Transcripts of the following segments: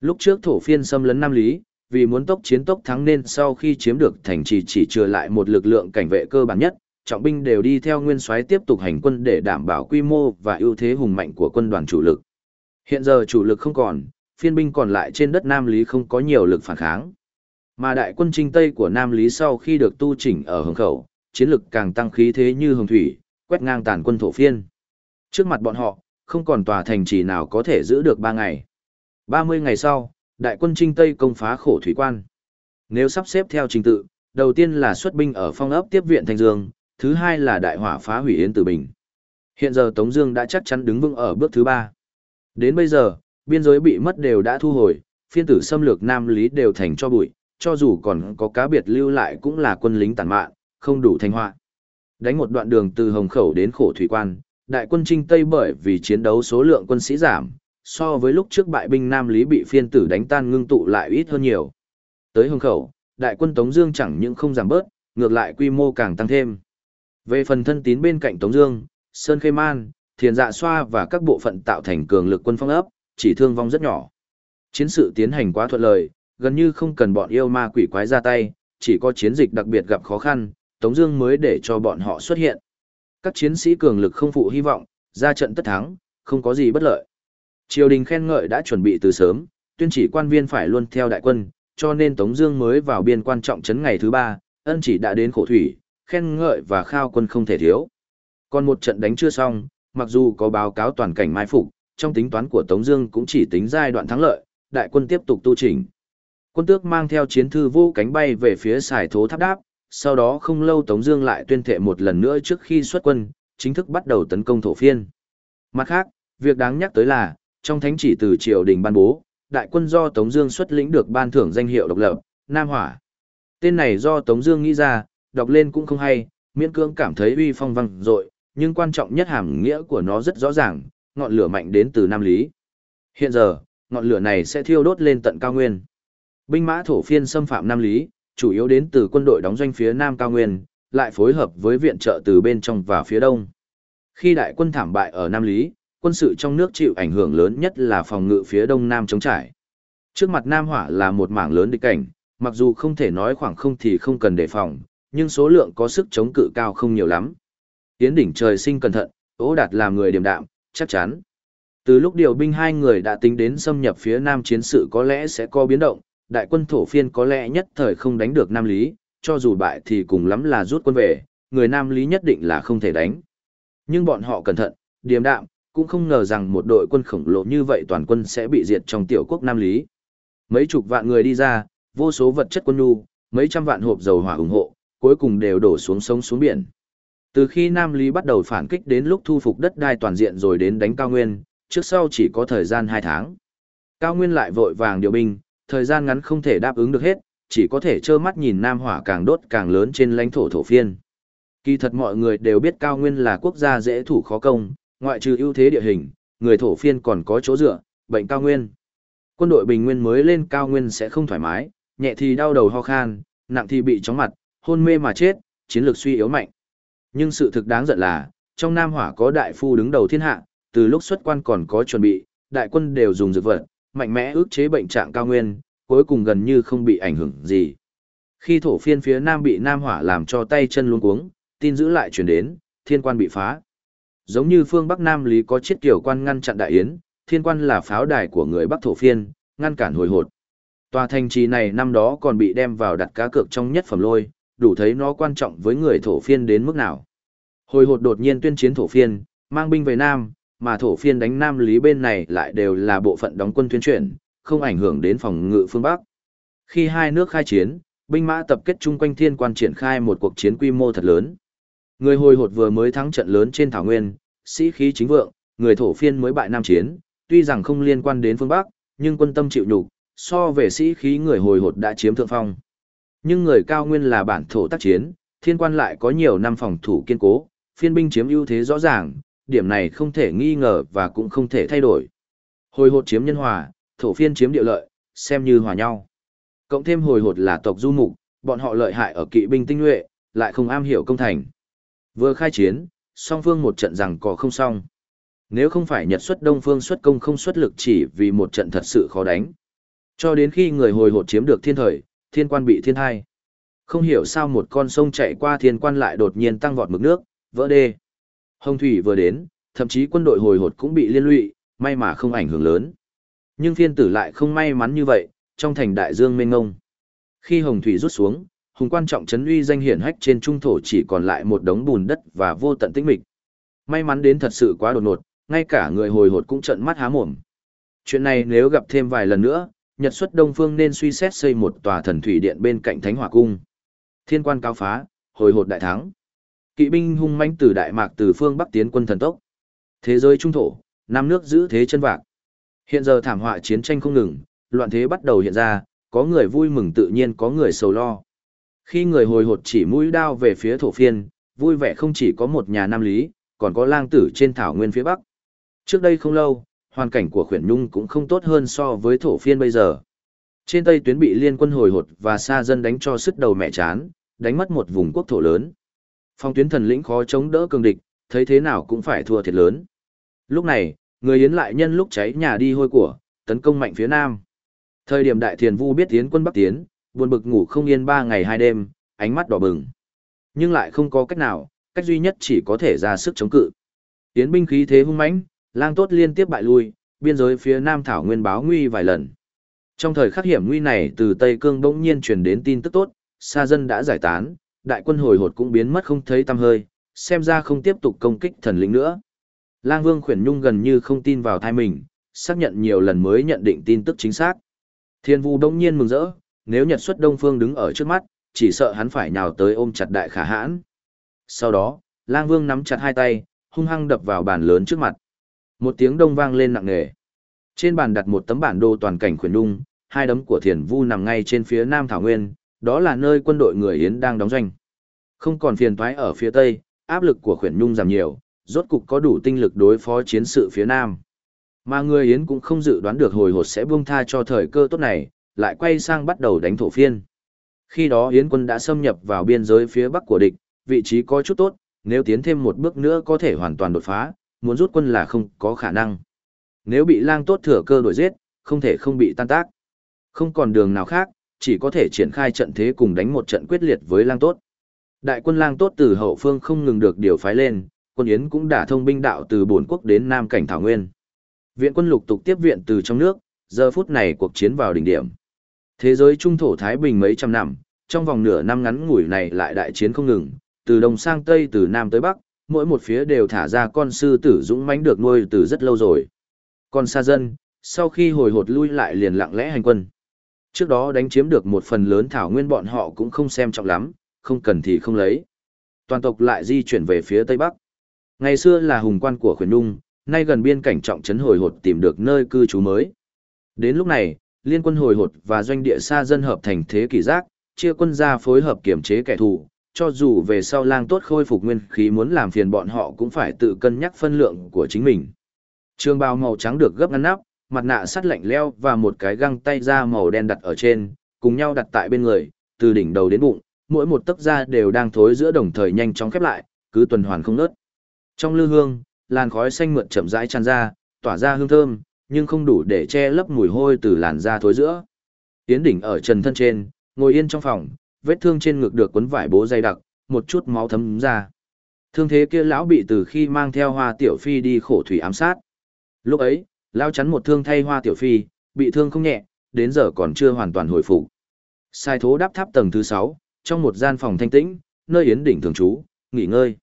Lúc trước thổ phiên xâm lấn Nam Lý, vì muốn tốc chiến tốc thắng nên sau khi chiếm được thành trì chỉ trừ lại một lực lượng cảnh vệ cơ bản nhất, trọng binh đều đi theo nguyên soái tiếp tục hành quân để đảm bảo quy mô và ưu thế hùng mạnh của quân đoàn chủ lực. Hiện giờ chủ lực không còn, phiên binh còn lại trên đất Nam Lý không có nhiều lực phản kháng. Mà đại quân trinh Tây của Nam Lý sau khi được tu chỉnh ở Hồng Khẩu, chiến lực càng tăng khí thế như Hồng Thủy, quét ngang tàn quân thổ phiên. Trước mặt bọn họ, không còn tòa thành trì nào có thể giữ được 3 ngày. 30 ngày sau, đại quân trinh Tây công phá khổ thủy quan. Nếu sắp xếp theo trình tự, đầu tiên là xuất binh ở phong ấp tiếp viện Thanh Dương, thứ hai là đại hỏa phá hủy Yến Tử Bình. Hiện giờ Tống Dương đã chắc chắn đứng vững ở bước thứ ba. Đến bây giờ, biên giới bị mất đều đã thu hồi, phiên tử xâm lược Nam Lý đều thành cho bụi, cho dù còn có cá biệt lưu lại cũng là quân lính tàn mạn, không đủ thanh họa. Đánh một đoạn đường từ Hồng Khẩu đến Khổ Thủy Quan, đại quân Trinh Tây bởi vì chiến đấu số lượng quân sĩ giảm, so với lúc trước bại binh Nam Lý bị phiên tử đánh tan ngưng tụ lại ít hơn nhiều. Tới hương Khẩu, đại quân Tống Dương chẳng những không giảm bớt, ngược lại quy mô càng tăng thêm. Về phần thân tín bên cạnh Tống Dương, Sơn Khê Man, Thiền Dạ Xoa và các bộ phận tạo thành cường lực quân phong ấp, chỉ thương vong rất nhỏ. Chiến sự tiến hành quá thuận lợi, gần như không cần bọn yêu ma quỷ quái ra tay, chỉ có chiến dịch đặc biệt gặp khó khăn, Tống Dương mới để cho bọn họ xuất hiện. Các chiến sĩ cường lực không phụ hy vọng, ra trận tất thắng, không có gì bất lợi. Triều đình khen ngợi đã chuẩn bị từ sớm, tuyên chỉ quan viên phải luôn theo đại quân, cho nên Tống Dương mới vào biên quan trọng trấn ngày thứ ba, ân chỉ đã đến khổ thủy, khen ngợi và khao quân không thể thiếu. Còn một trận đánh chưa xong, mặc dù có báo cáo toàn cảnh mai phục, trong tính toán của Tống Dương cũng chỉ tính giai đoạn thắng lợi, đại quân tiếp tục tu chỉnh. Quân tước mang theo chiến thư vô cánh bay về phía xài thố tháp đáp, sau đó không lâu Tống Dương lại tuyên thệ một lần nữa trước khi xuất quân, chính thức bắt đầu tấn công thổ phiên. Mặt khác, việc đáng nhắc tới là, trong thánh chỉ từ triều đình ban bố, đại quân do Tống Dương xuất lĩnh được ban thưởng danh hiệu độc lập, Nam Hỏa. Tên này do Tống Dương nghĩ ra, đọc lên cũng không hay, miễn cưỡng cảm thấy uy phong vang dội, nhưng quan trọng nhất hàm nghĩa của nó rất rõ ràng, ngọn lửa mạnh đến từ Nam Lý. Hiện giờ, ngọn lửa này sẽ thiêu đốt lên tận cao nguyên. Binh mã thổ phiên xâm phạm Nam Lý, chủ yếu đến từ quân đội đóng doanh phía Nam cao nguyên, lại phối hợp với viện trợ từ bên trong và phía đông. Khi đại quân thảm bại ở Nam Lý, quân sự trong nước chịu ảnh hưởng lớn nhất là phòng ngự phía đông nam chống trải. Trước mặt Nam Hỏa là một mảng lớn địch cảnh, mặc dù không thể nói khoảng không thì không cần đề phòng, nhưng số lượng có sức chống cự cao không nhiều lắm. Tiến đỉnh trời sinh cẩn thận, Ô đạt làm người điềm đạm, chắc chắn. Từ lúc điều binh hai người đã tính đến xâm nhập phía nam chiến sự có lẽ sẽ có biến động, đại quân thổ phiên có lẽ nhất thời không đánh được Nam Lý, cho dù bại thì cùng lắm là rút quân về, người Nam Lý nhất định là không thể đánh. Nhưng bọn họ cẩn thận, điềm đạm, cũng không ngờ rằng một đội quân khổng lồ như vậy toàn quân sẽ bị diệt trong tiểu quốc Nam Lý. Mấy chục vạn người đi ra, vô số vật chất quân nhu, mấy trăm vạn hộp dầu hỏa ủng hộ, cuối cùng đều đổ xuống sông xuống biển. Từ khi Nam Lý bắt đầu phản kích đến lúc thu phục đất đai toàn diện rồi đến đánh Cao Nguyên, trước sau chỉ có thời gian 2 tháng. Cao Nguyên lại vội vàng điều binh, thời gian ngắn không thể đáp ứng được hết, chỉ có thể trơ mắt nhìn Nam Hỏa càng đốt càng lớn trên lãnh thổ thổ phiên. Kỳ thật mọi người đều biết Cao Nguyên là quốc gia dễ thủ khó công, ngoại trừ ưu thế địa hình, người thổ phiên còn có chỗ dựa, bệnh Cao Nguyên. Quân đội Bình Nguyên mới lên Cao Nguyên sẽ không thoải mái, nhẹ thì đau đầu ho khan, nặng thì bị chóng mặt, hôn mê mà chết, chiến lược suy yếu mạnh. Nhưng sự thực đáng giận là, trong Nam Hỏa có đại phu đứng đầu thiên hạ, từ lúc xuất quan còn có chuẩn bị, đại quân đều dùng dược vật, mạnh mẽ ức chế bệnh trạng cao nguyên, cuối cùng gần như không bị ảnh hưởng gì. Khi thổ phiên phía Nam bị Nam Hỏa làm cho tay chân luống cuống, tin giữ lại chuyển đến, thiên quan bị phá. Giống như phương Bắc Nam Lý có chiếc tiểu quan ngăn chặn đại yến, thiên quan là pháo đài của người Bắc thổ phiên, ngăn cản hồi hột. Tòa thành trì này năm đó còn bị đem vào đặt cá cược trong nhất phẩm lôi, đủ thấy nó quan trọng với người thổ phiên đến mức nào. Hồi hột đột nhiên tuyên chiến thổ phiên, mang binh về Nam, mà thổ phiên đánh Nam Lý bên này lại đều là bộ phận đóng quân tuyên truyền, không ảnh hưởng đến phòng ngự phương Bắc. Khi hai nước khai chiến, binh mã tập kết chung quanh thiên quan triển khai một cuộc chiến quy mô thật lớn. Người hồi hột vừa mới thắng trận lớn trên Thảo Nguyên, sĩ khí chính vượng, người thổ phiên mới bại Nam chiến, tuy rằng không liên quan đến phương Bắc, nhưng quân tâm chịu nhục, so về sĩ khí người hồi hột đã chiếm thượng phong. Nhưng người cao nguyên là bản thổ tác chiến, thiên quan lại có nhiều năm phòng thủ kiên cố, phiên binh chiếm ưu thế rõ ràng, điểm này không thể nghi ngờ và cũng không thể thay đổi. Hồi hột chiếm nhân hòa, thổ phiên chiếm địa lợi, xem như hòa nhau. Cộng thêm hồi hột là tộc du mục, bọn họ lợi hại ở kỵ binh tinh nhuệ, lại không am hiểu công thành. Vừa khai chiến, song phương một trận rằng có không xong. Nếu không phải Nhật xuất Đông phương xuất công không xuất lực chỉ vì một trận thật sự khó đánh. Cho đến khi người hồi hột chiếm được thiên thời, thiên quan bị thiên hai. Không hiểu sao một con sông chạy qua thiên quan lại đột nhiên tăng vọt mực nước, vỡ đê. Hồng thủy vừa đến, thậm chí quân đội hồi hột cũng bị liên lụy, may mà không ảnh hưởng lớn. Nhưng thiên tử lại không may mắn như vậy, trong thành đại dương mênh ngông. Khi hồng thủy rút xuống, hùng quan trọng trấn uy danh hiển hách trên trung thổ chỉ còn lại một đống bùn đất và vô tận tĩnh mịch. May mắn đến thật sự quá đột ngột, ngay cả người hồi hột cũng trợn mắt há mồm. Chuyện này nếu gặp thêm vài lần nữa, Nhật xuất Đông Phương nên suy xét xây một tòa thần thủy điện bên cạnh Thánh Hỏa Cung. Thiên quan cao phá, hồi hột đại thắng. Kỵ binh hung mãnh từ Đại Mạc từ phương Bắc tiến quân thần tốc. Thế giới trung thổ, năm nước giữ thế chân vạc. Hiện giờ thảm họa chiến tranh không ngừng, loạn thế bắt đầu hiện ra, có người vui mừng tự nhiên có người sầu lo. Khi người hồi hột chỉ mũi đao về phía thổ phiên, vui vẻ không chỉ có một nhà nam lý, còn có lang tử trên thảo nguyên phía bắc. Trước đây không lâu, hoàn cảnh của khuyển nhung cũng không tốt hơn so với thổ phiên bây giờ. Trên tây tuyến bị liên quân hồi hột và xa dân đánh cho sức đầu mẹ chán, đánh mất một vùng quốc thổ lớn. Phong tuyến thần lĩnh khó chống đỡ cường địch, thấy thế nào cũng phải thua thiệt lớn. Lúc này, người Yến lại nhân lúc cháy nhà đi hôi của, tấn công mạnh phía nam. Thời điểm đại thiền vu biết tiến quân bắc tiến, buồn bực ngủ không yên ba ngày hai đêm, ánh mắt đỏ bừng. Nhưng lại không có cách nào, cách duy nhất chỉ có thể ra sức chống cự. Tiến binh khí thế hung mãnh, lang tốt liên tiếp bại lui, biên giới phía nam thảo nguyên báo nguy vài lần. Trong thời khắc hiểm nguy này từ Tây Cương bỗng nhiên truyền đến tin tức tốt, xa dân đã giải tán, đại quân hồi hột cũng biến mất không thấy tăm hơi, xem ra không tiếp tục công kích thần lĩnh nữa. Lang Vương khuyển nhung gần như không tin vào thai mình, xác nhận nhiều lần mới nhận định tin tức chính xác. Thiên Vu đông nhiên mừng rỡ, nếu Nhật xuất Đông Phương đứng ở trước mắt, chỉ sợ hắn phải nhào tới ôm chặt đại khả hãn. Sau đó, Lang Vương nắm chặt hai tay, hung hăng đập vào bàn lớn trước mặt. Một tiếng đông vang lên nặng nề. Trên bàn đặt một tấm bản đồ toàn cảnh khuyển nhung, hai đấm của Thiền Vu nằm ngay trên phía Nam Thảo Nguyên, đó là nơi quân đội người Yến đang đóng doanh. Không còn phiền toái ở phía Tây, áp lực của khuyển nhung giảm nhiều, rốt cục có đủ tinh lực đối phó chiến sự phía Nam. Mà người Yến cũng không dự đoán được hồi hột sẽ buông tha cho thời cơ tốt này, lại quay sang bắt đầu đánh thổ phiên. Khi đó Yến quân đã xâm nhập vào biên giới phía bắc của địch, vị trí có chút tốt, nếu tiến thêm một bước nữa có thể hoàn toàn đột phá, muốn rút quân là không có khả năng. Nếu bị lang tốt thừa cơ đuổi giết, không thể không bị tan tác. Không còn đường nào khác, chỉ có thể triển khai trận thế cùng đánh một trận quyết liệt với lang tốt. Đại quân lang tốt từ hậu phương không ngừng được điều phái lên, quân Yến cũng đã thông binh đạo từ bổn quốc đến Nam Cảnh Thảo Nguyên. Viện quân lục tục tiếp viện từ trong nước, giờ phút này cuộc chiến vào đỉnh điểm. Thế giới trung thổ Thái Bình mấy trăm năm, trong vòng nửa năm ngắn ngủi này lại đại chiến không ngừng, từ đông sang tây từ nam tới bắc, mỗi một phía đều thả ra con sư tử dũng mãnh được nuôi từ rất lâu rồi. Còn xa dân, sau khi hồi hột lui lại liền lặng lẽ hành quân. Trước đó đánh chiếm được một phần lớn thảo nguyên bọn họ cũng không xem trọng lắm, không cần thì không lấy. Toàn tộc lại di chuyển về phía tây bắc. Ngày xưa là hùng quan của khuyển nung, nay gần biên cảnh trọng trấn hồi hột tìm được nơi cư trú mới. Đến lúc này, liên quân hồi hột và doanh địa xa dân hợp thành thế kỷ giác, chia quân ra phối hợp kiểm chế kẻ thù, cho dù về sau lang tốt khôi phục nguyên khí muốn làm phiền bọn họ cũng phải tự cân nhắc phân lượng của chính mình. Trường bào màu trắng được gấp ngăn nắp, mặt nạ sắt lạnh leo và một cái găng tay da màu đen đặt ở trên, cùng nhau đặt tại bên người, từ đỉnh đầu đến bụng, mỗi một tấc da đều đang thối giữa đồng thời nhanh chóng khép lại, cứ tuần hoàn không ngớt. Trong lư hương, làn khói xanh mượt chậm rãi tràn ra, tỏa ra hương thơm, nhưng không đủ để che lấp mùi hôi từ làn da thối giữa. Yến đỉnh ở trần thân trên, ngồi yên trong phòng, vết thương trên ngực được quấn vải bố dày đặc, một chút máu thấm ra. Thương thế kia lão bị từ khi mang theo hoa tiểu phi đi khổ thủy ám sát. Lúc ấy, lão chắn một thương thay hoa tiểu phi, bị thương không nhẹ, đến giờ còn chưa hoàn toàn hồi phục. Sai thố đáp tháp tầng thứ 6, trong một gian phòng thanh tĩnh, nơi Yến đỉnh thường trú, nghỉ ngơi.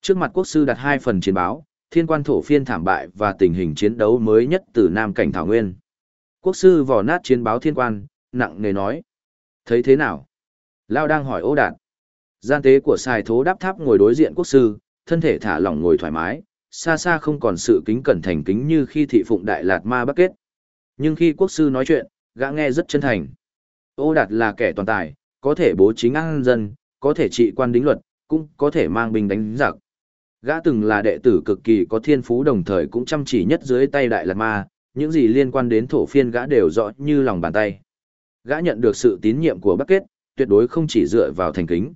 Trước mặt quốc sư đặt hai phần chiến báo, thiên quan thổ phiên thảm bại và tình hình chiến đấu mới nhất từ Nam Cảnh Thảo Nguyên. Quốc sư vò nát chiến báo thiên quan, nặng nề nói. Thấy thế nào? Lao đang hỏi ô đạt. Gian tế của xài thố đáp tháp ngồi đối diện quốc sư, thân thể thả lỏng ngồi thoải mái, xa xa không còn sự kính cẩn thành kính như khi thị phụng đại lạt ma bắc kết. Nhưng khi quốc sư nói chuyện, gã nghe rất chân thành. Ô đạt là kẻ toàn tài, có thể bố trí ngang dân, có thể trị quan đính luật, cũng có thể mang binh đánh giặc. Gã từng là đệ tử cực kỳ có thiên phú đồng thời cũng chăm chỉ nhất dưới tay Đại Lạt Ma, những gì liên quan đến thổ phiên gã đều rõ như lòng bàn tay. Gã nhận được sự tín nhiệm của Bắc Kết, tuyệt đối không chỉ dựa vào thành kính.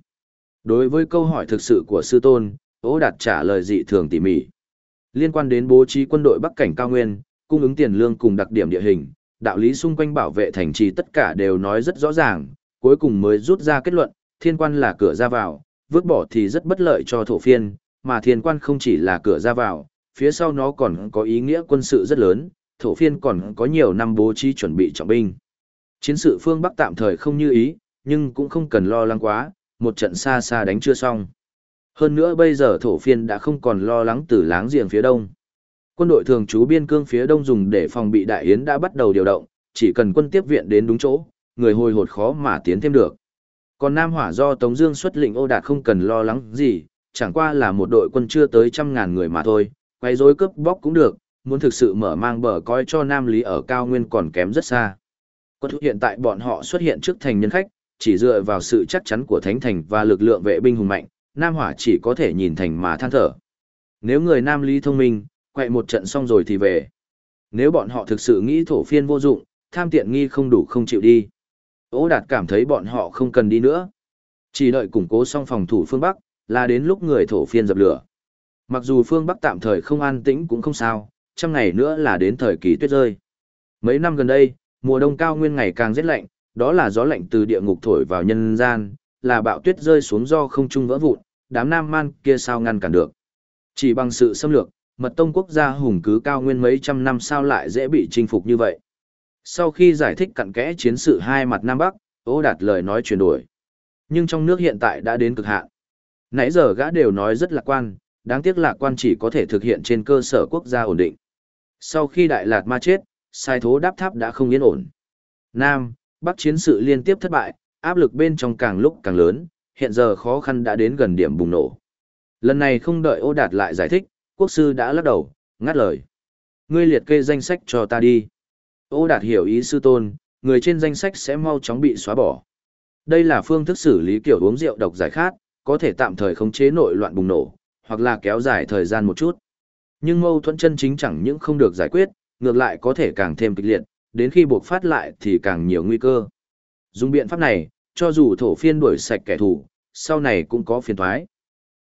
Đối với câu hỏi thực sự của sư tôn, Ô Đạt trả lời dị thường tỉ mỉ. Liên quan đến bố trí quân đội Bắc cảnh cao nguyên, cung ứng tiền lương cùng đặc điểm địa hình, đạo lý xung quanh bảo vệ thành trì tất cả đều nói rất rõ ràng, cuối cùng mới rút ra kết luận, thiên quan là cửa ra vào, vứt bỏ thì rất bất lợi cho thổ phiên, mà thiên quan không chỉ là cửa ra vào, phía sau nó còn có ý nghĩa quân sự rất lớn, thổ phiên còn có nhiều năm bố trí chuẩn bị trọng binh. Chiến sự phương Bắc tạm thời không như ý, nhưng cũng không cần lo lắng quá, một trận xa xa đánh chưa xong. Hơn nữa bây giờ thổ phiên đã không còn lo lắng từ láng giềng phía đông. Quân đội thường trú biên cương phía đông dùng để phòng bị đại yến đã bắt đầu điều động, chỉ cần quân tiếp viện đến đúng chỗ, người hồi hột khó mà tiến thêm được. Còn Nam Hỏa do Tống Dương xuất lĩnh ô đạt không cần lo lắng gì, chẳng qua là một đội quân chưa tới trăm ngàn người mà thôi, quay rối cướp bóc cũng được, muốn thực sự mở mang bờ coi cho Nam Lý ở cao nguyên còn kém rất xa. Quân hiện tại bọn họ xuất hiện trước thành nhân khách, chỉ dựa vào sự chắc chắn của Thánh Thành và lực lượng vệ binh hùng mạnh, Nam Hỏa chỉ có thể nhìn thành mà than thở. Nếu người Nam Lý thông minh, quậy một trận xong rồi thì về. Nếu bọn họ thực sự nghĩ thổ phiên vô dụng, tham tiện nghi không đủ không chịu đi. Ô Đạt cảm thấy bọn họ không cần đi nữa. Chỉ đợi củng cố xong phòng thủ phương Bắc, là đến lúc người thổ phiên dập lửa. Mặc dù phương Bắc tạm thời không an tĩnh cũng không sao, trăm ngày nữa là đến thời kỳ tuyết rơi. Mấy năm gần đây, mùa đông cao nguyên ngày càng rét lạnh, đó là gió lạnh từ địa ngục thổi vào nhân gian, là bão tuyết rơi xuống do không trung vỡ vụn, đám nam man kia sao ngăn cản được. Chỉ bằng sự xâm lược, mật tông quốc gia hùng cứ cao nguyên mấy trăm năm sao lại dễ bị chinh phục như vậy. Sau khi giải thích cặn kẽ chiến sự hai mặt Nam Bắc, ô đạt lời nói chuyển đổi. Nhưng trong nước hiện tại đã đến cực hạn. Nãy giờ gã đều nói rất lạc quan, đáng tiếc lạc quan chỉ có thể thực hiện trên cơ sở quốc gia ổn định. Sau khi Đại Lạt Ma chết, sai thố đáp tháp đã không yên ổn. Nam, Bắc chiến sự liên tiếp thất bại, áp lực bên trong càng lúc càng lớn, hiện giờ khó khăn đã đến gần điểm bùng nổ. Lần này không đợi ô đạt lại giải thích, quốc sư đã lắc đầu, ngắt lời. Ngươi liệt kê danh sách cho ta đi. Ô đạt hiểu ý sư tôn, người trên danh sách sẽ mau chóng bị xóa bỏ. Đây là phương thức xử lý kiểu uống rượu độc giải khát, có thể tạm thời khống chế nội loạn bùng nổ, hoặc là kéo dài thời gian một chút. Nhưng mâu thuẫn chân chính chẳng những không được giải quyết, ngược lại có thể càng thêm kịch liệt, đến khi buộc phát lại thì càng nhiều nguy cơ. Dùng biện pháp này, cho dù thổ phiên đuổi sạch kẻ thù, sau này cũng có phiền thoái.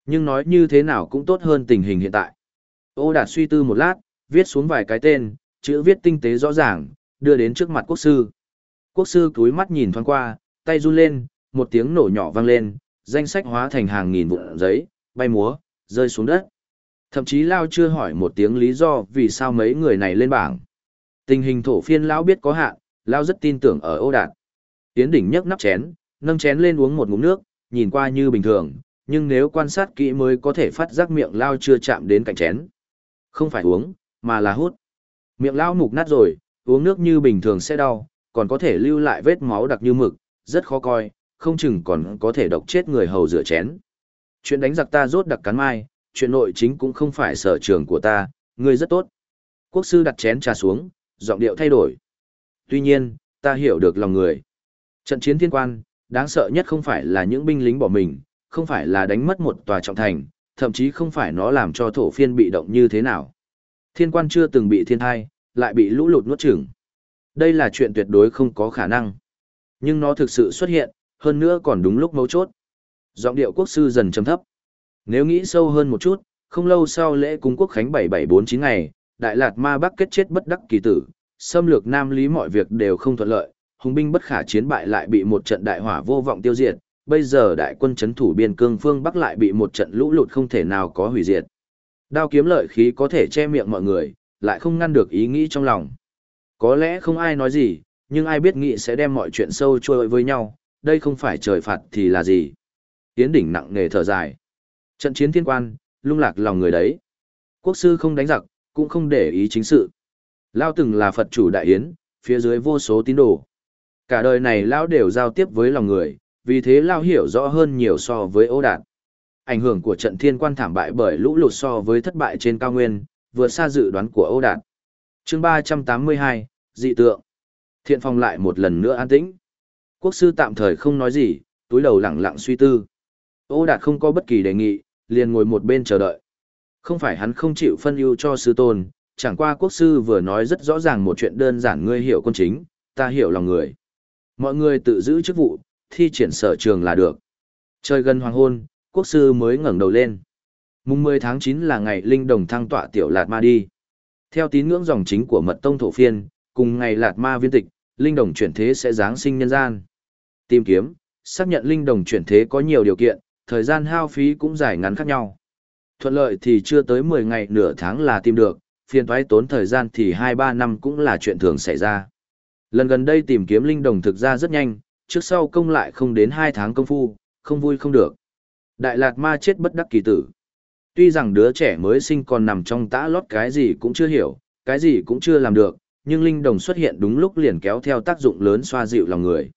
Nhưng nói như thế nào cũng tốt hơn tình hình hiện tại. Ô Đạt suy tư một lát, viết xuống vài cái tên, chữ viết tinh tế rõ ràng, đưa đến trước mặt quốc sư. Quốc sư cúi mắt nhìn thoáng qua, tay run lên, một tiếng nổ nhỏ vang lên, danh sách hóa thành hàng nghìn vụn giấy, bay múa, rơi xuống đất. Thậm chí Lao chưa hỏi một tiếng lý do vì sao mấy người này lên bảng. Tình hình thổ phiên Lão biết có hạn, Lao rất tin tưởng ở ô đạt. Tiến đỉnh nhấc nắp chén, nâng chén lên uống một ngụm nước, nhìn qua như bình thường, nhưng nếu quan sát kỹ mới có thể phát giác miệng Lao chưa chạm đến cạnh chén. Không phải uống, mà là hút. Miệng Lao mục nát rồi, uống nước như bình thường sẽ đau, còn có thể lưu lại vết máu đặc như mực, rất khó coi, không chừng còn có thể độc chết người hầu rửa chén. Chuyện đánh giặc ta rốt đặc cắn mai, chuyện nội chính cũng không phải sở trường của ta, ngươi rất tốt. Quốc sư đặt chén trà xuống, giọng điệu thay đổi. Tuy nhiên, ta hiểu được lòng người. Trận chiến thiên quan, đáng sợ nhất không phải là những binh lính bỏ mình, không phải là đánh mất một tòa trọng thành, thậm chí không phải nó làm cho thổ phiên bị động như thế nào. Thiên quan chưa từng bị thiên thai, lại bị lũ lụt nuốt chửng. Đây là chuyện tuyệt đối không có khả năng. Nhưng nó thực sự xuất hiện, hơn nữa còn đúng lúc mấu chốt. Giọng điệu quốc sư dần trầm thấp. Nếu nghĩ sâu hơn một chút, không lâu sau lễ cung quốc khánh 7749 ngày, Đại Lạt Ma Bắc kết chết bất đắc kỳ tử, xâm lược Nam Lý mọi việc đều không thuận lợi, hùng binh bất khả chiến bại lại bị một trận đại hỏa vô vọng tiêu diệt, bây giờ đại quân chấn thủ biên cương phương Bắc lại bị một trận lũ lụt không thể nào có hủy diệt. Đao kiếm lợi khí có thể che miệng mọi người, lại không ngăn được ý nghĩ trong lòng. Có lẽ không ai nói gì, nhưng ai biết nghĩ sẽ đem mọi chuyện sâu trôi với nhau, đây không phải trời phạt thì là gì. Tiến đỉnh nặng nề thở dài. Trận chiến thiên quan, lung lạc lòng người đấy. Quốc sư không đánh giặc, cũng không để ý chính sự. Lao từng là Phật chủ đại yến, phía dưới vô số tín đồ. Cả đời này Lao đều giao tiếp với lòng người, vì thế Lao hiểu rõ hơn nhiều so với ô đạt. Ảnh hưởng của trận thiên quan thảm bại bởi lũ lụt so với thất bại trên cao nguyên, vượt xa dự đoán của ô đạt. chương 382, dị tượng. Thiện phòng lại một lần nữa an tĩnh. Quốc sư tạm thời không nói gì, túi đầu lặng lặng suy tư. Ô đạt không có bất kỳ đề nghị, liền ngồi một bên chờ đợi. Không phải hắn không chịu phân ưu cho sư tôn, chẳng qua quốc sư vừa nói rất rõ ràng một chuyện đơn giản ngươi hiểu con chính, ta hiểu lòng người. Mọi người tự giữ chức vụ, thi triển sở trường là được. Trời gần hoàng hôn, quốc sư mới ngẩng đầu lên. Mùng 10 tháng 9 là ngày linh đồng thăng tọa tiểu lạt ma đi. Theo tín ngưỡng dòng chính của mật tông thổ phiên, cùng ngày lạt ma viên tịch, linh đồng chuyển thế sẽ giáng sinh nhân gian. Tìm kiếm, xác nhận linh đồng chuyển thế có nhiều điều kiện, thời gian hao phí cũng dài ngắn khác nhau. Thuận lợi thì chưa tới 10 ngày nửa tháng là tìm được, phiền toái tốn thời gian thì 2-3 năm cũng là chuyện thường xảy ra. Lần gần đây tìm kiếm linh đồng thực ra rất nhanh, trước sau công lại không đến 2 tháng công phu, không vui không được. Đại Lạt Ma chết bất đắc kỳ tử. Tuy rằng đứa trẻ mới sinh còn nằm trong tã lót cái gì cũng chưa hiểu, cái gì cũng chưa làm được, nhưng linh đồng xuất hiện đúng lúc liền kéo theo tác dụng lớn xoa dịu lòng người.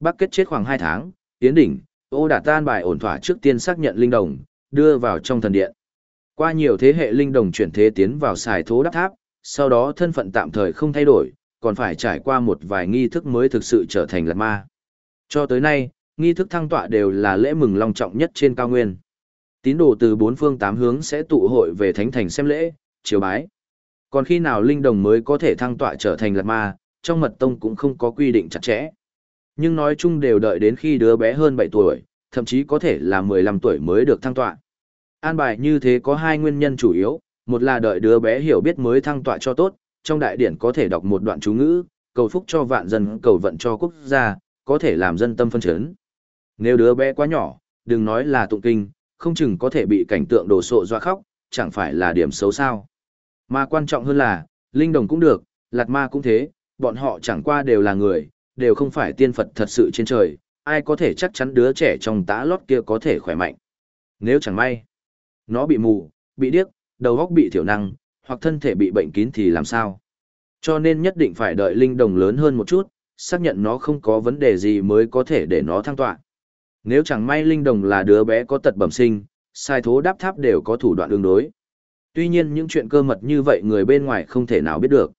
Bác kết chết khoảng 2 tháng, tiến đỉnh, ô đạt tan bài ổn thỏa trước tiên xác nhận linh đồng, đưa vào trong thần điện. Qua nhiều thế hệ linh đồng chuyển thế tiến vào xài thố đắp tháp, sau đó thân phận tạm thời không thay đổi, còn phải trải qua một vài nghi thức mới thực sự trở thành lạt ma. Cho tới nay, nghi thức thăng tọa đều là lễ mừng long trọng nhất trên cao nguyên. Tín đồ từ bốn phương tám hướng sẽ tụ hội về thánh thành xem lễ, chiều bái. Còn khi nào linh đồng mới có thể thăng tọa trở thành lạt ma, trong mật tông cũng không có quy định chặt chẽ. Nhưng nói chung đều đợi đến khi đứa bé hơn 7 tuổi, thậm chí có thể là 15 tuổi mới được thăng tọa. An bài như thế có hai nguyên nhân chủ yếu, một là đợi đứa bé hiểu biết mới thăng tọa cho tốt, trong đại điển có thể đọc một đoạn chú ngữ, cầu phúc cho vạn dân, cầu vận cho quốc gia, có thể làm dân tâm phân chấn. Nếu đứa bé quá nhỏ, đừng nói là tụng kinh, không chừng có thể bị cảnh tượng đồ sộ doa khóc, chẳng phải là điểm xấu sao. Mà quan trọng hơn là, linh đồng cũng được, lạt ma cũng thế, bọn họ chẳng qua đều là người, đều không phải tiên Phật thật sự trên trời, ai có thể chắc chắn đứa trẻ trong tã lót kia có thể khỏe mạnh. Nếu chẳng may, nó bị mù, bị điếc, đầu óc bị thiểu năng, hoặc thân thể bị bệnh kín thì làm sao? Cho nên nhất định phải đợi linh đồng lớn hơn một chút, xác nhận nó không có vấn đề gì mới có thể để nó thăng tọa. Nếu chẳng may linh đồng là đứa bé có tật bẩm sinh, sai thố đáp tháp đều có thủ đoạn ứng đối. Tuy nhiên những chuyện cơ mật như vậy người bên ngoài không thể nào biết được.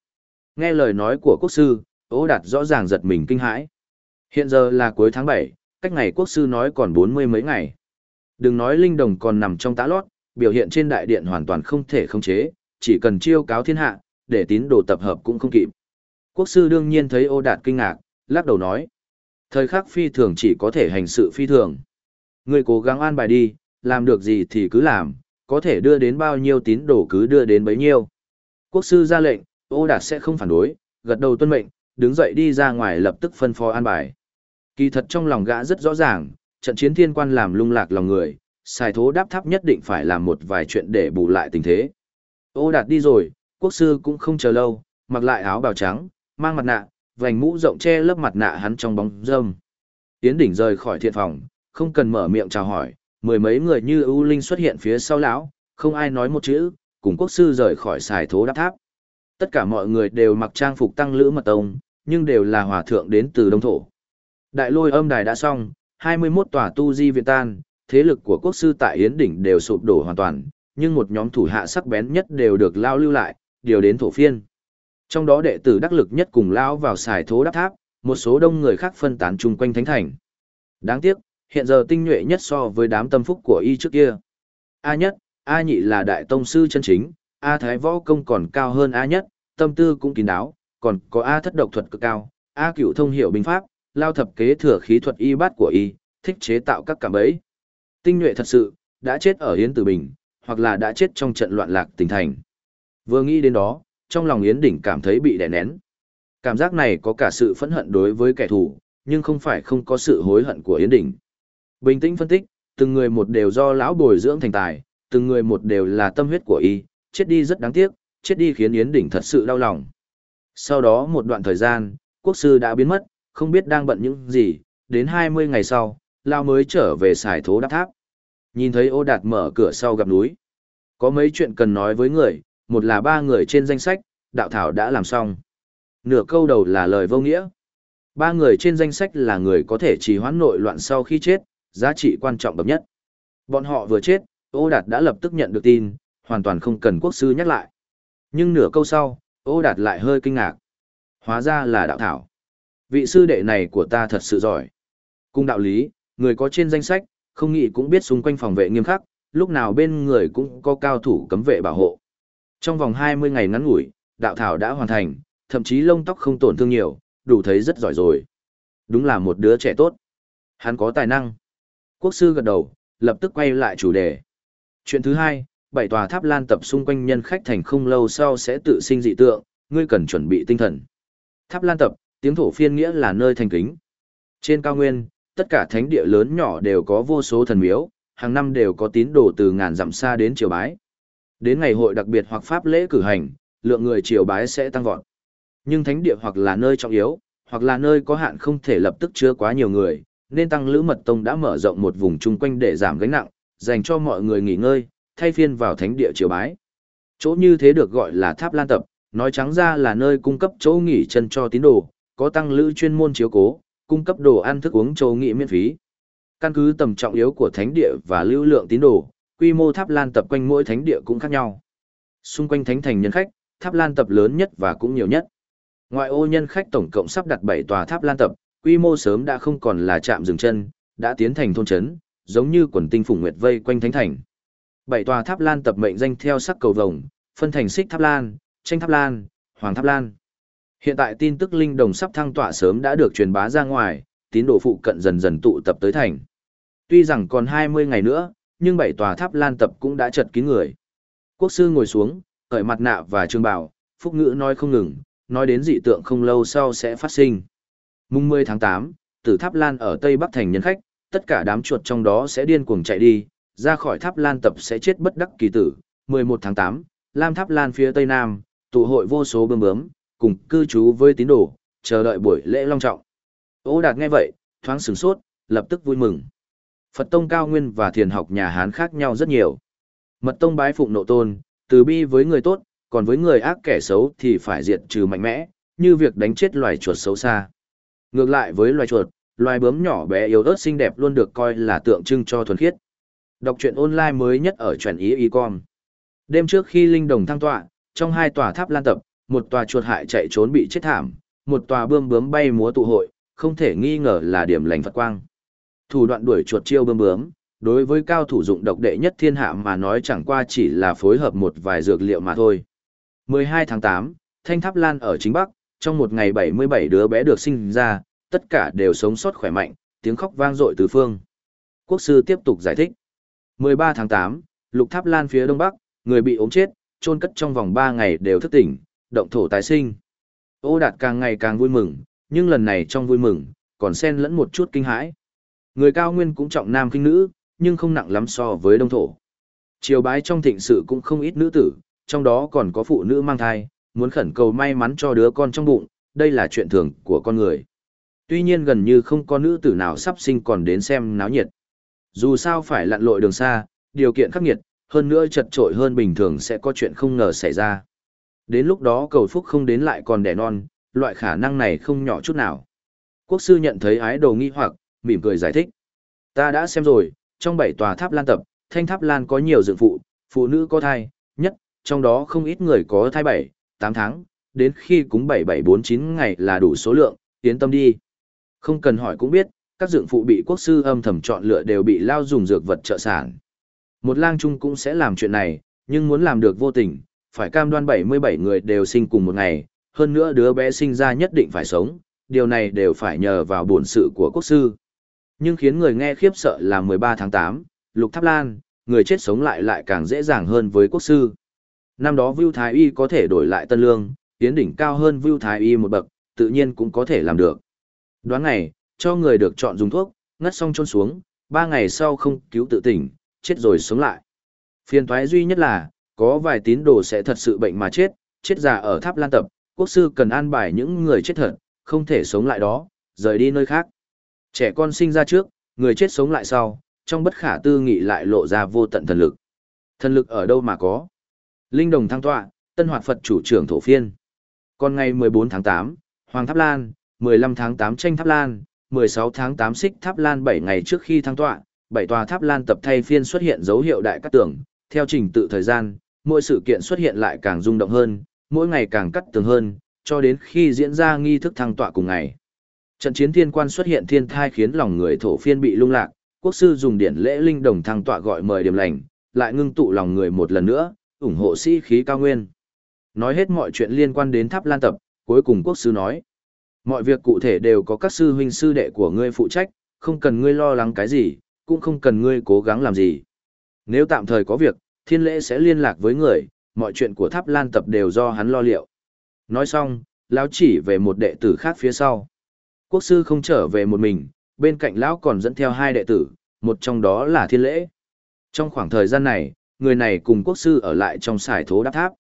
Nghe lời nói của quốc sư, Ô Đạt rõ ràng giật mình kinh hãi. Hiện giờ là cuối tháng 7, cách ngày quốc sư nói còn 40 mấy ngày. Đừng nói linh đồng còn nằm trong tã lót, biểu hiện trên đại điện hoàn toàn không thể khống chế, chỉ cần chiêu cáo thiên hạ, để tín đồ tập hợp cũng không kịp. Quốc sư đương nhiên thấy ô đạt kinh ngạc, lắc đầu nói. Thời khắc phi thường chỉ có thể hành sự phi thường. Người cố gắng an bài đi, làm được gì thì cứ làm, có thể đưa đến bao nhiêu tín đồ cứ đưa đến bấy nhiêu. Quốc sư ra lệnh, ô đạt sẽ không phản đối, gật đầu tuân mệnh, đứng dậy đi ra ngoài lập tức phân phó an bài. Kỳ thật trong lòng gã rất rõ ràng, trận chiến thiên quan làm lung lạc lòng người, xài thố đáp tháp nhất định phải làm một vài chuyện để bù lại tình thế. Ô đạt đi rồi, quốc sư cũng không chờ lâu, mặc lại áo bào trắng, mang mặt nạ, vành mũ rộng che lớp mặt nạ hắn trong bóng râm. Tiến đỉnh rời khỏi thiện phòng, không cần mở miệng chào hỏi, mười mấy người như ưu linh xuất hiện phía sau lão, không ai nói một chữ, cùng quốc sư rời khỏi xài thố đáp tháp. Tất cả mọi người đều mặc trang phục tăng lữ mật tông, nhưng đều là hòa thượng đến từ đông thổ. Đại lôi âm đài đã xong, 21 tòa tu di viện tan, thế lực của quốc sư tại Yến Đỉnh đều sụp đổ hoàn toàn, nhưng một nhóm thủ hạ sắc bén nhất đều được lao lưu lại, điều đến thổ phiên. Trong đó đệ tử đắc lực nhất cùng lao vào xài thố đắp tháp, một số đông người khác phân tán chung quanh thánh thành. Đáng tiếc, hiện giờ tinh nhuệ nhất so với đám tâm phúc của y trước kia. A nhất, A nhị là đại tông sư chân chính, A thái võ công còn cao hơn A nhất, tâm tư cũng kín đáo, còn có A thất độc thuật cực cao, A cửu thông hiểu binh pháp, lao thập kế thừa khí thuật y bát của y, thích chế tạo các cảm ấy. Tinh nhuệ thật sự, đã chết ở Yến Tử Bình, hoặc là đã chết trong trận loạn lạc tỉnh thành. Vừa nghĩ đến đó, trong lòng Yến Đỉnh cảm thấy bị đè nén. Cảm giác này có cả sự phẫn hận đối với kẻ thù, nhưng không phải không có sự hối hận của Yến Đỉnh. Bình tĩnh phân tích, từng người một đều do lão bồi dưỡng thành tài, từng người một đều là tâm huyết của y, chết đi rất đáng tiếc, chết đi khiến Yến Đỉnh thật sự đau lòng. Sau đó một đoạn thời gian, quốc sư đã biến mất, không biết đang bận những gì, đến 20 ngày sau, Lao mới trở về xài thố đáp tháp. Nhìn thấy ô đạt mở cửa sau gặp núi. Có mấy chuyện cần nói với người, một là ba người trên danh sách, đạo thảo đã làm xong. Nửa câu đầu là lời vô nghĩa. Ba người trên danh sách là người có thể trì hoãn nội loạn sau khi chết, giá trị quan trọng bậc nhất. Bọn họ vừa chết, ô đạt đã lập tức nhận được tin, hoàn toàn không cần quốc sư nhắc lại. Nhưng nửa câu sau, ô đạt lại hơi kinh ngạc. Hóa ra là đạo thảo. Vị sư đệ này của ta thật sự giỏi. Cung đạo lý, người có trên danh sách, không nghĩ cũng biết xung quanh phòng vệ nghiêm khắc, lúc nào bên người cũng có cao thủ cấm vệ bảo hộ. Trong vòng 20 ngày ngắn ngủi, đạo thảo đã hoàn thành, thậm chí lông tóc không tổn thương nhiều, đủ thấy rất giỏi rồi. Đúng là một đứa trẻ tốt. Hắn có tài năng. Quốc sư gật đầu, lập tức quay lại chủ đề. Chuyện thứ hai, bảy tòa tháp lan tập xung quanh nhân khách thành không lâu sau sẽ tự sinh dị tượng, ngươi cần chuẩn bị tinh thần. Tháp Lan Tập, tiếng thổ phiên nghĩa là nơi thành kính. Trên cao nguyên, tất cả thánh địa lớn nhỏ đều có vô số thần miếu, hàng năm đều có tín đồ từ ngàn dặm xa đến triều bái. Đến ngày hội đặc biệt hoặc pháp lễ cử hành, lượng người triều bái sẽ tăng vọt. Nhưng thánh địa hoặc là nơi trọng yếu, hoặc là nơi có hạn không thể lập tức chứa quá nhiều người, nên tăng lữ mật tông đã mở rộng một vùng chung quanh để giảm gánh nặng, dành cho mọi người nghỉ ngơi, thay phiên vào thánh địa triều bái. Chỗ như thế được gọi là tháp lan tập, nói trắng ra là nơi cung cấp chỗ nghỉ chân cho tín đồ, có tăng lữ chuyên môn chiếu cố, cung cấp đồ ăn thức uống chỗ nghỉ miễn phí. Căn cứ tầm trọng yếu của thánh địa và lưu lượng tín đồ, quy mô tháp lan tập quanh mỗi thánh địa cũng khác nhau. Xung quanh thánh thành nhân khách, tháp lan tập lớn nhất và cũng nhiều nhất. Ngoại ô nhân khách tổng cộng sắp đặt 7 tòa tháp lan tập, quy mô sớm đã không còn là trạm dừng chân, đã tiến thành thôn trấn, giống như quần tinh phùng nguyệt vây quanh thánh thành. Bảy tòa tháp lan tập mệnh danh theo sắc cầu vồng, phân thành xích tháp lan, tranh tháp lan, hoàng tháp lan. Hiện tại tin tức linh đồng sắp thăng tọa sớm đã được truyền bá ra ngoài, tín đồ phụ cận dần dần tụ tập tới thành. Tuy rằng còn 20 ngày nữa, nhưng bảy tòa tháp lan tập cũng đã chật kín người. Quốc sư ngồi xuống, cởi mặt nạ và trương bảo, phúc ngữ nói không ngừng, nói đến dị tượng không lâu sau sẽ phát sinh. Mùng 10 tháng 8, tử tháp lan ở Tây Bắc thành nhân khách, tất cả đám chuột trong đó sẽ điên cuồng chạy đi, ra khỏi tháp lan tập sẽ chết bất đắc kỳ tử. 11 tháng 8, Lam tháp lan phía Tây Nam, tụ hội vô số bơm bướm, cùng cư trú với tín đồ, chờ đợi buổi lễ long trọng. Ô Đạt nghe vậy, thoáng sửng sốt, lập tức vui mừng. Phật tông cao nguyên và thiền học nhà Hán khác nhau rất nhiều. Mật tông bái phụng nộ tôn, từ bi với người tốt, còn với người ác kẻ xấu thì phải diệt trừ mạnh mẽ, như việc đánh chết loài chuột xấu xa. Ngược lại với loài chuột, loài bướm nhỏ bé yếu ớt xinh đẹp luôn được coi là tượng trưng cho thuần khiết. Đọc truyện online mới nhất ở chuẩn ý e-com. Đêm trước khi linh đồng thăng tọa, trong hai tòa tháp lan tập, một tòa chuột hại chạy trốn bị chết thảm, một tòa bươm bướm bay múa tụ hội, không thể nghi ngờ là điểm lành Phật quang. Thủ đoạn đuổi chuột chiêu bươm bướm, đối với cao thủ dụng độc đệ nhất thiên hạ mà nói chẳng qua chỉ là phối hợp một vài dược liệu mà thôi. 12 tháng 8, Thanh Tháp Lan ở chính Bắc, trong một ngày 77 đứa bé được sinh ra, tất cả đều sống sót khỏe mạnh, tiếng khóc vang dội tứ phương. Quốc sư tiếp tục giải thích. 13 tháng 8, Lục Tháp Lan phía đông bắc, người bị ốm chết, chôn cất trong vòng 3 ngày đều thức tỉnh, động thổ tái sinh. Ô Đạt càng ngày càng vui mừng, nhưng lần này trong vui mừng, còn xen lẫn một chút kinh hãi. Người cao nguyên cũng trọng nam kinh nữ, nhưng không nặng lắm so với đông thổ. Triều bái trong thịnh sự cũng không ít nữ tử, trong đó còn có phụ nữ mang thai, muốn khẩn cầu may mắn cho đứa con trong bụng, đây là chuyện thường của con người. Tuy nhiên gần như không có nữ tử nào sắp sinh còn đến xem náo nhiệt. Dù sao phải lặn lội đường xa, điều kiện khắc nghiệt, hơn nữa chật trội hơn bình thường sẽ có chuyện không ngờ xảy ra. Đến lúc đó cầu phúc không đến lại còn đẻ non, loại khả năng này không nhỏ chút nào. Quốc sư nhận thấy ái đồ nghi hoặc, mỉm cười giải thích. Ta đã xem rồi, trong bảy tòa tháp lan tập, thanh tháp lan có nhiều dựng phụ, phụ nữ có thai, nhất, trong đó không ít người có thai 7, 8 tháng, đến khi cúng 7749 ngày là đủ số lượng, tiến tâm đi. Không cần hỏi cũng biết, các dựng phụ bị quốc sư âm thầm chọn lựa đều bị lao dùng dược vật trợ sản. Một lang trung cũng sẽ làm chuyện này, nhưng muốn làm được vô tình, phải cam đoan 77 người đều sinh cùng một ngày, hơn nữa đứa bé sinh ra nhất định phải sống, điều này đều phải nhờ vào bổn sự của quốc sư. Nhưng khiến người nghe khiếp sợ là 13 tháng 8, Lục Tháp Lan, người chết sống lại lại càng dễ dàng hơn với quốc sư. Năm đó Vưu Thái Y có thể đổi lại tân lương, tiến đỉnh cao hơn Vưu Thái Y một bậc, tự nhiên cũng có thể làm được. Đoán ngày, cho người được chọn dùng thuốc, ngất xong trôn xuống, ba ngày sau không cứu tự tỉnh, chết rồi sống lại. Phiền toái duy nhất là, có vài tín đồ sẽ thật sự bệnh mà chết, chết già ở tháp lan tập, quốc sư cần an bài những người chết thật, không thể sống lại đó, rời đi nơi khác. Trẻ con sinh ra trước, người chết sống lại sau, trong bất khả tư nghị lại lộ ra vô tận thần lực. Thần lực ở đâu mà có? Linh đồng thăng tọa, tân hoạt Phật chủ trưởng thổ phiên. Còn ngày 14 tháng 8, Hoàng Tháp Lan, 15 tháng 8 tranh Tháp Lan, 16 tháng 8 xích Tháp Lan 7 ngày trước khi thăng tọa, bảy tòa Tháp Lan tập thay phiên xuất hiện dấu hiệu đại cắt tường, theo trình tự thời gian, mỗi sự kiện xuất hiện lại càng rung động hơn, mỗi ngày càng cắt tường hơn, cho đến khi diễn ra nghi thức thăng tọa cùng ngày. Trận chiến thiên quan xuất hiện thiên thai khiến lòng người thổ phiên bị lung lạc, quốc sư dùng điển lễ linh đồng thăng tọa gọi mời điểm lành, lại ngưng tụ lòng người một lần nữa, ủng hộ sĩ khí cao nguyên. Nói hết mọi chuyện liên quan đến tháp lan tập, cuối cùng quốc sư nói. Mọi việc cụ thể đều có các sư huynh sư đệ của ngươi phụ trách, không cần ngươi lo lắng cái gì, cũng không cần ngươi cố gắng làm gì. Nếu tạm thời có việc, thiên lễ sẽ liên lạc với người, mọi chuyện của tháp lan tập đều do hắn lo liệu. Nói xong, lão chỉ về một đệ tử khác phía sau. Quốc sư không trở về một mình, bên cạnh lão còn dẫn theo hai đệ tử, một trong đó là thiên lễ. Trong khoảng thời gian này, người này cùng quốc sư ở lại trong sải thố đáp tháp.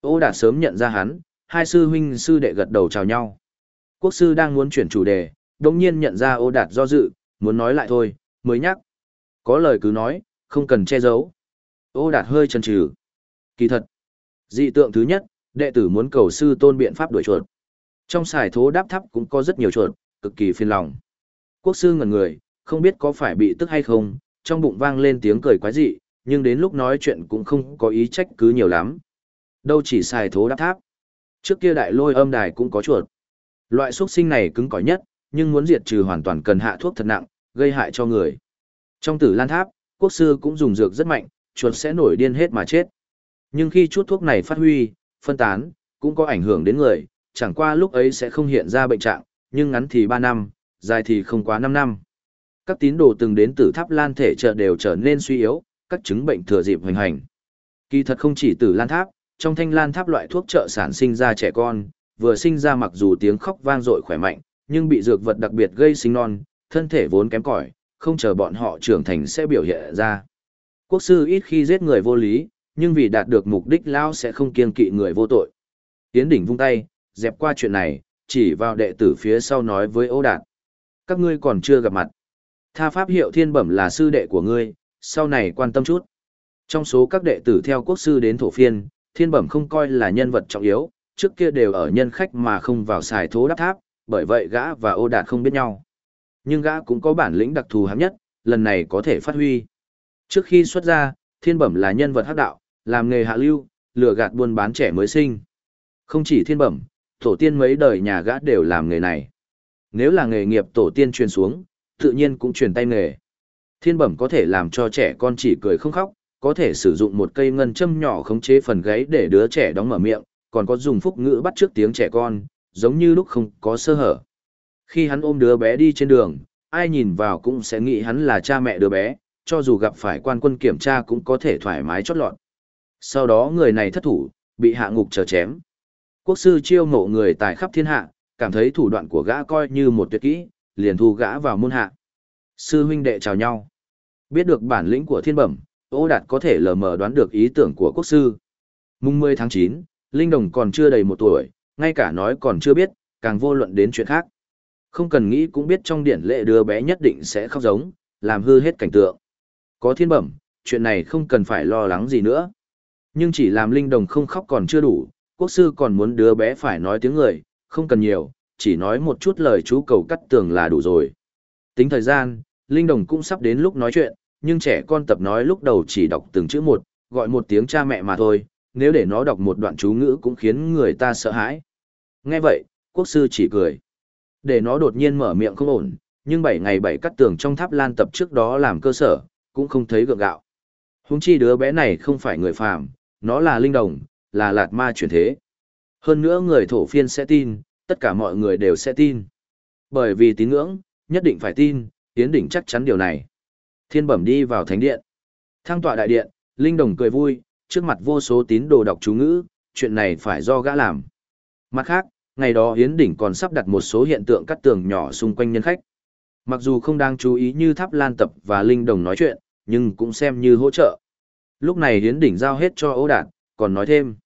Ô đã sớm nhận ra hắn, hai sư huynh sư đệ gật đầu chào nhau. Quốc sư đang muốn chuyển chủ đề, đồng nhiên nhận ra ô đạt do dự, muốn nói lại thôi, mới nhắc. Có lời cứ nói, không cần che giấu. Ô đạt hơi chần chừ. Kỳ thật. Dị tượng thứ nhất, đệ tử muốn cầu sư tôn biện pháp đuổi chuột. Trong xài thố đáp tháp cũng có rất nhiều chuột, cực kỳ phiền lòng. Quốc sư ngẩn người, không biết có phải bị tức hay không, trong bụng vang lên tiếng cười quái dị, nhưng đến lúc nói chuyện cũng không có ý trách cứ nhiều lắm. Đâu chỉ xài thố đáp tháp. Trước kia đại lôi âm đài cũng có chuột. Loại xuất sinh này cứng cỏi nhất, nhưng muốn diệt trừ hoàn toàn cần hạ thuốc thật nặng, gây hại cho người. Trong tử lan tháp, quốc sư cũng dùng dược rất mạnh, chuột sẽ nổi điên hết mà chết. Nhưng khi chút thuốc này phát huy, phân tán, cũng có ảnh hưởng đến người, chẳng qua lúc ấy sẽ không hiện ra bệnh trạng, nhưng ngắn thì 3 năm, dài thì không quá 5 năm. Các tín đồ từng đến tử tháp lan thể trợ đều trở nên suy yếu, các chứng bệnh thừa dịp hoành hành. Kỳ thật không chỉ tử lan tháp, trong thanh lan tháp loại thuốc trợ sản sinh ra trẻ con, vừa sinh ra mặc dù tiếng khóc vang dội khỏe mạnh, nhưng bị dược vật đặc biệt gây sinh non, thân thể vốn kém cỏi, không chờ bọn họ trưởng thành sẽ biểu hiện ra. Quốc sư ít khi giết người vô lý, nhưng vì đạt được mục đích lao sẽ không kiêng kỵ người vô tội. Tiến đỉnh vung tay, dẹp qua chuyện này, chỉ vào đệ tử phía sau nói với Ô Đạt. Các ngươi còn chưa gặp mặt. Tha pháp hiệu thiên bẩm là sư đệ của ngươi, sau này quan tâm chút. Trong số các đệ tử theo quốc sư đến thổ phiên, thiên bẩm không coi là nhân vật trọng yếu, trước kia đều ở nhân khách mà không vào xài thố đắp tháp, bởi vậy gã và ô đạt không biết nhau. Nhưng gã cũng có bản lĩnh đặc thù hám nhất, lần này có thể phát huy. Trước khi xuất ra, thiên bẩm là nhân vật hắc đạo, làm nghề hạ lưu, lừa gạt buôn bán trẻ mới sinh. Không chỉ thiên bẩm, tổ tiên mấy đời nhà gã đều làm nghề này. Nếu là nghề nghiệp tổ tiên truyền xuống, tự nhiên cũng truyền tay nghề. Thiên bẩm có thể làm cho trẻ con chỉ cười không khóc, có thể sử dụng một cây ngân châm nhỏ khống chế phần gáy để đứa trẻ đóng mở miệng, còn có dùng phúc ngữ bắt trước tiếng trẻ con, giống như lúc không có sơ hở. Khi hắn ôm đứa bé đi trên đường, ai nhìn vào cũng sẽ nghĩ hắn là cha mẹ đứa bé, cho dù gặp phải quan quân kiểm tra cũng có thể thoải mái chót lọt. Sau đó người này thất thủ, bị hạ ngục chờ chém. Quốc sư chiêu ngộ người tài khắp thiên hạ, cảm thấy thủ đoạn của gã coi như một tuyệt kỹ, liền thu gã vào môn hạ. Sư huynh đệ chào nhau. Biết được bản lĩnh của thiên bẩm, Ô Đạt có thể lờ mờ đoán được ý tưởng của quốc sư. Mùng 10 tháng 9, Linh Đồng còn chưa đầy một tuổi, ngay cả nói còn chưa biết, càng vô luận đến chuyện khác. Không cần nghĩ cũng biết trong điển lệ đứa bé nhất định sẽ khóc giống, làm hư hết cảnh tượng. Có thiên bẩm, chuyện này không cần phải lo lắng gì nữa. Nhưng chỉ làm Linh Đồng không khóc còn chưa đủ, quốc sư còn muốn đứa bé phải nói tiếng người, không cần nhiều, chỉ nói một chút lời chú cầu cắt tường là đủ rồi. Tính thời gian, Linh Đồng cũng sắp đến lúc nói chuyện, nhưng trẻ con tập nói lúc đầu chỉ đọc từng chữ một, gọi một tiếng cha mẹ mà thôi, nếu để nó đọc một đoạn chú ngữ cũng khiến người ta sợ hãi. Nghe vậy, quốc sư chỉ cười. Để nó đột nhiên mở miệng không ổn, nhưng bảy ngày bảy cắt tường trong tháp lan tập trước đó làm cơ sở, cũng không thấy gượng gạo. Húng chi đứa bé này không phải người phàm, nó là linh đồng, là lạt ma chuyển thế. Hơn nữa người thổ phiên sẽ tin, tất cả mọi người đều sẽ tin. Bởi vì tín ngưỡng, nhất định phải tin, Tiến đỉnh chắc chắn điều này. Thiên bẩm đi vào thánh điện. Thăng tọa đại điện, Linh Đồng cười vui, trước mặt vô số tín đồ đọc chú ngữ, chuyện này phải do gã làm. Mặt khác, ngày đó Hiến Đỉnh còn sắp đặt một số hiện tượng cắt tường nhỏ xung quanh nhân khách. Mặc dù không đang chú ý như Tháp Lan Tập và Linh Đồng nói chuyện, nhưng cũng xem như hỗ trợ. Lúc này Hiến Đỉnh giao hết cho Âu Đạt, còn nói thêm.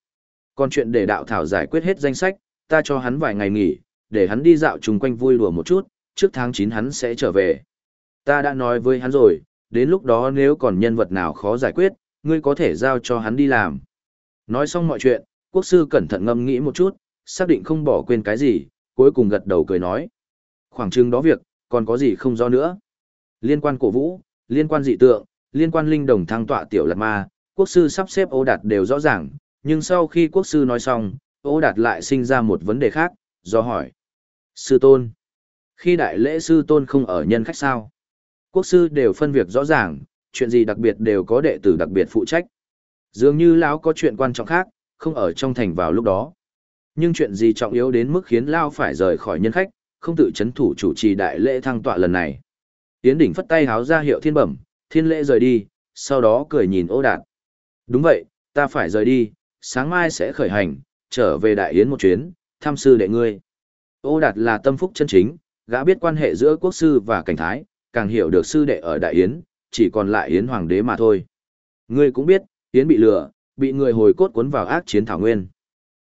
Còn chuyện để đạo thảo giải quyết hết danh sách, ta cho hắn vài ngày nghỉ, để hắn đi dạo chung quanh vui đùa một chút, trước tháng 9 hắn sẽ trở về. Ta đã nói với hắn rồi, đến lúc đó nếu còn nhân vật nào khó giải quyết, ngươi có thể giao cho hắn đi làm. Nói xong mọi chuyện, quốc sư cẩn thận ngâm nghĩ một chút, xác định không bỏ quên cái gì, cuối cùng gật đầu cười nói. Khoảng chừng đó việc, còn có gì không do nữa. Liên quan cổ vũ, liên quan dị tượng, liên quan linh đồng thăng tọa tiểu lạt ma, quốc sư sắp xếp ô đạt đều rõ ràng, nhưng sau khi quốc sư nói xong, ô đạt lại sinh ra một vấn đề khác, do hỏi. Sư tôn. Khi đại lễ sư tôn không ở nhân khách sao? Quốc sư đều phân việc rõ ràng, chuyện gì đặc biệt đều có đệ tử đặc biệt phụ trách. Dường như lão có chuyện quan trọng khác, không ở trong thành vào lúc đó. Nhưng chuyện gì trọng yếu đến mức khiến lão phải rời khỏi nhân khách, không tự chấn thủ chủ trì đại lễ thăng tọa lần này. Tiến đỉnh phất tay háo ra hiệu thiên bẩm, thiên lễ rời đi, sau đó cười nhìn ô đạt. Đúng vậy, ta phải rời đi, sáng mai sẽ khởi hành, trở về đại yến một chuyến, thăm sư đệ ngươi. Ô Đạt là tâm phúc chân chính, gã biết quan hệ giữa quốc sư và cảnh thái, càng hiểu được sư đệ ở Đại Yến, chỉ còn lại Yến Hoàng đế mà thôi. Ngươi cũng biết, Yến bị lừa, bị người hồi cốt cuốn vào ác chiến thảo nguyên.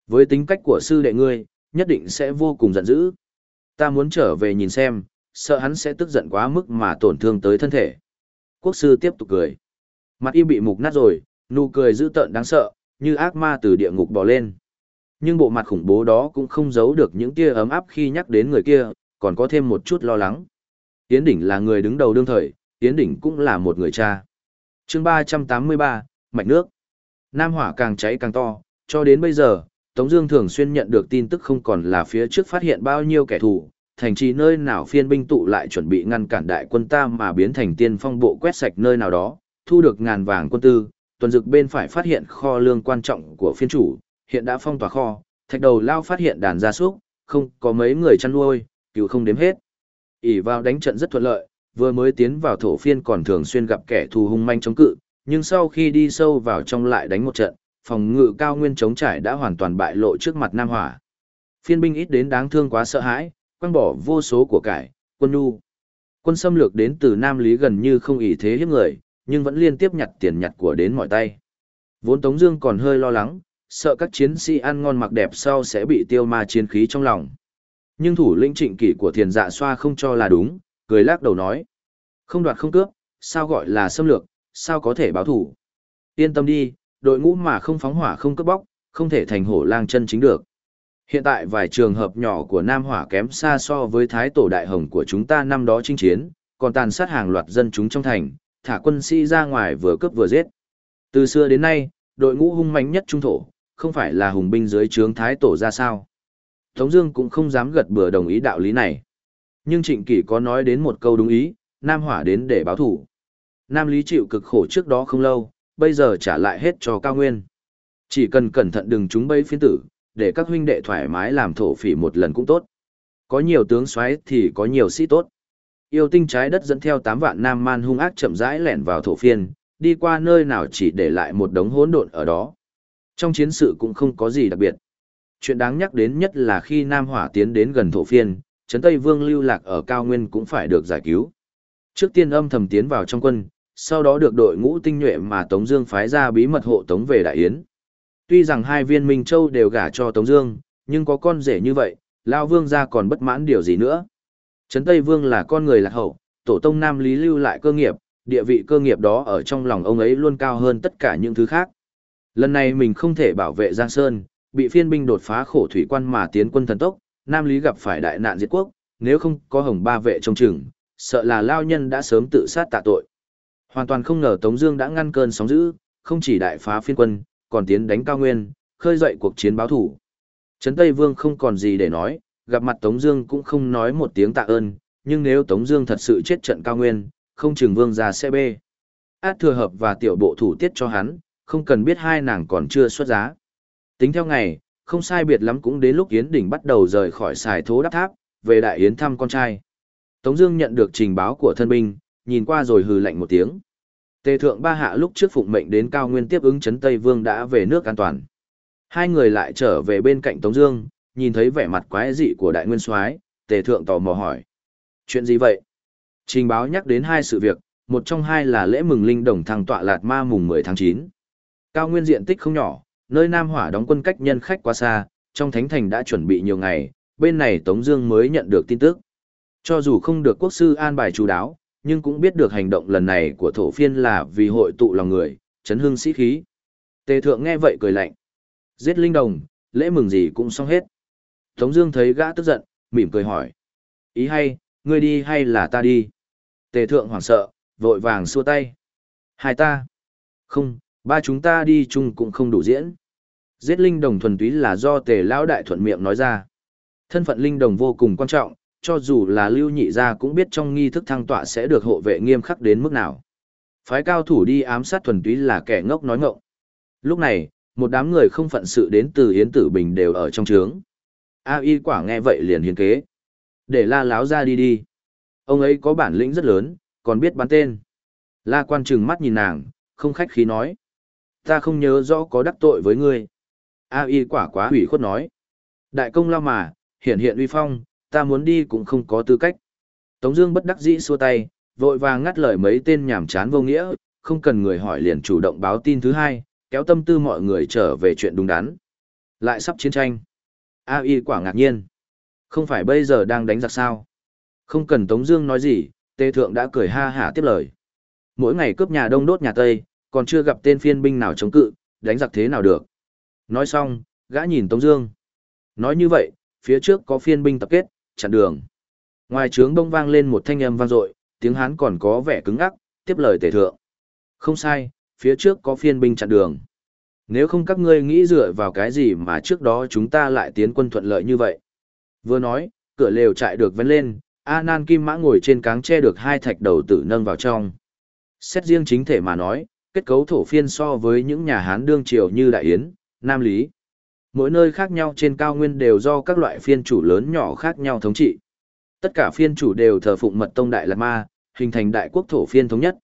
Với tính cách của sư đệ ngươi, nhất định sẽ vô cùng giận dữ. Ta muốn trở về nhìn xem, sợ hắn sẽ tức giận quá mức mà tổn thương tới thân thể. Quốc sư tiếp tục cười. Mặt y bị mục nát rồi, nụ cười dữ tợn đáng sợ, như ác ma từ địa ngục bò lên. Nhưng bộ mặt khủng bố đó cũng không giấu được những tia ấm áp khi nhắc đến người kia, còn có thêm một chút lo lắng. Yến Đỉnh là người đứng đầu đương thời, Yến Đỉnh cũng là một người cha. chương 383, Mạch Nước. Nam hỏa càng cháy càng to, cho đến bây giờ, Tống Dương thường xuyên nhận được tin tức không còn là phía trước phát hiện bao nhiêu kẻ thù, thành trì nơi nào phiên binh tụ lại chuẩn bị ngăn cản đại quân ta mà biến thành tiên phong bộ quét sạch nơi nào đó, thu được ngàn vàng quân tư. Tuần dực bên phải phát hiện kho lương quan trọng của phiên chủ, hiện đã phong tỏa kho. Thạch đầu lao phát hiện đàn gia súc, không có mấy người chăn nuôi, cứu không đếm hết. ỉ vào đánh trận rất thuận lợi, vừa mới tiến vào thổ phiên còn thường xuyên gặp kẻ thù hung manh chống cự, nhưng sau khi đi sâu vào trong lại đánh một trận, phòng ngự cao nguyên chống trải đã hoàn toàn bại lộ trước mặt Nam Hỏa. Phiên binh ít đến đáng thương quá sợ hãi, quăng bỏ vô số của cải, quân nhu. Quân xâm lược đến từ Nam Lý gần như không ý thế hiếp người, nhưng vẫn liên tiếp nhặt tiền nhặt của đến mọi tay. Vốn Tống Dương còn hơi lo lắng, sợ các chiến sĩ ăn ngon mặc đẹp sau sẽ bị tiêu ma chiến khí trong lòng. Nhưng thủ lĩnh trịnh kỷ của thiền dạ xoa không cho là đúng, cười lắc đầu nói. Không đoạt không cướp, sao gọi là xâm lược, sao có thể báo thủ. Yên tâm đi, đội ngũ mà không phóng hỏa không cướp bóc, không thể thành hổ lang chân chính được. Hiện tại vài trường hợp nhỏ của Nam Hỏa kém xa so với thái tổ đại hồng của chúng ta năm đó chinh chiến, còn tàn sát hàng loạt dân chúng trong thành, thả quân sĩ ra ngoài vừa cướp vừa giết. Từ xưa đến nay, đội ngũ hung mạnh nhất trung thổ, không phải là hùng binh dưới trướng thái tổ ra sao. Tống Dương cũng không dám gật bừa đồng ý đạo lý này. Nhưng Trịnh Kỷ có nói đến một câu đúng ý, Nam Hỏa đến để báo thù. Nam Lý chịu cực khổ trước đó không lâu, bây giờ trả lại hết cho Cao Nguyên. Chỉ cần cẩn thận đừng trúng bẫy phiến tử, để các huynh đệ thoải mái làm thổ phỉ một lần cũng tốt. Có nhiều tướng soái thì có nhiều sĩ tốt. Yêu tinh trái đất dẫn theo 8 vạn nam man hung ác chậm rãi lẻn vào thổ phiên, đi qua nơi nào chỉ để lại một đống hỗn độn ở đó. Trong chiến sự cũng không có gì đặc biệt. Chuyện đáng nhắc đến nhất là khi Nam Hỏa tiến đến gần thổ phiên, Trấn Tây Vương lưu lạc ở cao nguyên cũng phải được giải cứu. Trước tiên âm thầm tiến vào trong quân, sau đó được đội ngũ tinh nhuệ mà Tống Dương phái ra bí mật hộ tống về Đại Yến. Tuy rằng hai viên Minh Châu đều gả cho Tống Dương, nhưng có con rể như vậy, Lão Vương gia còn bất mãn điều gì nữa? Trấn Tây Vương là con người lạc hậu, tổ tông Nam Lý lưu lại cơ nghiệp, địa vị cơ nghiệp đó ở trong lòng ông ấy luôn cao hơn tất cả những thứ khác. Lần này mình không thể bảo vệ Giang Sơn, bị phiên binh đột phá khổ thủy quan mà tiến quân thần tốc, Nam Lý gặp phải đại nạn diệt quốc, nếu không có hồng ba vệ trong chừng, sợ là lao nhân đã sớm tự sát tạ tội. Hoàn toàn không ngờ Tống Dương đã ngăn cơn sóng dữ, không chỉ đại phá phiên quân, còn tiến đánh cao nguyên, khơi dậy cuộc chiến báo thù. Trấn Tây Vương không còn gì để nói, gặp mặt Tống Dương cũng không nói một tiếng tạ ơn, nhưng nếu Tống Dương thật sự chết trận cao nguyên, không chừng Vương gia sẽ bê. Át thừa hợp và tiểu bộ thủ tiết cho hắn, không cần biết hai nàng còn chưa xuất giá. Tính theo ngày, không sai biệt lắm cũng đến lúc Yến Đỉnh bắt đầu rời khỏi xài thố đắp tháp, về Đại Yến thăm con trai. Tống Dương nhận được trình báo của thân binh, nhìn qua rồi hừ lạnh một tiếng. Tề thượng ba hạ lúc trước phụng mệnh đến cao nguyên tiếp ứng chấn Tây Vương đã về nước an toàn. Hai người lại trở về bên cạnh Tống Dương, nhìn thấy vẻ mặt quái dị của đại nguyên soái, tề thượng tò mò hỏi. Chuyện gì vậy? Trình báo nhắc đến hai sự việc, một trong hai là lễ mừng linh đồng thăng tọa lạt ma mùng 10 tháng 9. Cao nguyên diện tích không nhỏ, nơi Nam Hỏa đóng quân cách nhân khách quá xa, trong thánh thành đã chuẩn bị nhiều ngày, bên này Tống Dương mới nhận được tin tức. Cho dù không được quốc sư an bài chú đáo, nhưng cũng biết được hành động lần này của thổ phiên là vì hội tụ lòng người, chấn hương sĩ khí. Tề thượng nghe vậy cười lạnh. Giết linh đồng, lễ mừng gì cũng xong hết. Tống Dương thấy gã tức giận, mỉm cười hỏi. Ý hay, ngươi đi hay là ta đi? Tề thượng hoảng sợ, vội vàng xua tay. Hai ta. Không, ba chúng ta đi chung cũng không đủ diễn. Giết linh đồng thuần túy là do tề lão đại thuận miệng nói ra. Thân phận linh đồng vô cùng quan trọng, cho dù là lưu nhị gia cũng biết trong nghi thức thăng tọa sẽ được hộ vệ nghiêm khắc đến mức nào. Phái cao thủ đi ám sát thuần túy là kẻ ngốc nói ngọng. Lúc này, một đám người không phận sự đến từ Yến Tử Bình đều ở trong trướng. A y quả nghe vậy liền hiến kế. Để la láo ra đi đi. Ông ấy có bản lĩnh rất lớn, còn biết bắn tên. La quan trừng mắt nhìn nàng, không khách khí nói. Ta không nhớ rõ có đắc tội với ngươi. A y quả quá hủy khuất nói. Đại công lao mà, hiện hiện uy phong, ta muốn đi cũng không có tư cách. Tống Dương bất đắc dĩ xua tay, vội vàng ngắt lời mấy tên nhảm chán vô nghĩa, không cần người hỏi liền chủ động báo tin thứ hai, kéo tâm tư mọi người trở về chuyện đúng đắn. Lại sắp chiến tranh. A Y quả ngạc nhiên. Không phải bây giờ đang đánh giặc sao? Không cần Tống Dương nói gì, Tề Thượng đã cười ha hả tiếp lời. Mỗi ngày cướp nhà Đông đốt nhà Tây, còn chưa gặp tên phiên binh nào chống cự, đánh giặc thế nào được? Nói xong, gã nhìn Tống Dương. Nói như vậy, phía trước có phiên binh tập kết, chặn đường. Ngoài trướng đông vang lên một thanh âm vang dội, tiếng Hán còn có vẻ cứng ngắc, tiếp lời Tề Thượng. Không sai, phía trước có phiên binh chặn đường. Nếu không các ngươi nghĩ dựa vào cái gì mà trước đó chúng ta lại tiến quân thuận lợi như vậy. Vừa nói, cửa lều chạy được vén lên, A Nan Kim Mã ngồi trên cáng che được hai thạch đầu tử nâng vào trong. Xét riêng chính thể mà nói, kết cấu thổ phiên so với những nhà Hán đương triều như Đại Yến, Nam Lý. Mỗi nơi khác nhau trên cao nguyên đều do các loại phiên chủ lớn nhỏ khác nhau thống trị. Tất cả phiên chủ đều thờ phụng mật tông Đại Lạt Ma, hình thành đại quốc thổ phiên thống nhất.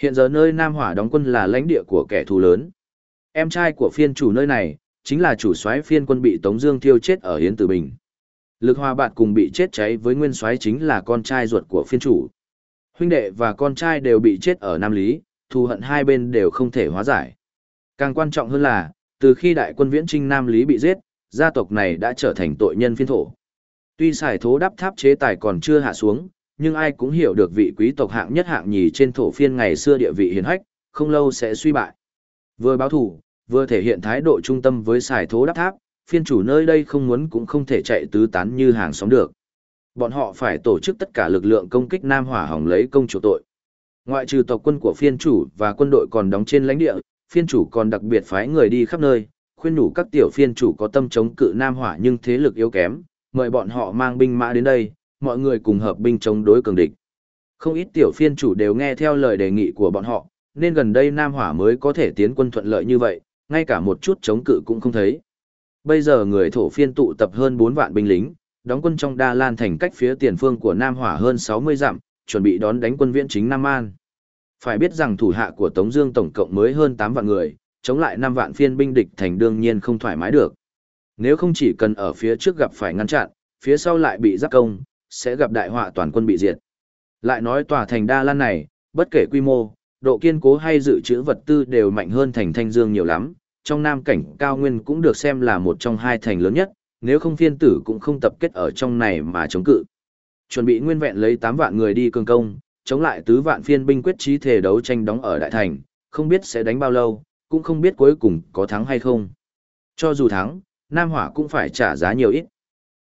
Hiện giờ nơi Nam Hỏa đóng quân là lãnh địa của kẻ thù lớn. Em trai của phiên chủ nơi này, chính là chủ soái phiên quân bị Tống Dương thiêu chết ở yến Tử Bình. Lực Hoa Bạt cùng bị chết cháy với nguyên soái chính là con trai ruột của phiên chủ. Huynh đệ và con trai đều bị chết ở Nam Lý, thù hận hai bên đều không thể hóa giải. Càng quan trọng hơn là, từ khi đại quân viễn trinh Nam Lý bị giết, gia tộc này đã trở thành tội nhân phiên thổ. Tuy xài thố đắp tháp chế tài còn chưa hạ xuống, nhưng ai cũng hiểu được vị quý tộc hạng nhất hạng nhì trên thổ phiên ngày xưa địa vị hiền hách, không lâu sẽ suy bại. Vừa báo thủ, vừa thể hiện thái độ trung tâm với xài thố đắp tháp, phiên chủ nơi đây không muốn cũng không thể chạy tứ tán như hàng xóm được. Bọn họ phải tổ chức tất cả lực lượng công kích Nam Hỏa Hồng lấy công chủ tội. Ngoại trừ tộc quân của phiên chủ và quân đội còn đóng trên lãnh địa, phiên chủ còn đặc biệt phái người đi khắp nơi, khuyên nhủ các tiểu phiên chủ có tâm chống cự Nam Hỏa nhưng thế lực yếu kém, mời bọn họ mang binh mã đến đây, mọi người cùng hợp binh chống đối cường địch. Không ít tiểu phiên chủ đều nghe theo lời đề nghị của bọn họ, nên gần đây Nam Hỏa mới có thể tiến quân thuận lợi như vậy, ngay cả một chút chống cự cũng không thấy. Bây giờ người thổ phiên tụ tập hơn 4 vạn binh lính, đóng quân trong Đa Lan thành cách phía tiền phương của Nam Hỏa hơn 60 dặm, chuẩn bị đón đánh quân viễn chính Nam An. Phải biết rằng thủ hạ của Tống Dương tổng cộng mới hơn 8 vạn người, chống lại 5 vạn phiên binh địch thành đương nhiên không thoải mái được. Nếu không chỉ cần ở phía trước gặp phải ngăn chặn, phía sau lại bị giáp công, sẽ gặp đại họa toàn quân bị diệt. Lại nói tòa thành Đa Lan này, bất kể quy mô, độ kiên cố hay dự trữ vật tư đều mạnh hơn thành Thanh Dương nhiều lắm, trong Nam cảnh cao nguyên cũng được xem là một trong hai thành lớn nhất, nếu không phiên tử cũng không tập kết ở trong này mà chống cự. Chuẩn bị nguyên vẹn lấy 8 vạn người đi cường công, chống lại tứ vạn phiên binh quyết trí thể đấu tranh đóng ở đại thành, không biết sẽ đánh bao lâu, cũng không biết cuối cùng có thắng hay không. Cho dù thắng, Nam Hỏa cũng phải trả giá nhiều ít.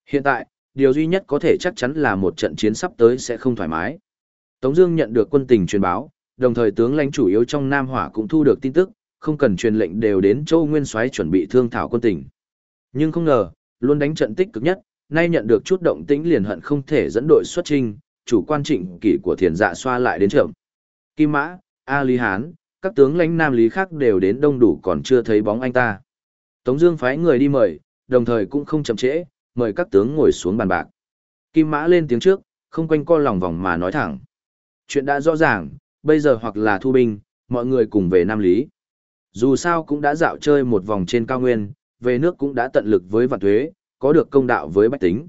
Hiện tại, điều duy nhất có thể chắc chắn là một trận chiến sắp tới sẽ không thoải mái. Tống Dương nhận được quân tình truyền báo, đồng thời tướng lãnh chủ yếu trong Nam Hỏa cũng thu được tin tức, không cần truyền lệnh đều đến Châu Nguyên Soái chuẩn bị thương thảo quân tình. Nhưng không ngờ, luôn đánh trận tích cực nhất, nay nhận được chút động tĩnh liền hận không thể dẫn đội xuất chinh, chủ quan trịnh kỷ của thiền dạ xoa lại đến trưởng. Kim Mã, A Lý Hán, các tướng lãnh Nam Lý khác đều đến đông đủ còn chưa thấy bóng anh ta. Tống Dương phái người đi mời, đồng thời cũng không chậm trễ, mời các tướng ngồi xuống bàn bạc. Kim Mã lên tiếng trước, không quanh co lòng vòng mà nói thẳng. Chuyện đã rõ ràng, bây giờ hoặc là thu binh, mọi người cùng về Nam Lý. Dù sao cũng đã dạo chơi một vòng trên cao nguyên, về nước cũng đã tận lực với vạn thuế, có được công đạo với bách tính.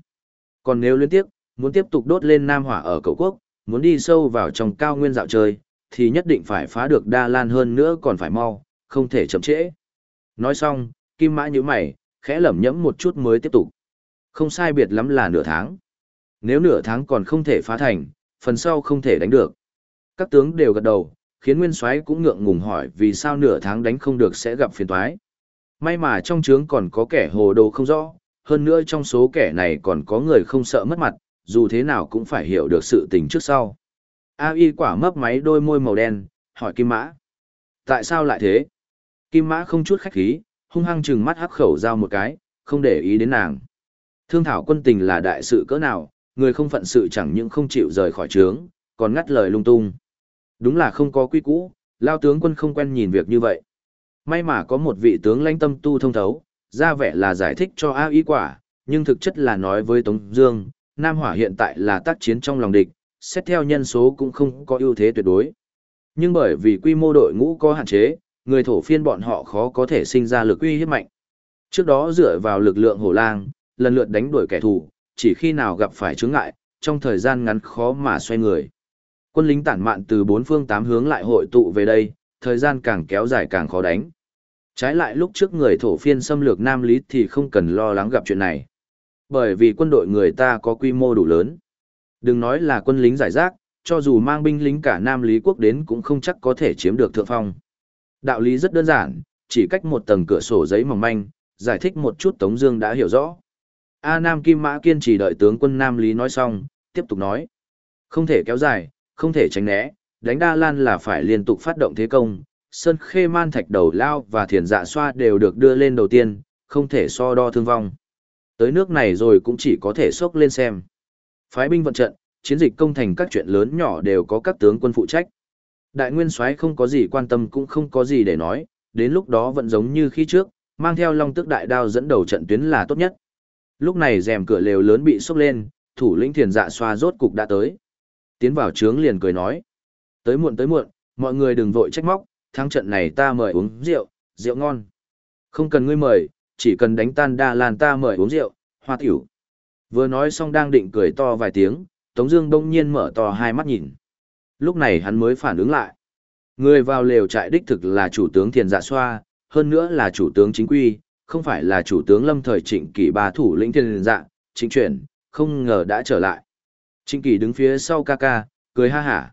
Còn nếu liên tiếp, muốn tiếp tục đốt lên Nam Hỏa ở cầu quốc, muốn đi sâu vào trong cao nguyên dạo chơi, thì nhất định phải phá được Đa Lan hơn nữa còn phải mau, không thể chậm trễ. Nói xong, Kim Mã như mày, khẽ lẩm nhẩm một chút mới tiếp tục. Không sai biệt lắm là nửa tháng. Nếu nửa tháng còn không thể phá thành, phần sau không thể đánh được. Các tướng đều gật đầu, khiến Nguyên Soái cũng ngượng ngùng hỏi vì sao nửa tháng đánh không được sẽ gặp phiền toái. May mà trong trướng còn có kẻ hồ đồ không rõ, hơn nữa trong số kẻ này còn có người không sợ mất mặt, dù thế nào cũng phải hiểu được sự tình trước sau. A y quả mấp máy đôi môi màu đen, hỏi Kim Mã. Tại sao lại thế? Kim Mã không chút khách khí, hung hăng chừng mắt hắc khẩu giao một cái, không để ý đến nàng. Thương thảo quân tình là đại sự cỡ nào, người không phận sự chẳng những không chịu rời khỏi trướng, còn ngắt lời lung tung. Đúng là không có quy cũ, lao tướng quân không quen nhìn việc như vậy. May mà có một vị tướng lãnh tâm tu thông thấu, ra vẻ là giải thích cho A ý quả, nhưng thực chất là nói với Tống Dương, Nam Hỏa hiện tại là tác chiến trong lòng địch, xét theo nhân số cũng không có ưu thế tuyệt đối. Nhưng bởi vì quy mô đội ngũ có hạn chế, người thổ phiên bọn họ khó có thể sinh ra lực uy hiếp mạnh. Trước đó dựa vào lực lượng hổ lang, lần lượt đánh đuổi kẻ thù, chỉ khi nào gặp phải chướng ngại, trong thời gian ngắn khó mà xoay người. Quân lính tản mạn từ bốn phương tám hướng lại hội tụ về đây, thời gian càng kéo dài càng khó đánh. Trái lại lúc trước người thổ phiên xâm lược Nam Lý thì không cần lo lắng gặp chuyện này. Bởi vì quân đội người ta có quy mô đủ lớn. Đừng nói là quân lính giải rác, cho dù mang binh lính cả Nam Lý quốc đến cũng không chắc có thể chiếm được thượng phong. Đạo lý rất đơn giản, chỉ cách một tầng cửa sổ giấy mỏng manh, giải thích một chút Tống Dương đã hiểu rõ. A Nam Kim Mã kiên trì đợi tướng quân Nam Lý nói xong, tiếp tục nói. Không thể kéo dài, không thể tránh né, đánh Đa Lan là phải liên tục phát động thế công. Sơn Khê Man Thạch Đầu Lao và Thiền Dạ Xoa đều được đưa lên đầu tiên, không thể so đo thương vong. Tới nước này rồi cũng chỉ có thể sốc lên xem. Phái binh vận trận, chiến dịch công thành các chuyện lớn nhỏ đều có các tướng quân phụ trách. Đại nguyên soái không có gì quan tâm cũng không có gì để nói, đến lúc đó vẫn giống như khi trước, mang theo long tức đại đao dẫn đầu trận tuyến là tốt nhất. Lúc này rèm cửa lều lớn bị sốc lên, thủ lĩnh thiền dạ xoa rốt cục đã tới. Tiến vào trướng liền cười nói. Tới muộn tới muộn, mọi người đừng vội trách móc, thắng trận này ta mời uống rượu, rượu ngon. Không cần ngươi mời, chỉ cần đánh tan đa lan ta mời uống rượu, hoa tiểu. Vừa nói xong đang định cười to vài tiếng, Tống Dương đông nhiên mở to hai mắt nhìn. Lúc này hắn mới phản ứng lại. Người vào lều trại đích thực là chủ tướng Thiền Dạ Xoa, hơn nữa là chủ tướng chính quy, không phải là chủ tướng lâm thời trịnh kỷ ba thủ lĩnh Thiền Dạ, chính chuyển, không ngờ đã trở lại. Trịnh kỷ đứng phía sau ca ca, cười ha hả.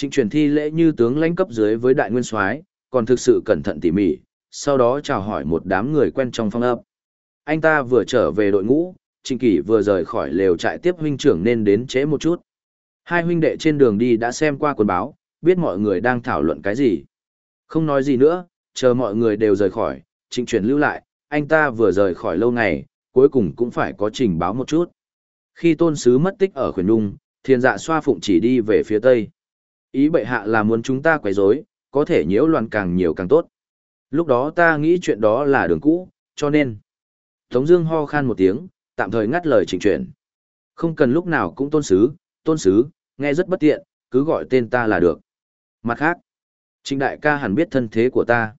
Trịnh Truyền thi lễ như tướng lãnh cấp dưới với đại nguyên soái, còn thực sự cẩn thận tỉ mỉ, sau đó chào hỏi một đám người quen trong phong ấp. Anh ta vừa trở về đội ngũ, Trịnh Kỷ vừa rời khỏi lều trại tiếp huynh trưởng nên đến trễ một chút. Hai huynh đệ trên đường đi đã xem qua quần báo, biết mọi người đang thảo luận cái gì. Không nói gì nữa, chờ mọi người đều rời khỏi, trịnh Truyền lưu lại, anh ta vừa rời khỏi lâu ngày, cuối cùng cũng phải có trình báo một chút. Khi tôn sứ mất tích ở khuyển nung, thiên dạ xoa phụng chỉ đi về phía tây. Ý bệ hạ là muốn chúng ta quấy rối, có thể nhiễu loạn càng nhiều càng tốt. Lúc đó ta nghĩ chuyện đó là đường cũ, cho nên. Tống Dương ho khan một tiếng, tạm thời ngắt lời trịnh chuyện. Không cần lúc nào cũng tôn sứ, tôn sứ, nghe rất bất tiện, cứ gọi tên ta là được. Mặt khác, trịnh đại ca hẳn biết thân thế của ta.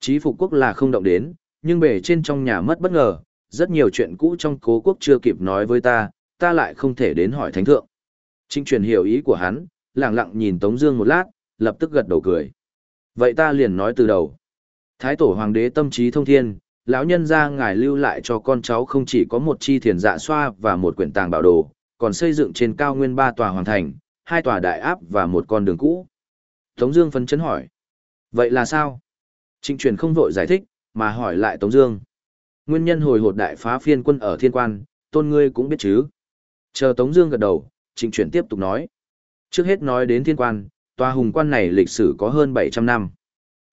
Chí phục quốc là không động đến, nhưng bề trên trong nhà mất bất ngờ, rất nhiều chuyện cũ trong cố quốc chưa kịp nói với ta, ta lại không thể đến hỏi thánh thượng. Trịnh truyền hiểu ý của hắn, lẳng lặng nhìn Tống Dương một lát, lập tức gật đầu cười. Vậy ta liền nói từ đầu. Thái tổ hoàng đế tâm trí thông thiên, lão nhân gia ngài lưu lại cho con cháu không chỉ có một chi thiền dạ xoa và một quyển tàng bảo đồ, còn xây dựng trên cao nguyên ba tòa hoàng thành, hai tòa đại áp và một con đường cũ. Tống Dương phấn chấn hỏi, vậy là sao? Trịnh truyền không vội giải thích, mà hỏi lại Tống Dương. Nguyên nhân hồi hột đại phá phiên quân ở thiên quan, tôn ngươi cũng biết chứ? Chờ Tống Dương gật đầu, Trịnh truyền tiếp tục nói. Trước hết nói đến thiên quan, tòa hùng quan này lịch sử có hơn 700 năm.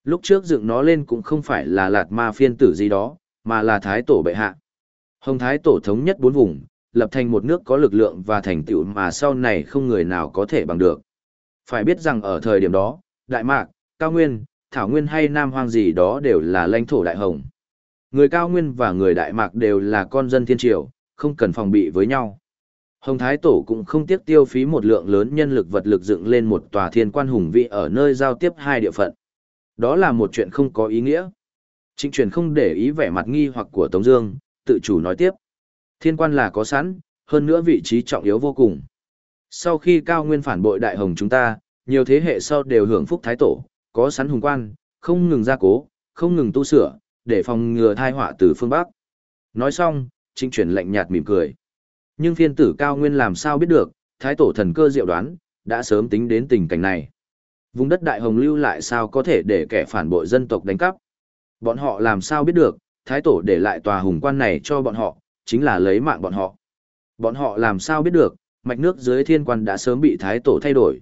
Lúc trước dựng nó lên cũng không phải là lạt ma phiên tử gì đó, mà là thái tổ bệ hạ. Hồng thái tổ thống nhất bốn vùng, lập thành một nước có lực lượng và thành tựu mà sau này không người nào có thể bằng được. Phải biết rằng ở thời điểm đó, Đại Mạc, Cao Nguyên, Thảo Nguyên hay Nam Hoang gì đó đều là lãnh thổ Đại Hồng. Người Cao Nguyên và người Đại Mạc đều là con dân thiên triều, không cần phòng bị với nhau. Hồng Thái Tổ cũng không tiếc tiêu phí một lượng lớn nhân lực vật lực dựng lên một tòa thiên quan hùng vị ở nơi giao tiếp hai địa phận. Đó là một chuyện không có ý nghĩa. Trịnh truyền không để ý vẻ mặt nghi hoặc của Tống Dương, tự chủ nói tiếp. Thiên quan là có sẵn, hơn nữa vị trí trọng yếu vô cùng. Sau khi cao nguyên phản bội đại hồng chúng ta, nhiều thế hệ sau đều hưởng phúc thái tổ, có sẵn hùng quan, không ngừng gia cố, không ngừng tu sửa, để phòng ngừa tai họa từ phương Bắc. Nói xong, trịnh truyền lạnh nhạt mỉm cười. Nhưng phiên tử cao nguyên làm sao biết được, thái tổ thần cơ diệu đoán, đã sớm tính đến tình cảnh này. Vùng đất đại hồng lưu lại sao có thể để kẻ phản bội dân tộc đánh cắp. Bọn họ làm sao biết được, thái tổ để lại tòa hùng quan này cho bọn họ, chính là lấy mạng bọn họ. Bọn họ làm sao biết được, mạch nước dưới thiên quan đã sớm bị thái tổ thay đổi.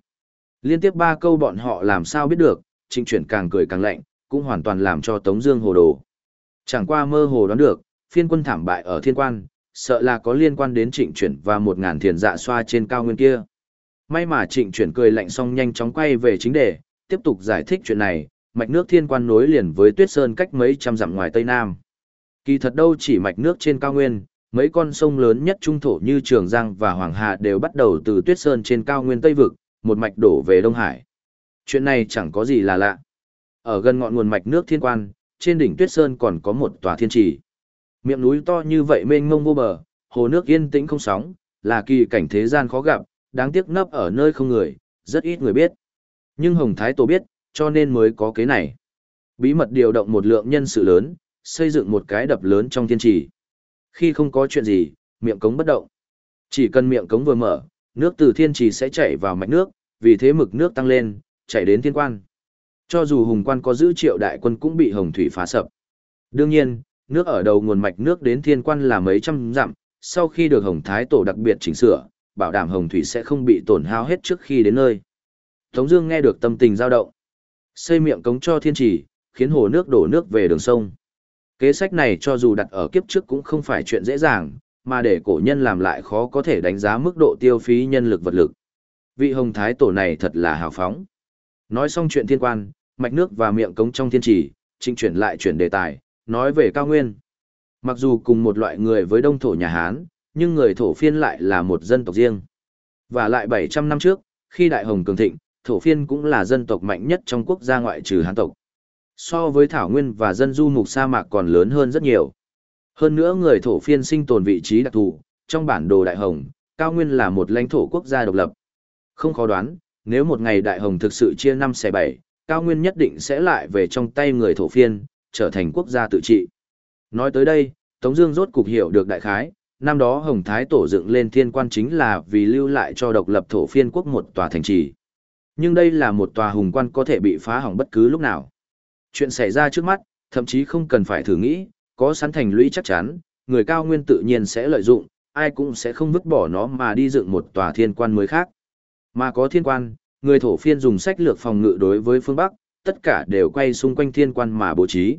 Liên tiếp ba câu bọn họ làm sao biết được, trịnh chuyển càng cười càng lạnh, cũng hoàn toàn làm cho Tống Dương hồ đồ. Chẳng qua mơ hồ đoán được, phiên quân thảm bại ở thiên quan, sợ là có liên quan đến trịnh chuyển và một ngàn thiền dạ xoa trên cao nguyên kia. May mà trịnh chuyển cười lạnh xong nhanh chóng quay về chính đề, tiếp tục giải thích chuyện này, mạch nước thiên quan nối liền với tuyết sơn cách mấy trăm dặm ngoài Tây Nam. Kỳ thật đâu chỉ mạch nước trên cao nguyên, mấy con sông lớn nhất trung thổ như Trường Giang và Hoàng Hà đều bắt đầu từ tuyết sơn trên cao nguyên Tây Vực, một mạch đổ về Đông Hải. Chuyện này chẳng có gì là lạ. Ở gần ngọn nguồn mạch nước thiên quan, trên đỉnh tuyết sơn còn có một tòa thiên trì. Miệng núi to như vậy mênh mông vô bờ, hồ nước yên tĩnh không sóng, là kỳ cảnh thế gian khó gặp, đáng tiếc nấp ở nơi không người, rất ít người biết. Nhưng Hồng Thái Tổ biết, cho nên mới có kế này. Bí mật điều động một lượng nhân sự lớn, xây dựng một cái đập lớn trong thiên trì. Khi không có chuyện gì, miệng cống bất động. Chỉ cần miệng cống vừa mở, nước từ thiên trì sẽ chảy vào mạch nước, vì thế mực nước tăng lên, chảy đến thiên quan. Cho dù hùng quan có giữ triệu đại quân cũng bị hồng thủy phá sập. Đương nhiên, nước ở đầu nguồn mạch nước đến thiên quan là mấy trăm dặm, sau khi được hồng thái tổ đặc biệt chỉnh sửa, bảo đảm hồng thủy sẽ không bị tổn hao hết trước khi đến nơi. Tống Dương nghe được tâm tình dao động, xây miệng cống cho thiên trì, khiến hồ nước đổ nước về đường sông. Kế sách này cho dù đặt ở kiếp trước cũng không phải chuyện dễ dàng, mà để cổ nhân làm lại khó có thể đánh giá mức độ tiêu phí nhân lực vật lực. Vị hồng thái tổ này thật là hào phóng. Nói xong chuyện thiên quan, mạch nước và miệng cống trong thiên trì, trịnh chuyển lại chuyển đề tài, nói về cao nguyên. Mặc dù cùng một loại người với đông thổ nhà Hán, nhưng người thổ phiên lại là một dân tộc riêng. Và lại 700 năm trước, khi Đại Hồng cường thịnh, thổ phiên cũng là dân tộc mạnh nhất trong quốc gia ngoại trừ Hán tộc. So với Thảo Nguyên và dân du mục sa mạc còn lớn hơn rất nhiều. Hơn nữa người thổ phiên sinh tồn vị trí đặc thù, trong bản đồ Đại Hồng, Cao Nguyên là một lãnh thổ quốc gia độc lập. Không khó đoán, nếu một ngày Đại Hồng thực sự chia năm xẻ bảy, Cao Nguyên nhất định sẽ lại về trong tay người thổ phiên, trở thành quốc gia tự trị. Nói tới đây, Tống Dương rốt cục hiểu được đại khái, năm đó Hồng Thái tổ dựng lên thiên quan chính là vì lưu lại cho độc lập thổ phiên quốc một tòa thành trì. Nhưng đây là một tòa hùng quan có thể bị phá hỏng bất cứ lúc nào. Chuyện xảy ra trước mắt, thậm chí không cần phải thử nghĩ, có sẵn thành lũy chắc chắn, người cao nguyên tự nhiên sẽ lợi dụng, ai cũng sẽ không vứt bỏ nó mà đi dựng một tòa thiên quan mới khác. Mà có thiên quan, người thổ phiên dùng sách lược phòng ngự đối với phương Bắc, tất cả đều quay xung quanh thiên quan mà bố trí.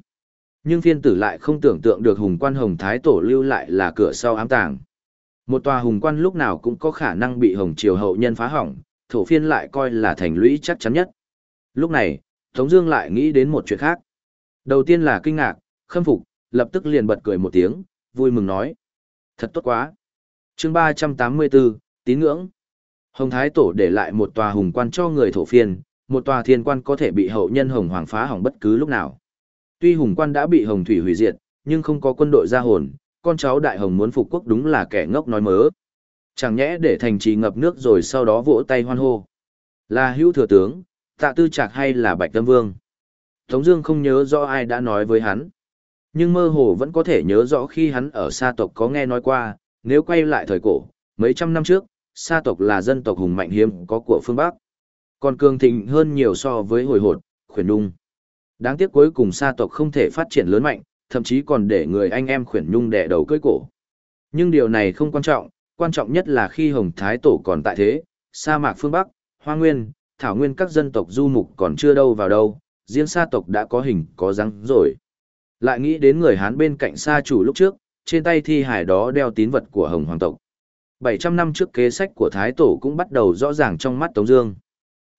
Nhưng phiên tử lại không tưởng tượng được hùng quan hồng thái tổ lưu lại là cửa sau ám tàng. Một tòa hùng quan lúc nào cũng có khả năng bị hồng triều hậu nhân phá hỏng, thổ phiên lại coi là thành lũy chắc chắn nhất. Lúc này, Tống Dương lại nghĩ đến một chuyện khác. Đầu tiên là kinh ngạc, khâm phục, lập tức liền bật cười một tiếng, vui mừng nói: thật tốt quá. Chương 384, tín ngưỡng. Hồng Thái Tổ để lại một tòa hùng quan cho người thổ phiên, một tòa thiên quan có thể bị hậu nhân hồng hoàng phá hỏng bất cứ lúc nào. Tuy hùng quan đã bị hồng thủy hủy diệt, nhưng không có quân đội ra hồn, con cháu đại hồng muốn phục quốc đúng là kẻ ngốc nói mớ. Chẳng nhẽ để thành trì ngập nước rồi sau đó vỗ tay hoan hô. Là hữu thừa tướng, tạ tư trạc hay là bạch tâm vương. Tống Dương không nhớ rõ ai đã nói với hắn, nhưng mơ hồ vẫn có thể nhớ rõ khi hắn ở Sa tộc có nghe nói qua. Nếu quay lại thời cổ, mấy trăm năm trước, Sa tộc là dân tộc hùng mạnh hiếm có của phương Bắc, còn cường thịnh hơn nhiều so với hồi hột, khuyển đung. Đáng tiếc cuối cùng Sa tộc không thể phát triển lớn mạnh, thậm chí còn để người anh em khuyển nhung đẻ đầu cưỡi cổ. Nhưng điều này không quan trọng, quan trọng nhất là khi Hồng Thái Tổ còn tại thế, sa mạc phương Bắc, Hoa Nguyên, Thảo Nguyên các dân tộc du mục còn chưa đâu vào đâu, riêng sa tộc đã có hình có răng rồi. Lại nghĩ đến người Hán bên cạnh sa chủ lúc trước, trên tay thi hải đó đeo tín vật của Hồng Hoàng tộc. 700 năm trước kế sách của Thái Tổ cũng bắt đầu rõ ràng trong mắt Tống Dương.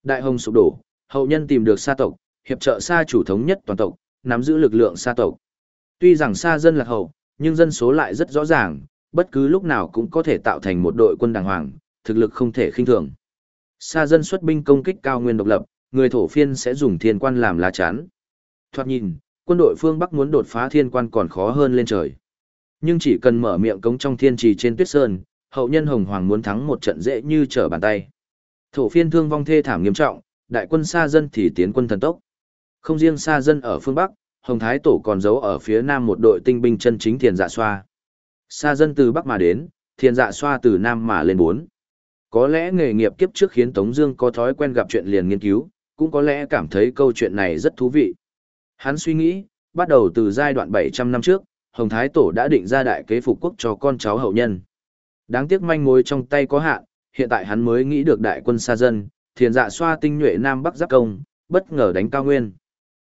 Đại Hồng sụp đổ, hậu nhân tìm được sa tộc, hiệp trợ xa chủ thống nhất toàn tộc, nắm giữ lực lượng xa tộc. Tuy rằng xa dân là hậu, nhưng dân số lại rất rõ ràng, bất cứ lúc nào cũng có thể tạo thành một đội quân đàng hoàng, thực lực không thể khinh thường. Xa dân xuất binh công kích cao nguyên độc lập, người thổ phiên sẽ dùng thiên quan làm lá chắn. Thoạt nhìn, quân đội phương Bắc muốn đột phá thiên quan còn khó hơn lên trời. Nhưng chỉ cần mở miệng cống trong thiên trì trên tuyết sơn, hậu nhân Hồng Hoàng muốn thắng một trận dễ như trở bàn tay. Thổ phiên thương vong thê thảm nghiêm trọng, đại quân xa dân thì tiến quân thần tốc. Không riêng xa dân ở phương Bắc, Hồng Thái Tổ còn giấu ở phía Nam một đội tinh binh chân chính thiền dạ xoa. Xa dân từ Bắc mà đến, thiền dạ xoa từ Nam mà lên bốn. Có lẽ nghề nghiệp kiếp trước khiến Tống Dương có thói quen gặp chuyện liền nghiên cứu, cũng có lẽ cảm thấy câu chuyện này rất thú vị. Hắn suy nghĩ, bắt đầu từ giai đoạn 700 năm trước, Hồng Thái Tổ đã định ra đại kế phục quốc cho con cháu hậu nhân. Đáng tiếc manh mối trong tay có hạn, hiện tại hắn mới nghĩ được đại quân xa dân, thiền dạ xoa tinh nhuệ Nam Bắc giáp công, bất ngờ đánh cao nguyên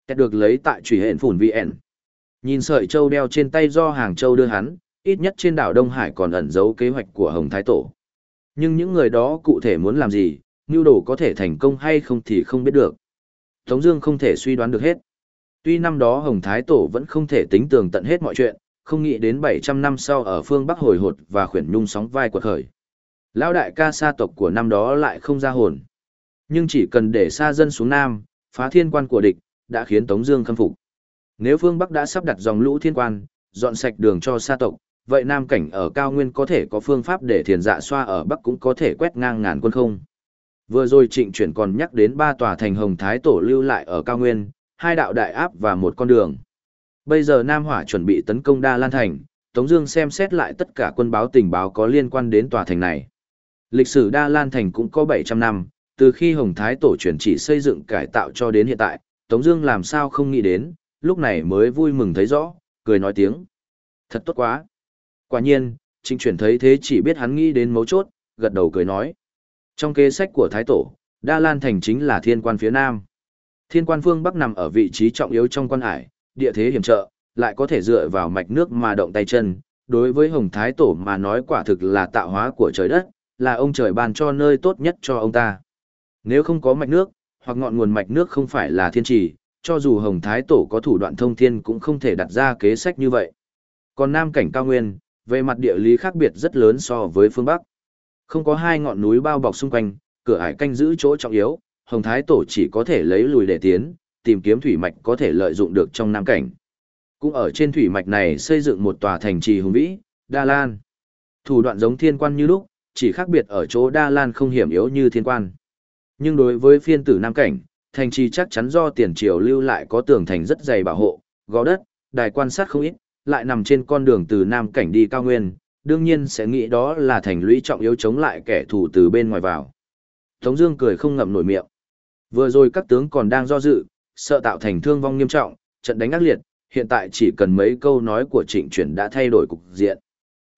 kẹt được lấy tại trùy hện phủn VN. Nhìn sợi châu đeo trên tay do hàng châu đưa hắn, ít nhất trên đảo Đông Hải còn ẩn giấu kế hoạch của Hồng Thái Tổ. Nhưng những người đó cụ thể muốn làm gì, mưu đồ có thể thành công hay không thì không biết được. Tống Dương không thể suy đoán được hết. Tuy năm đó Hồng Thái Tổ vẫn không thể tính tường tận hết mọi chuyện, không nghĩ đến 700 năm sau ở phương Bắc hồi hột và khuyển nhung sóng vai quật khởi. Lão đại ca sa tộc của năm đó lại không ra hồn. Nhưng chỉ cần để xa dân xuống Nam, phá thiên quan của địch, đã khiến Tống Dương khâm phục. Nếu phương Bắc đã sắp đặt dòng lũ thiên quan, dọn sạch đường cho sa tộc, vậy Nam Cảnh ở cao nguyên có thể có phương pháp để thiền dạ xoa ở Bắc cũng có thể quét ngang ngàn quân không. Vừa rồi trịnh chuyển còn nhắc đến ba tòa thành hồng thái tổ lưu lại ở cao nguyên, hai đạo đại áp và một con đường. Bây giờ Nam Hỏa chuẩn bị tấn công Đa Lan Thành, Tống Dương xem xét lại tất cả quân báo tình báo có liên quan đến tòa thành này. Lịch sử Đa Lan Thành cũng có 700 năm, từ khi Hồng Thái Tổ chuyển chỉ xây dựng cải tạo cho đến hiện tại, Tống Dương làm sao không nghĩ đến, lúc này mới vui mừng thấy rõ, cười nói tiếng, thật tốt quá. Quả nhiên, Trịnh Chuyển thấy thế chỉ biết hắn nghĩ đến mấu chốt, gật đầu cười nói. Trong kế sách của Thái Tổ, Đa Lan Thành chính là thiên quan phía Nam. Thiên quan phương Bắc nằm ở vị trí trọng yếu trong quan hải, địa thế hiểm trở, lại có thể dựa vào mạch nước mà động tay chân. Đối với Hồng Thái Tổ mà nói quả thực là tạo hóa của trời đất, là ông trời ban cho nơi tốt nhất cho ông ta. Nếu không có mạch nước, hoặc ngọn nguồn mạch nước không phải là thiên trì, cho dù Hồng Thái Tổ có thủ đoạn thông thiên cũng không thể đặt ra kế sách như vậy. Còn Nam cảnh cao nguyên, về mặt địa lý khác biệt rất lớn so với phương Bắc. Không có hai ngọn núi bao bọc xung quanh, cửa ải canh giữ chỗ trọng yếu, Hồng Thái Tổ chỉ có thể lấy lùi để tiến, tìm kiếm thủy mạch có thể lợi dụng được trong Nam cảnh. Cũng ở trên thủy mạch này xây dựng một tòa thành trì hùng vĩ, Đa Lan. Thủ đoạn giống thiên quan như lúc, chỉ khác biệt ở chỗ Đa Lan không hiểm yếu như thiên quan. Nhưng đối với phiên tử Nam Cảnh, thành trì chắc chắn do tiền triều lưu lại có tường thành rất dày bảo hộ, gò đất, đài quan sát không ít, lại nằm trên con đường từ Nam Cảnh đi cao nguyên, đương nhiên sẽ nghĩ đó là thành lũy trọng yếu chống lại kẻ thù từ bên ngoài vào. Tống Dương cười không ngậm nổi miệng. Vừa rồi các tướng còn đang do dự, sợ tạo thành thương vong nghiêm trọng, trận đánh ác liệt, hiện tại chỉ cần mấy câu nói của trịnh chuyển đã thay đổi cục diện.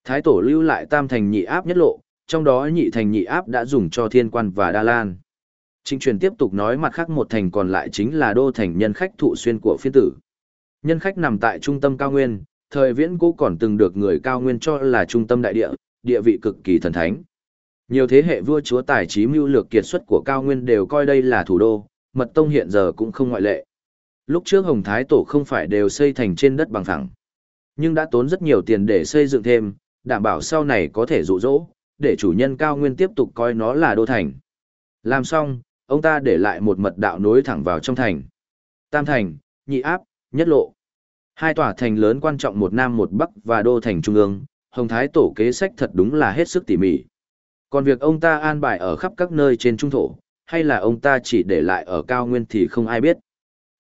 Thái tổ lưu lại tam thành nhị áp nhất lộ, trong đó nhị thành nhị áp đã dùng cho thiên quan và đa lan. Trịnh truyền tiếp tục nói mặt khác một thành còn lại chính là đô thành nhân khách thụ xuyên của phiên tử. Nhân khách nằm tại trung tâm cao nguyên, thời viễn cũ còn từng được người cao nguyên cho là trung tâm đại địa, địa vị cực kỳ thần thánh. Nhiều thế hệ vua chúa tài trí mưu lược kiệt xuất của cao nguyên đều coi đây là thủ đô, mật tông hiện giờ cũng không ngoại lệ. Lúc trước Hồng Thái Tổ không phải đều xây thành trên đất bằng phẳng, nhưng đã tốn rất nhiều tiền để xây dựng thêm, đảm bảo sau này có thể dụ dỗ, để chủ nhân cao nguyên tiếp tục coi nó là đô thành. Làm xong, ông ta để lại một mật đạo nối thẳng vào trong thành. Tam thành, nhị áp, nhất lộ. Hai tòa thành lớn quan trọng một nam một bắc và đô thành trung ương, Hồng Thái Tổ kế sách thật đúng là hết sức tỉ mỉ. Còn việc ông ta an bài ở khắp các nơi trên trung thổ, hay là ông ta chỉ để lại ở cao nguyên thì không ai biết.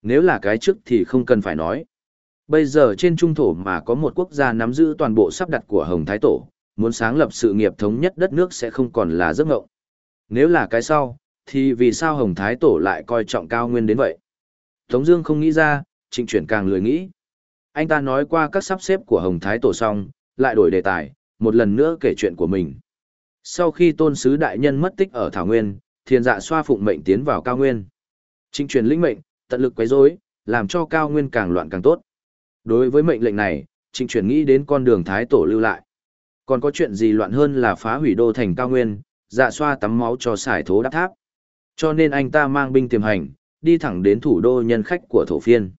Nếu là cái trước thì không cần phải nói. Bây giờ trên trung thổ mà có một quốc gia nắm giữ toàn bộ sắp đặt của Hồng Thái Tổ, muốn sáng lập sự nghiệp thống nhất đất nước sẽ không còn là giấc ngộng. Nếu là cái sau, thì vì sao Hồng Thái Tổ lại coi trọng cao nguyên đến vậy? Tống Dương không nghĩ ra, trịnh chuyển càng lười nghĩ. Anh ta nói qua các sắp xếp của Hồng Thái Tổ xong, lại đổi đề tài, một lần nữa kể chuyện của mình. Sau khi tôn sứ đại nhân mất tích ở Thảo Nguyên, thiên dạ xoa phụng mệnh tiến vào cao nguyên. Trịnh truyền lĩnh mệnh, tận lực quấy rối, làm cho cao nguyên càng loạn càng tốt. Đối với mệnh lệnh này, trịnh truyền nghĩ đến con đường Thái Tổ lưu lại. Còn có chuyện gì loạn hơn là phá hủy đô thành cao nguyên, dạ xoa tắm máu cho xài thố đắp tháp. Cho nên anh ta mang binh tiềm hành, đi thẳng đến thủ đô nhân khách của thổ phiên.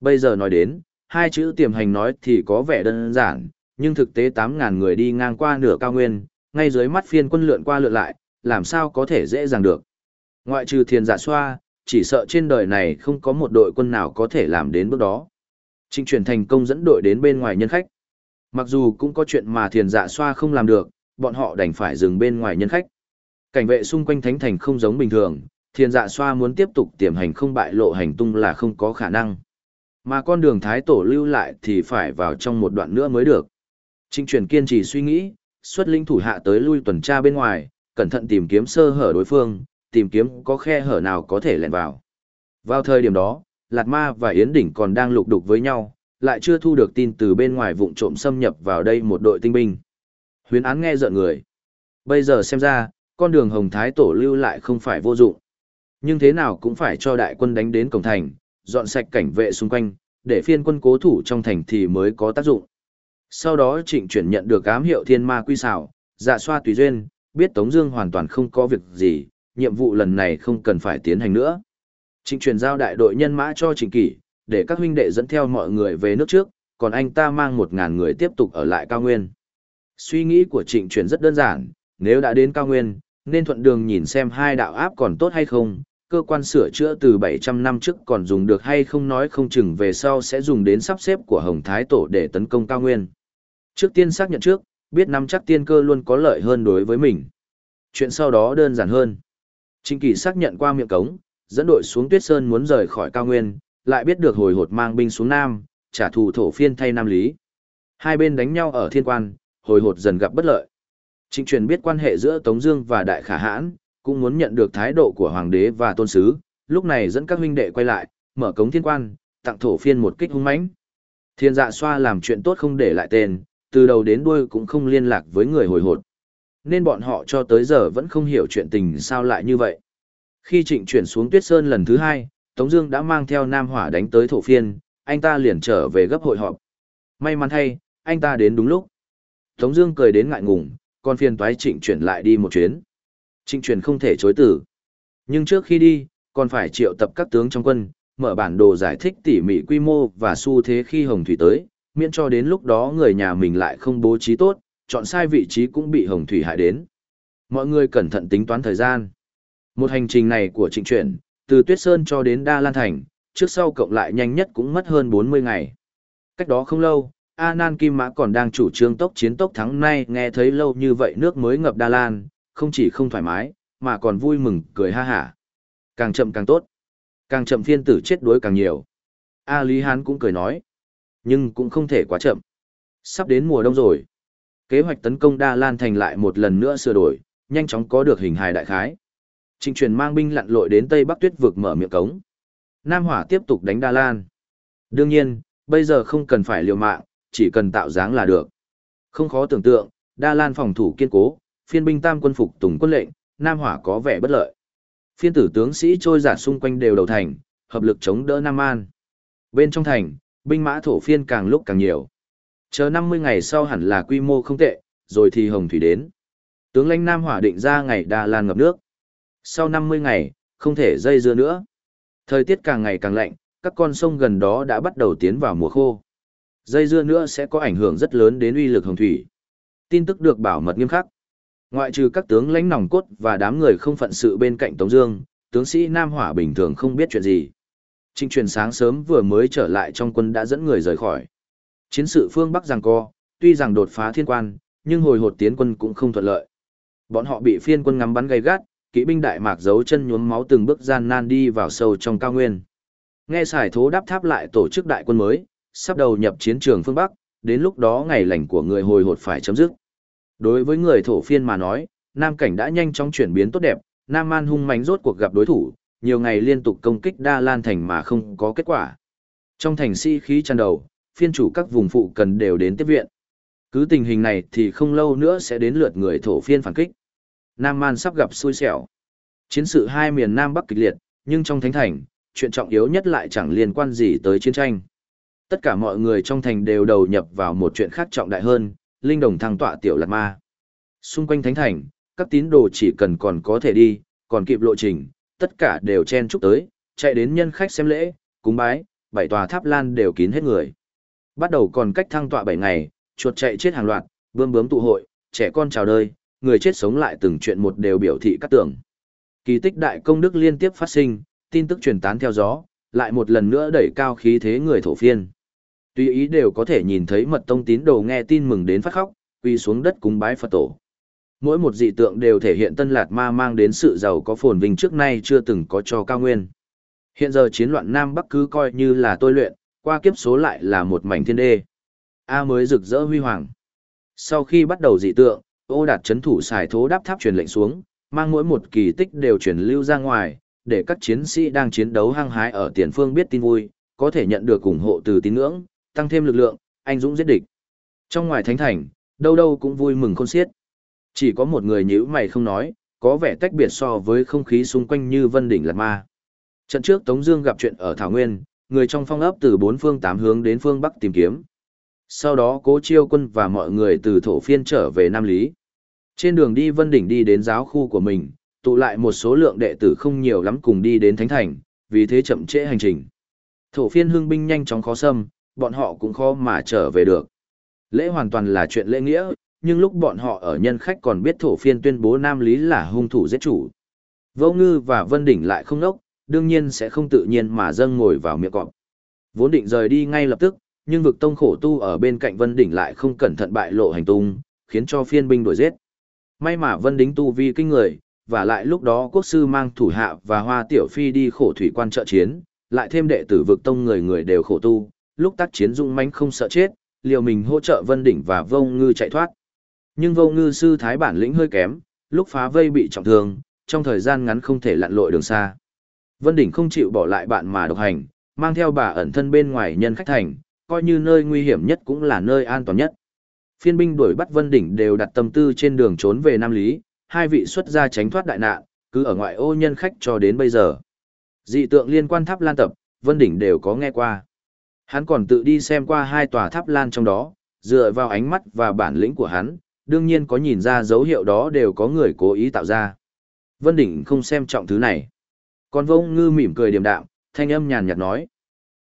Bây giờ nói đến, hai chữ tiềm hành nói thì có vẻ đơn giản, nhưng thực tế 8.000 người đi ngang qua nửa cao nguyên, ngay dưới mắt phiên quân lượn qua lượn lại, làm sao có thể dễ dàng được. Ngoại trừ thiền giả xoa, chỉ sợ trên đời này không có một đội quân nào có thể làm đến bước đó. Trịnh chuyển thành công dẫn đội đến bên ngoài nhân khách. Mặc dù cũng có chuyện mà thiền dạ xoa không làm được, bọn họ đành phải dừng bên ngoài nhân khách. Cảnh vệ xung quanh thánh thành không giống bình thường, Thiên dạ xoa muốn tiếp tục tiềm hành không bại lộ hành tung là không có khả năng. Mà con đường thái tổ lưu lại thì phải vào trong một đoạn nữa mới được. Trinh truyền kiên trì suy nghĩ, xuất linh thủ hạ tới lui tuần tra bên ngoài, cẩn thận tìm kiếm sơ hở đối phương, tìm kiếm có khe hở nào có thể lẻn vào. Vào thời điểm đó, Lạt Ma và Yến Đỉnh còn đang lục đục với nhau, lại chưa thu được tin từ bên ngoài vụng trộm xâm nhập vào đây một đội tinh binh. Huyến án nghe giận người. Bây giờ xem ra, con đường Hồng Thái Tổ lưu lại không phải vô dụng. Nhưng thế nào cũng phải cho đại quân đánh đến cổng thành, dọn sạch cảnh vệ xung quanh, để phiên quân cố thủ trong thành thì mới có tác dụng. Sau đó trịnh chuyển nhận được ám hiệu thiên ma quy xảo, dạ xoa tùy duyên, biết Tống Dương hoàn toàn không có việc gì, nhiệm vụ lần này không cần phải tiến hành nữa. Trịnh chuyển giao đại đội nhân mã cho trịnh kỷ, để các huynh đệ dẫn theo mọi người về nước trước, còn anh ta mang một ngàn người tiếp tục ở lại cao nguyên. Suy nghĩ của trịnh chuyển rất đơn giản, nếu đã đến cao nguyên, nên thuận đường nhìn xem hai đạo áp còn tốt hay không, cơ quan sửa chữa từ 700 năm trước còn dùng được hay không nói không chừng về sau sẽ dùng đến sắp xếp của Hồng Thái Tổ để tấn công cao nguyên. Trước tiên xác nhận trước, biết nắm chắc tiên cơ luôn có lợi hơn đối với mình. Chuyện sau đó đơn giản hơn. Trinh Kỳ xác nhận qua miệng cống, dẫn đội xuống Tuyết Sơn muốn rời khỏi cao nguyên, lại biết được hồi hột mang binh xuống Nam, trả thù thổ phiên thay Nam Lý. Hai bên đánh nhau ở thiên quan, hồi hột dần gặp bất lợi. Trịnh truyền biết quan hệ giữa Tống Dương và Đại Khả Hãn, cũng muốn nhận được thái độ của Hoàng đế và Tôn Sứ, lúc này dẫn các huynh đệ quay lại, mở cống thiên quan, tặng thổ phiên một kích hung mãnh. Thiên dạ xoa làm chuyện tốt không để lại tên, từ đầu đến đuôi cũng không liên lạc với người hồi hột. Nên bọn họ cho tới giờ vẫn không hiểu chuyện tình sao lại như vậy. Khi trịnh chuyển xuống tuyết sơn lần thứ hai, Tống Dương đã mang theo Nam Hỏa đánh tới thổ phiên, anh ta liền trở về gấp hội họp. May mắn thay, anh ta đến đúng lúc. Tống Dương cười đến ngại ngùng, còn phiền toái trịnh chuyển lại đi một chuyến. Trịnh chuyển không thể chối từ. Nhưng trước khi đi, còn phải triệu tập các tướng trong quân, mở bản đồ giải thích tỉ mỉ quy mô và xu thế khi Hồng Thủy tới, miễn cho đến lúc đó người nhà mình lại không bố trí tốt, chọn sai vị trí cũng bị Hồng Thủy hại đến. Mọi người cẩn thận tính toán thời gian. Một hành trình này của trịnh chuyển, từ Tuyết Sơn cho đến Đa Lan Thành, trước sau cộng lại nhanh nhất cũng mất hơn 40 ngày. Cách đó không lâu, A Nan Kim Mã còn đang chủ trương tốc chiến tốc thắng nay nghe thấy lâu như vậy nước mới ngập Đa Lan, không chỉ không thoải mái, mà còn vui mừng cười ha hả. Càng chậm càng tốt. Càng chậm phiên tử chết đuối càng nhiều. A Lý Hán cũng cười nói. Nhưng cũng không thể quá chậm. Sắp đến mùa đông rồi. Kế hoạch tấn công Đa Lan thành lại một lần nữa sửa đổi, nhanh chóng có được hình hài đại khái. Trịnh truyền mang binh lặn lội đến Tây Bắc Tuyết vực mở miệng cống. Nam Hỏa tiếp tục đánh Đa Lan. Đương nhiên, bây giờ không cần phải liều mạng, chỉ cần tạo dáng là được. Không khó tưởng tượng, Đa Lan phòng thủ kiên cố, phiên binh tam quân phục tùng quân lệnh, Nam Hỏa có vẻ bất lợi. Phiên tử tướng sĩ trôi giạt xung quanh đều đầu thành, hợp lực chống đỡ Nam An. Bên trong thành, binh mã thổ phiên càng lúc càng nhiều. Chờ 50 ngày sau hẳn là quy mô không tệ, rồi thì Hồng Thủy đến. Tướng lãnh Nam Hỏa định ra ngày đa Lan ngập nước. Sau 50 ngày, không thể dây dưa nữa. Thời tiết càng ngày càng lạnh, các con sông gần đó đã bắt đầu tiến vào mùa khô. Dây dưa nữa sẽ có ảnh hưởng rất lớn đến uy lực Hồng Thủy. Tin tức được bảo mật nghiêm khắc. Ngoại trừ các tướng lãnh nòng cốt và đám người không phận sự bên cạnh Tống Dương, tướng sĩ Nam Hỏa bình thường không biết chuyện gì. Trinh truyền sáng sớm vừa mới trở lại trong quân đã dẫn người rời khỏi. Chiến sự phương Bắc giằng co, tuy rằng đột phá thiên quan, nhưng hồi hột tiến quân cũng không thuận lợi. Bọn họ bị phiên quân ngắm bắn gay gắt, kỵ binh đại mạc giấu chân nhuốm máu từng bước gian nan đi vào sâu trong cao nguyên. Nghe xài thố đáp tháp lại tổ chức đại quân mới, sắp đầu nhập chiến trường phương Bắc, đến lúc đó ngày lành của người hồi hột phải chấm dứt. Đối với người thổ phiên mà nói, Nam cảnh đã nhanh chóng chuyển biến tốt đẹp, Nam Man hung mãnh rốt cuộc gặp đối thủ, nhiều ngày liên tục công kích Đa Lan thành mà không có kết quả. Trong thành sĩ si khí tràn đầu, phiên chủ các vùng phụ cần đều đến tiếp viện. Cứ tình hình này thì không lâu nữa sẽ đến lượt người thổ phiên phản kích. Nam Man sắp gặp xui xẻo. Chiến sự hai miền Nam Bắc kịch liệt, nhưng trong thánh thành, chuyện trọng yếu nhất lại chẳng liên quan gì tới chiến tranh. Tất cả mọi người trong thành đều đầu nhập vào một chuyện khác trọng đại hơn, linh đồng thăng tọa tiểu lạt ma. Xung quanh thánh thành, các tín đồ chỉ cần còn có thể đi, còn kịp lộ trình, tất cả đều chen chúc tới, chạy đến nhân khách xem lễ, cúng bái, bảy tòa tháp lan đều kín hết người. Bắt đầu còn cách thăng tọa bảy ngày, chuột chạy chết hàng loạt, bươm bướm tụ hội, trẻ con chào đời, người chết sống lại từng chuyện một đều biểu thị các tưởng. Kỳ tích đại công đức liên tiếp phát sinh, tin tức truyền tán theo gió, lại một lần nữa đẩy cao khí thế người thổ phiên. Tuy ý đều có thể nhìn thấy mật tông tín đồ nghe tin mừng đến phát khóc, quỳ xuống đất cúng bái Phật tổ. Mỗi một dị tượng đều thể hiện Tân Lạt Ma mang đến sự giàu có phồn vinh trước nay chưa từng có cho cao nguyên. Hiện giờ chiến loạn Nam Bắc cứ coi như là tôi luyện, qua kiếp số lại là một mảnh thiên đê. A mới rực rỡ huy hoàng. Sau khi bắt đầu dị tượng, ô đạt chấn thủ xài thố đáp tháp truyền lệnh xuống, mang mỗi một kỳ tích đều truyền lưu ra ngoài, để các chiến sĩ đang chiến đấu hăng hái ở tiền phương biết tin vui, có thể nhận được ủng hộ từ tín ngưỡng, tăng thêm lực lượng, anh dũng giết địch. Trong ngoài thánh thành, đâu đâu cũng vui mừng khôn xiết. Chỉ có một người nhíu mày không nói, có vẻ tách biệt so với không khí xung quanh như vân đỉnh lạt ma. Trận trước Tống Dương gặp chuyện ở Thảo Nguyên, người trong phong ấp từ bốn phương tám hướng đến phương Bắc tìm kiếm. Sau đó cố chiêu quân và mọi người từ thổ phiên trở về Nam Lý. Trên đường đi Vân Đỉnh đi đến giáo khu của mình, tụ lại một số lượng đệ tử không nhiều lắm cùng đi đến Thánh Thành, vì thế chậm trễ hành trình. Thổ phiên hương binh nhanh chóng khó xâm, bọn họ cũng khó mà trở về được. Lễ hoàn toàn là chuyện lễ nghĩa, nhưng lúc bọn họ ở nhân khách còn biết thổ phiên tuyên bố Nam Lý là hung thủ giết chủ. Vô Ngư và Vân Đỉnh lại không nốc, đương nhiên sẽ không tự nhiên mà dâng ngồi vào miệng cọp. Vốn định rời đi ngay lập tức, nhưng vực tông khổ tu ở bên cạnh Vân Đỉnh lại không cẩn thận bại lộ hành tung, khiến cho phiên binh đuổi giết. May mà Vân Đính tu vi kinh người, và lại lúc đó quốc sư mang thủ hạ và hoa tiểu phi đi khổ thủy quan trợ chiến, lại thêm đệ tử vực tông người người đều khổ tu, lúc tác chiến dung mãnh không sợ chết, liều mình hỗ trợ Vân Đỉnh và Vô Ngư chạy thoát. Nhưng Vô Ngư sư thái bản lĩnh hơi kém, lúc phá vây bị trọng thương, trong thời gian ngắn không thể lặn lội đường xa. Vân Đỉnh không chịu bỏ lại bạn mà độc hành, mang theo bà ẩn thân bên ngoài nhân khách thành, coi như nơi nguy hiểm nhất cũng là nơi an toàn nhất. Phiên binh đuổi bắt Vân Đỉnh đều đặt tâm tư trên đường trốn về Nam Lý, hai vị xuất gia tránh thoát đại nạn, cứ ở ngoại ô nhân khách cho đến bây giờ. Dị tượng liên quan tháp lan tập, Vân Đỉnh đều có nghe qua. Hắn còn tự đi xem qua hai tòa tháp lan trong đó, dựa vào ánh mắt và bản lĩnh của hắn, đương nhiên có nhìn ra dấu hiệu đó đều có người cố ý tạo ra. Vân Đỉnh không xem trọng thứ này. Còn vông ngư mỉm cười điềm đạm, thanh âm nhàn nhạt nói.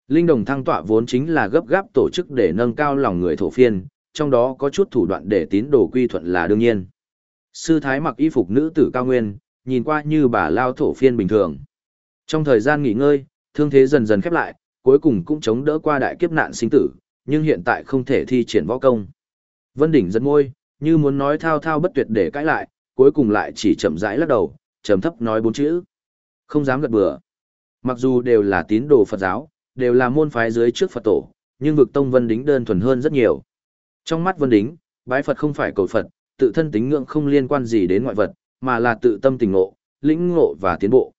Linh đồng thăng tọa vốn chính là gấp gáp tổ chức để nâng cao lòng người thổ phiên, trong đó có chút thủ đoạn để tín đồ quy thuận là đương nhiên. Sư thái mặc y phục nữ tử cao nguyên, nhìn qua như bà lao thổ phiên bình thường. Trong thời gian nghỉ ngơi, thương thế dần dần khép lại, cuối cùng cũng chống đỡ qua đại kiếp nạn sinh tử, nhưng hiện tại không thể thi triển võ công. Vân Đỉnh giật môi, như muốn nói thao thao bất tuyệt để cãi lại, cuối cùng lại chỉ chậm rãi lắc đầu, trầm thấp nói bốn chữ. Không dám gật bừa. Mặc dù đều là tín đồ Phật giáo, đều là môn phái dưới trước Phật tổ, nhưng vực tông Vân Đính đơn thuần hơn rất nhiều. Trong mắt Vân Đính, bái Phật không phải cầu Phật, tự thân tính ngưỡng không liên quan gì đến ngoại vật, mà là tự tâm tình ngộ, lĩnh ngộ và tiến bộ.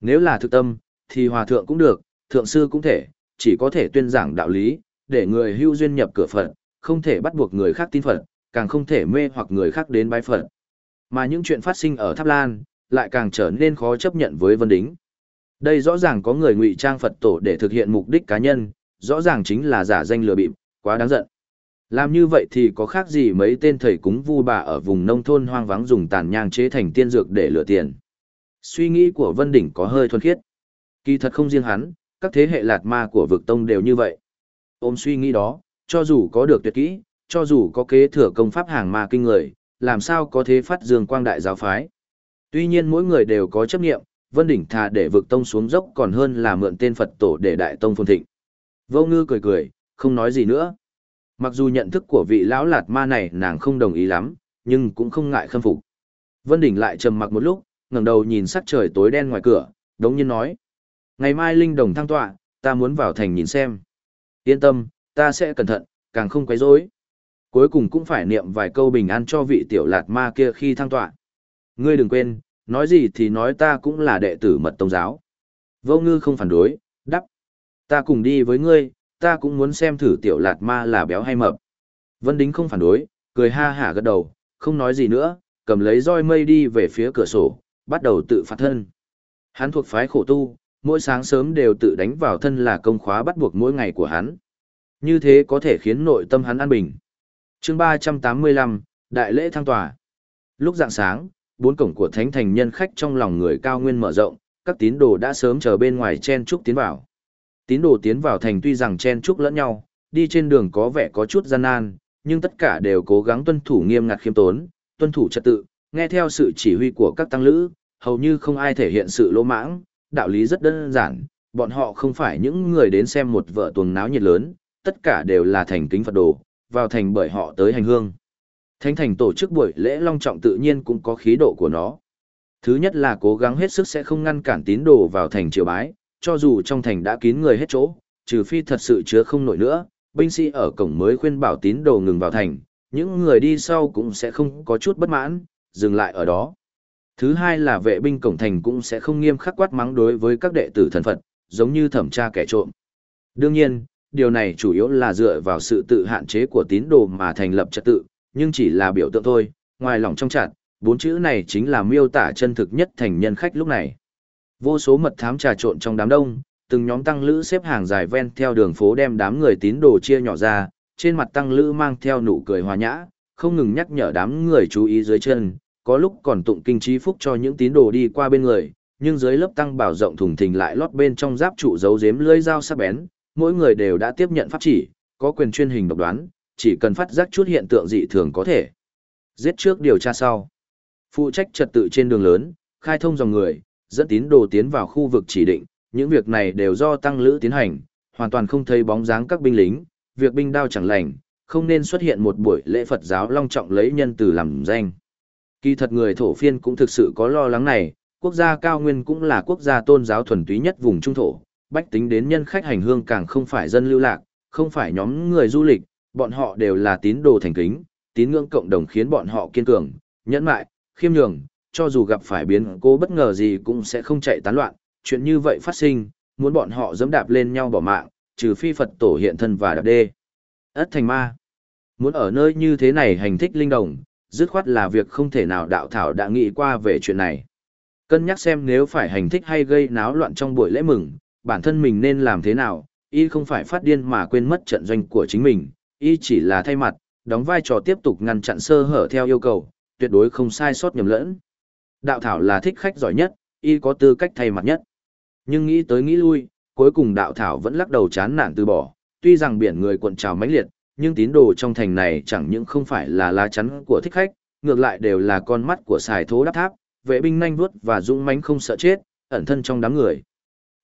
Nếu là thực tâm, thì hòa thượng cũng được, thượng sư cũng thể, chỉ có thể tuyên giảng đạo lý, để người hưu duyên nhập cửa Phật, không thể bắt buộc người khác tin Phật, càng không thể mê hoặc người khác đến bái Phật. Mà những chuyện phát sinh ở Tháp Lan, lại càng trở nên khó chấp nhận với Vân Đính. Đây rõ ràng có người ngụy trang Phật tổ để thực hiện mục đích cá nhân, rõ ràng chính là giả danh lừa bịp, quá đáng giận. Làm như vậy thì có khác gì mấy tên thầy cúng vu bà ở vùng nông thôn hoang vắng dùng tàn nhang chế thành tiên dược để lừa tiền. Suy nghĩ của Vân Đỉnh có hơi thuần khiết. Kỳ thật không riêng hắn, các thế hệ lạt ma của vực tông đều như vậy. Ôm suy nghĩ đó, cho dù có được tuyệt kỹ, cho dù có kế thừa công pháp hàng ma kinh người, làm sao có thế phát dương quang đại giáo phái. Tuy nhiên mỗi người đều có chấp nghiệm, Vân Đỉnh thà để vực tông xuống dốc còn hơn là mượn tên Phật tổ để đại tông phồn thịnh. Vô ngư cười cười, không nói gì nữa. Mặc dù nhận thức của vị lão lạt ma này nàng không đồng ý lắm, nhưng cũng không ngại khâm phục. Vân Đỉnh lại trầm mặc một lúc, ngẩng đầu nhìn sắc trời tối đen ngoài cửa, đống nhiên nói. Ngày mai Linh Đồng thăng tọa, ta muốn vào thành nhìn xem. Yên tâm, ta sẽ cẩn thận, càng không quấy rối. Cuối cùng cũng phải niệm vài câu bình an cho vị tiểu lạt ma kia khi thăng tọa. Ngươi đừng quên, nói gì thì nói ta cũng là đệ tử mật tông giáo. Vô ngư không phản đối, đắp. Ta cùng đi với ngươi, ta cũng muốn xem thử tiểu lạt ma là béo hay mập. Vân Đính không phản đối, cười ha hả gật đầu, không nói gì nữa, cầm lấy roi mây đi về phía cửa sổ, bắt đầu tự phạt thân. Hắn thuộc phái khổ tu, mỗi sáng sớm đều tự đánh vào thân là công khóa bắt buộc mỗi ngày của hắn. Như thế có thể khiến nội tâm hắn an bình. chương 385, Đại lễ thăng tòa. Lúc dạng sáng, bốn cổng của thánh thành nhân khách trong lòng người cao nguyên mở rộng, các tín đồ đã sớm chờ bên ngoài chen trúc tiến vào. Tín đồ tiến vào thành tuy rằng chen trúc lẫn nhau, đi trên đường có vẻ có chút gian nan, nhưng tất cả đều cố gắng tuân thủ nghiêm ngặt khiêm tốn, tuân thủ trật tự, nghe theo sự chỉ huy của các tăng lữ, hầu như không ai thể hiện sự lỗ mãng, đạo lý rất đơn giản, bọn họ không phải những người đến xem một vợ tuồng náo nhiệt lớn, tất cả đều là thành kính Phật đồ, vào thành bởi họ tới hành hương. Thánh thành tổ chức buổi lễ long trọng tự nhiên cũng có khí độ của nó. Thứ nhất là cố gắng hết sức sẽ không ngăn cản tín đồ vào thành triều bái, cho dù trong thành đã kín người hết chỗ, trừ phi thật sự chứa không nổi nữa, binh sĩ ở cổng mới khuyên bảo tín đồ ngừng vào thành, những người đi sau cũng sẽ không có chút bất mãn, dừng lại ở đó. Thứ hai là vệ binh cổng thành cũng sẽ không nghiêm khắc quát mắng đối với các đệ tử thần Phật, giống như thẩm tra kẻ trộm. Đương nhiên, điều này chủ yếu là dựa vào sự tự hạn chế của tín đồ mà thành lập trật tự, nhưng chỉ là biểu tượng thôi, ngoài lòng trong chặt, bốn chữ này chính là miêu tả chân thực nhất thành nhân khách lúc này. Vô số mật thám trà trộn trong đám đông, từng nhóm tăng lữ xếp hàng dài ven theo đường phố đem đám người tín đồ chia nhỏ ra, trên mặt tăng lữ mang theo nụ cười hòa nhã, không ngừng nhắc nhở đám người chú ý dưới chân, có lúc còn tụng kinh trí phúc cho những tín đồ đi qua bên người, nhưng dưới lớp tăng bảo rộng thùng thình lại lót bên trong giáp trụ giấu giếm lưỡi dao sắc bén, mỗi người đều đã tiếp nhận pháp chỉ, có quyền chuyên hình độc đoán, chỉ cần phát giác chút hiện tượng dị thường có thể. Giết trước điều tra sau. Phụ trách trật tự trên đường lớn, khai thông dòng người, dẫn tín đồ tiến vào khu vực chỉ định, những việc này đều do tăng lữ tiến hành, hoàn toàn không thấy bóng dáng các binh lính, việc binh đao chẳng lành, không nên xuất hiện một buổi lễ Phật giáo long trọng lấy nhân từ làm danh. Kỳ thật người thổ phiên cũng thực sự có lo lắng này, quốc gia cao nguyên cũng là quốc gia tôn giáo thuần túy nhất vùng trung thổ, bách tính đến nhân khách hành hương càng không phải dân lưu lạc, không phải nhóm người du lịch, bọn họ đều là tín đồ thành kính, tín ngưỡng cộng đồng khiến bọn họ kiên cường, nhẫn mại, khiêm nhường, cho dù gặp phải biến cố bất ngờ gì cũng sẽ không chạy tán loạn, chuyện như vậy phát sinh, muốn bọn họ dẫm đạp lên nhau bỏ mạng, trừ phi Phật tổ hiện thân và đạp đê. Ất thành ma. Muốn ở nơi như thế này hành thích linh đồng, dứt khoát là việc không thể nào đạo thảo đã nghĩ qua về chuyện này. Cân nhắc xem nếu phải hành thích hay gây náo loạn trong buổi lễ mừng, bản thân mình nên làm thế nào, y không phải phát điên mà quên mất trận doanh của chính mình, y chỉ là thay mặt, đóng vai trò tiếp tục ngăn chặn sơ hở theo yêu cầu, tuyệt đối không sai sót nhầm lẫn. Đạo thảo là thích khách giỏi nhất, y có tư cách thay mặt nhất. Nhưng nghĩ tới nghĩ lui, cuối cùng đạo thảo vẫn lắc đầu chán nản từ bỏ, tuy rằng biển người cuộn trào mãnh liệt, nhưng tín đồ trong thành này chẳng những không phải là lá chắn của thích khách, ngược lại đều là con mắt của xài thố đắp tháp, vệ binh nhanh vuốt và dũng mãnh không sợ chết, ẩn thân trong đám người.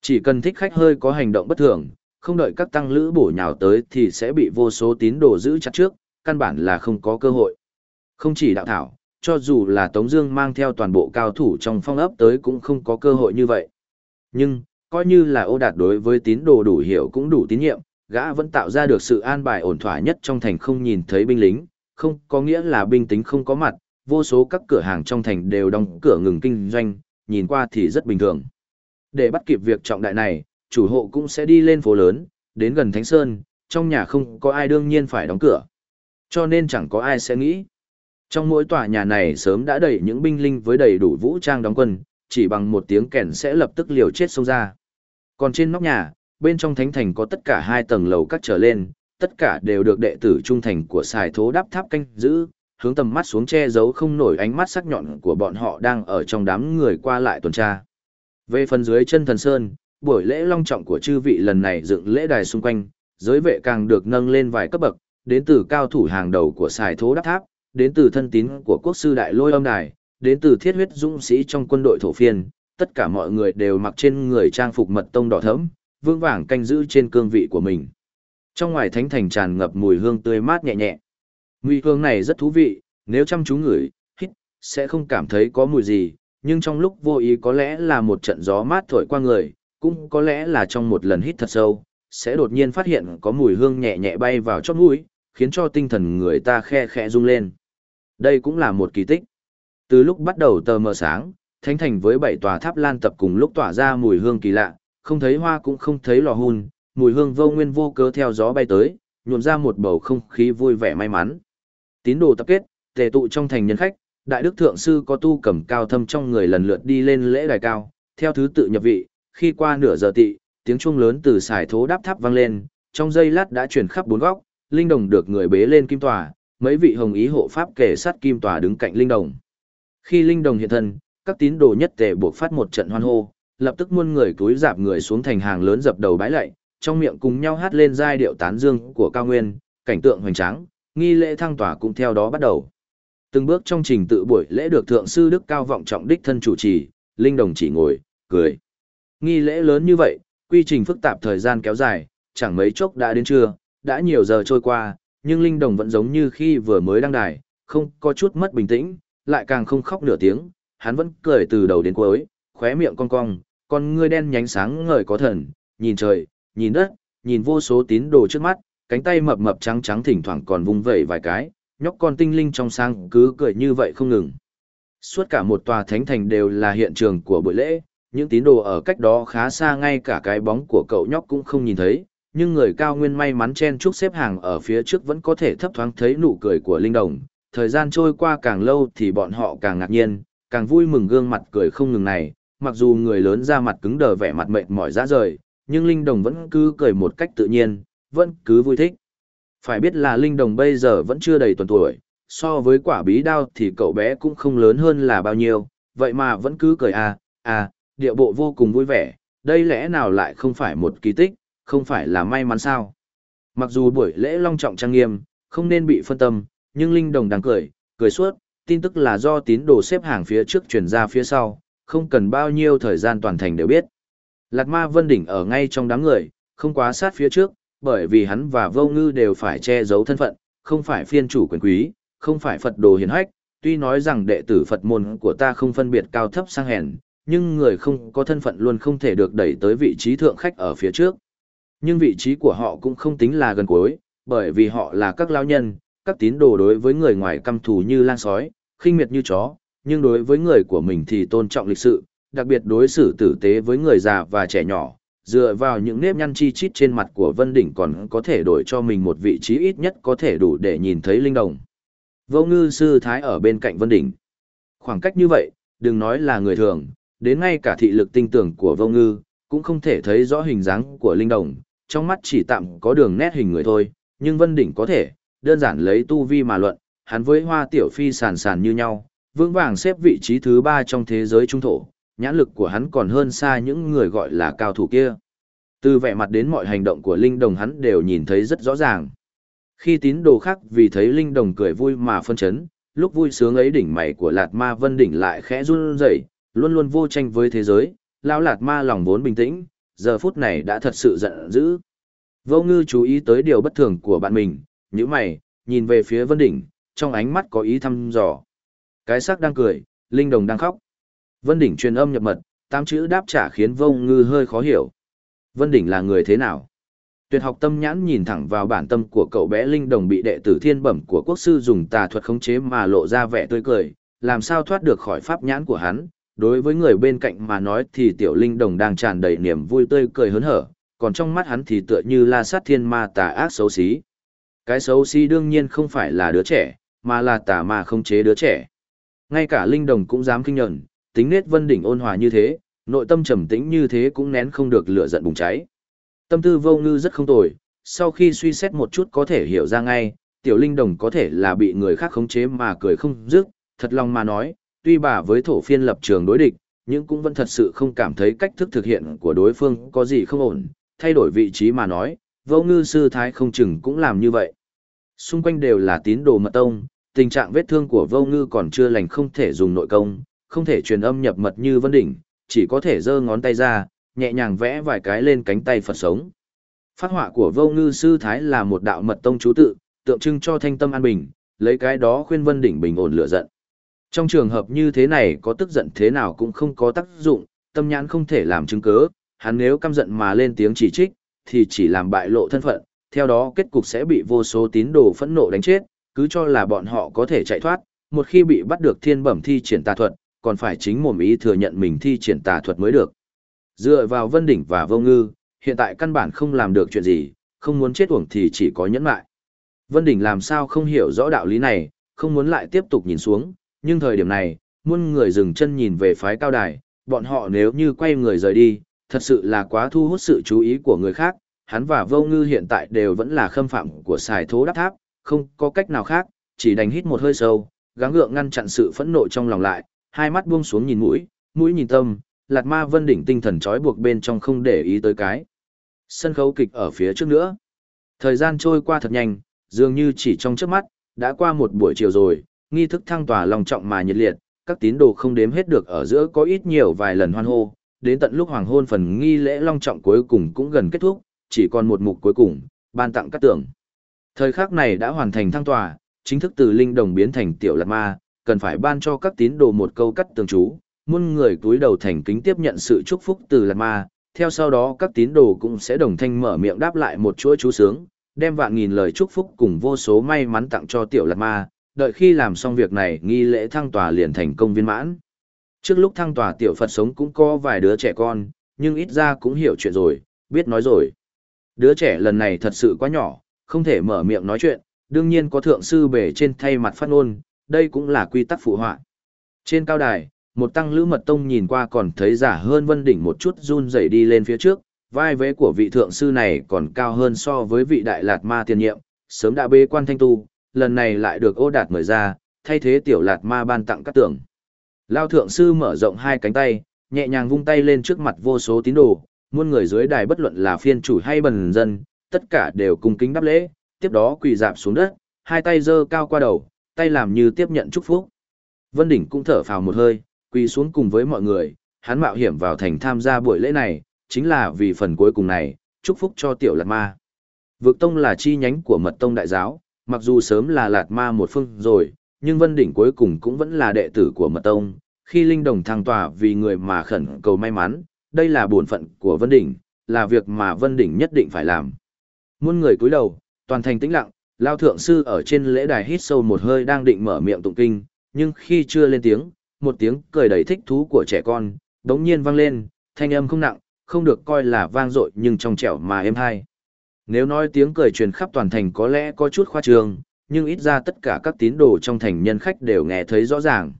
Chỉ cần thích khách hơi có hành động bất thường, không đợi các tăng lữ bổ nhào tới thì sẽ bị vô số tín đồ giữ chặt trước, căn bản là không có cơ hội. Không chỉ đạo thảo, cho dù là Tống Dương mang theo toàn bộ cao thủ trong phong ấp tới cũng không có cơ hội như vậy. Nhưng, coi như là ô đạt đối với tín đồ đủ hiểu cũng đủ tín nhiệm, gã vẫn tạo ra được sự an bài ổn thỏa nhất trong thành không nhìn thấy binh lính, không có nghĩa là binh tính không có mặt, vô số các cửa hàng trong thành đều đóng cửa ngừng kinh doanh, nhìn qua thì rất bình thường. Để bắt kịp việc trọng đại này, chủ hộ cũng sẽ đi lên phố lớn, đến gần Thánh Sơn, trong nhà không có ai đương nhiên phải đóng cửa. Cho nên chẳng có ai sẽ nghĩ. Trong mỗi tòa nhà này sớm đã đầy những binh linh với đầy đủ vũ trang đóng quân, chỉ bằng một tiếng kèn sẽ lập tức liều chết xông ra. Còn trên nóc nhà, bên trong thánh thành có tất cả hai tầng lầu các trở lên, tất cả đều được đệ tử trung thành của xài thố đắp tháp canh giữ, hướng tầm mắt xuống che giấu không nổi ánh mắt sắc nhọn của bọn họ đang ở trong đám người qua lại tuần tra. Về phần dưới chân thần sơn, buổi lễ long trọng của chư vị lần này dựng lễ đài xung quanh, giới vệ càng được nâng lên vài cấp bậc, đến từ cao thủ hàng đầu của xài thố đắp tháp, đến từ thân tín của quốc sư đại lôi âm đài, đến từ thiết huyết dũng sĩ trong quân đội thổ phiên, tất cả mọi người đều mặc trên người trang phục mật tông đỏ thẫm, vương vàng canh giữ trên cương vị của mình. Trong ngoài thánh thành tràn ngập mùi hương tươi mát nhẹ nhẹ. Mùi hương này rất thú vị, nếu chăm chú ngửi, hít, sẽ không cảm thấy có mùi gì, nhưng trong lúc vô ý có lẽ là một trận gió mát thổi qua người, cũng có lẽ là trong một lần hít thật sâu, sẽ đột nhiên phát hiện có mùi hương nhẹ nhẹ bay vào chót mũi, khiến cho tinh thần người ta khe khẽ rung lên. Đây cũng là một kỳ tích. Từ lúc bắt đầu tờ mờ sáng, thánh thành với bảy tòa tháp lan tập cùng lúc tỏa ra mùi hương kỳ lạ, không thấy hoa cũng không thấy lò hun, mùi hương vô nguyên vô cớ theo gió bay tới, nhuộm ra một bầu không khí vui vẻ may mắn. Tín đồ tập kết, tề tụ trong thành nhân khách, đại đức thượng sư có tu cầm cao thâm trong người lần lượt đi lên lễ đài cao, theo thứ tự nhập vị, khi qua nửa giờ tị, tiếng chuông lớn từ xài thố đáp tháp vang lên, trong giây lát đã chuyển khắp bốn góc, linh đồng được người bế lên kim tòa, mấy vị hồng ý hộ pháp kể sát kim tòa đứng cạnh linh đồng. Khi linh đồng hiện thân, các tín đồ nhất tề buộc phát một trận hoan hô, lập tức muôn người cúi dạp người xuống thành hàng lớn dập đầu bái lạy, trong miệng cùng nhau hát lên giai điệu tán dương của cao nguyên, cảnh tượng hoành tráng, nghi lễ thăng tòa cũng theo đó bắt đầu. Từng bước trong trình tự buổi lễ được thượng sư đức cao vọng trọng đích thân chủ trì, linh đồng chỉ ngồi, cười. Nghi lễ lớn như vậy, quy trình phức tạp thời gian kéo dài, chẳng mấy chốc đã đến trưa, đã nhiều giờ trôi qua, nhưng linh đồng vẫn giống như khi vừa mới đăng đài, không có chút mất bình tĩnh, lại càng không khóc nửa tiếng, hắn vẫn cười từ đầu đến cuối, khóe miệng cong cong, con ngươi đen nhánh sáng ngời có thần, nhìn trời, nhìn đất, nhìn vô số tín đồ trước mắt, cánh tay mập mập trắng trắng thỉnh thoảng còn vung vẩy vài cái, nhóc con tinh linh trong sang cứ cười như vậy không ngừng. Suốt cả một tòa thánh thành đều là hiện trường của buổi lễ, những tín đồ ở cách đó khá xa ngay cả cái bóng của cậu nhóc cũng không nhìn thấy, nhưng người cao nguyên may mắn chen chúc xếp hàng ở phía trước vẫn có thể thấp thoáng thấy nụ cười của linh đồng. Thời gian trôi qua càng lâu thì bọn họ càng ngạc nhiên, càng vui mừng gương mặt cười không ngừng này, mặc dù người lớn ra mặt cứng đờ vẻ mặt mệt mỏi ra rời, nhưng linh đồng vẫn cứ cười một cách tự nhiên, vẫn cứ vui thích. Phải biết là linh đồng bây giờ vẫn chưa đầy tuần tuổi, so với quả bí đao thì cậu bé cũng không lớn hơn là bao nhiêu, vậy mà vẫn cứ cười à, à, địa bộ vô cùng vui vẻ, đây lẽ nào lại không phải một kỳ tích, không phải là may mắn sao. Mặc dù buổi lễ long trọng trang nghiêm, không nên bị phân tâm, nhưng linh đồng đang cười, cười suốt, tin tức là do tín đồ xếp hàng phía trước truyền ra phía sau, không cần bao nhiêu thời gian toàn thành đều biết. Lạt ma vân đỉnh ở ngay trong đám người, không quá sát phía trước, bởi vì hắn và vô ngư đều phải che giấu thân phận, không phải phiên chủ quyền quý, không phải Phật đồ hiền hách, tuy nói rằng đệ tử Phật môn của ta không phân biệt cao thấp sang hèn, nhưng người không có thân phận luôn không thể được đẩy tới vị trí thượng khách ở phía trước. Nhưng vị trí của họ cũng không tính là gần cuối, bởi vì họ là các lao nhân, các tín đồ đối với người ngoài căm thù như lang sói, khinh miệt như chó, nhưng đối với người của mình thì tôn trọng lịch sự, đặc biệt đối xử tử tế với người già và trẻ nhỏ, dựa vào những nếp nhăn chi chít trên mặt của Vân Đỉnh còn có thể đổi cho mình một vị trí ít nhất có thể đủ để nhìn thấy linh đồng. Vô ngư sư thái ở bên cạnh Vân Đỉnh. Khoảng cách như vậy, đừng nói là người thường, đến ngay cả thị lực tinh tưởng của vô ngư, cũng không thể thấy rõ hình dáng của linh đồng, trong mắt chỉ tạm có đường nét hình người thôi, nhưng Vân Đỉnh có thể, đơn giản lấy tu vi mà luận, hắn với hoa tiểu phi sàn sàn như nhau, vững vàng xếp vị trí thứ ba trong thế giới trung thổ, nhãn lực của hắn còn hơn xa những người gọi là cao thủ kia. Từ vẻ mặt đến mọi hành động của Linh Đồng hắn đều nhìn thấy rất rõ ràng. Khi tín đồ khác vì thấy Linh Đồng cười vui mà phân chấn, lúc vui sướng ấy đỉnh mày của Lạt Ma Vân đỉnh lại khẽ run rẩy, luôn luôn vô tranh với thế giới, lão Lạt Ma lòng vốn bình tĩnh, giờ phút này đã thật sự giận dữ. Vô Ngư chú ý tới điều bất thường của bạn mình, nhíu mày, nhìn về phía Vân đỉnh, trong ánh mắt có ý thăm dò. Cái sắc đang cười, Linh Đồng đang khóc. Vân Đỉnh truyền âm nhập mật, tám chữ đáp trả khiến Vô Ngư hơi khó hiểu. Vân Đỉnh là người thế nào? Tuyệt học tâm nhãn nhìn thẳng vào bản tâm của cậu bé Linh Đồng bị đệ tử thiên bẩm của quốc sư dùng tà thuật khống chế mà lộ ra vẻ tươi cười, làm sao thoát được khỏi pháp nhãn của hắn. Đối với người bên cạnh mà nói thì tiểu Linh Đồng đang tràn đầy niềm vui tươi cười hớn hở, còn trong mắt hắn thì tựa như la sát thiên ma tà ác xấu xí. Cái xấu xí đương nhiên không phải là đứa trẻ, mà là tà ma khống chế đứa trẻ. Ngay cả Linh Đồng cũng dám kinh nhận, tính nết vân đỉnh ôn hòa như thế, nội tâm trầm tĩnh như thế cũng nén không được lửa giận bùng cháy. Tâm tư vô ngư rất không tồi, sau khi suy xét một chút có thể hiểu ra ngay, tiểu linh đồng có thể là bị người khác khống chế mà cười không dứt, thật lòng mà nói, tuy bà với thổ phiên lập trường đối địch, nhưng cũng vẫn thật sự không cảm thấy cách thức thực hiện của đối phương có gì không ổn, thay đổi vị trí mà nói, vô ngư sư thái không chừng cũng làm như vậy. Xung quanh đều là tín đồ mật tông, tình trạng vết thương của vô ngư còn chưa lành không thể dùng nội công, không thể truyền âm nhập mật như Vân Đỉnh, chỉ có thể giơ ngón tay ra, nhẹ nhàng vẽ vài cái lên cánh tay Phật sống. Phát họa của vô ngư sư thái là một đạo mật tông chú tự, tượng trưng cho thanh tâm an bình, lấy cái đó khuyên Vân Đỉnh bình ổn lửa giận. Trong trường hợp như thế này có tức giận thế nào cũng không có tác dụng, tâm nhãn không thể làm chứng cớ, hắn nếu căm giận mà lên tiếng chỉ trích, thì chỉ làm bại lộ thân phận, theo đó kết cục sẽ bị vô số tín đồ phẫn nộ đánh chết, cứ cho là bọn họ có thể chạy thoát, một khi bị bắt được thiên bẩm thi triển tà thuật, còn phải chính mồm ý thừa nhận mình thi triển tà thuật mới được. Dựa vào Vân Đỉnh và Vô Ngư, hiện tại căn bản không làm được chuyện gì, không muốn chết uổng thì chỉ có nhẫn lại. Vân Đỉnh làm sao không hiểu rõ đạo lý này, không muốn lại tiếp tục nhìn xuống, nhưng thời điểm này, muôn người dừng chân nhìn về phái cao đài, bọn họ nếu như quay người rời đi, thật sự là quá thu hút sự chú ý của người khác, hắn và Vô Ngư hiện tại đều vẫn là khâm phạm của xài thố đắp tháp, không có cách nào khác, chỉ đành hít một hơi sâu, gắng gượng ngăn chặn sự phẫn nộ trong lòng lại, hai mắt buông xuống nhìn mũi, mũi nhìn tâm, Lạt Ma Vân đỉnh tinh thần trói buộc bên trong không để ý tới cái. Sân khấu kịch ở phía trước nữa. Thời gian trôi qua thật nhanh, dường như chỉ trong trước mắt, đã qua một buổi chiều rồi, nghi thức thăng tòa lòng trọng mà nhiệt liệt, các tín đồ không đếm hết được ở giữa có ít nhiều vài lần hoan hô, đến tận lúc hoàng hôn phần nghi lễ long trọng cuối cùng cũng gần kết thúc, chỉ còn một mục cuối cùng, ban tặng các tưởng. Thời khắc này đã hoàn thành thăng tòa, chính thức từ linh đồng biến thành tiểu lạt ma, cần phải ban cho các tín đồ một câu cắt tường chú, muôn người túi đầu thành kính tiếp nhận sự chúc phúc từ lạt ma, theo sau đó các tín đồ cũng sẽ đồng thanh mở miệng đáp lại một chuỗi chú sướng, đem vạn nghìn lời chúc phúc cùng vô số may mắn tặng cho tiểu lạt ma, đợi khi làm xong việc này nghi lễ thăng tòa liền thành công viên mãn. Trước lúc thăng tòa tiểu Phật sống cũng có vài đứa trẻ con, nhưng ít ra cũng hiểu chuyện rồi, biết nói rồi. Đứa trẻ lần này thật sự quá nhỏ, không thể mở miệng nói chuyện, đương nhiên có thượng sư bể trên thay mặt phát ngôn, đây cũng là quy tắc phụ họa. Trên cao đài, một tăng lữ mật tông nhìn qua còn thấy giả hơn vân đỉnh một chút run rẩy đi lên phía trước, vai vế của vị thượng sư này còn cao hơn so với vị đại lạt ma tiền nhiệm, sớm đã bế quan thanh tu, lần này lại được ô đạt mời ra, thay thế tiểu lạt ma ban tặng các tưởng. Lao thượng sư mở rộng hai cánh tay, nhẹ nhàng vung tay lên trước mặt vô số tín đồ, muôn người dưới đài bất luận là phiên chủ hay bần dân, tất cả đều cung kính đáp lễ, tiếp đó quỳ dạp xuống đất, hai tay giơ cao qua đầu, tay làm như tiếp nhận chúc phúc. Vân Đỉnh cũng thở phào một hơi, quỳ xuống cùng với mọi người, hắn mạo hiểm vào thành tham gia buổi lễ này, chính là vì phần cuối cùng này, chúc phúc cho tiểu Lạt Ma. Vực Tông là chi nhánh của Mật Tông Đại Giáo, mặc dù sớm là Lạt Ma một phương rồi, nhưng Vân Đỉnh cuối cùng cũng vẫn là đệ tử của Mật Tông. Khi Linh Đồng thăng tòa vì người mà khẩn cầu may mắn, đây là bổn phận của Vân Đỉnh, là việc mà Vân Đỉnh nhất định phải làm. Muôn người cúi đầu, toàn thành tĩnh lặng, Lao Thượng Sư ở trên lễ đài hít sâu một hơi đang định mở miệng tụng kinh, nhưng khi chưa lên tiếng, một tiếng cười đầy thích thú của trẻ con, đống nhiên vang lên, thanh âm không nặng, không được coi là vang dội nhưng trong trẻo mà êm hay. Nếu nói tiếng cười truyền khắp toàn thành có lẽ có chút khoa trương, nhưng ít ra tất cả các tín đồ trong thành nhân khách đều nghe thấy rõ ràng.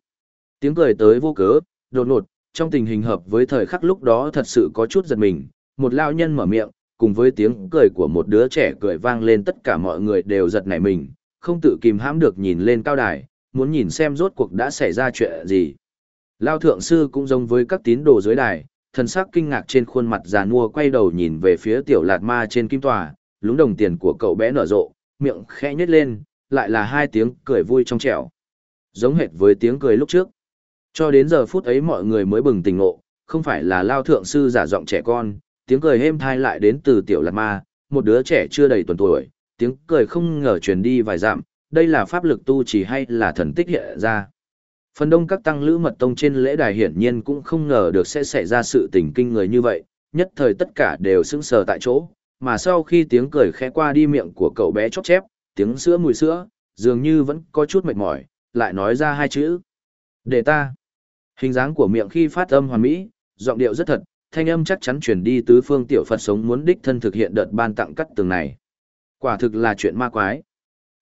Tiếng cười tới vô cớ, đột ngột, trong tình hình hợp với thời khắc lúc đó thật sự có chút giật mình, một lao nhân mở miệng, cùng với tiếng cười của một đứa trẻ cười vang lên tất cả mọi người đều giật nảy mình, không tự kìm hãm được nhìn lên cao đài, muốn nhìn xem rốt cuộc đã xảy ra chuyện gì. Lao thượng sư cũng giống với các tín đồ dưới đài, thần sắc kinh ngạc trên khuôn mặt già nua quay đầu nhìn về phía tiểu lạt ma trên kim tòa, lúng đồng tiền của cậu bé nở rộ, miệng khẽ nhếch lên, lại là hai tiếng cười vui trong trẻo. Giống hệt với tiếng cười lúc trước. Cho đến giờ phút ấy mọi người mới bừng tỉnh ngộ, không phải là lao thượng sư giả giọng trẻ con, tiếng cười êm thai lại đến từ tiểu lạt ma, một đứa trẻ chưa đầy tuần tuổi, tiếng cười không ngờ truyền đi vài dặm, đây là pháp lực tu chỉ hay là thần tích hiện ra. Phần đông các tăng lữ mật tông trên lễ đài hiển nhiên cũng không ngờ được sẽ xảy ra sự tình kinh người như vậy, nhất thời tất cả đều sững sờ tại chỗ, mà sau khi tiếng cười khẽ qua đi miệng của cậu bé chóp chép, tiếng sữa mùi sữa, dường như vẫn có chút mệt mỏi, lại nói ra hai chữ. Để ta. Hình dáng của miệng khi phát âm hoàn mỹ, giọng điệu rất thật, thanh âm chắc chắn truyền đi tứ phương tiểu Phật sống muốn đích thân thực hiện đợt ban tặng cắt tường này. Quả thực là chuyện ma quái.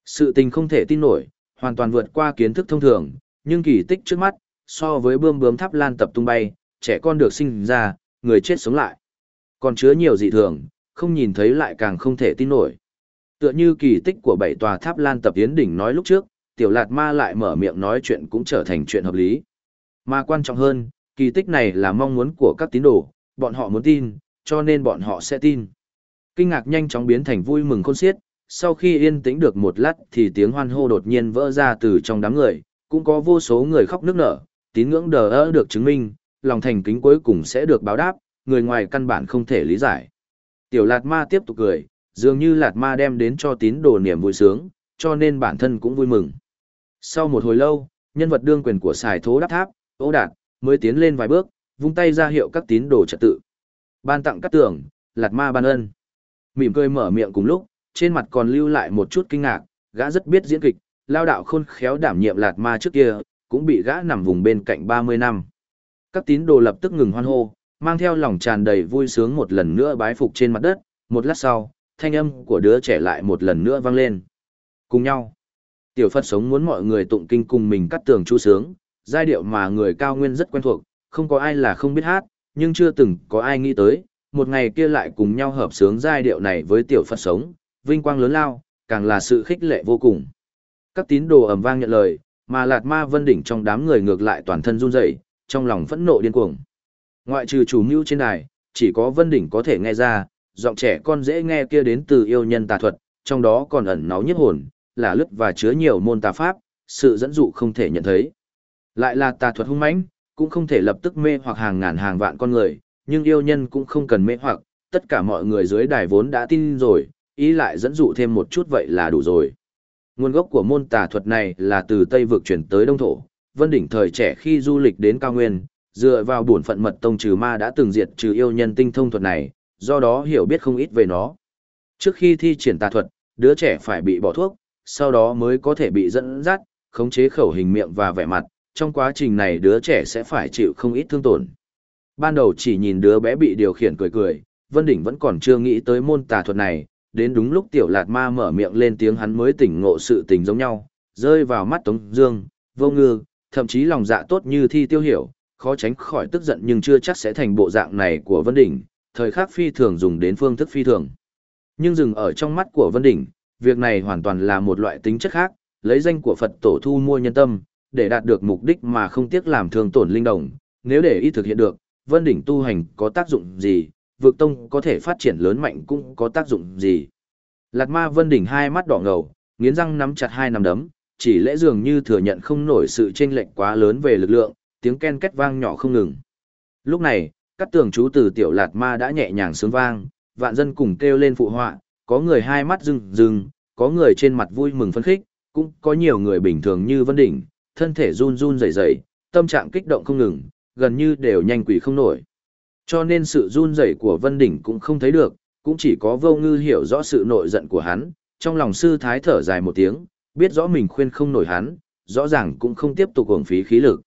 Sự tình không thể tin nổi, hoàn toàn vượt qua kiến thức thông thường, nhưng kỳ tích trước mắt, so với bươm bướm tháp lan tập tung bay, trẻ con được sinh ra, người chết sống lại. Còn chứa nhiều dị thường, không nhìn thấy lại càng không thể tin nổi. Tựa như kỳ tích của bảy tòa tháp lan tập tiến đỉnh nói lúc trước, tiểu lạt ma lại mở miệng nói chuyện cũng trở thành chuyện hợp lý. Mà quan trọng hơn, kỳ tích này là mong muốn của các tín đồ, bọn họ muốn tin, cho nên bọn họ sẽ tin. Kinh ngạc nhanh chóng biến thành vui mừng khôn xiết, sau khi yên tĩnh được một lát thì tiếng hoan hô đột nhiên vỡ ra từ trong đám người, cũng có vô số người khóc nức nở, tín ngưỡng đờ ơ được chứng minh, lòng thành kính cuối cùng sẽ được báo đáp, người ngoài căn bản không thể lý giải. Tiểu Lạt Ma tiếp tục cười, dường như Lạt Ma đem đến cho tín đồ niềm vui sướng, cho nên bản thân cũng vui mừng. Sau một hồi lâu, nhân vật đương quyền của xài thố đáp tháp, Ô Đạt, mới tiến lên vài bước, vung tay ra hiệu các tín đồ trật tự. Ban tặng cắt tưởng, Lạt Ma ban ân. Mỉm cười mở miệng cùng lúc, trên mặt còn lưu lại một chút kinh ngạc, gã rất biết diễn kịch, lao đạo khôn khéo đảm nhiệm Lạt Ma trước kia, cũng bị gã nằm vùng bên cạnh 30 năm. Các tín đồ lập tức ngừng hoan hô, mang theo lòng tràn đầy vui sướng một lần nữa bái phục trên mặt đất, một lát sau, thanh âm của đứa trẻ lại một lần nữa vang lên. Cùng nhau, tiểu Phật sống muốn mọi người tụng kinh cùng mình cắt tường chú sướng, giai điệu mà người cao nguyên rất quen thuộc, không có ai là không biết hát, nhưng chưa từng có ai nghĩ tới, một ngày kia lại cùng nhau hợp sướng giai điệu này với tiểu Phật sống, vinh quang lớn lao, càng là sự khích lệ vô cùng. Các tín đồ ầm vang nhận lời, mà Lạt Ma Vân Đỉnh trong đám người ngược lại toàn thân run rẩy, trong lòng phẫn nộ điên cuồng. Ngoại trừ chủ mưu trên đài, chỉ có Vân Đỉnh có thể nghe ra, giọng trẻ con dễ nghe kia đến từ yêu nhân tà thuật, trong đó còn ẩn náu nhất hồn, là lức và chứa nhiều môn tà pháp, sự dẫn dụ không thể nhận thấy. Lại là tà thuật hung mãnh, cũng không thể lập tức mê hoặc hàng ngàn hàng vạn con người, nhưng yêu nhân cũng không cần mê hoặc, tất cả mọi người dưới đài vốn đã tin rồi, ý lại dẫn dụ thêm một chút vậy là đủ rồi. Nguồn gốc của môn tà thuật này là từ Tây vực chuyển tới Đông Thổ, Vân Đỉnh thời trẻ khi du lịch đến cao nguyên, dựa vào bổn phận mật tông trừ ma đã từng diệt trừ yêu nhân tinh thông thuật này, do đó hiểu biết không ít về nó. Trước khi thi triển tà thuật, đứa trẻ phải bị bỏ thuốc, sau đó mới có thể bị dẫn dắt, khống chế khẩu hình miệng và vẻ mặt, trong quá trình này đứa trẻ sẽ phải chịu không ít thương tổn. Ban đầu chỉ nhìn đứa bé bị điều khiển cười cười, Vân Đỉnh vẫn còn chưa nghĩ tới môn tà thuật này, đến đúng lúc tiểu lạt ma mở miệng lên tiếng hắn mới tỉnh ngộ sự tình giống nhau, rơi vào mắt Tống Dương, vô ngư, thậm chí lòng dạ tốt như thi tiêu hiểu, khó tránh khỏi tức giận nhưng chưa chắc sẽ thành bộ dạng này của Vân Đỉnh, thời khắc phi thường dùng đến phương thức phi thường. Nhưng dừng ở trong mắt của Vân Đỉnh, việc này hoàn toàn là một loại tính chất khác, lấy danh của Phật tổ thu mua nhân tâm, để đạt được mục đích mà không tiếc làm thương tổn linh đồng, nếu để y thực hiện được, Vân Đỉnh tu hành có tác dụng gì, vực tông có thể phát triển lớn mạnh cũng có tác dụng gì. Lạt ma vân đỉnh hai mắt đỏ ngầu, nghiến răng nắm chặt hai nắm đấm, chỉ lẽ dường như thừa nhận không nổi sự chênh lệch quá lớn về lực lượng, tiếng ken két vang nhỏ không ngừng. Lúc này, các tường chú từ tiểu lạt ma đã nhẹ nhàng sướng vang, vạn dân cùng kêu lên phụ họa, có người hai mắt rừng rừng, có người trên mặt vui mừng phấn khích, cũng có nhiều người bình thường như Vân Đỉnh, thân thể run run rẩy rẩy, tâm trạng kích động không ngừng, gần như đều nhanh quỷ không nổi. Cho nên sự run rẩy của Vân Đỉnh cũng không thấy được, cũng chỉ có vô ngư hiểu rõ sự nội giận của hắn, trong lòng sư thái thở dài một tiếng, biết rõ mình khuyên không nổi hắn, rõ ràng cũng không tiếp tục hưởng phí khí lực.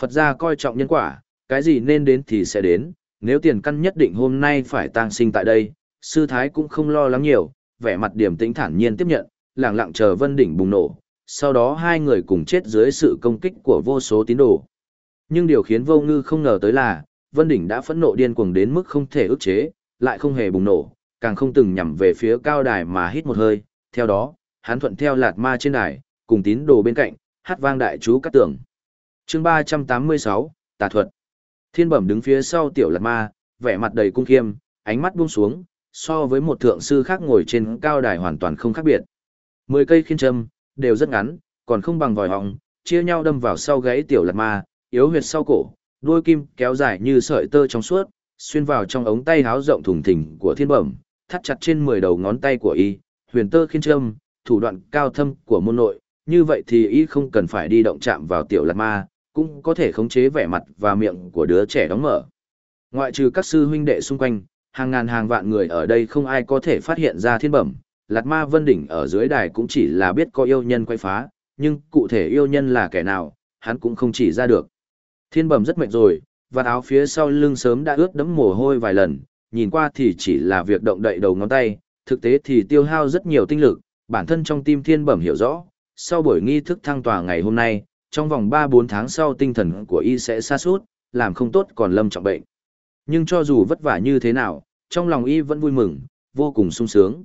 Phật gia coi trọng nhân quả, cái gì nên đến thì sẽ đến, nếu tiền căn nhất định hôm nay phải tang sinh tại đây, sư thái cũng không lo lắng nhiều, vẻ mặt điềm tĩnh thản nhiên tiếp nhận, lặng lặng chờ Vân Đỉnh bùng nổ, sau đó hai người cùng chết dưới sự công kích của vô số tín đồ. Nhưng điều khiến vô ngư không ngờ tới là, Vân Đỉnh đã phẫn nộ điên cuồng đến mức không thể ức chế, lại không hề bùng nổ, càng không từng nhằm về phía cao đài mà hít một hơi, theo đó, hắn thuận theo lạt ma trên đài, cùng tín đồ bên cạnh, hát vang đại chú cắt tường. chương 386, Tà thuật. Thiên bẩm đứng phía sau tiểu lạt ma, vẻ mặt đầy cung khiêm, ánh mắt buông xuống, so với một thượng sư khác ngồi trên cao đài hoàn toàn không khác biệt. Mười cây khiên châm, đều rất ngắn, còn không bằng vòi họng, chia nhau đâm vào sau gáy tiểu lạt ma, yếu huyệt sau cổ, đuôi kim kéo dài như sợi tơ trong suốt, xuyên vào trong ống tay háo rộng thùng thình của thiên bẩm, thắt chặt trên 10 đầu ngón tay của y, huyền tơ khiên châm, thủ đoạn cao thâm của môn nội, như vậy thì y không cần phải đi động chạm vào tiểu lạt ma, cũng có thể khống chế vẻ mặt và miệng của đứa trẻ đóng mở. Ngoại trừ các sư huynh đệ xung quanh, hàng ngàn hàng vạn người ở đây không ai có thể phát hiện ra thiên bẩm, lạt ma vân đỉnh ở dưới đài cũng chỉ là biết có yêu nhân quay phá, nhưng cụ thể yêu nhân là kẻ nào, hắn cũng không chỉ ra được. Thiên bẩm rất mệt rồi, và áo phía sau lưng sớm đã ướt đẫm mồ hôi vài lần, nhìn qua thì chỉ là việc động đậy đầu ngón tay, thực tế thì tiêu hao rất nhiều tinh lực, bản thân trong tim thiên bẩm hiểu rõ, sau buổi nghi thức thăng tòa ngày hôm nay, trong vòng 3-4 tháng sau tinh thần của y sẽ xa suốt, làm không tốt còn lâm trọng bệnh. Nhưng cho dù vất vả như thế nào, trong lòng y vẫn vui mừng, vô cùng sung sướng.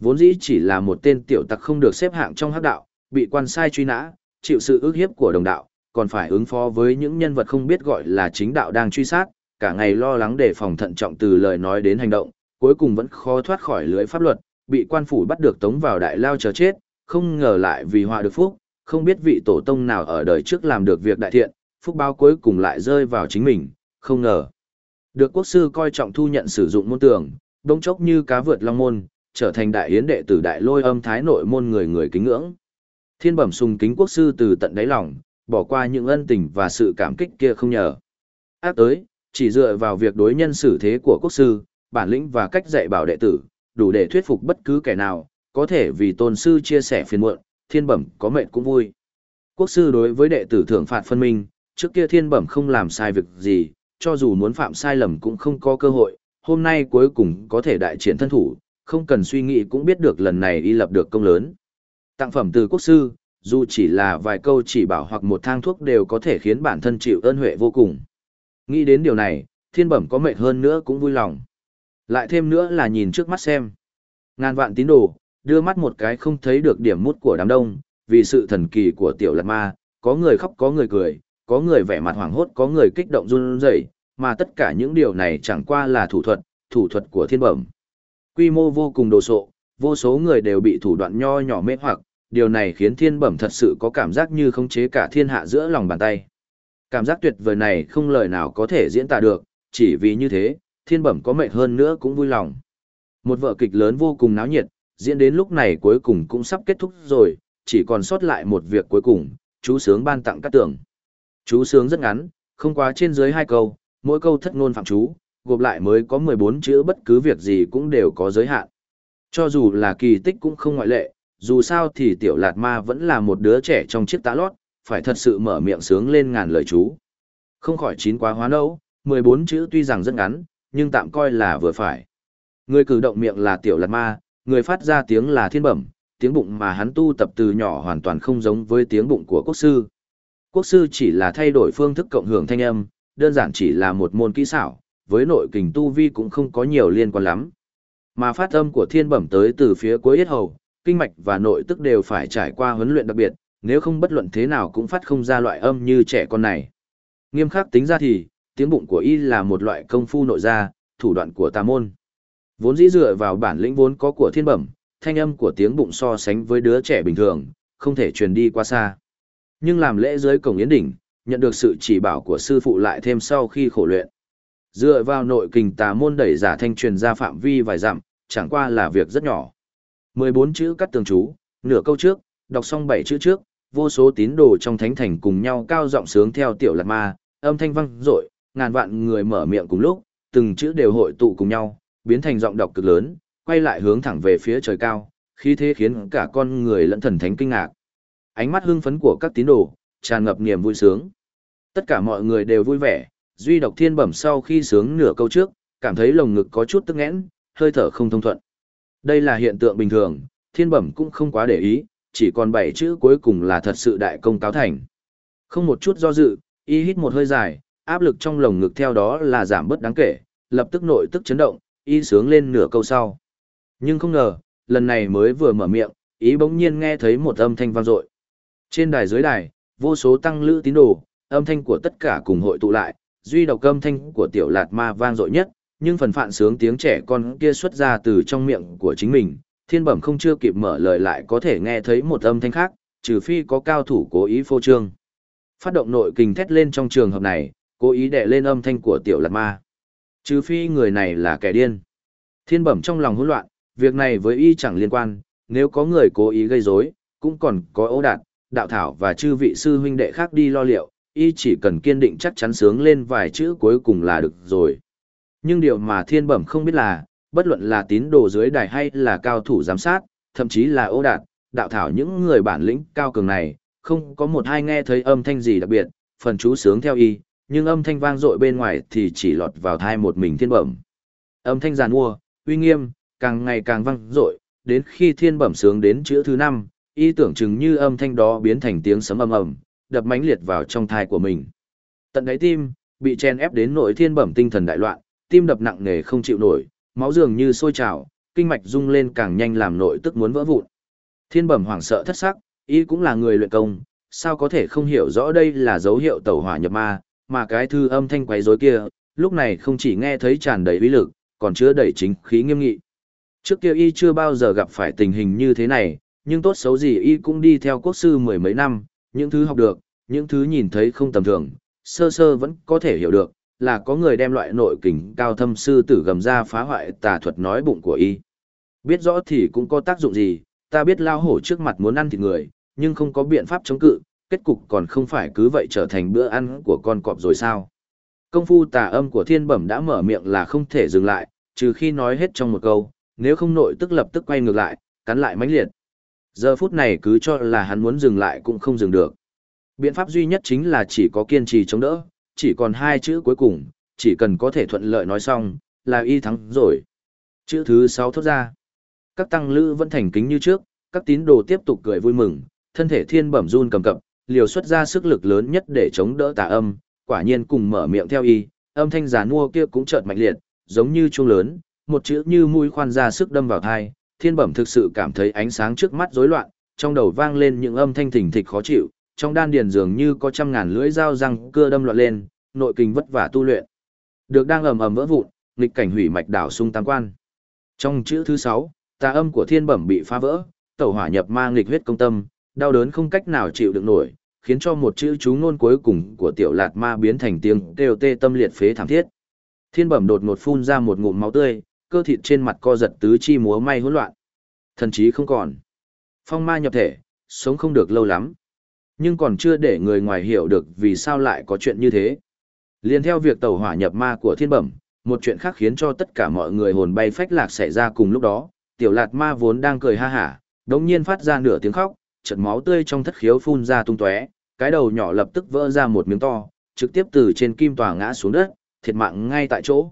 Vốn dĩ chỉ là một tên tiểu tặc không được xếp hạng trong hắc đạo, bị quan sai truy nã, chịu sự ước hiếp của đồng đạo, còn phải ứng phó với những nhân vật không biết gọi là chính đạo đang truy sát, cả ngày lo lắng để phòng thận trọng từ lời nói đến hành động, cuối cùng vẫn khó thoát khỏi lưới pháp luật, bị quan phủ bắt được tống vào đại lao chờ chết, không ngờ lại vì họa được phúc, không biết vị tổ tông nào ở đời trước làm được việc đại thiện, phúc báo cuối cùng lại rơi vào chính mình, không ngờ. Được quốc sư coi trọng thu nhận sử dụng môn tường, đông chốc như cá vượt long môn, trở thành đại yến đệ tử đại lôi âm thái nội môn người người kính ngưỡng. Thiên bẩm sùng kính quốc sư từ tận đáy lòng, bỏ qua những ân tình và sự cảm kích kia không nhờ. Ác tới, chỉ dựa vào việc đối nhân xử thế của quốc sư, bản lĩnh và cách dạy bảo đệ tử, đủ để thuyết phục bất cứ kẻ nào, có thể vì tôn sư chia sẻ phiền muộn, thiên bẩm có mệnh cũng vui. Quốc sư đối với đệ tử thưởng phạt phân minh, trước kia thiên bẩm không làm sai việc gì, cho dù muốn phạm sai lầm cũng không có cơ hội, hôm nay cuối cùng có thể đại triển thân thủ, không cần suy nghĩ cũng biết được lần này y lập được công lớn. Tặng phẩm từ quốc sư, dù chỉ là vài câu chỉ bảo hoặc một thang thuốc đều có thể khiến bản thân chịu ơn huệ vô cùng. Nghĩ đến điều này, thiên bẩm có mệt hơn nữa cũng vui lòng. Lại thêm nữa là nhìn trước mắt xem. Ngàn vạn tín đồ, đưa mắt một cái không thấy được điểm mút của đám đông, vì sự thần kỳ của tiểu lạt ma, có người khóc có người cười, có người vẻ mặt hoảng hốt có người kích động run rẩy, mà tất cả những điều này chẳng qua là thủ thuật, thủ thuật của thiên bẩm. Quy mô vô cùng đồ sộ, vô số người đều bị thủ đoạn nho nhỏ mê hoặc, điều này khiến thiên bẩm thật sự có cảm giác như khống chế cả thiên hạ giữa lòng bàn tay. Cảm giác tuyệt vời này không lời nào có thể diễn tả được, chỉ vì như thế, thiên bẩm có mệt hơn nữa cũng vui lòng. Một vở kịch lớn vô cùng náo nhiệt, diễn đến lúc này cuối cùng cũng sắp kết thúc rồi, chỉ còn sót lại một việc cuối cùng, chú sướng ban tặng các tưởng. Chú sướng rất ngắn, không quá trên dưới hai câu, mỗi câu thất ngôn phạm chú, gộp lại mới có 14 chữ bất cứ việc gì cũng đều có giới hạn. Cho dù là kỳ tích cũng không ngoại lệ, dù sao thì tiểu lạt ma vẫn là một đứa trẻ trong chiếc tá lót, phải thật sự mở miệng sướng lên ngàn lời chú. Không khỏi chín quá hóa nấu, 14 chữ tuy rằng rất ngắn, nhưng tạm coi là vừa phải. Người cử động miệng là tiểu lạt ma, người phát ra tiếng là thiên bẩm, tiếng bụng mà hắn tu tập từ nhỏ hoàn toàn không giống với tiếng bụng của quốc sư. Quốc sư chỉ là thay đổi phương thức cộng hưởng thanh âm, đơn giản chỉ là một môn kỹ xảo, với nội kình tu vi cũng không có nhiều liên quan lắm. Mà phát âm của thiên bẩm tới từ phía cuối yết hầu, kinh mạch và nội tức đều phải trải qua huấn luyện đặc biệt, nếu không bất luận thế nào cũng phát không ra loại âm như trẻ con này. Nghiêm khắc tính ra thì, tiếng bụng của y là một loại công phu nội gia, thủ đoạn của tà môn. Vốn dĩ dựa vào bản lĩnh vốn có của thiên bẩm, thanh âm của tiếng bụng so sánh với đứa trẻ bình thường, không thể truyền đi qua xa. Nhưng làm lễ dưới cổng yến đỉnh, nhận được sự chỉ bảo của sư phụ lại thêm sau khi khổ luyện. Dựa vào nội kình tà môn đẩy giả thanh truyền ra phạm vi vài dặm, chẳng qua là việc rất nhỏ. 14 chữ cắt tường chú, nửa câu trước, đọc xong 7 chữ trước, vô số tín đồ trong thánh thành cùng nhau cao giọng sướng theo tiểu lạt ma, âm thanh vang rội, ngàn vạn người mở miệng cùng lúc, từng chữ đều hội tụ cùng nhau, biến thành giọng đọc cực lớn, quay lại hướng thẳng về phía trời cao, khí thế khiến cả con người lẫn thần thánh kinh ngạc. Ánh mắt hưng phấn của các tín đồ, tràn ngập niềm vui sướng. Tất cả mọi người đều vui vẻ, duy độc thiên bẩm sau khi sướng nửa câu trước, cảm thấy lồng ngực có chút tức nghẽn, hơi thở không thông thuận. Đây là hiện tượng bình thường, thiên bẩm cũng không quá để ý, chỉ còn bảy chữ cuối cùng là thật sự đại công cáo thành. Không một chút do dự, y hít một hơi dài, áp lực trong lồng ngực theo đó là giảm bớt đáng kể, lập tức nội tức chấn động, y sướng lên nửa câu sau. Nhưng không ngờ, lần này mới vừa mở miệng, ý bỗng nhiên nghe thấy một âm thanh vang dội. Trên đài dưới đài, vô số tăng lữ tín đồ, âm thanh của tất cả cùng hội tụ lại, duy độc âm thanh của tiểu lạt ma vang dội nhất, nhưng phần phạn sướng tiếng trẻ con kia xuất ra từ trong miệng của chính mình, thiên bẩm không chưa kịp mở lời lại có thể nghe thấy một âm thanh khác, trừ phi có cao thủ cố ý phô trương. Phát động nội kình thét lên trong trường hợp này, cố ý đè lên âm thanh của tiểu lạt ma. Trừ phi người này là kẻ điên. Thiên bẩm trong lòng hỗn loạn, việc này với y chẳng liên quan, nếu có người cố ý gây rối, cũng còn có ấu đạt, đạo thảo và chư vị sư huynh đệ khác đi lo liệu, y chỉ cần kiên định chắc chắn sướng lên vài chữ cuối cùng là được rồi. Nhưng điều mà thiên bẩm không biết là, bất luận là tín đồ dưới đài hay là cao thủ giám sát, thậm chí là ô đạt, đạo thảo những người bản lĩnh cao cường này, không có một hai nghe thấy âm thanh gì đặc biệt, phần chú sướng theo y, nhưng âm thanh vang dội bên ngoài thì chỉ lọt vào thai một mình thiên bẩm. Âm thanh giàn mua, uy nghiêm, càng ngày càng vang dội, đến khi thiên bẩm sướng đến chữ thứ năm, y tưởng chừng như âm thanh đó biến thành tiếng sấm ầm ầm, đập mãnh liệt vào trong thai của mình. Tận đáy tim, bị chen ép đến nội thiên bẩm tinh thần đại loạn, tim đập nặng nề không chịu nổi, máu dường như sôi trào, kinh mạch rung lên càng nhanh làm nội tức muốn vỡ vụn. Thiên bẩm hoảng sợ thất sắc, y cũng là người luyện công, sao có thể không hiểu rõ đây là dấu hiệu tẩu hỏa nhập ma, mà cái thư âm thanh quấy rối kia, lúc này không chỉ nghe thấy tràn đầy uy lực, còn chứa đầy chính khí nghiêm nghị. Trước kia y chưa bao giờ gặp phải tình hình như thế này, nhưng tốt xấu gì y cũng đi theo quốc sư mười mấy năm, những thứ học được, những thứ nhìn thấy không tầm thường, sơ sơ vẫn có thể hiểu được, là có người đem loại nội kình cao thâm sư tử gầm ra phá hoại tà thuật nói bụng của y. Biết rõ thì cũng có tác dụng gì, ta biết lao hổ trước mặt muốn ăn thịt người, nhưng không có biện pháp chống cự, kết cục còn không phải cứ vậy trở thành bữa ăn của con cọp rồi sao. Công phu tà âm của thiên bẩm đã mở miệng là không thể dừng lại, trừ khi nói hết trong một câu, nếu không nội tức lập tức quay ngược lại, cắn lại mãnh liệt. Giờ phút này cứ cho là hắn muốn dừng lại cũng không dừng được. Biện pháp duy nhất chính là chỉ có kiên trì chống đỡ, chỉ còn hai chữ cuối cùng, chỉ cần có thể thuận lợi nói xong, là y thắng rồi. Chữ thứ sáu thốt ra. Các tăng lữ vẫn thành kính như trước, các tín đồ tiếp tục cười vui mừng, thân thể thiên bẩm run cầm cập, liều xuất ra sức lực lớn nhất để chống đỡ tà âm, quả nhiên cùng mở miệng theo y, âm thanh giả nua kia cũng chợt mạnh liệt, giống như chuông lớn, một chữ như mũi khoan ra sức đâm vào thai, thiên bẩm thực sự cảm thấy ánh sáng trước mắt rối loạn, trong đầu vang lên những âm thanh thình thịch khó chịu, trong đan điền dường như có trăm ngàn lưỡi dao răng cưa đâm loạn lên, nội kinh vất vả tu luyện. Được đang ầm ầm vỡ vụn, nghịch cảnh hủy mạch đảo sung tam quan. Trong chữ thứ sáu, tà âm của thiên bẩm bị phá vỡ, tẩu hỏa nhập ma nghịch huyết công tâm, đau đớn không cách nào chịu đựng nổi, khiến cho một chữ chú ngôn cuối cùng của tiểu lạt ma biến thành tiếng kêu tê tâm liệt phế thảm thiết. Thiên bẩm đột ngột phun ra một ngụm máu tươi, cơ thịt trên mặt co giật tứ chi múa may hỗn loạn. Thần trí không còn. Phong ma nhập thể, sống không được lâu lắm. Nhưng còn chưa để người ngoài hiểu được vì sao lại có chuyện như thế. Liên theo việc tẩu hỏa nhập ma của thiên bẩm, một chuyện khác khiến cho tất cả mọi người hồn bay phách lạc xảy ra cùng lúc đó. Tiểu lạt ma vốn đang cười ha hả, đống nhiên phát ra nửa tiếng khóc, trận máu tươi trong thất khiếu phun ra tung tóe, cái đầu nhỏ lập tức vỡ ra một miếng to, trực tiếp từ trên kim tòa ngã xuống đất, thiệt mạng ngay tại chỗ.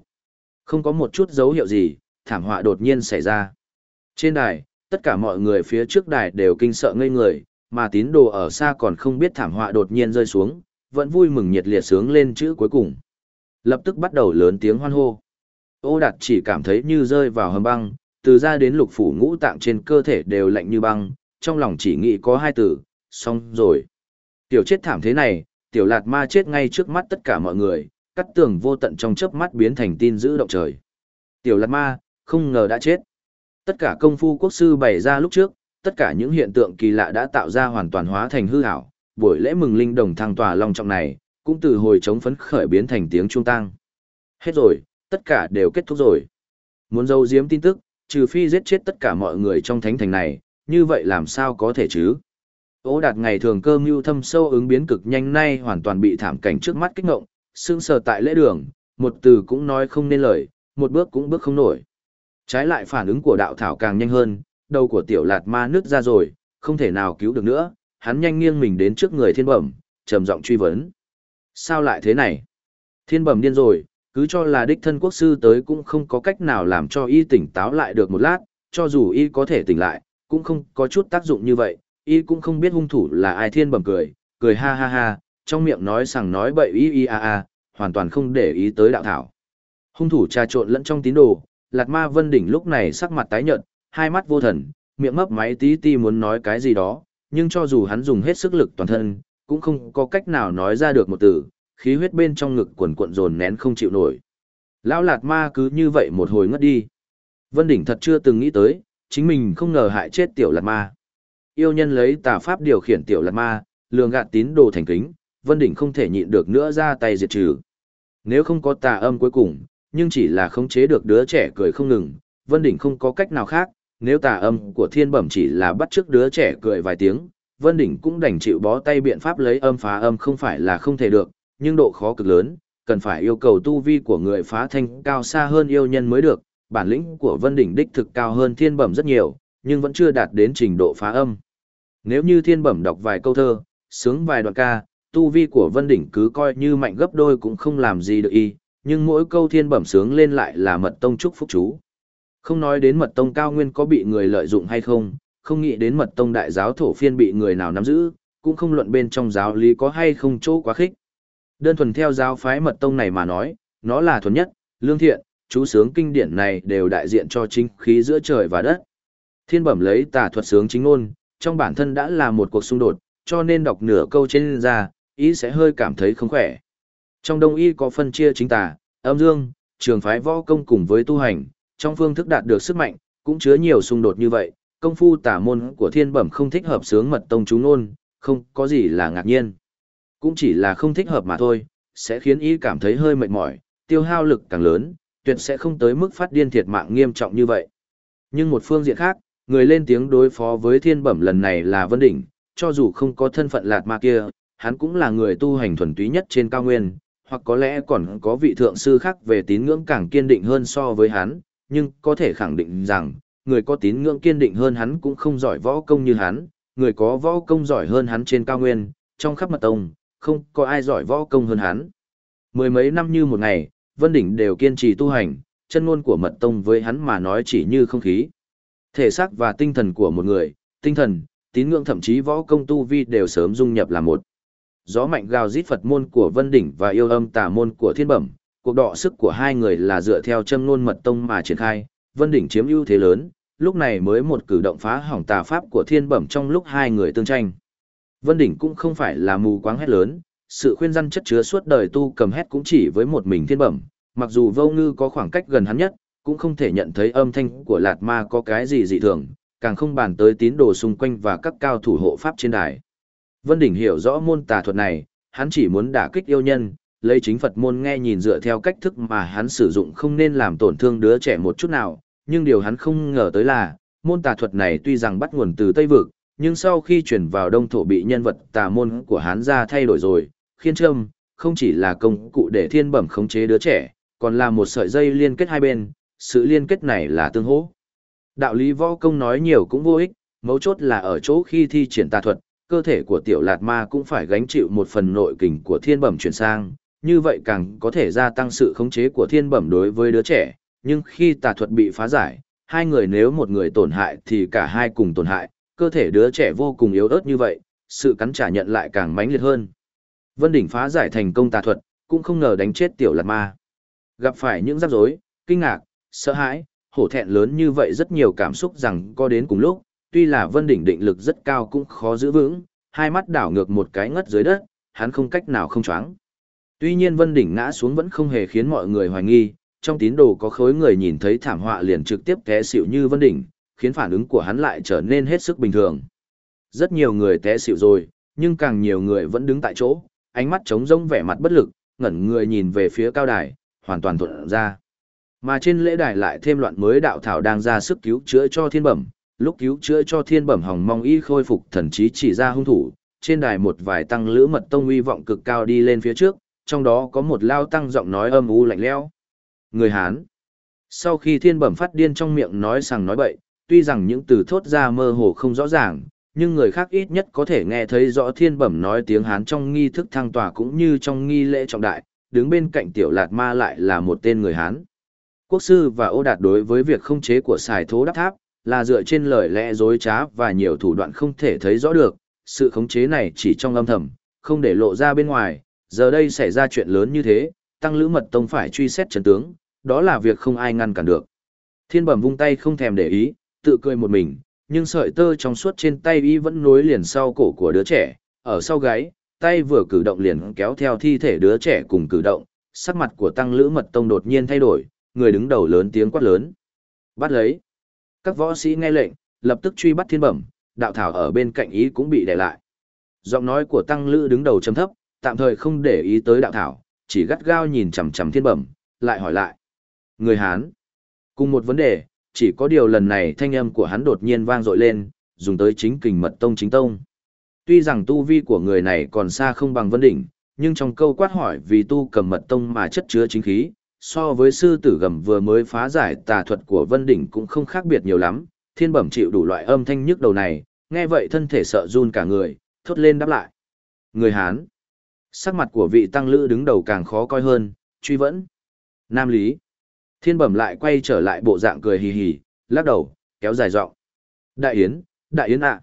Không có một chút dấu hiệu gì, thảm họa đột nhiên xảy ra. Trên đài, tất cả mọi người phía trước đài đều kinh sợ ngây người, mà tín đồ ở xa còn không biết thảm họa đột nhiên rơi xuống, vẫn vui mừng nhiệt liệt sướng lên chữ cuối cùng. Lập tức bắt đầu lớn tiếng hoan hô. Ô đạt chỉ cảm thấy như rơi vào hầm băng, từ ra đến lục phủ ngũ tạng trên cơ thể đều lạnh như băng, trong lòng chỉ nghĩ có hai từ, xong rồi. Tiểu chết thảm thế này, tiểu lạt ma chết ngay trước mắt tất cả mọi người, cắt tường vô tận trong chớp mắt biến thành tin giữ động trời. Tiểu lạt ma, không ngờ đã chết. Tất cả công phu quốc sư bày ra lúc trước, tất cả những hiện tượng kỳ lạ đã tạo ra hoàn toàn hóa thành hư ảo. Buổi lễ mừng linh đồng thăng tòa long trọng này, cũng từ hồi chống phấn khởi biến thành tiếng trung tăng. Hết rồi, tất cả đều kết thúc rồi. Muốn dâu diếm tin tức, trừ phi giết chết tất cả mọi người trong thánh thành này, như vậy làm sao có thể chứ? Ô đạt ngày thường cơ mưu thâm sâu ứng biến cực nhanh nay hoàn toàn bị thảm cảnh trước mắt kích ngộng, sương sờ tại lễ đường, một từ cũng nói không nên lời, một bước cũng bước không nổi. Trái lại phản ứng của đạo thảo càng nhanh hơn, đầu của tiểu lạt ma nứt ra rồi, không thể nào cứu được nữa, hắn nhanh nghiêng mình đến trước người thiên bẩm, trầm giọng truy vấn. Sao lại thế này? Thiên bẩm điên rồi, cứ cho là đích thân quốc sư tới cũng không có cách nào làm cho y tỉnh táo lại được một lát, cho dù y có thể tỉnh lại, cũng không có chút tác dụng như vậy, y cũng không biết hung thủ là ai thiên bẩm cười, cười ha ha ha, trong miệng nói sằng nói bậy y y a a, hoàn toàn không để ý tới đạo thảo. Hung thủ trà trộn lẫn trong tín đồ, Lạt Ma Vân Đỉnh lúc này sắc mặt tái nhợt, hai mắt vô thần, miệng mấp máy tí ti muốn nói cái gì đó, nhưng cho dù hắn dùng hết sức lực toàn thân, cũng không có cách nào nói ra được một từ, khí huyết bên trong ngực quần cuộn dồn nén không chịu nổi. Lão Lạt Ma cứ như vậy một hồi ngất đi. Vân Đỉnh thật chưa từng nghĩ tới, chính mình không ngờ hại chết tiểu Lạt Ma. Yêu nhân lấy tà pháp điều khiển tiểu Lạt Ma, lường gạt tín đồ thành kính, Vân Đỉnh không thể nhịn được nữa ra tay diệt trừ. Nếu không có tà âm cuối cùng, nhưng chỉ là khống chế được đứa trẻ cười không ngừng, Vân Đỉnh không có cách nào khác, nếu tà âm của thiên bẩm chỉ là bắt chước đứa trẻ cười vài tiếng, Vân Đỉnh cũng đành chịu bó tay biện pháp lấy âm phá âm không phải là không thể được, nhưng độ khó cực lớn, cần phải yêu cầu tu vi của người phá thanh cao xa hơn yêu nhân mới được, bản lĩnh của Vân Đỉnh đích thực cao hơn thiên bẩm rất nhiều, nhưng vẫn chưa đạt đến trình độ phá âm. Nếu như thiên bẩm đọc vài câu thơ, sướng vài đoạn ca, tu vi của Vân Đỉnh cứ coi như mạnh gấp đôi cũng không làm gì được y, nhưng mỗi câu thiên bẩm sướng lên lại là mật tông chúc phúc chú. Không nói đến mật tông cao nguyên có bị người lợi dụng hay không, không nghĩ đến mật tông đại giáo thổ phiên bị người nào nắm giữ, cũng không luận bên trong giáo lý có hay không chỗ quá khích. Đơn thuần theo giáo phái mật tông này mà nói, nó là thuần nhất, lương thiện, chú sướng kinh điển này đều đại diện cho chính khí giữa trời và đất. Thiên bẩm lấy tà thuật sướng chính ngôn, trong bản thân đã là một cuộc xung đột, cho nên đọc nửa câu trên ra, ý sẽ hơi cảm thấy không khỏe. Trong đông y có phân chia chính tà, âm dương, trường phái võ công cùng với tu hành, trong phương thức đạt được sức mạnh, cũng chứa nhiều xung đột như vậy, công phu tả môn của thiên bẩm không thích hợp sướng mật tông chú nôn, không có gì là ngạc nhiên. Cũng chỉ là không thích hợp mà thôi, sẽ khiến y cảm thấy hơi mệt mỏi, tiêu hao lực càng lớn, tuyệt sẽ không tới mức phát điên thiệt mạng nghiêm trọng như vậy. Nhưng một phương diện khác, người lên tiếng đối phó với thiên bẩm lần này là Vân Đỉnh, cho dù không có thân phận lạt ma kia, hắn cũng là người tu hành thuần túy nhất trên cao nguyên, hoặc có lẽ còn có vị thượng sư khác về tín ngưỡng càng kiên định hơn so với hắn, nhưng có thể khẳng định rằng, người có tín ngưỡng kiên định hơn hắn cũng không giỏi võ công như hắn, người có võ công giỏi hơn hắn trên cao nguyên, trong khắp mật tông, không có ai giỏi võ công hơn hắn. Mười mấy năm như một ngày, Vân Đỉnh đều kiên trì tu hành, chân ngôn của mật tông với hắn mà nói chỉ như không khí. Thể xác và tinh thần của một người, tinh thần, tín ngưỡng thậm chí võ công tu vi đều sớm dung nhập là một. Gió mạnh gào rít Phật môn của Vân Đỉnh và yêu âm tà môn của Thiên Bẩm, cuộc đọ sức của hai người là dựa theo châm ngôn mật tông mà triển khai, Vân Đỉnh chiếm ưu thế lớn, lúc này mới một cử động phá hỏng tà pháp của Thiên Bẩm trong lúc hai người tương tranh. Vân Đỉnh cũng không phải là mù quáng hét lớn, sự khuyên răn chất chứa suốt đời tu cầm hét cũng chỉ với một mình Thiên Bẩm, mặc dù Vô Ngư có khoảng cách gần hắn nhất, cũng không thể nhận thấy âm thanh của Lạt Ma có cái gì dị thường, càng không bàn tới tín đồ xung quanh và các cao thủ hộ pháp trên đài. Vân Đỉnh hiểu rõ môn tà thuật này, hắn chỉ muốn đả kích yêu nhân, lấy chính Phật môn nghe nhìn dựa theo cách thức mà hắn sử dụng không nên làm tổn thương đứa trẻ một chút nào, nhưng điều hắn không ngờ tới là, môn tà thuật này tuy rằng bắt nguồn từ Tây Vực, nhưng sau khi chuyển vào đông thổ bị nhân vật tà môn của hắn ra thay đổi rồi, khiên trâm, không chỉ là công cụ để thiên bẩm khống chế đứa trẻ, còn là một sợi dây liên kết hai bên, sự liên kết này là tương hỗ. Đạo lý võ công nói nhiều cũng vô ích, mấu chốt là ở chỗ khi thi triển tà thuật, cơ thể của tiểu lạt ma cũng phải gánh chịu một phần nội kình của thiên bẩm chuyển sang, như vậy càng có thể gia tăng sự khống chế của thiên bẩm đối với đứa trẻ, nhưng khi tà thuật bị phá giải, hai người nếu một người tổn hại thì cả hai cùng tổn hại, cơ thể đứa trẻ vô cùng yếu ớt như vậy, sự cắn trả nhận lại càng mãnh liệt hơn. Vân Đỉnh phá giải thành công tà thuật, cũng không ngờ đánh chết tiểu lạt ma. Gặp phải những rắc rối, kinh ngạc, sợ hãi, hổ thẹn lớn như vậy rất nhiều cảm xúc rằng có đến cùng lúc, tuy là Vân Đỉnh định lực rất cao cũng khó giữ vững, hai mắt đảo ngược một cái ngất dưới đất, hắn không cách nào không choáng. Tuy nhiên Vân Đỉnh ngã xuống vẫn không hề khiến mọi người hoài nghi, trong tín đồ có khối người nhìn thấy thảm họa liền trực tiếp té xỉu như Vân Đỉnh, khiến phản ứng của hắn lại trở nên hết sức bình thường. Rất nhiều người té xỉu rồi, nhưng càng nhiều người vẫn đứng tại chỗ, ánh mắt trống rỗng vẻ mặt bất lực, ngẩn người nhìn về phía cao đài, hoàn toàn thuận ra. Mà trên lễ đài lại thêm loạn mới đạo thảo đang ra sức cứu chữa cho thiên bẩm, lúc cứu chữa cho thiên bẩm hồng mong y khôi phục thần trí chỉ ra hung thủ, trên đài một vài tăng lữ mật tông uy vọng cực cao đi lên phía trước, trong đó có một lao tăng giọng nói âm u lạnh lẽo. Người Hán. Sau khi thiên bẩm phát điên trong miệng nói sằng nói bậy, tuy rằng những từ thốt ra mơ hồ không rõ ràng, nhưng người khác ít nhất có thể nghe thấy rõ thiên bẩm nói tiếng Hán trong nghi thức thăng tòa cũng như trong nghi lễ trọng đại, đứng bên cạnh tiểu lạt ma lại là một tên người Hán. Quốc sư và ô đạt đối với việc không chế của xài thố đắp tháp, là dựa trên lời lẽ dối trá và nhiều thủ đoạn không thể thấy rõ được, sự khống chế này chỉ trong âm thầm, không để lộ ra bên ngoài, giờ đây xảy ra chuyện lớn như thế, tăng lữ mật tông phải truy xét trần tướng, đó là việc không ai ngăn cản được. Thiên bẩm vung tay không thèm để ý, tự cười một mình, nhưng sợi tơ trong suốt trên tay y vẫn nối liền sau cổ của đứa trẻ, ở sau gáy, tay vừa cử động liền kéo theo thi thể đứa trẻ cùng cử động, sắc mặt của tăng lữ mật tông đột nhiên thay đổi, người đứng đầu lớn tiếng quát lớn. Bắt lấy. Các võ sĩ nghe lệnh, lập tức truy bắt thiên bẩm, đạo thảo ở bên cạnh ý cũng bị đè lại. Giọng nói của tăng lữ đứng đầu chấm thấp, tạm thời không để ý tới đạo thảo, chỉ gắt gao nhìn chằm chằm thiên bẩm, lại hỏi lại. Người Hán. Cùng một vấn đề, chỉ có điều lần này thanh âm của hắn đột nhiên vang dội lên, dùng tới chính kình mật tông chính tông. Tuy rằng tu vi của người này còn xa không bằng Vân Đỉnh, nhưng trong câu quát hỏi vì tu cầm mật tông mà chất chứa chính khí, so với sư tử gầm vừa mới phá giải tà thuật của Vân Đỉnh cũng không khác biệt nhiều lắm, thiên bẩm chịu đủ loại âm thanh nhức đầu này, nghe vậy thân thể sợ run cả người, thốt lên đáp lại. Người Hán. Sắc mặt của vị tăng lữ đứng đầu càng khó coi hơn, truy vẫn. Nam Lý. Thiên bẩm lại quay trở lại bộ dạng cười hì hì, lắc đầu, kéo dài giọng. Đại Yến, Đại Yến ạ.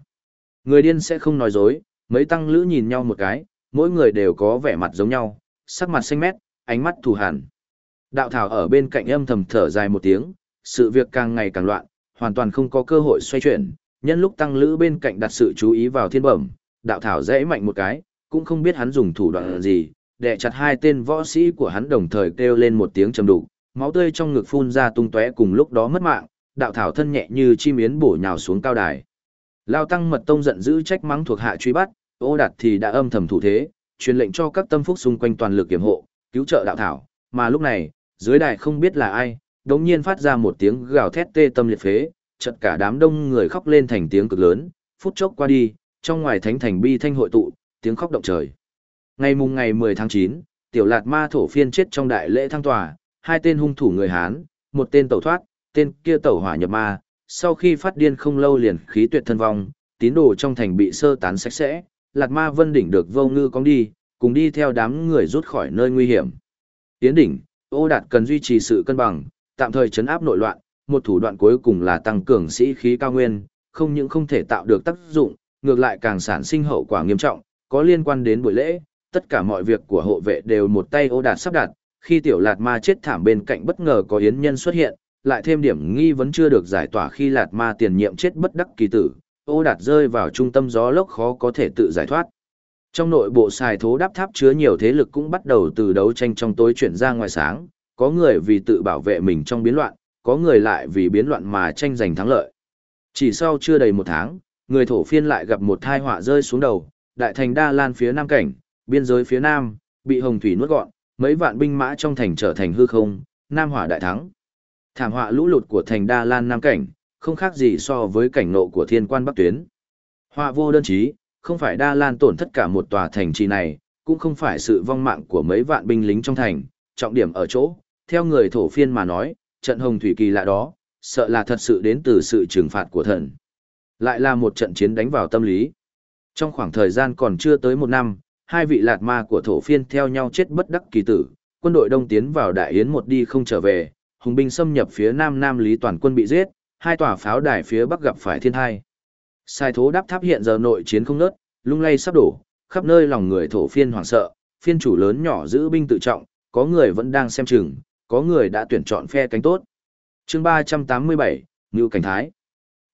Người điên sẽ không nói dối, mấy tăng lữ nhìn nhau một cái, mỗi người đều có vẻ mặt giống nhau, sắc mặt xanh mét, ánh mắt thù hằn. Đạo thảo ở bên cạnh âm thầm thở dài một tiếng, sự việc càng ngày càng loạn, hoàn toàn không có cơ hội xoay chuyển, nhân lúc tăng lữ bên cạnh đặt sự chú ý vào thiên bẩm, đạo thảo dễ mạnh một cái, cũng không biết hắn dùng thủ đoạn gì, để chặt hai tên võ sĩ của hắn đồng thời kêu lên một tiếng trầm đục, máu tươi trong ngực phun ra tung tóe cùng lúc đó mất mạng, đạo thảo thân nhẹ như chim yến bổ nhào xuống cao đài. Lao tăng mật tông giận dữ trách mắng thuộc hạ truy bắt, ô đạt thì đã âm thầm thủ thế, truyền lệnh cho các tâm phúc xung quanh toàn lực kiểm hộ, cứu trợ đạo thảo, mà lúc này, dưới đài không biết là ai, đống nhiên phát ra một tiếng gào thét tê tâm liệt phế, chợt cả đám đông người khóc lên thành tiếng cực lớn, phút chốc qua đi, trong ngoài thánh thành bi thanh hội tụ, tiếng khóc động trời. Ngày mùng ngày 10 tháng 9, tiểu lạt ma thổ phiên chết trong đại lễ thăng tòa, hai tên hung thủ người Hán, một tên tẩu thoát, tên kia tẩu hỏa nhập ma, sau khi phát điên không lâu liền khí tuyệt thân vong, tín đồ trong thành bị sơ tán sạch sẽ, lạt ma vân đỉnh được vô ngư cong đi, cùng đi theo đám người rút khỏi nơi nguy hiểm. Tiến đỉnh, ô đạt cần duy trì sự cân bằng, tạm thời chấn áp nội loạn, một thủ đoạn cuối cùng là tăng cường sĩ khí cao nguyên, không những không thể tạo được tác dụng, ngược lại càng sản sinh hậu quả nghiêm trọng, có liên quan đến buổi lễ, tất cả mọi việc của hộ vệ đều một tay ô đạt sắp đặt, khi tiểu lạt ma chết thảm bên cạnh bất ngờ có yến nhân xuất hiện, lại thêm điểm nghi vấn chưa được giải tỏa khi lạt ma tiền nhiệm chết bất đắc kỳ tử, ô đạt rơi vào trung tâm gió lốc khó có thể tự giải thoát. Trong nội bộ xài thố đáp tháp chứa nhiều thế lực cũng bắt đầu từ đấu tranh trong tối chuyển ra ngoài sáng, có người vì tự bảo vệ mình trong biến loạn, có người lại vì biến loạn mà tranh giành thắng lợi. Chỉ sau chưa đầy một tháng, người thổ phiên lại gặp một thai họa rơi xuống đầu, đại thành Đa Lan phía nam cảnh, biên giới phía nam, bị hồng thủy nuốt gọn, mấy vạn binh mã trong thành trở thành hư không, nam hỏa đại thắng. Thảm họa lũ lụt của thành Đa Lan nam cảnh, không khác gì so với cảnh nộ của thiên quan bắc tuyến. Họa vô đơn chí, không phải Đa Lan tổn thất cả một tòa thành trì này, cũng không phải sự vong mạng của mấy vạn binh lính trong thành, trọng điểm ở chỗ, theo người thổ phiên mà nói, trận hồng thủy kỳ lạ đó, sợ là thật sự đến từ sự trừng phạt của thần. Lại là một trận chiến đánh vào tâm lý. Trong khoảng thời gian còn chưa tới một năm, hai vị lạt ma của thổ phiên theo nhau chết bất đắc kỳ tử, quân đội đông tiến vào đại yến một đi không trở về, hùng binh xâm nhập phía nam nam lý toàn quân bị giết, hai tòa pháo đài phía bắc gặp phải thiên hai. Sai thố đáp tháp hiện giờ nội chiến không nớt, lung lay sắp đổ, khắp nơi lòng người thổ phiên hoảng sợ, phiên chủ lớn nhỏ giữ binh tự trọng, có người vẫn đang xem chừng, có người đã tuyển chọn phe cánh tốt. chương 387, Ngưu Cảnh Thái.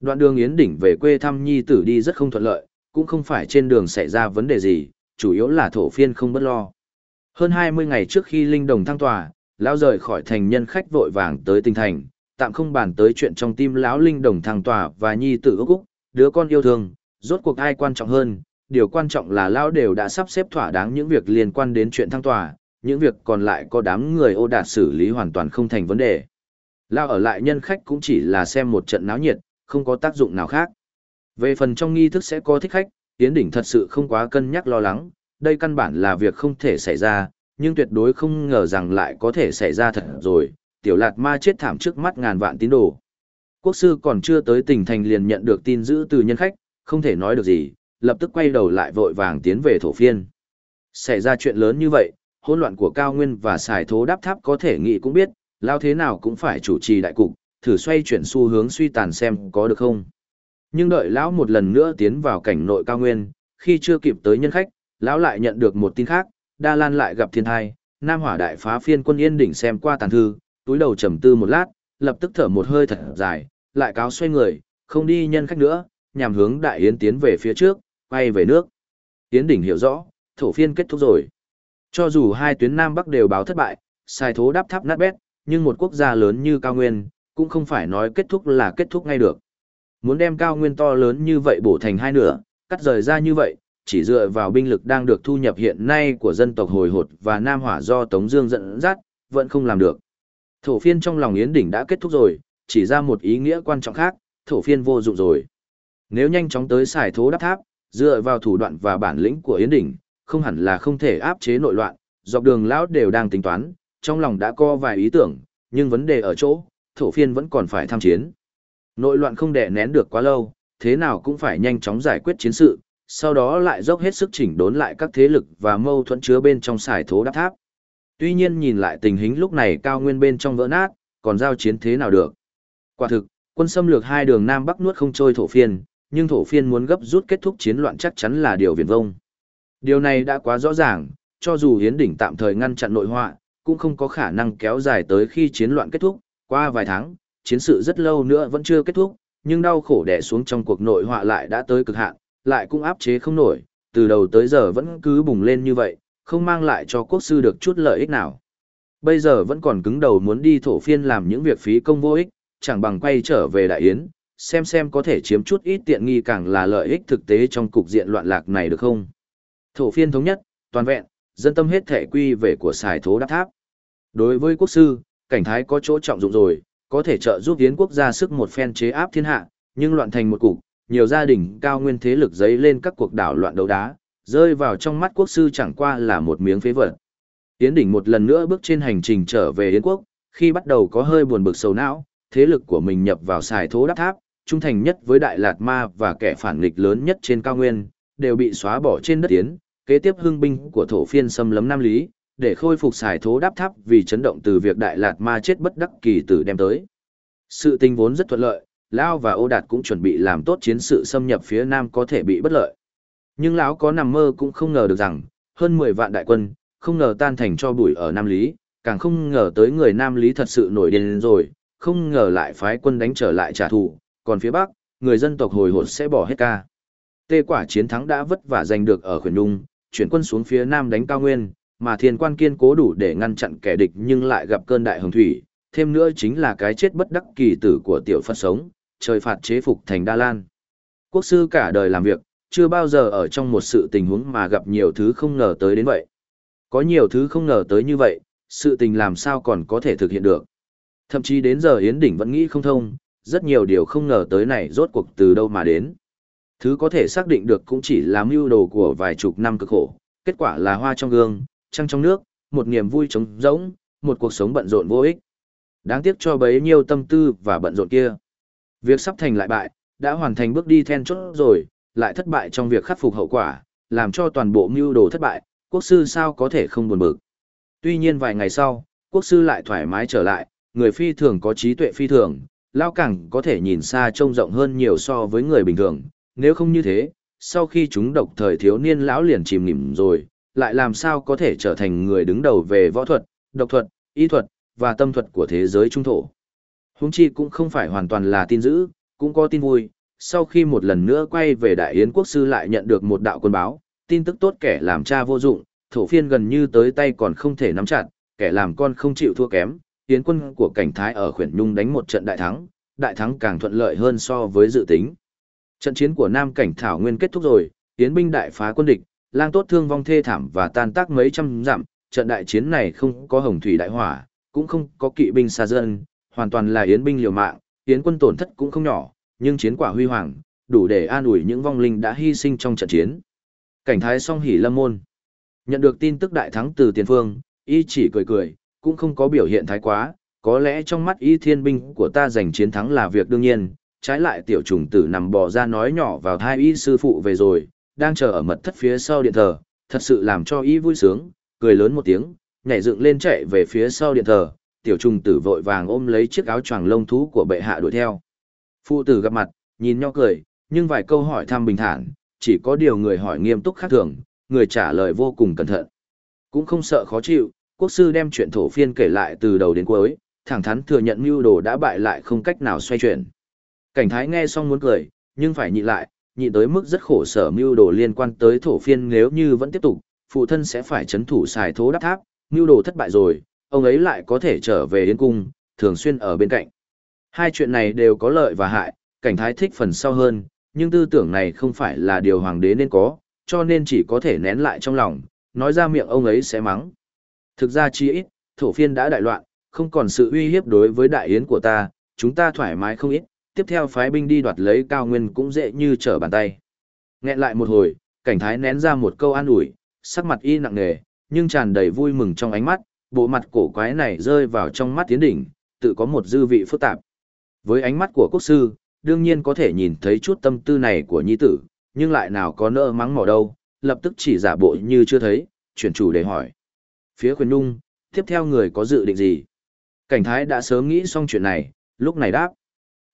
Đoạn đường Yến Đỉnh về quê thăm nhi tử đi rất không thuận lợi, cũng không phải trên đường xảy ra vấn đề gì, chủ yếu là thổ phiên không bất lo. Hơn 20 ngày trước khi Linh Đồng thăng tòa, lão rời khỏi thành nhân khách vội vàng tới tinh thành, tạm không bàn tới chuyện trong tim lão Linh Đồng thăng tòa và nhi tử ước úc, đứa con yêu thương, rốt cuộc ai quan trọng hơn, điều quan trọng là Lão đều đã sắp xếp thỏa đáng những việc liên quan đến chuyện thăng tòa, những việc còn lại có đám người ô đạt xử lý hoàn toàn không thành vấn đề. Lão ở lại nhân khách cũng chỉ là xem một trận náo nhiệt, không có tác dụng nào khác. Về phần trong nghi thức sẽ có thích khách, tiến Đỉnh thật sự không quá cân nhắc lo lắng, đây căn bản là việc không thể xảy ra, nhưng tuyệt đối không ngờ rằng lại có thể xảy ra thật rồi, tiểu lạt ma chết thảm trước mắt ngàn vạn tín đồ. Quốc sư còn chưa tới tỉnh thành liền nhận được tin giữ từ nhân khách, không thể nói được gì, lập tức quay đầu lại vội vàng tiến về thổ phiên. Xảy ra chuyện lớn như vậy, hỗn loạn của cao nguyên và xài thố đáp tháp có thể nghĩ cũng biết, lao thế nào cũng phải chủ trì đại cục, thử xoay chuyển xu hướng suy tàn xem có được không. Nhưng đợi lão một lần nữa tiến vào cảnh nội cao nguyên, khi chưa kịp tới nhân khách, lão lại nhận được một tin khác, Đa Lan lại gặp thiên thai, Nam Hỏa đại phá phiên quân yên đỉnh xem qua tàn thư, túi đầu trầm tư một lát, lập tức thở một hơi thật dài, lại cáo xoay người, không đi nhân khách nữa, nhằm hướng đại yến tiến về phía trước, quay về nước. Yến đỉnh hiểu rõ, thổ phiên kết thúc rồi. Cho dù hai tuyến Nam Bắc đều báo thất bại, sai thố đáp tháp nát bét, nhưng một quốc gia lớn như cao nguyên, cũng không phải nói kết thúc là kết thúc ngay được. Muốn đem cao nguyên to lớn như vậy bổ thành hai nửa, cắt rời ra như vậy, chỉ dựa vào binh lực đang được thu nhập hiện nay của dân tộc hồi hột và Nam Hỏa do Tống Dương dẫn dắt, vẫn không làm được. Thổ phiên trong lòng Yến Đỉnh đã kết thúc rồi, chỉ ra một ý nghĩa quan trọng khác, thổ phiên vô dụng rồi. Nếu nhanh chóng tới xài thố đắp tháp, dựa vào thủ đoạn và bản lĩnh của Yến Đỉnh, không hẳn là không thể áp chế nội loạn, dọc đường lão đều đang tính toán, trong lòng đã có vài ý tưởng, nhưng vấn đề ở chỗ, thổ phiên vẫn còn phải tham chiến. Nội loạn không đè nén được quá lâu, thế nào cũng phải nhanh chóng giải quyết chiến sự, sau đó lại dốc hết sức chỉnh đốn lại các thế lực và mâu thuẫn chứa bên trong xài thố đắp tháp. Tuy nhiên nhìn lại tình hình lúc này cao nguyên bên trong vỡ nát, còn giao chiến thế nào được. Quả thực, quân xâm lược hai đường Nam Bắc nuốt không trôi thổ phiên, nhưng thổ phiên muốn gấp rút kết thúc chiến loạn chắc chắn là điều viển vông. Điều này đã quá rõ ràng, cho dù Hiến Đỉnh tạm thời ngăn chặn nội họa, cũng không có khả năng kéo dài tới khi chiến loạn kết thúc, qua vài tháng, chiến sự rất lâu nữa vẫn chưa kết thúc, nhưng đau khổ đè xuống trong cuộc nội họa lại đã tới cực hạn, lại cũng áp chế không nổi, từ đầu tới giờ vẫn cứ bùng lên như vậy, không mang lại cho quốc sư được chút lợi ích nào. Bây giờ vẫn còn cứng đầu muốn đi thổ phiên làm những việc phí công vô ích, chẳng bằng quay trở về Đại Yến, xem xem có thể chiếm chút ít tiện nghi càng là lợi ích thực tế trong cục diện loạn lạc này được không. Thổ phiên thống nhất, toàn vẹn, dân tâm hết thể quy về của xài thố đáp tháp. Đối với quốc sư, cảnh thái có chỗ trọng dụng rồi, có thể trợ giúp Yến quốc gia sức một phen chế áp thiên hạ, nhưng loạn thành một cục, nhiều gia đình cao nguyên thế lực giấy lên các cuộc đảo loạn đấu đá, rơi vào trong mắt quốc sư chẳng qua là một miếng phế vật. Yến đỉnh một lần nữa bước trên hành trình trở về Yến quốc, khi bắt đầu có hơi buồn bực sầu não, thế lực của mình nhập vào xài thố đắp tháp, trung thành nhất với Đại Lạt Ma và kẻ phản nghịch lớn nhất trên cao nguyên, đều bị xóa bỏ trên đất tiến, kế tiếp hưng binh của thổ phiên xâm lấm Nam Lý, để khôi phục xài thố đắp tháp vì chấn động từ việc Đại Lạt Ma chết bất đắc kỳ tử đem tới. Sự tình vốn rất thuận lợi, Lao và Ô Đạt cũng chuẩn bị làm tốt chiến sự xâm nhập phía Nam có thể bị bất lợi. Nhưng lão có nằm mơ cũng không ngờ được rằng, hơn 10 vạn đại quân, không ngờ tan thành cho bụi ở Nam Lý, càng không ngờ tới người Nam Lý thật sự nổi điên rồi, không ngờ lại phái quân đánh trở lại trả thù, còn phía Bắc, người dân tộc hồi hột sẽ bỏ hết ca. Tê quả chiến thắng đã vất vả giành được ở khuyển Nhung, chuyển quân xuống phía Nam đánh cao nguyên, mà thiên quan kiên cố đủ để ngăn chặn kẻ địch nhưng lại gặp cơn đại hồng thủy, thêm nữa chính là cái chết bất đắc kỳ tử của tiểu Phật sống, trời phạt chế phục thành Đa Lan. Quốc sư cả đời làm việc, chưa bao giờ ở trong một sự tình huống mà gặp nhiều thứ không ngờ tới đến vậy. Có nhiều thứ không ngờ tới như vậy, sự tình làm sao còn có thể thực hiện được. Thậm chí đến giờ Yến Đỉnh vẫn nghĩ không thông, rất nhiều điều không ngờ tới này rốt cuộc từ đâu mà đến. Thứ có thể xác định được cũng chỉ là mưu đồ của vài chục năm cực khổ, kết quả là hoa trong gương, trăng trong nước, một niềm vui trống rỗng, một cuộc sống bận rộn vô ích. Đáng tiếc cho bấy nhiêu tâm tư và bận rộn kia. Việc sắp thành lại bại, đã hoàn thành bước đi then chốt rồi, lại thất bại trong việc khắc phục hậu quả, làm cho toàn bộ mưu đồ thất bại, quốc sư sao có thể không buồn bực. Tuy nhiên vài ngày sau, quốc sư lại thoải mái trở lại, người phi thường có trí tuệ phi thường, lao cẳng có thể nhìn xa trông rộng hơn nhiều so với người bình thường, nếu không như thế, sau khi chúng độc thời thiếu niên lão liền chìm nghỉm rồi, lại làm sao có thể trở thành người đứng đầu về võ thuật, độc thuật, y thuật, và tâm thuật của thế giới trung thổ. Húng chi cũng không phải hoàn toàn là tin dữ, cũng có tin vui, sau khi một lần nữa quay về Đại Yến Quốc Sư lại nhận được một đạo quân báo, tin tức tốt kẻ làm cha vô dụng, thổ phiên gần như tới tay còn không thể nắm chặt, kẻ làm con không chịu thua kém, Yến quân của cảnh thái ở khuyển nhung đánh một trận đại thắng, đại thắng càng thuận lợi hơn so với dự tính. Trận chiến của Nam cảnh Thảo Nguyên kết thúc rồi, tiến binh đại phá quân địch, lang tốt thương vong thê thảm và tan tác mấy trăm dặm, trận đại chiến này không có hồng thủy đại hỏa, cũng không có kỵ binh xa dân, hoàn toàn là yến binh liều mạng, yến quân tổn thất cũng không nhỏ, nhưng chiến quả huy hoàng, đủ để an ủi những vong linh đã hy sinh trong trận chiến. Cảnh thái song hỉ lâm môn. Nhận được tin tức đại thắng từ tiền phương, y chỉ cười cười, cũng không có biểu hiện thái quá, có lẽ trong mắt y thiên binh của ta giành chiến thắng là việc đương nhiên, trái lại tiểu trùng tử nằm bò ra nói nhỏ vào thai y sư phụ về rồi, đang chờ ở mật thất phía sau điện thờ, thật sự làm cho y vui sướng, cười lớn một tiếng, nhảy dựng lên chạy về phía sau điện thờ, tiểu trùng tử vội vàng ôm lấy chiếc áo choàng lông thú của bệ hạ đuổi theo. Phụ tử gặp mặt, nhìn nhau cười, nhưng vài câu hỏi thăm bình thản, chỉ có điều người hỏi nghiêm túc khác thường, người trả lời vô cùng cẩn thận. Cũng không sợ khó chịu, quốc sư đem chuyện thổ phiên kể lại từ đầu đến cuối, thẳng thắn thừa nhận mưu đồ đã bại lại không cách nào xoay chuyển. Cảnh thái nghe xong muốn cười, nhưng phải nhịn lại, nhịn tới mức rất khổ sở mưu đồ liên quan tới thổ phiên nếu như vẫn tiếp tục, phụ thân sẽ phải chấn thủ xài thố đắp tháp, mưu đồ thất bại rồi, ông ấy lại có thể trở về Yên Cung, thường xuyên ở bên cạnh. Hai chuyện này đều có lợi và hại, cảnh thái thích phần sau hơn, nhưng tư tưởng này không phải là điều hoàng đế nên có, cho nên chỉ có thể nén lại trong lòng, nói ra miệng ông ấy sẽ mắng. Thực ra chi ít, thổ phiên đã đại loạn, không còn sự uy hiếp đối với đại yến của ta, chúng ta thoải mái không ít, tiếp theo phái binh đi đoạt lấy cao nguyên cũng dễ như trở bàn tay. Nghẹn lại một hồi, cảnh thái nén ra một câu an ủi, sắc mặt y nặng nề, nhưng tràn đầy vui mừng trong ánh mắt, bộ mặt cổ quái này rơi vào trong mắt tiến đỉnh, tự có một dư vị phức tạp. Với ánh mắt của quốc sư, đương nhiên có thể nhìn thấy chút tâm tư này của nhi tử, nhưng lại nào có nỡ mắng mỏ đâu, lập tức chỉ giả bộ như chưa thấy, chuyển chủ để hỏi. Phía khuyên nung, tiếp theo người có dự định gì? Cảnh thái đã sớm nghĩ xong chuyện này, lúc này đáp.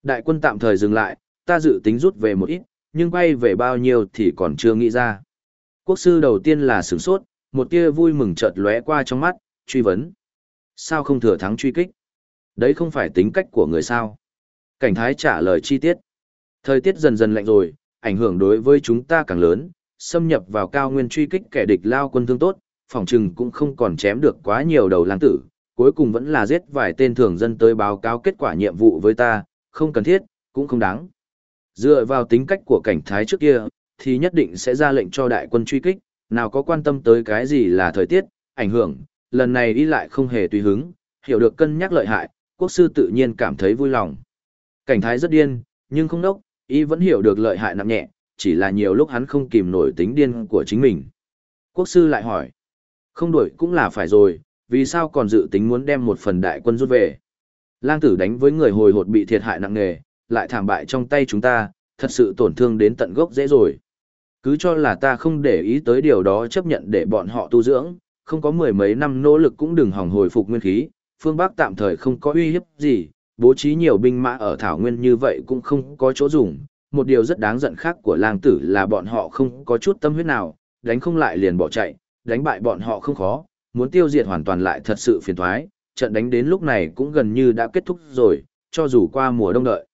Đại quân tạm thời dừng lại, ta dự tính rút về một ít, nhưng quay về bao nhiêu thì còn chưa nghĩ ra. Quốc sư đầu tiên là sửng sốt, một tia vui mừng chợt lóe qua trong mắt, truy vấn. Sao không thừa thắng truy kích? Đấy không phải tính cách của người sao? Cảnh thái trả lời chi tiết. Thời tiết dần dần lạnh rồi, ảnh hưởng đối với chúng ta càng lớn, xâm nhập vào cao nguyên truy kích kẻ địch lao quân thương tốt, phòng trừng cũng không còn chém được quá nhiều đầu lang tử, cuối cùng vẫn là giết vài tên thường dân tới báo cáo kết quả nhiệm vụ với ta, không cần thiết, cũng không đáng. Dựa vào tính cách của cảnh thái trước kia, thì nhất định sẽ ra lệnh cho đại quân truy kích, nào có quan tâm tới cái gì là thời tiết, ảnh hưởng, lần này đi lại không hề tùy hứng, hiểu được cân nhắc lợi hại, quốc sư tự nhiên cảm thấy vui lòng. Cảnh thái rất điên, nhưng không đốc, y vẫn hiểu được lợi hại nặng nhẹ, chỉ là nhiều lúc hắn không kìm nổi tính điên của chính mình. Quốc sư lại hỏi, không đuổi cũng là phải rồi, vì sao còn dự tính muốn đem một phần đại quân rút về. Lang tử đánh với người hồi hột bị thiệt hại nặng nề, lại thảm bại trong tay chúng ta, thật sự tổn thương đến tận gốc dễ rồi. Cứ cho là ta không để ý tới điều đó chấp nhận để bọn họ tu dưỡng, không có mười mấy năm nỗ lực cũng đừng hỏng hồi phục nguyên khí, phương Bắc tạm thời không có uy hiếp gì, bố trí nhiều binh mã ở Thảo Nguyên như vậy cũng không có chỗ dùng. Một điều rất đáng giận khác của lang tử là bọn họ không có chút tâm huyết nào, đánh không lại liền bỏ chạy, đánh bại bọn họ không khó, muốn tiêu diệt hoàn toàn lại thật sự phiền thoái, trận đánh đến lúc này cũng gần như đã kết thúc rồi, cho dù qua mùa đông đợi.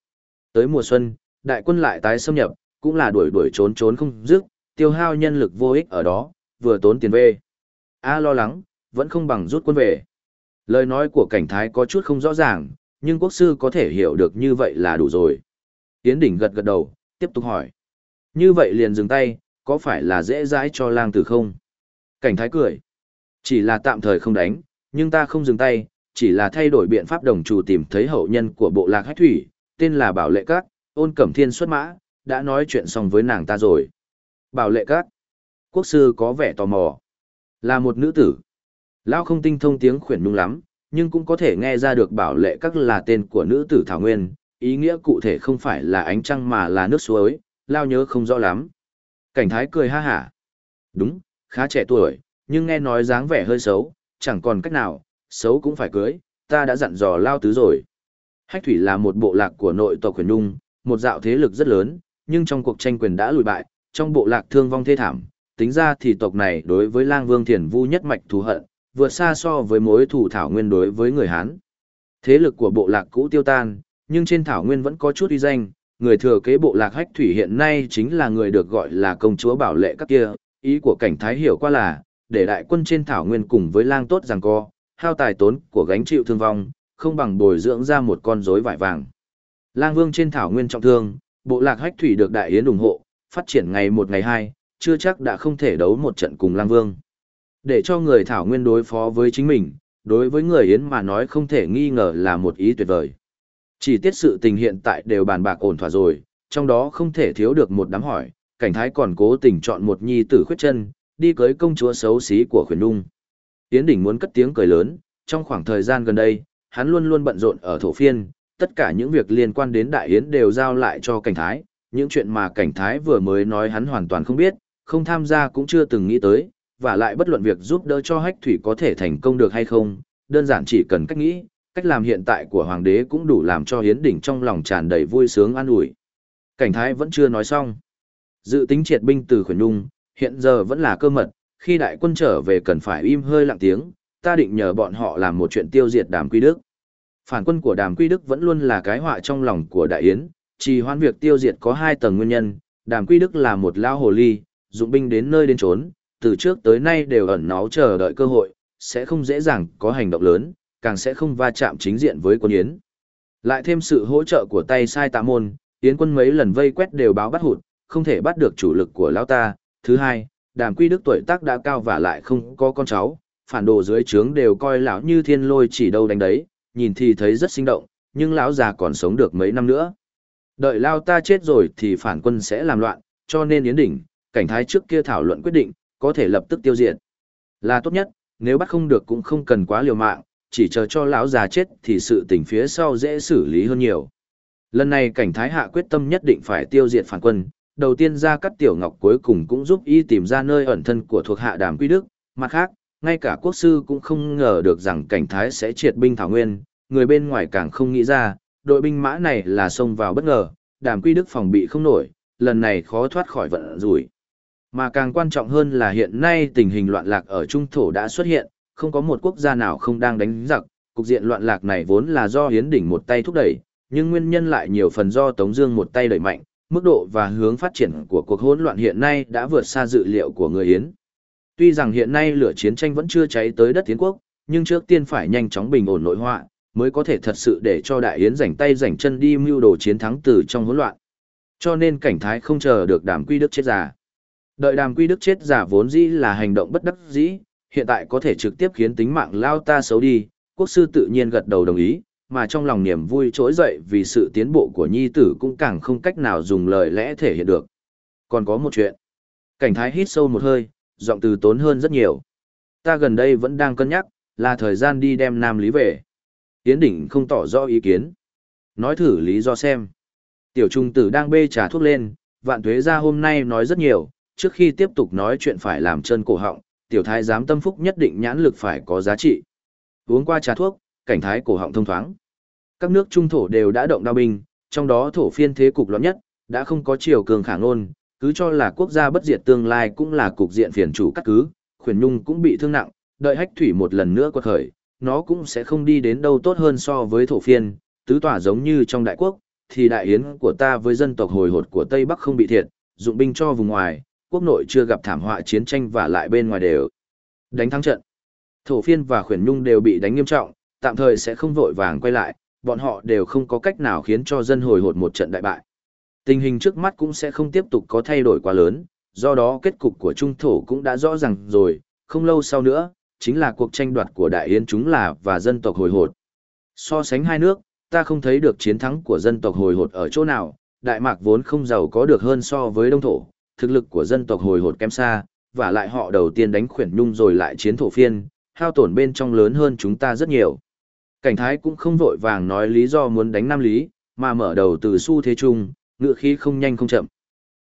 Tới mùa xuân, đại quân lại tái xâm nhập, cũng là đuổi đuổi trốn trốn không dứt, tiêu hao nhân lực vô ích ở đó, vừa tốn tiền về. A lo lắng, vẫn không bằng rút quân về. Lời nói của cảnh thái có chút không rõ ràng, nhưng quốc sư có thể hiểu được như vậy là đủ rồi. Yến đỉnh gật gật đầu, tiếp tục hỏi. Như vậy liền dừng tay, có phải là dễ dãi cho lang tử không? Cảnh thái cười. Chỉ là tạm thời không đánh, nhưng ta không dừng tay, chỉ là thay đổi biện pháp đồng chủ tìm thấy hậu nhân của bộ lạc hách thủy, tên là Bảo Lệ Các, ôn cẩm thiên xuất mã, đã nói chuyện xong với nàng ta rồi. Bảo Lệ Các. Quốc sư có vẻ tò mò. Là một nữ tử. Lao không tinh thông tiếng khuyển nhung lắm, nhưng cũng có thể nghe ra được Bảo Lệ Các là tên của nữ tử Thảo Nguyên, ý nghĩa cụ thể không phải là ánh trăng mà là nước suối, Lao nhớ không rõ lắm. Cảnh thái cười ha hả. Đúng, khá trẻ tuổi, nhưng nghe nói dáng vẻ hơi xấu, chẳng còn cách nào, xấu cũng phải cưới, ta đã dặn dò lao tứ rồi. Hách thủy là một bộ lạc của nội tộc quyền nhung, một dạo thế lực rất lớn, nhưng trong cuộc tranh quyền đã lùi bại, trong bộ lạc thương vong thê thảm, tính ra thì tộc này đối với lang vương thiền vu nhất mạch thù hận, vượt xa so với mối thù thảo nguyên đối với người Hán. Thế lực của bộ lạc cũ tiêu tan, nhưng trên thảo nguyên vẫn có chút uy danh, người thừa kế bộ lạc hách thủy hiện nay chính là người được gọi là công chúa bảo lệ các kia, ý của cảnh thái hiểu qua là, để đại quân trên thảo nguyên cùng với lang tốt rằng co, hao tài tốn của gánh chịu thương vong, không bằng bồi dưỡng ra một con rối vải vàng. Lang Vương trên thảo nguyên trọng thương, bộ lạc hách thủy được đại yến ủng hộ, phát triển ngày một ngày hai, chưa chắc đã không thể đấu một trận cùng Lang Vương. Để cho người Thảo Nguyên đối phó với chính mình, đối với người Yến mà nói không thể nghi ngờ là một ý tuyệt vời. Chỉ tiết sự tình hiện tại đều bàn bạc ổn thỏa rồi, trong đó không thể thiếu được một đám hỏi, cảnh thái còn cố tình chọn một nhi tử khuyết chân, đi cưới công chúa xấu xí của khuyển nung. Yến Đỉnh muốn cất tiếng cười lớn, trong khoảng thời gian gần đây, hắn luôn luôn bận rộn ở thổ phiên, tất cả những việc liên quan đến đại yến đều giao lại cho cảnh thái, những chuyện mà cảnh thái vừa mới nói hắn hoàn toàn không biết, không tham gia cũng chưa từng nghĩ tới, và lại bất luận việc giúp đỡ cho hách thủy có thể thành công được hay không, đơn giản chỉ cần cách nghĩ, cách làm hiện tại của hoàng đế cũng đủ làm cho hiến đỉnh trong lòng tràn đầy vui sướng an ủi. Cảnh thái vẫn chưa nói xong. Dự tính triệt binh từ khuyển nhung, hiện giờ vẫn là cơ mật, khi đại quân trở về cần phải im hơi lặng tiếng, ta định nhờ bọn họ làm một chuyện tiêu diệt đàm quy đức. Phản quân của đàm quy đức vẫn luôn là cái họa trong lòng của đại yến, chỉ hoãn việc tiêu diệt có hai tầng nguyên nhân, đàm quy đức là một lao hồ ly, dụng binh đến nơi đến trốn, từ trước tới nay đều ẩn náu chờ đợi cơ hội, sẽ không dễ dàng có hành động lớn, càng sẽ không va chạm chính diện với quân Yến. Lại thêm sự hỗ trợ của tay sai tạ môn, Yến quân mấy lần vây quét đều báo bắt hụt, không thể bắt được chủ lực của lão ta. Thứ hai, đàm quy đức tuổi tác đã cao và lại không có con cháu, phản đồ dưới trướng đều coi lão như thiên lôi chỉ đâu đánh đấy, nhìn thì thấy rất sinh động, nhưng lão già còn sống được mấy năm nữa. Đợi lao ta chết rồi thì phản quân sẽ làm loạn, cho nên Yến Đỉnh, cảnh thái trước kia thảo luận quyết định, có thể lập tức tiêu diệt. Là tốt nhất, nếu bắt không được cũng không cần quá liều mạng, chỉ chờ cho lão già chết thì sự tình phía sau dễ xử lý hơn nhiều. Lần này cảnh thái hạ quyết tâm nhất định phải tiêu diệt phản quân, đầu tiên ra cắt tiểu ngọc cuối cùng cũng giúp y tìm ra nơi ẩn thân của thuộc hạ đàm quy đức, mặt khác, ngay cả quốc sư cũng không ngờ được rằng cảnh thái sẽ triệt binh thảo nguyên, người bên ngoài càng không nghĩ ra, đội binh mã này là xông vào bất ngờ, đàm quy đức phòng bị không nổi, lần này khó thoát khỏi vận rủi. Mà càng quan trọng hơn là hiện nay tình hình loạn lạc ở Trung Thổ đã xuất hiện, không có một quốc gia nào không đang đánh giặc, cục diện loạn lạc này vốn là do Hiến Đỉnh một tay thúc đẩy, nhưng nguyên nhân lại nhiều phần do Tống Dương một tay đẩy mạnh, mức độ và hướng phát triển của cuộc hỗn loạn hiện nay đã vượt xa dự liệu của người Yến. Tuy rằng hiện nay lửa chiến tranh vẫn chưa cháy tới đất Tiến quốc, nhưng trước tiên phải nhanh chóng bình ổn nội họa, mới có thể thật sự để cho Đại Yến rảnh tay rảnh chân đi mưu đồ chiến thắng từ trong hỗn loạn. Cho nên cảnh thái không chờ được Đàm Quy Đức chết giả, Đợi Đàm Quy Đức chết giả vốn dĩ là hành động bất đắc dĩ, hiện tại có thể trực tiếp khiến tính mạng lao ta xấu đi, quốc sư tự nhiên gật đầu đồng ý, mà trong lòng niềm vui trỗi dậy vì sự tiến bộ của nhi tử cũng càng không cách nào dùng lời lẽ thể hiện được. Còn có một chuyện. Cảnh thái hít sâu một hơi, giọng từ tốn hơn rất nhiều. Ta gần đây vẫn đang cân nhắc, là thời gian đi đem Nam Lý về. Tiến đỉnh không tỏ rõ ý kiến. Nói thử lý do xem. Tiểu trung tử đang bê trà thuốc lên, vạn thuế ra hôm nay nói rất nhiều, trước khi tiếp tục nói chuyện phải làm chân cổ họng, tiểu thái giám tâm phúc nhất định nhãn lực phải có giá trị. Uống qua trà thuốc, cảnh thái cổ họng thông thoáng. Các nước trung thổ đều đã động đao binh, trong đó thổ phiên thế cục loạn nhất, đã không có chiều cường khả ngôn, cứ cho là quốc gia bất diệt tương lai cũng là cục diện phiền chủ cắt cứ, khuyển nhung cũng bị thương nặng, đợi hách thủy một lần nữa quật khởi, nó cũng sẽ không đi đến đâu tốt hơn so với thổ phiên, tứ tỏa giống như trong đại quốc, thì đại yến của ta với dân tộc hồi hột của Tây Bắc không bị thiệt, dụng binh cho vùng ngoài, quốc nội chưa gặp thảm họa chiến tranh và lại bên ngoài đều đánh thắng trận. Thổ phiên và khuyển nhung đều bị đánh nghiêm trọng, tạm thời sẽ không vội vàng quay lại, bọn họ đều không có cách nào khiến cho dân hồi hột một trận đại bại. Tình hình trước mắt cũng sẽ không tiếp tục có thay đổi quá lớn, do đó kết cục của trung thổ cũng đã rõ ràng rồi, không lâu sau nữa, chính là cuộc tranh đoạt của đại yến chúng là và dân tộc hồi hột. So sánh hai nước, ta không thấy được chiến thắng của dân tộc hồi hột ở chỗ nào, Đại Mạc vốn không giàu có được hơn so với Đông Thổ, thực lực của dân tộc hồi hột kém xa, và lại họ đầu tiên đánh khuyển nhung rồi lại chiến thổ phiên, hao tổn bên trong lớn hơn chúng ta rất nhiều. Cảnh thái cũng không vội vàng nói lý do muốn đánh Nam Lý, mà mở đầu từ xu thế Trung, ngựa khí không nhanh không chậm.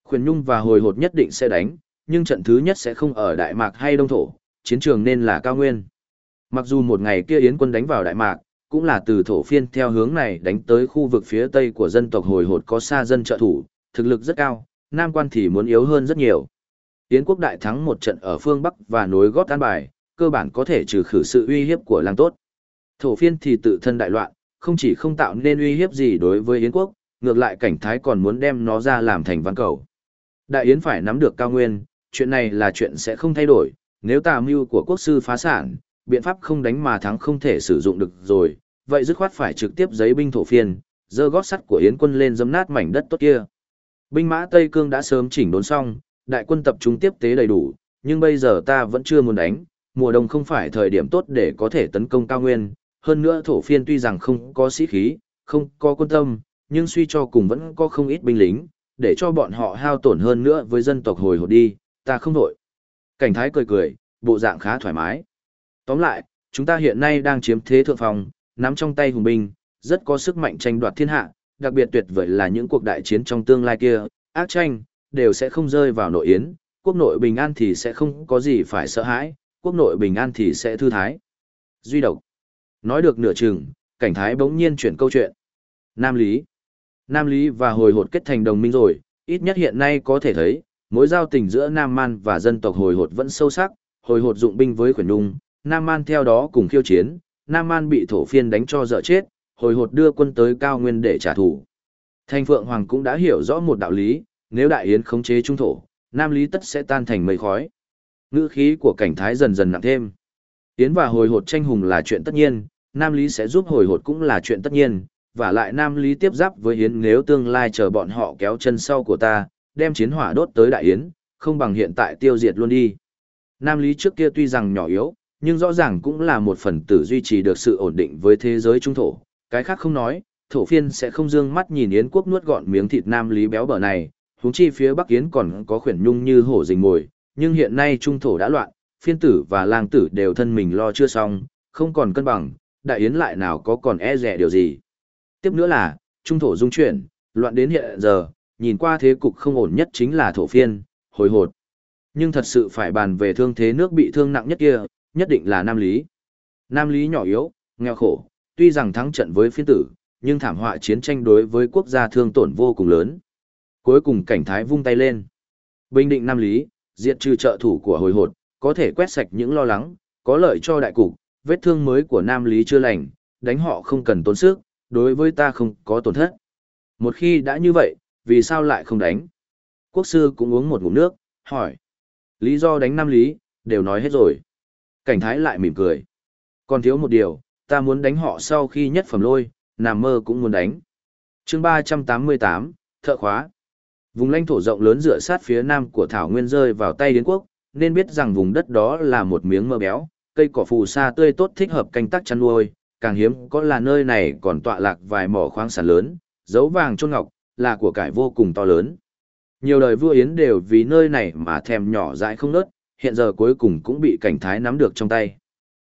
Khuyển nhung và hồi hột nhất định sẽ đánh, nhưng trận thứ nhất sẽ không ở Đại Mạc hay Đông Thổ, chiến trường nên là cao nguyên. Mặc dù một ngày kia Yến quân đánh vào Đại Mạc, cũng là từ thổ phiên theo hướng này đánh tới khu vực phía tây của dân tộc hồi hột có xa dân trợ thủ, thực lực rất cao, Nam quan thì muốn yếu hơn rất nhiều. Yến quốc đại thắng một trận ở phương Bắc và nối gót an bài, cơ bản có thể trừ khử sự uy hiếp của làng tốt. Thổ phiên thì tự thân đại loạn, không chỉ không tạo nên uy hiếp gì đối với Yến quốc, ngược lại cảnh thái còn muốn đem nó ra làm thành văn cầu. Đại Yến phải nắm được cao nguyên, chuyện này là chuyện sẽ không thay đổi, nếu tà mưu của quốc sư phá sản, biện pháp không đánh mà thắng không thể sử dụng được rồi, vậy dứt khoát phải trực tiếp giấy binh thổ phiên, dơ gót sắt của Yến quân lên dấm nát mảnh đất tốt kia. Binh mã Tây Cương đã sớm chỉnh đốn xong, Đại quân tập trung tiếp tế đầy đủ, nhưng bây giờ ta vẫn chưa muốn đánh, mùa đông không phải thời điểm tốt để có thể tấn công cao nguyên, hơn nữa thổ phiên tuy rằng không có sĩ khí, không có quân tâm, nhưng suy cho cùng vẫn có không ít binh lính, để cho bọn họ hao tổn hơn nữa với dân tộc hồi hộp đi, ta không đổi. Cảnh thái cười cười, bộ dạng khá thoải mái. Tóm lại, chúng ta hiện nay đang chiếm thế thượng phòng, nắm trong tay hùng binh, rất có sức mạnh tranh đoạt thiên hạ, đặc biệt tuyệt vời là những cuộc đại chiến trong tương lai kia, ác tranh, đều sẽ không rơi vào nội yến, quốc nội bình an thì sẽ không có gì phải sợ hãi, quốc nội bình an thì sẽ thư thái. Duy độc. Nói được nửa chừng, cảnh thái bỗng nhiên chuyển câu chuyện. Nam Lý. Nam Lý và hồi hột kết thành đồng minh rồi, ít nhất hiện nay có thể thấy, mối giao tình giữa Nam Man và dân tộc hồi hột vẫn sâu sắc, hồi hột dụng binh với khuyển nung, Nam Man theo đó cùng khiêu chiến, Nam Man bị thổ phiên đánh cho dở chết, hồi hột đưa quân tới cao nguyên để trả thù. Thanh Phượng Hoàng cũng đã hiểu rõ một đạo lý, nếu đại yến khống chế trung thổ, Nam Lý tất sẽ tan thành mây khói. Ngữ khí của cảnh thái dần dần nặng thêm. Yến và hồi hột tranh hùng là chuyện tất nhiên, Nam Lý sẽ giúp hồi hột cũng là chuyện tất nhiên, và lại Nam Lý tiếp giáp với Yến nếu tương lai chờ bọn họ kéo chân sau của ta, đem chiến hỏa đốt tới Đại Yến, không bằng hiện tại tiêu diệt luôn đi. Nam Lý trước kia tuy rằng nhỏ yếu, nhưng rõ ràng cũng là một phần tử duy trì được sự ổn định với thế giới trung thổ. Cái khác không nói, thổ phiên sẽ không dương mắt nhìn Yến quốc nuốt gọn miếng thịt Nam Lý béo bở này, huống chi phía Bắc Yến còn có khuyển nhung như hổ rình mồi, nhưng hiện nay trung thổ đã loạn, phiên tử và lang tử đều thân mình lo chưa xong, không còn cân bằng, đại yến lại nào có còn e rẻ điều gì. Tiếp nữa là, trung thổ dung chuyển, loạn đến hiện giờ, nhìn qua thế cục không ổn nhất chính là thổ phiên, hồi hột. Nhưng thật sự phải bàn về thương thế nước bị thương nặng nhất kia, nhất định là Nam Lý. Nam Lý nhỏ yếu, nghèo khổ, tuy rằng thắng trận với phiên tử, nhưng thảm họa chiến tranh đối với quốc gia thương tổn vô cùng lớn. Cuối cùng cảnh thái vung tay lên. Bình định Nam Lý, diệt trừ trợ thủ của hồi hột, có thể quét sạch những lo lắng, có lợi cho đại cục, vết thương mới của Nam Lý chưa lành, đánh họ không cần tốn sức, đối với ta không có tổn thất. Một khi đã như vậy, vì sao lại không đánh? Quốc sư cũng uống một ngụm nước, hỏi. Lý do đánh Nam Lý, đều nói hết rồi. Cảnh thái lại mỉm cười. Còn thiếu một điều, ta muốn đánh họ sau khi nhất phẩm lôi, nằm mơ cũng muốn đánh. chương 388, thợ khóa. Vùng lãnh thổ rộng lớn dựa sát phía nam của Thảo Nguyên rơi vào tay Yến quốc, nên biết rằng vùng đất đó là một miếng mơ béo, cây cỏ phù sa tươi tốt thích hợp canh tác chăn nuôi, càng hiếm có là nơi này còn tọa lạc vài mỏ khoáng sản lớn, dấu vàng trôn ngọc, là của cải vô cùng to lớn. Nhiều đời vua Yến đều vì nơi này mà thèm nhỏ dại không nớt, hiện giờ cuối cùng cũng bị cảnh thái nắm được trong tay.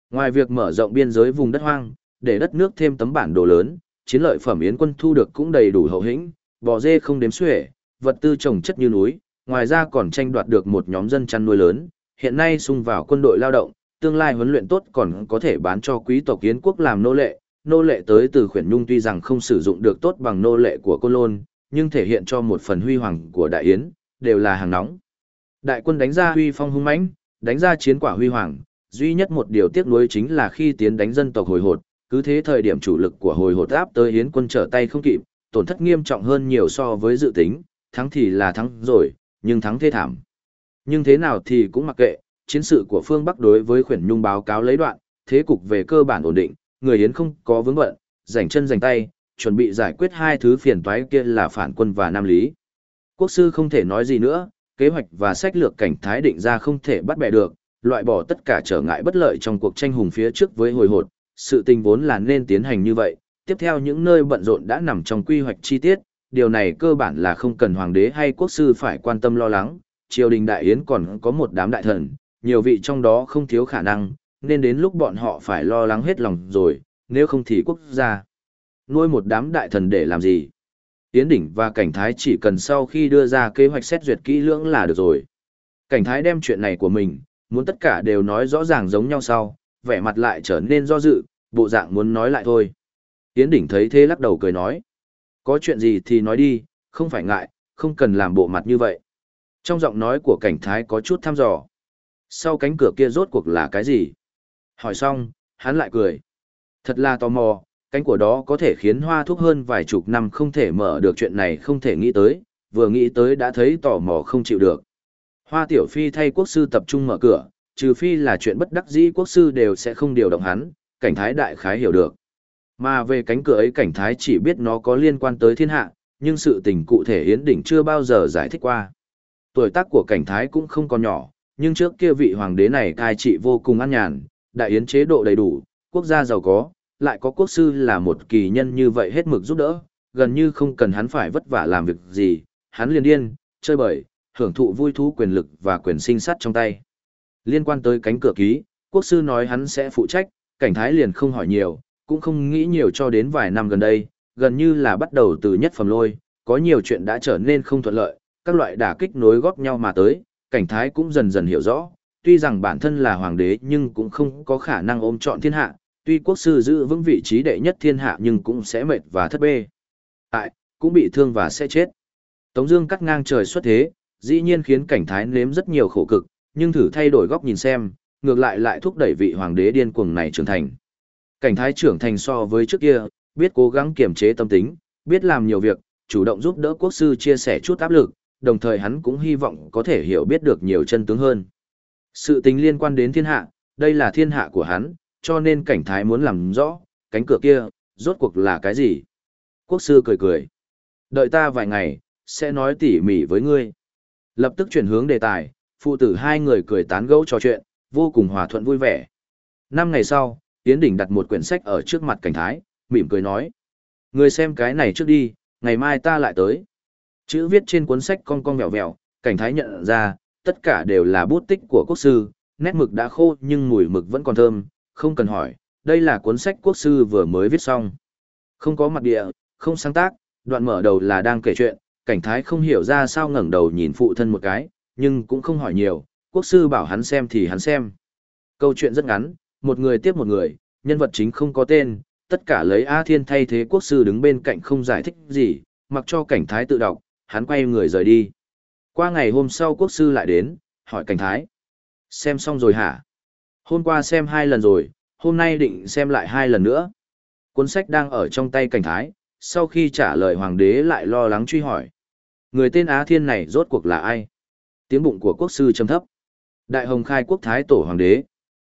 Ngoài việc mở rộng biên giới vùng đất hoang, để đất nước thêm tấm bản đồ lớn, chiến lợi phẩm Yến quân thu được cũng đầy đủ hậu hĩnh, bò dê không đếm xuể, vật tư trồng chất như núi, ngoài ra còn tranh đoạt được một nhóm dân chăn nuôi lớn, hiện nay xung vào quân đội lao động, tương lai huấn luyện tốt còn có thể bán cho quý tộc kiến quốc làm nô lệ. Nô lệ tới từ khuyển nhung tuy rằng không sử dụng được tốt bằng nô lệ của côn lôn, nhưng thể hiện cho một phần huy hoàng của đại yến, đều là hàng nóng. Đại quân đánh ra huy phong hung mãnh, đánh ra chiến quả huy hoàng, duy nhất một điều tiếc nuối chính là khi tiến đánh dân tộc hồi hột, cứ thế thời điểm chủ lực của hồi hột áp tới yến quân trở tay không kịp, tổn thất nghiêm trọng hơn nhiều so với dự tính, thắng thì là thắng rồi, nhưng thắng thê thảm. Nhưng thế nào thì cũng mặc kệ, chiến sự của phương Bắc đối với khuyển nhung báo cáo lấy đoạn, thế cục về cơ bản ổn định, người Yến không có vướng bận, rảnh chân rảnh tay, chuẩn bị giải quyết hai thứ phiền toái kia là phản quân và Nam Lý. Quốc sư không thể nói gì nữa, kế hoạch và sách lược cảnh thái định ra không thể bắt bẻ được, loại bỏ tất cả trở ngại bất lợi trong cuộc tranh hùng phía trước với hồi hột, sự tình vốn là nên tiến hành như vậy, tiếp theo những nơi bận rộn đã nằm trong quy hoạch chi tiết, điều này cơ bản là không cần hoàng đế hay quốc sư phải quan tâm lo lắng, triều đình đại yến còn có một đám đại thần, nhiều vị trong đó không thiếu khả năng, nên đến lúc bọn họ phải lo lắng hết lòng rồi, nếu không thì quốc gia. Nuôi một đám đại thần để làm gì? Yến đỉnh và cảnh thái chỉ cần sau khi đưa ra kế hoạch xét duyệt kỹ lưỡng là được rồi. Cảnh thái đem chuyện này của mình, muốn tất cả đều nói rõ ràng giống nhau sau, vẻ mặt lại trở nên do dự, bộ dạng muốn nói lại thôi. Yến đỉnh thấy thế lắc đầu cười nói. Có chuyện gì thì nói đi, không phải ngại, không cần làm bộ mặt như vậy. Trong giọng nói của cảnh thái có chút thăm dò. Sau cánh cửa kia rốt cuộc là cái gì? Hỏi xong, hắn lại cười. Thật là tò mò, cánh của đó có thể khiến hoa thuốc hơn vài chục năm không thể mở được chuyện này không thể nghĩ tới, vừa nghĩ tới đã thấy tò mò không chịu được. Hoa tiểu phi thay quốc sư tập trung mở cửa, trừ phi là chuyện bất đắc dĩ quốc sư đều sẽ không điều động hắn, cảnh thái đại khái hiểu được. Mà về cánh cửa ấy cảnh thái chỉ biết nó có liên quan tới thiên hạ, nhưng sự tình cụ thể Yến Đỉnh chưa bao giờ giải thích qua. Tuổi tác của cảnh thái cũng không còn nhỏ, nhưng trước kia vị hoàng đế này cai trị vô cùng an nhàn, đại yến chế độ đầy đủ, quốc gia giàu có, lại có quốc sư là một kỳ nhân như vậy hết mực giúp đỡ, gần như không cần hắn phải vất vả làm việc gì, hắn liền điên, chơi bời, hưởng thụ vui thú quyền lực và quyền sinh sát trong tay. Liên quan tới cánh cửa ký, quốc sư nói hắn sẽ phụ trách, cảnh thái liền không hỏi nhiều, cũng không nghĩ nhiều cho đến vài năm gần đây, gần như là bắt đầu từ nhất phẩm lôi, có nhiều chuyện đã trở nên không thuận lợi, các loại đả kích nối góp nhau mà tới, cảnh thái cũng dần dần hiểu rõ, tuy rằng bản thân là hoàng đế nhưng cũng không có khả năng ôm trọn thiên hạ, tuy quốc sư giữ vững vị trí đệ nhất thiên hạ nhưng cũng sẽ mệt và thất bê. Tại, cũng bị thương và sẽ chết. Tống Dương cắt ngang trời xuất thế, dĩ nhiên khiến cảnh thái nếm rất nhiều khổ cực, nhưng thử thay đổi góc nhìn xem, ngược lại lại thúc đẩy vị hoàng đế điên cuồng này trưởng thành. Cảnh thái trưởng thành so với trước kia, biết cố gắng kiềm chế tâm tính, biết làm nhiều việc, chủ động giúp đỡ quốc sư chia sẻ chút áp lực, đồng thời hắn cũng hy vọng có thể hiểu biết được nhiều chân tướng hơn. Sự tình liên quan đến thiên hạ, đây là thiên hạ của hắn, cho nên cảnh thái muốn làm rõ, cánh cửa kia, rốt cuộc là cái gì? Quốc sư cười cười. Đợi ta vài ngày, sẽ nói tỉ mỉ với ngươi. Lập tức chuyển hướng đề tài, phụ tử hai người cười tán gẫu trò chuyện, vô cùng hòa thuận vui vẻ. Năm ngày sau, Tiến Đỉnh đặt một quyển sách ở trước mặt cảnh thái, mỉm cười nói. Người xem cái này trước đi, ngày mai ta lại tới. Chữ viết trên cuốn sách cong cong vẹo vẹo, cảnh thái nhận ra, tất cả đều là bút tích của quốc sư, nét mực đã khô nhưng mùi mực vẫn còn thơm, không cần hỏi, đây là cuốn sách quốc sư vừa mới viết xong. Không có mặt địa, không sáng tác, đoạn mở đầu là đang kể chuyện, cảnh thái không hiểu ra sao ngẩng đầu nhìn phụ thân một cái, nhưng cũng không hỏi nhiều, quốc sư bảo hắn xem thì hắn xem. Câu chuyện rất ngắn, một người tiếp một người, nhân vật chính không có tên, tất cả lấy A Thiên thay thế quốc sư đứng bên cạnh không giải thích gì, mặc cho cảnh thái tự đọc, hắn quay người rời đi. Qua ngày hôm sau quốc sư lại đến, hỏi cảnh thái. Xem xong rồi hả? Hôm qua xem hai lần rồi, hôm nay định xem lại hai lần nữa. Cuốn sách đang ở trong tay cảnh thái, sau khi trả lời hoàng đế lại lo lắng truy hỏi. Người tên Á Thiên này rốt cuộc là ai? Tiếng bụng của quốc sư trầm thấp. Đại hồng khai quốc thái tổ hoàng đế.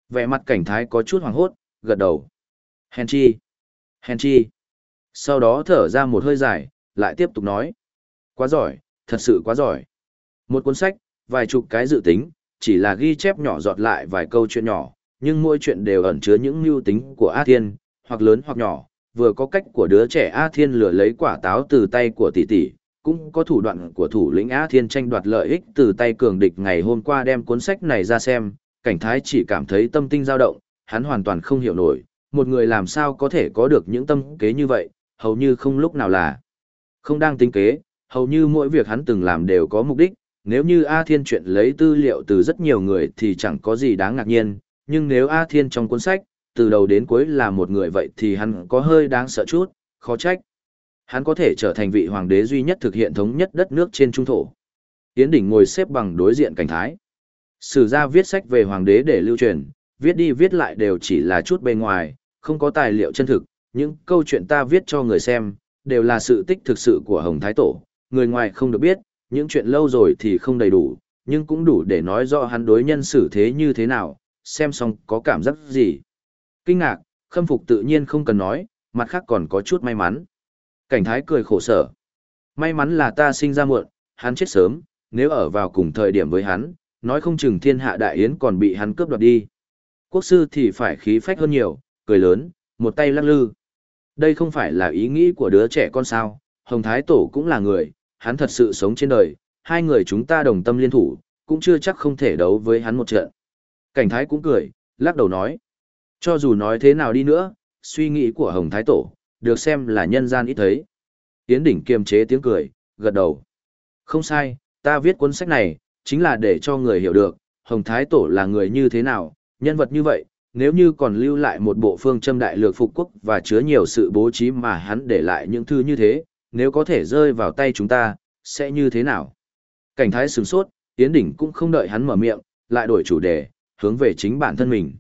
Vẻ mặt cảnh thái có chút hoàng hốt, gật đầu. Hèn chi. Hèn chi. Sau đó thở ra một hơi dài, lại tiếp tục nói. Quá giỏi, thật sự quá giỏi. Một cuốn sách, vài chục cái dự tính, chỉ là ghi chép nhỏ giọt lại vài câu chuyện nhỏ, nhưng mỗi chuyện đều ẩn chứa những mưu tính của A Thiên, hoặc lớn hoặc nhỏ, vừa có cách của đứa trẻ A Thiên lừa lấy quả táo từ tay của tỷ tỷ, cũng có thủ đoạn của thủ lĩnh A Thiên tranh đoạt lợi ích từ tay cường địch ngày hôm qua đem cuốn sách này ra xem, cảnh thái chỉ cảm thấy tâm tinh dao động, hắn hoàn toàn không hiểu nổi, một người làm sao có thể có được những tâm kế như vậy, hầu như không lúc nào là không đang tính kế, hầu như mỗi việc hắn từng làm đều có mục đích, nếu như A Thiên chuyện lấy tư liệu từ rất nhiều người thì chẳng có gì đáng ngạc nhiên, nhưng nếu A Thiên trong cuốn sách, từ đầu đến cuối là một người vậy thì hắn có hơi đáng sợ chút, khó trách. Hắn có thể trở thành vị hoàng đế duy nhất thực hiện thống nhất đất nước trên trung thổ. Yến đỉnh ngồi xếp bằng đối diện cảnh thái. Sử gia viết sách về hoàng đế để lưu truyền, viết đi viết lại đều chỉ là chút bề ngoài, không có tài liệu chân thực, những câu chuyện ta viết cho người xem, đều là sự tích thực sự của Hồng Thái Tổ, người ngoài không được biết, những chuyện lâu rồi thì không đầy đủ, nhưng cũng đủ để nói rõ hắn đối nhân xử thế như thế nào, xem xong có cảm giác gì. Kinh ngạc, khâm phục tự nhiên không cần nói, mặt khác còn có chút may mắn. Cảnh thái cười khổ sở. May mắn là ta sinh ra muộn, hắn chết sớm, nếu ở vào cùng thời điểm với hắn, nói không chừng thiên hạ đại yến còn bị hắn cướp đoạt đi. Quốc sư thì phải khí phách hơn nhiều, cười lớn, một tay lắc lư. Đây không phải là ý nghĩ của đứa trẻ con sao, Hồng Thái Tổ cũng là người, hắn thật sự sống trên đời, hai người chúng ta đồng tâm liên thủ, cũng chưa chắc không thể đấu với hắn một trận. Cảnh Thái cũng cười, lắc đầu nói. Cho dù nói thế nào đi nữa, suy nghĩ của Hồng Thái Tổ, được xem là nhân gian ít thấy. Yến Đỉnh kiềm chế tiếng cười, gật đầu. Không sai, ta viết cuốn sách này, chính là để cho người hiểu được, Hồng Thái Tổ là người như thế nào, nhân vật như vậy, nếu như còn lưu lại một bộ phương châm đại lược phục quốc và chứa nhiều sự bố trí mà hắn để lại những thư như thế, nếu có thể rơi vào tay chúng ta, sẽ như thế nào? Cảnh thái sửng sốt, Yến Đỉnh cũng không đợi hắn mở miệng, lại đổi chủ đề, hướng về chính bản thân mình.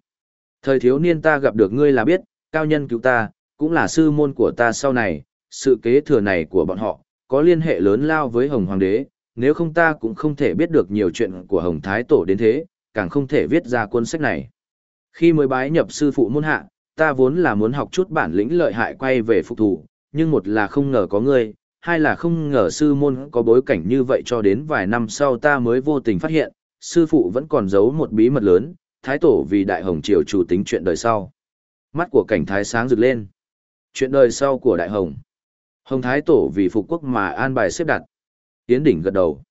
Thời thiếu niên ta gặp được ngươi là biết, cao nhân cứu ta, cũng là sư môn của ta sau này, sự kế thừa này của bọn họ, có liên hệ lớn lao với Hồng Hoàng đế, nếu không ta cũng không thể biết được nhiều chuyện của Hồng Thái Tổ đến thế, càng không thể viết ra cuốn sách này. Khi mới bái nhập sư phụ môn hạ, ta vốn là muốn học chút bản lĩnh lợi hại quay về phục thủ, nhưng một là không ngờ có ngươi, hai là không ngờ sư môn có bối cảnh như vậy cho đến vài năm sau ta mới vô tình phát hiện, sư phụ vẫn còn giấu một bí mật lớn, thái tổ vì đại hồng triều chủ tính chuyện đời sau. Mắt của cảnh thái sáng rực lên. Chuyện đời sau của đại hồng. Hồng thái tổ vì phục quốc mà an bài xếp đặt. Yến đỉnh gật đầu.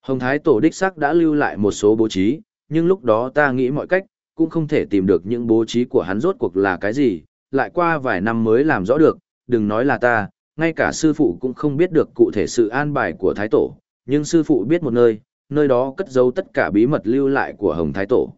Hồng thái tổ đích xác đã lưu lại một số bố trí, nhưng lúc đó ta nghĩ mọi cách, cũng không thể tìm được những bố trí của hắn rốt cuộc là cái gì, lại qua vài năm mới làm rõ được, đừng nói là ta, ngay cả sư phụ cũng không biết được cụ thể sự an bài của Thái Tổ, nhưng sư phụ biết một nơi, nơi đó cất giấu tất cả bí mật lưu lại của Hồng Thái Tổ.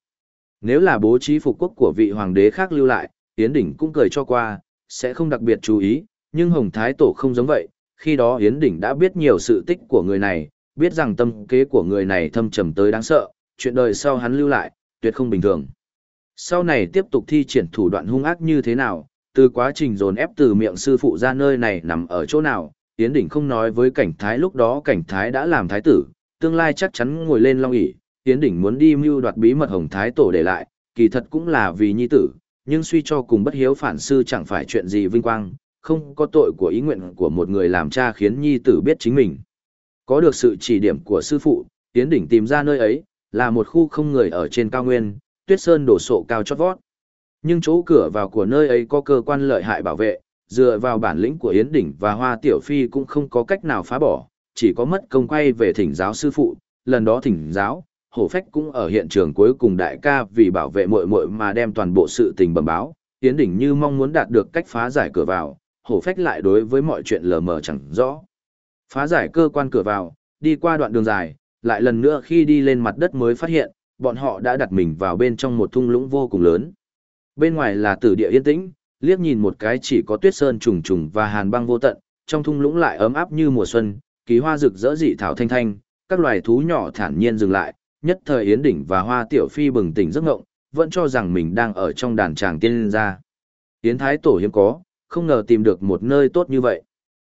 Nếu là bố trí phục quốc của vị hoàng đế khác lưu lại, Yến Đỉnh cũng cười cho qua, sẽ không đặc biệt chú ý, nhưng Hồng Thái Tổ không giống vậy, khi đó Yến Đỉnh đã biết nhiều sự tích của người này, biết rằng tâm kế của người này thâm trầm tới đáng sợ, chuyện đời sau hắn lưu lại, tuyệt không bình thường. Sau này tiếp tục thi triển thủ đoạn hung ác như thế nào, từ quá trình dồn ép từ miệng sư phụ ra nơi này nằm ở chỗ nào, Yến Đỉnh không nói với cảnh thái lúc đó cảnh thái đã làm thái tử, tương lai chắc chắn ngồi lên long ỷ Yến Đỉnh muốn đi mưu đoạt bí mật hồng thái tổ để lại, kỳ thật cũng là vì nhi tử, nhưng suy cho cùng bất hiếu phản sư chẳng phải chuyện gì vinh quang, không có tội của ý nguyện của một người làm cha khiến nhi tử biết chính mình. Có được sự chỉ điểm của sư phụ, tiến Đỉnh tìm ra nơi ấy, là một khu không người ở trên cao nguyên, tuyết sơn đổ sộ cao chót vót. Nhưng chỗ cửa vào của nơi ấy có cơ quan lợi hại bảo vệ, dựa vào bản lĩnh của Yến Đỉnh và Hoa Tiểu Phi cũng không có cách nào phá bỏ, chỉ có mất công quay về thỉnh giáo sư phụ, lần đó thỉnh giáo, hổ phách cũng ở hiện trường cuối cùng đại ca vì bảo vệ muội muội mà đem toàn bộ sự tình bẩm báo, Yến Đỉnh như mong muốn đạt được cách phá giải cửa vào, hổ phách lại đối với mọi chuyện lờ mờ chẳng rõ. Phá giải cơ quan cửa vào, đi qua đoạn đường dài, lại lần nữa khi đi lên mặt đất mới phát hiện, bọn họ đã đặt mình vào bên trong một thung lũng vô cùng lớn. Bên ngoài là tử địa yên tĩnh, liếc nhìn một cái chỉ có tuyết sơn trùng trùng và hàn băng vô tận, trong thung lũng lại ấm áp như mùa xuân, kỳ hoa rực rỡ dị thảo thanh thanh, các loài thú nhỏ thản nhiên dừng lại, nhất thời Yến Đỉnh và Hoa Tiểu Phi bừng tỉnh giấc ngộng, vẫn cho rằng mình đang ở trong đàn tràng tiên gia. Yến Thái Tổ hiếm có, không ngờ tìm được một nơi tốt như vậy.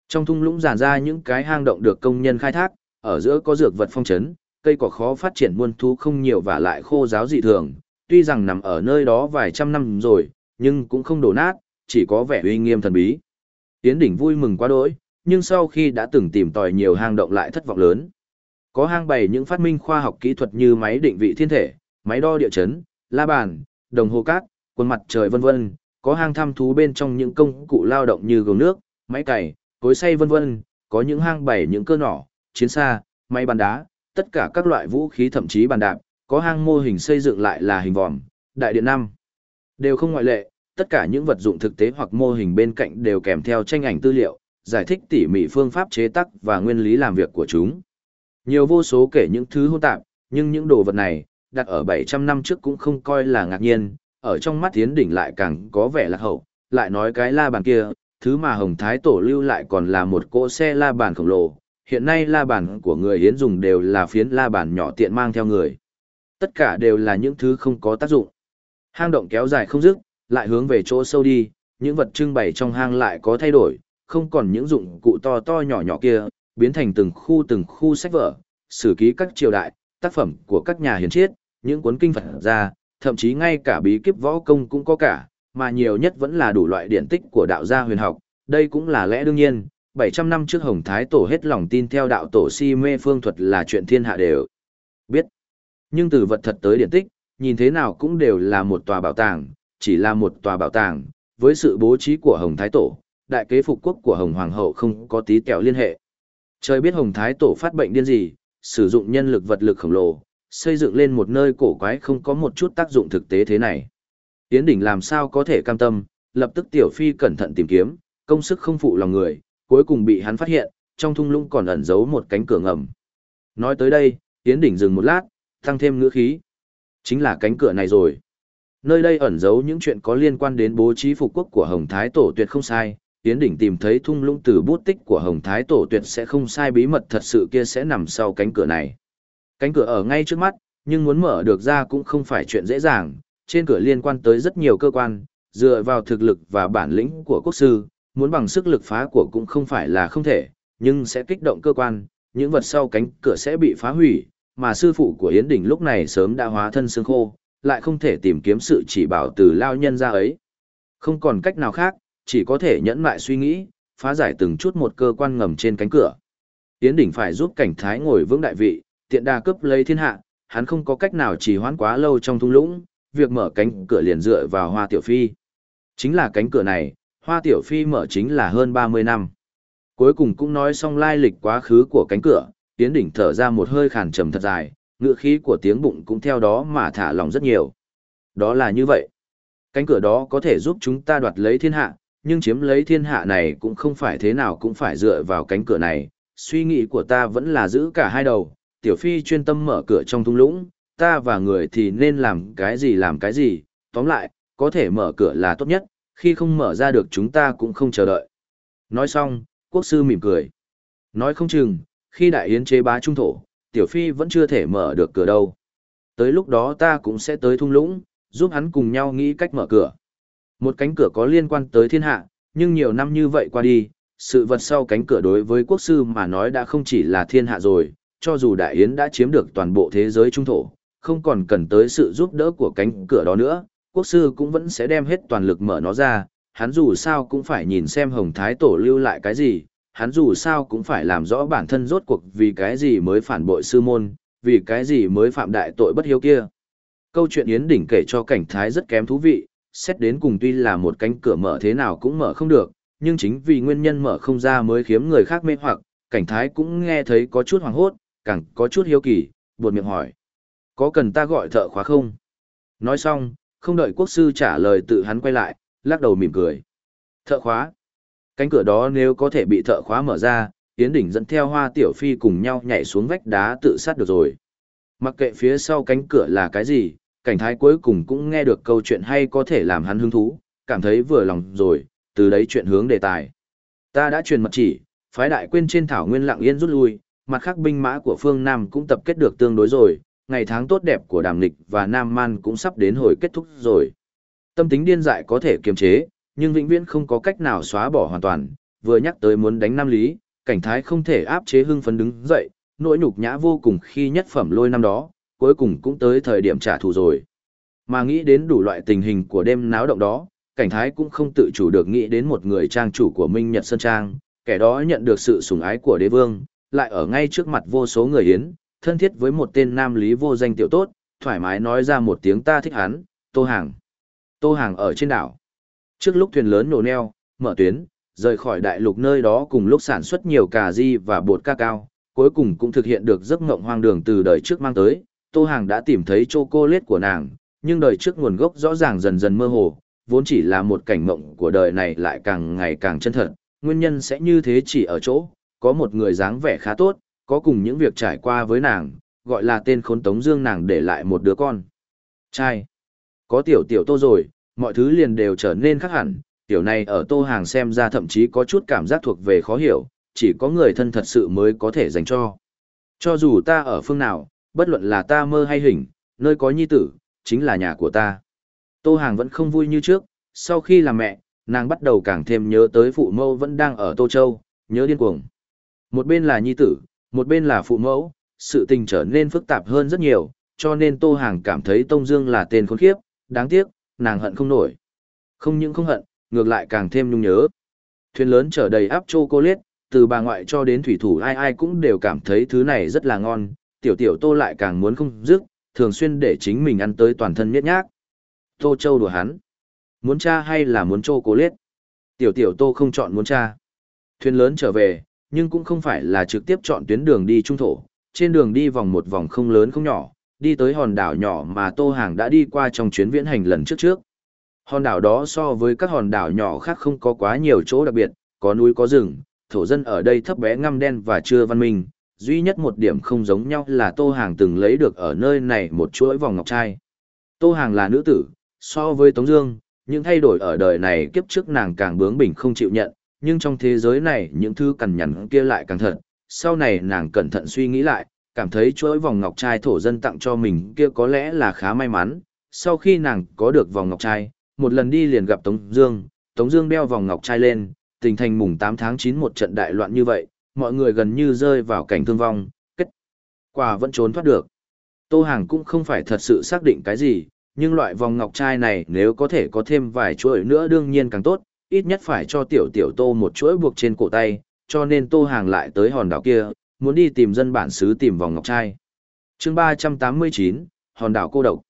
Trong thung lũng giàn ra những cái hang động được công nhân khai thác, ở giữa có dược vật phong trấn, cây cỏ khó phát triển muôn thú không nhiều và lại khô giáo dị thường, tuy rằng nằm ở nơi đó vài trăm năm rồi, nhưng cũng không đổ nát, chỉ có vẻ uy nghiêm thần bí. Tiến đỉnh vui mừng quá đỗi, nhưng sau khi đã từng tìm tòi nhiều hang động lại thất vọng lớn. Có hang bày những phát minh khoa học kỹ thuật như máy định vị thiên thể, máy đo địa chấn, la bàn, đồng hồ cát, quần mặt trời vân vân, có hang thăm thú bên trong những công cụ lao động như gồm nước, máy cày, cối xay vân vân, có những hang bày những cơ nỏ, chiến xa, máy bàn đá, tất cả các loại vũ khí thậm chí bàn đạp, có hang mô hình xây dựng lại là hình vòm, đại điện năm. Đều không ngoại lệ, tất cả những vật dụng thực tế hoặc mô hình bên cạnh đều kèm theo tranh ảnh tư liệu, giải thích tỉ mỉ phương pháp chế tác và nguyên lý làm việc của chúng. Nhiều vô số kể những thứ hỗn tạp, nhưng những đồ vật này, đặt ở 700 năm trước cũng không coi là ngạc nhiên, ở trong mắt Tiến Đỉnh lại càng có vẻ lạc hậu, lại nói cái la bàn kia, thứ mà Hồng Thái Tổ lưu lại còn là một cỗ xe la bàn khổng lồ, hiện nay la bàn của người Hiến dùng đều là phiến la bàn nhỏ tiện mang theo người. Tất cả đều là những thứ không có tác dụng. Hang động kéo dài không dứt, lại hướng về chỗ sâu đi, những vật trưng bày trong hang lại có thay đổi, không còn những dụng cụ to to nhỏ nhỏ kia, biến thành từng khu từng khu sách vở, sử ký các triều đại, tác phẩm của các nhà hiền triết, những cuốn kinh Phật ra, thậm chí ngay cả bí kíp võ công cũng có cả, mà nhiều nhất vẫn là đủ loại điển tích của đạo gia huyền học, đây cũng là lẽ đương nhiên, 700 năm trước Hồng Thái Tổ hết lòng tin theo đạo tổ si mê phương thuật là chuyện thiên hạ đều biết. Nhưng từ vật thật tới điển tích, nhìn thế nào cũng đều là một tòa bảo tàng, chỉ là một tòa bảo tàng, với sự bố trí của Hồng Thái Tổ, đại kế phục quốc của Hồng Hoàng hậu không có tí kẹo liên hệ. Trời biết Hồng Thái Tổ phát bệnh điên gì, sử dụng nhân lực vật lực khổng lồ, xây dựng lên một nơi cổ quái không có một chút tác dụng thực tế thế này. Tiến đỉnh làm sao có thể cam tâm, lập tức tiểu phi cẩn thận tìm kiếm, công sức không phụ lòng người, cuối cùng bị hắn phát hiện, trong thung lũng còn ẩn giấu một cánh cửa ngầm. Nói tới đây, Tiến đỉnh dừng một lát, tăng thêm ngữ khí. Chính là cánh cửa này rồi. Nơi đây ẩn giấu những chuyện có liên quan đến bố trí phục quốc của Hồng Thái Tổ tuyệt không sai, Tiến đỉnh tìm thấy thung lũng từ bút tích của Hồng Thái Tổ tuyệt sẽ không sai bí mật thật sự kia sẽ nằm sau cánh cửa này. Cánh cửa ở ngay trước mắt, nhưng muốn mở được ra cũng không phải chuyện dễ dàng, trên cửa liên quan tới rất nhiều cơ quan, dựa vào thực lực và bản lĩnh của quốc sư, muốn bằng sức lực phá của cũng không phải là không thể, nhưng sẽ kích động cơ quan, những vật sau cánh cửa sẽ bị phá hủy, mà sư phụ của Yến Đình lúc này sớm đã hóa thân xương khô, lại không thể tìm kiếm sự chỉ bảo từ lao nhân ra ấy. Không còn cách nào khác, chỉ có thể nhẫn mại suy nghĩ, phá giải từng chút một cơ quan ngầm trên cánh cửa. Yến Đỉnh phải giúp cảnh thái ngồi vững đại vị, tiện đa cướp lấy thiên hạ, hắn không có cách nào chỉ hoãn quá lâu trong thung lũng, việc mở cánh cửa liền dựa vào Hoa Tiểu Phi. Chính là cánh cửa này, Hoa Tiểu Phi mở chính là hơn 30 năm. Cuối cùng cũng nói xong lai lịch quá khứ của cánh cửa, tiến Đỉnh thở ra một hơi khàn trầm thật dài, ngựa khí của tiếng bụng cũng theo đó mà thả lỏng rất nhiều. Đó là như vậy. Cánh cửa đó có thể giúp chúng ta đoạt lấy thiên hạ, nhưng chiếm lấy thiên hạ này cũng không phải thế nào cũng phải dựa vào cánh cửa này. Suy nghĩ của ta vẫn là giữ cả hai đầu, tiểu phi chuyên tâm mở cửa trong thung lũng, ta và người thì nên làm cái gì làm cái gì, tóm lại, có thể mở cửa là tốt nhất, khi không mở ra được chúng ta cũng không chờ đợi. Nói xong, quốc sư mỉm cười. Nói không chừng, khi đại yến chế bá trung thổ, tiểu phi vẫn chưa thể mở được cửa đâu. Tới lúc đó ta cũng sẽ tới thung lũng, giúp hắn cùng nhau nghĩ cách mở cửa. Một cánh cửa có liên quan tới thiên hạ, nhưng nhiều năm như vậy qua đi, sự vật sau cánh cửa đối với quốc sư mà nói đã không chỉ là thiên hạ rồi, cho dù Đại Yến đã chiếm được toàn bộ thế giới trung thổ, không còn cần tới sự giúp đỡ của cánh cửa đó nữa, quốc sư cũng vẫn sẽ đem hết toàn lực mở nó ra, hắn dù sao cũng phải nhìn xem Hồng Thái Tổ lưu lại cái gì, hắn dù sao cũng phải làm rõ bản thân rốt cuộc vì cái gì mới phản bội sư môn, vì cái gì mới phạm đại tội bất hiếu kia. Câu chuyện Yến Đỉnh kể cho cảnh thái rất kém thú vị, xét đến cùng tuy là một cánh cửa mở thế nào cũng mở không được, nhưng chính vì nguyên nhân mở không ra mới khiếm người khác mê hoặc, cảnh thái cũng nghe thấy có chút hoàng hốt, càng có chút hiếu kỳ, buồn miệng hỏi. Có cần ta gọi thợ khóa không? Nói xong, không đợi quốc sư trả lời tự hắn quay lại, lắc đầu mỉm cười. Thợ khóa. Cánh cửa đó nếu có thể bị thợ khóa mở ra, Yến Đỉnh dẫn theo hoa tiểu phi cùng nhau nhảy xuống vách đá tự sát được rồi. Mặc kệ phía sau cánh cửa là cái gì, cảnh thái cuối cùng cũng nghe được câu chuyện hay có thể làm hắn hứng thú, cảm thấy vừa lòng rồi, từ đấy chuyện hướng đề tài. Ta đã truyền mật chỉ, phái đại quên trên thảo nguyên lặng yên rút lui, mặt khác binh mã của phương Nam cũng tập kết được tương đối rồi, ngày tháng tốt đẹp của đàm lịch và Nam Man cũng sắp đến hồi kết thúc rồi. Tâm tính điên dại có thể kiềm chế, nhưng vĩnh viễn không có cách nào xóa bỏ hoàn toàn, vừa nhắc tới muốn đánh Nam Lý, cảnh thái không thể áp chế hưng phấn đứng dậy, nỗi nhục nhã vô cùng khi nhất phẩm lôi năm đó, cuối cùng cũng tới thời điểm trả thù rồi. Mà nghĩ đến đủ loại tình hình của đêm náo động đó, cảnh thái cũng không tự chủ được nghĩ đến một người trang chủ của Minh Nhật Sơn Trang, kẻ đó nhận được sự sủng ái của đế vương, lại ở ngay trước mặt vô số người hiến, thân thiết với một tên nam lý vô danh tiểu tốt, thoải mái nói ra một tiếng ta thích hắn, Tô Hàng. Tô Hàng ở trên đảo. Trước lúc thuyền lớn nổ neo, mở tuyến, rời khỏi đại lục nơi đó cùng lúc sản xuất nhiều cà ri và bột ca cao, cuối cùng cũng thực hiện được giấc mộng hoang đường từ đời trước mang tới. Tô Hàng đã tìm thấy chocolate của nàng, nhưng đời trước nguồn gốc rõ ràng dần dần mơ hồ, vốn chỉ là một cảnh mộng của đời này lại càng ngày càng chân thật. Nguyên nhân sẽ như thế chỉ ở chỗ, có một người dáng vẻ khá tốt, có cùng những việc trải qua với nàng, gọi là tên khốn tống dương nàng để lại một đứa con. Trai. Có tiểu tiểu tô rồi, mọi thứ liền đều trở nên khác hẳn, tiểu này ở tô hàng xem ra thậm chí có chút cảm giác thuộc về khó hiểu, chỉ có người thân thật sự mới có thể dành cho. Cho dù ta ở phương nào, bất luận là ta mơ hay hình, nơi có nhi tử, chính là nhà của ta. Tô hàng vẫn không vui như trước, sau khi làm mẹ, nàng bắt đầu càng thêm nhớ tới phụ mẫu vẫn đang ở Tô Châu, nhớ điên cuồng. Một bên là nhi tử, một bên là phụ mẫu, sự tình trở nên phức tạp hơn rất nhiều, cho nên Tô Hàng cảm thấy Tông Dương là tên khốn khiếp, đáng tiếc, nàng hận không nổi. Không những không hận, ngược lại càng thêm nhung nhớ. Thuyền lớn chở đầy áp chocolate, từ bà ngoại cho đến thủy thủ ai ai cũng đều cảm thấy thứ này rất là ngon, tiểu tiểu Tô lại càng muốn không dứt, thường xuyên để chính mình ăn tới toàn thân miết nhác. Tô Châu đùa hắn. Muốn cha hay là muốn chocolate? Tiểu tiểu Tô không chọn muốn cha. Thuyền lớn trở về, nhưng cũng không phải là trực tiếp chọn tuyến đường đi trung thổ, trên đường đi vòng một vòng không lớn không nhỏ, đi tới hòn đảo nhỏ mà Tô Hàng đã đi qua trong chuyến viễn hành lần trước trước. Hòn đảo đó so với các hòn đảo nhỏ khác không có quá nhiều chỗ đặc biệt, có núi có rừng, thổ dân ở đây thấp bé ngăm đen và chưa văn minh, duy nhất một điểm không giống nhau là Tô Hàng từng lấy được ở nơi này một chuỗi vòng ngọc trai. Tô Hàng là nữ tử, so với Tống Dương, những thay đổi ở đời này kiếp trước nàng càng bướng bỉnh không chịu nhận, nhưng trong thế giới này những thứ cằn nhằn kia lại càng thật. Sau này nàng cẩn thận suy nghĩ lại, cảm thấy chuỗi vòng ngọc trai thổ dân tặng cho mình kia có lẽ là khá may mắn. Sau khi nàng có được vòng ngọc trai, một lần đi liền gặp Tống Dương, Tống Dương đeo vòng ngọc trai lên, tình thành mùng 8 tháng 9 một trận đại loạn như vậy, mọi người gần như rơi vào cảnh thương vong, kết quả vẫn trốn thoát được. Tô Hàng cũng không phải thật sự xác định cái gì, nhưng loại vòng ngọc trai này nếu có thể có thêm vài chuỗi nữa đương nhiên càng tốt, ít nhất phải cho tiểu tiểu tô một chuỗi buộc trên cổ tay, cho nên tô hàng lại tới hòn đảo kia, muốn đi tìm dân bản xứ tìm vòng ngọc trai. chương 389, hòn đảo cô độc.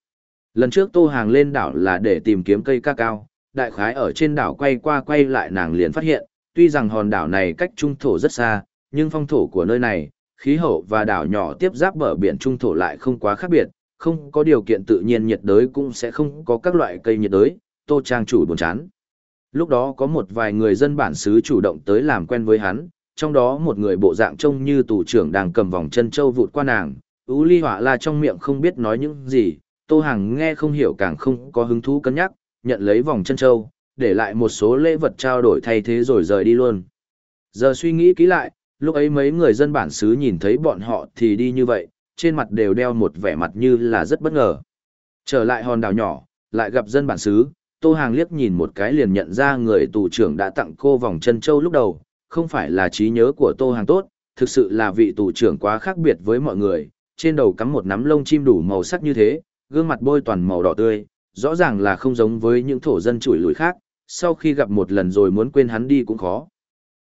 Lần trước tô hàng lên đảo là để tìm kiếm cây ca cao, đại khái ở trên đảo quay qua quay lại nàng liền phát hiện, tuy rằng hòn đảo này cách trung thổ rất xa, nhưng phong thổ của nơi này, khí hậu và đảo nhỏ tiếp giáp bờ biển trung thổ lại không quá khác biệt, không có điều kiện tự nhiên nhiệt đới cũng sẽ không có các loại cây nhiệt đới, tô trang chủ buồn chán. Lúc đó có một vài người dân bản xứ chủ động tới làm quen với hắn, trong đó một người bộ dạng trông như tù trưởng đang cầm vòng chân châu vụt qua nàng, Ú Ly Họa La trong miệng không biết nói những gì, Tô Hằng nghe không hiểu càng không có hứng thú cân nhắc, nhận lấy vòng chân châu, để lại một số lễ vật trao đổi thay thế rồi rời đi luôn. Giờ suy nghĩ kỹ lại, lúc ấy mấy người dân bản xứ nhìn thấy bọn họ thì đi như vậy, trên mặt đều đeo một vẻ mặt như là rất bất ngờ. Trở lại hòn đảo nhỏ, lại gặp dân bản xứ, Tô Hàng liếc nhìn một cái liền nhận ra người tù trưởng đã tặng cô vòng chân châu lúc đầu, không phải là trí nhớ của Tô Hàng tốt, thực sự là vị tù trưởng quá khác biệt với mọi người, trên đầu cắm một nắm lông chim đủ màu sắc như thế, gương mặt bôi toàn màu đỏ tươi, rõ ràng là không giống với những thổ dân chủi lùi khác, sau khi gặp một lần rồi muốn quên hắn đi cũng khó.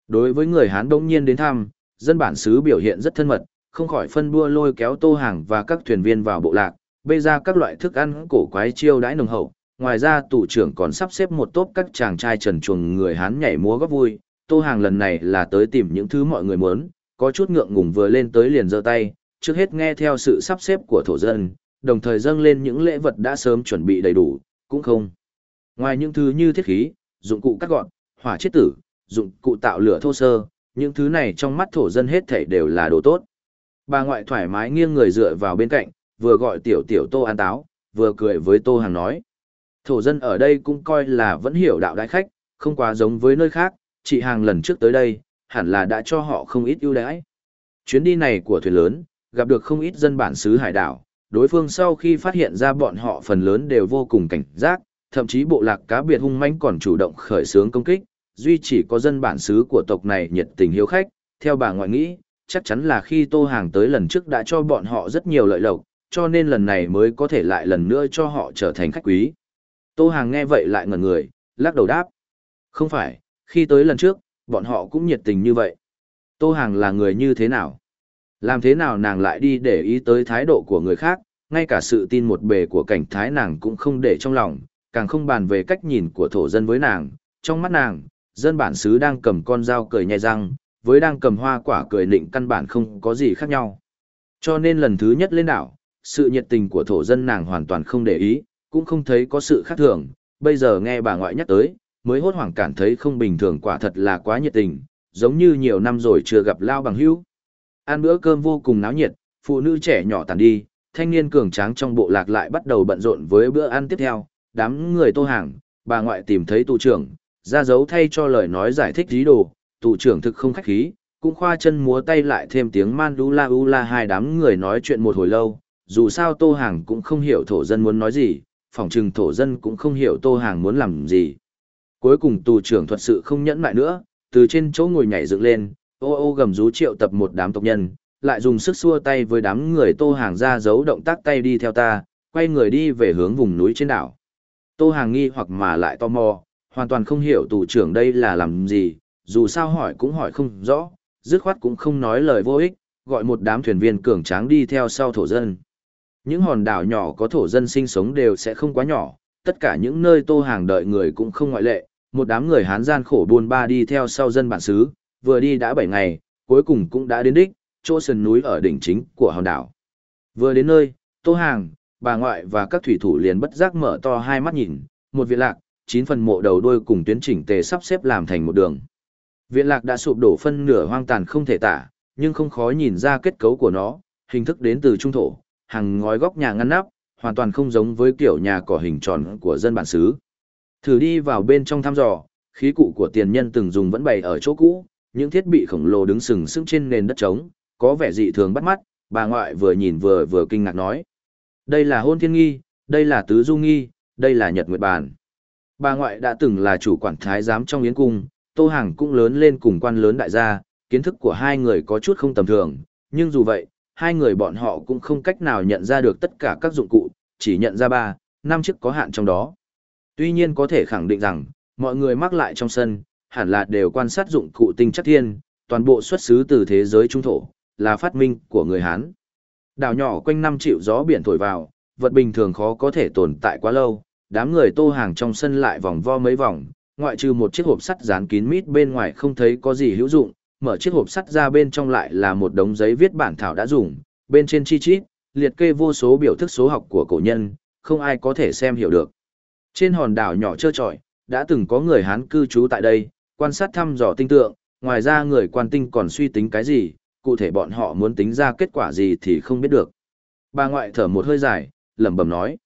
Đối với người Hán đông nhiên đến thăm, dân bản xứ biểu hiện rất thân mật, không khỏi phân bua lôi kéo tô hàng và các thuyền viên vào bộ lạc, bê ra các loại thức ăn cổ quái chiêu đãi nồng hậu. Ngoài ra tủ trưởng còn sắp xếp một tốp các chàng trai trần chuồng người Hán nhảy múa góp vui, tô hàng lần này là tới tìm những thứ mọi người muốn, có chút ngượng ngùng vừa lên tới liền giơ tay, trước hết nghe theo sự sắp xếp của thổ dân, đồng thời dâng lên những lễ vật đã sớm chuẩn bị đầy đủ, cũng không. Ngoài những thứ như thiết khí, dụng cụ cắt gọn, hỏa chết tử, dụng cụ tạo lửa thô sơ, những thứ này trong mắt thổ dân hết thảy đều là đồ tốt. Bà ngoại thoải mái nghiêng người dựa vào bên cạnh, vừa gọi tiểu tiểu tô an táo, vừa cười với tô hàng nói. Thổ dân ở đây cũng coi là vẫn hiểu đạo đại khách, không quá giống với nơi khác, chị hàng lần trước tới đây, hẳn là đã cho họ không ít ưu đãi. Chuyến đi này của thuyền lớn, gặp được không ít dân bản xứ hải đảo, đối phương sau khi phát hiện ra bọn họ phần lớn đều vô cùng cảnh giác, thậm chí bộ lạc cá biệt hung manh còn chủ động khởi xướng công kích, duy chỉ có dân bản xứ của tộc này nhiệt tình hiếu khách, theo bà ngoại nghĩ, chắc chắn là khi Tô Hàng tới lần trước đã cho bọn họ rất nhiều lợi lộc, cho nên lần này mới có thể lại lần nữa cho họ trở thành khách quý. Tô Hàng nghe vậy lại ngẩn người, lắc đầu đáp. Không phải, khi tới lần trước, bọn họ cũng nhiệt tình như vậy. Tô Hàng là người như thế nào? Làm thế nào nàng lại đi để ý tới thái độ của người khác, ngay cả sự tin một bề của cảnh thái nàng cũng không để trong lòng, càng không bàn về cách nhìn của thổ dân với nàng. Trong mắt nàng, dân bản xứ đang cầm con dao cười nhai răng, với đang cầm hoa quả cười nịnh căn bản không có gì khác nhau. Cho nên lần thứ nhất lên đảo, sự nhiệt tình của thổ dân nàng hoàn toàn không để ý, cũng không thấy có sự khác thường, bây giờ nghe bà ngoại nhắc tới, mới hốt hoảng cảm thấy không bình thường quả thật là quá nhiệt tình, giống như nhiều năm rồi chưa gặp lao bằng hữu. Ăn bữa cơm vô cùng náo nhiệt, phụ nữ trẻ nhỏ tàn đi, thanh niên cường tráng trong bộ lạc lại bắt đầu bận rộn với bữa ăn tiếp theo, đám người tô hàng, bà ngoại tìm thấy tù trưởng, ra dấu thay cho lời nói giải thích dí đồ, tù trưởng thực không khách khí, cũng khoa chân múa tay lại thêm tiếng man u la u la hai đám người nói chuyện một hồi lâu, dù sao tô hàng cũng không hiểu thổ dân muốn nói gì, phỏng chừng thổ dân cũng không hiểu tô hàng muốn làm gì. Cuối cùng tù trưởng thuật sự không nhẫn lại nữa, từ trên chỗ ngồi nhảy dựng lên, ô ô gầm rú triệu tập một đám tộc nhân, lại dùng sức xua tay với đám người tô hàng ra giấu động tác tay đi theo ta, quay người đi về hướng vùng núi trên đảo. Tô hàng nghi hoặc mà lại tò mò, hoàn toàn không hiểu tù trưởng đây là làm gì, dù sao hỏi cũng hỏi không rõ, dứt khoát cũng không nói lời vô ích, gọi một đám thuyền viên cường tráng đi theo sau thổ dân. Những hòn đảo nhỏ có thổ dân sinh sống đều sẽ không quá nhỏ, tất cả những nơi tô hàng đợi người cũng không ngoại lệ, một đám người hán gian khổ buôn ba đi theo sau dân bản xứ, vừa đi đã 7 ngày, cuối cùng cũng đã đến đích, chỗ sườn núi ở đỉnh chính của hòn đảo. Vừa đến nơi, Tô Hàng, bà ngoại và các thủy thủ liền bất giác mở to hai mắt nhìn, một viện lạc, chín phần mộ đầu đuôi cùng tuyến chỉnh tề sắp xếp làm thành một đường. Viện lạc đã sụp đổ phân nửa hoang tàn không thể tả, nhưng không khó nhìn ra kết cấu của nó, hình thức đến từ trung thổ, hàng ngói góc nhà ngăn nắp, hoàn toàn không giống với kiểu nhà cỏ hình tròn của dân bản xứ. Thử đi vào bên trong thăm dò, khí cụ của tiền nhân từng dùng vẫn bày ở chỗ cũ, những thiết bị khổng lồ đứng sừng sững trên nền đất trống, có vẻ dị thường bắt mắt, bà ngoại vừa nhìn vừa vừa kinh ngạc nói. Đây là hôn thiên nghi, đây là tứ du nghi, đây là nhật nguyệt bàn. Bà ngoại đã từng là chủ quản thái giám trong yến cung, Tô Hàng cũng lớn lên cùng quan lớn đại gia, kiến thức của hai người có chút không tầm thường, nhưng dù vậy, hai người bọn họ cũng không cách nào nhận ra được tất cả các dụng cụ, chỉ nhận ra ba, năm chiếc có hạn trong đó. Tuy nhiên có thể khẳng định rằng, Mọi người mắc lại trong sân, hẳn là đều quan sát dụng cụ tinh chất thiên, toàn bộ xuất xứ từ thế giới trung thổ, là phát minh của người Hán. Đảo nhỏ quanh năm chịu gió biển thổi vào, vật bình thường khó có thể tồn tại quá lâu, đám người tô hàng trong sân lại vòng vo mấy vòng, ngoại trừ một chiếc hộp sắt dán kín mít bên ngoài không thấy có gì hữu dụng, mở chiếc hộp sắt ra bên trong lại là một đống giấy viết bản thảo đã dùng, bên trên chi chít, liệt kê vô số biểu thức số học của cổ nhân, không ai có thể xem hiểu được. Trên hòn đảo nhỏ trơ trọi, đã từng có người Hán cư trú tại đây, quan sát thăm dò tinh tượng, ngoài ra người quan tinh còn suy tính cái gì, cụ thể bọn họ muốn tính ra kết quả gì thì không biết được. Bà ngoại thở một hơi dài, lẩm bẩm nói.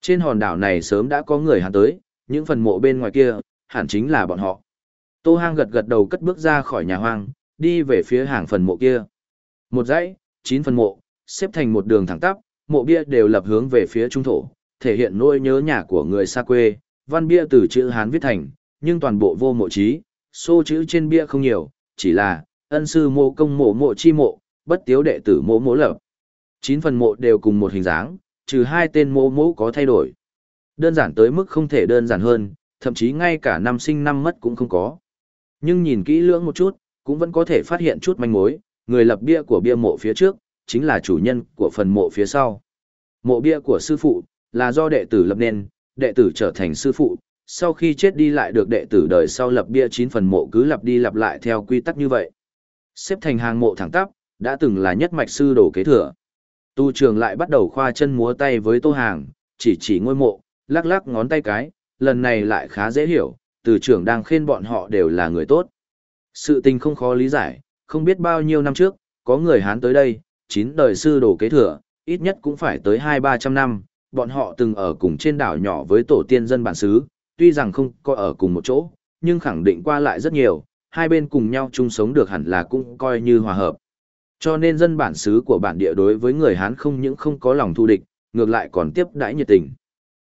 Trên hòn đảo này sớm đã có người Hán tới, những phần mộ bên ngoài kia, hẳn chính là bọn họ. Tô Hang gật gật đầu cất bước ra khỏi nhà hoang, đi về phía hàng phần mộ kia. Một dãy, chín phần mộ, xếp thành một đường thẳng tắp, mộ bia đều lập hướng về phía trung thổ, thể hiện nỗi nhớ nhà của người xa quê, văn bia từ chữ Hán viết thành, nhưng toàn bộ vô mộ trí, số chữ trên bia không nhiều, chỉ là ân sư mộ công mộ mộ chi mộ, bất tiếu đệ tử mộ mộ lập. Chín phần mộ đều cùng một hình dáng, trừ hai tên mộ mộ có thay đổi. Đơn giản tới mức không thể đơn giản hơn, thậm chí ngay cả năm sinh năm mất cũng không có. Nhưng nhìn kỹ lưỡng một chút, cũng vẫn có thể phát hiện chút manh mối, người lập bia của bia mộ phía trước, chính là chủ nhân của phần mộ phía sau. Mộ bia của sư phụ, là do đệ tử lập nên, đệ tử trở thành sư phụ, sau khi chết đi lại được đệ tử đời sau lập bia chín phần mộ cứ lặp đi lặp lại theo quy tắc như vậy. Xếp thành hàng mộ thẳng tắp, đã từng là nhất mạch sư đồ kế thừa. Tu trường lại bắt đầu khoa chân múa tay với tô hàng, chỉ chỉ ngôi mộ, lắc lắc ngón tay cái, lần này lại khá dễ hiểu, từ trưởng đang khen bọn họ đều là người tốt. Sự tình không khó lý giải, không biết bao nhiêu năm trước, có người Hán tới đây, chín đời sư đồ kế thừa, ít nhất cũng phải tới hai ba trăm năm, bọn họ từng ở cùng trên đảo nhỏ với tổ tiên dân bản xứ, tuy rằng không có ở cùng một chỗ, nhưng khẳng định qua lại rất nhiều, hai bên cùng nhau chung sống được hẳn là cũng coi như hòa hợp. Cho nên dân bản xứ của bản địa đối với người Hán không những không có lòng thù địch, ngược lại còn tiếp đãi nhiệt tình.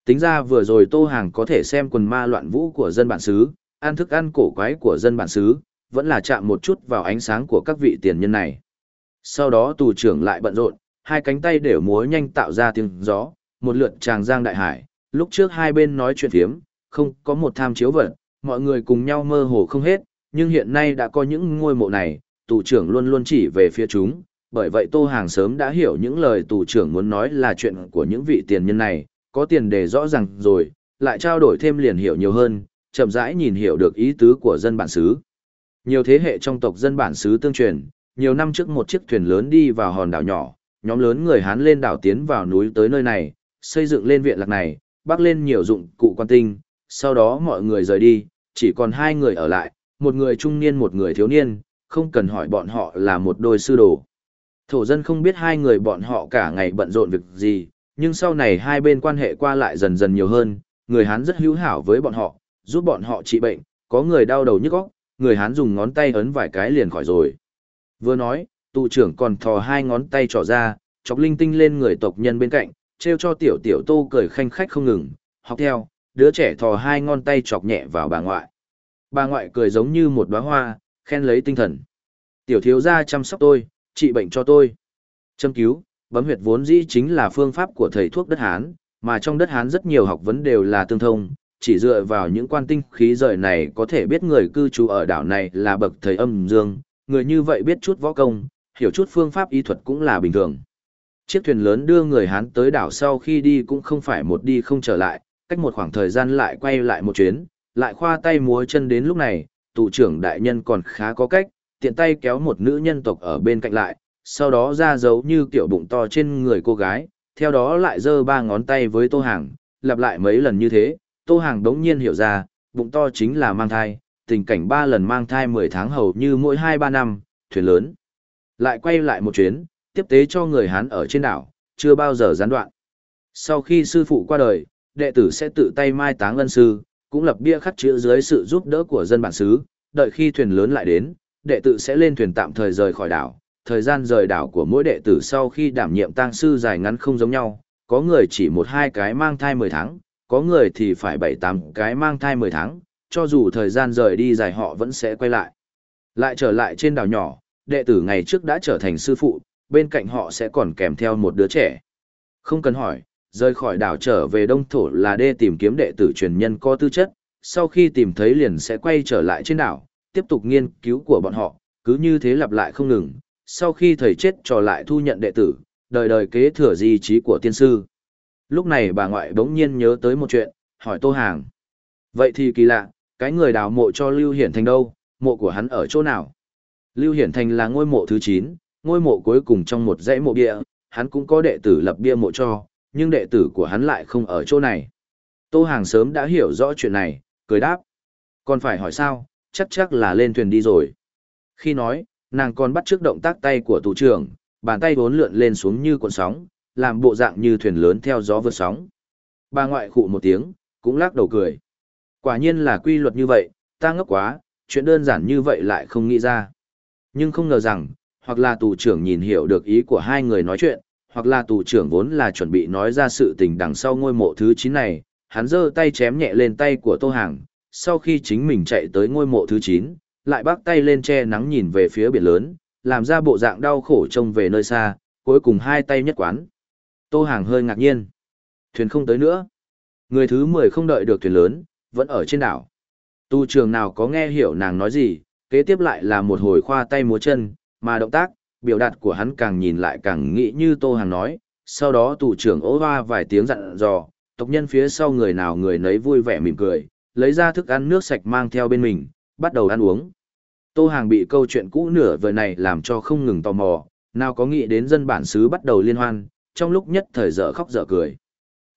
Tính ra vừa rồi Tô Hàng có thể xem quần ma loạn vũ của dân bản xứ, ăn thức ăn cổ quái của dân bản xứ, vẫn là chạm một chút vào ánh sáng của các vị tiền nhân này. Sau đó tù trưởng lại bận rộn, hai cánh tay đều múa nhanh tạo ra tiếng gió, một lượt tràng giang đại hải, lúc trước hai bên nói chuyện phiếm, không có một tham chiếu vật, mọi người cùng nhau mơ hồ không hết, nhưng hiện nay đã có những ngôi mộ này, tù trưởng luôn luôn chỉ về phía chúng, bởi vậy Tô Hàng sớm đã hiểu những lời tù trưởng muốn nói là chuyện của những vị tiền nhân này, có tiền đề rõ ràng rồi, lại trao đổi thêm liền hiểu nhiều hơn, chậm rãi nhìn hiểu được ý tứ của dân bản xứ. Nhiều thế hệ trong tộc dân bản xứ tương truyền, nhiều năm trước một chiếc thuyền lớn đi vào hòn đảo nhỏ, nhóm lớn người Hán lên đảo tiến vào núi tới nơi này, xây dựng lên viện lạc này, bắc lên nhiều dụng cụ quan tinh, sau đó mọi người rời đi, chỉ còn hai người ở lại, một người trung niên một người thiếu niên, không cần hỏi bọn họ là một đôi sư đồ. Thổ dân không biết hai người bọn họ cả ngày bận rộn việc gì, nhưng sau này hai bên quan hệ qua lại dần dần nhiều hơn, người Hán rất hữu hảo với bọn họ, giúp bọn họ trị bệnh, có người đau đầu nhức óc, người Hán dùng ngón tay ấn vài cái liền khỏi rồi. Vừa nói, tụ trưởng còn thò hai ngón tay trỏ ra, chọc linh tinh lên người tộc nhân bên cạnh, treo cho tiểu tiểu tô cười khanh khách không ngừng, học theo, đứa trẻ thò hai ngón tay chọc nhẹ vào bà ngoại. Bà ngoại cười giống như một đóa hoa, khen lấy tinh thần. Tiểu thiếu gia chăm sóc tôi, trị bệnh cho tôi. Châm cứu, bấm huyệt vốn dĩ chính là phương pháp của thầy thuốc đất Hán, mà trong đất Hán rất nhiều học vấn đều là tương thông, chỉ dựa vào những quan tinh khí rời này có thể biết người cư trú ở đảo này là bậc thầy âm dương, người như vậy biết chút võ công, hiểu chút phương pháp y thuật cũng là bình thường. Chiếc thuyền lớn đưa người Hán tới đảo sau khi đi cũng không phải một đi không trở lại, cách một khoảng thời gian lại quay lại một chuyến, lại khoa tay múa chân đến lúc này, tù trưởng đại nhân còn khá có cách, tiện tay kéo một nữ nhân tộc ở bên cạnh lại, sau đó ra dấu như kiểu bụng to trên người cô gái, theo đó lại giơ ba ngón tay với tô hàng, lặp lại mấy lần như thế, tô hàng đống nhiên hiểu ra, bụng to chính là mang thai, tình cảnh ba lần mang thai 10 tháng hầu như mỗi 2-3 năm, thuyền lớn. Lại quay lại một chuyến, tiếp tế cho người Hán ở trên đảo, chưa bao giờ gián đoạn. Sau khi sư phụ qua đời, đệ tử sẽ tự tay mai táng ân sư, cũng lập bia khắc chữ dưới sự giúp đỡ của dân bản xứ, đợi khi thuyền lớn lại đến, đệ tử sẽ lên thuyền tạm thời rời khỏi đảo. Thời gian rời đảo của mỗi đệ tử sau khi đảm nhiệm tang sư dài ngắn không giống nhau, có người chỉ một hai cái mang thai 10 tháng, có người thì phải 7-8 cái mang thai 10 tháng, cho dù thời gian rời đi dài họ vẫn sẽ quay lại. Lại trở lại trên đảo nhỏ, đệ tử ngày trước đã trở thành sư phụ, bên cạnh họ sẽ còn kèm theo một đứa trẻ. Không cần hỏi, rời khỏi đảo trở về đông thổ là đê tìm kiếm đệ tử truyền nhân có tư chất, sau khi tìm thấy liền sẽ quay trở lại trên đảo, tiếp tục nghiên cứu của bọn họ, cứ như thế lặp lại không ngừng, sau khi thầy chết trò lại thu nhận đệ tử, đời đời kế thừa di trí của tiên sư. Lúc này bà ngoại bỗng nhiên nhớ tới một chuyện, hỏi Tô Hàng. Vậy thì kỳ lạ, cái người đào mộ cho Lưu Hiển Thành đâu, mộ của hắn ở chỗ nào? Lưu Hiển Thành là ngôi mộ thứ 9, ngôi mộ cuối cùng trong một dãy mộ bia, hắn cũng có đệ tử lập bia mộ cho, nhưng đệ tử của hắn lại không ở chỗ này. Tô Hàng sớm đã hiểu rõ chuyện này, cười đáp. Còn phải hỏi sao, chắc chắc là lên thuyền đi rồi. Khi nói, nàng còn bắt trước động tác tay của tù trưởng, bàn tay vốn lượn lên xuống như cuộn sóng, làm bộ dạng như thuyền lớn theo gió vượt sóng. Bà ngoại khụ một tiếng, cũng lắc đầu cười. Quả nhiên là quy luật như vậy, ta ngốc quá, chuyện đơn giản như vậy lại không nghĩ ra. Nhưng không ngờ rằng, hoặc là tù trưởng nhìn hiểu được ý của hai người nói chuyện, hoặc là tù trưởng vốn là chuẩn bị nói ra sự tình đằng sau ngôi mộ thứ 9 này, hắn giơ tay chém nhẹ lên tay của Tô Hàng, sau khi chính mình chạy tới ngôi mộ thứ 9, lại bác tay lên che nắng nhìn về phía biển lớn, làm ra bộ dạng đau khổ trông về nơi xa, cuối cùng hai tay nhất quán. Tô Hàng hơi ngạc nhiên. Thuyền không tới nữa. Người thứ 10 không đợi được thuyền lớn, vẫn ở trên đảo. Tu trường nào có nghe hiểu nàng nói gì, kế tiếp lại là một hồi khoa tay múa chân, mà động tác, biểu đạt của hắn càng nhìn lại càng nghĩ như Tô Hàng nói, sau đó tù trưởng ố hoa vài tiếng dặn dò, tộc nhân phía sau người nào người nấy vui vẻ mỉm cười, lấy ra thức ăn nước sạch mang theo bên mình, bắt đầu ăn uống. Tô Hàng bị câu chuyện cũ nửa vời này làm cho không ngừng tò mò, nào có nghĩ đến dân bản xứ bắt đầu liên hoan, trong lúc nhất thời dở khóc dở cười.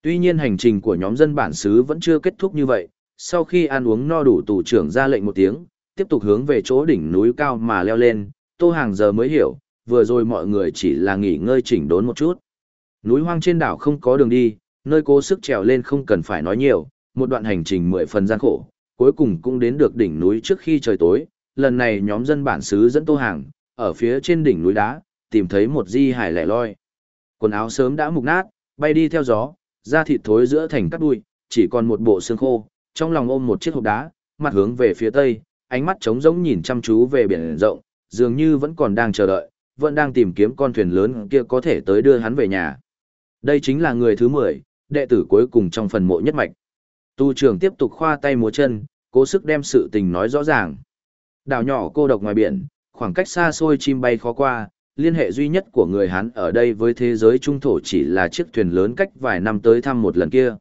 Tuy nhiên hành trình của nhóm dân bản xứ vẫn chưa kết thúc như vậy, sau khi ăn uống no đủ tù trưởng ra lệnh một tiếng, tiếp tục hướng về chỗ đỉnh núi cao mà leo lên, Tô Hàng giờ mới hiểu, vừa rồi mọi người chỉ là nghỉ ngơi chỉnh đốn một chút. Núi hoang trên đảo không có đường đi, nơi cố sức trèo lên không cần phải nói nhiều, một đoạn hành trình mười phần gian khổ, cuối cùng cũng đến được đỉnh núi trước khi trời tối. Lần này nhóm dân bản xứ dẫn Tô Hàng, ở phía trên đỉnh núi đá, tìm thấy một di hải lẻ loi. Quần áo sớm đã mục nát, bay đi theo gió, da thịt thối giữa thành cắt đuôi, chỉ còn một bộ xương khô, trong lòng ôm một chiếc hộp đá, mặt hướng về phía tây, ánh mắt trống rỗng nhìn chăm chú về biển rộng, dường như vẫn còn đang chờ đợi, vẫn đang tìm kiếm con thuyền lớn kia có thể tới đưa hắn về nhà. Đây chính là người thứ 10, đệ tử cuối cùng trong phần mộ nhất mạch. Tu trưởng tiếp tục khoa tay múa chân, cố sức đem sự tình nói rõ ràng. Đảo nhỏ cô độc ngoài biển, khoảng cách xa xôi chim bay khó qua, liên hệ duy nhất của người Hán ở đây với thế giới trung thổ chỉ là chiếc thuyền lớn cách vài năm tới thăm một lần kia.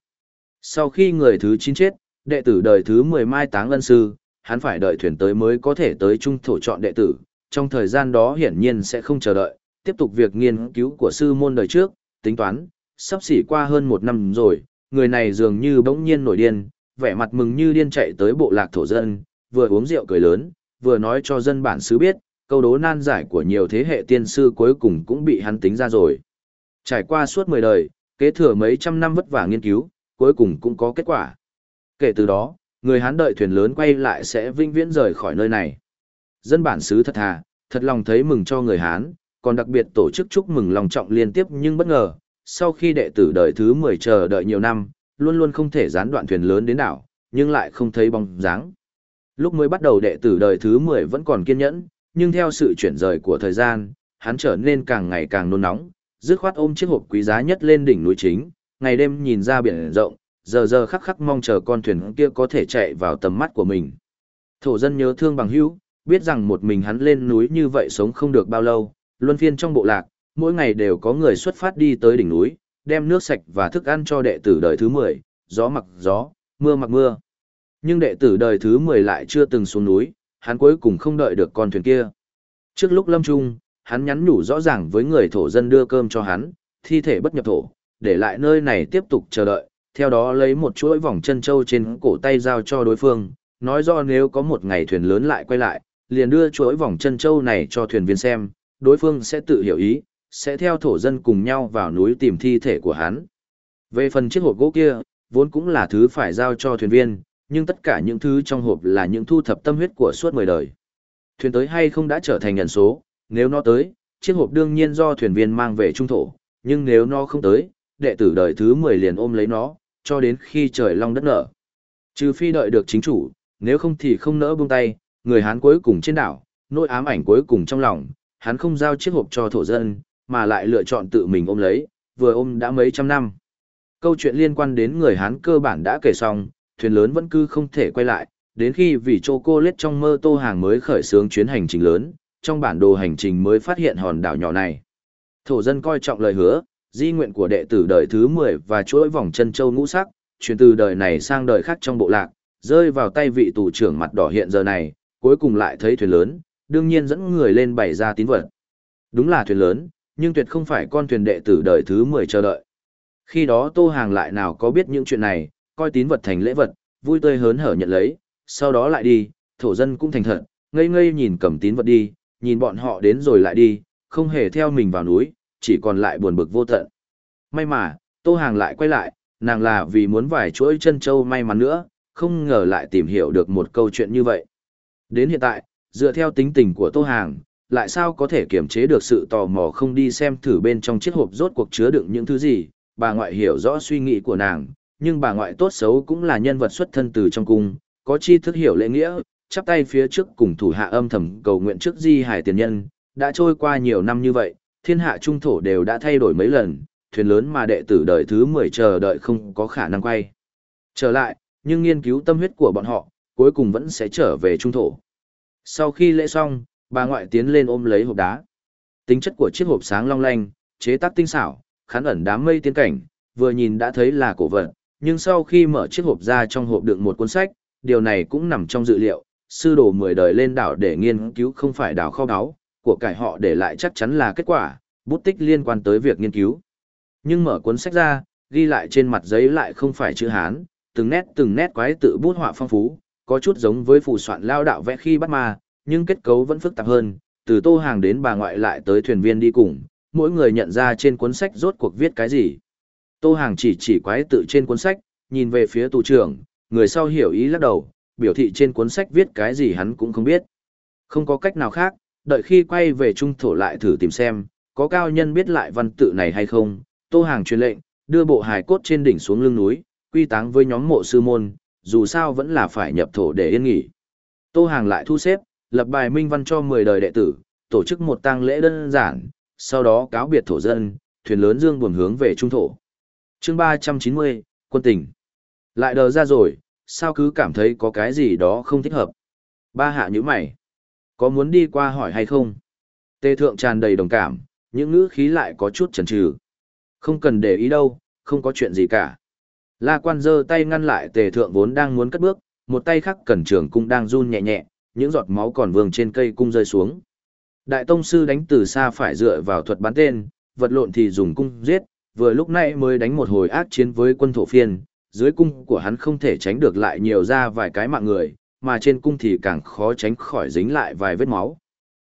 Sau khi người thứ 9 chết, đệ tử đời thứ 10 mai táng ân sư, hắn phải đợi thuyền tới mới có thể tới trung thổ chọn đệ tử, trong thời gian đó hiển nhiên sẽ không chờ đợi, tiếp tục việc nghiên cứu của sư môn đời trước, tính toán, sắp xỉ qua hơn một năm rồi, người này dường như bỗng nhiên nổi điên, vẻ mặt mừng như điên chạy tới bộ lạc thổ dân, vừa uống rượu cười lớn, vừa nói cho dân bản xứ biết, câu đố nan giải của nhiều thế hệ tiên sư cuối cùng cũng bị hắn tính ra rồi. Trải qua suốt 10 đời, kế thừa mấy trăm năm vất vả nghiên cứu, cuối cùng cũng có kết quả. Kể từ đó, người Hán đợi thuyền lớn quay lại sẽ vinh viễn rời khỏi nơi này. Dân bản xứ thật thà, thật lòng thấy mừng cho người Hán, còn đặc biệt tổ chức chúc mừng lòng trọng liên tiếp nhưng bất ngờ, sau khi đệ tử đợi thứ 10 chờ đợi nhiều năm, luôn luôn không thể gián đoạn thuyền lớn đến đảo, nhưng lại không thấy bóng dáng. Lúc mới bắt đầu đệ tử đời thứ 10 vẫn còn kiên nhẫn, nhưng theo sự chuyển rời của thời gian, hắn trở nên càng ngày càng nôn nóng, dứt khoát ôm chiếc hộp quý giá nhất lên đỉnh núi chính, ngày đêm nhìn ra biển rộng, giờ giờ khắc khắc mong chờ con thuyền kia có thể chạy vào tầm mắt của mình. Thổ dân nhớ thương bằng hữu, biết rằng một mình hắn lên núi như vậy sống không được bao lâu, luân phiên trong bộ lạc, mỗi ngày đều có người xuất phát đi tới đỉnh núi, đem nước sạch và thức ăn cho đệ tử đời thứ 10, gió mặc gió, mưa mặc mưa. Nhưng đệ tử đời thứ 10 lại chưa từng xuống núi, hắn cuối cùng không đợi được con thuyền kia. Trước lúc lâm trung, hắn nhắn nhủ rõ ràng với người thổ dân đưa cơm cho hắn, thi thể bất nhập thổ, để lại nơi này tiếp tục chờ đợi, theo đó lấy một chuỗi vòng chân châu trên cổ tay giao cho đối phương, nói do nếu có một ngày thuyền lớn lại quay lại, liền đưa chuỗi vòng chân châu này cho thuyền viên xem, đối phương sẽ tự hiểu ý, sẽ theo thổ dân cùng nhau vào núi tìm thi thể của hắn. Về phần chiếc hộp gỗ kia, vốn cũng là thứ phải giao cho thuyền viên, nhưng tất cả những thứ trong hộp là những thu thập tâm huyết của suốt mười đời. Thuyền tới hay không đã trở thành nhận số, nếu nó tới, chiếc hộp đương nhiên do thuyền viên mang về trung thổ, nhưng nếu nó không tới, đệ tử đời thứ 10 liền ôm lấy nó, cho đến khi trời long đất nở. Trừ phi đợi được chính chủ, nếu không thì không nỡ buông tay, người Hán cuối cùng trên đảo, nỗi ám ảnh cuối cùng trong lòng, hắn không giao chiếc hộp cho thổ dân, mà lại lựa chọn tự mình ôm lấy, vừa ôm đã mấy trăm năm. Câu chuyện liên quan đến người Hán cơ bản đã kể xong, thuyền lớn vẫn cứ không thể quay lại, đến khi vì chocolate trong mơ tô hàng mới khởi xướng chuyến hành trình lớn, trong bản đồ hành trình mới phát hiện hòn đảo nhỏ này. Thổ dân coi trọng lời hứa, di nguyện của đệ tử đời thứ 10 và chuỗi vòng chân châu ngũ sắc, truyền từ đời này sang đời khác trong bộ lạc, rơi vào tay vị tù trưởng mặt đỏ hiện giờ này, cuối cùng lại thấy thuyền lớn, đương nhiên dẫn người lên bày ra tín vật. Đúng là thuyền lớn, nhưng tuyệt không phải con thuyền đệ tử đời thứ 10 chờ đợi. Khi đó Tô Hàng lại nào có biết những chuyện này, coi tín vật thành lễ vật, vui tươi hớn hở nhận lấy, sau đó lại đi, thổ dân cũng thành thật, ngây ngây nhìn cầm tín vật đi, nhìn bọn họ đến rồi lại đi, không hề theo mình vào núi, chỉ còn lại buồn bực vô tận. May mà, Tô Hàng lại quay lại, nàng là vì muốn vài chuỗi chân châu may mắn nữa, không ngờ lại tìm hiểu được một câu chuyện như vậy. Đến hiện tại, dựa theo tính tình của Tô Hàng, lại sao có thể kiềm chế được sự tò mò không đi xem thử bên trong chiếc hộp rốt cuộc chứa đựng những thứ gì, bà ngoại hiểu rõ suy nghĩ của nàng, nhưng bà ngoại tốt xấu cũng là nhân vật xuất thân từ trong cung, có chi thức hiểu lễ nghĩa, chắp tay phía trước cùng thủ hạ âm thầm cầu nguyện trước di hải tiền nhân, đã trôi qua nhiều năm như vậy, thiên hạ trung thổ đều đã thay đổi mấy lần, thuyền lớn mà đệ tử đời thứ 10 chờ đợi không có khả năng quay. Trở lại, nhưng nghiên cứu tâm huyết của bọn họ, cuối cùng vẫn sẽ trở về trung thổ. Sau khi lễ xong, bà ngoại tiến lên ôm lấy hộp đá. Tính chất của chiếc hộp sáng long lanh, chế tác tinh xảo, khán ẩn đám mây tiên cảnh, vừa nhìn đã thấy là cổ vật, nhưng sau khi mở chiếc hộp ra trong hộp đựng một cuốn sách, điều này cũng nằm trong dự liệu, sư đồ mười đời lên đảo để nghiên cứu không phải đảo kho báu, của cải họ để lại chắc chắn là kết quả, bút tích liên quan tới việc nghiên cứu. Nhưng mở cuốn sách ra, ghi lại trên mặt giấy lại không phải chữ Hán, từng nét từng nét quái tự bút họa phong phú, có chút giống với phù soạn lao đạo vẽ khi bắt ma, nhưng kết cấu vẫn phức tạp hơn, từ tô hàng đến bà ngoại lại tới thuyền viên đi cùng, mỗi người nhận ra trên cuốn sách rốt cuộc viết cái gì. Tô hàng chỉ chỉ quái tự trên cuốn sách, nhìn về phía tù trưởng, người sau hiểu ý lắc đầu, biểu thị trên cuốn sách viết cái gì hắn cũng không biết. Không có cách nào khác, đợi khi quay về trung thổ lại thử tìm xem, có cao nhân biết lại văn tự này hay không, tô hàng truyền lệnh, đưa bộ hài cốt trên đỉnh xuống lưng núi, quy táng với nhóm mộ sư môn, dù sao vẫn là phải nhập thổ để yên nghỉ. Tô hàng lại thu xếp, lập bài minh văn cho 10 đời đệ tử, tổ chức một tang lễ đơn giản, sau đó cáo biệt thổ dân, thuyền lớn dương buồn hướng về trung thổ. chương 390, quân tỉnh. Lại đờ ra rồi, sao cứ cảm thấy có cái gì đó không thích hợp. Ba hạ như mày. Có muốn đi qua hỏi hay không? Tề thượng tràn đầy đồng cảm, những ngữ khí lại có chút chần chừ. Không cần để ý đâu, không có chuyện gì cả. La quan giơ tay ngăn lại tề thượng vốn đang muốn cất bước, một tay khác cẩn trường cung đang run nhẹ nhẹ, những giọt máu còn vương trên cây cung rơi xuống. Đại tông sư đánh từ xa phải dựa vào thuật bắn tên, vật lộn thì dùng cung giết, vừa lúc nãy mới đánh một hồi ác chiến với quân thổ phiên, dưới cung của hắn không thể tránh được lại nhiều ra vài cái mạng người, mà trên cung thì càng khó tránh khỏi dính lại vài vết máu.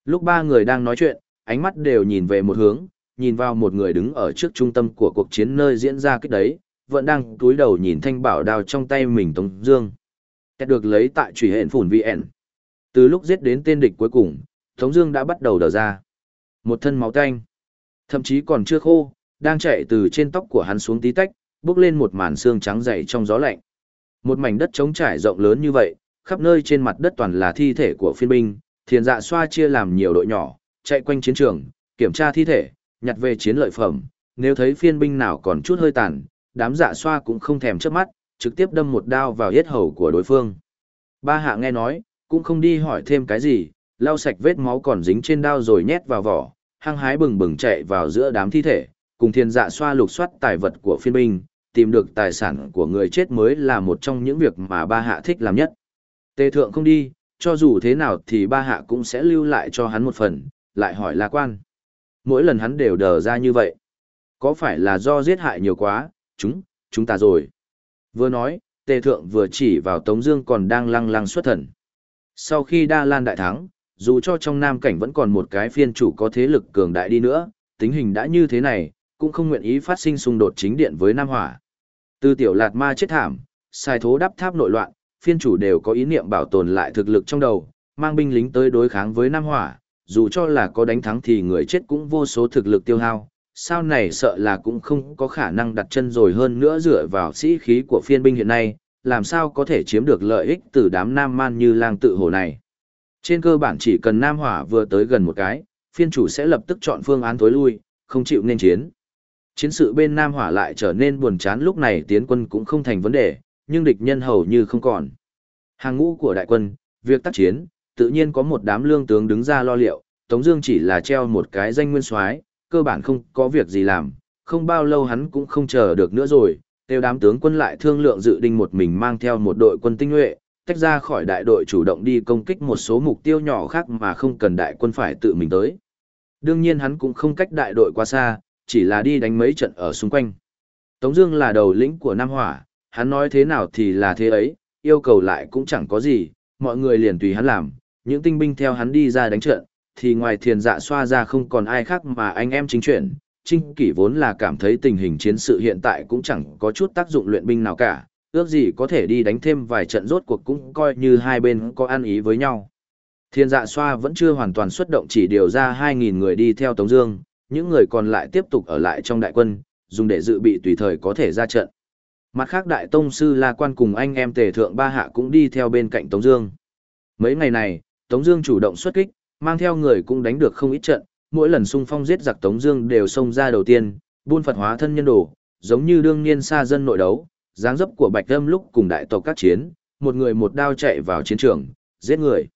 Lúc ba người đang nói chuyện, ánh mắt đều nhìn về một hướng, nhìn vào một người đứng ở trước trung tâm của cuộc chiến nơi diễn ra kích đấy, vẫn đang túi đầu nhìn thanh bảo đao trong tay mình Tống Dương. Kết được lấy tại trùy hện phủn VN. Từ lúc giết đến tên địch cuối cùng, Tống Dương đã bắt đầu đờ ra. Một thân máu tanh, thậm chí còn chưa khô, đang chạy từ trên tóc của hắn xuống tí tách, bước lên một màn xương trắng dày trong gió lạnh. Một mảnh đất trống trải rộng lớn như vậy, khắp nơi trên mặt đất toàn là thi thể của phiên binh, thiền dạ xoa chia làm nhiều đội nhỏ, chạy quanh chiến trường, kiểm tra thi thể, nhặt về chiến lợi phẩm, nếu thấy phiên binh nào còn chút hơi tàn, đám dạ xoa cũng không thèm chớp mắt, trực tiếp đâm một đao vào yết hầu của đối phương. Ba hạ nghe nói, cũng không đi hỏi thêm cái gì, lau sạch vết máu còn dính trên đao rồi nhét vào vỏ, hăng hái bừng bừng chạy vào giữa đám thi thể, cùng thiên dạ xoa lục soát tài vật của phiên binh, tìm được tài sản của người chết mới là một trong những việc mà ba hạ thích làm nhất. Tề thượng không đi, cho dù thế nào thì ba hạ cũng sẽ lưu lại cho hắn một phần, lại hỏi la quan. Mỗi lần hắn đều đờ ra như vậy. Có phải là do giết hại nhiều quá, chúng, chúng ta rồi. Vừa nói, tề thượng vừa chỉ vào Tống Dương còn đang lăng lăng xuất thần. Sau khi Đa Lan đại thắng, dù cho trong Nam cảnh vẫn còn một cái phiên chủ có thế lực cường đại đi nữa, tính hình đã như thế này, cũng không nguyện ý phát sinh xung đột chính điện với Nam Hỏa. Từ tiểu lạt ma chết thảm, sai thố đắp tháp nội loạn, phiên chủ đều có ý niệm bảo tồn lại thực lực trong đầu, mang binh lính tới đối kháng với Nam Hỏa, dù cho là có đánh thắng thì người chết cũng vô số thực lực tiêu hao. Sao này sợ là cũng không có khả năng đặt chân rồi hơn nữa dựa vào sĩ khí của phiên binh hiện nay, làm sao có thể chiếm được lợi ích từ đám nam man như lang tự hồ này. Trên cơ bản chỉ cần Nam Hỏa vừa tới gần một cái, phiên chủ sẽ lập tức chọn phương án tối lui, không chịu nên chiến. Chiến sự bên Nam Hỏa lại trở nên buồn chán lúc này tiến quân cũng không thành vấn đề, nhưng địch nhân hầu như không còn. Hàng ngũ của đại quân, việc tác chiến, tự nhiên có một đám lương tướng đứng ra lo liệu, Tống Dương chỉ là treo một cái danh nguyên soái, cơ bản không có việc gì làm, không bao lâu hắn cũng không chờ được nữa rồi. Tiêu đám tướng quân lại thương lượng dự định một mình mang theo một đội quân tinh nhuệ, tách ra khỏi đại đội chủ động đi công kích một số mục tiêu nhỏ khác mà không cần đại quân phải tự mình tới. Đương nhiên hắn cũng không cách đại đội quá xa, chỉ là đi đánh mấy trận ở xung quanh. Tống Dương là đầu lĩnh của Nam Hỏa, hắn nói thế nào thì là thế ấy, yêu cầu lại cũng chẳng có gì, mọi người liền tùy hắn làm. Những tinh binh theo hắn đi ra đánh trận, thì ngoài thiền dạ xoa ra không còn ai khác mà anh em chính chuyển. Trinh Kỷ vốn là cảm thấy tình hình chiến sự hiện tại cũng chẳng có chút tác dụng luyện binh nào cả, ước gì có thể đi đánh thêm vài trận rốt cuộc cũng coi như hai bên có ăn ý với nhau. Thiên dạ xoa vẫn chưa hoàn toàn xuất động chỉ điều ra 2.000 người đi theo Tống Dương, những người còn lại tiếp tục ở lại trong đại quân, dùng để dự bị tùy thời có thể ra trận. Mặt khác đại tông sư La Quan cùng anh em Tề Thượng Ba Hạ cũng đi theo bên cạnh Tống Dương. Mấy ngày này, Tống Dương chủ động xuất kích, mang theo người cũng đánh được không ít trận. Mỗi lần xung phong giết giặc Tống Dương đều xông ra đầu tiên, buôn Phật hóa thân nhân đồ, giống như đương niên xa dân nội đấu, dáng dấp của Bạch Âm lúc cùng đại tộc các chiến, một người một đao chạy vào chiến trường, giết người.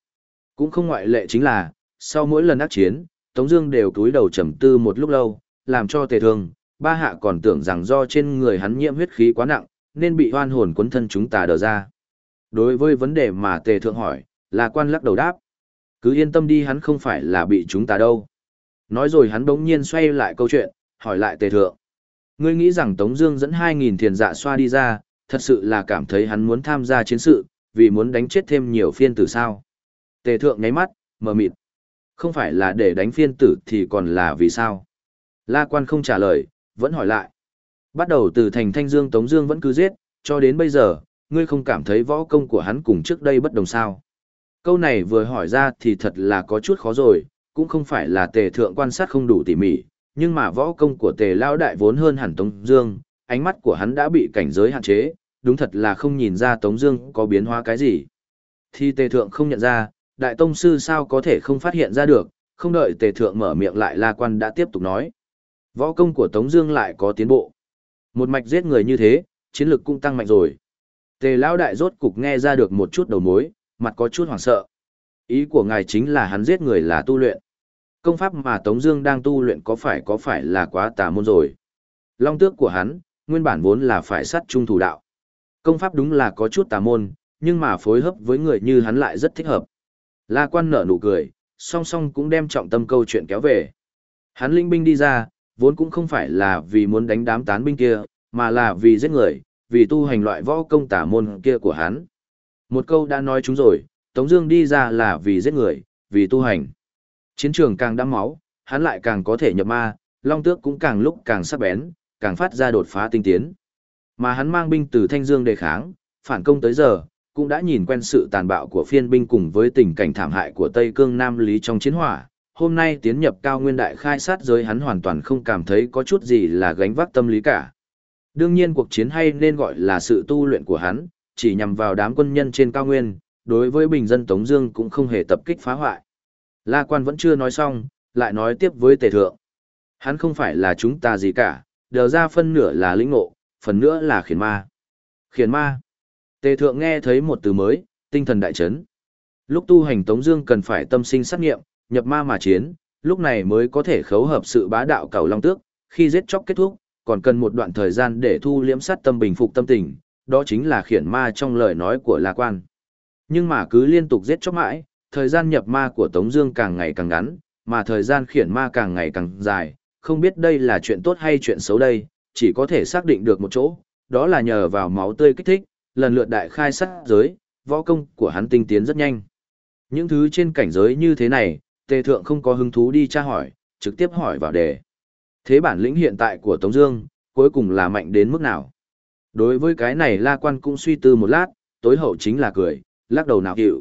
Cũng không ngoại lệ chính là, sau mỗi lần ác chiến, Tống Dương đều cúi đầu trầm tư một lúc lâu, làm cho tề thương, ba hạ còn tưởng rằng do trên người hắn nhiễm huyết khí quá nặng, nên bị hoan hồn cuốn thân chúng ta đờ ra. Đối với vấn đề mà tề thượng hỏi, là quan lắc đầu đáp. Cứ yên tâm đi hắn không phải là bị chúng ta đâu. Nói rồi hắn bỗng nhiên xoay lại câu chuyện, hỏi lại tề thượng. Ngươi nghĩ rằng Tống Dương dẫn 2.000 thiền dạ xoa đi ra, thật sự là cảm thấy hắn muốn tham gia chiến sự, vì muốn đánh chết thêm nhiều phiên tử sao? Tề thượng nháy mắt, mờ mịt. Không phải là để đánh phiên tử thì còn là vì sao? La quan không trả lời, vẫn hỏi lại. Bắt đầu từ thành Thanh Dương Tống Dương vẫn cứ giết, cho đến bây giờ, ngươi không cảm thấy võ công của hắn cùng trước đây bất đồng sao? Câu này vừa hỏi ra thì thật là có chút khó rồi, cũng không phải là tề thượng quan sát không đủ tỉ mỉ, nhưng mà võ công của tề lao đại vốn hơn hẳn Tống Dương, ánh mắt của hắn đã bị cảnh giới hạn chế, đúng thật là không nhìn ra Tống Dương có biến hóa cái gì. Thì tề thượng không nhận ra, đại tông sư sao có thể không phát hiện ra được, không đợi tề thượng mở miệng lại la quan đã tiếp tục nói. Võ công của Tống Dương lại có tiến bộ. Một mạch giết người như thế, chiến lực cũng tăng mạnh rồi. Tề lão đại rốt cục nghe ra được một chút đầu mối, mặt có chút hoảng sợ. Ý của ngài chính là hắn giết người là tu luyện. Công pháp mà Tống Dương đang tu luyện có phải có phải là quá tà môn rồi? Long tước của hắn, nguyên bản vốn là phải sát trung thủ đạo. Công pháp đúng là có chút tà môn, nhưng mà phối hợp với người như hắn lại rất thích hợp. La Quan nở nụ cười, song song cũng đem trọng tâm câu chuyện kéo về. Hắn linh binh đi ra, vốn cũng không phải là vì muốn đánh đám tán binh kia, mà là vì giết người, vì tu hành loại võ công tả môn kia của hắn. Một câu đã nói chúng rồi, Tống Dương đi ra là vì giết người, vì tu hành. Chiến trường càng đẫm máu, hắn lại càng có thể nhập ma, long tước cũng càng lúc càng sắc bén, càng phát ra đột phá tinh tiến. Mà hắn mang binh từ Thanh Dương đề kháng, phản công tới giờ, cũng đã nhìn quen sự tàn bạo của phiên binh cùng với tình cảnh thảm hại của Tây Cương Nam Lý trong chiến hỏa, hôm nay tiến nhập cao nguyên đại khai sát giới hắn hoàn toàn không cảm thấy có chút gì là gánh vác tâm lý cả. Đương nhiên cuộc chiến hay nên gọi là sự tu luyện của hắn, chỉ nhằm vào đám quân nhân trên cao nguyên, đối với bình dân Tống Dương cũng không hề tập kích phá hoại. La Quan vẫn chưa nói xong, lại nói tiếp với Tề Thượng. Hắn không phải là chúng ta gì cả, đều ra phân nửa là lĩnh ngộ, phần nữa là khiển ma. Khiển ma. Tề Thượng nghe thấy một từ mới, tinh thần đại chấn. Lúc tu hành Tống Dương cần phải tâm sinh sát nghiệm, nhập ma mà chiến, lúc này mới có thể khấu hợp sự bá đạo cầu long tước, khi giết chóc kết thúc, còn cần một đoạn thời gian để thu liễm sát tâm bình phục tâm tình, đó chính là khiển ma trong lời nói của La Quan. Nhưng mà cứ liên tục giết chóc mãi, thời gian nhập ma của Tống Dương càng ngày càng ngắn, mà thời gian khiển ma càng ngày càng dài, không biết đây là chuyện tốt hay chuyện xấu đây, chỉ có thể xác định được một chỗ, đó là nhờ vào máu tươi kích thích, lần lượt đại khai sát giới, võ công của hắn tinh tiến rất nhanh. Những thứ trên cảnh giới như thế này, tề thượng không có hứng thú đi tra hỏi, trực tiếp hỏi vào đề. Thế bản lĩnh hiện tại của Tống Dương, cuối cùng là mạnh đến mức nào? Đối với cái này La Quan cũng suy tư một lát, tối hậu chính là cười, lắc đầu nào hiểu,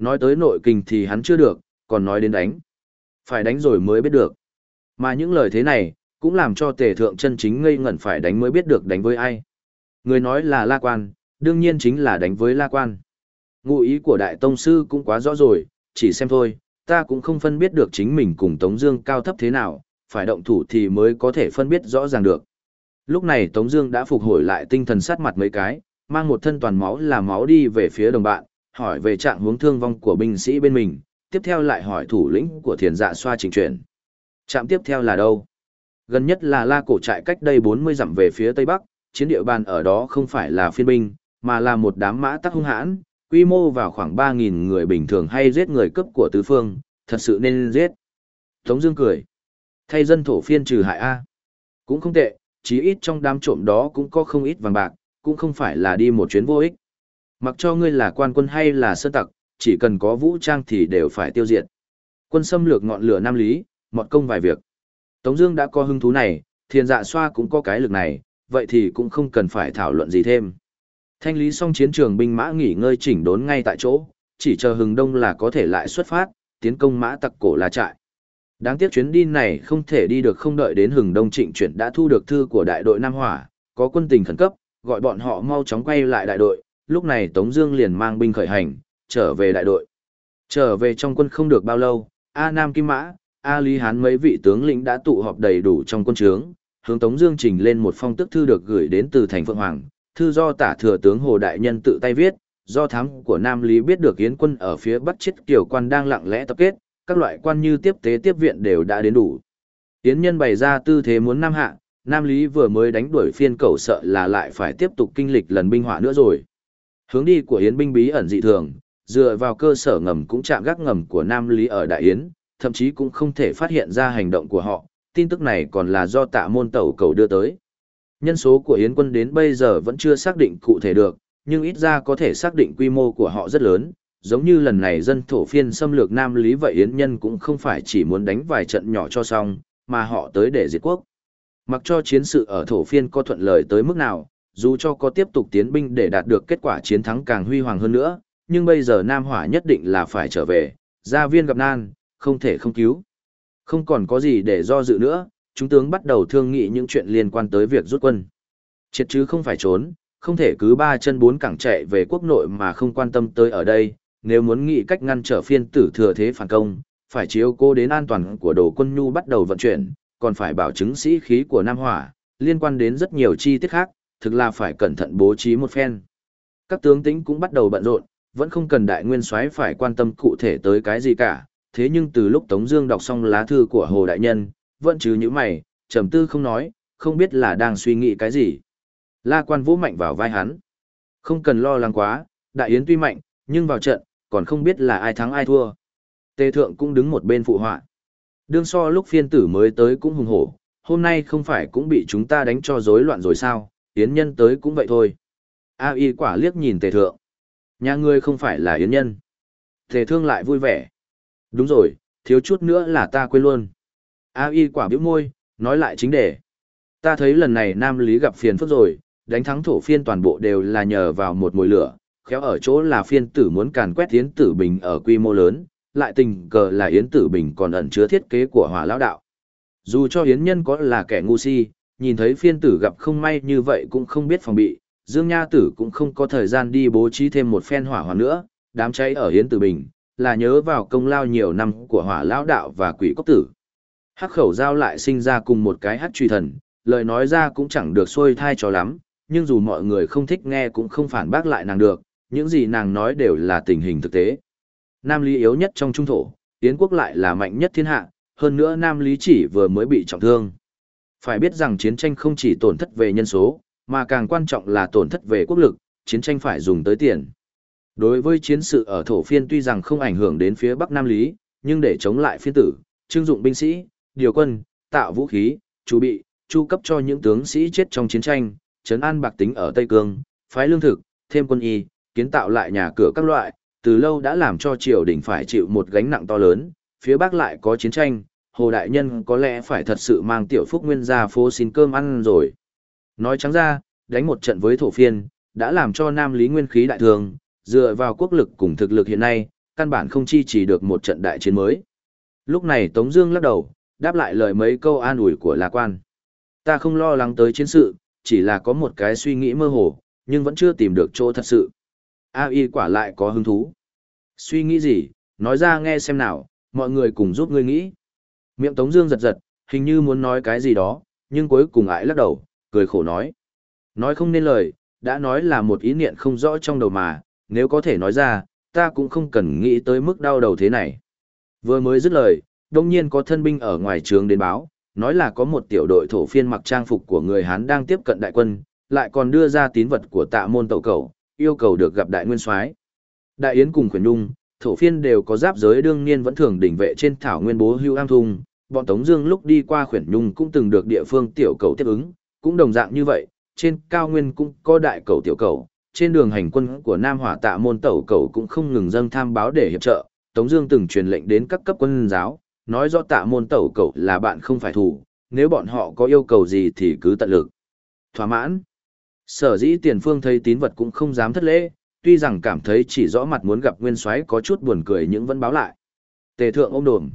Nói tới nội kình thì hắn chưa được, còn nói đến đánh. Phải đánh rồi mới biết được. Mà những lời thế này, cũng làm cho tề thượng chân chính ngây ngẩn phải đánh mới biết được đánh với ai. Người nói là La Quan, đương nhiên chính là đánh với La Quan. Ngụ ý của Đại Tông Sư cũng quá rõ rồi, chỉ xem thôi, ta cũng không phân biết được chính mình cùng Tống Dương cao thấp thế nào, phải động thủ thì mới có thể phân biết rõ ràng được. Lúc này Tống Dương đã phục hồi lại tinh thần sát mặt mấy cái, mang một thân toàn máu là máu đi về phía đồng bạn, hỏi về trạng hướng thương vong của binh sĩ bên mình, tiếp theo lại hỏi thủ lĩnh của thiền dạ xoa trình chuyển. Trạm tiếp theo là đâu? Gần nhất là la cổ trại cách đây 40 dặm về phía tây bắc, chiến địa bàn ở đó không phải là phiên binh, mà là một đám mã tắc hung hãn, quy mô vào khoảng 3.000 người bình thường hay giết người cấp của tứ phương, thật sự nên giết. Tống Dương cười. Thay dân thổ phiên trừ hại A. Cũng không tệ, chí ít trong đám trộm đó cũng có không ít vàng bạc, cũng không phải là đi một chuyến vô ích. Mặc cho ngươi là quan quân hay là sơ tặc, chỉ cần có vũ trang thì đều phải tiêu diệt. Quân xâm lược ngọn lửa Nam Lý, mọt công vài việc. Tống Dương đã có hứng thú này, thiền dạ xoa cũng có cái lực này, vậy thì cũng không cần phải thảo luận gì thêm. Thanh lý xong chiến trường binh mã nghỉ ngơi chỉnh đốn ngay tại chỗ, chỉ chờ hừng đông là có thể lại xuất phát, tiến công mã tặc cổ là trại. Đáng tiếc chuyến đi này không thể đi được không đợi đến hừng đông trịnh chuyển đã thu được thư của đại đội Nam Hỏa, có quân tình khẩn cấp, gọi bọn họ mau chóng quay lại đại đội, lúc này Tống Dương liền mang binh khởi hành, trở về đại đội. Trở về trong quân không được bao lâu, A Nam Kim Mã, A Lý Hán mấy vị tướng lĩnh đã tụ họp đầy đủ trong quân trướng, hướng Tống Dương trình lên một phong tức thư được gửi đến từ thành Phượng Hoàng, thư do tả thừa tướng Hồ Đại Nhân tự tay viết, do thám của Nam Lý biết được Yến quân ở phía Bắc chết Kiều quan đang lặng lẽ tập kết, các loại quan như tiếp tế tiếp viện đều đã đến đủ. Yến nhân bày ra tư thế muốn Nam hạ, Nam Lý vừa mới đánh đuổi phiên cầu sợ là lại phải tiếp tục kinh lịch lần binh hỏa nữa rồi. Hướng đi của Yến binh bí ẩn dị thường, dựa vào cơ sở ngầm cũng chạm gác ngầm của Nam Lý ở Đại Yến, thậm chí cũng không thể phát hiện ra hành động của họ, tin tức này còn là do tạ môn tẩu cầu đưa tới. Nhân số của Yến quân đến bây giờ vẫn chưa xác định cụ thể được, nhưng ít ra có thể xác định quy mô của họ rất lớn, giống như lần này dân thổ phiên xâm lược Nam Lý vậy Yến nhân cũng không phải chỉ muốn đánh vài trận nhỏ cho xong, mà họ tới để diệt quốc. Mặc cho chiến sự ở thổ phiên có thuận lợi tới mức nào, dù cho có tiếp tục tiến binh để đạt được kết quả chiến thắng càng huy hoàng hơn nữa, nhưng bây giờ Nam Hỏa nhất định là phải trở về, gia viên gặp nan, không thể không cứu. Không còn có gì để do dự nữa, chúng tướng bắt đầu thương nghị những chuyện liên quan tới việc rút quân. Triệt chứ không phải trốn, không thể cứ ba chân bốn cẳng chạy về quốc nội mà không quan tâm tới ở đây, nếu muốn nghĩ cách ngăn trở phiên tử thừa thế phản công, phải chiếu cố đến an toàn của đồ quân nhu bắt đầu vận chuyển, còn phải bảo chứng sĩ khí của Nam Hỏa, liên quan đến rất nhiều chi tiết khác, thực là phải cẩn thận bố trí một phen. Các tướng tính cũng bắt đầu bận rộn, vẫn không cần đại nguyên soái phải quan tâm cụ thể tới cái gì cả, thế nhưng từ lúc Tống Dương đọc xong lá thư của Hồ Đại Nhân, vẫn chứ những mày, trầm tư không nói, không biết là đang suy nghĩ cái gì. La Quan vũ mạnh vào vai hắn, không cần lo lắng quá, Đại Yến tuy mạnh, nhưng vào trận, còn không biết là ai thắng ai thua. Tề Thượng cũng đứng một bên phụ họa. Đương so lúc phiên tử mới tới cũng hùng hổ, hôm nay không phải cũng bị chúng ta đánh cho rối loạn rồi sao, Yến nhân tới cũng vậy thôi. A y quả liếc nhìn Tề Thượng. Nhà ngươi không phải là Yến nhân. Tề Thương lại vui vẻ. Đúng rồi, thiếu chút nữa là ta quên luôn. A y quả biểu môi, nói lại chính đề. Ta thấy lần này Nam Lý gặp phiền phức rồi, đánh thắng thổ phiên toàn bộ đều là nhờ vào một mùi lửa, khéo ở chỗ là phiên tử muốn càn quét Yến Tử Bình ở quy mô lớn, lại tình cờ là Yến Tử Bình còn ẩn chứa thiết kế của hỏa lão đạo. Dù cho Yến nhân có là kẻ ngu si, nhìn thấy phiên tử gặp không may như vậy cũng không biết phòng bị, Dương Nha Tử cũng không có thời gian đi bố trí thêm một phen hỏa hoạn nữa, đám cháy ở Hiến Tử Bình, là nhớ vào công lao nhiều năm của hỏa lão đạo và quỷ cốc tử. Hắc khẩu giao lại sinh ra cùng một cái hắc truy thần, lời nói ra cũng chẳng được xuôi thai cho lắm, nhưng dù mọi người không thích nghe cũng không phản bác lại nàng được, những gì nàng nói đều là tình hình thực tế. Nam Lý yếu nhất trong trung thổ, Yến quốc lại là mạnh nhất thiên hạ, hơn nữa Nam Lý chỉ vừa mới bị trọng thương. Phải biết rằng chiến tranh không chỉ tổn thất về nhân số, mà càng quan trọng là tổn thất về quốc lực, chiến tranh phải dùng tới tiền. Đối với chiến sự ở thổ phiên tuy rằng không ảnh hưởng đến phía Bắc Nam Lý, nhưng để chống lại phiên tử, trưng dụng binh sĩ, điều quân, tạo vũ khí, chú bị, chu cấp cho những tướng sĩ chết trong chiến tranh, trấn an bạc tính ở Tây Cương, phái lương thực, thêm quân y, kiến tạo lại nhà cửa các loại, từ lâu đã làm cho triều đình phải chịu một gánh nặng to lớn, phía Bắc lại có chiến tranh, Hồ Đại Nhân có lẽ phải thật sự mang tiểu phúc nguyên ra phố xin cơm ăn rồi. Nói trắng ra, đánh một trận với thổ phiên, đã làm cho Nam Lý nguyên khí đại thường, dựa vào quốc lực cùng thực lực hiện nay, căn bản không chi chỉ được một trận đại chiến mới. Lúc này Tống Dương lắc đầu, đáp lại lời mấy câu an ủi của La Quan. Ta không lo lắng tới chiến sự, chỉ là có một cái suy nghĩ mơ hồ, nhưng vẫn chưa tìm được chỗ thật sự. A Y quả lại có hứng thú. Suy nghĩ gì, nói ra nghe xem nào, mọi người cùng giúp ngươi nghĩ. Miệng Tống Dương giật giật, hình như muốn nói cái gì đó, nhưng cuối cùng ải lắc đầu, cười khổ nói. Nói không nên lời, đã nói là một ý niệm không rõ trong đầu mà, nếu có thể nói ra, ta cũng không cần nghĩ tới mức đau đầu thế này. Vừa mới dứt lời, đung nhiên có thân binh ở ngoài trường đến báo, nói là có một tiểu đội thổ phiên mặc trang phục của người Hán đang tiếp cận đại quân, lại còn đưa ra tín vật của tạ môn tẩu cầu, yêu cầu được gặp đại nguyên soái. Đại Yến cùng Quyền nhung, thổ phiên đều có giáp giới đương nhiên vẫn thường đỉnh vệ trên thảo nguyên bố hưu am thung, bọn Tống Dương lúc đi qua khuyển nhung cũng từng được địa phương tiểu cầu tiếp ứng, cũng đồng dạng như vậy, trên cao nguyên cũng có đại cầu tiểu cầu, trên đường hành quân của Nam Hỏa Tạ môn tẩu cầu cũng không ngừng dâng tham báo để hiệp trợ. Tống Dương từng truyền lệnh đến các cấp quân giáo, nói rõ Tạ môn tẩu cầu là bạn không phải thủ, nếu bọn họ có yêu cầu gì thì cứ tận lực. Thỏa mãn. Sở dĩ tiền phương thấy tín vật cũng không dám thất lễ, tuy rằng cảm thấy chỉ rõ mặt muốn gặp Nguyên Soái có chút buồn cười nhưng vẫn báo lại. Tề thượng ôm đồm.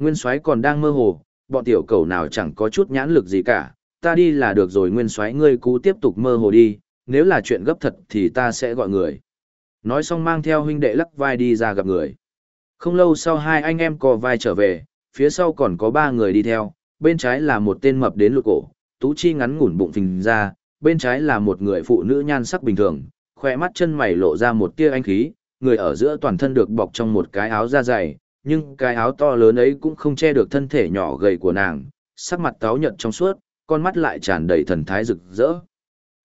Nguyên Soái còn đang mơ hồ, bọn tiểu cầu nào chẳng có chút nhãn lực gì cả, ta đi là được rồi Nguyên Soái ngươi cú tiếp tục mơ hồ đi, nếu là chuyện gấp thật thì ta sẽ gọi người. Nói xong mang theo huynh đệ lắc vai đi ra gặp người. Không lâu sau hai anh em cò vai trở về, phía sau còn có ba người đi theo, bên trái là một tên mập đến lụt cổ, tú chi ngắn ngủn bụng phình ra, bên trái là một người phụ nữ nhan sắc bình thường, khoe mắt chân mày lộ ra một tia anh khí, người ở giữa toàn thân được bọc trong một cái áo da dày, nhưng cái áo to lớn ấy cũng không che được thân thể nhỏ gầy của nàng, sắc mặt táo nhợt trong suốt, con mắt lại tràn đầy thần thái rực rỡ.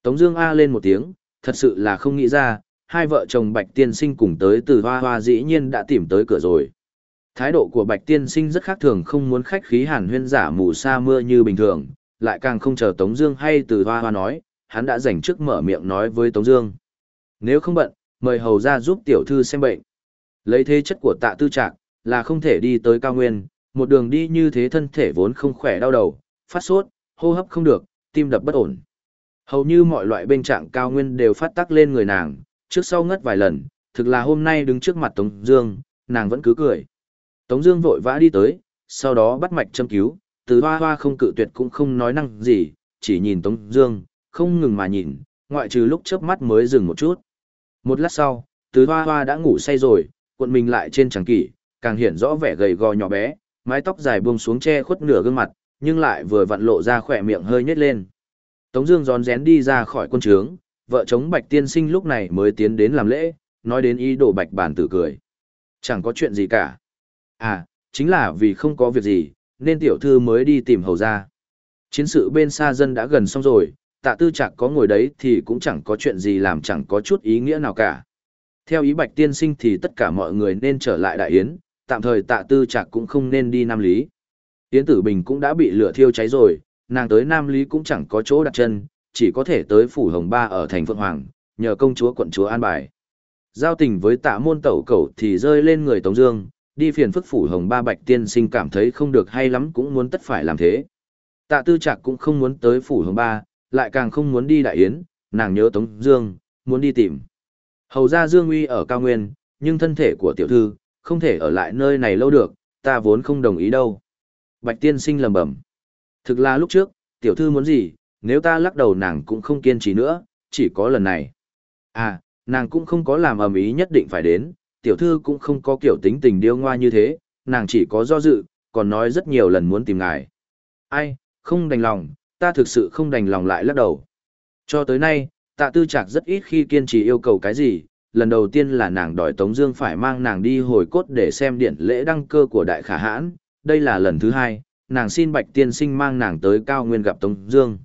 Tống Dương a lên một tiếng, thật sự là không nghĩ ra, hai vợ chồng Bạch Tiên Sinh cùng tới từ Hoa Hoa dĩ nhiên đã tìm tới cửa rồi. Thái độ của Bạch Tiên Sinh rất khác thường không muốn khách khí hàn huyên giả mù sa mưa như bình thường, lại càng không chờ Tống Dương hay từ Hoa Hoa nói, hắn đã dành trước mở miệng nói với Tống Dương. Nếu không bận, mời hầu ra giúp tiểu thư xem bệnh. Lấy thế chất của tạ tư trạc, là không thể đi tới cao nguyên, một đường đi như thế thân thể vốn không khỏe đau đầu, phát sốt, hô hấp không được, tim đập bất ổn. Hầu như mọi loại bên trạng cao nguyên đều phát tác lên người nàng, trước sau ngất vài lần, thực là hôm nay đứng trước mặt Tống Dương, nàng vẫn cứ cười. Tống Dương vội vã đi tới, sau đó bắt mạch châm cứu, từ hoa hoa không cự tuyệt cũng không nói năng gì, chỉ nhìn Tống Dương, không ngừng mà nhìn, ngoại trừ lúc chớp mắt mới dừng một chút. Một lát sau, từ hoa hoa đã ngủ say rồi, cuộn mình lại trên tràng kỷ, càng hiện rõ vẻ gầy gò nhỏ bé, mái tóc dài buông xuống che khuất nửa gương mặt, nhưng lại vừa vặn lộ ra khỏe miệng hơi nhếch lên. Tống Dương rón rén đi ra khỏi quân trướng, vợ chồng Bạch Tiên Sinh lúc này mới tiến đến làm lễ, nói đến ý đồ Bạch Bản tử cười. Chẳng có chuyện gì cả. À, chính là vì không có việc gì, nên tiểu thư mới đi tìm hầu gia. Chiến sự bên xa dân đã gần xong rồi, tạ tư Trạc có ngồi đấy thì cũng chẳng có chuyện gì làm chẳng có chút ý nghĩa nào cả. Theo ý Bạch Tiên Sinh thì tất cả mọi người nên trở lại Đại Yến, tạm thời tạ tư Trạc cũng không nên đi Nam Lý. Yến Tử Bình cũng đã bị lửa thiêu cháy rồi, nàng tới Nam Lý cũng chẳng có chỗ đặt chân, chỉ có thể tới Phủ Hồng Ba ở thành Phượng Hoàng, nhờ công chúa quận chúa an bài. Giao tình với tạ môn tẩu cầu thì rơi lên người Tống Dương, đi phiền phức Phủ Hồng Ba Bạch Tiên Sinh cảm thấy không được hay lắm cũng muốn tất phải làm thế. Tạ Tư Trạc cũng không muốn tới Phủ Hồng Ba, lại càng không muốn đi Đại Yến, nàng nhớ Tống Dương, muốn đi tìm. Hầu ra Dương Uy ở cao nguyên, nhưng thân thể của tiểu thư không thể ở lại nơi này lâu được, ta vốn không đồng ý đâu. Bạch Tiên Sinh lầm bẩm. Thực là lúc trước, tiểu thư muốn gì, nếu ta lắc đầu nàng cũng không kiên trì nữa, chỉ có lần này. À, nàng cũng không có làm ầm ý nhất định phải đến, tiểu thư cũng không có kiểu tính tình điêu ngoa như thế, nàng chỉ có do dự, còn nói rất nhiều lần muốn tìm ngài. Ai, không đành lòng, ta thực sự không đành lòng lại lắc đầu. Cho tới nay, tạ tư trạc rất ít khi kiên trì yêu cầu cái gì, lần đầu tiên là nàng đòi Tống Dương phải mang nàng đi hồi cốt để xem điện lễ đăng cơ của đại khả hãn, đây là lần thứ hai, nàng xin Bạch Tiên Sinh mang nàng tới cao nguyên gặp Tống Dương.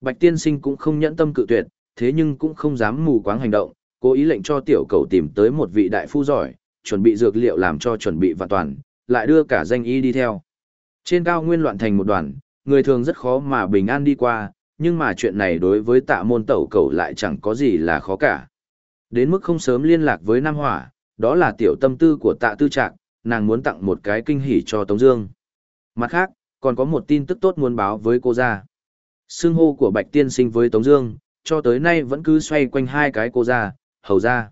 Bạch Tiên Sinh cũng không nhẫn tâm cự tuyệt, thế nhưng cũng không dám mù quáng hành động, cố ý lệnh cho tiểu cầu tìm tới một vị đại phu giỏi, chuẩn bị dược liệu làm cho chuẩn bị và toàn, lại đưa cả danh y đi theo. Trên cao nguyên loạn thành một đoàn, người thường rất khó mà bình an đi qua, nhưng mà chuyện này đối với tạ môn tẩu cầu lại chẳng có gì là khó cả. Đến mức không sớm liên lạc với Nam Hỏa, đó là tiểu tâm tư của tạ tư trạc, nàng muốn tặng một cái kinh hỉ cho Tống Dương. Mặt khác, còn có một tin tức tốt muốn báo với cô ra. Sương hô của Bạch Tiên Sinh với Tống Dương, cho tới nay vẫn cứ xoay quanh hai cái cô ra, hầu ra.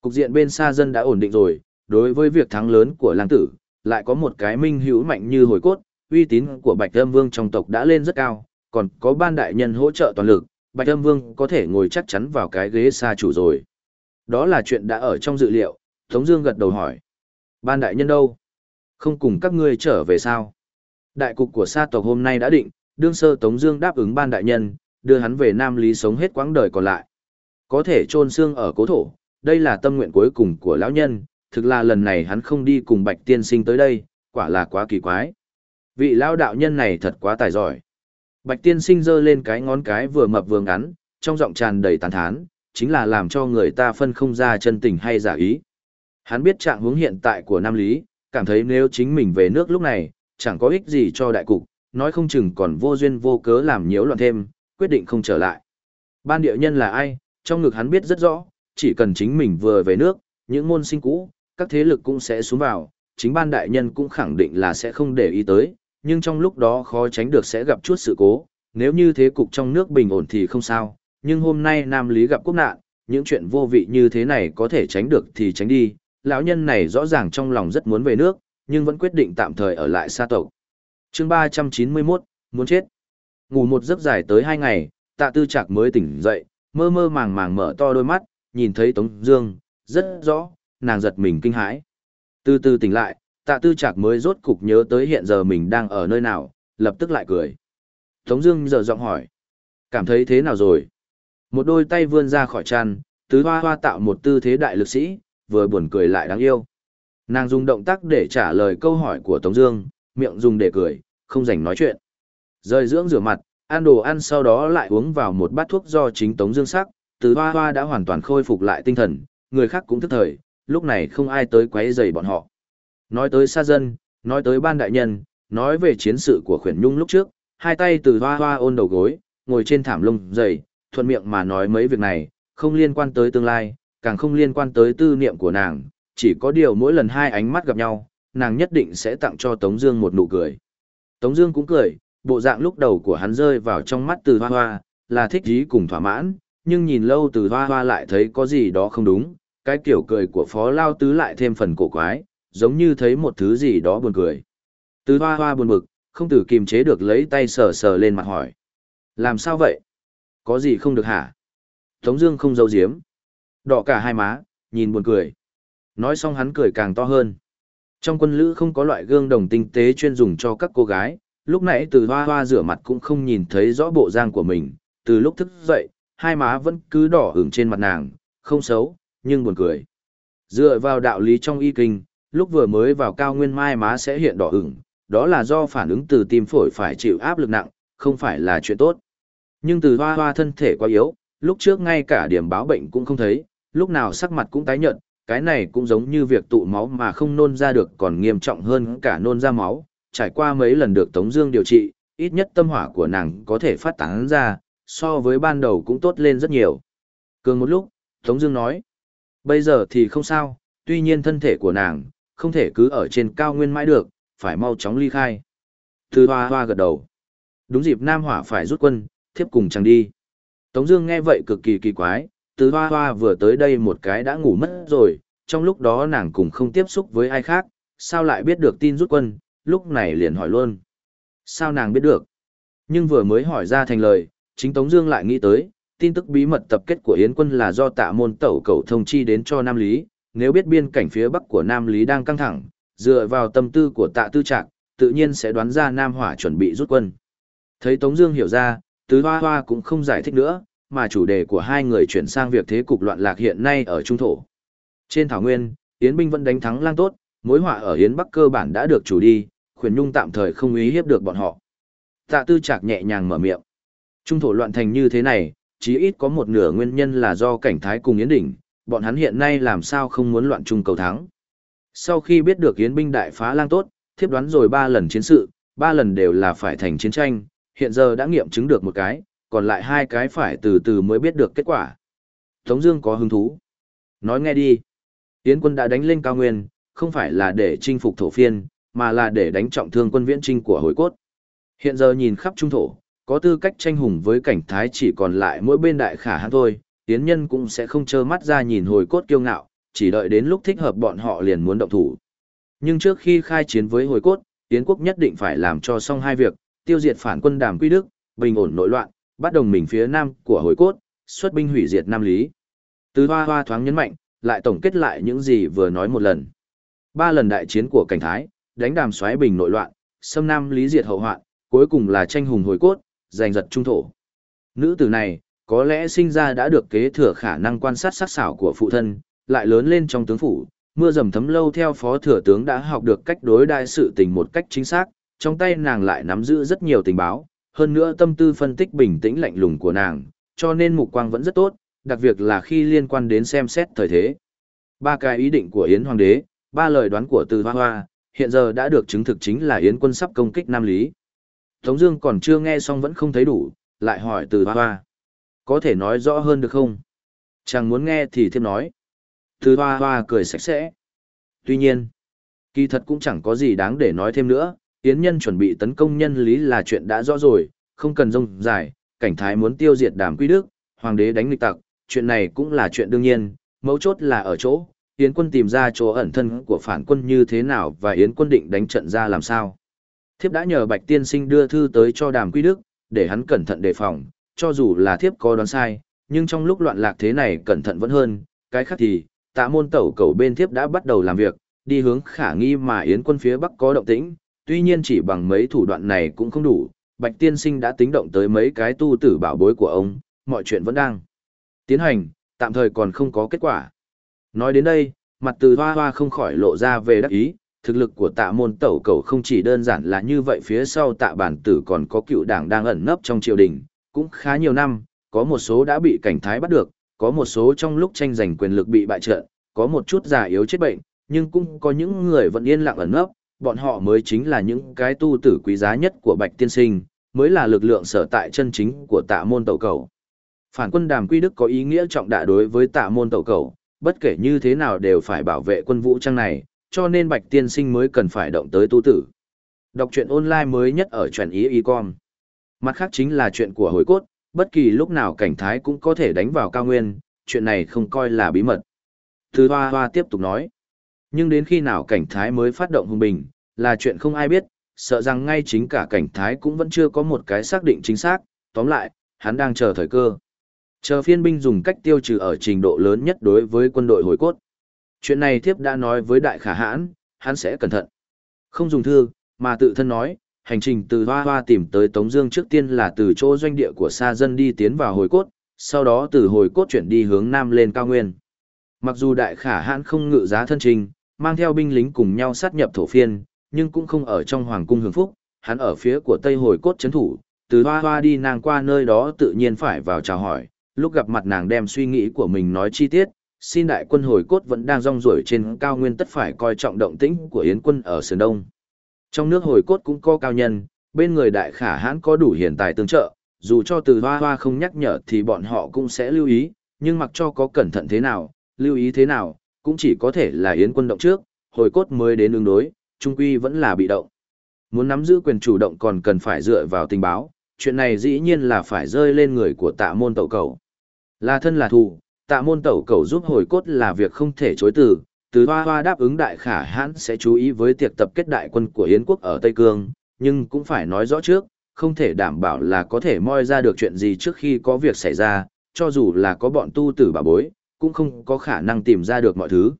Cục diện bên xa dân đã ổn định rồi, đối với việc thắng lớn của lang tử, lại có một cái minh hữu mạnh như hồi cốt, uy tín của Bạch Âm Vương trong tộc đã lên rất cao, còn có ban đại nhân hỗ trợ toàn lực, Bạch Âm Vương có thể ngồi chắc chắn vào cái ghế xa chủ rồi. Đó là chuyện đã ở trong dự liệu, Tống Dương gật đầu hỏi. Ban đại nhân đâu? Không cùng các ngươi trở về sao? Đại cục của sa tộc hôm nay đã định, đương sơ Tống Dương đáp ứng ban đại nhân, đưa hắn về Nam Lý sống hết quãng đời còn lại. Có thể chôn xương ở cố thổ, đây là tâm nguyện cuối cùng của lão nhân, thực là lần này hắn không đi cùng Bạch Tiên Sinh tới đây, quả là quá kỳ quái. Vị lão đạo nhân này thật quá tài giỏi. Bạch Tiên Sinh giơ lên cái ngón cái vừa mập vừa ngắn, trong giọng tràn đầy tàn thán, chính là làm cho người ta phân không ra chân tình hay giả ý. Hắn biết trạng hướng hiện tại của Nam Lý, cảm thấy nếu chính mình về nước lúc này, chẳng có ích gì cho đại cục, nói không chừng còn vô duyên vô cớ làm nhiễu loạn thêm, quyết định không trở lại. Ban địa nhân là ai, trong ngực hắn biết rất rõ, chỉ cần chính mình vừa về nước, những môn sinh cũ, các thế lực cũng sẽ xuống vào, chính ban đại nhân cũng khẳng định là sẽ không để ý tới, nhưng trong lúc đó khó tránh được sẽ gặp chút sự cố, nếu như thế cục trong nước bình ổn thì không sao, nhưng hôm nay Nam Lý gặp quốc nạn, những chuyện vô vị như thế này có thể tránh được thì tránh đi, lão nhân này rõ ràng trong lòng rất muốn về nước, nhưng vẫn quyết định tạm thời ở lại xa tộc. chương 391, muốn chết. Ngủ một giấc dài tới hai ngày, tạ tư Trạc mới tỉnh dậy, mơ mơ màng màng mở to đôi mắt, nhìn thấy Tống Dương, rất rõ, nàng giật mình kinh hãi. Từ từ tỉnh lại, tạ tư Trạc mới rốt cục nhớ tới hiện giờ mình đang ở nơi nào, lập tức lại cười. Tống Dương giờ giọng hỏi, cảm thấy thế nào rồi? Một đôi tay vươn ra khỏi chăn, tứ hoa hoa tạo một tư thế đại lực sĩ, vừa buồn cười lại đáng yêu. Nàng dùng động tác để trả lời câu hỏi của Tống Dương, miệng dùng để cười, không dành nói chuyện. Rời dưỡng rửa mặt, ăn đồ ăn sau đó lại uống vào một bát thuốc do chính Tống Dương sắc. Từ Hoa Hoa đã hoàn toàn khôi phục lại tinh thần, người khác cũng thức thời, lúc này không ai tới quấy rầy bọn họ. Nói tới xa dân, nói tới ban đại nhân, nói về chiến sự của khuyển nhung lúc trước, hai tay từ Hoa Hoa ôn đầu gối, ngồi trên thảm lông dày, thuận miệng mà nói mấy việc này, không liên quan tới tương lai, càng không liên quan tới tư niệm của nàng, chỉ có điều mỗi lần hai ánh mắt gặp nhau, nàng nhất định sẽ tặng cho Tống Dương một nụ cười. Tống Dương cũng cười, bộ dạng lúc đầu của hắn rơi vào trong mắt Từ Hoa Hoa, là thích ý cùng thỏa mãn, nhưng nhìn lâu Từ Hoa Hoa lại thấy có gì đó không đúng, cái kiểu cười của Phó Lao Tứ lại thêm phần cổ quái, giống như thấy một thứ gì đó buồn cười. Từ Hoa Hoa buồn bực, không tự kiềm chế được lấy tay sờ sờ lên mặt hỏi, làm sao vậy? Có gì không được hả? Tống Dương không giấu giếm, đỏ cả hai má, nhìn buồn cười. Nói xong hắn cười càng to hơn. Trong quân lữ không có loại gương đồng tinh tế chuyên dùng cho các cô gái, lúc nãy từ hoa hoa rửa mặt cũng không nhìn thấy rõ bộ dáng của mình, từ lúc thức dậy, hai má vẫn cứ đỏ ửng trên mặt nàng, không xấu, nhưng buồn cười. Dựa vào đạo lý trong y kinh, lúc vừa mới vào cao nguyên mai má sẽ hiện đỏ ửng, đó là do phản ứng từ tim phổi phải chịu áp lực nặng, không phải là chuyện tốt. Nhưng từ hoa hoa thân thể quá yếu, lúc trước ngay cả điểm báo bệnh cũng không thấy, lúc nào sắc mặt cũng tái nhợt, cái này cũng giống như việc tụ máu mà không nôn ra được còn nghiêm trọng hơn cả nôn ra máu, trải qua mấy lần được Tống Dương điều trị, ít nhất tâm hỏa của nàng có thể phát tán ra, so với ban đầu cũng tốt lên rất nhiều. Cường một lúc, Tống Dương nói, bây giờ thì không sao, tuy nhiên thân thể của nàng không thể cứ ở trên cao nguyên mãi được, phải mau chóng ly khai. Từ Hoa Hoa gật đầu, đúng dịp Nam Hỏa phải rút quân, thiếp cùng chàng đi. Tống Dương nghe vậy cực kỳ kỳ quái, từ hoa hoa vừa tới đây một cái đã ngủ mất rồi, trong lúc đó nàng cũng không tiếp xúc với ai khác, sao lại biết được tin rút quân, lúc này liền hỏi luôn. Sao nàng biết được? Nhưng vừa mới hỏi ra thành lời, chính Tống Dương lại nghĩ tới, tin tức bí mật tập kết của Yến quân là do tạ môn tẩu cầu thông chi đến cho Nam Lý, nếu biết biên cảnh phía bắc của Nam Lý đang căng thẳng, dựa vào tâm tư của tạ tư Trạc, tự nhiên sẽ đoán ra Nam Hỏa chuẩn bị rút quân. Thấy Tống Dương hiểu ra, Tứ Hoa Hoa cũng không giải thích nữa, mà chủ đề của hai người chuyển sang việc thế cục loạn lạc hiện nay ở Trung Thổ. Trên Thảo Nguyên, Yến binh vẫn đánh thắng lang tốt, mối họa ở Yến Bắc cơ bản đã được chủ đi, khuyển nhung tạm thời không ý hiếp được bọn họ. Tạ tư Trạc nhẹ nhàng mở miệng. Trung thổ loạn thành như thế này, chí ít có một nửa nguyên nhân là do cảnh thái cùng Yến đỉnh, bọn hắn hiện nay làm sao không muốn loạn trung cầu thắng. Sau khi biết được Yến binh đại phá lang tốt, thiếp đoán rồi ba lần chiến sự, ba lần đều là phải thành chiến tranh, hiện giờ đã nghiệm chứng được một cái, còn lại hai cái phải từ từ mới biết được kết quả. Tống Dương có hứng thú. Nói nghe đi. Yến quân đã đánh lên cao nguyên, không phải là để chinh phục thổ phiên, mà là để đánh trọng thương quân viễn trinh của hồi cốt. Hiện giờ nhìn khắp trung thổ, có tư cách tranh hùng với cảnh thái chỉ còn lại mỗi bên đại khả hãn thôi. Tiến nhân cũng sẽ không trơ mắt ra nhìn hồi cốt kiêu ngạo, chỉ đợi đến lúc thích hợp bọn họ liền muốn động thủ. Nhưng trước khi khai chiến với hồi cốt, Tiến quốc nhất định phải làm cho xong hai việc, tiêu diệt phản quân đàm quy đức, bình ổn nội loạn, bắt đồng mình phía nam của hồi cốt, xuất binh hủy diệt Nam Lý. Từ hoa hoa thoáng nhấn mạnh, lại tổng kết lại những gì vừa nói một lần. Ba lần đại chiến của cảnh thái, đánh đàm xoáy bình nội loạn, xâm Nam Lý diệt hậu hoạn, cuối cùng là tranh hùng hồi cốt, giành giật trung thổ. Nữ tử này, có lẽ sinh ra đã được kế thừa khả năng quan sát sắc xảo của phụ thân, lại lớn lên trong tướng phủ, mưa dầm thấm lâu theo phó thừa tướng đã học được cách đối đại sự tình một cách chính xác, trong tay nàng lại nắm giữ rất nhiều tình báo, hơn nữa tâm tư phân tích bình tĩnh lạnh lùng của nàng, cho nên mục quang vẫn rất tốt, đặc biệt là khi liên quan đến xem xét thời thế. Ba cái ý định của Yến Hoàng đế, ba lời đoán của Từ Hoa Hoa, hiện giờ đã được chứng thực chính là Yến quân sắp công kích Nam Lý. Tống Dương còn chưa nghe xong vẫn không thấy đủ, lại hỏi Từ Hoa Hoa, có thể nói rõ hơn được không? Chàng muốn nghe thì thêm nói. Từ Hoa Hoa cười sạch sẽ. Tuy nhiên, kỳ thật cũng chẳng có gì đáng để nói thêm nữa. Yến nhân chuẩn bị tấn công nhân lý là chuyện đã rõ rồi, không cần rông dài. Cảnh thái muốn tiêu diệt Đàm Quy Đức, hoàng đế đánh nghịch tặc, chuyện này cũng là chuyện đương nhiên. Mấu chốt là ở chỗ, Yến quân tìm ra chỗ ẩn thân của phản quân như thế nào và Yến quân định đánh trận ra làm sao. Thiếp đã nhờ Bạch Tiên Sinh đưa thư tới cho Đàm Quy Đức, để hắn cẩn thận đề phòng, cho dù là thiếp có đoán sai, nhưng trong lúc loạn lạc thế này cẩn thận vẫn hơn, cái khác thì, tạ môn tẩu cầu bên thiếp đã bắt đầu làm việc, đi hướng khả nghi mà Yến quân phía Bắc có động tĩnh, tuy nhiên chỉ bằng mấy thủ đoạn này cũng không đủ, Bạch Tiên Sinh đã tính động tới mấy cái tu tử bảo bối của ông, mọi chuyện vẫn đang tiến hành, tạm thời còn không có kết quả. Nói đến đây, mặt từ hoa hoa không khỏi lộ ra về đắc ý, thực lực của tạ môn tẩu cầu không chỉ đơn giản là như vậy phía sau tạ bản tử còn có cựu đảng đang ẩn nấp trong triều đình, cũng khá nhiều năm, có một số đã bị cảnh thái bắt được, có một số trong lúc tranh giành quyền lực bị bại trận, có một chút già yếu chết bệnh, nhưng cũng có những người vẫn yên lặng ẩn nấp, bọn họ mới chính là những cái tu tử quý giá nhất của Bạch Tiên Sinh, mới là lực lượng sở tại chân chính của tạ môn tẩu cầu. Phản quân đàm quy đức có ý nghĩa trọng đại đối với tạ môn tẩu cầu, bất kể như thế nào đều phải bảo vệ quân vũ trang này, cho nên Bạch Tiên Sinh mới cần phải động tới tu tử. Đọc truyện online mới nhất ở truyện ý y con. Mặt khác chính là chuyện của hồi cốt, bất kỳ lúc nào cảnh thái cũng có thể đánh vào cao nguyên, chuyện này không coi là bí mật. Thứ hoa hoa tiếp tục nói. Nhưng đến khi nào cảnh thái mới phát động hung bình, là chuyện không ai biết, sợ rằng ngay chính cả cảnh thái cũng vẫn chưa có một cái xác định chính xác, tóm lại, hắn đang chờ thời cơ. Chờ phiên binh dùng cách tiêu trừ ở trình độ lớn nhất đối với quân đội hồi cốt. Chuyện này thiếp đã nói với đại khả hãn, hắn sẽ cẩn thận. Không dùng thư, mà tự thân nói, hành trình từ Hoa Hoa tìm tới Tống Dương trước tiên là từ chỗ doanh địa của xa dân đi tiến vào hồi cốt, sau đó từ hồi cốt chuyển đi hướng nam lên cao nguyên. Mặc dù đại khả hãn không ngự giá thân trình, mang theo binh lính cùng nhau sát nhập thổ phiên, nhưng cũng không ở trong hoàng cung hưởng phúc, hắn ở phía của tây hồi cốt chấn thủ, từ Hoa Hoa đi nàng qua nơi đó tự nhiên phải vào chào hỏi, lúc gặp mặt nàng đem suy nghĩ của mình nói chi tiết. Xin đại quân hồi cốt vẫn đang rong ruổi trên cao nguyên tất phải coi trọng động tĩnh của Yến quân ở Sườn Đông. Trong nước hồi cốt cũng có cao nhân, bên người đại khả hãn có đủ hiện tài tương trợ, dù cho từ hoa hoa không nhắc nhở thì bọn họ cũng sẽ lưu ý, nhưng mặc cho có cẩn thận thế nào, lưu ý thế nào, cũng chỉ có thể là yến quân động trước, hồi cốt mới đến ứng đối, trung quy vẫn là bị động. Muốn nắm giữ quyền chủ động còn cần phải dựa vào tình báo, chuyện này dĩ nhiên là phải rơi lên người của tạ môn tẩu cầu. Là thân là thù, tạ môn tẩu cầu giúp hồi cốt là việc không thể chối từ, từ hoa hoa đáp ứng đại khả hãn sẽ chú ý với tiệc tập kết đại quân của Yến quốc ở Tây Cương, nhưng cũng phải nói rõ trước, không thể đảm bảo là có thể moi ra được chuyện gì trước khi có việc xảy ra, cho dù là có bọn tu tử bà bối, cũng không có khả năng tìm ra được mọi thứ.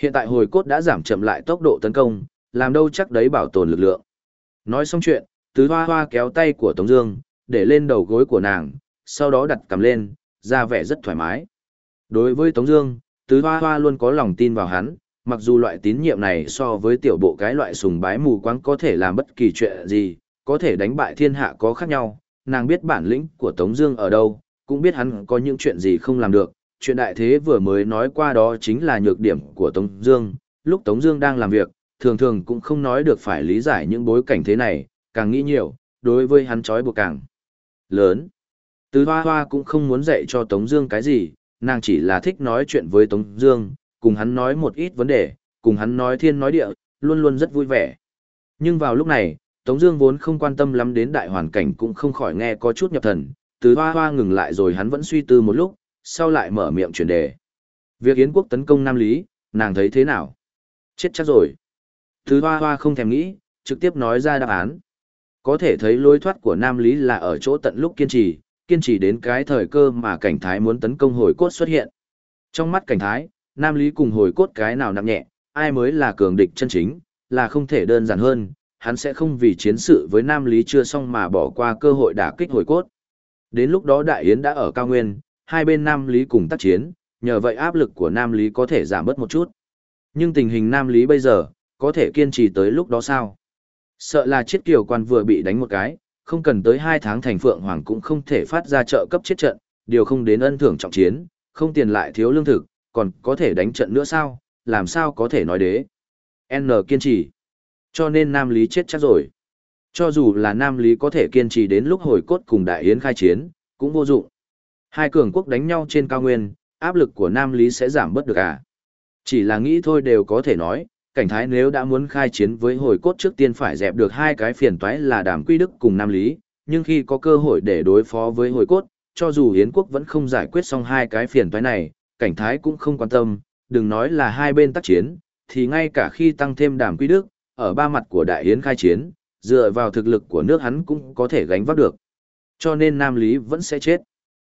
Hiện tại hồi cốt đã giảm chậm lại tốc độ tấn công, làm đâu chắc đấy bảo tồn lực lượng. Nói xong chuyện, tứ hoa hoa kéo tay của Tống Dương, để lên đầu gối của nàng, sau đó đặt cầm lên, ra vẻ rất thoải mái. Đối với Tống Dương, tứ hoa hoa luôn có lòng tin vào hắn, mặc dù loại tín nhiệm này so với tiểu bộ cái loại sùng bái mù quáng có thể làm bất kỳ chuyện gì, có thể đánh bại thiên hạ có khác nhau, nàng biết bản lĩnh của Tống Dương ở đâu, cũng biết hắn có những chuyện gì không làm được. Chuyện đại thế vừa mới nói qua đó chính là nhược điểm của Tống Dương. Lúc Tống Dương đang làm việc, thường thường cũng không nói được phải lý giải những bối cảnh thế này, càng nghĩ nhiều, đối với hắn chói buộc càng lớn. Từ Hoa Hoa cũng không muốn dạy cho Tống Dương cái gì, nàng chỉ là thích nói chuyện với Tống Dương, cùng hắn nói một ít vấn đề, cùng hắn nói thiên nói địa, luôn luôn rất vui vẻ. Nhưng vào lúc này, Tống Dương vốn không quan tâm lắm đến đại hoàn cảnh cũng không khỏi nghe có chút nhập thần. Từ Hoa Hoa ngừng lại rồi hắn vẫn suy tư một lúc, sau lại mở miệng chuyển đề. Việc Yến quốc tấn công Nam Lý, nàng thấy thế nào? Chết chắc rồi. thứ Hoa Hoa không thèm nghĩ, trực tiếp nói ra đáp án. Có thể thấy lối thoát của Nam Lý là ở chỗ tận lúc kiên trì, kiên trì đến cái thời cơ mà cảnh thái muốn tấn công hồi cốt xuất hiện. Trong mắt cảnh thái, Nam Lý cùng hồi cốt cái nào nặng nhẹ, ai mới là cường địch chân chính, là không thể đơn giản hơn, hắn sẽ không vì chiến sự với Nam Lý chưa xong mà bỏ qua cơ hội đả kích hồi cốt. Đến lúc đó Đại Yến đã ở cao nguyên, hai bên Nam Lý cùng tác chiến, nhờ vậy áp lực của Nam Lý có thể giảm bớt một chút. Nhưng tình hình Nam Lý bây giờ, có thể kiên trì tới lúc đó sao? Sợ là chết kiều quan vừa bị đánh một cái, không cần tới hai tháng thành Phượng Hoàng cũng không thể phát ra trợ cấp chết trận, điều không đến ân thưởng trọng chiến, không tiền lại thiếu lương thực, còn có thể đánh trận nữa sao, làm sao có thể nói đế. N kiên trì. Cho nên Nam Lý chết chắc rồi. Cho dù là Nam Lý có thể kiên trì đến lúc hồi cốt cùng Đại Yến khai chiến, cũng vô dụng. Hai cường quốc đánh nhau trên cao nguyên, áp lực của Nam Lý sẽ giảm bớt được à? Chỉ là nghĩ thôi đều có thể nói, cảnh thái nếu đã muốn khai chiến với hồi cốt trước tiên phải dẹp được hai cái phiền toái là đàm quy đức cùng Nam Lý, nhưng khi có cơ hội để đối phó với hồi cốt, cho dù Hiến quốc vẫn không giải quyết xong hai cái phiền toái này, cảnh thái cũng không quan tâm, đừng nói là hai bên tác chiến, thì ngay cả khi tăng thêm đàm quy đức, ở ba mặt của đại Hiến khai chiến, dựa vào thực lực của nước hắn cũng có thể gánh vác được. Cho nên Nam Lý vẫn sẽ chết.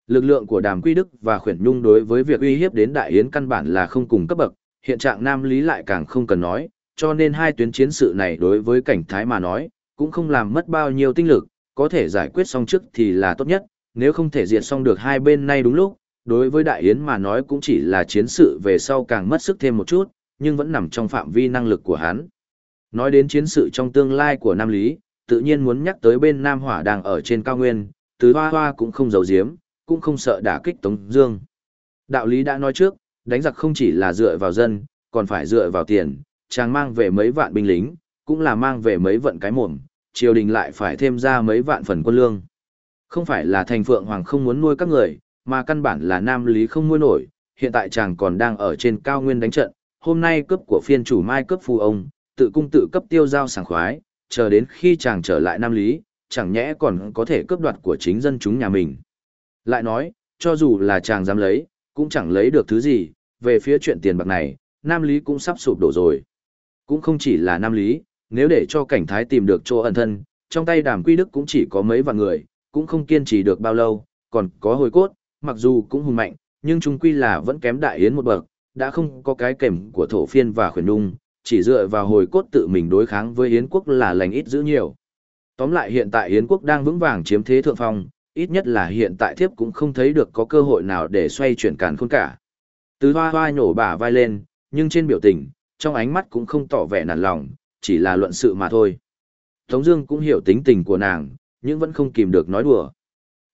Lực lượng của Đàm Quy Đức và Khuyển Nhung đối với việc uy hiếp đến Đại Yến căn bản là không cùng cấp bậc, hiện trạng Nam Lý lại càng không cần nói, cho nên hai tuyến chiến sự này đối với cảnh thái mà nói, cũng không làm mất bao nhiêu tinh lực, có thể giải quyết xong trước thì là tốt nhất, nếu không thể diệt xong được hai bên nay đúng lúc, đối với Đại Yến mà nói cũng chỉ là chiến sự về sau càng mất sức thêm một chút, nhưng vẫn nằm trong phạm vi năng lực của hắn. Nói đến chiến sự trong tương lai của Nam Lý, tự nhiên muốn nhắc tới bên Nam Hỏa đang ở trên cao nguyên, từ hoa hoa cũng không giấu giếm, cũng không sợ đả kích Tống Dương. Đạo lý đã nói trước, đánh giặc không chỉ là dựa vào dân, còn phải dựa vào tiền. Chàng mang về mấy vạn binh lính, cũng là mang về mấy vận cái mồm, triều đình lại phải thêm ra mấy vạn phần quân lương. Không phải là thành phượng hoàng không muốn nuôi các người, mà căn bản là nam lý không nuôi nổi. Hiện tại chàng còn đang ở trên cao nguyên đánh trận, hôm nay cướp của phiên chủ mai cướp phù ông, tự cung tự cấp tiêu giao sảng khoái, chờ đến khi chàng trở lại nam lý, chẳng nhẽ còn có thể cướp đoạt của chính dân chúng nhà mình. Lại nói, cho dù là chàng dám lấy, cũng chẳng lấy được thứ gì, về phía chuyện tiền bạc này, Nam Lý cũng sắp sụp đổ rồi. Cũng không chỉ là Nam Lý, nếu để cho cảnh thái tìm được chỗ ẩn thân, trong tay đàm quy đức cũng chỉ có mấy vạn người, cũng không kiên trì được bao lâu, còn có hồi cốt, mặc dù cũng hùng mạnh, nhưng chúng quy là vẫn kém đại yến một bậc, đã không có cái kèm của thổ phiên và khuyển đung, chỉ dựa vào hồi cốt tự mình đối kháng với yến quốc là lành ít dữ nhiều. Tóm lại hiện tại yến quốc đang vững vàng chiếm thế thượng phong, ít nhất là hiện tại thiếp cũng không thấy được có cơ hội nào để xoay chuyển càn khôn cả. Từ hoa hoa nhổ bả vai lên, nhưng trên biểu tình, trong ánh mắt cũng không tỏ vẻ nản lòng, chỉ là luận sự mà thôi. Tống Dương cũng hiểu tính tình của nàng, nhưng vẫn không kìm được nói đùa.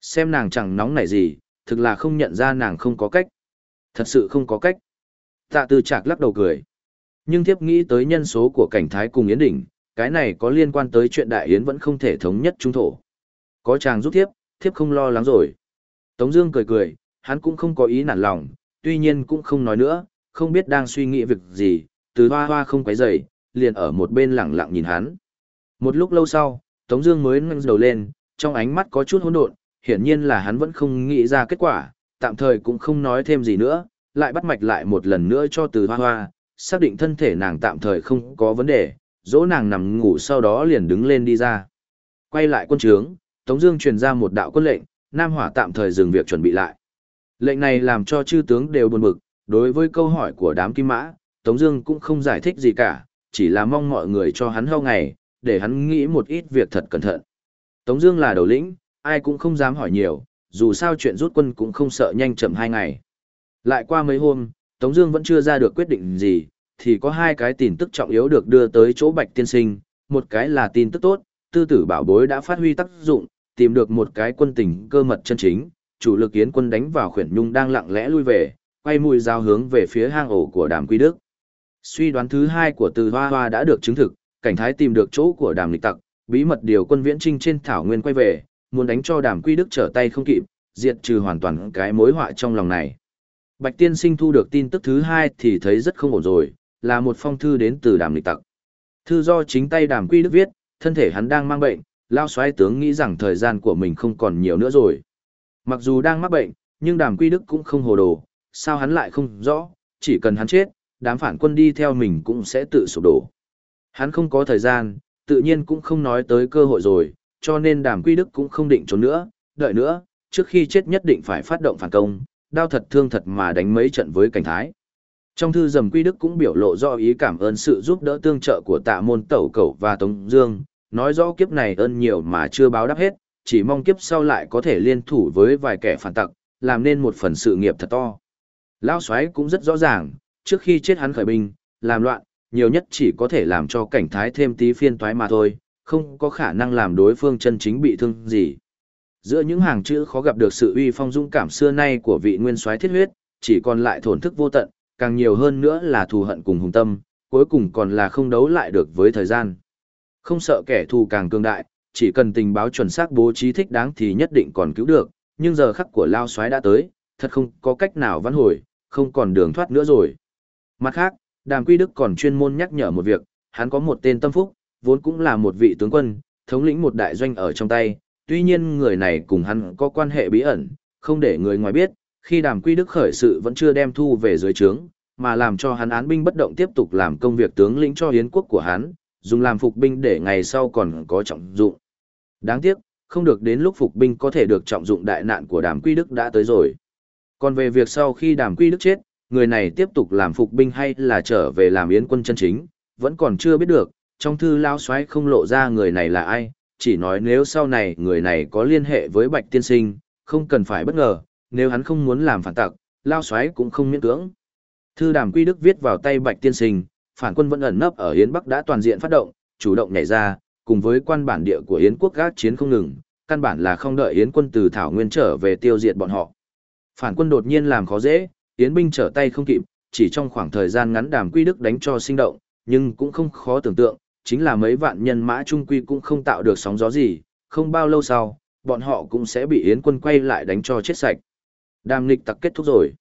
Xem nàng chẳng nóng nảy gì, thực là không nhận ra nàng không có cách. Thật sự không có cách. Tạ Tư Trạc lắc đầu cười. Nhưng thiếp nghĩ tới nhân số của cảnh thái cùng Yến Đỉnh, cái này có liên quan tới chuyện đại yến vẫn không thể thống nhất trung thổ. Có chàng giúp thiếp, thiếp không lo lắng rồi. Tống Dương cười cười, hắn cũng không có ý nản lòng, tuy nhiên cũng không nói nữa, không biết đang suy nghĩ việc gì. Từ hoa hoa không quấy rầy, liền ở một bên lặng lặng nhìn hắn. Một lúc lâu sau, Tống Dương mới ngẩng đầu lên, trong ánh mắt có chút hỗn độn, hiển nhiên là hắn vẫn không nghĩ ra kết quả, tạm thời cũng không nói thêm gì nữa, lại bắt mạch lại một lần nữa cho Từ Hoa Hoa, xác định thân thể nàng tạm thời không có vấn đề, dỗ nàng nằm ngủ sau đó liền đứng lên đi ra. Quay lại quân trướng, Tống Dương truyền ra một đạo quân lệnh, Nam Hỏa tạm thời dừng việc chuẩn bị lại. Lệnh này làm cho chư tướng đều buồn bực. Đối với câu hỏi của đám kim mã, Tống Dương cũng không giải thích gì cả, chỉ là mong mọi người cho hắn hao ngày, để hắn nghĩ một ít việc thật cẩn thận. Tống Dương là đầu lĩnh, ai cũng không dám hỏi nhiều, dù sao chuyện rút quân cũng không sợ nhanh chậm hai ngày. Lại qua mấy hôm, Tống Dương vẫn chưa ra được quyết định gì, thì có hai cái tin tức trọng yếu được đưa tới chỗ Bạch Tiên Sinh, một cái là tin tức tốt, tư tử bảo bối đã phát huy tác dụng, tìm được một cái quân tình cơ mật chân chính, chủ lực yến quân đánh vào khuyển nhung đang lặng lẽ lui về, quay mũi dao hướng về phía hang ổ của đàm quy đức. Suy đoán thứ hai của từ hoa hoa đã được chứng thực, cảnh thái tìm được chỗ của đàm lịch tặc, bí mật điều quân viễn trinh trên thảo nguyên quay về, muốn đánh cho đàm quy đức trở tay không kịp, diệt trừ hoàn toàn cái mối họa trong lòng này. Bạch tiên sinh thu được tin tức thứ hai thì thấy rất không ổn rồi, là một phong thư đến từ đàm lịch tặc. Thư do chính tay đàm quy đức viết, thân thể hắn đang mang bệnh, lao xoáy tướng nghĩ rằng thời gian của mình không còn nhiều nữa rồi. Mặc dù đang mắc bệnh, nhưng đàm quy đức cũng không hồ đồ, sao hắn lại không rõ, chỉ cần hắn chết, đám phản quân đi theo mình cũng sẽ tự sụp đổ. Hắn không có thời gian, tự nhiên cũng không nói tới cơ hội rồi, cho nên đàm quy đức cũng không định trốn nữa, đợi nữa, trước khi chết nhất định phải phát động phản công, đau thật thương thật mà đánh mấy trận với cảnh thái. Trong thư dầm quy đức cũng biểu lộ do ý cảm ơn sự giúp đỡ tương trợ của tạ môn tẩu cẩu và tống dương, nói rõ kiếp này ơn nhiều mà chưa báo đáp hết, chỉ mong kiếp sau lại có thể liên thủ với vài kẻ phản tặc, làm nên một phần sự nghiệp thật to. Lão soái cũng rất rõ ràng, trước khi chết hắn khởi binh, làm loạn, nhiều nhất chỉ có thể làm cho cảnh thái thêm tí phiên toái mà thôi, không có khả năng làm đối phương chân chính bị thương gì. Giữa những hàng chữ khó gặp được sự uy phong dũng cảm xưa nay của vị nguyên soái thiết huyết, chỉ còn lại thổn thức vô tận, càng nhiều hơn nữa là thù hận cùng hùng tâm, cuối cùng còn là không đấu lại được với thời gian. Không sợ kẻ thù càng cường đại, chỉ cần tình báo chuẩn xác bố trí thích đáng thì nhất định còn cứu được, nhưng giờ khắc của lao soái đã tới, thật không có cách nào vãn hồi, không còn đường thoát nữa rồi. Mặt khác, Đàm Quy Đức còn chuyên môn nhắc nhở một việc, hắn có một tên tâm phúc, vốn cũng là một vị tướng quân, thống lĩnh một đại doanh ở trong tay, tuy nhiên người này cùng hắn có quan hệ bí ẩn, không để người ngoài biết, khi Đàm Quy Đức khởi sự vẫn chưa đem thu về dưới trướng, mà làm cho hắn án binh bất động tiếp tục làm công việc tướng lĩnh cho hiến quốc của hắn, dùng làm phục binh để ngày sau còn có trọng dụng. Đáng tiếc, không được đến lúc phục binh có thể được trọng dụng đại nạn của Đàm Quy Đức đã tới rồi. Còn về việc sau khi Đàm Quy Đức chết, người này tiếp tục làm phục binh hay là trở về làm yến quân chân chính, vẫn còn chưa biết được, trong thư lao xoáy không lộ ra người này là ai, chỉ nói nếu sau này người này có liên hệ với Bạch Tiên Sinh, không cần phải bất ngờ, nếu hắn không muốn làm phản tặc, lao xoáy cũng không miễn cưỡng. Thư đàm quy đức viết vào tay Bạch Tiên Sinh, phản quân vẫn ẩn nấp ở Yến Bắc đã toàn diện phát động, chủ động nhảy ra, cùng với quan bản địa của Yến quốc gác chiến không ngừng, căn bản là không đợi Yến quân từ Thảo Nguyên trở về tiêu diệt bọn họ. Phản quân đột nhiên làm khó dễ, Yến binh trở tay không kịp, chỉ trong khoảng thời gian ngắn đàm quy đức đánh cho sinh động, nhưng cũng không khó tưởng tượng, chính là mấy vạn nhân mã trung quy cũng không tạo được sóng gió gì, không bao lâu sau, bọn họ cũng sẽ bị Yến quân quay lại đánh cho chết sạch. Đàm lịch tặc kết thúc rồi.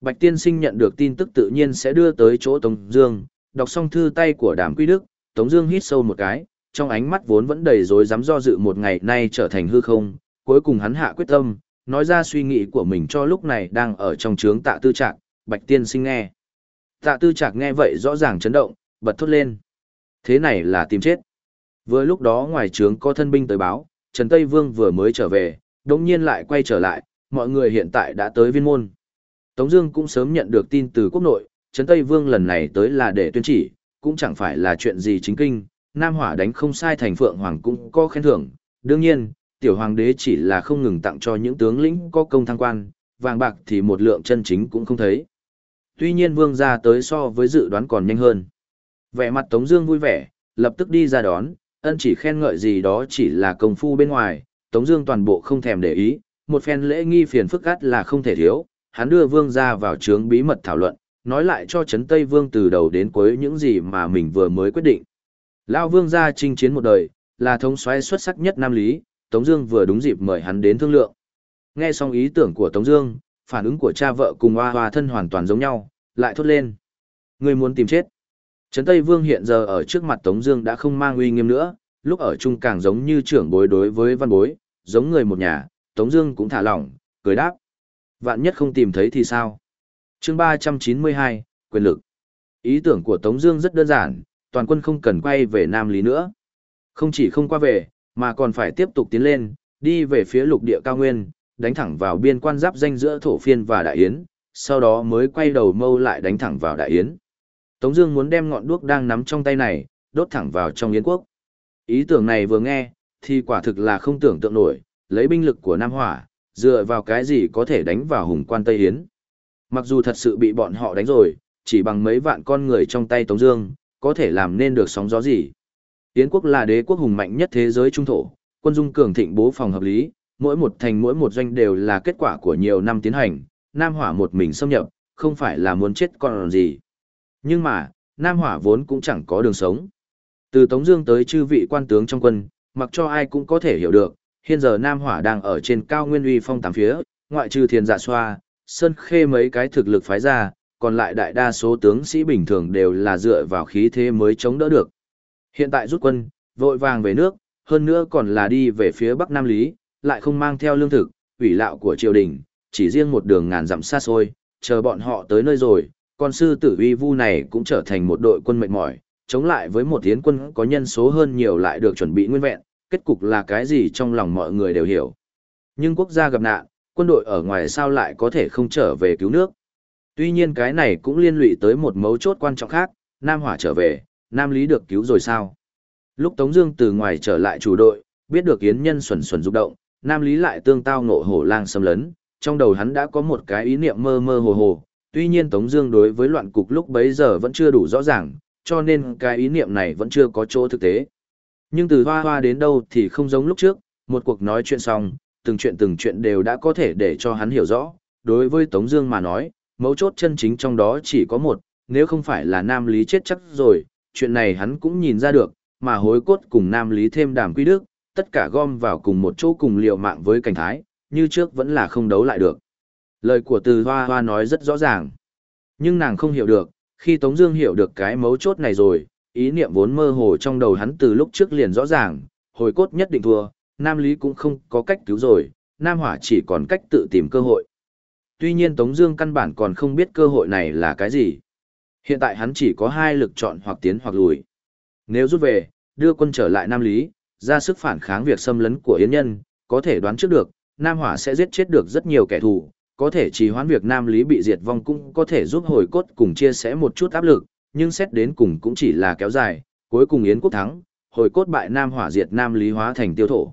Bạch Tiên Sinh nhận được tin tức tự nhiên sẽ đưa tới chỗ Tống Dương, đọc xong thư tay của Đàm Quy Đức, Tống Dương hít sâu một cái, trong ánh mắt vốn vẫn đầy rối dám do dự một ngày nay trở thành hư không, cuối cùng hắn hạ quyết tâm, nói ra suy nghĩ của mình cho lúc này đang ở trong trướng Tạ Tư Trạc. Bạch Tiên Sinh nghe, Tạ Tư Trạc nghe vậy rõ ràng chấn động, bật thốt lên, thế này là tìm chết. Vừa lúc đó ngoài trướng có thân binh tới báo, Trần Tây Vương vừa mới trở về, đống nhiên lại quay trở lại, mọi người hiện tại đã tới viên môn. Tống Dương cũng sớm nhận được tin từ quốc nội, Trấn Tây Vương lần này tới là để tuyên chỉ, cũng chẳng phải là chuyện gì chính kinh. Nam Hỏa đánh không sai thành Phượng Hoàng cũng có khen thưởng. đương nhiên, tiểu hoàng đế chỉ là không ngừng tặng cho những tướng lĩnh có công thăng quan, vàng bạc thì một lượng chân chính cũng không thấy. Tuy nhiên Vương gia tới so với dự đoán còn nhanh hơn. Vẻ mặt Tống Dương vui vẻ, lập tức đi ra đón, ân chỉ khen ngợi gì đó chỉ là công phu bên ngoài, Tống Dương toàn bộ không thèm để ý, một phen lễ nghi phiền phức gắt là không thể thiếu, hắn đưa vương ra vào trướng bí mật thảo luận, nói lại cho Trấn Tây Vương từ đầu đến cuối những gì mà mình vừa mới quyết định. Lão vương gia chinh chiến một đời, là thống soái xuất sắc nhất Nam Lý, Tống Dương vừa đúng dịp mời hắn đến thương lượng. Nghe xong ý tưởng của Tống Dương, phản ứng của cha vợ cùng Hoa Hoa thân hoàn toàn giống nhau, lại thốt lên: Người muốn tìm chết? Trấn Tây Vương hiện giờ ở trước mặt Tống Dương đã không mang uy nghiêm nữa, lúc ở chung càng giống như trưởng bối đối với văn bối, giống người một nhà. Tống Dương cũng thả lỏng, cười đáp: Vạn nhất không tìm thấy thì sao? Chương 392, quyền lực. Ý tưởng của Tống Dương rất đơn giản, toàn quân không cần quay về Nam Lý nữa. Không chỉ không qua về, mà còn phải tiếp tục tiến lên, đi về phía lục địa cao nguyên, đánh thẳng vào biên quan giáp danh giữa Thổ Phiên và Đại Yến, sau đó mới quay đầu mâu lại đánh thẳng vào Đại Yến. Tống Dương muốn đem ngọn đuốc đang nắm trong tay này, đốt thẳng vào trong Yến quốc. Ý tưởng này vừa nghe, thì quả thực là không tưởng tượng nổi, lấy binh lực của Nam Hỏa, dựa vào cái gì có thể đánh vào hùng quan Tây Yến? Mặc dù thật sự bị bọn họ đánh rồi, chỉ bằng mấy vạn con người trong tay Tống Dương, có thể làm nên được sóng gió gì. Yến quốc là đế quốc hùng mạnh nhất thế giới trung thổ, quân dung cường thịnh bố phòng hợp lý, mỗi một thành mỗi một doanh đều là kết quả của nhiều năm tiến hành, Nam Hỏa một mình xâm nhập, không phải là muốn chết còn gì. Nhưng mà, Nam Hỏa vốn cũng chẳng có đường sống. Từ Tống Dương tới chư vị quan tướng trong quân, mặc cho ai cũng có thể hiểu được, hiện giờ Nam Hỏa đang ở trên cao nguyên uy phong tám phía, ngoại trừ thiền dạ xoa, sơn khê mấy cái thực lực phái ra, còn lại đại đa số tướng sĩ bình thường đều là dựa vào khí thế mới chống đỡ được. Hiện tại rút quân, vội vàng về nước, hơn nữa còn là đi về phía Bắc Nam Lý, lại không mang theo lương thực, ủy lạo của triều đình, chỉ riêng một đường ngàn dặm xa xôi, chờ bọn họ tới nơi rồi, con sư tử uy vu này cũng trở thành một đội quân mệt mỏi, chống lại với một tiến quân có nhân số hơn nhiều lại được chuẩn bị nguyên vẹn, kết cục là cái gì trong lòng mọi người đều hiểu. Nhưng quốc gia gặp nạn, quân đội ở ngoài sao lại có thể không trở về cứu nước. Tuy nhiên cái này cũng liên lụy tới một mấu chốt quan trọng khác, Nam Hỏa trở về, Nam Lý được cứu rồi sao? Lúc Tống Dương từ ngoài trở lại chủ đội, biết được Yến Nhân xuẩn xuẩn rung động, Nam Lý lại tương tao ngộ hổ lang xâm lấn, trong đầu hắn đã có một cái ý niệm mơ mơ hồ hồ, tuy nhiên Tống Dương đối với loạn cục lúc bấy giờ vẫn chưa đủ rõ ràng, cho nên cái ý niệm này vẫn chưa có chỗ thực tế. Nhưng từ hoa hoa đến đâu thì không giống lúc trước, một cuộc nói chuyện xong, từng chuyện từng chuyện đều đã có thể để cho hắn hiểu rõ. Đối với Tống Dương mà nói, mấu chốt chân chính trong đó chỉ có một, nếu không phải là Nam Lý chết chắc rồi, chuyện này hắn cũng nhìn ra được, mà hối cốt cùng Nam Lý thêm đàm quy đức, tất cả gom vào cùng một chỗ cùng liều mạng với cảnh thái, như trước vẫn là không đấu lại được. Lời của từ hoa hoa nói rất rõ ràng. Nhưng nàng không hiểu được, khi Tống Dương hiểu được cái mấu chốt này rồi, ý niệm vốn mơ hồ trong đầu hắn từ lúc trước liền rõ ràng, hồi cốt nhất định thua, Nam Lý cũng không có cách cứu rồi, Nam Hỏa chỉ còn cách tự tìm cơ hội. Tuy nhiên Tống Dương căn bản còn không biết cơ hội này là cái gì. Hiện tại hắn chỉ có hai lực chọn hoặc tiến hoặc lùi. Nếu rút về, đưa quân trở lại Nam Lý, ra sức phản kháng việc xâm lấn của Yến Nhân, có thể đoán trước được, Nam Hỏa sẽ giết chết được rất nhiều kẻ thù, có thể trì hoãn việc Nam Lý bị diệt vong cũng có thể giúp hồi cốt cùng chia sẻ một chút áp lực, nhưng xét đến cùng cũng chỉ là kéo dài, cuối cùng Yến quốc thắng, hồi cốt bại Nam Hỏa diệt Nam Lý hóa thành tiêu thổ.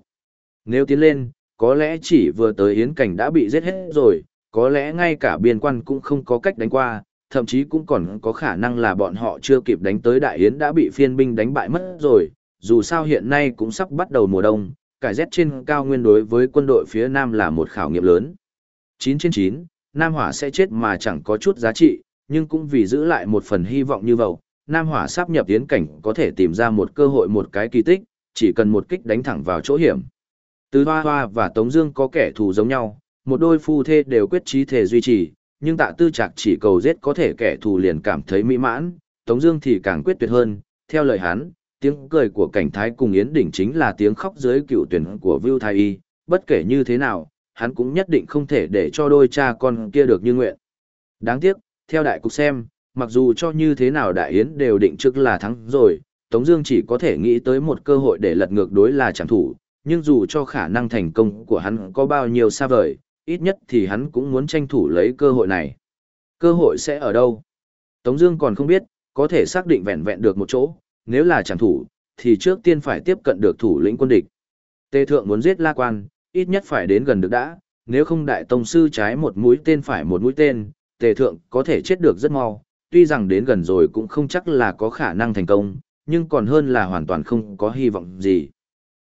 Nếu tiến lên, có lẽ chỉ vừa tới Yến cảnh đã bị giết hết rồi, có lẽ ngay cả biên quan cũng không có cách đánh qua, thậm chí cũng còn có khả năng là bọn họ chưa kịp đánh tới Đại Yến đã bị phiên binh đánh bại mất rồi, dù sao hiện nay cũng sắp bắt đầu mùa đông, cải rét trên cao nguyên đối với quân đội phía Nam là một khảo nghiệm lớn. 9 trên 9, Nam Hỏa sẽ chết mà chẳng có chút giá trị, nhưng cũng vì giữ lại một phần hy vọng như vậy, Nam Hỏa sắp nhập tiến cảnh có thể tìm ra một cơ hội một cái kỳ tích, chỉ cần một kích đánh thẳng vào chỗ hiểm. Từ Hoa Hoa và Tống Dương có kẻ thù giống nhau, một đôi phu thê đều quyết chí thể duy trì, nhưng Tạ Tư Trạc chỉ cầu giết có thể kẻ thù liền cảm thấy mỹ mãn, Tống Dương thì càng quyết tuyệt hơn. Theo lời hắn, tiếng cười của cảnh thái cùng Yến Đỉnh chính là tiếng khóc dưới cựu tuyển của Vu Thái Y. Bất kể như thế nào, hắn cũng nhất định không thể để cho đôi cha con kia được như nguyện. Đáng tiếc, theo đại cục xem, mặc dù cho như thế nào đại yến đều định trước là thắng rồi, Tống Dương chỉ có thể nghĩ tới một cơ hội để lật ngược đối là chẳng thủ, nhưng dù cho khả năng thành công của hắn có bao nhiêu xa vời, ít nhất thì hắn cũng muốn tranh thủ lấy cơ hội này. Cơ hội sẽ ở đâu? Tống Dương còn không biết, có thể xác định vẹn vẹn được một chỗ, nếu là chẳng thủ, thì trước tiên phải tiếp cận được thủ lĩnh quân địch. Tề thượng muốn giết La Quan, ít nhất phải đến gần được đã, nếu không đại tông sư trái một mũi tên phải một mũi tên, tề thượng có thể chết được rất mau, tuy rằng đến gần rồi cũng không chắc là có khả năng thành công, nhưng còn hơn là hoàn toàn không có hy vọng gì.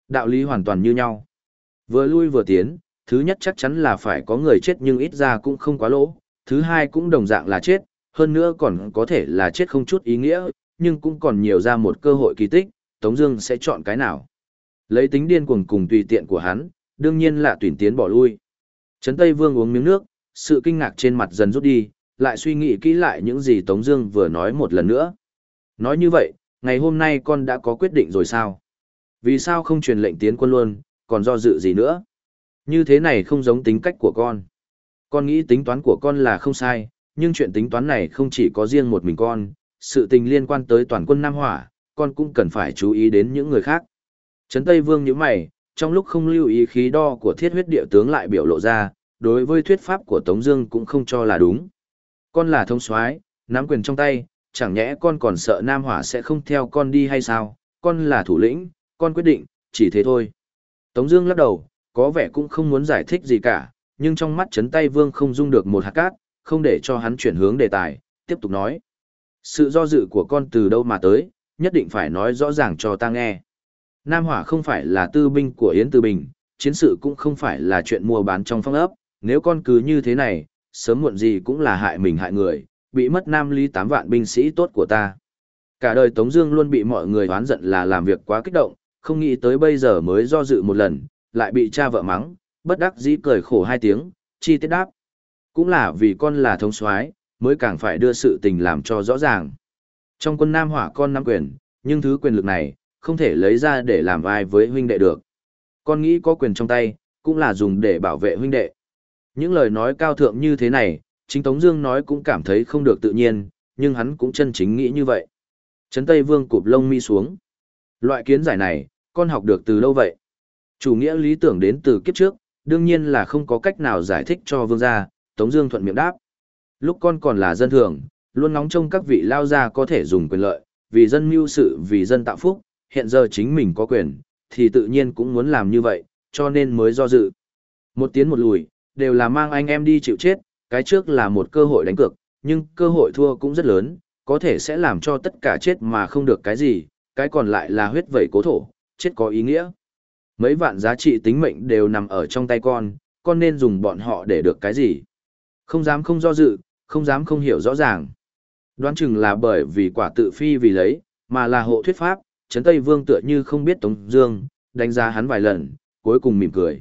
Đạo lý hoàn toàn như nhau. Vừa lui vừa tiến, thứ nhất chắc chắn là phải có người chết nhưng ít ra cũng không quá lỗ, thứ hai cũng đồng dạng là chết, hơn nữa còn có thể là chết không chút ý nghĩa, nhưng cũng còn nhiều ra một cơ hội kỳ tích, Tống Dương sẽ chọn cái nào. Lấy tính điên cuồng cùng tùy tiện của hắn, đương nhiên là tuyển tiến bỏ lui. Trấn Tây Vương uống miếng nước, sự kinh ngạc trên mặt dần rút đi, lại suy nghĩ kỹ lại những gì Tống Dương vừa nói một lần nữa. Nói như vậy, ngày hôm nay con đã có quyết định rồi sao? Vì sao không truyền lệnh tiến quân luôn, còn do dự gì nữa? Như thế này không giống tính cách của con. Con nghĩ tính toán của con là không sai, nhưng chuyện tính toán này không chỉ có riêng một mình con, sự tình liên quan tới toàn quân Nam Hỏa, con cũng cần phải chú ý đến những người khác. Trấn Tây Vương nhíu mày, trong lúc không lưu ý khí đo của thiết huyết địa tướng lại biểu lộ ra, đối với thuyết pháp của Tống Dương cũng không cho là đúng. Con là thông soái, nắm quyền trong tay, chẳng nhẽ con còn sợ Nam Hỏa sẽ không theo con đi hay sao? Con là thủ lĩnh, con quyết định, chỉ thế thôi. Tống Dương lắc đầu, có vẻ cũng không muốn giải thích gì cả, nhưng trong mắt chấn tay Vương không dung được một hạt cát, không để cho hắn chuyển hướng đề tài, tiếp tục nói: sự do dự của con từ đâu mà tới, nhất định phải nói rõ ràng cho ta nghe. Nam Hỏa không phải là tư binh của Yến Tư Bình, chiến sự cũng không phải là chuyện mua bán trong phong ấp, nếu con cứ như thế này, sớm muộn gì cũng là hại mình hại người, bị mất Nam Ly 8 vạn binh sĩ tốt của ta. Cả đời Tống Dương luôn bị mọi người oán giận là làm việc quá kích động, không nghĩ tới bây giờ mới do dự một lần, lại bị cha vợ mắng, bất đắc dĩ cười khổ hai tiếng, chi tiết đáp. Cũng là vì con là thống soái, mới càng phải đưa sự tình làm cho rõ ràng. Trong quân Nam Hỏa con nắm quyền, nhưng thứ quyền lực này, không thể lấy ra để làm vai với huynh đệ được. Con nghĩ có quyền trong tay, cũng là dùng để bảo vệ huynh đệ. Những lời nói cao thượng như thế này, chính Tống Dương nói cũng cảm thấy không được tự nhiên, nhưng hắn cũng chân chính nghĩ như vậy. Trấn Tây Vương cụp lông mi xuống. Loại kiến giải này, con học được từ đâu vậy? Chủ nghĩa lý tưởng đến từ kiếp trước, đương nhiên là không có cách nào giải thích cho vương gia. Tống Dương thuận miệng đáp. Lúc con còn là dân thường, luôn nóng trông các vị lao gia có thể dùng quyền lợi, vì dân mưu sự vì dân tạo phúc, hiện giờ chính mình có quyền, thì tự nhiên cũng muốn làm như vậy, cho nên mới do dự. Một tiến một lùi, đều là mang anh em đi chịu chết, cái trước là một cơ hội đánh cược, nhưng cơ hội thua cũng rất lớn, có thể sẽ làm cho tất cả chết mà không được cái gì, cái còn lại là huyết vẩy cố thổ, chết có ý nghĩa. Mấy vạn giá trị tính mệnh đều nằm ở trong tay con, con nên dùng bọn họ để được cái gì. Không dám không do dự, không dám không hiểu rõ ràng. Đoán chừng là bởi vì quả tự phi vì lấy, mà là hộ thuyết pháp, Trấn Tây Vương tựa như không biết Tống Dương, đánh giá hắn vài lần, cuối cùng mỉm cười.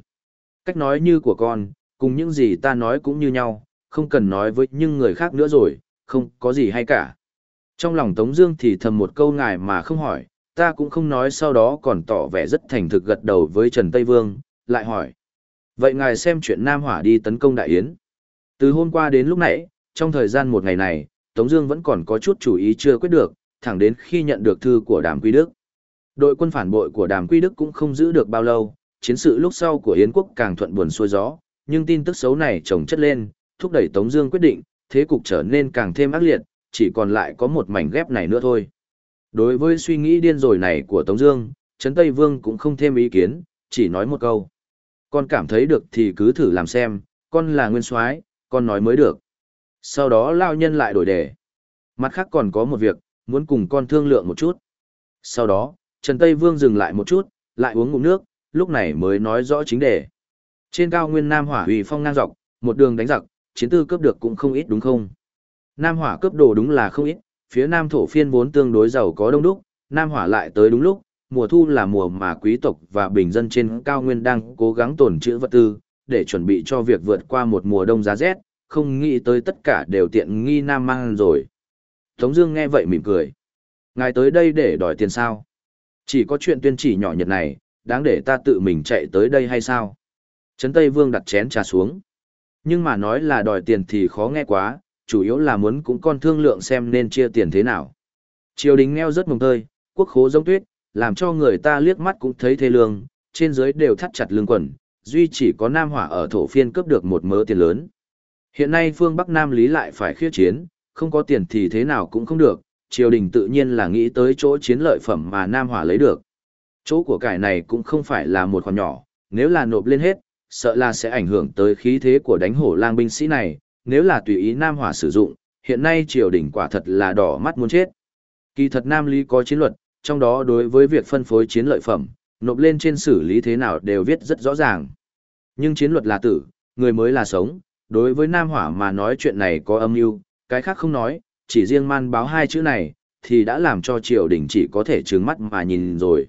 Cách nói như của con, cùng những gì ta nói cũng như nhau, không cần nói với những người khác nữa rồi, không có gì hay cả. Trong lòng Tống Dương thì thầm một câu ngài mà không hỏi, ta cũng không nói sau đó còn tỏ vẻ rất thành thực gật đầu với Trần Tây Vương, lại hỏi. Vậy ngài xem chuyện Nam Hỏa đi tấn công Đại Yến. Từ hôm qua đến lúc nãy, trong thời gian một ngày này, Tống Dương vẫn còn có chút chủ ý chưa quyết được, thẳng đến khi nhận được thư của Đàm Quy Đức. Đội quân phản bội của Đàm Quy Đức cũng không giữ được bao lâu, chiến sự lúc sau của Yến quốc càng thuận buồn xuôi gió, nhưng tin tức xấu này chồng chất lên, thúc đẩy Tống Dương quyết định, thế cục trở nên càng thêm ác liệt, chỉ còn lại có một mảnh ghép này nữa thôi. Đối với suy nghĩ điên rồi này của Tống Dương, Trấn Tây Vương cũng không thêm ý kiến, chỉ nói một câu: con cảm thấy được thì cứ thử làm xem, con là nguyên soái, con nói mới được. Sau đó lao nhân lại đổi đề. Mặt khác còn có một việc, muốn cùng con thương lượng một chút. Sau đó, Trần Tây Vương dừng lại một chút, lại uống ngụm nước, lúc này mới nói rõ chính đề. Trên cao nguyên Nam Hỏa ủy phong ngang dọc, một đường đánh giặc, chiến tư cướp được cũng không ít đúng không? Nam Hỏa cướp đồ đúng là không ít, phía Nam thổ phiên vốn tương đối giàu có đông đúc, Nam Hỏa lại tới đúng lúc, mùa thu là mùa mà quý tộc và bình dân trên cao nguyên đang cố gắng tồn trữ vật tư, để chuẩn bị cho việc vượt qua một mùa đông giá rét, không nghĩ tới tất cả đều tiện nghi Nam mang rồi. Tống Dương nghe vậy mỉm cười. Ngài tới đây để đòi tiền sao? Chỉ có chuyện tuyên chỉ nhỏ nhặt này, đáng để ta tự mình chạy tới đây hay sao? Trấn Tây Vương đặt chén trà xuống. Nhưng mà nói là đòi tiền thì khó nghe quá, chủ yếu là muốn cũng con thương lượng xem nên chia tiền thế nào. Triều đình neo rất mồng tơi, quốc khố giống tuyết, làm cho người ta liếc mắt cũng thấy thê lương, trên dưới đều thắt chặt lưng quần, duy chỉ có Nam Hỏa ở thổ phiên cướp được một mớ tiền lớn. Hiện nay phương Bắc Nam Lý lại phải khiết chiến, không có tiền thì thế nào cũng không được, triều đình tự nhiên là nghĩ tới chỗ chiến lợi phẩm mà Nam Hỏa lấy được. Chỗ của cải này cũng không phải là một khoản nhỏ, nếu là nộp lên hết, sợ là sẽ ảnh hưởng tới khí thế của đánh hổ lang binh sĩ này, nếu là tùy ý Nam Hỏa sử dụng, hiện nay triều đình quả thật là đỏ mắt muốn chết. Kỳ thật Nam Lý có chiến luật, trong đó đối với việc phân phối chiến lợi phẩm, nộp lên trên xử lý thế nào đều viết rất rõ ràng. Nhưng chiến luật là tử, người mới là sống, đối với Nam Hỏa mà nói chuyện này có âm mưu, cái khác không nói, chỉ riêng man báo hai chữ này, thì đã làm cho triều đình chỉ có thể trướng mắt mà nhìn rồi.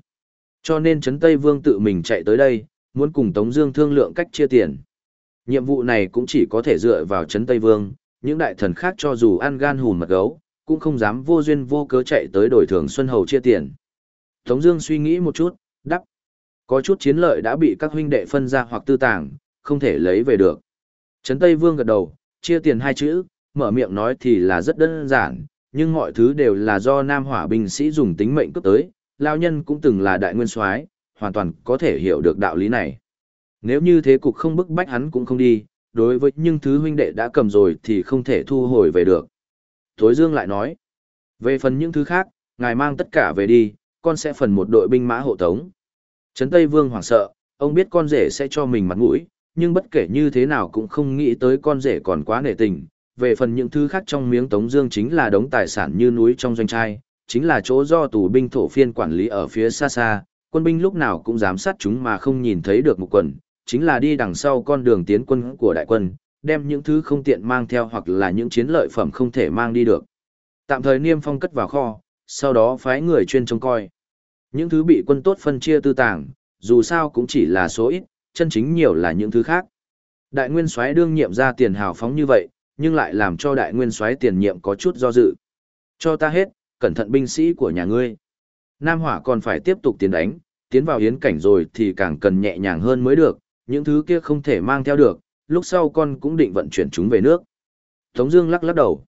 Cho nên Trấn Tây Vương tự mình chạy tới đây, muốn cùng Tống Dương thương lượng cách chia tiền. Nhiệm vụ này cũng chỉ có thể dựa vào Trấn Tây Vương, những đại thần khác cho dù ăn gan hùn mật gấu, cũng không dám vô duyên vô cớ chạy tới đổi thường Xuân Hầu chia tiền. Tống Dương suy nghĩ một chút, đáp: có chút chiến lợi đã bị các huynh đệ phân ra hoặc tư tàng, không thể lấy về được. Trấn Tây Vương gật đầu, chia tiền hai chữ, mở miệng nói thì là rất đơn giản, nhưng mọi thứ đều là do Nam Hỏa binh sĩ dùng tính mệnh cướp tới, Lão nhân cũng từng là đại nguyên soái, hoàn toàn có thể hiểu được đạo lý này. Nếu như thế cục không bức bách hắn cũng không đi, đối với những thứ huynh đệ đã cầm rồi thì không thể thu hồi về được. Thối Dương lại nói, về phần những thứ khác, ngài mang tất cả về đi, con sẽ phần một đội binh mã hộ tống. Trấn Tây Vương hoảng sợ, ông biết con rể sẽ cho mình mặt mũi, nhưng bất kể như thế nào cũng không nghĩ tới con rể còn quá nể tình. Về phần những thứ khác trong miếng Tống Dương chính là đống tài sản như núi trong doanh trai, chính là chỗ do tù binh thổ phiên quản lý ở phía xa xa, quân binh lúc nào cũng giám sát chúng mà không nhìn thấy được một quần, chính là đi đằng sau con đường tiến quân của đại quân, đem những thứ không tiện mang theo hoặc là những chiến lợi phẩm không thể mang đi được. Tạm thời niêm phong cất vào kho, sau đó phái người chuyên trông coi. Những thứ bị quân tốt phân chia tư tàng, dù sao cũng chỉ là số ít, chân chính nhiều là những thứ khác. Đại nguyên soái đương nhiệm ra tiền hào phóng như vậy, nhưng lại làm cho đại nguyên soái tiền nhiệm có chút do dự. Cho ta hết, cẩn thận binh sĩ của nhà ngươi. Nam Hỏa còn phải tiếp tục tiến đánh, tiến vào hiến cảnh rồi thì càng cần nhẹ nhàng hơn mới được, những thứ kia không thể mang theo được, lúc sau con cũng định vận chuyển chúng về nước. Tống Dương lắc lắc đầu.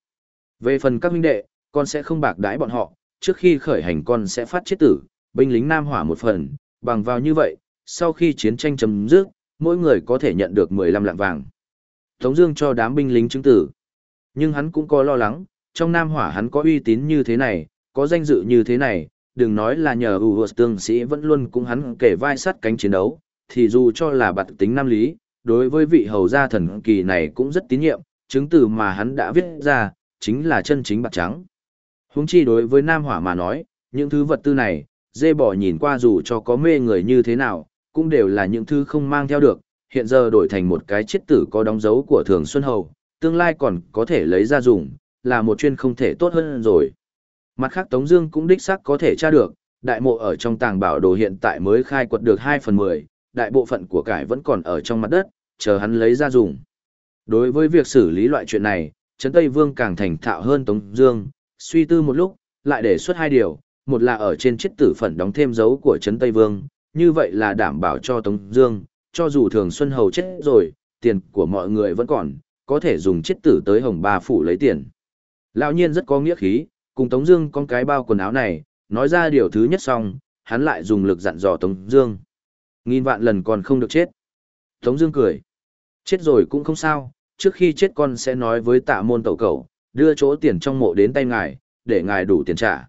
Về phần các huynh đệ, con sẽ không bạc đãi bọn họ, trước khi khởi hành con sẽ phát chết tử, binh lính Nam Hỏa một phần, bằng vào như vậy, sau khi chiến tranh chấm dứt, mỗi người có thể nhận được 15 lạng vàng. Tống Dương cho đám binh lính chứng tử, nhưng hắn cũng có lo lắng, trong Nam Hỏa hắn có uy tín như thế này, có danh dự như thế này, đừng nói là nhờ ủ tương sĩ vẫn luôn cùng hắn kể vai sắt cánh chiến đấu, thì dù cho là bạt tính nam lý, đối với vị hầu gia thần kỳ này cũng rất tín nhiệm, chứng từ mà hắn đã viết ra, chính là chân chính bạc trắng. Húng chi đối với Nam Hỏa mà nói, những thứ vật tư này, dê bỏ nhìn qua dù cho có mê người như thế nào, cũng đều là những thứ không mang theo được, hiện giờ đổi thành một cái chiết tử có đóng dấu của Thường Xuân Hầu, tương lai còn có thể lấy ra dùng, là một chuyên không thể tốt hơn rồi. Mặt khác Tống Dương cũng đích xác có thể tra được, đại mộ ở trong tàng bảo đồ hiện tại mới khai quật được 2 phần 10, đại bộ phận của cải vẫn còn ở trong mặt đất, chờ hắn lấy ra dùng. Đối với việc xử lý loại chuyện này, Trấn Tây Vương càng thành thạo hơn Tống Dương, suy tư một lúc, lại đề xuất hai điều, một là ở trên chiếc tử phận đóng thêm dấu của Trấn Tây Vương, như vậy là đảm bảo cho Tống Dương, cho dù Thường Xuân Hầu chết rồi, tiền của mọi người vẫn còn, có thể dùng chiếc tử tới Hồng Ba phủ lấy tiền. Lão nhiên rất có nghĩa khí, cùng Tống Dương con cái bao quần áo này, nói ra điều thứ nhất xong, hắn lại dùng lực dặn dò Tống Dương, nghìn vạn lần còn không được chết. Tống Dương cười, chết rồi cũng không sao, trước khi chết con sẽ nói với Tạ Môn Tẩu Cẩu, đưa chỗ tiền trong mộ đến tay ngài, để ngài đủ tiền trả.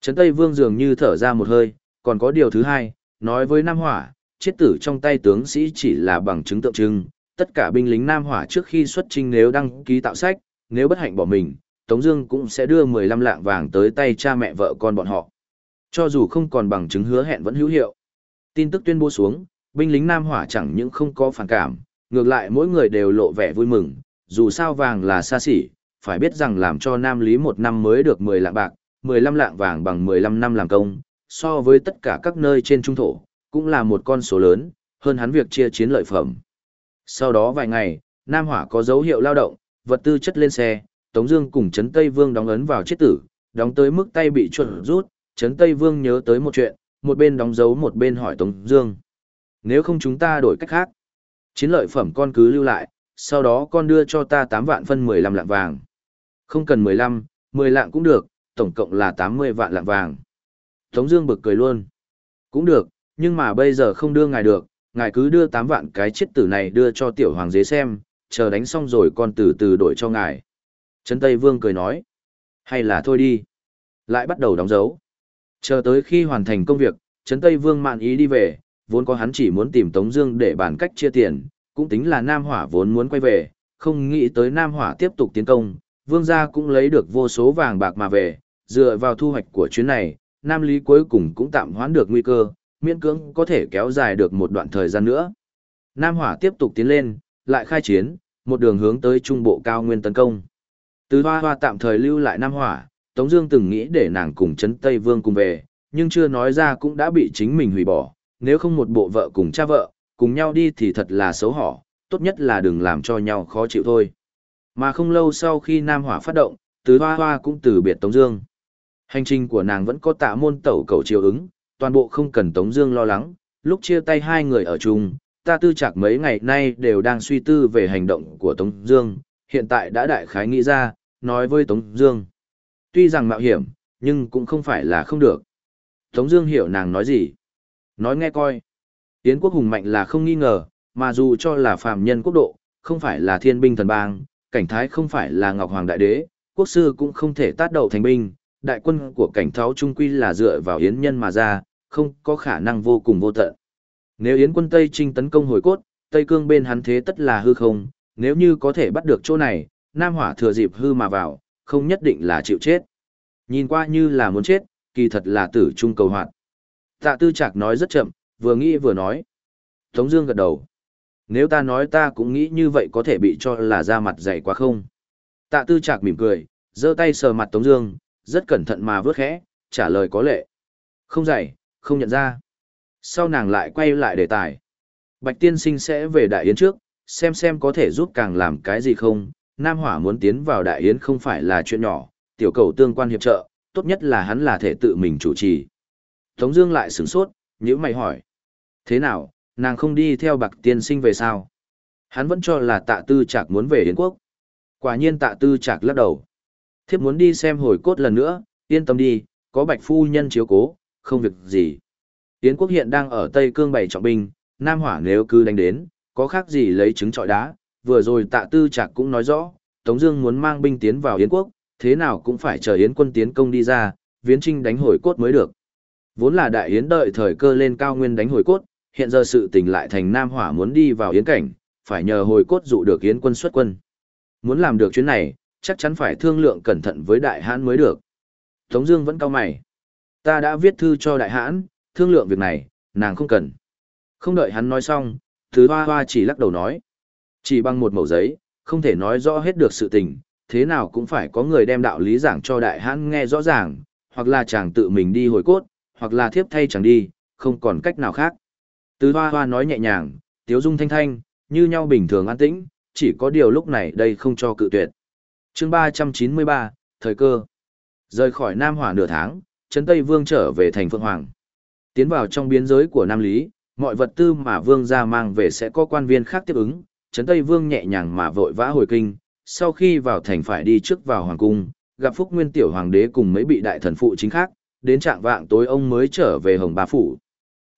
Trấn Tây Vương dường như thở ra một hơi, còn có điều thứ hai, nói với Nam Hỏa, chết tử trong tay tướng sĩ chỉ là bằng chứng tượng trưng, tất cả binh lính Nam Hỏa trước khi xuất chinh nếu đăng ký tạo sách, nếu bất hạnh bỏ mình, Tống Dương cũng sẽ đưa 15 lạng vàng tới tay cha mẹ vợ con bọn họ. Cho dù không còn bằng chứng hứa hẹn vẫn hữu hiệu. Tin tức tuyên bố xuống, binh lính Nam Hỏa chẳng những không có phản cảm, ngược lại mỗi người đều lộ vẻ vui mừng. Dù sao vàng là xa xỉ, phải biết rằng làm cho Nam Lý một năm mới được 10 lạng bạc, 15 lạng vàng bằng 15 năm làm công, so với tất cả các nơi trên trung thổ, cũng là một con số lớn, hơn hắn việc chia chiến lợi phẩm. Sau đó vài ngày, Nam Hỏa có dấu hiệu lao động, vật tư chất lên xe, Tống Dương cùng Trấn Tây Vương đóng ấn vào chết tử, đóng tới mức tay bị chuột rút. Trấn Tây Vương nhớ tới một chuyện, một bên đóng dấu một bên hỏi Tống Dương: Nếu không chúng ta đổi cách khác, chiến lợi phẩm con cứ lưu lại, sau đó con đưa cho ta 8 vạn phân 15 lạng vàng. Không cần 15, 10 lạng cũng được, tổng cộng là 80 vạn lạng vàng. Tống Dương bực cười luôn. Cũng được, nhưng mà bây giờ không đưa ngài được, ngài cứ đưa 8 vạn cái chiết tử này đưa cho tiểu hoàng Dế xem, chờ đánh xong rồi con từ từ đổi cho ngài. Trấn Tây Vương cười nói. Hay là thôi đi. Lại bắt đầu đóng dấu. Chờ tới khi hoàn thành công việc, Trấn Tây Vương mạn ý đi về, vốn có hắn chỉ muốn tìm Tống Dương để bàn cách chia tiền, cũng tính là Nam Hỏa vốn muốn quay về, không nghĩ tới Nam Hỏa tiếp tục tiến công, Vương gia cũng lấy được vô số vàng bạc mà về, dựa vào thu hoạch của chuyến này, Nam Lý cuối cùng cũng tạm hoãn được nguy cơ, miễn cưỡng có thể kéo dài được một đoạn thời gian nữa. Nam Hỏa tiếp tục tiến lên, lại khai chiến, một đường hướng tới trung bộ cao nguyên tấn công. Từ hoa hoa tạm thời lưu lại Nam Hỏa, Tống Dương từng nghĩ để nàng cùng Trấn Tây Vương cùng về, nhưng chưa nói ra cũng đã bị chính mình hủy bỏ. Nếu không một bộ vợ cùng cha vợ, cùng nhau đi thì thật là xấu hổ, tốt nhất là đừng làm cho nhau khó chịu thôi. Mà không lâu sau khi Nam Hỏa phát động, Từ Hoa Hoa cũng từ biệt Tống Dương. Hành trình của nàng vẫn có tạ môn tẩu cầu chiều ứng, toàn bộ không cần Tống Dương lo lắng. Lúc chia tay hai người ở chung, ta tư chặt mấy ngày nay đều đang suy tư về hành động của Tống Dương, hiện tại đã đại khái nghĩ ra, nói với Tống Dương. Tuy rằng mạo hiểm, nhưng cũng không phải là không được. Tống Dương hiểu nàng nói gì. Nói nghe coi. Tiến quốc hùng mạnh là không nghi ngờ, mà dù cho là phàm nhân quốc độ, không phải là thiên binh thần bang, cảnh thái không phải là ngọc hoàng đại đế, quốc sư cũng không thể tát đầu thành binh. Đại quân của cảnh tháo trung quy là dựa vào yến nhân mà ra, không có khả năng vô cùng vô tận. Nếu yến quân Tây Trinh tấn công hồi cốt, Tây Cương bên hắn thế tất là hư không, nếu như có thể bắt được chỗ này, Nam Hỏa thừa dịp hư mà vào, không nhất định là chịu chết. Nhìn qua như là muốn chết, kỳ thật là tử trung cầu hoạt. Tạ Tư Trạc nói rất chậm, vừa nghĩ vừa nói. Tống Dương gật đầu. Nếu ta nói ta cũng nghĩ như vậy có thể bị cho là ra mặt dày quá không? Tạ Tư Trạc mỉm cười, giơ tay sờ mặt Tống Dương, rất cẩn thận mà vớt khẽ, trả lời có lệ. Không dày, không nhận ra. Sau nàng lại quay lại đề tài. Bạch Tiên Sinh sẽ về Đại Yến trước, xem xem có thể giúp càng làm cái gì không, Nam Hỏa muốn tiến vào Đại Yến không phải là chuyện nhỏ, tiểu cầu tương quan hiệp trợ, tốt nhất là hắn là thể tự mình chủ trì. Tống Dương lại sửng sốt, nhíu mày hỏi, thế nào, nàng không đi theo Bạc Tiên Sinh về sao? Hắn vẫn cho là Tạ Tư Trạc muốn về Yến quốc. Quả nhiên Tạ Tư Trạc lắc đầu. Thiếp muốn đi xem hồi cốt lần nữa, yên tâm đi, có Bạch Phu Nhân chiếu cố, không việc gì. Yến quốc hiện đang ở Tây Cương bảy trọng binh, Nam Hỏa nếu cứ đánh đến, có khác gì lấy trứng trọi đá, vừa rồi tạ tư trạc cũng nói rõ, Tống Dương muốn mang binh tiến vào Yến quốc, thế nào cũng phải chờ Yến quân tiến công đi ra, viễn trinh đánh hồi cốt mới được. Vốn là đại yến đợi thời cơ lên cao nguyên đánh hồi cốt, hiện giờ sự tình lại thành Nam Hỏa muốn đi vào yến cảnh, phải nhờ hồi cốt dụ được yến quân xuất quân. Muốn làm được chuyến này, chắc chắn phải thương lượng cẩn thận với đại hãn mới được. Tống Dương vẫn cao mày. Ta đã viết thư cho đại hãn, thương lượng việc này, nàng không cần. Không đợi hắn nói xong, Thứ Hoa Hoa chỉ lắc đầu nói, chỉ bằng một mẩu giấy, không thể nói rõ hết được sự tình, thế nào cũng phải có người đem đạo lý giảng cho đại hãn nghe rõ ràng, hoặc là chàng tự mình đi hồi cốt, hoặc là thiếp thay chàng đi, không còn cách nào khác. Từ Hoa Hoa nói nhẹ nhàng, tiếu dung thanh thanh, như nhau bình thường an tĩnh, chỉ có điều lúc này đây không cho cự tuyệt. Chương 393, thời cơ. Rời khỏi Nam Hỏa nửa tháng, Trấn Tây Vương trở về thành Phượng Hoàng. Tiến vào trong biên giới của Nam Lý, mọi vật tư mà Vương gia mang về sẽ có quan viên khác tiếp ứng. Trấn Tây Vương nhẹ nhàng mà vội vã hồi kinh, sau khi vào thành phải đi trước vào hoàng cung, gặp Phúc Nguyên tiểu hoàng đế cùng mấy bị đại thần phụ chính khác, đến trạng vạng tối ông mới trở về Hồng Ba phủ.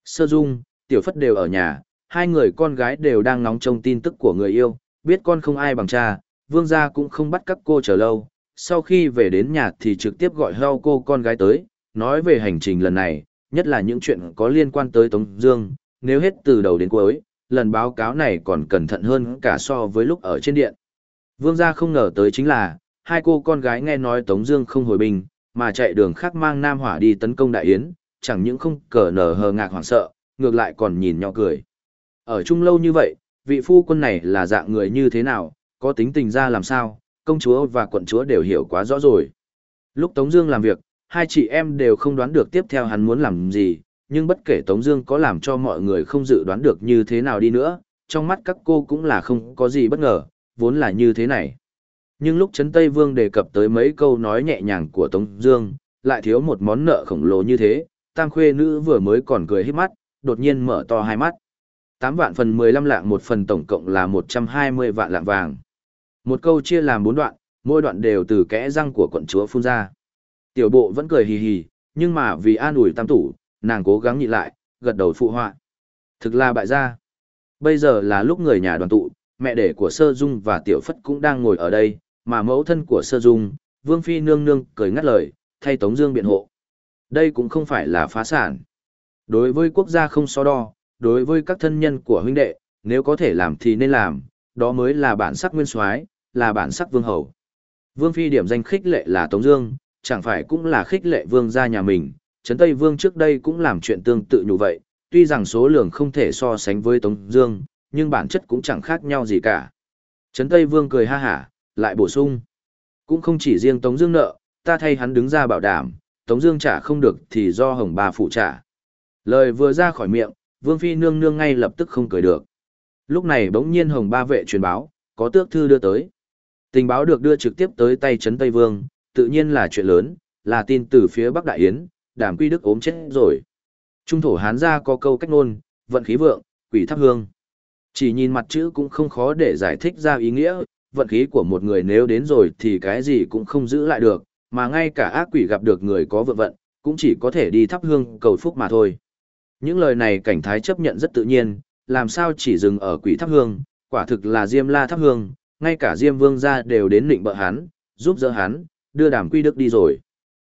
Sơ Dung, Tiểu Phất đều ở nhà, hai người con gái đều đang ngóng trông tin tức của người yêu, biết con không ai bằng cha, Vương gia cũng không bắt các cô chờ lâu, sau khi về đến nhà thì trực tiếp gọi heo cô con gái tới, nói về hành trình lần này, nhất là những chuyện có liên quan tới Tống Dương, nếu hết từ đầu đến cuối, lần báo cáo này còn cẩn thận hơn cả so với lúc ở trên điện. Vương gia không ngờ tới chính là, hai cô con gái nghe nói Tống Dương không hồi bình, mà chạy đường khác mang Nam Hỏa đi tấn công Đại Yến, chẳng những không cờ nở hờ ngạc hoảng sợ, ngược lại còn nhìn nhỏ cười. Ở chung lâu như vậy, vị phu quân này là dạng người như thế nào, có tính tình ra làm sao, công chúa và quận chúa đều hiểu quá rõ rồi. Lúc Tống Dương làm việc, hai chị em đều không đoán được tiếp theo hắn muốn làm gì, nhưng bất kể Tống Dương có làm cho mọi người không dự đoán được như thế nào đi nữa, trong mắt các cô cũng là không có gì bất ngờ, vốn là như thế này. Nhưng lúc Trấn Tây Vương đề cập tới mấy câu nói nhẹ nhàng của Tống Dương, lại thiếu một món nợ khổng lồ như thế, Tam Khuê nữ vừa mới còn cười hít mắt, đột nhiên mở to hai mắt. Tám vạn phần mười lăm lạng một phần tổng cộng là một trăm hai mươi vạn lạng vàng. Một câu chia làm bốn đoạn, mỗi đoạn đều từ kẽ răng của quận chúa phun ra. Tiểu bộ vẫn cười hì hì, nhưng mà vì an ủi tam tủ, nàng cố gắng nhịn lại, gật đầu phụ họa. Thực là bại gia. Bây giờ là lúc người nhà đoàn tụ, mẹ đẻ của Sơ Dung và Tiểu Phất cũng đang ngồi ở đây, mà mẫu thân của Sơ Dung, Vương Phi nương nương cười ngắt lời, thay Tống Dương biện hộ. Đây cũng không phải là phá sản. Đối với quốc gia không so đo, đối với các thân nhân của huynh đệ, nếu có thể làm thì nên làm, đó mới là bản sắc nguyên soái, là bản sắc vương hầu. Vương Phi điểm danh khích lệ là Tống Dương, chẳng phải cũng là khích lệ vương gia nhà mình. Trấn Tây Vương trước đây cũng làm chuyện tương tự như vậy, tuy rằng số lượng không thể so sánh với Tống Dương, nhưng bản chất cũng chẳng khác nhau gì cả. Trấn Tây Vương cười ha hả, lại bổ sung. Cũng không chỉ riêng Tống Dương nợ, ta thay hắn đứng ra bảo đảm, Tống Dương trả không được thì do Hồng Ba phụ trả. Lời vừa ra khỏi miệng, Vương Phi nương nương ngay lập tức không cười được. Lúc này bỗng nhiên Hồng Ba vệ truyền báo, có tước thư đưa tới. Tình báo được đưa trực tiếp tới tay Trấn Tây Vương, tự nhiên là chuyện lớn, là tin từ phía Bắc Đại Yến, Đàm Quy Đức ốm chết rồi. Trung thổ Hán gia có câu cách ngôn, vận khí vượng, quỷ thắp hương. Chỉ nhìn mặt chữ cũng không khó để giải thích ra ý nghĩa, vận khí của một người nếu đến rồi thì cái gì cũng không giữ lại được, mà ngay cả ác quỷ gặp được người có vượng vận, cũng chỉ có thể đi thắp hương cầu phúc mà thôi. Những lời này cảnh thái chấp nhận rất tự nhiên, làm sao chỉ dừng ở quỷ thắp hương, quả thực là Diêm La thắp hương, ngay cả Diêm Vương gia đều đến định bợ hắn, giúp đỡ hắn, đưa Đàm Quy Đức đi rồi.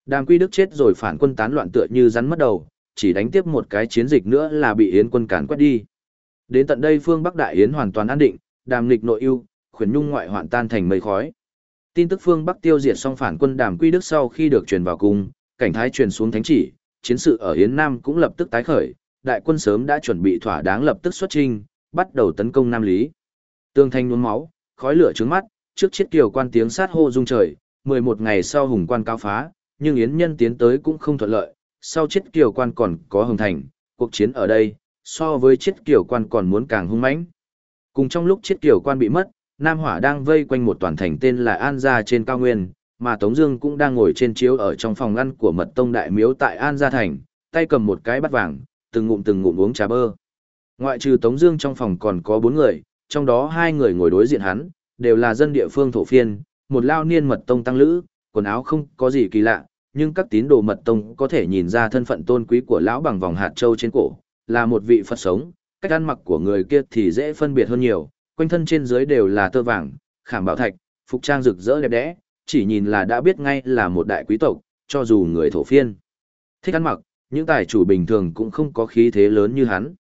Đàm Quy Đức chết rồi phản quân tán loạn tựa như rắn mất đầu, chỉ đánh tiếp một cái chiến dịch nữa là bị Yến quân càn quét đi. Đến tận đây phương Bắc Đại Yến hoàn toàn an định, đàm nghịch nội ưu, khuyển nhung ngoại hoạn tan thành mây khói. Tin tức phương Bắc tiêu diệt xong phản quân đàm quy đức sau khi được truyền vào cung, cảnh thái truyền xuống thánh chỉ, chiến sự ở Yến Nam cũng lập tức tái khởi, đại quân sớm đã chuẩn bị thỏa đáng lập tức xuất trinh, bắt đầu tấn công Nam Lý. Tương thanh nhuốm máu, khói lửa trướng mắt, trước chiếc kiều quan tiếng sát hô rung trời, 11 ngày sau hùng quan cao phá, nhưng Yến nhân tiến tới cũng không thuận lợi, sau chết kiều quan còn có hồng thành, cuộc chiến ở đây, so với chết kiều quan còn muốn càng hung mãnh. Cùng trong lúc chết kiều quan bị mất, Nam Hỏa đang vây quanh một toàn thành tên là An Gia trên cao nguyên, mà Tống Dương cũng đang ngồi trên chiếu ở trong phòng ngăn của mật tông đại miếu tại An Gia thành, tay cầm một cái bát vàng, từng ngụm từng ngụm uống trà bơ. Ngoại trừ Tống Dương trong phòng còn có bốn người, trong đó hai người ngồi đối diện hắn, đều là dân địa phương thổ phiên, một lao niên mật tông tăng lữ, quần áo không có gì kỳ lạ, nhưng các tín đồ mật tông có thể nhìn ra thân phận tôn quý của lão bằng vòng hạt châu trên cổ, là một vị Phật sống, cách ăn mặc của người kia thì dễ phân biệt hơn nhiều, quanh thân trên dưới đều là tơ vàng, khảm bảo thạch, phục trang rực rỡ đẹp đẽ, chỉ nhìn là đã biết ngay là một đại quý tộc, cho dù người thổ phiên. Thích ăn mặc, Những tài chủ bình thường cũng không có khí thế lớn như hắn.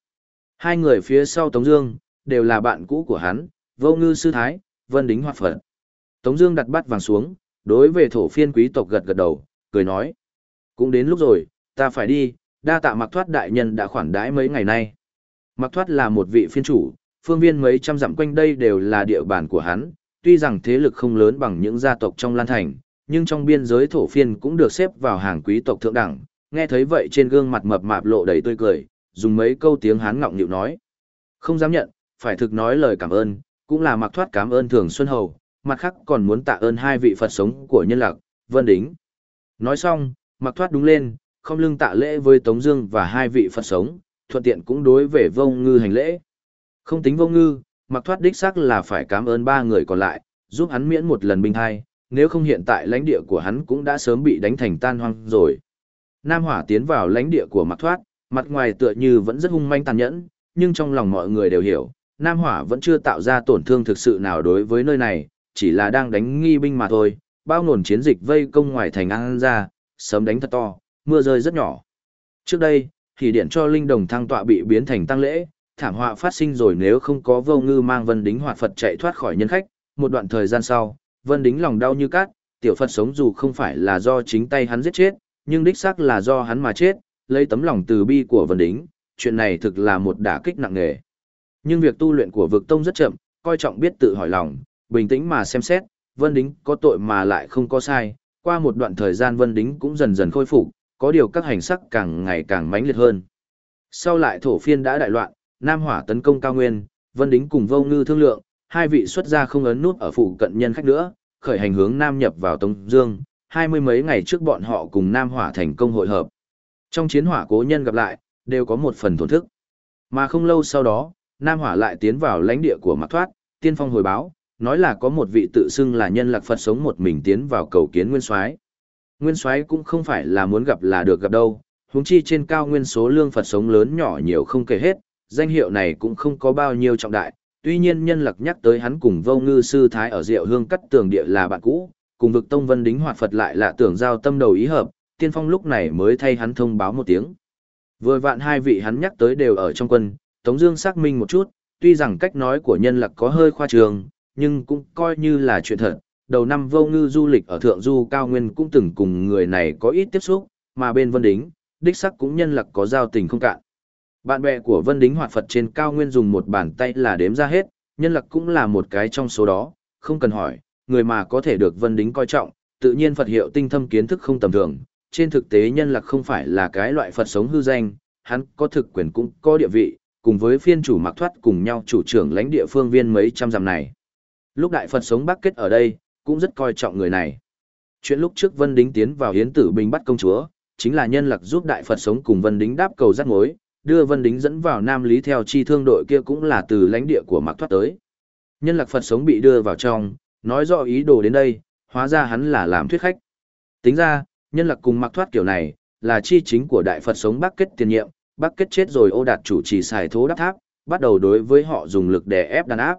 Hai người phía sau Tống Dương đều là bạn cũ của hắn, Vô Ngư sư thái, Vân Đính Hoạt Phật. Tống Dương đặt bát vàng xuống, đối về thổ phiên quý tộc gật gật đầu, cười nói: cũng đến lúc rồi, ta phải đi. Đa tạ Mặc Thoát đại nhân đã khoản đãi mấy ngày nay. Mặc Thoát là một vị phiên chủ, phương viên mấy trăm dặm quanh đây đều là địa bàn của hắn. Tuy rằng thế lực không lớn bằng những gia tộc trong Lan Thành, nhưng trong biên giới thổ phiên cũng được xếp vào hàng quý tộc thượng đẳng. Nghe thấy vậy trên gương mặt mập mạp lộ đầy tươi cười, dùng mấy câu tiếng hán ngọng nhịu nói. Không dám nhận, phải thực nói lời cảm ơn, cũng là mặc thoát cảm ơn thường Xuân Hầu, mặt khác còn muốn tạ ơn hai vị Phật sống của nhân lạc, Vân Đính. Nói xong, mặc thoát đúng lên, không lưng tạ lễ với Tống Dương và hai vị Phật sống, thuận tiện cũng đối về vông ngư hành lễ. Không tính vông ngư, mặc thoát đích xác là phải cảm ơn ba người còn lại, giúp hắn miễn một lần binh hai, nếu không hiện tại lãnh địa của hắn cũng đã sớm bị đánh thành tan hoang rồi. Nam Hỏa tiến vào lãnh địa của mặc thoát, mặt ngoài tựa như vẫn rất hung manh tàn nhẫn, nhưng trong lòng mọi người đều hiểu, Nam Hỏa vẫn chưa tạo ra tổn thương thực sự nào đối với nơi này, chỉ là đang đánh nghi binh mà thôi, bao nổn chiến dịch vây công ngoài thành An ra, sớm đánh thật to, mưa rơi rất nhỏ. Trước đây, thì điện cho linh đồng thăng tọa bị biến thành tăng lễ, thảm họa phát sinh rồi nếu không có vô ngư mang vân đính hoạt Phật chạy thoát khỏi nhân khách, một đoạn thời gian sau, vân đính lòng đau như cát, tiểu Phật sống dù không phải là do chính tay hắn giết chết, nhưng đích xác là do hắn mà chết, lấy tấm lòng từ bi của vân đính, chuyện này thực là một đả kích nặng nề. Nhưng việc tu luyện của vực tông rất chậm, coi trọng biết tự hỏi lòng, bình tĩnh mà xem xét, vân đính có tội mà lại không có sai, qua một đoạn thời gian Vân Đính cũng dần dần khôi phục, có điều các hành sắc càng ngày càng mãnh liệt hơn. Sau lại thổ phiên đã đại loạn, Nam Hỏa tấn công cao nguyên, Vân Đính cùng Vô Ngư thương lượng, hai vị xuất gia không ấn nút ở phụ cận nhân khách nữa, khởi hành hướng Nam nhập vào Tông Dương, hai mươi mấy ngày trước bọn họ cùng Nam Hỏa thành công hội hợp. Trong chiến hỏa cố nhân gặp lại, đều có một phần thổn thức. Mà không lâu sau đó, Nam Hỏa lại tiến vào lãnh địa của Mạc Thoát, tiên phong hồi báo, nói là có một vị tự xưng là nhân lạc Phật sống một mình tiến vào cầu kiến Nguyên Soái. Nguyên Soái cũng không phải là muốn gặp là được gặp đâu, huống chi trên cao nguyên số lương Phật sống lớn nhỏ nhiều không kể hết, danh hiệu này cũng không có bao nhiêu trọng đại. Tuy nhiên nhân lạc nhắc tới hắn cùng vô ngư sư thái ở Diệu Hương cắt tường địa là bạn cũ, cùng vực tông vân đính hoạt Phật lại là tưởng giao tâm đầu ý hợp, tiên phong lúc này mới thay hắn thông báo một tiếng. Vừa vạn hai vị hắn nhắc tới đều ở trong quân, Tống Dương xác minh một chút, tuy rằng cách nói của nhân lạc có hơi khoa trương, nhưng cũng coi như là chuyện thật. Đầu năm vô ngư du lịch ở Thượng Du Cao Nguyên cũng từng cùng người này có ít tiếp xúc, mà bên Vân Đính, đích sắc cũng nhân lặc có giao tình không cạn. Bạn bè của Vân Đính hoạt Phật trên Cao Nguyên dùng một bàn tay là đếm ra hết, nhân lặc cũng là một cái trong số đó, không cần hỏi, người mà có thể được Vân Đính coi trọng, tự nhiên Phật hiệu tinh thâm kiến thức không tầm thường. Trên thực tế nhân lặc không phải là cái loại Phật sống hư danh, hắn có thực quyền cũng có địa vị, cùng với phiên chủ mặc thoát cùng nhau chủ trưởng lãnh địa phương viên mấy trăm dặm này. Lúc đại Phật sống Bắc Kết ở đây, cũng rất coi trọng người này. Chuyện lúc trước Vân Đính tiến vào hiến tử binh bắt công chúa, chính là nhân lạc giúp đại Phật sống cùng Vân Đính đáp cầu rắc mối, đưa Vân Đính dẫn vào Nam Lý theo chi thương đội kia cũng là từ lãnh địa của Mạc Thoát tới. Nhân lạc Phật sống bị đưa vào trong, nói rõ ý đồ đến đây, hóa ra hắn là làm thuyết khách. Tính ra, nhân lạc cùng Mạc Thoát kiểu này, là chi chính của đại Phật sống Bắc Kết tiền nhiệm, Bắc Kết chết rồi ô đạt chủ trì xài thố đắp tháp, bắt đầu đối với họ dùng lực đè ép đàn áp.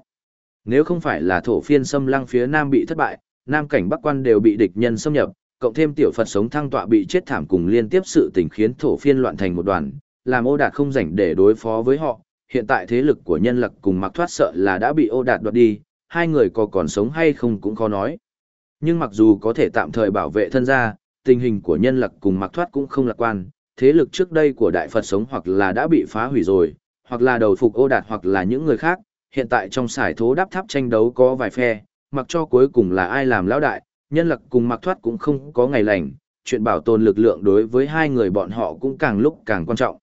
Nếu không phải là thổ phiên xâm lăng phía Nam bị thất bại, Nam cảnh Bắc quan đều bị địch nhân xâm nhập, cộng thêm tiểu Phật sống thăng tọa bị chết thảm cùng liên tiếp sự tình khiến thổ phiên loạn thành một đoàn, làm ô đạt không rảnh để đối phó với họ. Hiện tại thế lực của nhân lực cùng mặc thoát sợ là đã bị ô đạt đoạt đi, hai người có còn sống hay không cũng khó nói. Nhưng mặc dù có thể tạm thời bảo vệ thân gia, tình hình của nhân lực cùng mặc thoát cũng không lạc quan, thế lực trước đây của đại Phật sống hoặc là đã bị phá hủy rồi, hoặc là đầu phục ô đạt hoặc là những người khác, hiện tại trong sải thố đáp tháp tranh đấu có vài phe, mặc cho cuối cùng là ai làm lão đại, nhân lực cùng mặc thoát cũng không có ngày lành, chuyện bảo tồn lực lượng đối với hai người bọn họ cũng càng lúc càng quan trọng.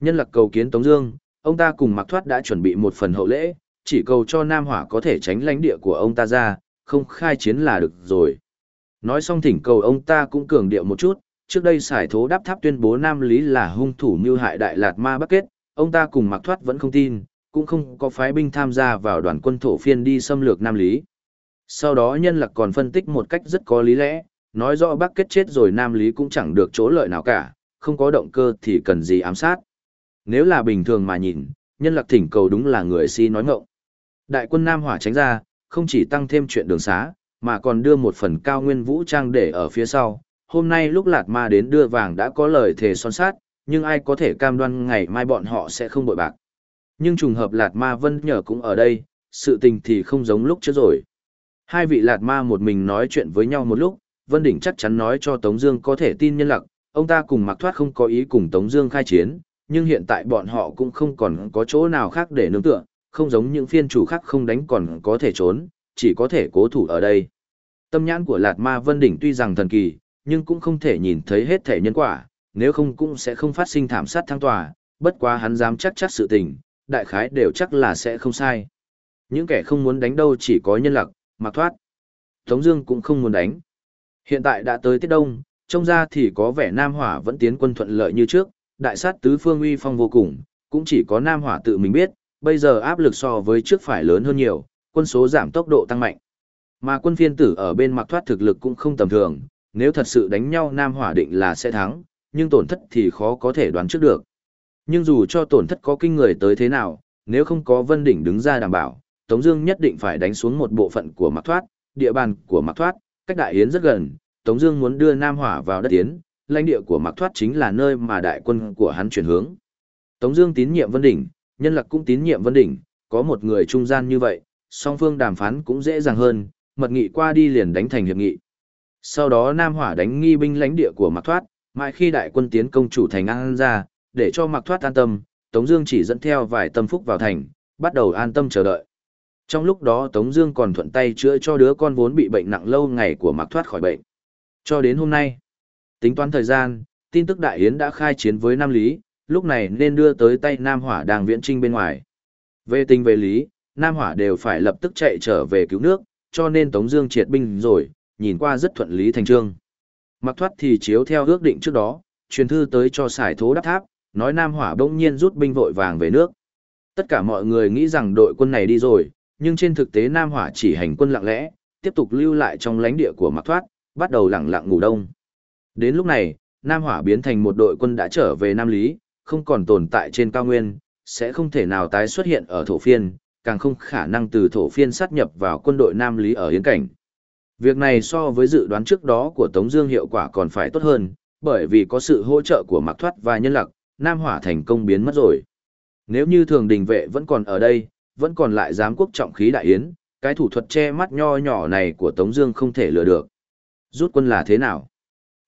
Nhân lực cầu kiến Tống Dương, ông ta cùng mặc thoát đã chuẩn bị một phần hậu lễ, chỉ cầu cho Nam Hỏa có thể tránh lãnh địa của ông ta ra, không khai chiến là được rồi. Nói xong thỉnh cầu ông ta cũng cường điệu một chút, trước đây sải thố đáp tháp tuyên bố Nam Lý là hung thủ mưu hại Đại Lạt Ma Bắc Kết, ông ta cùng mặc thoát vẫn không tin, cũng không có phái binh tham gia vào đoàn quân thổ phiên đi xâm lược Nam Lý. Sau đó nhân lạc còn phân tích một cách rất có lý lẽ, nói rõ bác kết chết rồi Nam Lý cũng chẳng được chỗ lợi nào cả, không có động cơ thì cần gì ám sát. Nếu là bình thường mà nhìn, nhân lạc thỉnh cầu đúng là người si nói ngộng. Đại quân Nam Hỏa tránh ra, không chỉ tăng thêm chuyện đường xá, mà còn đưa một phần cao nguyên vũ trang để ở phía sau. Hôm nay lúc Lạt Ma đến đưa vàng đã có lời thề son sát, nhưng ai có thể cam đoan ngày mai bọn họ sẽ không bội bạc. Nhưng trùng hợp Lạt Ma Vân nhờ cũng ở đây, sự tình thì không giống lúc trước rồi. Hai vị Lạt Ma một mình nói chuyện với nhau một lúc, Vân Đỉnh chắc chắn nói cho Tống Dương có thể tin nhân lặc, ông ta cùng Mặc Thoát không có ý cùng Tống Dương khai chiến, nhưng hiện tại bọn họ cũng không còn có chỗ nào khác để nương tựa, không giống những phiên chủ khác không đánh còn có thể trốn, chỉ có thể cố thủ ở đây. Tâm nhãn của Lạt Ma Vân Đỉnh tuy rằng thần kỳ, nhưng cũng không thể nhìn thấy hết thể nhân quả, nếu không cũng sẽ không phát sinh thảm sát thăng tòa, bất quá hắn dám chắc chắc sự tình, đại khái đều chắc là sẽ không sai. Những kẻ không muốn đánh đâu chỉ có nhân lặc, mặc thoát. Tống Dương cũng không muốn đánh. Hiện tại đã tới tiết đông, trông ra thì có vẻ Nam Hỏa vẫn tiến quân thuận lợi như trước, đại sát tứ phương uy phong vô cùng, cũng chỉ có Nam Hỏa tự mình biết, bây giờ áp lực so với trước phải lớn hơn nhiều, quân số giảm tốc độ tăng mạnh. Mà quân phiên tử ở bên mặc thoát thực lực cũng không tầm thường, nếu thật sự đánh nhau Nam Hỏa định là sẽ thắng, nhưng tổn thất thì khó có thể đoán trước được. Nhưng dù cho tổn thất có kinh người tới thế nào, nếu không có Vân Đỉnh đứng ra đảm bảo, Tống Dương nhất định phải đánh xuống một bộ phận của mặc thoát, địa bàn của mặc thoát, cách đại yến rất gần. Tống Dương muốn đưa Nam Hỏa vào đất yến, lãnh địa của mặc thoát chính là nơi mà đại quân của hắn chuyển hướng. Tống Dương tín nhiệm Vân Đỉnh, nhân lực cũng tín nhiệm Vân Đỉnh, có một người trung gian như vậy, song phương đàm phán cũng dễ dàng hơn, mật nghị qua đi liền đánh thành hiệp nghị. Sau đó Nam Hỏa đánh nghi binh lãnh địa của Mạc Thoát, mãi khi đại quân tiến công chủ thành An ra, để cho Mặc Thoát an tâm, Tống Dương chỉ dẫn theo vài tâm phúc vào thành, bắt đầu an tâm chờ đợi. Trong lúc đó Tống Dương còn thuận tay chữa cho đứa con vốn bị bệnh nặng lâu ngày của Mặc Thoát khỏi bệnh. Cho đến hôm nay, tính toán thời gian, tin tức Đại Yến đã khai chiến với Nam Lý, lúc này nên đưa tới tay Nam Hỏa đang viễn trinh bên ngoài. Về tình về lý, Nam Hỏa đều phải lập tức chạy trở về cứu nước, cho nên Tống Dương triệt binh rồi, nhìn qua rất thuận lý thành trương. Mặc thoát thì chiếu theo ước định trước đó, truyền thư tới cho sải thố đáp tháp, nói Nam Hỏa bỗng nhiên rút binh vội vàng về nước. Tất cả mọi người nghĩ rằng đội quân này đi rồi, nhưng trên thực tế Nam Hỏa chỉ hành quân lặng lẽ, tiếp tục lưu lại trong lãnh địa của Mặc thoát, bắt đầu lặng lặng ngủ đông. Đến lúc này, Nam Hỏa biến thành một đội quân đã trở về Nam Lý, không còn tồn tại trên cao nguyên, sẽ không thể nào tái xuất hiện ở thổ phiên, càng không khả năng từ thổ phiên sát nhập vào quân đội Nam Lý ở Yến Cảnh. Việc này so với dự đoán trước đó của Tống Dương hiệu quả còn phải tốt hơn, bởi vì có sự hỗ trợ của Mạc Thoát và Nhân Lạc, Nam Hỏa thành công biến mất rồi. Nếu như Thường Đình Vệ vẫn còn ở đây, vẫn còn lại giám quốc trọng khí đại yến, cái thủ thuật che mắt nho nhỏ này của Tống Dương không thể lừa được. Rút quân là thế nào?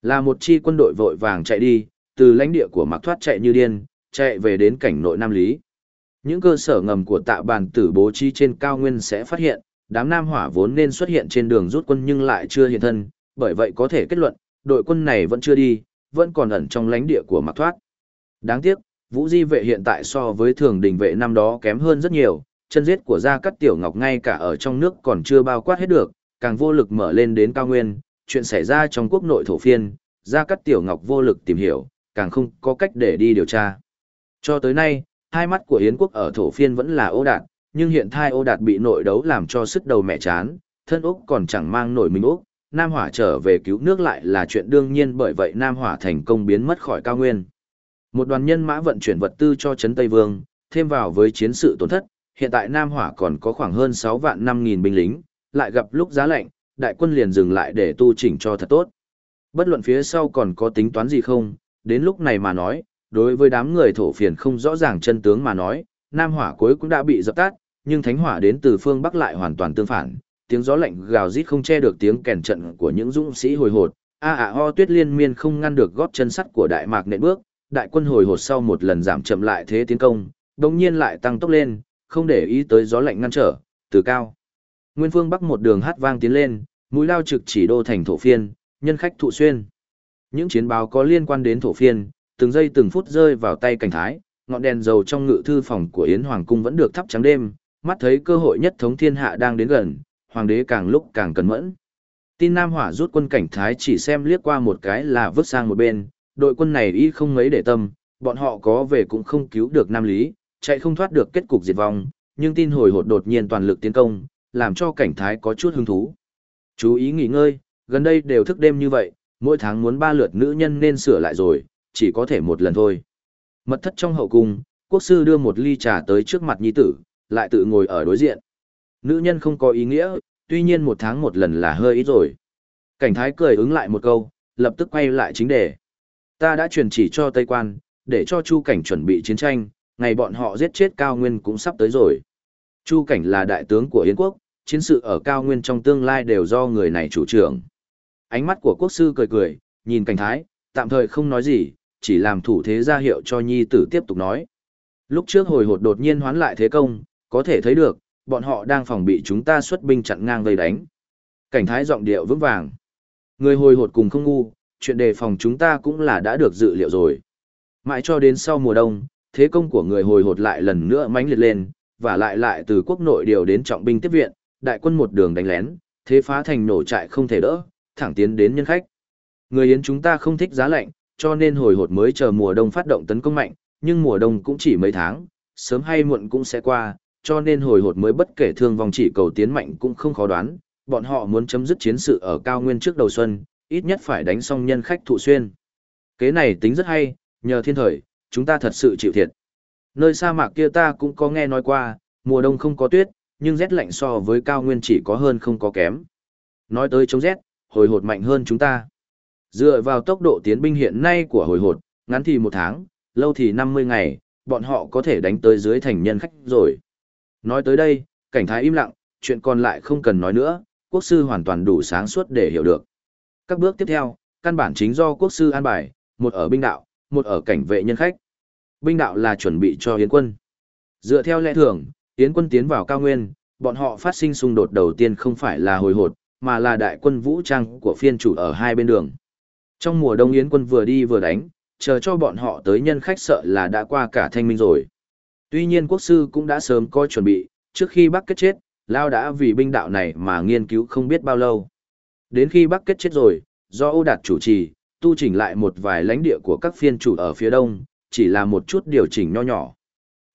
Là một chi quân đội vội vàng chạy đi, từ lãnh địa của Mạc Thoát chạy như điên, chạy về đến cảnh nội Nam Lý. Những cơ sở ngầm của tạ bàn tử bố trí trên cao nguyên sẽ phát hiện, đám Nam Hỏa vốn nên xuất hiện trên đường rút quân nhưng lại chưa hiện thân, bởi vậy có thể kết luận, đội quân này vẫn chưa đi, vẫn còn ẩn trong lãnh địa của Mạc Thoát. Đáng tiếc, Vũ Di vệ hiện tại so với thường đình vệ năm đó kém hơn rất nhiều, chân giết của Gia Cát Tiểu Ngọc ngay cả ở trong nước còn chưa bao quát hết được, càng vô lực mở lên đến cao nguyên, chuyện xảy ra trong quốc nội thổ phiên, Gia Cát Tiểu Ngọc vô lực tìm hiểu, càng không có cách để đi điều tra. Cho tới nay, hai mắt của Yến quốc ở thổ phiên vẫn là ô đạt, nhưng hiện thai ô đạt bị nội đấu làm cho sức đầu mẹ chán, thân Úc còn chẳng mang nổi mình Úc, Nam Hỏa trở về cứu nước lại là chuyện đương nhiên bởi vậy Nam Hỏa thành công biến mất khỏi cao nguyên. Một đoàn nhân mã vận chuyển vật tư cho Trấn Tây Vương, thêm vào với chiến sự tổn thất, hiện tại Nam Hỏa còn có khoảng hơn 6 vạn 5 nghìn binh lính, lại gặp lúc giá lạnh, đại quân liền dừng lại để tu chỉnh cho thật tốt. Bất luận phía sau còn có tính toán gì không, đến lúc này mà nói, đối với đám người thổ phiền không rõ ràng chân tướng mà nói, Nam Hỏa cuối cũng đã bị dập tắt, nhưng thánh hỏa đến từ phương bắc lại hoàn toàn tương phản tiếng gió lạnh gào rít không che được tiếng kèn trận của những dũng sĩ hồi hột a ạ ho tuyết liên miên không ngăn được gót chân sắt của đại mạc nện bước đại quân hồi hột sau một lần giảm chậm lại thế tiến công đồng nhiên lại tăng tốc lên không để ý tới gió lạnh ngăn trở từ cao nguyên phương bắc một đường hát vang tiến lên mũi lao trực chỉ đô thành thổ phiên nhân khách thụ xuyên những chiến báo có liên quan đến thổ phiên từng giây từng phút rơi vào tay cảnh thái ngọn đèn dầu trong ngự thư phòng của yến hoàng cung vẫn được thắp trắng đêm mắt thấy cơ hội nhất thống thiên hạ đang đến gần, hoàng đế càng lúc càng cẩn mẫn. Tin Nam Hỏa rút quân cảnh thái chỉ xem liếc qua một cái là vứt sang một bên, đội quân này y không mấy để tâm, bọn họ có về cũng không cứu được Nam Lý, chạy không thoát được kết cục diệt vong, nhưng tin hồi hột đột nhiên toàn lực tiến công, làm cho cảnh thái có chút hứng thú. Chú ý nghỉ ngơi, gần đây đều thức đêm như vậy, mỗi tháng muốn ba lượt nữ nhân nên sửa lại rồi, chỉ có thể một lần thôi. Mật thất trong hậu cung, quốc sư đưa một ly trà tới trước mặt nhi tử, lại tự ngồi ở đối diện. Nữ nhân không có ý nghĩa, tuy nhiên một tháng một lần là hơi ít rồi. Cảnh thái cười ứng lại một câu, lập tức quay lại chính đề. Ta đã truyền chỉ cho Tây Quan, để cho Chu Cảnh chuẩn bị chiến tranh, ngày bọn họ giết chết Cao Nguyên cũng sắp tới rồi. Chu Cảnh là đại tướng của Yến quốc, chiến sự ở Cao Nguyên trong tương lai đều do người này chủ trưởng. Ánh mắt của quốc sư cười cười, nhìn Cảnh Thái, tạm thời không nói gì, chỉ làm thủ thế ra hiệu cho nhi tử tiếp tục nói. Lúc trước hồi hột đột nhiên hoán lại thế công, có thể thấy được, bọn họ đang phòng bị chúng ta xuất binh chặn ngang vây đánh. Cảnh thái giọng điệu vững vàng. Người hồi hột cùng không ngu, chuyện đề phòng chúng ta cũng là đã được dự liệu rồi. Mãi cho đến sau mùa đông, thế công của người hồi hột lại lần nữa mãnh liệt lên, và lại lại từ quốc nội điều đến trọng binh tiếp viện, đại quân một đường đánh lén, thế phá thành nổ trại không thể đỡ, thẳng tiến đến nhân khách. Người Yến chúng ta không thích giá lạnh, cho nên hồi hột mới chờ mùa đông phát động tấn công mạnh, nhưng mùa đông cũng chỉ mấy tháng, sớm hay muộn cũng sẽ qua, cho nên hồi hột mới bất kể thương vong chỉ cầu tiến mạnh cũng không khó đoán, bọn họ muốn chấm dứt chiến sự ở cao nguyên trước đầu xuân, ít nhất phải đánh xong nhân khách thụ xuyên. Kế này tính rất hay, nhờ thiên thời, chúng ta thật sự chịu thiệt. Nơi sa mạc kia ta cũng có nghe nói qua, mùa đông không có tuyết, nhưng rét lạnh so với cao nguyên chỉ có hơn không có kém. Nói tới chống rét, hồi hột mạnh hơn chúng ta. Dựa vào tốc độ tiến binh hiện nay của hồi hột, ngắn thì một tháng, lâu thì 50 ngày, bọn họ có thể đánh tới dưới thành nhân khách rồi. Nói tới đây, cảnh thái im lặng, chuyện còn lại không cần nói nữa, quốc sư hoàn toàn đủ sáng suốt để hiểu được. Các bước tiếp theo, căn bản chính do quốc sư an bài, một ở binh đạo, một ở cảnh vệ nhân khách. Binh đạo là chuẩn bị cho Yến quân. Dựa theo lẽ thường, Yến quân tiến vào cao nguyên, bọn họ phát sinh xung đột đầu tiên không phải là hồi hột, mà là đại quân vũ trang của phiên chủ ở hai bên đường. Trong mùa đông Yến quân vừa đi vừa đánh, chờ cho bọn họ tới nhân khách sợ là đã qua cả thanh minh rồi. Tuy nhiên quốc sư cũng đã sớm coi chuẩn bị, trước khi Bắc kết chết, Lao đã vì binh đạo này mà nghiên cứu không biết bao lâu. Đến khi Bắc kết chết rồi, do Âu Đạt chủ trì, tu chỉnh lại một vài lãnh địa của các phiên chủ ở phía đông, chỉ là một chút điều chỉnh nho nhỏ.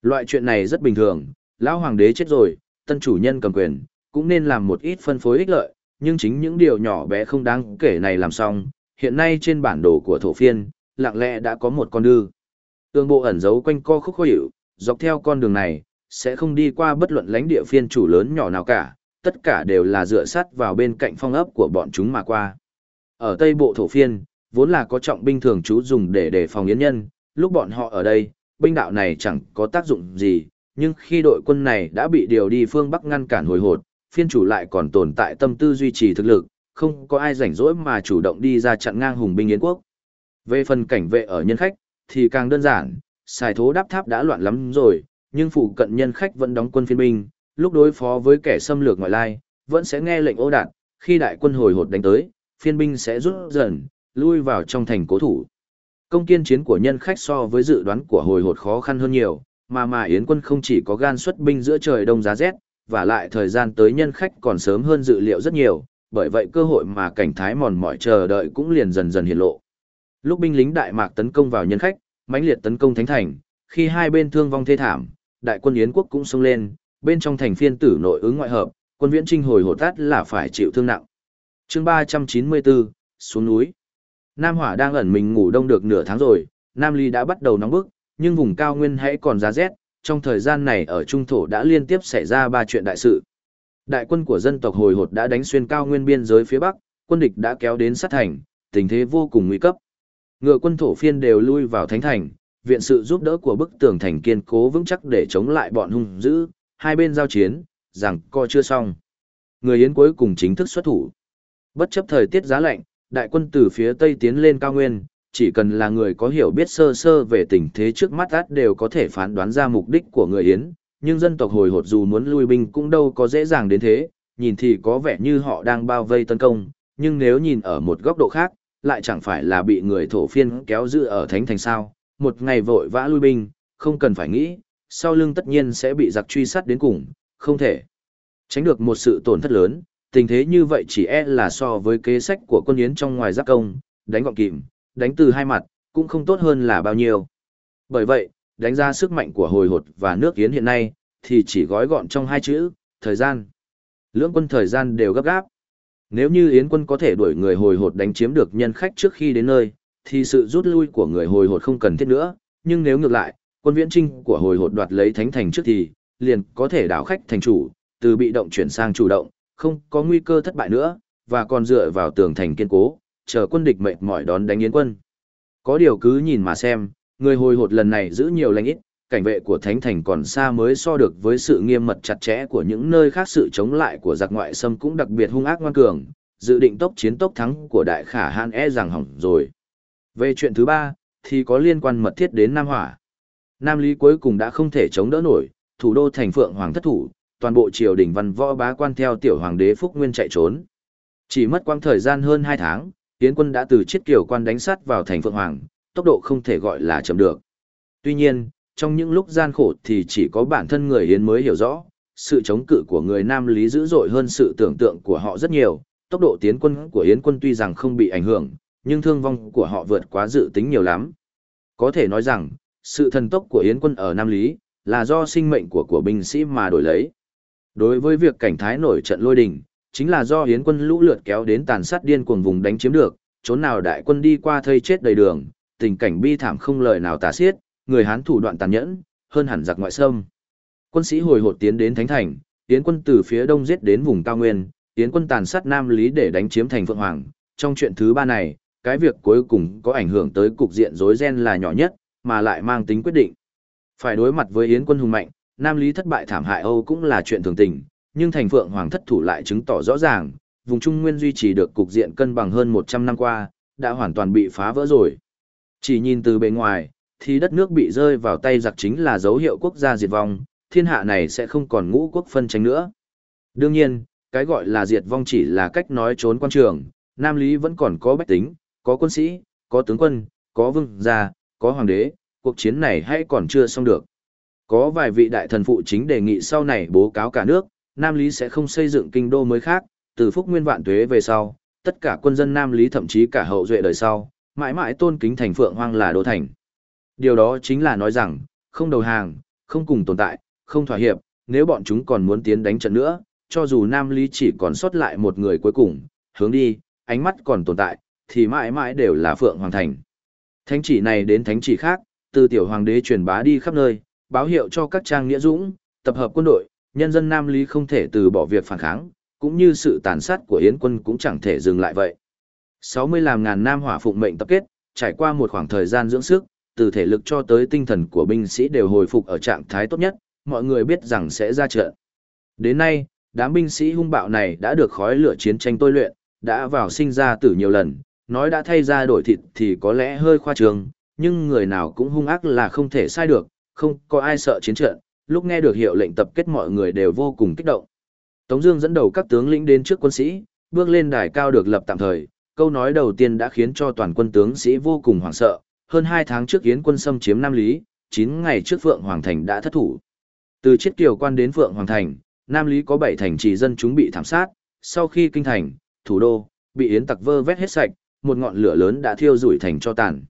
Loại chuyện này rất bình thường, lão hoàng đế chết rồi, tân chủ nhân cầm quyền, cũng nên làm một ít phân phối ích lợi, nhưng chính những điều nhỏ bé không đáng kể này làm xong, hiện nay trên bản đồ của thổ phiên, lặng lẽ đã có một con đưa. Tương bộ ẩn giấu quanh co khúc khó hiểu, dọc theo con đường này, sẽ không đi qua bất luận lãnh địa phiên chủ lớn nhỏ nào cả, tất cả đều là dựa sắt vào bên cạnh phong ấp của bọn chúng mà qua. Ở Tây Bộ Thổ Phiên, vốn là có trọng binh thường trú dùng để đề phòng yến nhân, lúc bọn họ ở đây, binh đạo này chẳng có tác dụng gì, nhưng khi đội quân này đã bị điều đi phương Bắc ngăn cản hồi hột, phiên chủ lại còn tồn tại tâm tư duy trì thực lực, không có ai rảnh rỗi mà chủ động đi ra chặn ngang hùng binh yến quốc. Về phần cảnh vệ ở nhân khách, thì càng đơn giản, xài thố đáp tháp đã loạn lắm rồi, nhưng phụ cận nhân khách vẫn đóng quân phiên binh, lúc đối phó với kẻ xâm lược ngoại lai, vẫn sẽ nghe lệnh ô đạt, khi đại quân hồi hột đánh tới, phiên binh sẽ rút dần, lui vào trong thành cố thủ. Công kiên chiến của nhân khách so với dự đoán của hồi hột khó khăn hơn nhiều, mà mà Yến quân không chỉ có gan xuất binh giữa trời đông giá rét, và lại thời gian tới nhân khách còn sớm hơn dự liệu rất nhiều, bởi vậy cơ hội mà cảnh thái mòn mỏi chờ đợi cũng liền dần dần hiện lộ. Lúc binh lính Đại Mạc tấn công vào nhân khách, mãnh liệt tấn công thánh thành, khi hai bên thương vong thê thảm, đại quân Yến quốc cũng xông lên, bên trong thành phiên tử nội ứng ngoại hợp, quân viễn trinh hồi hổ tát là phải chịu thương nặng. chương 394, xuống núi. Nam Hỏa đang ẩn mình ngủ đông được nửa tháng rồi, Nam Ly đã bắt đầu nóng bức, nhưng vùng cao nguyên hãy còn giá rét, trong thời gian này ở Trung Thổ đã liên tiếp xảy ra ba chuyện đại sự. Đại quân của dân tộc hồi hột đã đánh xuyên cao nguyên biên giới phía Bắc, quân địch đã kéo đến sát thành, tình thế vô cùng nguy cấp. Ngựa quân thổ phiên đều lui vào thánh thành, viện sự giúp đỡ của bức tường thành kiên cố vững chắc để chống lại bọn hung dữ, hai bên giao chiến, rằng co chưa xong. Người Yến cuối cùng chính thức xuất thủ. Bất chấp thời tiết giá lạnh, đại quân từ phía Tây tiến lên cao nguyên, chỉ cần là người có hiểu biết sơ sơ về tình thế trước mắt át đều có thể phán đoán ra mục đích của người Yến, nhưng dân tộc hồi hột dù muốn lui binh cũng đâu có dễ dàng đến thế, nhìn thì có vẻ như họ đang bao vây tấn công, nhưng nếu nhìn ở một góc độ khác, lại chẳng phải là bị người thổ phiên kéo giữ ở thánh thành sao, một ngày vội vã lui binh, không cần phải nghĩ, sau lưng tất nhiên sẽ bị giặc truy sát đến cùng, không thể tránh được một sự tổn thất lớn, tình thế như vậy chỉ e là so với kế sách của quân yến trong ngoài giáp công, đánh gọn kìm, đánh từ hai mặt, cũng không tốt hơn là bao nhiêu. Bởi vậy, đánh ra sức mạnh của hồi hột và nước yến hiện nay, thì chỉ gói gọn trong hai chữ, thời gian. Lưỡng quân thời gian đều gấp gáp. Nếu như Yến quân có thể đuổi người hồi hột đánh chiếm được nhân khách trước khi đến nơi, thì sự rút lui của người hồi hột không cần thiết nữa, nhưng nếu ngược lại, quân viễn trinh của hồi hột đoạt lấy thánh thành trước thì, liền có thể đảo khách thành chủ, từ bị động chuyển sang chủ động, không có nguy cơ thất bại nữa, và còn dựa vào tường thành kiên cố, chờ quân địch mệt mỏi đón đánh Yến quân. Có điều cứ nhìn mà xem, Người hồi hột lần này giữ nhiều lãnh ít, cảnh vệ của Thánh Thành còn xa mới so được với sự nghiêm mật chặt chẽ của những nơi khác sự chống lại của giặc ngoại xâm cũng đặc biệt hung ác ngoan cường, dự định tốc chiến tốc thắng của đại khả hãn e rằng hỏng rồi. Về chuyện thứ ba, thì có liên quan mật thiết đến Nam Hỏa. Nam Lý cuối cùng đã không thể chống đỡ nổi, thủ đô thành phượng hoàng thất thủ, toàn bộ triều đình văn võ bá quan theo tiểu hoàng đế Phúc Nguyên chạy trốn. Chỉ mất quãng thời gian hơn 2 tháng, Yến quân đã từ chiết kiều quan đánh sát vào thành phượng hoàng, tốc độ không thể gọi là chậm được. Tuy nhiên, trong những lúc gian khổ thì chỉ có bản thân người Yến mới hiểu rõ, sự chống cự của người Nam Lý dữ dội hơn sự tưởng tượng của họ rất nhiều, tốc độ tiến quân của Yến quân tuy rằng không bị ảnh hưởng, nhưng thương vong của họ vượt quá dự tính nhiều lắm. Có thể nói rằng, sự thần tốc của Yến quân ở Nam Lý, là do sinh mệnh của của binh sĩ mà đổi lấy. Đối với việc cảnh thái nổi trận lôi đình, chính là do Yến quân lũ lượt kéo đến tàn sát điên cuồng vùng đánh chiếm được, chốn nào đại quân đi qua thây chết đầy đường, tình cảnh bi thảm không lời nào tả xiết, người Hán thủ đoạn tàn nhẫn, hơn hẳn giặc ngoại xâm. Quân sĩ hồi hột tiến đến Thánh Thành, Yến quân từ phía đông giết đến vùng cao nguyên, Yến quân tàn sát Nam Lý để đánh chiếm thành Phượng Hoàng. Trong chuyện thứ ba này, cái việc cuối cùng có ảnh hưởng tới cục diện rối ren là nhỏ nhất, mà lại mang tính quyết định. Phải đối mặt với Yến quân hùng mạnh, Nam Lý thất bại thảm hại Âu cũng là chuyện thường tình, nhưng thành Phượng Hoàng thất thủ lại chứng tỏ rõ ràng, vùng Trung Nguyên duy trì được cục diện cân bằng hơn 100 năm qua, đã hoàn toàn bị phá vỡ rồi. Chỉ nhìn từ bề ngoài, thì đất nước bị rơi vào tay giặc chính là dấu hiệu quốc gia diệt vong, thiên hạ này sẽ không còn ngũ quốc phân tranh nữa. Đương nhiên, cái gọi là diệt vong chỉ là cách nói trốn quan trường, Nam Lý vẫn còn có bách tính, có quân sĩ, có tướng quân, có vương gia, có hoàng đế, cuộc chiến này hay còn chưa xong được. Có vài vị đại thần phụ chính đề nghị sau này bố cáo cả nước, Nam Lý sẽ không xây dựng kinh đô mới khác, từ phúc nguyên vạn tuế về sau, tất cả quân dân Nam Lý thậm chí cả hậu duệ đời sau, mãi mãi tôn kính thành phượng hoang là đô thành. Điều đó chính là nói rằng, không đầu hàng, không cùng tồn tại, không thỏa hiệp, nếu bọn chúng còn muốn tiến đánh trận nữa, cho dù Nam Lý chỉ còn sót lại một người cuối cùng, hướng đi, ánh mắt còn tồn tại, thì mãi mãi đều là Phượng Hoàng Thành. Thánh chỉ này đến thánh chỉ khác, từ tiểu hoàng đế truyền bá đi khắp nơi, báo hiệu cho các trang nghĩa dũng, tập hợp quân đội, nhân dân Nam Lý không thể từ bỏ việc phản kháng, cũng như sự tàn sát của Yến quân cũng chẳng thể dừng lại vậy. 60 làm ngàn nam hỏa phụng mệnh tập kết, trải qua một khoảng thời gian dưỡng sức, từ thể lực cho tới tinh thần của binh sĩ đều hồi phục ở trạng thái tốt nhất, mọi người biết rằng sẽ ra trận. Đến nay, đám binh sĩ hung bạo này đã được khói lửa chiến tranh tôi luyện, đã vào sinh ra tử nhiều lần, nói đã thay ra đổi thịt thì có lẽ hơi khoa trương, nhưng người nào cũng hung ác là không thể sai được, không có ai sợ chiến trận, lúc nghe được hiệu lệnh tập kết mọi người đều vô cùng kích động. Tống Dương dẫn đầu các tướng lĩnh đến trước quân sĩ, bước lên đài cao được lập tạm thời, câu nói đầu tiên đã khiến cho toàn quân tướng sĩ vô cùng hoảng sợ. Hơn hai tháng trước Yến quân xâm chiếm Nam Lý, chín ngày trước Phượng Hoàng Thành đã thất thủ. Từ chiết kiều quan đến Phượng Hoàng Thành, Nam Lý có bảy thành trì dân chúng bị thảm sát. Sau khi kinh thành, thủ đô bị Yến tặc vơ vét hết sạch, một ngọn lửa lớn đã thiêu rụi thành cho tàn.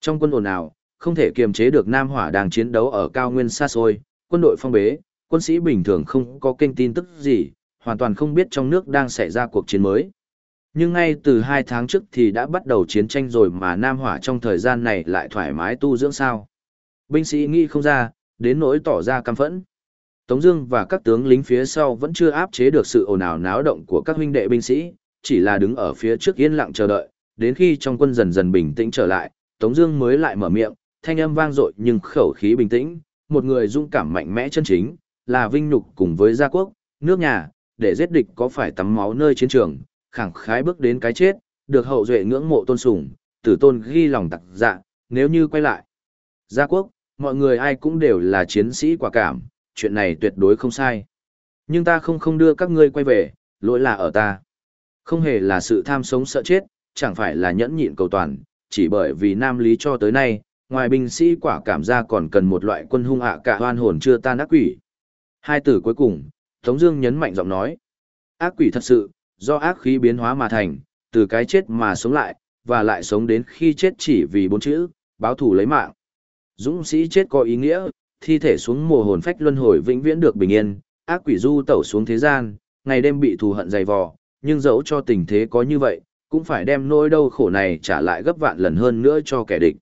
Trong quân ồn ào, không thể kiềm chế được Nam Hỏa đang chiến đấu ở cao nguyên xa xôi, quân đội phong bế, quân sĩ bình thường không có kênh tin tức gì, hoàn toàn không biết trong nước đang xảy ra cuộc chiến mới. Nhưng ngay từ hai tháng trước thì đã bắt đầu chiến tranh rồi mà Nam Hỏa trong thời gian này lại thoải mái tu dưỡng sao. Binh sĩ nghĩ không ra, đến nỗi tỏ ra căm phẫn. Tống Dương và các tướng lính phía sau vẫn chưa áp chế được sự ồn ào náo động của các huynh đệ binh sĩ, chỉ là đứng ở phía trước yên lặng chờ đợi, đến khi trong quân dần dần bình tĩnh trở lại, Tống Dương mới lại mở miệng, thanh âm vang dội nhưng khẩu khí bình tĩnh, một người dũng cảm mạnh mẽ chân chính, là vinh nhục cùng với gia quốc, nước nhà, để giết địch có phải tắm máu nơi chiến trường, khẳng khái bước đến cái chết, được hậu duệ ngưỡng mộ tôn sùng, tử tôn ghi lòng tặc dạ, nếu như quay lại. Gia quốc, mọi người ai cũng đều là chiến sĩ quả cảm, chuyện này tuyệt đối không sai. Nhưng ta không không đưa các ngươi quay về, lỗi là ở ta. Không hề là sự tham sống sợ chết, chẳng phải là nhẫn nhịn cầu toàn, chỉ bởi vì nam lý cho tới nay, ngoài binh sĩ quả cảm ra còn cần một loại quân hung hạ cả hoan hồn chưa tan ác quỷ. Hai từ cuối cùng, Tống Dương nhấn mạnh giọng nói, ác quỷ thật sự, do ác khí biến hóa mà thành, từ cái chết mà sống lại, và lại sống đến khi chết chỉ vì bốn chữ, báo thù lấy mạng. Dũng sĩ chết có ý nghĩa, thi thể xuống mồ hồn phách luân hồi vĩnh viễn được bình yên, ác quỷ du tẩu xuống thế gian, ngày đêm bị thù hận dày vò, nhưng dẫu cho tình thế có như vậy, cũng phải đem nỗi đau khổ này trả lại gấp vạn lần hơn nữa cho kẻ địch.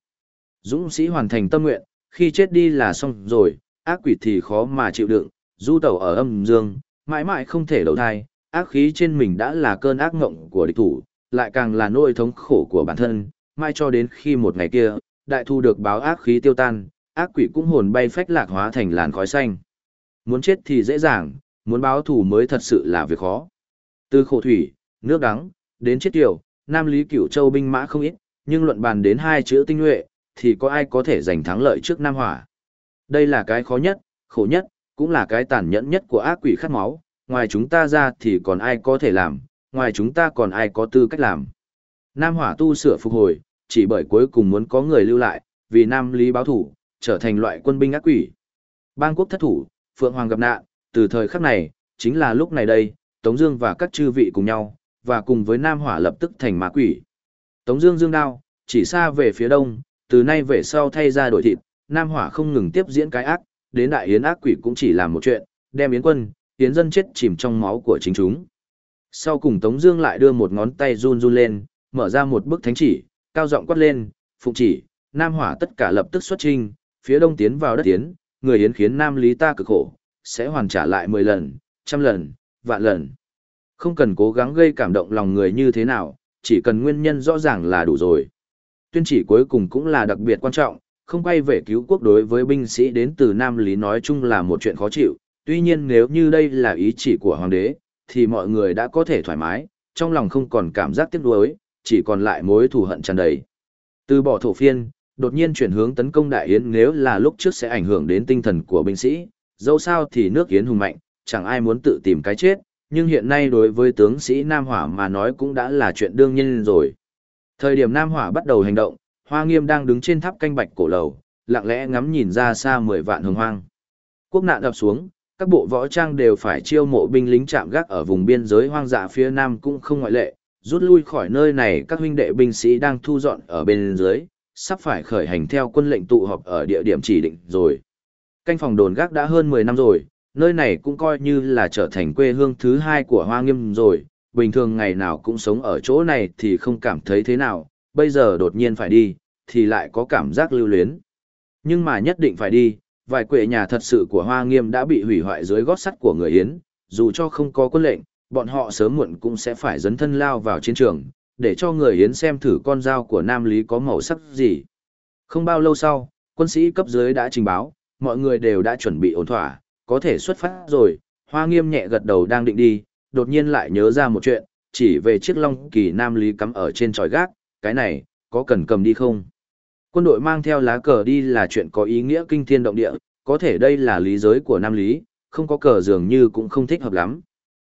Dũng sĩ hoàn thành tâm nguyện, khi chết đi là xong rồi, ác quỷ thì khó mà chịu đựng, du tẩu ở âm dương, mãi mãi không thể đầu thai, ác khí trên mình đã là cơn ác ngộng của địch thủ, lại càng là nỗi thống khổ của bản thân, mai cho đến khi một ngày kia, đại thu được báo ác khí tiêu tan, ác quỷ cũng hồn bay phách lạc hóa thành làn khói xanh. Muốn chết thì dễ dàng, muốn báo thù mới thật sự là việc khó. Từ khổ thủy, nước đắng, đến chết tiểu, Nam Lý Cửu Châu binh mã không ít, nhưng luận bàn đến hai chữ tinh nhuệ, thì có ai có thể giành thắng lợi trước Nam Hỏa. Đây là cái khó nhất, khổ nhất, cũng là cái tàn nhẫn nhất của ác quỷ khát máu, ngoài chúng ta ra thì còn ai có thể làm, ngoài chúng ta còn ai có tư cách làm. Nam Hỏa tu sửa phục hồi, chỉ bởi cuối cùng muốn có người lưu lại, vì Nam Lý báo thủ, trở thành loại quân binh ác quỷ. Bang quốc thất thủ, Phượng Hoàng gặp nạn, từ thời khắc này, chính là lúc này đây, Tống Dương và các chư vị cùng nhau, và cùng với Nam Hỏa lập tức thành ma quỷ. Tống Dương dương đao, chỉ xa về phía đông, từ nay về sau thay ra đổi thịt, Nam Hỏa không ngừng tiếp diễn cái ác, đến đại yến ác quỷ cũng chỉ làm một chuyện, đem yến quân, yến dân chết chìm trong máu của chính chúng. Sau cùng Tống Dương lại đưa một ngón tay run run lên, mở ra một bức thánh chỉ, cao giọng quát lên, phụng chỉ, Nam Hỏa tất cả lập tức xuất trình, phía đông tiến vào đất tiến, người yến khiến Nam Lý ta cực khổ, sẽ hoàn trả lại 10 lần, trăm lần, vạn lần. Không cần cố gắng gây cảm động lòng người như thế nào, chỉ cần nguyên nhân rõ ràng là đủ rồi. Tuyên chỉ cuối cùng cũng là đặc biệt quan trọng, không quay về cứu quốc đối với binh sĩ đến từ Nam Lý nói chung là một chuyện khó chịu, tuy nhiên nếu như đây là ý chỉ của hoàng đế, thì mọi người đã có thể thoải mái, trong lòng không còn cảm giác tiếc nuối, chỉ còn lại mối thù hận tràn đầy. Từ bỏ thổ phiên, đột nhiên chuyển hướng tấn công đại yến nếu là lúc trước sẽ ảnh hưởng đến tinh thần của binh sĩ, dẫu sao thì nước yến hùng mạnh, chẳng ai muốn tự tìm cái chết, nhưng hiện nay đối với tướng sĩ Nam Hỏa mà nói cũng đã là chuyện đương nhiên rồi. Thời điểm Nam Hỏa bắt đầu hành động, Hoa Nghiêm đang đứng trên tháp canh bạch cổ lầu, lặng lẽ ngắm nhìn ra xa mười vạn hồng hoang. Quốc nạn đập xuống, các bộ võ trang đều phải chiêu mộ binh lính chạm gác ở vùng biên giới hoang dã phía Nam cũng không ngoại lệ, rút lui khỏi nơi này các huynh đệ binh sĩ đang thu dọn ở bên dưới, sắp phải khởi hành theo quân lệnh tụ họp ở địa điểm chỉ định rồi. Canh phòng đồn gác đã hơn 10 năm rồi, nơi này cũng coi như là trở thành quê hương thứ hai của Hoa Nghiêm rồi, bình thường ngày nào cũng sống ở chỗ này thì không cảm thấy thế nào, bây giờ đột nhiên phải đi, thì lại có cảm giác lưu luyến. Nhưng mà nhất định phải đi, vài quệ nhà thật sự của Hoa Nghiêm đã bị hủy hoại dưới gót sắt của người Yến, dù cho không có quân lệnh, bọn họ sớm muộn cũng sẽ phải dấn thân lao vào chiến trường, để cho người Yến xem thử con dao của Nam Lý có màu sắc gì. Không bao lâu sau, quân sĩ cấp dưới đã trình báo, mọi người đều đã chuẩn bị ổn thỏa, có thể xuất phát rồi, Hoa Nghiêm nhẹ gật đầu đang định đi, đột nhiên lại nhớ ra một chuyện, chỉ về chiếc long kỳ Nam Lý cắm ở trên tròi gác, cái này, có cần cầm đi không? Quân đội mang theo lá cờ đi là chuyện có ý nghĩa kinh thiên động địa, có thể đây là lý giới của Nam Lý, không có cờ dường như cũng không thích hợp lắm.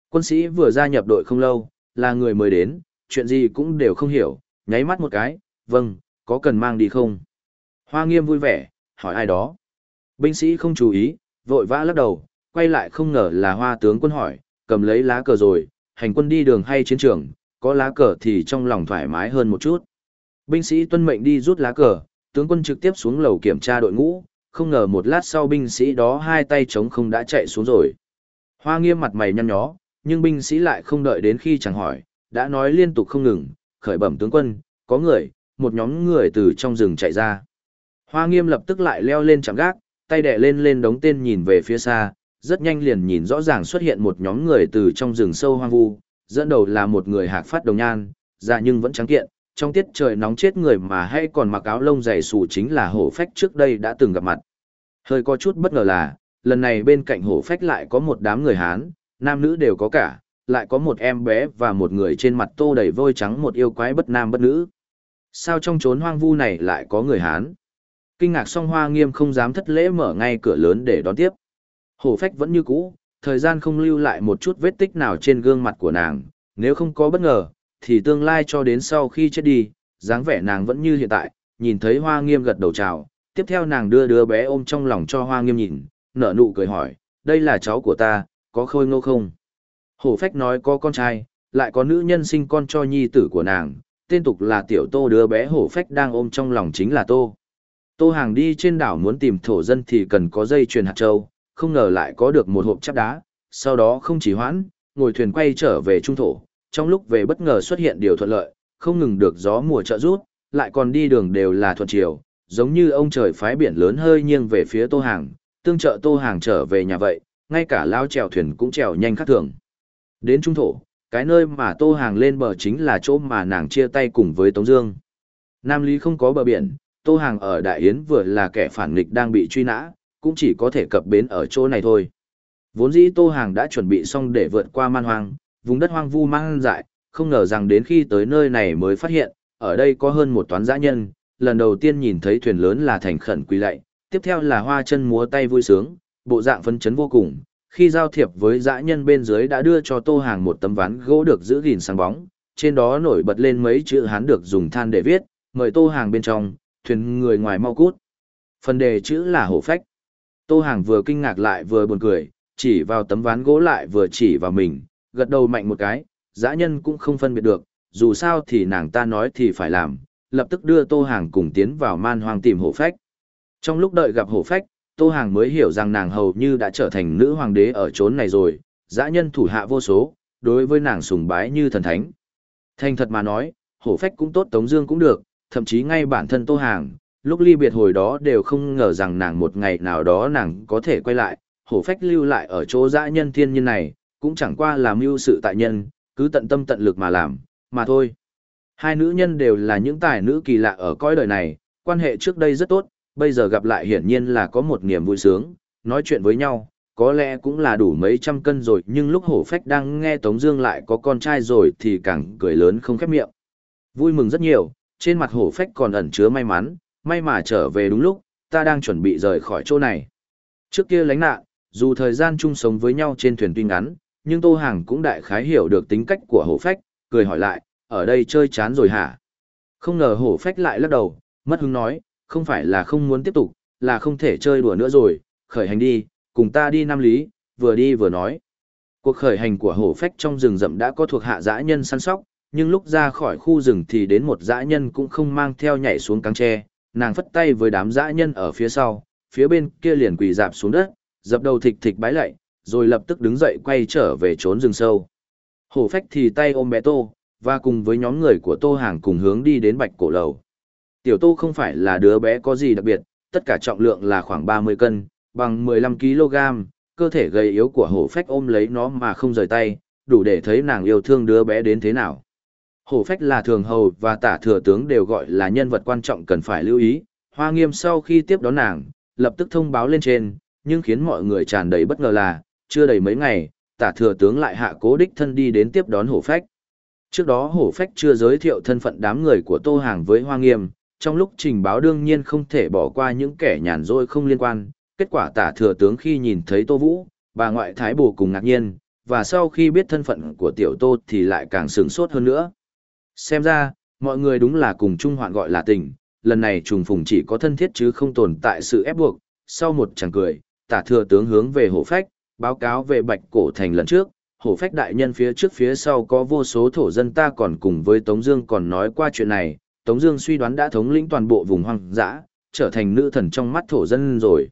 Quân sĩ vừa gia nhập đội không lâu, là người mới đến, chuyện gì cũng đều không hiểu, nháy mắt một cái, vâng, có cần mang đi không? Hoa nghiêm vui vẻ, hỏi ai đó. Binh sĩ không chú ý, vội vã lắc đầu, quay lại không ngờ là hoa tướng quân hỏi, cầm lấy lá cờ rồi, hành quân đi đường hay chiến trường, có lá cờ thì trong lòng thoải mái hơn một chút. Binh sĩ tuân mệnh đi rút lá cờ, tướng quân trực tiếp xuống lầu kiểm tra đội ngũ, không ngờ một lát sau binh sĩ đó hai tay trống không đã chạy xuống rồi. Hoa nghiêm mặt mày nhăn nhó, nhưng binh sĩ lại không đợi đến khi chẳng hỏi, đã nói liên tục không ngừng, khởi bẩm tướng quân, có người, một nhóm người từ trong rừng chạy ra. Hoa nghiêm lập tức lại leo lên chạm gác, tay đẻ lên lên đống tên nhìn về phía xa, rất nhanh liền nhìn rõ ràng xuất hiện một nhóm người từ trong rừng sâu hoang vu, dẫn đầu là một người hạc phát đồng nhan, dạ nhưng vẫn trắng kiện, trong tiết trời nóng chết người mà hay còn mặc áo lông dày xù chính là hổ phách trước đây đã từng gặp mặt. Hơi có chút bất ngờ là, lần này bên cạnh hổ phách lại có một đám người Hán, nam nữ đều có cả, lại có một em bé và một người trên mặt tô đầy vôi trắng một yêu quái bất nam bất nữ. Sao trong chốn hoang vu này lại có người Hán? Kinh ngạc song hoa nghiêm không dám thất lễ mở ngay cửa lớn để đón tiếp. Hổ phách vẫn như cũ, thời gian không lưu lại một chút vết tích nào trên gương mặt của nàng, nếu không có bất ngờ, thì tương lai cho đến sau khi chết đi, dáng vẻ nàng vẫn như hiện tại, nhìn thấy hoa nghiêm gật đầu chào, tiếp theo nàng đưa đứa bé ôm trong lòng cho hoa nghiêm nhìn, nở nụ cười hỏi, đây là cháu của ta, có khôi ngô không? Hổ phách nói có con trai, lại có nữ nhân sinh con cho nhi tử của nàng, tên tục là tiểu tô đứa bé hổ phách đang ôm trong lòng chính là tô. Tô hàng đi trên đảo muốn tìm thổ dân thì cần có dây chuyền hạt châu, không ngờ lại có được một hộp chắp đá, sau đó không chỉ hoãn, ngồi thuyền quay trở về trung thổ, trong lúc về bất ngờ xuất hiện điều thuận lợi, không ngừng được gió mùa trợ rút, lại còn đi đường đều là thuận chiều, giống như ông trời phái biển lớn hơi nghiêng về phía Tô Hàng, tương trợ Tô Hàng trở về nhà vậy, ngay cả lao chèo thuyền cũng chèo nhanh khác thường. Đến trung thổ, cái nơi mà Tô Hàng lên bờ chính là chỗ mà nàng chia tay cùng với Tống Dương. Nam Lý không có bờ biển, Tô Hàng ở Đại Yến vừa là kẻ phản nghịch đang bị truy nã, cũng chỉ có thể cập bến ở chỗ này thôi. Vốn dĩ Tô Hàng đã chuẩn bị xong để vượt qua man hoang, vùng đất hoang vu mang dại, không ngờ rằng đến khi tới nơi này mới phát hiện, ở đây có hơn một toán dã nhân, lần đầu tiên nhìn thấy thuyền lớn là thành khẩn quỳ lạy, tiếp theo là hoa chân múa tay vui sướng, bộ dạng phấn chấn vô cùng. Khi giao thiệp với dã nhân bên dưới đã đưa cho Tô Hàng một tấm ván gỗ được giữ gìn sáng bóng, trên đó nổi bật lên mấy chữ Hán được dùng than để viết, mời Tô Hàng bên trong, thuyền người ngoài mau cút. Phần đề chữ là hổ phách. Tô Hàng vừa kinh ngạc lại vừa buồn cười, chỉ vào tấm ván gỗ lại vừa chỉ vào mình, gật đầu mạnh một cái, dã nhân cũng không phân biệt được, dù sao thì nàng ta nói thì phải làm, lập tức đưa Tô Hàng cùng tiến vào man hoang tìm hổ phách. Trong lúc đợi gặp hổ phách, Tô Hàng mới hiểu rằng nàng hầu như đã trở thành nữ hoàng đế ở chốn này rồi, dã nhân thủ hạ vô số, đối với nàng sùng bái như thần thánh. Thành thật mà nói, hổ phách cũng tốt Tống Dương cũng được, thậm chí ngay bản thân Tô Hàng, lúc ly biệt hồi đó đều không ngờ rằng nàng một ngày nào đó nàng có thể quay lại, hổ phách lưu lại ở chỗ dã nhân thiên nhân này, cũng chẳng qua là mưu sự tại nhân, cứ tận tâm tận lực mà làm, mà thôi. Hai nữ nhân đều là những tài nữ kỳ lạ ở cõi đời này, quan hệ trước đây rất tốt, bây giờ gặp lại hiển nhiên là có một niềm vui sướng, nói chuyện với nhau, có lẽ cũng là đủ mấy trăm cân rồi nhưng lúc hổ phách đang nghe Tống Dương lại có con trai rồi thì càng cười lớn không khép miệng. Vui mừng rất nhiều, trên mặt hổ phách còn ẩn chứa may mắn, may mà trở về đúng lúc, ta đang chuẩn bị rời khỏi chỗ này. Trước kia lánh nạn, dù thời gian chung sống với nhau trên thuyền tuy ngắn, nhưng Tô Hàng cũng đại khái hiểu được tính cách của hổ phách, cười hỏi lại, ở đây chơi chán rồi hả? Không ngờ hổ phách lại lắc đầu, mất hứng nói, không phải là không muốn tiếp tục, là không thể chơi đùa nữa rồi, khởi hành đi, cùng ta đi Nam Lý, vừa đi vừa nói. Cuộc khởi hành của hổ phách trong rừng rậm đã có thuộc hạ dã nhân săn sóc, nhưng lúc ra khỏi khu rừng thì đến một dã nhân cũng không mang theo nhảy xuống căng tre, nàng phất tay với đám dã nhân ở phía sau, phía bên kia liền quỳ dạp xuống đất, dập đầu thịch thịch bái lạy, rồi lập tức đứng dậy quay trở về trốn rừng sâu. Hổ phách thì tay ôm bé Tô, và cùng với nhóm người của Tô Hàng cùng hướng đi đến bạch cổ lầu. Tiểu Tô không phải là đứa bé có gì đặc biệt, tất cả trọng lượng là khoảng 30 cân, bằng 15 kg, cơ thể gầy yếu của hổ phách ôm lấy nó mà không rời tay, đủ để thấy nàng yêu thương đứa bé đến thế nào. Hổ phách là thường hầu và tả thừa tướng đều gọi là nhân vật quan trọng cần phải lưu ý, hoa nghiêm sau khi tiếp đón nàng, lập tức thông báo lên trên, nhưng khiến mọi người tràn đầy bất ngờ là, chưa đầy mấy ngày, tả thừa tướng lại hạ cố đích thân đi đến tiếp đón hổ phách. Trước đó hổ phách chưa giới thiệu thân phận đám người của Tô Hàng với Hoa Nghiêm, trong lúc trình báo đương nhiên không thể bỏ qua những kẻ nhàn rỗi không liên quan, kết quả tả thừa tướng khi nhìn thấy Tô Vũ, bà ngoại thái bù cùng ngạc nhiên, và sau khi biết thân phận của tiểu Tô thì lại càng sửng sốt hơn nữa. Xem ra, mọi người đúng là cùng chung hoạn gọi là tình, lần này trùng phùng chỉ có thân thiết chứ không tồn tại sự ép buộc, sau một chẳng cười, tả thừa tướng hướng về hổ phách, báo cáo về bạch cổ thành lần trước, hổ phách đại nhân phía trước phía sau có vô số thổ dân ta còn cùng với Tống Dương còn nói qua chuyện này, Tống Dương suy đoán đã thống lĩnh toàn bộ vùng hoang dã, trở thành nữ thần trong mắt thổ dân rồi.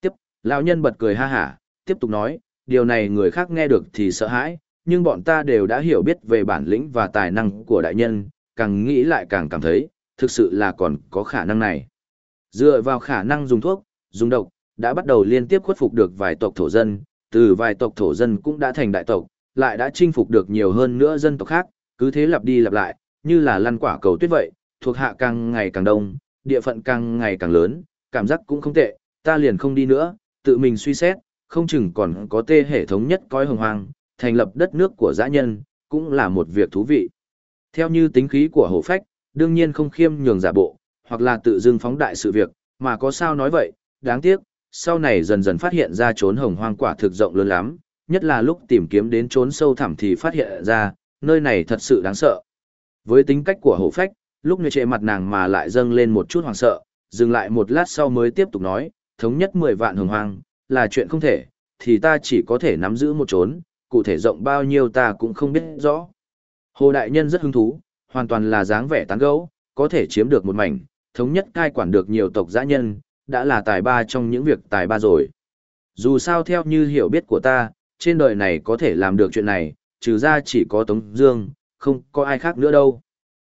Tiếp, lão nhân bật cười ha hả, tiếp tục nói, điều này người khác nghe được thì sợ hãi, nhưng bọn ta đều đã hiểu biết về bản lĩnh và tài năng của đại nhân, càng nghĩ lại càng cảm thấy, thực sự là còn có khả năng này. Dựa vào khả năng dùng thuốc, dùng độc, đã bắt đầu liên tiếp khuất phục được vài tộc thổ dân, từ vài tộc thổ dân cũng đã thành đại tộc, lại đã chinh phục được nhiều hơn nữa dân tộc khác, cứ thế lặp đi lặp lại, như là lăn quả cầu tuyết vậy, thuộc hạ càng ngày càng đông, địa phận càng ngày càng lớn, cảm giác cũng không tệ, ta liền không đi nữa, tự mình suy xét, không chừng còn có tê hệ thống nhất coi hồng hoang, thành lập đất nước của dã nhân, cũng là một việc thú vị. Theo như tính khí của hổ phách, đương nhiên không khiêm nhường giả bộ, hoặc là tự dưng phóng đại sự việc, mà có sao nói vậy, đáng tiếc, sau này dần dần phát hiện ra trốn hồng hoang quả thực rộng lớn lắm, nhất là lúc tìm kiếm đến trốn sâu thẳm thì phát hiện ra, nơi này thật sự đáng sợ. Với tính cách của hổ phách, lúc người trệ mặt nàng mà lại dâng lên một chút hoàng sợ, dừng lại một lát sau mới tiếp tục nói, thống nhất 10 vạn hồng hoang, là chuyện không thể, thì ta chỉ có thể nắm giữ một trốn, cụ thể rộng bao nhiêu ta cũng không biết rõ. Hồ Đại Nhân rất hứng thú, hoàn toàn là dáng vẻ tán gẫu, có thể chiếm được một mảnh, thống nhất cai quản được nhiều tộc giã nhân, đã là tài ba trong những việc tài ba rồi. Dù sao theo như hiểu biết của ta, trên đời này có thể làm được chuyện này, trừ ra chỉ có Tống Dương, không có ai khác nữa đâu.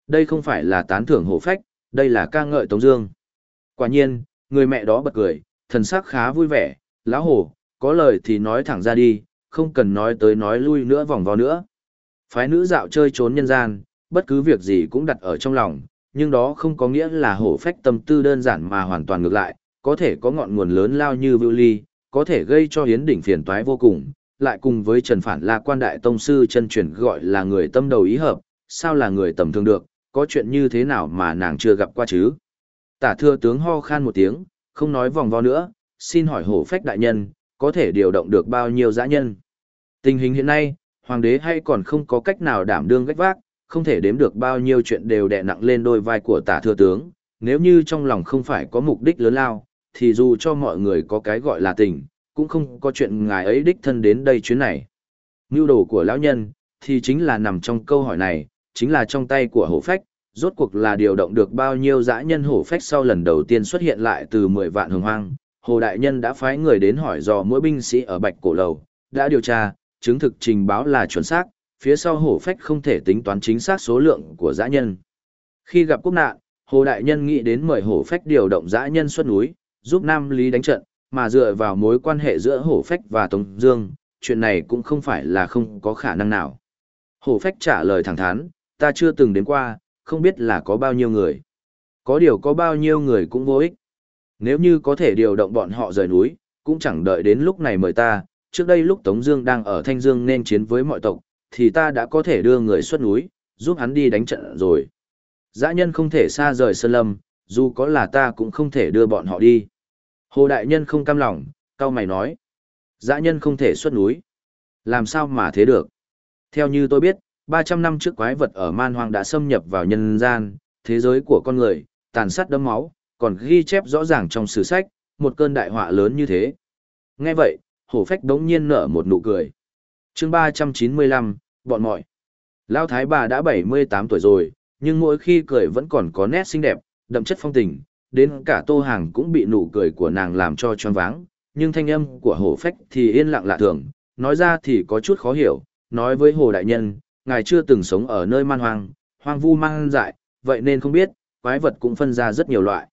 Đây không phải là tán thưởng hổ phách, đây là ca ngợi Tống Dương. Quả nhiên, người mẹ đó bật cười, thần sắc khá vui vẻ. Lão hổ, có lời thì nói thẳng ra đi, không cần nói tới nói lui nữa vòng vo nữa. Phái nữ dạo chơi trốn nhân gian, bất cứ việc gì cũng đặt ở trong lòng, nhưng đó không có nghĩa là hổ phách tâm tư đơn giản mà hoàn toàn ngược lại, có thể có ngọn nguồn lớn lao như vưu ly, có thể gây cho hiến đỉnh phiền toái vô cùng, lại cùng với Trần Phản là quan đại tông sư chân truyền gọi là người tâm đầu ý hợp, sao là người tầm thường được, có chuyện như thế nào mà nàng chưa gặp qua chứ. Tả thưa tướng ho khan một tiếng, không nói vòng vo nữa, xin hỏi hổ phách đại nhân, có thể điều động được bao nhiêu dã nhân. Tình hình hiện nay, hoàng đế hay còn không có cách nào đảm đương gách vác, không thể đếm được bao nhiêu chuyện đều đè nặng lên đôi vai của tả thừa tướng, nếu như trong lòng không phải có mục đích lớn lao, thì dù cho mọi người có cái gọi là tình, cũng không có chuyện ngài ấy đích thân đến đây chuyến này. Mưu đồ của lão nhân, thì chính là nằm trong câu hỏi này, chính là trong tay của hổ phách, rốt cuộc là điều động được bao nhiêu dã nhân hổ phách sau lần đầu tiên xuất hiện lại từ 10 vạn hồng hoang. Hồ Đại Nhân đã phái người đến hỏi dò mỗi binh sĩ ở Bạch Cổ Lầu, đã điều tra, chứng thực trình báo là chuẩn xác, phía sau hổ phách không thể tính toán chính xác số lượng của dã nhân. Khi gặp quốc nạn, Hồ Đại Nhân nghĩ đến mời hổ phách điều động dã nhân xuất núi, giúp Nam Lý đánh trận, mà dựa vào mối quan hệ giữa hổ phách và Tống Dương, chuyện này cũng không phải là không có khả năng nào. Hổ phách trả lời thẳng thắn, ta chưa từng đến qua, không biết là có bao nhiêu người. Có điều có bao nhiêu người cũng vô ích. Nếu như có thể điều động bọn họ rời núi, cũng chẳng đợi đến lúc này mời ta, trước đây lúc Tống Dương đang ở Thanh Dương nên chiến với mọi tộc, thì ta đã có thể đưa người xuất núi, giúp hắn đi đánh trận rồi. Dã nhân không thể xa rời Sơn Lâm, dù có là ta cũng không thể đưa bọn họ đi. Hồ Đại Nhân không cam lòng, cao mày nói. Dã nhân không thể xuất núi. Làm sao mà thế được? Theo như tôi biết, 300 năm trước quái vật ở man hoang đã xâm nhập vào nhân gian, thế giới của con người, tàn sát đẫm máu, còn ghi chép rõ ràng trong sử sách, một cơn đại họa lớn như thế. Nghe vậy, hổ phách đống nhiên nở một nụ cười. chương 395, bọn mọi. Lao thái bà đã 78 tuổi rồi, nhưng mỗi khi cười vẫn còn có nét xinh đẹp, đậm chất phong tình, đến cả tô hàng cũng bị nụ cười của nàng làm cho choáng váng, nhưng thanh âm của hổ phách thì yên lặng lạ thường, nói ra thì có chút khó hiểu, nói với hồ đại nhân, ngài chưa từng sống ở nơi man hoang, hoang vu man dại, vậy nên không biết, quái vật cũng phân ra rất nhiều loại.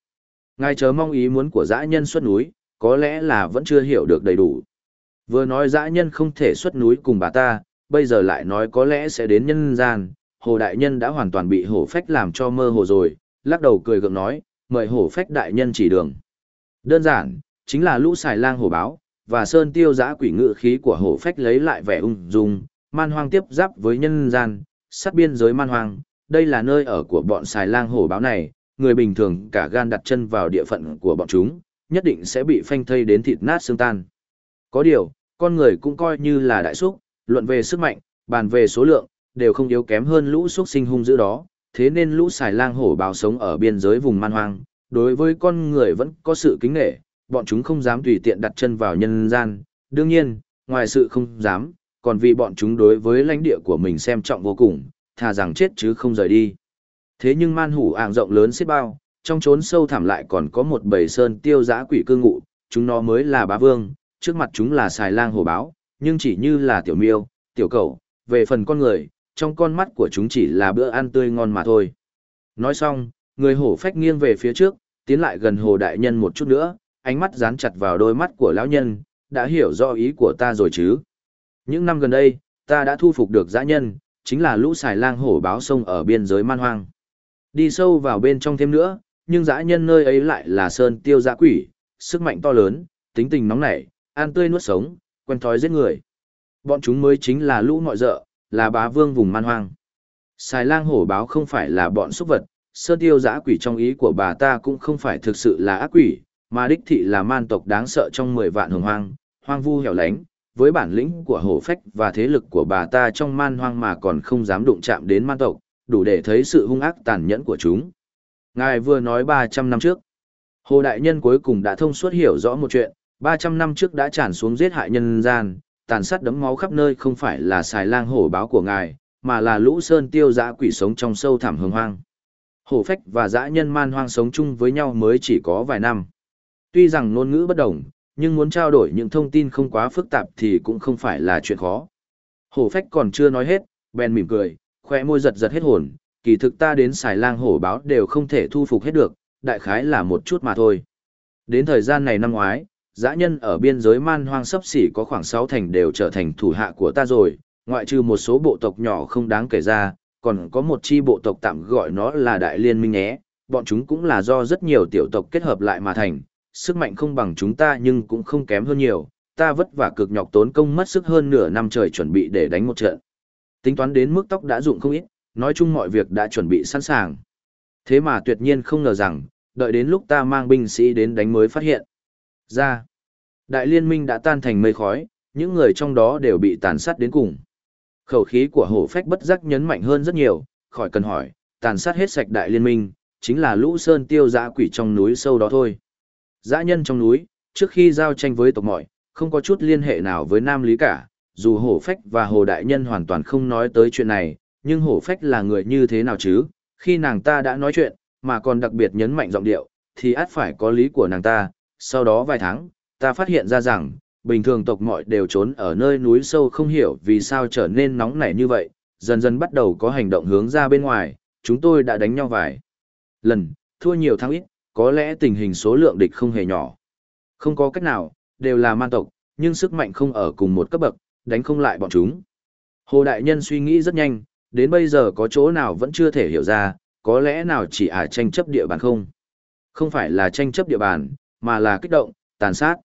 Ngài chớ mong ý muốn của dã nhân xuất núi, có lẽ là vẫn chưa hiểu được đầy đủ. Vừa nói dã nhân không thể xuất núi cùng bà ta, bây giờ lại nói có lẽ sẽ đến nhân gian, hồ đại nhân đã hoàn toàn bị hổ phách làm cho mơ hồ rồi, lắc đầu cười gượng nói, mời hổ phách đại nhân chỉ đường. Đơn giản, chính là lũ xài lang hổ báo, và sơn tiêu giã quỷ ngự khí của hổ phách lấy lại vẻ ung dung, man hoang tiếp giáp với nhân gian, sát biên giới man hoang, đây là nơi ở của bọn xài lang hổ báo này, người bình thường cả gan đặt chân vào địa phận của bọn chúng, nhất định sẽ bị phanh thây đến thịt nát xương tan. Có điều, con người cũng coi như là đại súc, luận về sức mạnh, bàn về số lượng, đều không yếu kém hơn lũ súc sinh hung dữ đó, thế nên lũ xài lang hổ báo sống ở biên giới vùng man hoang, đối với con người vẫn có sự kính nghệ, bọn chúng không dám tùy tiện đặt chân vào nhân gian, đương nhiên, ngoài sự không dám, còn vì bọn chúng đối với lãnh địa của mình xem trọng vô cùng, thà rằng chết chứ không rời đi. Thế nhưng man hủ ạng rộng lớn xiết bao, trong chốn sâu thẳm lại còn có một bầy sơn tiêu giã quỷ cư ngụ, chúng nó mới là bá vương, trước mặt chúng là xài lang hồ báo, nhưng chỉ như là tiểu miêu, tiểu cẩu, về phần con người, trong con mắt của chúng chỉ là bữa ăn tươi ngon mà thôi. Nói xong, người hổ phách nghiêng về phía trước, tiến lại gần hồ đại nhân một chút nữa, ánh mắt dán chặt vào đôi mắt của lão nhân, đã hiểu rõ ý của ta rồi chứ. Những năm gần đây, ta đã thu phục được dã nhân, chính là lũ xài lang hổ báo sông ở biên giới man hoang. Đi sâu vào bên trong thêm nữa, nhưng dã nhân nơi ấy lại là sơn tiêu dã quỷ, sức mạnh to lớn, tính tình nóng nảy, ăn tươi nuốt sống, quen thói giết người. Bọn chúng mới chính là lũ ngọi dợ, là bá vương vùng man hoang. Xài lang hổ báo không phải là bọn súc vật, sơn tiêu dã quỷ trong ý của bà ta cũng không phải thực sự là ác quỷ, mà đích thị là man tộc đáng sợ trong 10 vạn hồng hoang, hoang vu hẻo lánh, với bản lĩnh của hổ phách và thế lực của bà ta trong man hoang mà còn không dám đụng chạm đến man tộc, đủ để thấy sự hung ác tàn nhẫn của chúng. Ngài vừa nói 300 năm trước. Hồ Đại Nhân cuối cùng đã thông suốt hiểu rõ một chuyện, 300 năm trước đã tràn xuống giết hại nhân gian, tàn sát đấm máu khắp nơi không phải là xài lang hổ báo của ngài, mà là lũ sơn tiêu dã quỷ sống trong sâu thẳm hương hoang. Hổ phách và dã nhân man hoang sống chung với nhau mới chỉ có vài năm. Tuy rằng ngôn ngữ bất đồng, nhưng muốn trao đổi những thông tin không quá phức tạp thì cũng không phải là chuyện khó. Hổ phách còn chưa nói hết, bèn mỉm cười, khoe môi giật giật hết hồn, kỳ thực ta đến xài lang hổ báo đều không thể thu phục hết được, đại khái là một chút mà thôi. Đến thời gian này năm ngoái, dã nhân ở biên giới man hoang sấp xỉ có khoảng 6 thành đều trở thành thủ hạ của ta rồi, ngoại trừ một số bộ tộc nhỏ không đáng kể ra, còn có một chi bộ tộc tạm gọi nó là Đại Liên Minh nhé, bọn chúng cũng là do rất nhiều tiểu tộc kết hợp lại mà thành, sức mạnh không bằng chúng ta nhưng cũng không kém hơn nhiều, ta vất vả cực nhọc tốn công mất sức hơn nửa năm trời chuẩn bị để đánh một trận. Tính toán đến mức tóc đã dụng không ít, nói chung mọi việc đã chuẩn bị sẵn sàng. Thế mà tuyệt nhiên không ngờ rằng, đợi đến lúc ta mang binh sĩ đến đánh mới phát hiện. Ra, đại liên minh đã tan thành mây khói, những người trong đó đều bị tàn sát đến cùng. Khẩu khí của hổ phách bất giác nhấn mạnh hơn rất nhiều, khỏi cần hỏi, tàn sát hết sạch đại liên minh, chính là lũ sơn tiêu dã quỷ trong núi sâu đó thôi. Dã nhân trong núi, trước khi giao tranh với tộc mọi, không có chút liên hệ nào với Nam Lý cả, dù hổ phách và hồ đại nhân hoàn toàn không nói tới chuyện này, nhưng hổ phách là người như thế nào chứ, khi nàng ta đã nói chuyện, mà còn đặc biệt nhấn mạnh giọng điệu, thì át phải có lý của nàng ta, sau đó vài tháng, ta phát hiện ra rằng, bình thường tộc mọi đều trốn ở nơi núi sâu không hiểu vì sao trở nên nóng nảy như vậy, dần dần bắt đầu có hành động hướng ra bên ngoài, chúng tôi đã đánh nhau vài lần, thua nhiều thắng ít, có lẽ tình hình số lượng địch không hề nhỏ. Không có cách nào, đều là man tộc, nhưng sức mạnh không ở cùng một cấp bậc, đánh không lại bọn chúng. Hồ Đại Nhân suy nghĩ rất nhanh, đến bây giờ có chỗ nào vẫn chưa thể hiểu ra, có lẽ nào chỉ à tranh chấp địa bàn không? Không phải là tranh chấp địa bàn, mà là kích động, tàn sát.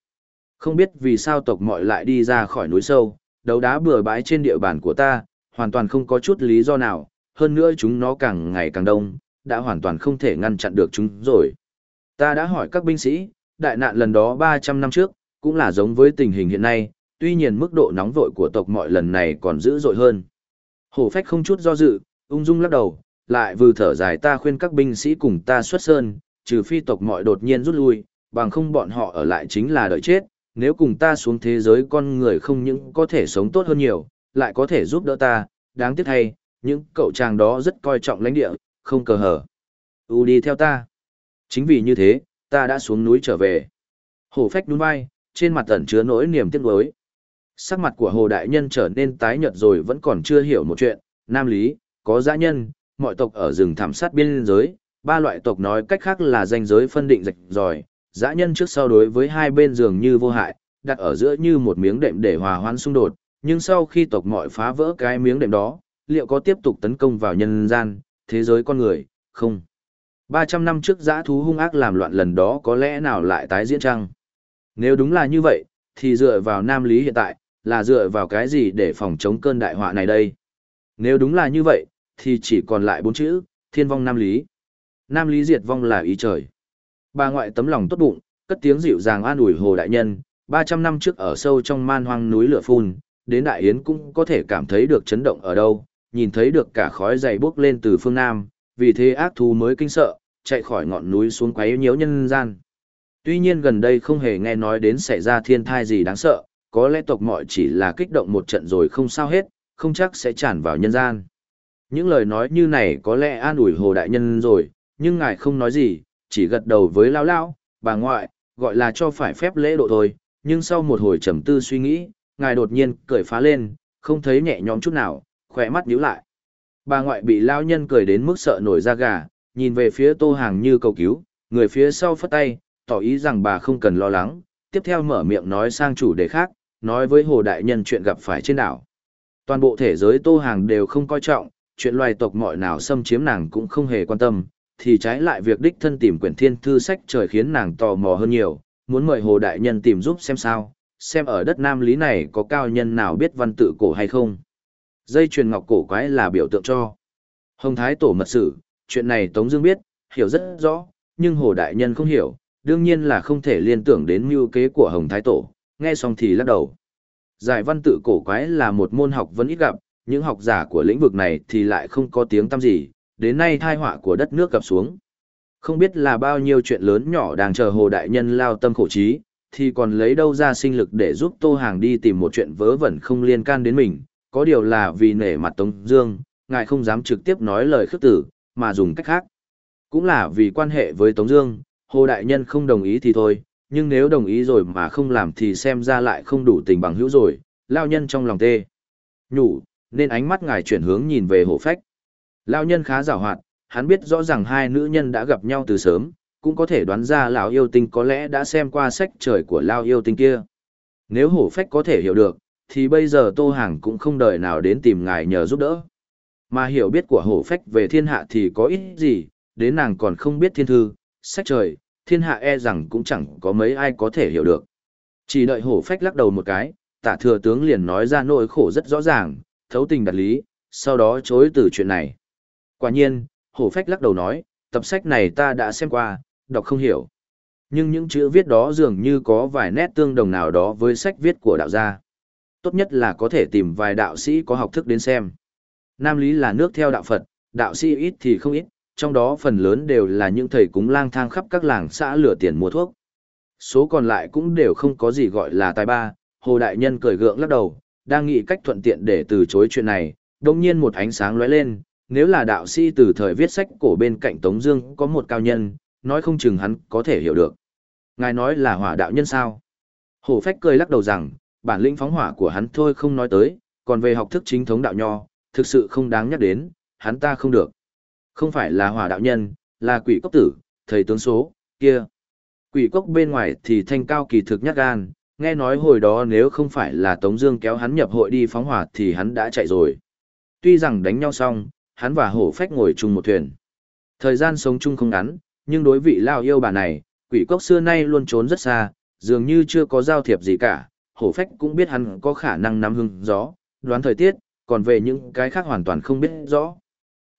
Không biết vì sao tộc mọi lại đi ra khỏi núi sâu, đấu đá bừa bãi trên địa bàn của ta, hoàn toàn không có chút lý do nào, hơn nữa chúng nó càng ngày càng đông, đã hoàn toàn không thể ngăn chặn được chúng rồi. Ta đã hỏi các binh sĩ, đại nạn lần đó 300 năm trước, cũng là giống với tình hình hiện nay, tuy nhiên mức độ nóng vội của tộc mọi lần này còn dữ dội hơn. Hổ phách không chút do dự, ung dung lắc đầu, lại vừa thở dài ta khuyên các binh sĩ cùng ta xuất sơn, trừ phi tộc mọi đột nhiên rút lui, bằng không bọn họ ở lại chính là đợi chết, nếu cùng ta xuống thế giới con người không những có thể sống tốt hơn nhiều, lại có thể giúp đỡ ta, đáng tiếc thay, những cậu chàng đó rất coi trọng lãnh địa, không cờ hở. U đi theo ta. Chính vì như thế, ta đã xuống núi trở về. Hổ phách đúng vai, trên mặt ẩn chứa nỗi niềm tiếc nuối. Sắc mặt của Hồ Đại Nhân trở nên tái nhợt rồi vẫn còn chưa hiểu một chuyện, Nam Lý, có dã nhân, mọi tộc ở rừng thảm sát biên giới, ba loại tộc nói cách khác là danh giới phân định rạch ròi, dã nhân trước sau đối với hai bên dường như vô hại, đặt ở giữa như một miếng đệm để hòa hoãn xung đột, nhưng sau khi tộc mọi phá vỡ cái miếng đệm đó, liệu có tiếp tục tấn công vào nhân gian, thế giới con người, không? 300 năm trước dã thú hung ác làm loạn lần đó có lẽ nào lại tái diễn chăng? Nếu đúng là như vậy, thì dựa vào Nam Lý hiện tại, là dựa vào cái gì để phòng chống cơn đại họa này đây? Nếu đúng là như vậy, thì chỉ còn lại bốn chữ, thiên vong Nam Lý. Nam Lý diệt vong là ý trời. Bà ngoại tấm lòng tốt bụng, cất tiếng dịu dàng an ủi Hồ Đại Nhân, 300 năm trước ở sâu trong man hoang núi lửa phun, đến Đại Yến cũng có thể cảm thấy được chấn động ở đâu, nhìn thấy được cả khói dày bốc lên từ phương Nam, vì thế ác thú mới kinh sợ, chạy khỏi ngọn núi xuống quấy nhiễu nhân gian. Tuy nhiên gần đây không hề nghe nói đến xảy ra thiên thai gì đáng sợ, có lẽ tộc mọi chỉ là kích động một trận rồi không sao hết, không chắc sẽ tràn vào nhân gian. Những lời nói như này có lẽ an ủi hồ đại nhân rồi, nhưng ngài không nói gì, chỉ gật đầu với lao lao, bà ngoại, gọi là cho phải phép lễ độ thôi, nhưng sau một hồi trầm tư suy nghĩ, ngài đột nhiên cười phá lên, không thấy nhẹ nhõm chút nào, khỏe mắt nhíu lại. Bà ngoại bị lao nhân cười đến mức sợ nổi da gà, nhìn về phía tô hàng như cầu cứu, người phía sau phất tay, tỏ ý rằng bà không cần lo lắng, tiếp theo mở miệng nói sang chủ đề khác, nói với hồ đại nhân chuyện gặp phải trên đảo. Toàn bộ thể giới tô hàng đều không coi trọng, chuyện loài tộc mọi nào xâm chiếm nàng cũng không hề quan tâm, thì trái lại việc đích thân tìm quyển thiên thư sách trời khiến nàng tò mò hơn nhiều, muốn mời hồ đại nhân tìm giúp xem sao, xem ở đất Nam Lý này có cao nhân nào biết văn tự cổ hay không. Dây chuyền ngọc cổ quái là biểu tượng cho. Hồng Thái Tổ mật sử, chuyện này Tống Dương biết, hiểu rất rõ, nhưng Hồ Đại Nhân không hiểu, đương nhiên là không thể liên tưởng đến mưu kế của Hồng Thái Tổ, nghe xong thì lắc đầu. Giải văn tự cổ quái là một môn học vẫn ít gặp, những học giả của lĩnh vực này thì lại không có tiếng tăm gì, đến nay thai họa của đất nước gặp xuống. Không biết là bao nhiêu chuyện lớn nhỏ đang chờ Hồ Đại Nhân lao tâm khổ trí, thì còn lấy đâu ra sinh lực để giúp Tô Hàng đi tìm một chuyện vớ vẩn không liên can đến mình, có điều là vì nể mặt Tống Dương, ngài không dám trực tiếp nói lời khước tử, mà dùng cách khác. Cũng là vì quan hệ với Tống Dương, Hồ Đại Nhân không đồng ý thì thôi, nhưng nếu đồng ý rồi mà không làm thì xem ra lại không đủ tình bằng hữu rồi. Lao nhân trong lòng tê, nhủ, nên ánh mắt ngài chuyển hướng nhìn về Hồ Phách. Lao nhân khá giàu hoạt, hắn biết rõ ràng hai nữ nhân đã gặp nhau từ sớm, cũng có thể đoán ra lão yêu tinh có lẽ đã xem qua sách trời của Lao yêu tinh kia. Nếu Hổ Phách có thể hiểu được, thì bây giờ Tô Hàng cũng không đợi nào đến tìm ngài nhờ giúp đỡ. Mà hiểu biết của hổ phách về thiên hạ thì có ít gì, đến nàng còn không biết thiên thư, sách trời, thiên hạ e rằng cũng chẳng có mấy ai có thể hiểu được. Chỉ đợi hổ phách lắc đầu một cái, tả thừa tướng liền nói ra nỗi khổ rất rõ ràng, thấu tình đặt lý, sau đó chối từ chuyện này. Quả nhiên, hổ phách lắc đầu nói, tập sách này ta đã xem qua, đọc không hiểu. Nhưng những chữ viết đó dường như có vài nét tương đồng nào đó với sách viết của đạo gia. Tốt nhất là có thể tìm vài đạo sĩ có học thức đến xem. Nam Lý là nước theo đạo Phật, đạo sĩ ít thì không ít, trong đó phần lớn đều là những thầy cúng lang thang khắp các làng xã lửa tiền mua thuốc. Số còn lại cũng đều không có gì gọi là tài ba, Hồ Đại Nhân cười gượng lắc đầu, đang nghĩ cách thuận tiện để từ chối chuyện này, đồng nhiên một ánh sáng lóe lên, nếu là đạo sĩ từ thời viết sách cổ bên cạnh Tống Dương có một cao nhân, nói không chừng hắn có thể hiểu được. Ngài nói là hỏa đạo nhân sao? hồ phách cười lắc đầu rằng, bản lĩnh phóng hỏa của hắn thôi không nói tới, còn về học thức chính thống đạo nho, thực sự không đáng nhắc đến, hắn ta không được. Không phải là hỏa đạo nhân, là quỷ cốc tử, thầy tướng số, kia. Quỷ cốc bên ngoài thì thanh cao kỳ thực nhát gan, nghe nói hồi đó nếu không phải là Tống Dương kéo hắn nhập hội đi phóng hỏa thì hắn đã chạy rồi. Tuy rằng đánh nhau xong, hắn và hổ phách ngồi chung một thuyền. Thời gian sống chung không ngắn, nhưng đối vị lao yêu bà này, quỷ cốc xưa nay luôn trốn rất xa, dường như chưa có giao thiệp gì cả. Hổ phách cũng biết hắn có khả năng nắm hương gió, đoán thời tiết, còn về những cái khác hoàn toàn không biết rõ.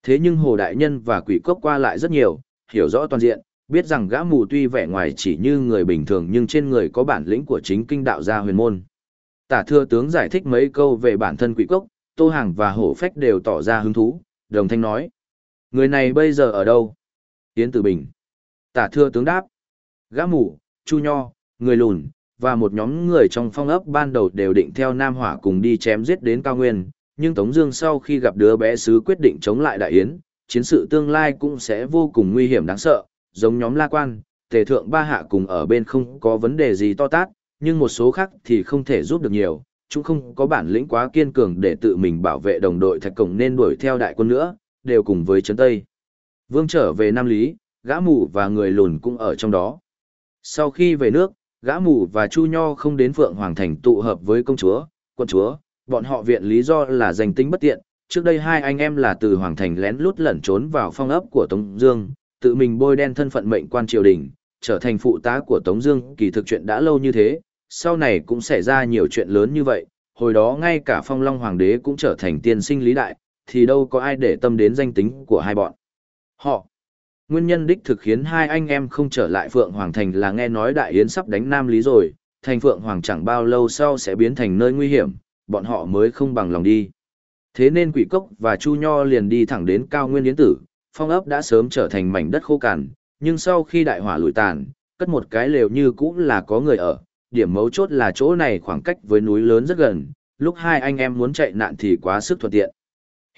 Thế nhưng Hồ Đại Nhân và quỷ cốc qua lại rất nhiều, hiểu rõ toàn diện, biết rằng gã mù tuy vẻ ngoài chỉ như người bình thường nhưng trên người có bản lĩnh của chính kinh đạo gia huyền môn. Tả thưa tướng giải thích mấy câu về bản thân quỷ cốc, Tô Hàng và Hổ Phách đều tỏ ra hứng thú, đồng thanh nói. Người này bây giờ ở đâu? Yến Tử Bình. Tả thưa tướng đáp. Gã mù, Chu Nho, người lùn, và một nhóm người trong phong ấp ban đầu đều định theo Nam Hỏa cùng đi chém giết đến cao nguyên, nhưng Tống Dương sau khi gặp đứa bé sứ quyết định chống lại Đại Yến, chiến sự tương lai cũng sẽ vô cùng nguy hiểm đáng sợ, giống nhóm La Quan, Tề Thượng Ba Hạ cùng ở bên không có vấn đề gì to tát, nhưng một số khác thì không thể giúp được nhiều, chúng không có bản lĩnh quá kiên cường để tự mình bảo vệ đồng đội thạch cổng nên đuổi theo đại quân nữa, đều cùng với Trấn Tây. Vương trở về Nam Lý, gã mù và người lùn cũng ở trong đó. Sau khi về nước, gã mù và Chu Nho không đến Phượng Hoàng Thành tụ hợp với công chúa, quân chúa, bọn họ viện lý do là danh tính bất tiện. Trước đây hai anh em là từ Hoàng Thành lén lút lẩn trốn vào phong ấp của Tống Dương, tự mình bôi đen thân phận mệnh quan triều đình, trở thành phụ tá của Tống Dương. Kỳ thực chuyện đã lâu như thế, sau này cũng xảy ra nhiều chuyện lớn như vậy. Hồi đó ngay cả Phong Long Hoàng đế cũng trở thành tiên sinh lý đại, thì đâu có ai để tâm đến danh tính của hai bọn. Họ Nguyên nhân đích thực khiến hai anh em không trở lại Phượng Hoàng Thành là nghe nói Đại Yến sắp đánh Nam Lý rồi, thành Phượng Hoàng chẳng bao lâu sau sẽ biến thành nơi nguy hiểm, bọn họ mới không bằng lòng đi. Thế nên Quỷ Cốc và Chu Nho liền đi thẳng đến cao nguyên yến tử, phong ấp đã sớm trở thành mảnh đất khô cằn, nhưng sau khi đại hỏa lụi tàn, cất một cái lều như cũ là có người ở, điểm mấu chốt là chỗ này khoảng cách với núi lớn rất gần, lúc hai anh em muốn chạy nạn thì quá sức thuận tiện.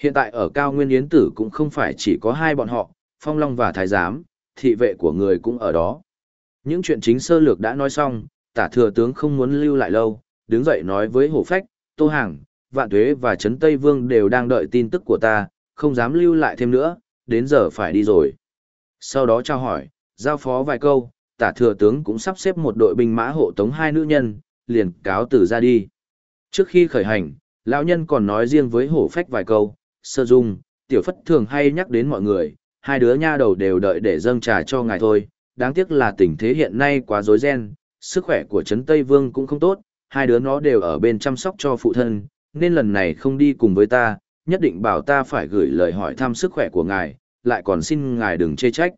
Hiện tại ở cao nguyên yến tử cũng không phải chỉ có hai bọn họ, Phong Long và Thái Giám, thị vệ của người cũng ở đó. Những chuyện chính sơ lược đã nói xong, tả thừa tướng không muốn lưu lại lâu, đứng dậy nói với Hổ Phách, Tô Hàng, Vạn Tuế và Trấn Tây Vương đều đang đợi tin tức của ta, không dám lưu lại thêm nữa, đến giờ phải đi rồi. Sau đó trao hỏi, giao phó vài câu, tả thừa tướng cũng sắp xếp một đội binh mã hộ tống hai nữ nhân, liền cáo từ ra đi. Trước khi khởi hành, lão nhân còn nói riêng với hổ phách vài câu, sơ dung, tiểu phất thường hay nhắc đến mọi người, hai đứa nha đầu đều đợi để dâng trà cho ngài thôi, đáng tiếc là tình thế hiện nay quá rối ren, sức khỏe của Trấn Tây Vương cũng không tốt, hai đứa nó đều ở bên chăm sóc cho phụ thân, nên lần này không đi cùng với ta, nhất định bảo ta phải gửi lời hỏi thăm sức khỏe của ngài, lại còn xin ngài đừng chê trách.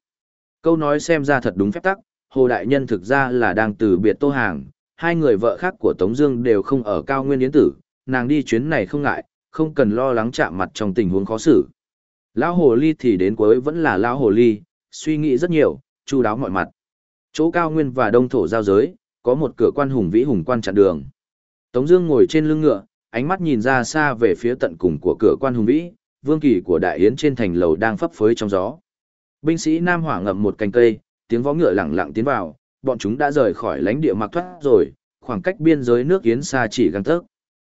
Câu nói xem ra thật đúng phép tắc, Hồ Đại Nhân thực ra là đang từ biệt Tô Hàng, hai người vợ khác của Tống Dương đều không ở cao nguyên yến tử, nàng đi chuyến này không ngại, không cần lo lắng chạm mặt trong tình huống khó xử. Lão Hồ Ly thì đến cuối vẫn là Lão Hồ Ly, suy nghĩ rất nhiều, chu đáo mọi mặt. Chỗ cao nguyên và đông thổ giao giới, có một cửa quan hùng vĩ hùng quan chặn đường. Tống Dương ngồi trên lưng ngựa, ánh mắt nhìn ra xa về phía tận cùng của cửa quan hùng vĩ, vương kỳ của đại yến trên thành lầu đang phấp phới trong gió. Binh sĩ Nam Hỏa ngậm một cành cây, tiếng vó ngựa lẳng lặng tiến vào, bọn chúng đã rời khỏi lãnh địa mặc thoát rồi, khoảng cách biên giới nước yến xa chỉ gần tấc.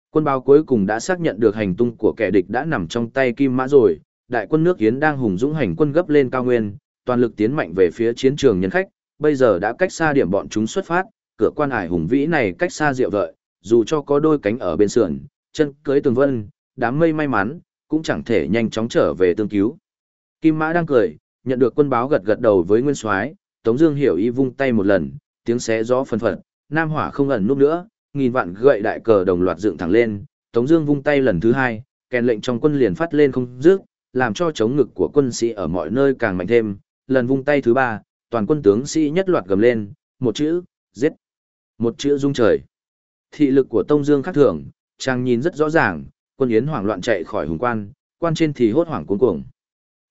Quân báo cuối cùng đã xác nhận được hành tung của kẻ địch đã nằm trong tay Kim Mã rồi, đại quân nước yến đang hùng dũng hành quân gấp lên cao nguyên, toàn lực tiến mạnh về phía chiến trường nhân khách, bây giờ đã cách xa điểm bọn chúng xuất phát, cửa quan hải hùng vĩ này cách xa diệu vợi, dù cho có đôi cánh ở bên sườn, chân cưới tường vân, đám mây may mắn, cũng chẳng thể nhanh chóng trở về tương cứu. Kim Mã đang cười, nhận được quân báo gật gật đầu với Nguyên Soái, Tống Dương hiểu ý vung tay một lần, tiếng xé gió phân phật, Nam Hỏa không ẩn núp nữa, nghìn vạn gậy đại cờ đồng loạt dựng thẳng lên, Tống Dương vung tay lần thứ hai, kèn lệnh trong quân liền phát lên không dứt, làm cho chống ngực của quân sĩ ở mọi nơi càng mạnh thêm. Lần vung tay thứ ba, toàn quân tướng sĩ nhất loạt gầm lên, một chữ, giết, một chữ rung trời. Thị lực của Tông Dương khác thường, chàng nhìn rất rõ ràng, quân yến hoảng loạn chạy khỏi hùng quan, quan trên thì hốt hoảng cuống cuồng.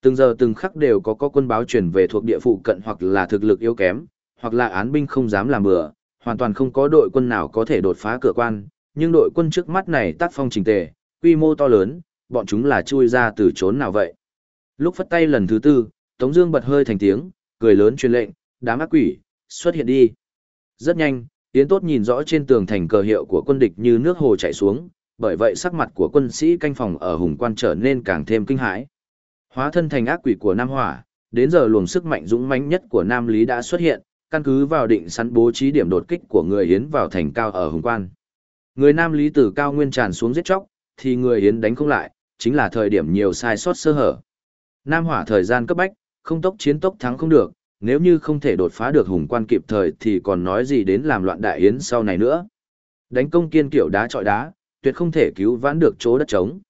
Từng giờ từng khắc đều có có quân báo truyền về thuộc địa phụ cận hoặc là thực lực yếu kém, hoặc là án binh không dám làm bừa, hoàn toàn không có đội quân nào có thể đột phá cửa quan, nhưng đội quân trước mắt này tác phong trình tề, quy mô to lớn, bọn chúng là chui ra từ chốn nào vậy. Lúc phất tay lần thứ tư, Tống Dương bật hơi thành tiếng, cười lớn truyền lệnh, đám ác quỷ, xuất hiện đi. Rất nhanh, Yến Tốt nhìn rõ trên tường thành cờ hiệu của quân địch như nước hồ chảy xuống, bởi vậy sắc mặt của quân sĩ canh phòng ở hùng quan trở nên càng thêm kinh hãi. Hóa thân thành ác quỷ của Nam Hỏa, đến giờ luồng sức mạnh dũng mãnh nhất của Nam Lý đã xuất hiện, căn cứ vào định sẵn bố trí điểm đột kích của người Yến vào thành cao ở hùng quan. Người Nam Lý từ cao nguyên tràn xuống giết chóc, thì người Yến đánh không lại, chính là thời điểm nhiều sai sót sơ hở. Nam Hỏa thời gian cấp bách, không tốc chiến tốc thắng không được, nếu như không thể đột phá được hùng quan kịp thời thì còn nói gì đến làm loạn đại yến sau này nữa. Đánh công kiên kiểu đá trọi đá, tuyệt không thể cứu vãn được chỗ đất trống.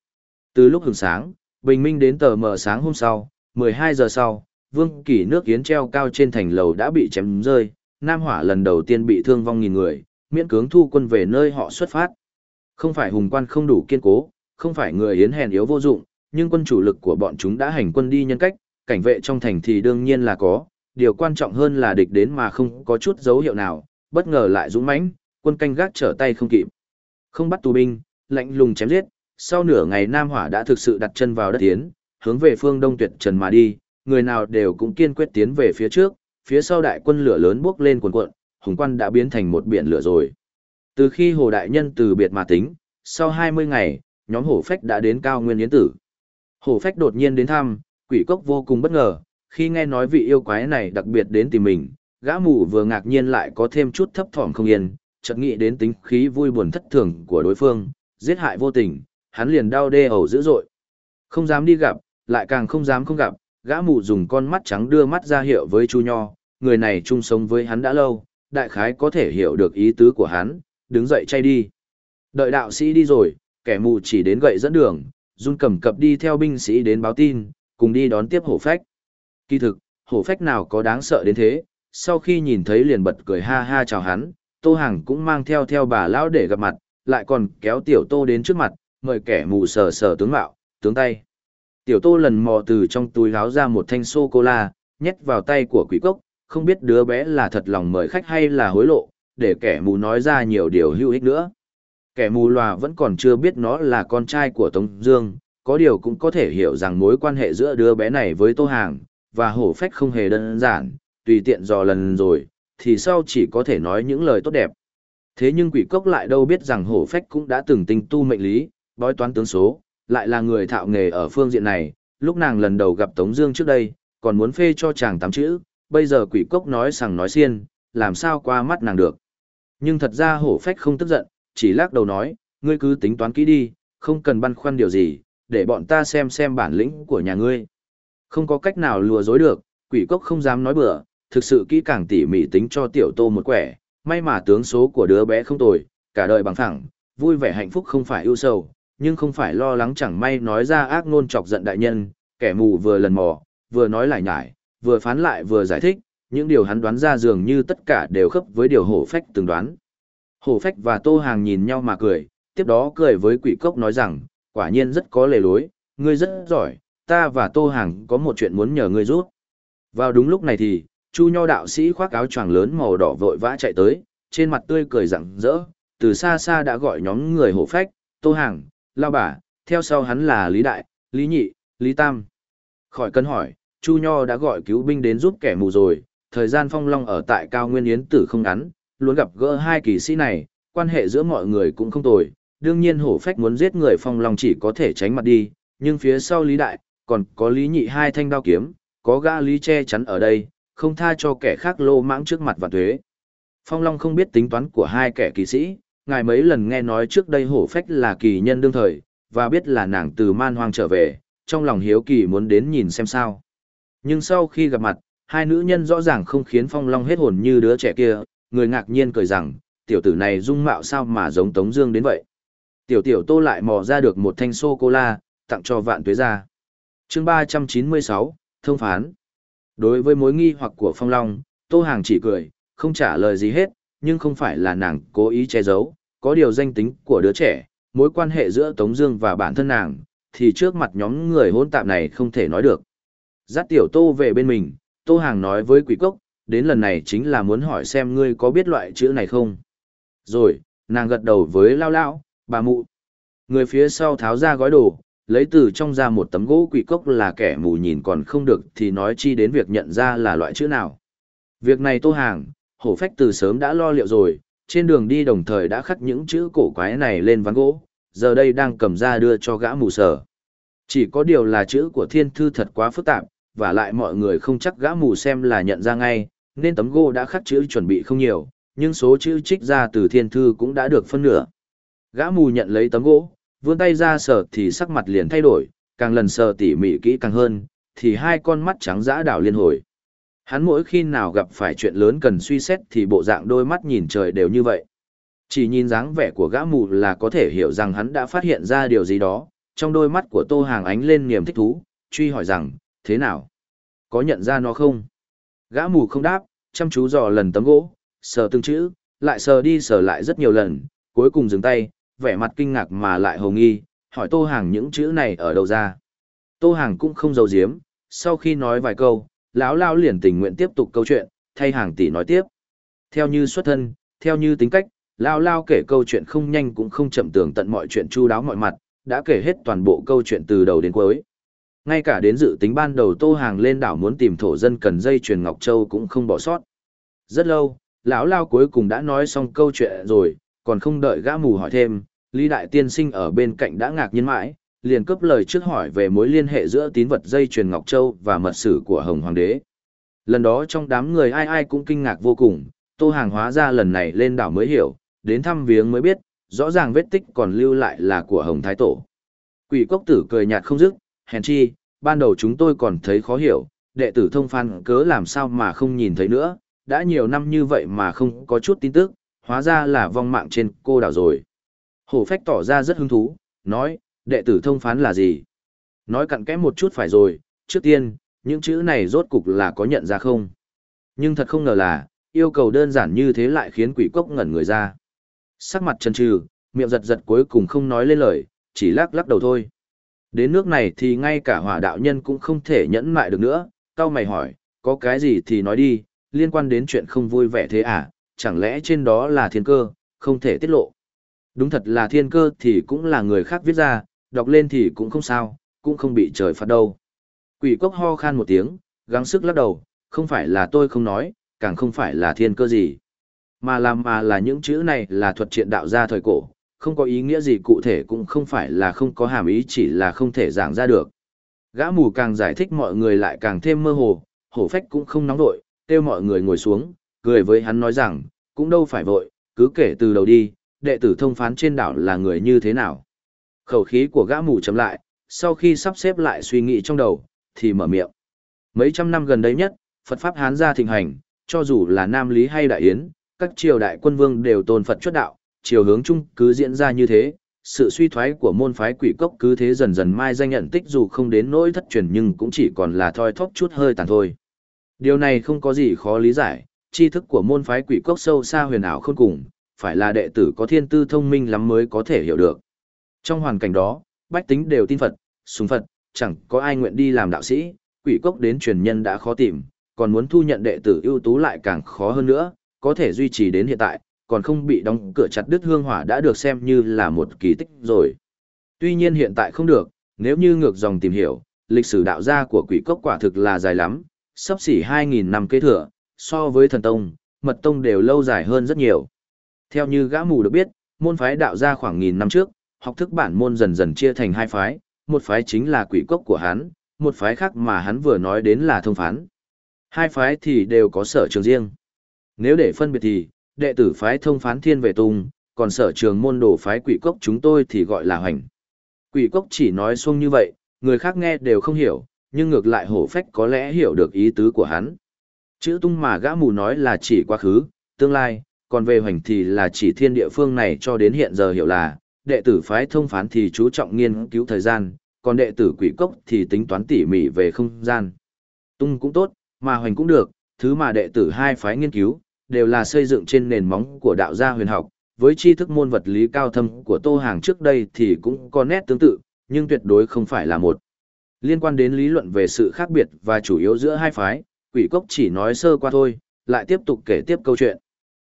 Từ lúc hừng sáng, bình minh đến tờ mờ sáng hôm sau, 12 giờ sau, vương kỷ nước yến treo cao trên thành lầu đã bị chém rơi, Nam Hỏa lần đầu tiên bị thương vong nghìn người, miễn cưỡng thu quân về nơi họ xuất phát. Không phải hùng quan không đủ kiên cố, không phải người yến hèn yếu vô dụng, nhưng quân chủ lực của bọn chúng đã hành quân đi nhân cách, cảnh vệ trong thành thì đương nhiên là có, điều quan trọng hơn là địch đến mà không có chút dấu hiệu nào, bất ngờ lại dũng mãnh, quân canh gác trở tay không kịp. Không bắt tù binh, lạnh lùng chém giết, sau nửa ngày Nam Hỏa đã thực sự đặt chân vào đất tiến, hướng về phương Đông Tuyệt Trần mà đi, người nào đều cũng kiên quyết tiến về phía trước, phía sau đại quân lửa lớn bước lên cuồn cuộn, hùng quan đã biến thành một biển lửa rồi. Từ khi Hồ Đại Nhân từ biệt mà tính, sau 20 ngày, nhóm hổ phách đã đến cao nguyên yến tử. Hổ phách đột nhiên đến thăm, quỷ cốc vô cùng bất ngờ, khi nghe nói vị yêu quái này đặc biệt đến tìm mình, gã mù vừa ngạc nhiên lại có thêm chút thấp thỏm không yên, chợt nghĩ đến tính khí vui buồn thất thường của đối phương, giết hại vô tình, hắn liền đau đê ẩu dữ dội. Không dám đi gặp, lại càng không dám không gặp, gã mù dùng con mắt trắng đưa mắt ra hiệu với Chu Nho, người này chung sống với hắn đã lâu, đại khái có thể hiểu được ý tứ của hắn, đứng dậy chay đi. Đợi đạo sĩ đi rồi, kẻ mù chỉ đến gậy dẫn đường, run cầm cập đi theo binh sĩ đến báo tin, cùng đi đón tiếp hổ phách. Kỳ thực, hổ phách nào có đáng sợ đến thế, sau khi nhìn thấy liền bật cười ha ha chào hắn, tô hàng cũng mang theo theo bà lão để gặp mặt, lại còn kéo tiểu tô đến trước mặt, mời kẻ mù sờ sờ tướng mạo, tướng tay. Tiểu tô lần mò từ trong túi gáo ra một thanh sô-cô-la, nhét vào tay của quỷ cốc, không biết đứa bé là thật lòng mời khách hay là hối lộ, để kẻ mù nói ra nhiều điều hữu ích nữa. Kẻ mù lòa vẫn còn chưa biết nó là con trai của Tống Dương, có điều cũng có thể hiểu rằng mối quan hệ giữa đứa bé này với Tô Hàng và hổ phách không hề đơn giản, tùy tiện dò lần rồi, thì sau chỉ có thể nói những lời tốt đẹp. Thế nhưng quỷ cốc lại đâu biết rằng hổ phách cũng đã từng tinh tu mệnh lý, bói toán tướng số, lại là người thạo nghề ở phương diện này, lúc nàng lần đầu gặp Tống Dương trước đây, còn muốn phê cho chàng tám chữ, bây giờ quỷ cốc nói sằng nói xiên, làm sao qua mắt nàng được. Nhưng thật ra hổ phách không tức giận, chỉ lắc đầu nói, ngươi cứ tính toán kỹ đi, không cần băn khoăn điều gì, để bọn ta xem xem bản lĩnh của nhà ngươi. Không có cách nào lừa dối được, quỷ cốc không dám nói bừa, thực sự kỹ càng tỉ mỉ tính cho tiểu tô một quẻ, may mà tướng số của đứa bé không tồi, cả đời bằng thẳng, vui vẻ hạnh phúc không phải ưu sầu, nhưng không phải lo lắng chẳng may nói ra ác ngôn chọc giận đại nhân, kẻ mù vừa lần mò, vừa nói lại nhải, vừa phán lại vừa giải thích, những điều hắn đoán ra dường như tất cả đều khớp với điều hổ phách từng đoán. Hổ phách và tô hàng nhìn nhau mà cười, tiếp đó cười với quỷ cốc nói rằng, quả nhiên rất có lề lối, ngươi rất giỏi, ta và tô hàng có một chuyện muốn nhờ ngươi giúp. Vào đúng lúc này thì, Chu Nho đạo sĩ khoác áo choàng lớn màu đỏ vội vã chạy tới, trên mặt tươi cười rạng rỡ, từ xa xa đã gọi nhóm người hổ phách, tô hàng, lao bà, theo sau hắn là Lý Đại, Lý Nhị, Lý Tam. Khỏi cân hỏi, Chu Nho đã gọi cứu binh đến giúp kẻ mù rồi, thời gian phong long ở tại cao nguyên yến tử không ngắn, luôn gặp gỡ hai kỳ sĩ này, quan hệ giữa mọi người cũng không tồi. Đương nhiên hổ phách muốn giết người phong long chỉ có thể tránh mặt đi, nhưng phía sau Lý Đại, còn có Lý Nhị hai thanh đao kiếm, có gã Lý che chắn ở đây, không tha cho kẻ khác lô mãng trước mặt và thuế. Phong Long không biết tính toán của hai kẻ kỳ sĩ, ngài mấy lần nghe nói trước đây hổ phách là kỳ nhân đương thời, và biết là nàng từ man hoang trở về, trong lòng hiếu kỳ muốn đến nhìn xem sao. Nhưng sau khi gặp mặt, hai nữ nhân rõ ràng không khiến Phong Long hết hồn như đứa trẻ kia, người ngạc nhiên cười rằng, tiểu tử này dung mạo sao mà giống Tống Dương đến vậy. Tiểu tiểu tô lại mò ra được một thanh sô-cô-la, tặng cho vạn tuế gia. Chương 396, thông phán. Đối với mối nghi hoặc của Phong Long, Tô Hàng chỉ cười, không trả lời gì hết, nhưng không phải là nàng cố ý che giấu, có điều danh tính của đứa trẻ, mối quan hệ giữa Tống Dương và bản thân nàng, thì trước mặt nhóm người hỗn tạp này không thể nói được. Dắt tiểu Tô về bên mình, Tô Hàng nói với Quỷ Cốc, đến lần này chính là muốn hỏi xem ngươi có biết loại chữ này không. Rồi, nàng gật đầu với Lao Lão, bà mụ. Người phía sau tháo ra gói đồ, lấy từ trong ra một tấm gỗ quỷ cốc là kẻ mù nhìn còn không được thì nói chi đến việc nhận ra là loại chữ nào. Việc này tô hàng, hổ phách từ sớm đã lo liệu rồi, trên đường đi đồng thời đã khắc những chữ cổ quái này lên ván gỗ, giờ đây đang cầm ra đưa cho gã mù sở. Chỉ có điều là chữ của thiên thư thật quá phức tạp, và lại mọi người không chắc gã mù xem là nhận ra ngay, nên tấm gỗ đã khắc chữ chuẩn bị không nhiều, nhưng số chữ trích ra từ thiên thư cũng đã được phân nửa. Gã mù nhận lấy tấm gỗ, vươn tay ra sờ thì sắc mặt liền thay đổi, càng lần sờ tỉ mỉ kỹ càng hơn, thì hai con mắt trắng dã đảo liên hồi. Hắn mỗi khi nào gặp phải chuyện lớn cần suy xét thì bộ dạng đôi mắt nhìn trời đều như vậy. Chỉ nhìn dáng vẻ của gã mù là có thể hiểu rằng hắn đã phát hiện ra điều gì đó, trong đôi mắt của Tô Hàng ánh lên niềm thích thú, truy hỏi rằng, thế nào? Có nhận ra nó không? Gã mù không đáp, chăm chú dò lần tấm gỗ, sờ từng chữ, lại sờ đi sờ lại rất nhiều lần, cuối cùng dừng tay, vẻ mặt kinh ngạc mà lại hồ nghi, hỏi Tô Hàng những chữ này ở đâu ra. Tô Hàng cũng không giấu giếm, sau khi nói vài câu, lão lao liền tình nguyện tiếp tục câu chuyện, thay Hàng tỷ nói tiếp. Theo như xuất thân, theo như tính cách, lao lao kể câu chuyện không nhanh cũng không chậm tường tận mọi chuyện chu đáo mọi mặt, đã kể hết toàn bộ câu chuyện từ đầu đến cuối. Ngay cả đến dự tính ban đầu Tô Hàng lên đảo muốn tìm thổ dân cần dây truyền Ngọc Châu cũng không bỏ sót. Rất lâu, lão lao cuối cùng đã nói xong câu chuyện rồi, còn không đợi gã mù hỏi thêm, Lý Đại Tiên Sinh ở bên cạnh đã ngạc nhiên mãi, liền cấp lời trước hỏi về mối liên hệ giữa tín vật dây truyền Ngọc Châu và mật sử của Hồng Hoàng đế. Lần đó trong đám người ai ai cũng kinh ngạc vô cùng, Tô Hàng hóa ra lần này lên đảo mới hiểu, đến thăm viếng mới biết, rõ ràng vết tích còn lưu lại là của Hồng Thái Tổ. Quỷ cốc tử cười nhạt không dứt, hèn chi, ban đầu chúng tôi còn thấy khó hiểu, đệ tử thông phan cớ làm sao mà không nhìn thấy nữa, đã nhiều năm như vậy mà không có chút tin tức, hóa ra là vong mạng trên cô đảo rồi. Hổ phách tỏ ra rất hứng thú, nói, đệ tử thông phán là gì? Nói cặn kẽ một chút phải rồi, trước tiên, những chữ này rốt cục là có nhận ra không? Nhưng thật không ngờ là, yêu cầu đơn giản như thế lại khiến quỷ cốc ngẩn người ra. Sắc mặt chân trừ, miệng giật giật cuối cùng không nói lên lời, chỉ lắc lắc đầu thôi. Đến nước này thì ngay cả hỏa đạo nhân cũng không thể nhẫn mại được nữa, cao mày hỏi, có cái gì thì nói đi, liên quan đến chuyện không vui vẻ thế à, chẳng lẽ trên đó là thiên cơ, không thể tiết lộ. Đúng thật là thiên cơ thì cũng là người khác viết ra, đọc lên thì cũng không sao, cũng không bị trời phạt đâu. Quỷ cốc ho khan một tiếng, gắng sức lắc đầu, không phải là tôi không nói, càng không phải là thiên cơ gì. Mà làm mà là những chữ này là thuật triện đạo ra thời cổ, không có ý nghĩa gì cụ thể cũng không phải là không có hàm ý chỉ là không thể giảng ra được. Gã mù càng giải thích mọi người lại càng thêm mơ hồ, hổ phách cũng không nóng đội, kêu mọi người ngồi xuống, cười với hắn nói rằng, cũng đâu phải vội, cứ kể từ đầu đi, đệ tử thông phán trên đảo là người như thế nào. Khẩu khí của gã mù chấm lại, sau khi sắp xếp lại suy nghĩ trong đầu, thì mở miệng. Mấy trăm năm gần đây nhất, Phật Pháp Hán gia thịnh hành, cho dù là Nam Lý hay Đại Yến, các triều đại quân vương đều tôn Phật chuất đạo, chiều hướng chung cứ diễn ra như thế, sự suy thoái của môn phái quỷ cốc cứ thế dần dần mai danh nhận tích dù không đến nỗi thất truyền nhưng cũng chỉ còn là thoi thóp chút hơi tàn thôi. Điều này không có gì khó lý giải, tri thức của môn phái quỷ cốc sâu xa huyền ảo không cùng, phải là đệ tử có thiên tư thông minh lắm mới có thể hiểu được. Trong hoàn cảnh đó, bách tính đều tin Phật, súng Phật, chẳng có ai nguyện đi làm đạo sĩ, quỷ cốc đến truyền nhân đã khó tìm, còn muốn thu nhận đệ tử ưu tú lại càng khó hơn nữa, có thể duy trì đến hiện tại, còn không bị đóng cửa chặt đứt hương hỏa đã được xem như là một kỳ tích rồi. Tuy nhiên hiện tại không được, nếu như ngược dòng tìm hiểu, lịch sử đạo gia của quỷ cốc quả thực là dài lắm, sắp xỉ 2.000 năm kế thừa, so với thần tông, mật tông đều lâu dài hơn rất nhiều. Theo như gã mù được biết, môn phái đạo ra khoảng nghìn năm trước, học thức bản môn dần dần chia thành hai phái, một phái chính là quỷ cốc của hắn, một phái khác mà hắn vừa nói đến là thông phán. Hai phái thì đều có sở trường riêng. Nếu để phân biệt thì, đệ tử phái thông phán thiên về tung, còn sở trường môn đồ phái quỷ cốc chúng tôi thì gọi là hoành. Quỷ cốc chỉ nói xuông như vậy, người khác nghe đều không hiểu, nhưng ngược lại hổ phách có lẽ hiểu được ý tứ của hắn. Chữ tung mà gã mù nói là chỉ quá khứ, tương lai, còn về hoành thì là chỉ thiên địa phương này cho đến hiện giờ hiểu là, đệ tử phái thông phán thì chú trọng nghiên cứu thời gian, còn đệ tử quỷ cốc thì tính toán tỉ mỉ về không gian. Tung cũng tốt, mà hoành cũng được, thứ mà đệ tử hai phái nghiên cứu, đều là xây dựng trên nền móng của đạo gia huyền học, với tri thức môn vật lý cao thâm của Tô Hàng trước đây thì cũng có nét tương tự, nhưng tuyệt đối không phải là một. Liên quan đến lý luận về sự khác biệt và chủ yếu giữa hai phái, quỷ cốc chỉ nói sơ qua thôi, lại tiếp tục kể tiếp câu chuyện.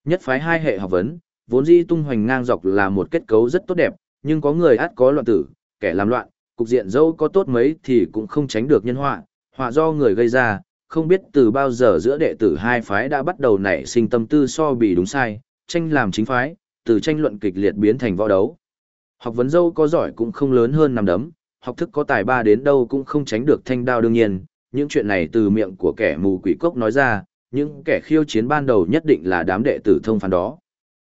Nhất phái hai hệ học vấn, vốn dĩ tung hoành ngang dọc là một kết cấu rất tốt đẹp, nhưng có người át có loạn tử, kẻ làm loạn, cục diện dâu có tốt mấy thì cũng không tránh được nhân họa, họa do người gây ra, không biết từ bao giờ giữa đệ tử hai phái đã bắt đầu nảy sinh tâm tư so bì đúng sai, tranh làm chính phái, từ tranh luận kịch liệt biến thành võ đấu. Học vấn dâu có giỏi cũng không lớn hơn nằm đấm, học thức có tài ba đến đâu cũng không tránh được thanh đao đương nhiên, những chuyện này từ miệng của kẻ mù quỷ cốc nói ra, những kẻ khiêu chiến ban đầu nhất định là đám đệ tử thông phán đó.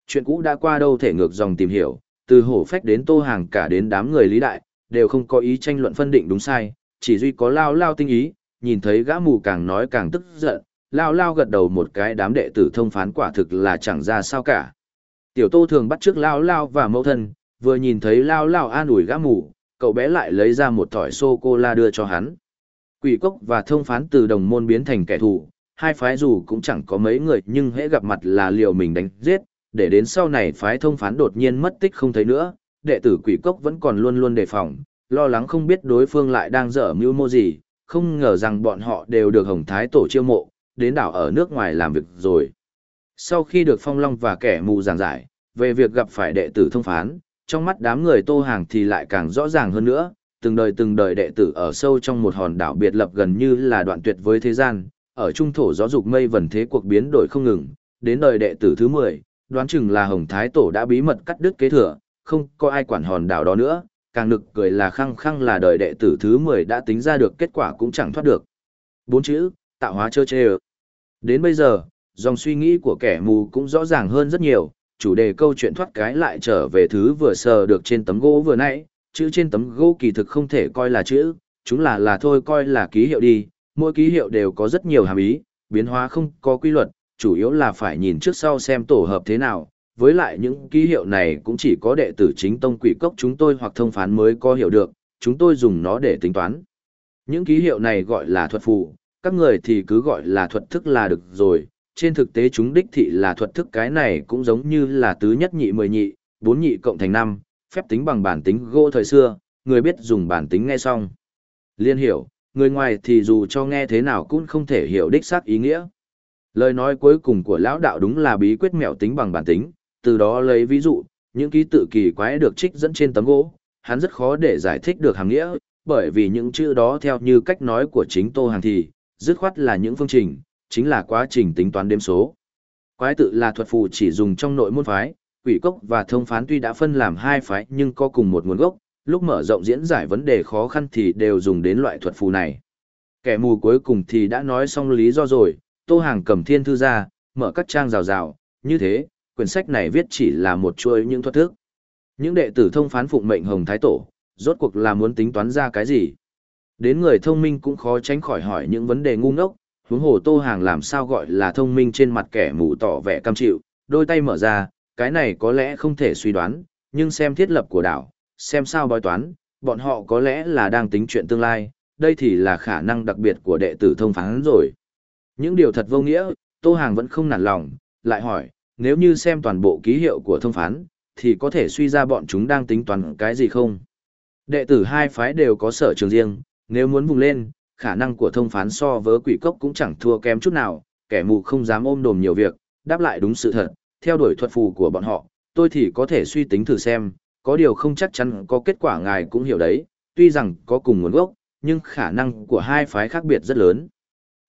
Chuyện cũ đã qua đâu thể ngược dòng tìm hiểu, từ hổ phách đến tô hàng cả đến đám người lý đại, đều không có ý tranh luận phân định đúng sai, chỉ duy có lao lao tinh ý, nhìn thấy gã mù càng nói càng tức giận, lao lao gật đầu một cái đám đệ tử thông phán quả thực là chẳng ra sao cả. Tiểu tô thường bắt trước lao lao và mẫu thân, vừa nhìn thấy lao lao an ủi gã mù, cậu bé lại lấy ra một thỏi sô-cô-la đưa cho hắn. Quỷ cốc và thông phán từ đồng môn biến thành kẻ thù, hai phái dù cũng chẳng có mấy người nhưng hễ gặp mặt là liều mình đánh giết, để đến sau này phái thông phán đột nhiên mất tích không thấy nữa, đệ tử quỷ cốc vẫn còn luôn luôn đề phòng, lo lắng không biết đối phương lại đang dở mưu mô gì, không ngờ rằng bọn họ đều được Hồng Thái Tổ chiêu mộ, đến đảo ở nước ngoài làm việc rồi. Sau khi được Phong Long và kẻ mù giảng giải, về việc gặp phải đệ tử thông phán, trong mắt đám người tô hàng thì lại càng rõ ràng hơn nữa, từng đời từng đời đệ tử ở sâu trong một hòn đảo biệt lập gần như là đoạn tuyệt với thế gian, ở trung thổ gió dục mây vần thế cuộc biến đổi không ngừng, đến đời đệ tử thứ 10, đoán chừng là Hồng Thái Tổ đã bí mật cắt đứt kế thừa, không có ai quản hòn đảo đó nữa, càng nực cười là khăng khăng là đời đệ tử thứ 10 đã tính ra được kết quả cũng chẳng thoát được. Bốn chữ, tạo hóa chơ chê Đến bây giờ, dòng suy nghĩ của kẻ mù cũng rõ ràng hơn rất nhiều, chủ đề câu chuyện thoát cái lại trở về thứ vừa sờ được trên tấm gỗ vừa nãy, chữ trên tấm gỗ kỳ thực không thể coi là chữ, chúng là là thôi coi là ký hiệu đi, mỗi ký hiệu đều có rất nhiều hàm ý, biến hóa không có quy luật, chủ yếu là phải nhìn trước sau xem tổ hợp thế nào, với lại những ký hiệu này cũng chỉ có đệ tử chính tông quỷ cốc chúng tôi hoặc thông phán mới có hiểu được, chúng tôi dùng nó để tính toán. Những ký hiệu này gọi là thuật phù, các người thì cứ gọi là thuật thức là được rồi, trên thực tế chúng đích thị là thuật thức cái này cũng giống như là tứ nhất nhị mười nhị, bốn nhị cộng thành năm, phép tính bằng bản tính gỗ thời xưa, người biết dùng bản tính nghe xong. Liên hiểu, người ngoài thì dù cho nghe thế nào cũng không thể hiểu đích xác ý nghĩa. Lời nói cuối cùng của lão đạo đúng là bí quyết mẹo tính bằng bản tính, từ đó lấy ví dụ, những ký tự kỳ quái được trích dẫn trên tấm gỗ, hắn rất khó để giải thích được hàng nghĩa, bởi vì những chữ đó theo như cách nói của chính Tô Hàng thì, dứt khoát là những phương trình, chính là quá trình tính toán đếm số. Quái tự là thuật phù chỉ dùng trong nội môn phái, quỷ cốc và thông phán tuy đã phân làm hai phái nhưng có cùng một nguồn gốc, lúc mở rộng diễn giải vấn đề khó khăn thì đều dùng đến loại thuật phù này. Kẻ mù cuối cùng thì đã nói xong lý do rồi, Tô Hàng cầm thiên thư ra, mở các trang rào rào, như thế, quyển sách này viết chỉ là một chuỗi những thuật thức. Những đệ tử thông phán phụng mệnh Hồng Thái Tổ, rốt cuộc là muốn tính toán ra cái gì? Đến người thông minh cũng khó tránh khỏi hỏi những vấn đề ngu ngốc, huống hồ Tô Hàng làm sao gọi là thông minh trên mặt kẻ mù tỏ vẻ cam chịu, đôi tay mở ra, cái này có lẽ không thể suy đoán, nhưng xem thiết lập của đảo, xem sao bói toán, bọn họ có lẽ là đang tính chuyện tương lai, đây thì là khả năng đặc biệt của đệ tử thông phán rồi. Những điều thật vô nghĩa, Tô Hàng vẫn không nản lòng, lại hỏi, nếu như xem toàn bộ ký hiệu của thông phán, thì có thể suy ra bọn chúng đang tính toán cái gì không? Đệ tử hai phái đều có sở trường riêng, nếu muốn vùng lên, khả năng của thông phán so với quỷ cốc cũng chẳng thua kém chút nào, kẻ mù không dám ôm đồm nhiều việc, đáp lại đúng sự thật, theo đuổi thuật phù của bọn họ, tôi thì có thể suy tính thử xem, có điều không chắc chắn có kết quả ngài cũng hiểu đấy, tuy rằng có cùng nguồn gốc, nhưng khả năng của hai phái khác biệt rất lớn.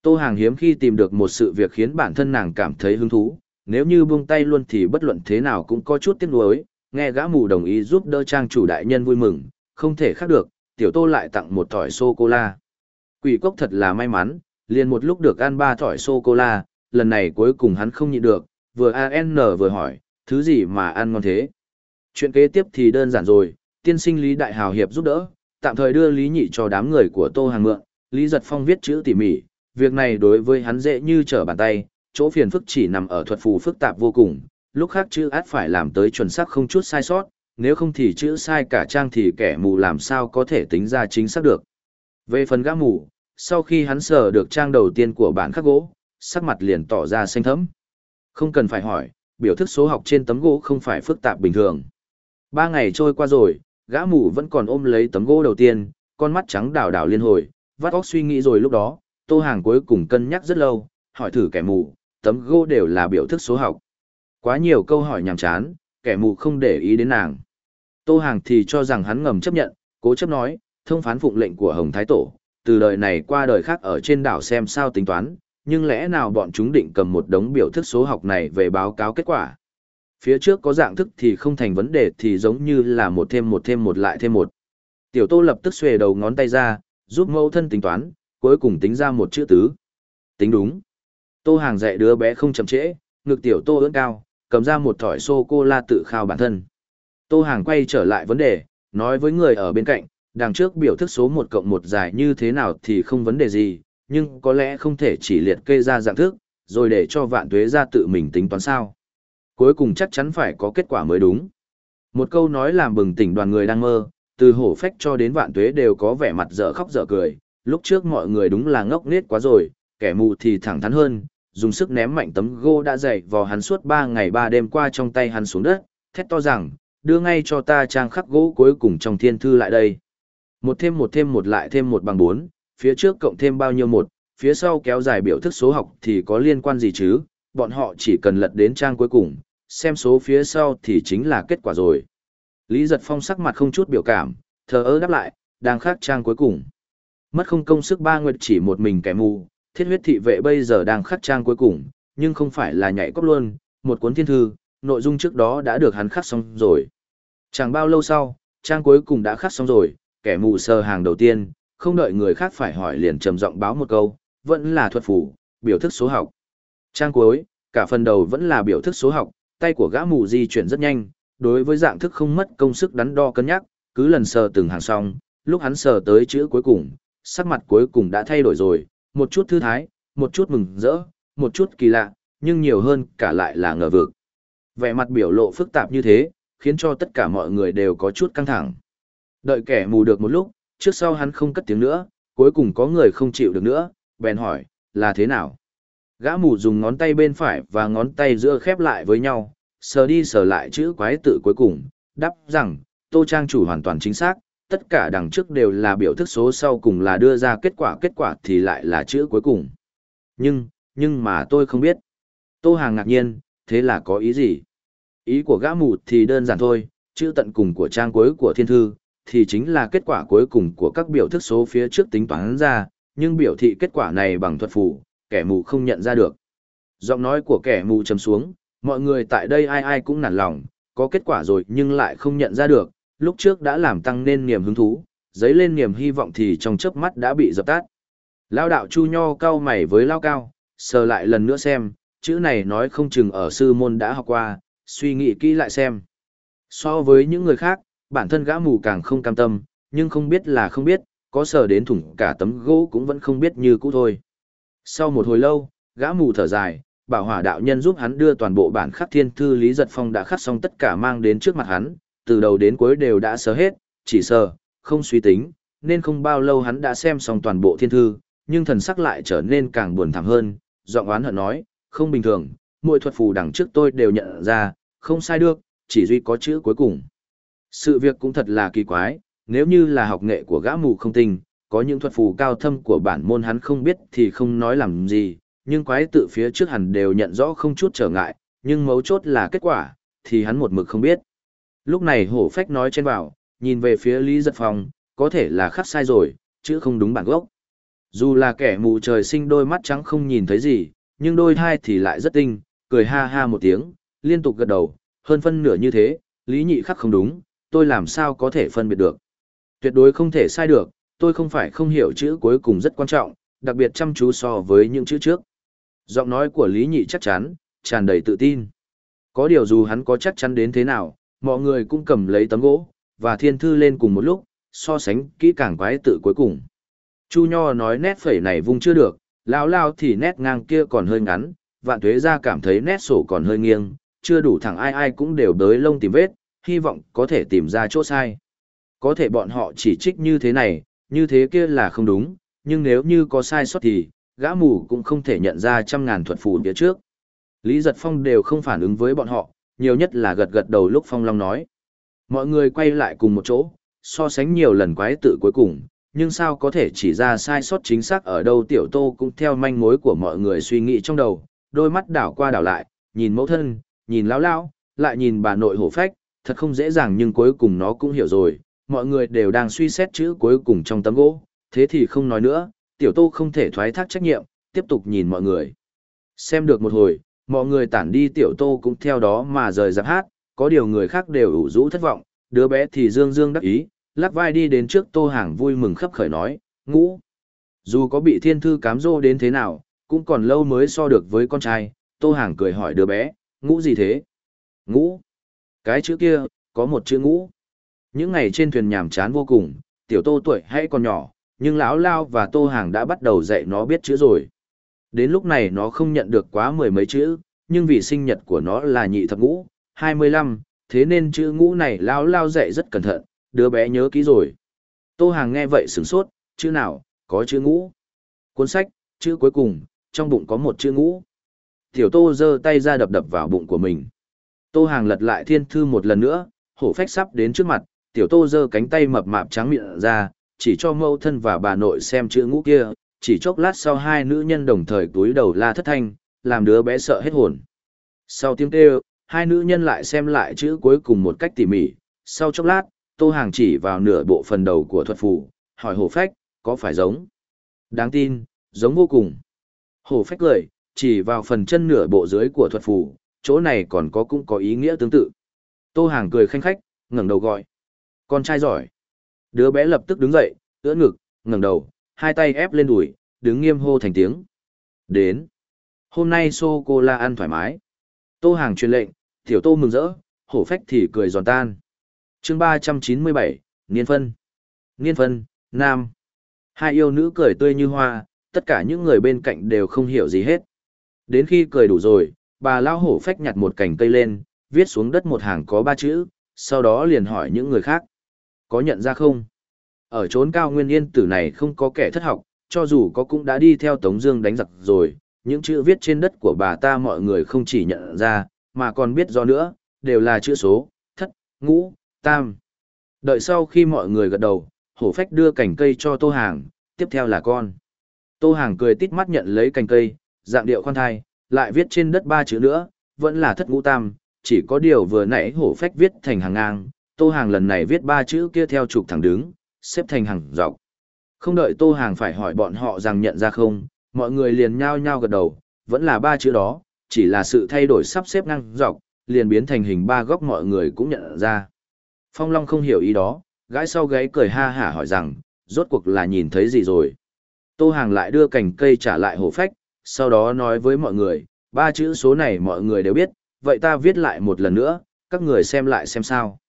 Tô Hàng hiếm khi tìm được một sự việc khiến bản thân nàng cảm thấy hứng thú, nếu như buông tay luôn thì bất luận thế nào cũng có chút tiếc nuối, nghe gã mù đồng ý giúp đỡ trang chủ đại nhân vui mừng, không thể khác được, tiểu tô lại tặng một thỏi sô-cô-la. Quỷ cốc thật là may mắn, liền một lúc được ăn ba thỏi sô-cô-la, lần này cuối cùng hắn không nhịn được, vừa AN vừa hỏi, thứ gì mà ăn ngon thế? Chuyện kế tiếp thì đơn giản rồi, tiên sinh Lý Đại Hào Hiệp giúp đỡ, tạm thời đưa Lý Nhị cho đám người của Tô Hàng mượn, Lý Giật Phong viết chữ tỉ mỉ, việc này đối với hắn dễ như trở bàn tay, chỗ phiền phức chỉ nằm ở thuật phù phức tạp vô cùng, lúc khác chữ át phải làm tới chuẩn xác không chút sai sót, nếu không thì chữ sai cả trang thì kẻ mù làm sao có thể tính ra chính xác được. Về phần gã mù, sau khi hắn sờ được trang đầu tiên của bản khắc gỗ, sắc mặt liền tỏ ra xanh thẫm. Không cần phải hỏi, biểu thức số học trên tấm gỗ không phải phức tạp bình thường. Ba ngày trôi qua rồi, gã mù vẫn còn ôm lấy tấm gỗ đầu tiên, con mắt trắng đảo đảo liên hồi, vắt óc suy nghĩ rồi lúc đó, tô hàng cuối cùng cân nhắc rất lâu, hỏi thử kẻ mù, tấm gỗ đều là biểu thức số học. Quá nhiều câu hỏi nhàm chán, kẻ mù không để ý đến nàng. Tô hàng thì cho rằng hắn ngầm chấp nhận, cố chấp nói, thông phán phụng lệnh của Hồng Thái Tổ, từ đời này qua đời khác ở trên đảo xem sao tính toán, nhưng lẽ nào bọn chúng định cầm một đống biểu thức số học này về báo cáo kết quả. Phía trước có dạng thức thì không thành vấn đề thì giống như là một thêm một thêm một lại thêm một. Tiểu tô lập tức xuề đầu ngón tay ra, giúp mẫu thân tính toán, cuối cùng tính ra một chữ tứ. Tính đúng. Tô hàng dạy đứa bé không chậm trễ, ngực tiểu tô ưỡn cao, cầm ra một thỏi sô-cô-la tự khao bản thân. Tô hàng quay trở lại vấn đề, nói với người ở bên cạnh, đằng trước biểu thức số 1 cộng 1 dài như thế nào thì không vấn đề gì, nhưng có lẽ không thể chỉ liệt kê ra dạng thức, rồi để cho vạn tuế ra tự mình tính toán sao. Cuối cùng chắc chắn phải có kết quả mới đúng. Một câu nói làm bừng tỉnh đoàn người đang mơ, từ hổ phách cho đến vạn tuế đều có vẻ mặt dở khóc dở cười, lúc trước mọi người đúng là ngốc nết quá rồi, kẻ mù thì thẳng thắn hơn, dùng sức ném mạnh tấm gô đã dày vào hắn suốt 3 ngày 3 đêm qua trong tay hắn xuống đất, thét to rằng, đưa ngay cho ta trang khắc gỗ cuối cùng trong thiên thư lại đây. Một thêm một thêm một lại thêm một bằng 4, phía trước cộng thêm bao nhiêu một, phía sau kéo dài biểu thức số học thì có liên quan gì chứ, bọn họ chỉ cần lật đến trang cuối cùng, xem số phía sau thì chính là kết quả rồi. Lý giật phong sắc mặt không chút biểu cảm, thờ ơ đáp lại, đang khắc trang cuối cùng. Mất không công sức ba nguyệt chỉ một mình kẻ mù, thiết huyết thị vệ bây giờ đang khắc trang cuối cùng, nhưng không phải là nhảy cốc luôn, một cuốn thiên thư, nội dung trước đó đã được hắn khắc xong rồi. Chẳng bao lâu sau, trang cuối cùng đã khắc xong rồi, kẻ mù sơ hàng đầu tiên, không đợi người khác phải hỏi liền trầm giọng báo một câu, vẫn là thuật phủ, biểu thức số học. Trang cuối, cả phần đầu vẫn là biểu thức số học, tay của gã mù di chuyển rất nhanh, đối với dạng thức không mất công sức đắn đo cân nhắc, cứ lần sờ từng hàng xong, lúc hắn sờ tới chữ cuối cùng, sắc mặt cuối cùng đã thay đổi rồi, một chút thư thái, một chút mừng rỡ, một chút kỳ lạ, nhưng nhiều hơn cả lại là ngờ vực. Vẻ mặt biểu lộ phức tạp như thế, khiến cho tất cả mọi người đều có chút căng thẳng. Đợi kẻ mù được một lúc, trước sau hắn không cất tiếng nữa, cuối cùng có người không chịu được nữa, bèn hỏi, là thế nào? Gã mù dùng ngón tay bên phải và ngón tay giữa khép lại với nhau, sờ đi sờ lại chữ quái tự cuối cùng, đáp rằng, tô trang chủ hoàn toàn chính xác, tất cả đằng trước đều là biểu thức số sau cùng là đưa ra kết quả kết quả thì lại là chữ cuối cùng. Nhưng, nhưng mà tôi không biết. Tô Hàng ngạc nhiên, thế là có ý gì? Ý của gã mù thì đơn giản thôi, chữ tận cùng của trang cuối của thiên thư, thì chính là kết quả cuối cùng của các biểu thức số phía trước tính toán ra, nhưng biểu thị kết quả này bằng thuật phủ, kẻ mù không nhận ra được. Giọng nói của kẻ mù trầm xuống, mọi người tại đây ai ai cũng nản lòng, có kết quả rồi nhưng lại không nhận ra được, lúc trước đã làm tăng nên niềm hứng thú, giấy lên niềm hy vọng thì trong chớp mắt đã bị dập tắt. Lao đạo Chu Nho cao mày với Lao Cao, sờ lại lần nữa xem, chữ này nói không chừng ở sư môn đã học qua, suy nghĩ kỹ lại xem. So với những người khác, bản thân gã mù càng không cam tâm, nhưng không biết là không biết, có sờ đến thủng cả tấm gỗ cũng vẫn không biết như cũ thôi. Sau một hồi lâu, gã mù thở dài, bảo hỏa đạo nhân giúp hắn đưa toàn bộ bản khắc thiên thư Lý Giật Phong đã khắc xong tất cả mang đến trước mặt hắn, từ đầu đến cuối đều đã sờ hết, chỉ sờ, không suy tính, nên không bao lâu hắn đã xem xong toàn bộ thiên thư, nhưng thần sắc lại trở nên càng buồn thảm hơn, giọng oán hận nói, không bình thường, mỗi thuật phù đằng trước tôi đều nhận ra, không sai được, chỉ duy có chữ cuối cùng. Sự việc cũng thật là kỳ quái, nếu như là học nghệ của gã mù không tinh, có những thuật phù cao thâm của bản môn hắn không biết thì không nói làm gì, nhưng quái tự phía trước hẳn đều nhận rõ không chút trở ngại, nhưng mấu chốt là kết quả, thì hắn một mực không biết. Lúc này hổ phách nói trên bảo, nhìn về phía Lý Giật Phong, có thể là khắc sai rồi, chứ không đúng bản gốc. Dù là kẻ mù trời sinh đôi mắt trắng không nhìn thấy gì, nhưng đôi thai thì lại rất tinh, cười ha ha một tiếng, liên tục gật đầu, hơn phân nửa như thế, Lý Nhị khắc không đúng, tôi làm sao có thể phân biệt được. Tuyệt đối không thể sai được, tôi không phải không hiểu chữ cuối cùng rất quan trọng, đặc biệt chăm chú so với những chữ trước. Giọng nói của Lý Nhị chắc chắn, tràn đầy tự tin. Có điều dù hắn có chắc chắn đến thế nào, mọi người cũng cầm lấy tấm gỗ, và thiên thư lên cùng một lúc, so sánh kỹ càng quái tự cuối cùng. Chu Nho nói nét phẩy này vung chưa được, lao lao thì nét ngang kia còn hơi ngắn, vạn tuế ra cảm thấy nét sổ còn hơi nghiêng, chưa đủ thẳng ai ai cũng đều đới lông tìm vết, hy vọng có thể tìm ra chỗ sai. Có thể bọn họ chỉ trích như thế này, như thế kia là không đúng, nhưng nếu như có sai sót thì, gã mù cũng không thể nhận ra trăm ngàn thuật phù phía trước. Lý Giật Phong đều không phản ứng với bọn họ, nhiều nhất là gật gật đầu lúc Phong Long nói. Mọi người quay lại cùng một chỗ, so sánh nhiều lần quái tự cuối cùng, nhưng sao có thể chỉ ra sai sót chính xác ở đâu tiểu tô cũng theo manh mối của mọi người suy nghĩ trong đầu, đôi mắt đảo qua đảo lại, nhìn mẫu thân, nhìn lão lão, lại nhìn bà nội hổ phách, thật không dễ dàng nhưng cuối cùng nó cũng hiểu rồi, mọi người đều đang suy xét chữ cuối cùng trong tấm gỗ, thế thì không nói nữa, tiểu tô không thể thoái thác trách nhiệm, tiếp tục nhìn mọi người. Xem được một hồi, mọi người tản đi tiểu tô cũng theo đó mà rời giáp hát, có điều người khác đều ủ rũ thất vọng, đứa bé thì dương dương đắc ý, lắc vai đi đến trước tô hàng vui mừng khấp khởi nói, ngũ. Dù có bị thiên thư cám dô đến thế nào, cũng còn lâu mới so được với con trai, tô hàng cười hỏi đứa bé, ngũ gì thế? Ngũ. Cái chữ kia, có một chữ ngũ. Những ngày trên thuyền nhàm chán vô cùng, tiểu tô tuổi hay còn nhỏ, nhưng lão lao và tô hàng đã bắt đầu dạy nó biết chữ rồi. Đến lúc này nó không nhận được quá mười mấy chữ, nhưng vì sinh nhật của nó là nhị thập ngũ, 25, thế nên chữ ngũ này lao lao dạy rất cẩn thận, đứa bé nhớ kỹ rồi. Tô Hàng nghe vậy sửng sốt, chữ nào, có chữ ngũ. Cuốn sách, chữ cuối cùng, trong bụng có một chữ ngũ. Tiểu Tô giơ tay ra đập đập vào bụng của mình. Tô Hàng lật lại thiên thư một lần nữa, hổ phách sắp đến trước mặt, Tiểu Tô giơ cánh tay mập mạp trắng miệng ra, chỉ cho mâu thân và bà nội xem chữ ngũ kia, chỉ chốc lát sau hai nữ nhân đồng thời túi đầu la thất thanh, làm đứa bé sợ hết hồn. Sau tiếng kêu, hai nữ nhân lại xem lại chữ cuối cùng một cách tỉ mỉ, sau chốc lát, Tô Hàng chỉ vào nửa bộ phần đầu của thuật phù, hỏi Hổ Phách, có phải giống? Đáng tin, giống vô cùng. Hổ Phách cười, chỉ vào phần chân nửa bộ dưới của thuật phù, chỗ này còn có cũng có ý nghĩa tương tự. Tô Hàng cười khanh khách, ngẩng đầu gọi. Con trai giỏi. Đứa bé lập tức đứng dậy, ưỡn ngực, ngẩng đầu, hai tay ép lên đùi, đứng nghiêm hô thành tiếng. Đến. Hôm nay sô-cô-la ăn thoải mái. Tô Hàng truyền lệnh, tiểu tô mừng rỡ, hổ phách thì cười giòn tan. chương ba trăm chín mươi bảy Niên Phân. Niên Phân, Nam. Hai yêu nữ cười tươi như hoa, tất cả những người bên cạnh đều không hiểu gì hết. Đến khi cười đủ rồi, bà lao hổ phách nhặt một cành cây lên, viết xuống đất một hàng có ba chữ, sau đó liền hỏi những người khác. Có nhận ra không? Ở trốn cao nguyên yên tử này không có kẻ thất học, cho dù có cũng đã đi theo Tống Dương đánh giặc rồi, những chữ viết trên đất của bà ta mọi người không chỉ nhận ra, mà còn biết do nữa, đều là chữ số, thất, ngũ, tam. Đợi sau khi mọi người gật đầu, hổ phách đưa cành cây cho Tô Hàng, tiếp theo là con. Tô Hàng cười tít mắt nhận lấy cành cây, dạng điệu khoan thai, lại viết trên đất ba chữ nữa, vẫn là thất ngũ tam, chỉ có điều vừa nãy hổ phách viết thành hàng ngang, Tô Hàng lần này viết ba chữ kia theo trục thẳng đứng, xếp thành hàng dọc. Không đợi Tô Hàng phải hỏi bọn họ rằng nhận ra không, mọi người liền nhao nhao gật đầu, vẫn là ba chữ đó, chỉ là sự thay đổi sắp xếp ngang dọc, liền biến thành hình ba góc mọi người cũng nhận ra. Phong Long không hiểu ý đó, gái sau gáy cười ha hả hỏi rằng, rốt cuộc là nhìn thấy gì rồi. Tô Hàng lại đưa cành cây trả lại hổ phách, sau đó nói với mọi người, ba chữ số này mọi người đều biết, vậy ta viết lại một lần nữa, các người xem lại xem sao.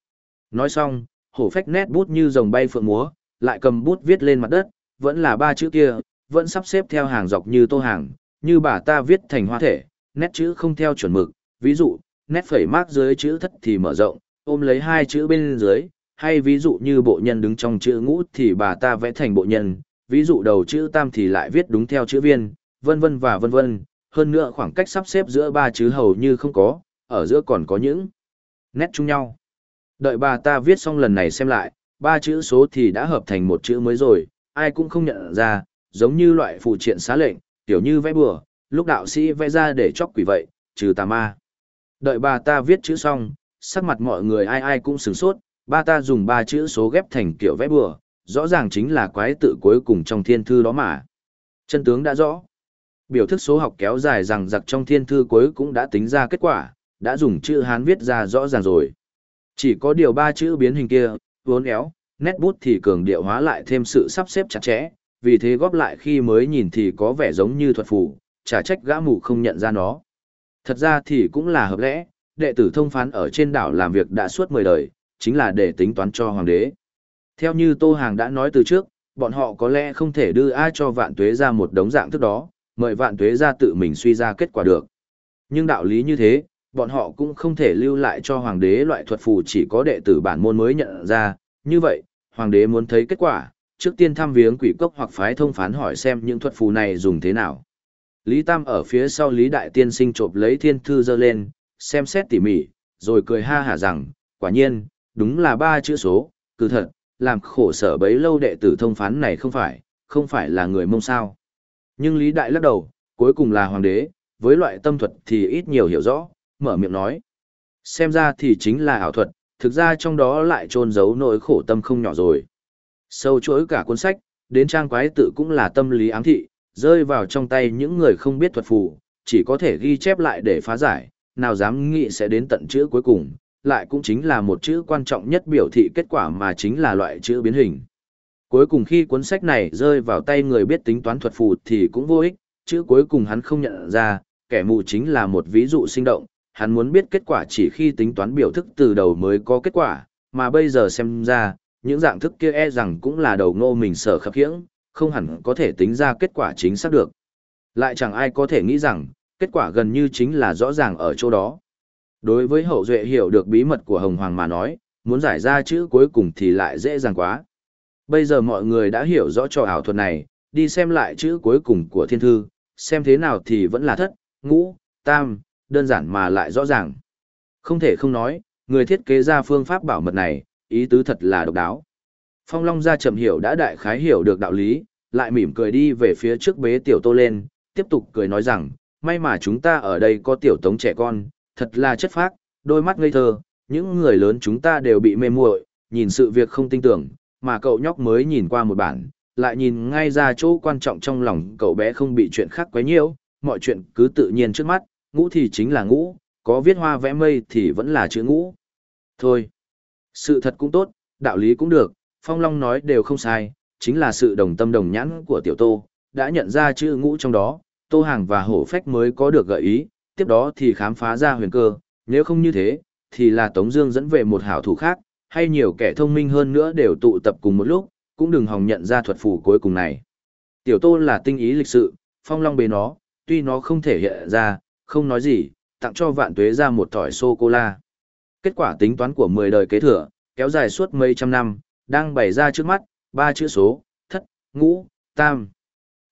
Nói xong, hổ phách nét bút như rồng bay phượng múa, lại cầm bút viết lên mặt đất, vẫn là ba chữ kia, vẫn sắp xếp theo hàng dọc như tô hàng, như bà ta viết thành hoa thể, nét chữ không theo chuẩn mực, ví dụ, nét phẩy mác dưới chữ thất thì mở rộng, ôm lấy hai chữ bên dưới, hay ví dụ như bộ nhân đứng trong chữ ngũ thì bà ta vẽ thành bộ nhân, ví dụ đầu chữ tam thì lại viết đúng theo chữ viên, vân vân và vân vân, hơn nữa khoảng cách sắp xếp giữa ba chữ hầu như không có, ở giữa còn có những nét chung nhau. Đợi bà ta viết xong lần này xem lại, ba chữ số thì đã hợp thành một chữ mới rồi, ai cũng không nhận ra, giống như loại phụ triện xá lệnh, tiểu như vẽ bừa, lúc đạo sĩ vẽ ra để chóc quỷ vậy, trừ tà ma. Đợi bà ta viết chữ xong, sắc mặt mọi người ai ai cũng sửng sốt, ba ta dùng ba chữ số ghép thành kiểu vẽ bừa, rõ ràng chính là quái tự cuối cùng trong thiên thư đó mà. Chân tướng đã rõ. Biểu thức số học kéo dài rằng giặc trong thiên thư cuối cũng đã tính ra kết quả, đã dùng chữ Hán viết ra rõ ràng rồi. Chỉ có điều ba chữ biến hình kia, vốn éo, nét bút thì cường điệu hóa lại thêm sự sắp xếp chặt chẽ, vì thế góp lại khi mới nhìn thì có vẻ giống như thuật phù, chả trách gã mù không nhận ra nó. Thật ra thì cũng là hợp lẽ, đệ tử thông phán ở trên đảo làm việc đã suốt 10 đời, chính là để tính toán cho hoàng đế. Theo như Tô Hàng đã nói từ trước, bọn họ có lẽ không thể đưa ai cho vạn tuế ra một đống dạng thức đó, mời vạn tuế ra tự mình suy ra kết quả được. Nhưng đạo lý như thế, bọn họ cũng không thể lưu lại cho hoàng đế loại thuật phù chỉ có đệ tử bản môn mới nhận ra, như vậy, hoàng đế muốn thấy kết quả, trước tiên thăm viếng quỷ cốc hoặc phái thông phán hỏi xem những thuật phù này dùng thế nào. Lý Tam ở phía sau Lý Đại Tiên sinh trộm lấy thiên thư dơ lên, xem xét tỉ mỉ, rồi cười ha hả rằng, quả nhiên, đúng là ba chữ số, cứ thật, làm khổ sở bấy lâu đệ tử thông phán này không phải, không phải là người mông sao. Nhưng Lý Đại lắc đầu, cuối cùng là hoàng đế, với loại tâm thuật thì ít nhiều hiểu rõ, mở miệng nói. Xem ra thì chính là ảo thuật, thực ra trong đó lại trôn giấu nỗi khổ tâm không nhỏ rồi. Sâu chuỗi cả cuốn sách, đến trang quái tự cũng là tâm lý ám thị, rơi vào trong tay những người không biết thuật phù, chỉ có thể ghi chép lại để phá giải, nào dám nghĩ sẽ đến tận chữ cuối cùng, lại cũng chính là một chữ quan trọng nhất biểu thị kết quả mà chính là loại chữ biến hình. Cuối cùng khi cuốn sách này rơi vào tay người biết tính toán thuật phù thì cũng vô ích, chữ cuối cùng hắn không nhận ra, kẻ mù chính là một ví dụ sinh động, hắn muốn biết kết quả chỉ khi tính toán biểu thức từ đầu mới có kết quả, mà bây giờ xem ra, những dạng thức kia e rằng cũng là đầu ngô mình sở khập khiễng, không hẳn có thể tính ra kết quả chính xác được. Lại chẳng ai có thể nghĩ rằng, kết quả gần như chính là rõ ràng ở chỗ đó. Đối với hậu duệ hiểu được bí mật của Hồng Hoàng mà nói, muốn giải ra chữ cuối cùng thì lại dễ dàng quá. Bây giờ mọi người đã hiểu rõ trò ảo thuật này, đi xem lại chữ cuối cùng của thiên thư, xem thế nào thì vẫn là thất, ngũ, tam, đơn giản mà lại rõ ràng. Không thể không nói, người thiết kế ra phương pháp bảo mật này, ý tứ thật là độc đáo. Phong Long gia chậm hiểu đã đại khái hiểu được đạo lý, lại mỉm cười đi về phía trước bế tiểu tô lên, tiếp tục cười nói rằng, may mà chúng ta ở đây có tiểu tống trẻ con, thật là chất phác, đôi mắt ngây thơ, những người lớn chúng ta đều bị mê muội, nhìn sự việc không tin tưởng, mà cậu nhóc mới nhìn qua một bản, lại nhìn ngay ra chỗ quan trọng trong lòng cậu bé không bị chuyện khác quấy nhiễu, mọi chuyện cứ tự nhiên trước mắt, ngũ thì chính là ngũ, có viết hoa vẽ mây thì vẫn là chữ ngũ. Thôi, sự thật cũng tốt, đạo lý cũng được, Phong Long nói đều không sai, chính là sự đồng tâm đồng nhãn của tiểu tô, đã nhận ra chữ ngũ trong đó, tô hàng và hổ phách mới có được gợi ý, tiếp đó thì khám phá ra huyền cơ, nếu không như thế, thì là Tống Dương dẫn về một hảo thủ khác, hay nhiều kẻ thông minh hơn nữa đều tụ tập cùng một lúc, cũng đừng hòng nhận ra thuật phù cuối cùng này. Tiểu Tô là tinh ý lịch sự, phong long bế nó, tuy nó không thể hiện ra, không nói gì, tặng cho vạn tuế ra một thỏi sô-cô-la. Kết quả tính toán của 10 đời kế thừa, kéo dài suốt mấy trăm năm, đang bày ra trước mắt, ba chữ số, thất, ngũ, tam.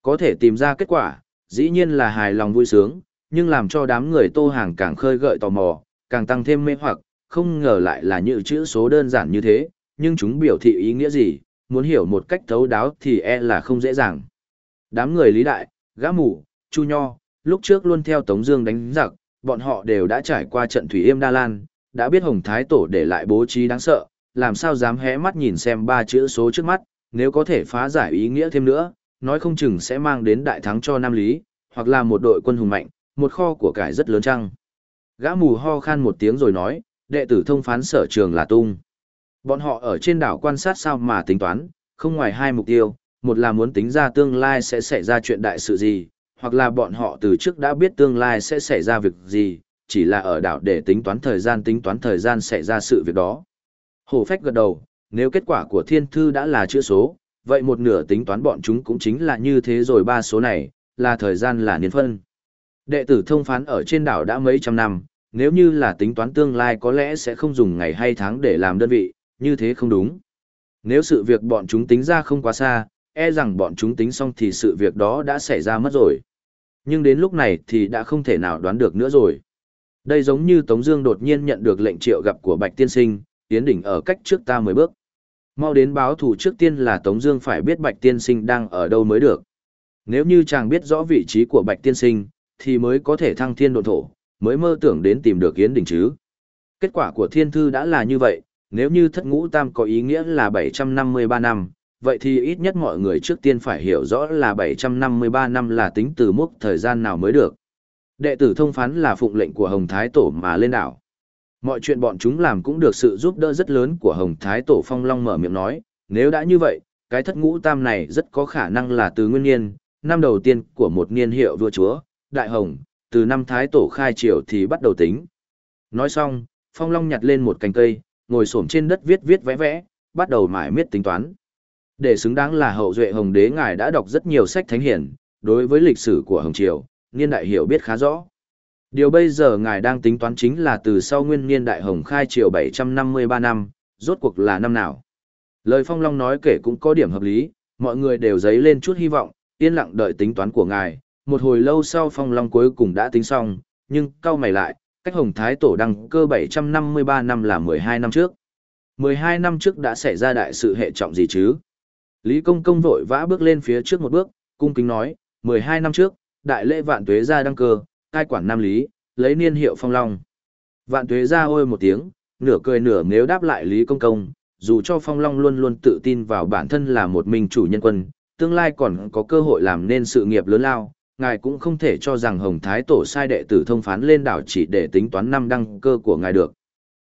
Có thể tìm ra kết quả, dĩ nhiên là hài lòng vui sướng, nhưng làm cho đám người tô hàng càng khơi gợi tò mò, càng tăng thêm mê hoặc, không ngờ lại là những chữ số đơn giản như thế, nhưng chúng biểu thị ý nghĩa gì, muốn hiểu một cách thấu đáo thì e là không dễ dàng. Đám người lý đại, gã mù, chu nho, lúc trước luôn theo Tống Dương đánh giặc, bọn họ đều đã trải qua trận Thủy Yêm Đa Lan, đã biết Hồng Thái Tổ để lại bố trí đáng sợ, làm sao dám hé mắt nhìn xem ba chữ số trước mắt, nếu có thể phá giải ý nghĩa thêm nữa, nói không chừng sẽ mang đến đại thắng cho Nam Lý, hoặc là một đội quân hùng mạnh, một kho của cải rất lớn chăng. Gã mù ho khan một tiếng rồi nói, đệ tử thông phán sở trường là tung. Bọn họ ở trên đảo quan sát sao mà tính toán, không ngoài hai mục tiêu, một là muốn tính ra tương lai sẽ xảy ra chuyện đại sự gì, hoặc là bọn họ từ trước đã biết tương lai sẽ xảy ra việc gì, chỉ là ở đảo để tính toán thời gian tính toán thời gian xảy ra sự việc đó. hổ Phách gật đầu, nếu kết quả của thiên thư đã là chữ số, vậy một nửa tính toán bọn chúng cũng chính là như thế rồi ba số này, là thời gian là niên phân. Đệ tử thông phán ở trên đảo đã mấy trăm năm, nếu như là tính toán tương lai có lẽ sẽ không dùng ngày hay tháng để làm đơn vị, như thế không đúng. Nếu sự việc bọn chúng tính ra không quá xa, e rằng bọn chúng tính xong thì sự việc đó đã xảy ra mất rồi. Nhưng đến lúc này thì đã không thể nào đoán được nữa rồi. Đây giống như Tống Dương đột nhiên nhận được lệnh triệu gặp của Bạch Tiên Sinh, tiến đỉnh ở cách trước ta mười bước. Mau đến báo thủ trước tiên là Tống Dương phải biết Bạch Tiên Sinh đang ở đâu mới được. Nếu như chàng biết rõ vị trí của Bạch Tiên Sinh, thì mới có thể thăng thiên độ thổ, mới mơ tưởng đến tìm được Yến Đình chứ. Kết quả của thiên thư đã là như vậy, nếu như thất ngũ tam có ý nghĩa là 753 năm, vậy thì ít nhất mọi người trước tiên phải hiểu rõ là 753 năm là tính từ mốc thời gian nào mới được. Đệ tử thông phán là phụng lệnh của Hồng Thái Tổ mà lên đảo. Mọi chuyện bọn chúng làm cũng được sự giúp đỡ rất lớn của Hồng Thái Tổ Phong Long mở miệng nói, nếu đã như vậy, cái thất ngũ tam này rất có khả năng là từ nguyên niên, năm đầu tiên của một niên hiệu vua chúa, Đại Hồng, từ năm Thái Tổ khai triều thì bắt đầu tính. Nói xong, Phong Long nhặt lên một cành cây, ngồi xổm trên đất viết viết vẽ vẽ, bắt đầu mải miết tính toán. Để xứng đáng là hậu duệ Hồng Đế ngài đã đọc rất nhiều sách thánh hiển, đối với lịch sử của Hồng Triều, niên đại hiểu biết khá rõ. Điều bây giờ ngài đang tính toán chính là từ sau nguyên niên đại Hồng khai triều 753 năm, rốt cuộc là năm nào. Lời Phong Long nói kể cũng có điểm hợp lý, mọi người đều dấy lên chút hy vọng, yên lặng đợi tính toán của ngài. Một hồi lâu sau Phong Long cuối cùng đã tính xong, nhưng cao mày lại, cách Hồng Thái Tổ đăng cơ 753 năm là 12 năm trước. 12 năm trước đã xảy ra đại sự hệ trọng gì chứ? Lý Công Công vội vã bước lên phía trước một bước, cung kính nói, 12 năm trước, đại lễ vạn tuế gia đăng cơ, cai quản Nam Lý, lấy niên hiệu Phong Long. Vạn tuế gia ôi một tiếng, nửa cười nửa nếu đáp lại Lý Công Công, dù cho Phong Long luôn luôn tự tin vào bản thân là một mình chủ nhân quân, tương lai còn có cơ hội làm nên sự nghiệp lớn lao, ngài cũng không thể cho rằng Hồng Thái Tổ sai đệ tử thông phán lên đảo chỉ để tính toán năm đăng cơ của ngài được.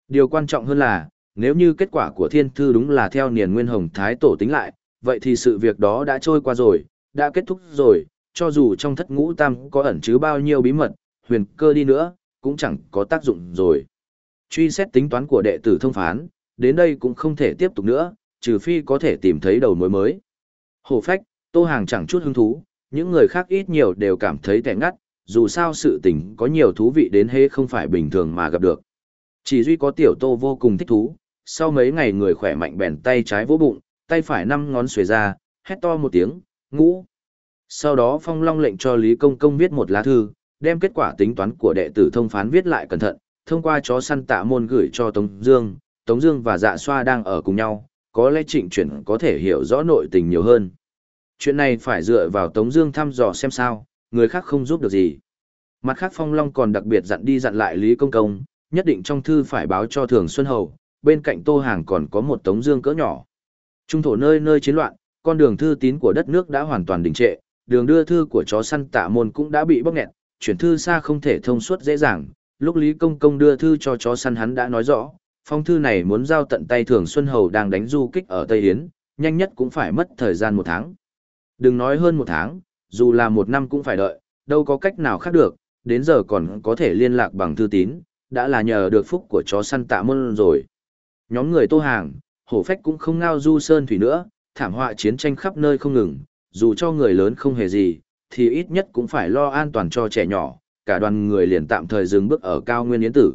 Điều quan trọng hơn là, nếu như kết quả của thiên thư đúng là theo niền nguyên Hồng Thái Tổ tính lại, vậy thì sự việc đó đã trôi qua rồi, đã kết thúc rồi, cho dù trong thất ngũ tam có ẩn chứa bao nhiêu bí mật, huyền cơ đi nữa, cũng chẳng có tác dụng rồi. Truy xét tính toán của đệ tử thông phán, đến đây cũng không thể tiếp tục nữa, trừ phi có thể tìm thấy đầu mối mới. Hồ phách, tô hàng chẳng chút hứng thú, những người khác ít nhiều đều cảm thấy tẻ ngắt, dù sao sự tình có nhiều thú vị đến hê không phải bình thường mà gặp được. Chỉ duy có tiểu tô vô cùng thích thú, sau mấy ngày người khỏe mạnh bèn tay trái vỗ bụng, tay phải năm ngón xuề ra, hét to một tiếng, ngũ. Sau đó Phong Long lệnh cho Lý Công Công viết một lá thư, đem kết quả tính toán của đệ tử thông phán viết lại cẩn thận, thông qua chó săn tạ môn gửi cho Tống Dương, Tống Dương và Dạ Xoa đang ở cùng nhau, có lẽ Trịnh Chuyển có thể hiểu rõ nội tình nhiều hơn. Chuyện này phải dựa vào Tống Dương thăm dò xem sao, người khác không giúp được gì. Mặt khác Phong Long còn đặc biệt dặn đi dặn lại Lý Công Công, nhất định trong thư phải báo cho Thường Xuân Hầu, bên cạnh Tô Hàng còn có một Tống Dương cỡ nhỏ. Trung thổ nơi nơi chiến loạn, con đường thư tín của đất nước đã hoàn toàn đình trệ, đường đưa thư của chó săn tạ môn cũng đã bị bóc nghẹt, chuyển thư xa không thể thông suốt dễ dàng. Lúc Lý Công Công đưa thư cho chó săn hắn đã nói rõ, phong thư này muốn giao tận tay Thường Xuân Hầu đang đánh du kích ở Tây Yến, nhanh nhất cũng phải mất thời gian một tháng. Đừng nói hơn một tháng, dù là một năm cũng phải đợi, đâu có cách nào khác được, đến giờ còn có thể liên lạc bằng thư tín, đã là nhờ được phúc của chó săn tạ môn rồi. Nhóm người tô hàng, hổ phách cũng không ngao du sơn thủy nữa, thảm họa chiến tranh khắp nơi không ngừng, dù cho người lớn không hề gì, thì ít nhất cũng phải lo an toàn cho trẻ nhỏ, cả đoàn người liền tạm thời dừng bước ở cao nguyên yến tử.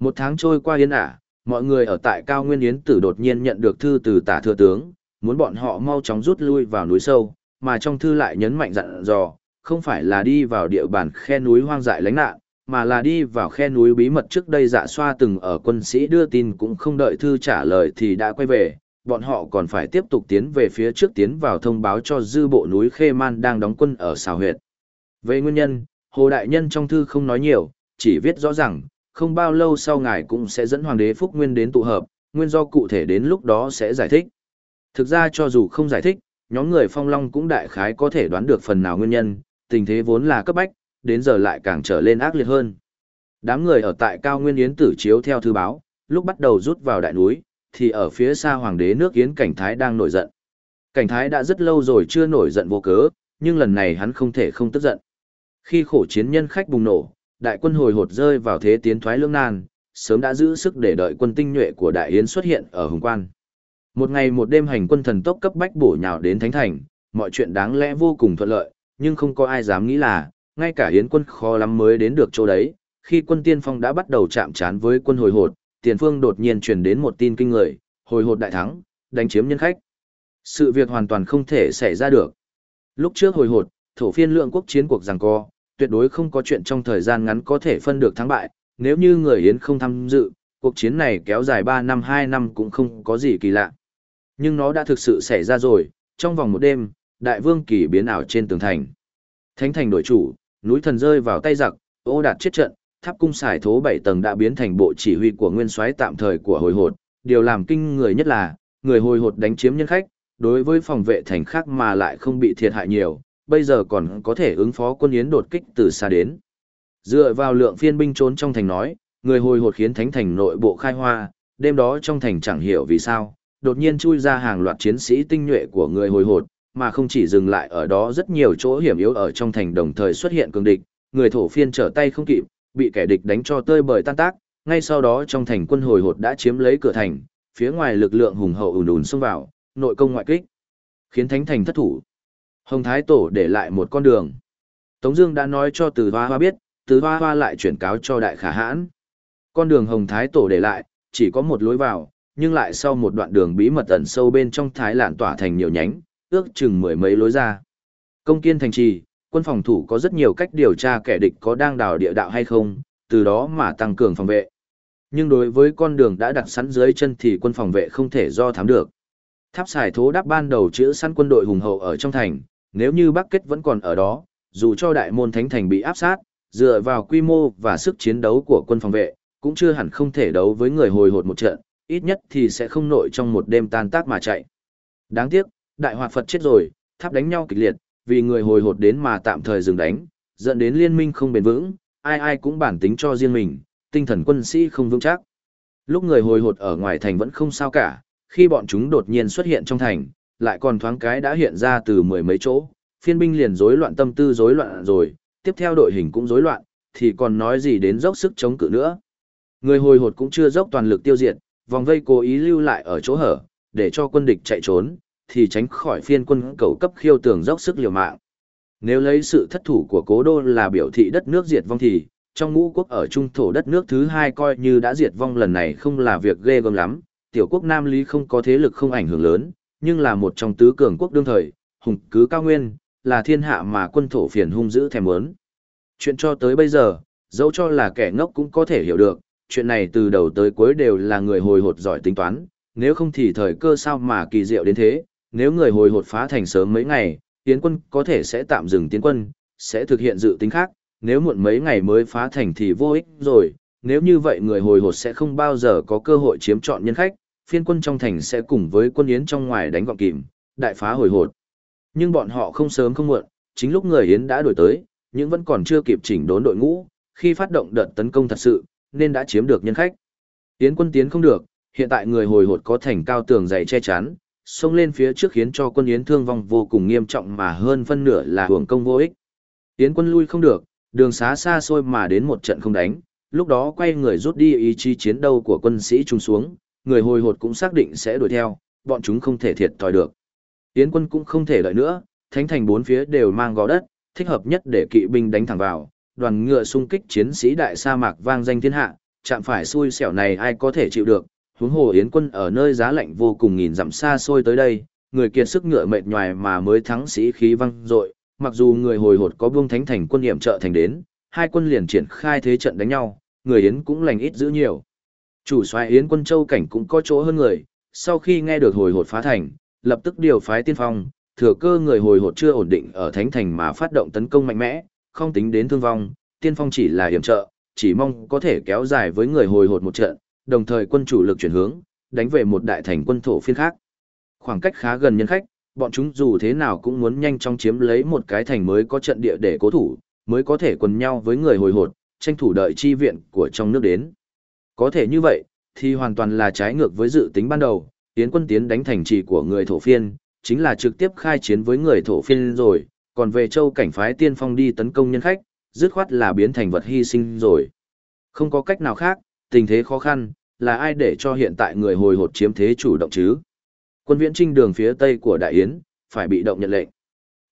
Một tháng trôi qua yến ả, mọi người ở tại cao nguyên yến tử đột nhiên nhận được thư từ tả thừa tướng, muốn bọn họ mau chóng rút lui vào núi sâu, mà trong thư lại nhấn mạnh dặn dò, không phải là đi vào địa bàn khe núi hoang dại lánh nạn, mà là đi vào khe núi bí mật trước đây dạ xoa từng ở quân sĩ đưa tin cũng không đợi thư trả lời thì đã quay về, bọn họ còn phải tiếp tục tiến về phía trước tiến vào thông báo cho dư bộ núi Khê Man đang đóng quân ở xào huyệt. Về nguyên nhân, Hồ Đại Nhân trong thư không nói nhiều, chỉ viết rõ rằng, không bao lâu sau ngài cũng sẽ dẫn Hoàng đế Phúc Nguyên đến tụ hợp, nguyên do cụ thể đến lúc đó sẽ giải thích. Thực ra cho dù không giải thích, nhóm người phong long cũng đại khái có thể đoán được phần nào nguyên nhân, tình thế vốn là cấp bách, đến giờ lại càng trở lên ác liệt hơn. Đám người ở tại cao nguyên yến tử chiếu theo thư báo, lúc bắt đầu rút vào đại núi, thì ở phía xa hoàng đế nước yến cảnh thái đang nổi giận. Cảnh thái đã rất lâu rồi chưa nổi giận vô cớ, nhưng lần này hắn không thể không tức giận. Khi khổ chiến nhân khách bùng nổ, đại quân hồi hột rơi vào thế tiến thoái lưỡng nan, sớm đã giữ sức để đợi quân tinh nhuệ của đại yến xuất hiện ở hùng quan. Một ngày một đêm hành quân thần tốc cấp bách bổ nhào đến thánh thành, mọi chuyện đáng lẽ vô cùng thuận lợi, nhưng không có ai dám nghĩ là, ngay cả yến quân khó lắm mới đến được chỗ đấy, khi quân tiên phong đã bắt đầu chạm trán với quân hồi hột, tiền phương đột nhiên truyền đến một tin kinh người, hồi hột đại thắng, đánh chiếm nhân khách. Sự việc hoàn toàn không thể xảy ra được. Lúc trước hồi hột, thổ phiên lượng quốc chiến cuộc giằng co, tuyệt đối không có chuyện trong thời gian ngắn có thể phân được thắng bại, nếu như người Yến không tham dự, cuộc chiến này kéo dài 3 năm 2 năm cũng không có gì kỳ lạ. Nhưng nó đã thực sự xảy ra rồi, trong vòng một đêm, đại vương kỳ biến ảo trên tường thành. Thánh thành đổi chủ, núi thần rơi vào tay giặc, ô đạt chết trận, tháp cung xài thố bảy tầng đã biến thành bộ chỉ huy của nguyên soái tạm thời của hồi hột. Điều làm kinh người nhất là, người hồi hột đánh chiếm nhân khách, đối với phòng vệ thành khác mà lại không bị thiệt hại nhiều, bây giờ còn có thể ứng phó quân yến đột kích từ xa đến. Dựa vào lượng phiên binh trốn trong thành nói, người hồi hột khiến thánh thành nội bộ khai hoa, đêm đó trong thành chẳng hiểu vì sao, đột nhiên chui ra hàng loạt chiến sĩ tinh nhuệ của người hồi hột, mà không chỉ dừng lại ở đó rất nhiều chỗ hiểm yếu ở trong thành đồng thời xuất hiện cường địch, người thổ phiên trở tay không kịp, bị kẻ địch đánh cho tơi bời tan tác, ngay sau đó trong thành quân hồi hột đã chiếm lấy cửa thành, phía ngoài lực lượng hùng hậu ùn ùn xông vào, nội công ngoại kích, khiến thánh thành thất thủ. Hồng Thái Tổ để lại một con đường. Tống Dương đã nói cho Từ Hoa Hoa biết, Từ Hoa Hoa lại chuyển cáo cho Đại Khả Hãn. Con đường Hồng Thái Tổ để lại, chỉ có một lối vào, nhưng lại sau một đoạn đường bí mật ẩn sâu bên trong Thái Lạn tỏa thành nhiều nhánh, ước chừng mười mấy lối ra. Công kiên thành trì, quân phòng thủ có rất nhiều cách điều tra kẻ địch có đang đào địa đạo hay không, từ đó mà tăng cường phòng vệ. Nhưng đối với con đường đã đặt sẵn dưới chân thì quân phòng vệ không thể do thám được. Tháp xài thố đáp ban đầu chữ săn quân đội hùng hậu ở trong thành, nếu như Bắc Kết vẫn còn ở đó, dù cho đại môn thánh thành bị áp sát, dựa vào quy mô và sức chiến đấu của quân phòng vệ, cũng chưa hẳn không thể đấu với người hồi hột một trận, ít nhất thì sẽ không nội trong một đêm tan tác mà chạy. Đáng tiếc, đại hoạt Phật chết rồi, tháp đánh nhau kịch liệt, vì người hồi hột đến mà tạm thời dừng đánh, dẫn đến liên minh không bền vững, ai ai cũng bản tính cho riêng mình, tinh thần quân sĩ không vững chắc. Lúc người hồi hột ở ngoài thành vẫn không sao cả, khi bọn chúng đột nhiên xuất hiện trong thành, lại còn thoáng cái đã hiện ra từ mười mấy chỗ, phiên binh liền rối loạn tâm tư rối loạn rồi, tiếp theo đội hình cũng rối loạn, thì còn nói gì đến dốc sức chống cự nữa. Người hồi hột cũng chưa dốc toàn lực tiêu diệt, vòng vây cố ý lưu lại ở chỗ hở, để cho quân địch chạy trốn, thì tránh khỏi phiên quân cầu cấp khiêu tường dốc sức liều mạng. Nếu lấy sự thất thủ của cố đô là biểu thị đất nước diệt vong thì, trong ngũ quốc ở trung thổ đất nước thứ hai coi như đã diệt vong lần này không là việc ghê gớm lắm, tiểu quốc Nam Lý không có thế lực không ảnh hưởng lớn, nhưng là một trong tứ cường quốc đương thời, hùng cứ cao nguyên, là thiên hạ mà quân thổ phiền hung dữ thèm muốn. Chuyện cho tới bây giờ, dẫu cho là kẻ ngốc cũng có thể hiểu được, chuyện này từ đầu tới cuối đều là người hồi hột giỏi tính toán, nếu không thì thời cơ sao mà kỳ diệu đến thế, nếu người hồi hột phá thành sớm mấy ngày, tiến quân có thể sẽ tạm dừng tiến quân, sẽ thực hiện dự tính khác, nếu muộn mấy ngày mới phá thành thì vô ích rồi, nếu như vậy người hồi hột sẽ không bao giờ có cơ hội chiếm trọn nhân khách, phiên quân trong thành sẽ cùng với quân yến trong ngoài đánh gọn kìm, đại phá hồi hột. Nhưng bọn họ không sớm không muộn, chính lúc người yến đã đổi tới, nhưng vẫn còn chưa kịp chỉnh đốn đội ngũ, khi phát động đợt tấn công thật sự, nên đã chiếm được nhân khách. Tiến quân tiến không được, hiện tại người hồi hột có thành cao tường dày che chắn, xông lên phía trước khiến cho quân Yến thương vong vô cùng nghiêm trọng mà hơn phân nửa là hưởng công vô ích. Tiến quân lui không được, đường xá xa xôi mà đến một trận không đánh, lúc đó quay người rút đi ý chí chiến đấu của quân sĩ trung xuống, người hồi hột cũng xác định sẽ đuổi theo, bọn chúng không thể thiệt thòi được. Tiến quân cũng không thể đợi nữa, thánh thành bốn phía đều mang gò đất, thích hợp nhất để kỵ binh đánh thẳng vào, đoàn ngựa xung kích chiến sĩ đại sa mạc vang danh thiên hạ, chạm phải xui xẻo này ai có thể chịu được, huống hồ Yến quân ở nơi giá lạnh vô cùng nghìn dặm xa xôi tới đây, người kiệt sức ngựa mệt nhoài mà mới thắng sĩ khí văng dội, mặc dù người hồi hột có buông thánh thành quân hiểm trợ thành đến, hai quân liền triển khai thế trận đánh nhau, người Yến cũng lành ít giữ nhiều. Chủ soái Yến quân châu cảnh cũng có chỗ hơn người, sau khi nghe được hồi hột phá thành, lập tức điều phái tiên phong, thừa cơ người hồi hột chưa ổn định ở thánh thành mà phát động tấn công mạnh mẽ, không tính đến thương vong, tiên phong chỉ là hiểm trợ, chỉ mong có thể kéo dài với người hồi hột một trận, đồng thời quân chủ lực chuyển hướng, đánh về một đại thành quân thổ phiên khác. Khoảng cách khá gần nhân khách, bọn chúng dù thế nào cũng muốn nhanh chóng chiếm lấy một cái thành mới có trận địa để cố thủ, mới có thể quần nhau với người hồi hột, tranh thủ đợi chi viện của trong nước đến. Có thể như vậy, thì hoàn toàn là trái ngược với dự tính ban đầu, tiến quân tiến đánh thành trì của người thổ phiên, chính là trực tiếp khai chiến với người thổ phiên rồi, còn về châu cảnh phái tiên phong đi tấn công nhân khách, dứt khoát là biến thành vật hy sinh rồi. Không có cách nào khác, tình thế khó khăn, là ai để cho hiện tại người hồi hột chiếm thế chủ động chứ? Quân viễn trinh đường phía tây của Đại Yến, phải bị động nhận lệnh.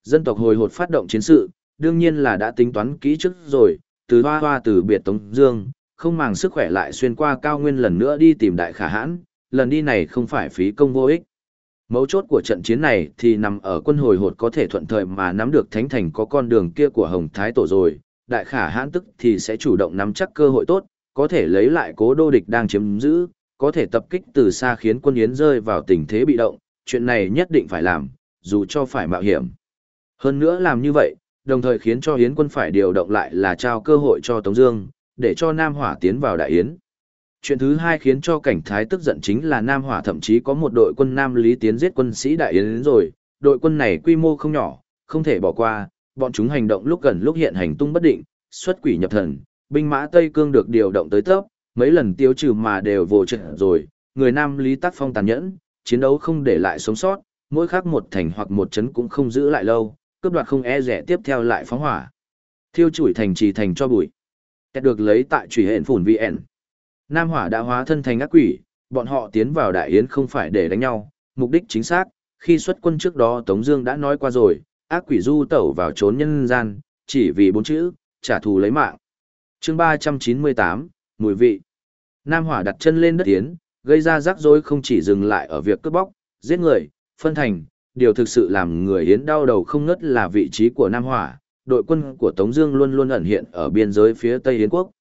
Dân tộc hồi hột phát động chiến sự, đương nhiên là đã tính toán kỹ trước rồi, từ hoa hoa từ biệt Tống Dương, không màng sức khỏe lại xuyên qua cao nguyên lần nữa đi tìm đại khả hãn, lần đi này không phải phí công vô ích. Mấu chốt của trận chiến này thì nằm ở quân hồi hột có thể thuận thời mà nắm được thánh thành có con đường kia của Hồng Thái Tổ rồi, đại khả hãn tức thì sẽ chủ động nắm chắc cơ hội tốt, có thể lấy lại cố đô địch đang chiếm giữ, có thể tập kích từ xa khiến quân Yến rơi vào tình thế bị động, chuyện này nhất định phải làm, dù cho phải mạo hiểm. Hơn nữa làm như vậy, đồng thời khiến cho Yến quân phải điều động lại là trao cơ hội cho Tống Dương, để cho Nam Hỏa tiến vào Đại Yến. Chuyện thứ hai khiến cho cảnh thái tức giận chính là Nam Hỏa thậm chí có một đội quân Nam Lý tiến giết quân sĩ Đại Yến rồi, đội quân này quy mô không nhỏ, không thể bỏ qua, bọn chúng hành động lúc gần lúc hiện hành tung bất định, xuất quỷ nhập thần, binh mã Tây Cương được điều động tới tấp, mấy lần tiêu trừ mà đều vô trận rồi, người Nam Lý tác phong tàn nhẫn, chiến đấu không để lại sống sót, mỗi khắc một thành hoặc một trấn cũng không giữ lại lâu, cướp đoạt không e rẻ tiếp theo lại phóng hỏa. Thiêu chủi thành trì thành cho bụi. Kết được lấy tại trùy hện phủn VN. Nam Hỏa đã hóa thân thành ác quỷ, bọn họ tiến vào Đại Yến không phải để đánh nhau, mục đích chính xác, khi xuất quân trước đó Tống Dương đã nói qua rồi, ác quỷ du tẩu vào trốn nhân gian, chỉ vì bốn chữ, trả thù lấy mạng. Chương 398, mùi vị. Nam Hỏa đặt chân lên đất tiến, gây ra rắc rối không chỉ dừng lại ở việc cướp bóc, giết người, phân thành, điều thực sự làm người Yến đau đầu không ngớt là vị trí của Nam Hỏa, đội quân của Tống Dương luôn luôn ẩn hiện ở biên giới phía Tây Yến quốc.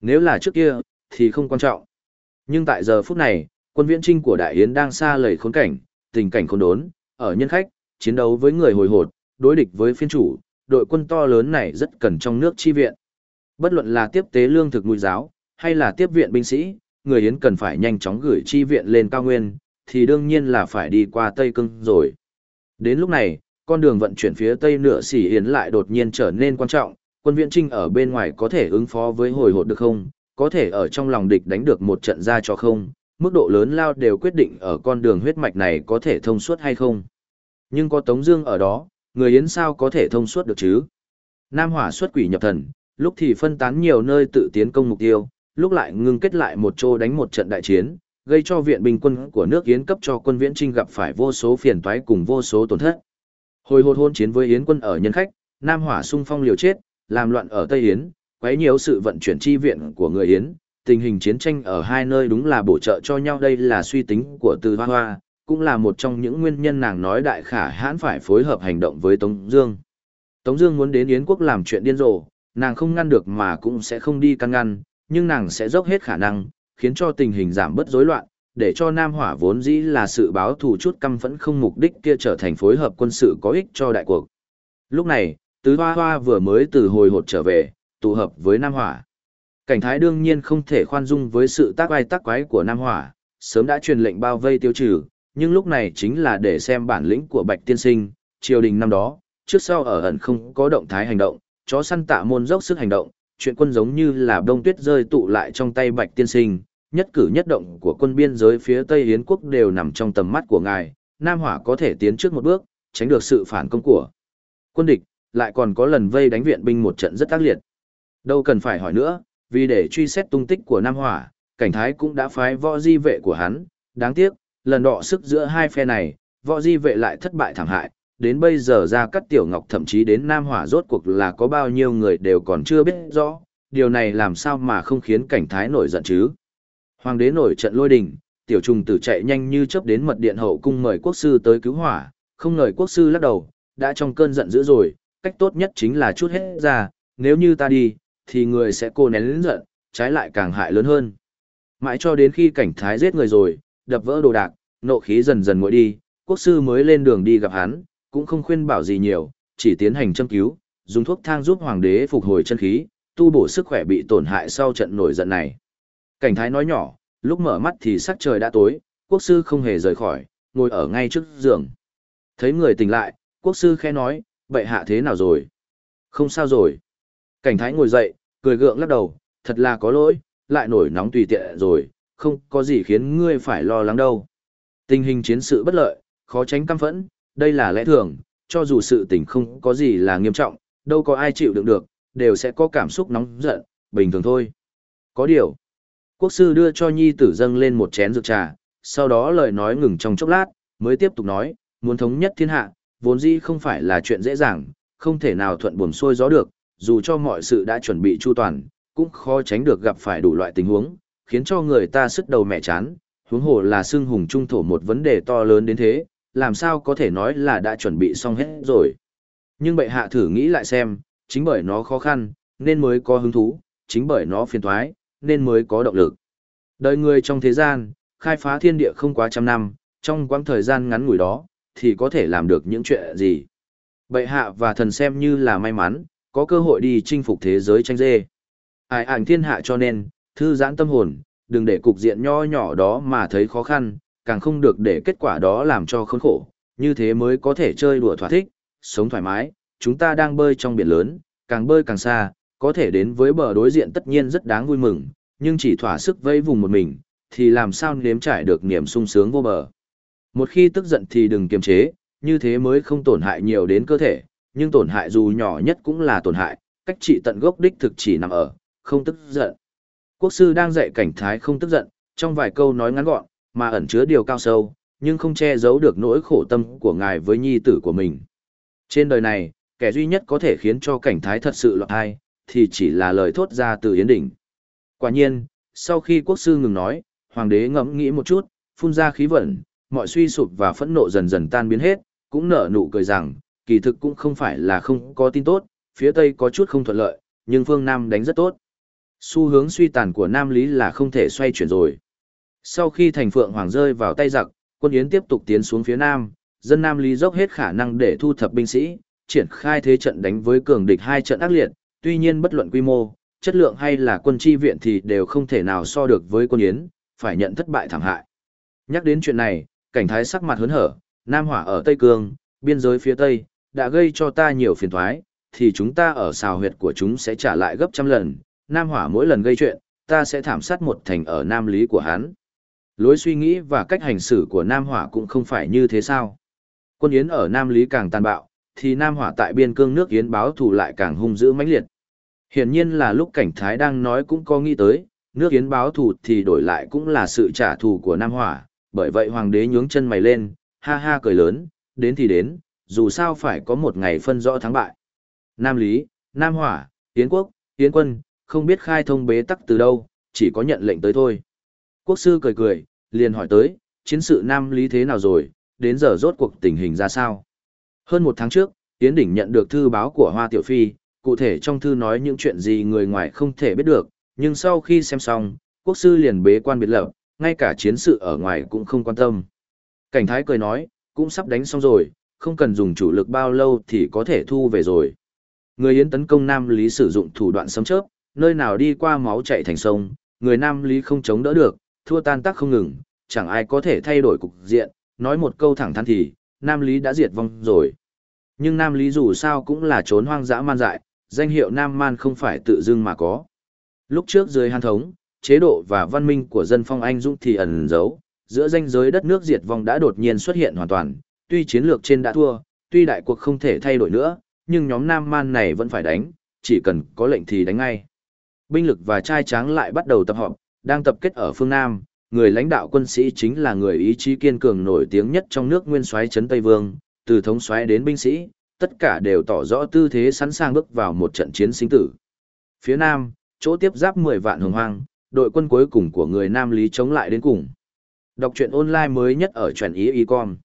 Nếu là trước kia, thì không quan trọng. Nhưng tại giờ phút này, quân viễn trinh của Đại Yến đang xa lầy khốn cảnh, tình cảnh khốn đốn, ở nhân khách, chiến đấu với người hồi hột, đối địch với phiên chủ, đội quân to lớn này rất cần trong nước chi viện. Bất luận là tiếp tế lương thực nuôi giáo, hay là tiếp viện binh sĩ, người Yến cần phải nhanh chóng gửi chi viện lên cao nguyên, thì đương nhiên là phải đi qua Tây Cưng rồi. Đến lúc này, con đường vận chuyển phía Tây nửa xỉ Yến lại đột nhiên trở nên quan trọng, quân viện trinh ở bên ngoài có thể ứng phó với hồi hột được không, có thể ở trong lòng địch đánh được một trận ra cho không, mức độ lớn lao đều quyết định ở con đường huyết mạch này có thể thông suốt hay không. Nhưng có Tống Dương ở đó, người Yến sao có thể thông suốt được chứ? Nam Hỏa xuất quỷ nhập thần, lúc thì phân tán nhiều nơi tự tiến công mục tiêu, lúc lại ngưng kết lại một chỗ đánh một trận đại chiến, gây cho viện binh quân của nước Yến cấp cho quân Viễn Trinh gặp phải vô số phiền toái cùng vô số tổn thất. Hồi hôn hôn chiến với Yến quân ở nhân khách, Nam Hỏa sung phong liều chết, làm loạn ở Tây Yến, quấy nhiều sự vận chuyển chi viện của người Yến, tình hình chiến tranh ở hai nơi đúng là bổ trợ cho nhau đây là suy tính của Từ Hoa Hoa, cũng là một trong những nguyên nhân nàng nói đại khả hãn phải phối hợp hành động với Tống Dương. Tống Dương muốn đến Yến quốc làm chuyện điên rồ, nàng không ngăn được mà cũng sẽ không đi can ngăn, nhưng nàng sẽ dốc hết khả năng, khiến cho tình hình giảm bớt rối loạn, để cho Nam Hỏa vốn dĩ là sự báo thù chút căm phẫn không mục đích kia trở thành phối hợp quân sự có ích cho đại cuộc. Lúc này, Tứ Hoa Hoa vừa mới từ hồi hột trở về, tụ hợp với Nam Hỏa. Cảnh thái đương nhiên không thể khoan dung với sự tác ai tác quái của Nam Hỏa, sớm đã truyền lệnh bao vây tiêu trừ, nhưng lúc này chính là để xem bản lĩnh của Bạch Tiên Sinh, triều đình năm đó, trước sau ở ẩn không có động thái hành động, chó săn tạ môn dốc sức hành động, chuyện quân giống như là đông tuyết rơi tụ lại trong tay Bạch Tiên Sinh, nhất cử nhất động của quân biên giới phía Tây Hiến quốc đều nằm trong tầm mắt của ngài, Nam Hỏa có thể tiến trước một bước, tránh được sự phản công của quân địch, lại còn có lần vây đánh viện binh một trận rất ác liệt. Đâu cần phải hỏi nữa, vì để truy xét tung tích của Nam Hỏa, cảnh thái cũng đã phái võ di vệ của hắn, đáng tiếc, lần đọ sức giữa hai phe này, võ di vệ lại thất bại thảm hại, đến bây giờ ra cắt tiểu ngọc thậm chí đến Nam Hỏa rốt cuộc là có bao nhiêu người đều còn chưa biết rõ, điều này làm sao mà không khiến cảnh thái nổi giận chứ. Hoàng đế nổi trận lôi đình, tiểu trùng tử chạy nhanh như chớp đến mật điện hậu cung mời quốc sư tới cứu hỏa, không ngờ quốc sư lắc đầu, đã trong cơn giận dữ rồi, cách tốt nhất chính là chút hết ra, nếu như ta đi, thì người sẽ cô nén lĩnh giận, trái lại càng hại lớn hơn. Mãi cho đến khi cảnh thái giết người rồi, đập vỡ đồ đạc, nộ khí dần dần nguội đi, quốc sư mới lên đường đi gặp hắn, cũng không khuyên bảo gì nhiều, chỉ tiến hành châm cứu, dùng thuốc thang giúp hoàng đế phục hồi chân khí, tu bổ sức khỏe bị tổn hại sau trận nổi giận này. Cảnh thái nói nhỏ, lúc mở mắt thì sắc trời đã tối, quốc sư không hề rời khỏi, ngồi ở ngay trước giường. Thấy người tỉnh lại, quốc sư khẽ nói, bệ hạ thế nào rồi? Không sao rồi. Cảnh thái ngồi dậy, cười gượng lắc đầu, thật là có lỗi, lại nổi nóng tùy tiện rồi, không có gì khiến ngươi phải lo lắng đâu. Tình hình chiến sự bất lợi, khó tránh căm phẫn, đây là lẽ thường, cho dù sự tình không có gì là nghiêm trọng, đâu có ai chịu đựng được, đều sẽ có cảm xúc nóng giận, bình thường thôi. Có điều, quốc sư đưa cho nhi tử dâng lên một chén rượu trà, sau đó lời nói ngừng trong chốc lát, mới tiếp tục nói, muốn thống nhất thiên hạ, vốn dĩ không phải là chuyện dễ dàng, không thể nào thuận buồm xuôi gió được, dù cho mọi sự đã chuẩn bị chu toàn, cũng khó tránh được gặp phải đủ loại tình huống, khiến cho người ta sức đầu mẹ chán, huống hồ là xương hùng trung thổ một vấn đề to lớn đến thế, làm sao có thể nói là đã chuẩn bị xong hết rồi. Nhưng bệ hạ thử nghĩ lại xem, chính bởi nó khó khăn, nên mới có hứng thú, chính bởi nó phiền thoái, nên mới có động lực. Đời người trong thế gian, khai phá thiên địa không quá trăm năm, trong quãng thời gian ngắn ngủi đó, thì có thể làm được những chuyện gì. Bệ hạ và thần xem như là may mắn, có cơ hội đi chinh phục thế giới tranh dê. Ai ảnh thiên hạ cho nên, thư giãn tâm hồn, đừng để cục diện nho nhỏ đó mà thấy khó khăn, càng không được để kết quả đó làm cho khốn khổ, như thế mới có thể chơi đùa thỏa thích, sống thoải mái, chúng ta đang bơi trong biển lớn, càng bơi càng xa, có thể đến với bờ đối diện tất nhiên rất đáng vui mừng, nhưng chỉ thỏa sức vây vùng một mình, thì làm sao nếm trải được niềm sung sướng vô bờ. Một khi tức giận thì đừng kiềm chế, như thế mới không tổn hại nhiều đến cơ thể, nhưng tổn hại dù nhỏ nhất cũng là tổn hại, cách trị tận gốc đích thực chỉ nằm ở, không tức giận. Quốc sư đang dạy cảnh thái không tức giận, trong vài câu nói ngắn gọn, mà ẩn chứa điều cao sâu, nhưng không che giấu được nỗi khổ tâm của ngài với nhi tử của mình. Trên đời này, kẻ duy nhất có thể khiến cho cảnh thái thật sự loạn hay, thì chỉ là lời thốt ra từ Yến Đỉnh. Quả nhiên, sau khi quốc sư ngừng nói, hoàng đế ngẫm nghĩ một chút, phun ra khí vận, mọi suy sụp và phẫn nộ dần dần tan biến hết, cũng nở nụ cười rằng, kỳ thực cũng không phải là không có tin tốt, phía Tây có chút không thuận lợi, nhưng phương Nam đánh rất tốt. Xu hướng suy tàn của Nam Lý là không thể xoay chuyển rồi. Sau khi thành phượng hoàng rơi vào tay giặc, quân Yến tiếp tục tiến xuống phía Nam, dân Nam Lý dốc hết khả năng để thu thập binh sĩ, triển khai thế trận đánh với cường địch hai trận ác liệt, tuy nhiên bất luận quy mô, chất lượng hay là quân chi viện thì đều không thể nào so được với quân Yến, phải nhận thất bại thảm hại. Nhắc đến chuyện này, cảnh thái sắc mặt hớn hở, Nam Hỏa ở Tây Cương, biên giới phía Tây, đã gây cho ta nhiều phiền toái, thì chúng ta ở xào huyệt của chúng sẽ trả lại gấp trăm lần, Nam Hỏa mỗi lần gây chuyện, ta sẽ thảm sát một thành ở Nam Lý của hắn. Lối suy nghĩ và cách hành xử của Nam Hỏa cũng không phải như thế sao. Quân Yến ở Nam Lý càng tàn bạo, thì Nam Hỏa tại biên cương nước Yến báo thù lại càng hung dữ mãnh liệt. Hiển nhiên là lúc cảnh thái đang nói cũng có nghĩ tới, nước Yến báo thù thì đổi lại cũng là sự trả thù của Nam Hỏa, bởi vậy hoàng đế nhướng chân mày lên, ha ha cười lớn, đến thì đến, dù sao phải có một ngày phân rõ thắng bại. Nam Lý, Nam Hỏa, Yến Quốc, Yến Quân, không biết khai thông bế tắc từ đâu, chỉ có nhận lệnh tới thôi. Quốc sư cười cười, liền hỏi tới, chiến sự Nam Lý thế nào rồi, đến giờ rốt cuộc tình hình ra sao? Hơn một tháng trước, Yến Đỉnh nhận được thư báo của Hoa Tiểu Phi, cụ thể trong thư nói những chuyện gì người ngoài không thể biết được, nhưng sau khi xem xong, quốc sư liền bế quan biệt lập, ngay cả chiến sự ở ngoài cũng không quan tâm. Cảnh thái cười nói, cũng sắp đánh xong rồi, không cần dùng chủ lực bao lâu thì có thể thu về rồi. Người Yến tấn công Nam Lý sử dụng thủ đoạn sấm chớp, nơi nào đi qua máu chạy thành sông, người Nam Lý không chống đỡ được, thua tan tác không ngừng, chẳng ai có thể thay đổi cục diện, nói một câu thẳng thắn thì, Nam Lý đã diệt vong rồi. Nhưng Nam Lý dù sao cũng là trốn hoang dã man dại, danh hiệu Nam Man không phải tự dưng mà có. Lúc trước dưới Hàn Thống, chế độ và văn minh của dân phong Anh Dũng thì ẩn giấu, giữa danh giới đất nước diệt vong đã đột nhiên xuất hiện hoàn toàn, tuy chiến lược trên đã thua, tuy đại cuộc không thể thay đổi nữa, nhưng nhóm Nam Man này vẫn phải đánh, chỉ cần có lệnh thì đánh ngay. Binh lực và trai tráng lại bắt đầu tập họp, đang tập kết ở phương Nam, người lãnh đạo quân sĩ chính là người ý chí kiên cường nổi tiếng nhất trong nước nguyên soái trấn Tây Vương, từ thống soái đến binh sĩ, tất cả đều tỏ rõ tư thế sẵn sàng bước vào một trận chiến sinh tử. Phía Nam, chỗ tiếp giáp 10 vạn hồng hoang, đội quân cuối cùng của người Nam Lý chống lại đến cùng. Đọc truyện online mới nhất ở truyện ý y con.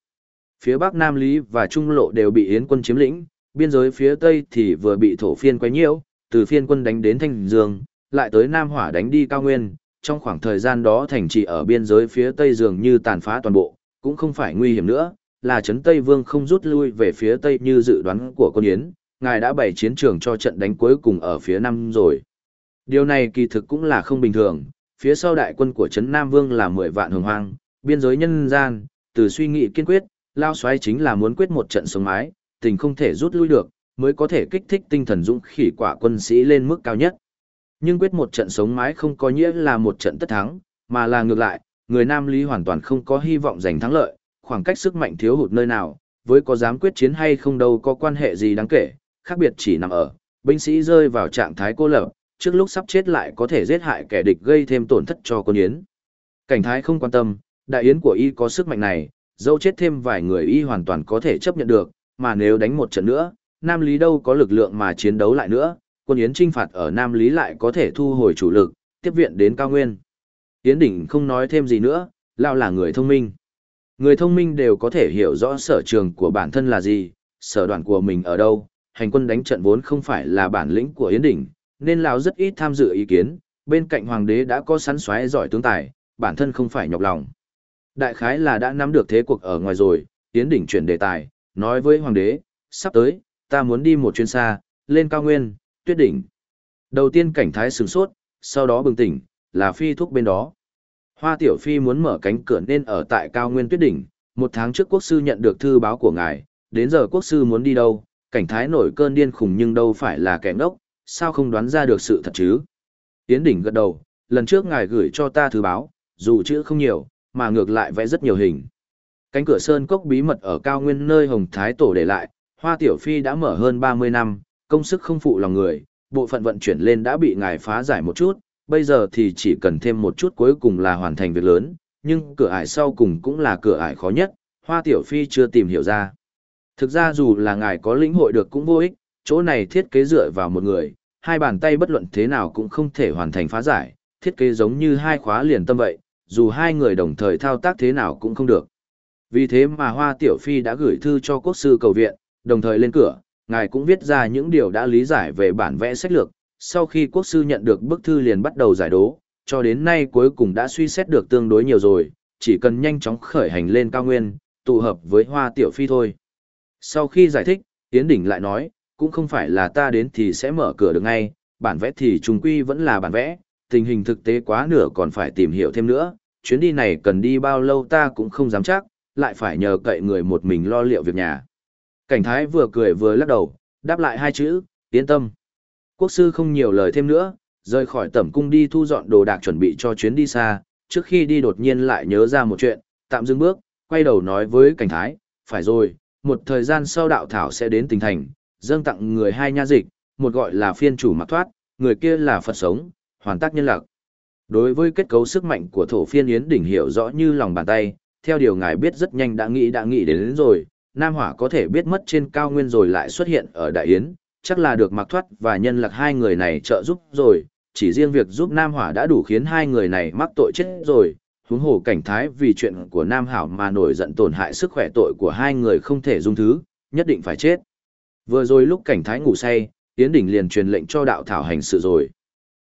Phía Bắc Nam Lý và Trung Lộ đều bị Yến quân chiếm lĩnh, biên giới phía Tây thì vừa bị thổ phiên quấy nhiễu, từ phiên quân đánh đến Thanh Dương, lại tới Nam Hỏa đánh đi Cao Nguyên, trong khoảng thời gian đó thành trì ở biên giới phía Tây dường như tàn phá toàn bộ, cũng không phải nguy hiểm nữa, là trấn Tây Vương không rút lui về phía Tây như dự đoán của quân Yến, ngài đã bày chiến trường cho trận đánh cuối cùng ở phía Nam rồi. Điều này kỳ thực cũng là không bình thường, phía sau đại quân của trấn Nam Vương là 10 vạn hồng hoang, biên giới nhân gian, từ suy nghĩ kiên quyết, lao xoáy chính là muốn quyết một trận sống mái, tình không thể rút lui được, mới có thể kích thích tinh thần dũng khỉ quả quân sĩ lên mức cao nhất. Nhưng quyết một trận sống mái không có nghĩa là một trận tất thắng, mà là ngược lại, người Nam Lý hoàn toàn không có hy vọng giành thắng lợi, khoảng cách sức mạnh thiếu hụt nơi nào, với có dám quyết chiến hay không đâu có quan hệ gì đáng kể, khác biệt chỉ nằm ở, binh sĩ rơi vào trạng thái cô lập, trước lúc sắp chết lại có thể giết hại kẻ địch gây thêm tổn thất cho quân yến. Cảnh thái không quan tâm, đại yến của y có sức mạnh này, dẫu chết thêm vài người y hoàn toàn có thể chấp nhận được, mà nếu đánh một trận nữa, Nam Lý đâu có lực lượng mà chiến đấu lại nữa, quân Yến trinh phạt ở Nam Lý lại có thể thu hồi chủ lực, tiếp viện đến cao nguyên. Yến Đỉnh không nói thêm gì nữa, Lao là người thông minh. Người thông minh đều có thể hiểu rõ sở trường của bản thân là gì, sở đoàn của mình ở đâu, hành quân đánh trận vốn không phải là bản lĩnh của Yến Đỉnh, nên Lão rất ít tham dự ý kiến, bên cạnh hoàng đế đã có sẵn xoáy giỏi tướng tài, bản thân không phải nhọc lòng. Đại khái là đã nắm được thế cuộc ở ngoài rồi, Yến Đỉnh chuyển đề tài, nói với hoàng đế, sắp tới, ta muốn đi một chuyến xa, lên cao nguyên, tuyết đỉnh. Đầu tiên cảnh thái sửng sốt, sau đó bừng tỉnh, là phi thuốc bên đó. Hoa tiểu phi muốn mở cánh cửa nên ở tại cao nguyên tuyết đỉnh, một tháng trước quốc sư nhận được thư báo của ngài, đến giờ quốc sư muốn đi đâu, cảnh thái nổi cơn điên khùng nhưng đâu phải là kẻ ngốc, sao không đoán ra được sự thật chứ. Tiến đỉnh gật đầu, lần trước ngài gửi cho ta thư báo, dù chữ không nhiều, mà ngược lại vẽ rất nhiều hình. Cánh cửa sơn cốc bí mật ở cao nguyên nơi Hồng Thái Tổ để lại, Hoa Tiểu Phi đã mở hơn 30 năm, công sức không phụ lòng người, bộ phận vận chuyển lên đã bị ngài phá giải một chút, bây giờ thì chỉ cần thêm một chút cuối cùng là hoàn thành việc lớn, nhưng cửa ải sau cùng cũng là cửa ải khó nhất, Hoa Tiểu Phi chưa tìm hiểu ra. Thực ra dù là ngài có lĩnh hội được cũng vô ích, chỗ này thiết kế dựa vào một người, hai bàn tay bất luận thế nào cũng không thể hoàn thành phá giải, thiết kế giống như hai khóa liền tâm vậy, dù hai người đồng thời thao tác thế nào cũng không được. Vì thế mà Hoa Tiểu Phi đã gửi thư cho quốc sư cầu viện, đồng thời lên cửa, ngài cũng viết ra những điều đã lý giải về bản vẽ sách lược. Sau khi quốc sư nhận được bức thư liền bắt đầu giải đố, cho đến nay cuối cùng đã suy xét được tương đối nhiều rồi, chỉ cần nhanh chóng khởi hành lên cao nguyên, tụ hợp với Hoa Tiểu Phi thôi. Sau khi giải thích, Tiến Đỉnh lại nói, cũng không phải là ta đến thì sẽ mở cửa được ngay, bản vẽ thì trùng quy vẫn là bản vẽ, tình hình thực tế quá nửa còn phải tìm hiểu thêm nữa, chuyến đi này cần đi bao lâu ta cũng không dám chắc, lại phải nhờ cậy người một mình lo liệu việc nhà. Cảnh thái vừa cười vừa lắc đầu, đáp lại hai chữ, yên tâm. Quốc sư không nhiều lời thêm nữa, rời khỏi tẩm cung đi thu dọn đồ đạc chuẩn bị cho chuyến đi xa, trước khi đi đột nhiên lại nhớ ra một chuyện, tạm dừng bước, quay đầu nói với cảnh thái, phải rồi, một thời gian sau đạo thảo sẽ đến tỉnh thành, dâng tặng người hai nha dịch, một gọi là phiên chủ mặc thoát, người kia là Phật sống, hoàn tác nhân lạc. Đối với kết cấu sức mạnh của thổ phiên yến đỉnh hiểu rõ như lòng bàn tay, theo điều ngài biết rất nhanh đã nghĩ đã nghĩ đến, đến rồi, Nam Hỏa có thể biết mất trên cao nguyên rồi lại xuất hiện ở Đại Yến, chắc là được mặc thoát và nhân lạc hai người này trợ giúp rồi, chỉ riêng việc giúp Nam Hỏa đã đủ khiến hai người này mắc tội chết rồi, huống hồ cảnh thái vì chuyện của Nam Hảo mà nổi giận tổn hại sức khỏe tội của hai người không thể dung thứ, nhất định phải chết. Vừa rồi lúc cảnh thái ngủ say, Yến Đỉnh liền truyền lệnh cho đạo thảo hành sự rồi.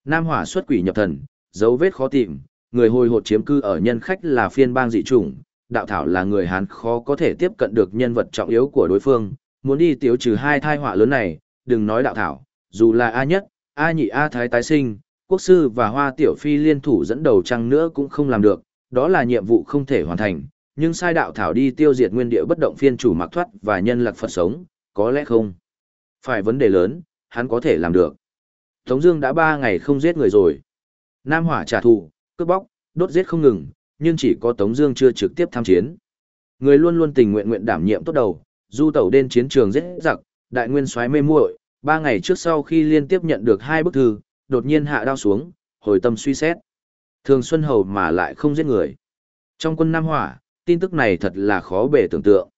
Nam Hỏa xuất quỷ nhập thần, dấu vết khó tìm, người hồi hột chiếm cư ở nhân khách là phiên bang dị chủng, đạo thảo là người Hán khó có thể tiếp cận được nhân vật trọng yếu của đối phương, muốn đi tiêu trừ hai thai họa lớn này, đừng nói đạo thảo, dù là A nhất, A nhị A thái tái sinh, quốc sư và hoa tiểu phi liên thủ dẫn đầu chăng nữa cũng không làm được, đó là nhiệm vụ không thể hoàn thành, nhưng sai đạo thảo đi tiêu diệt nguyên địa bất động phiên chủ mặc thoát và nhân lạc Phật sống, có lẽ không. Phải vấn đề lớn, hắn có thể làm được. Tống Dương đã ba ngày không giết người rồi. Nam Hỏa trả thù, cướp bóc, đốt giết không ngừng, nhưng chỉ có Tống Dương chưa trực tiếp tham chiến. Người luôn luôn tình nguyện nguyện đảm nhiệm tốt đầu, du tẩu đến chiến trường giết giặc, đại nguyên soái mê muội. Ba ngày trước sau khi liên tiếp nhận được hai bức thư, đột nhiên hạ đao xuống, hồi tâm suy xét. Thường Xuân Hầu mà lại không giết người. Trong quân Nam Hỏa, tin tức này thật là khó bề tưởng tượng.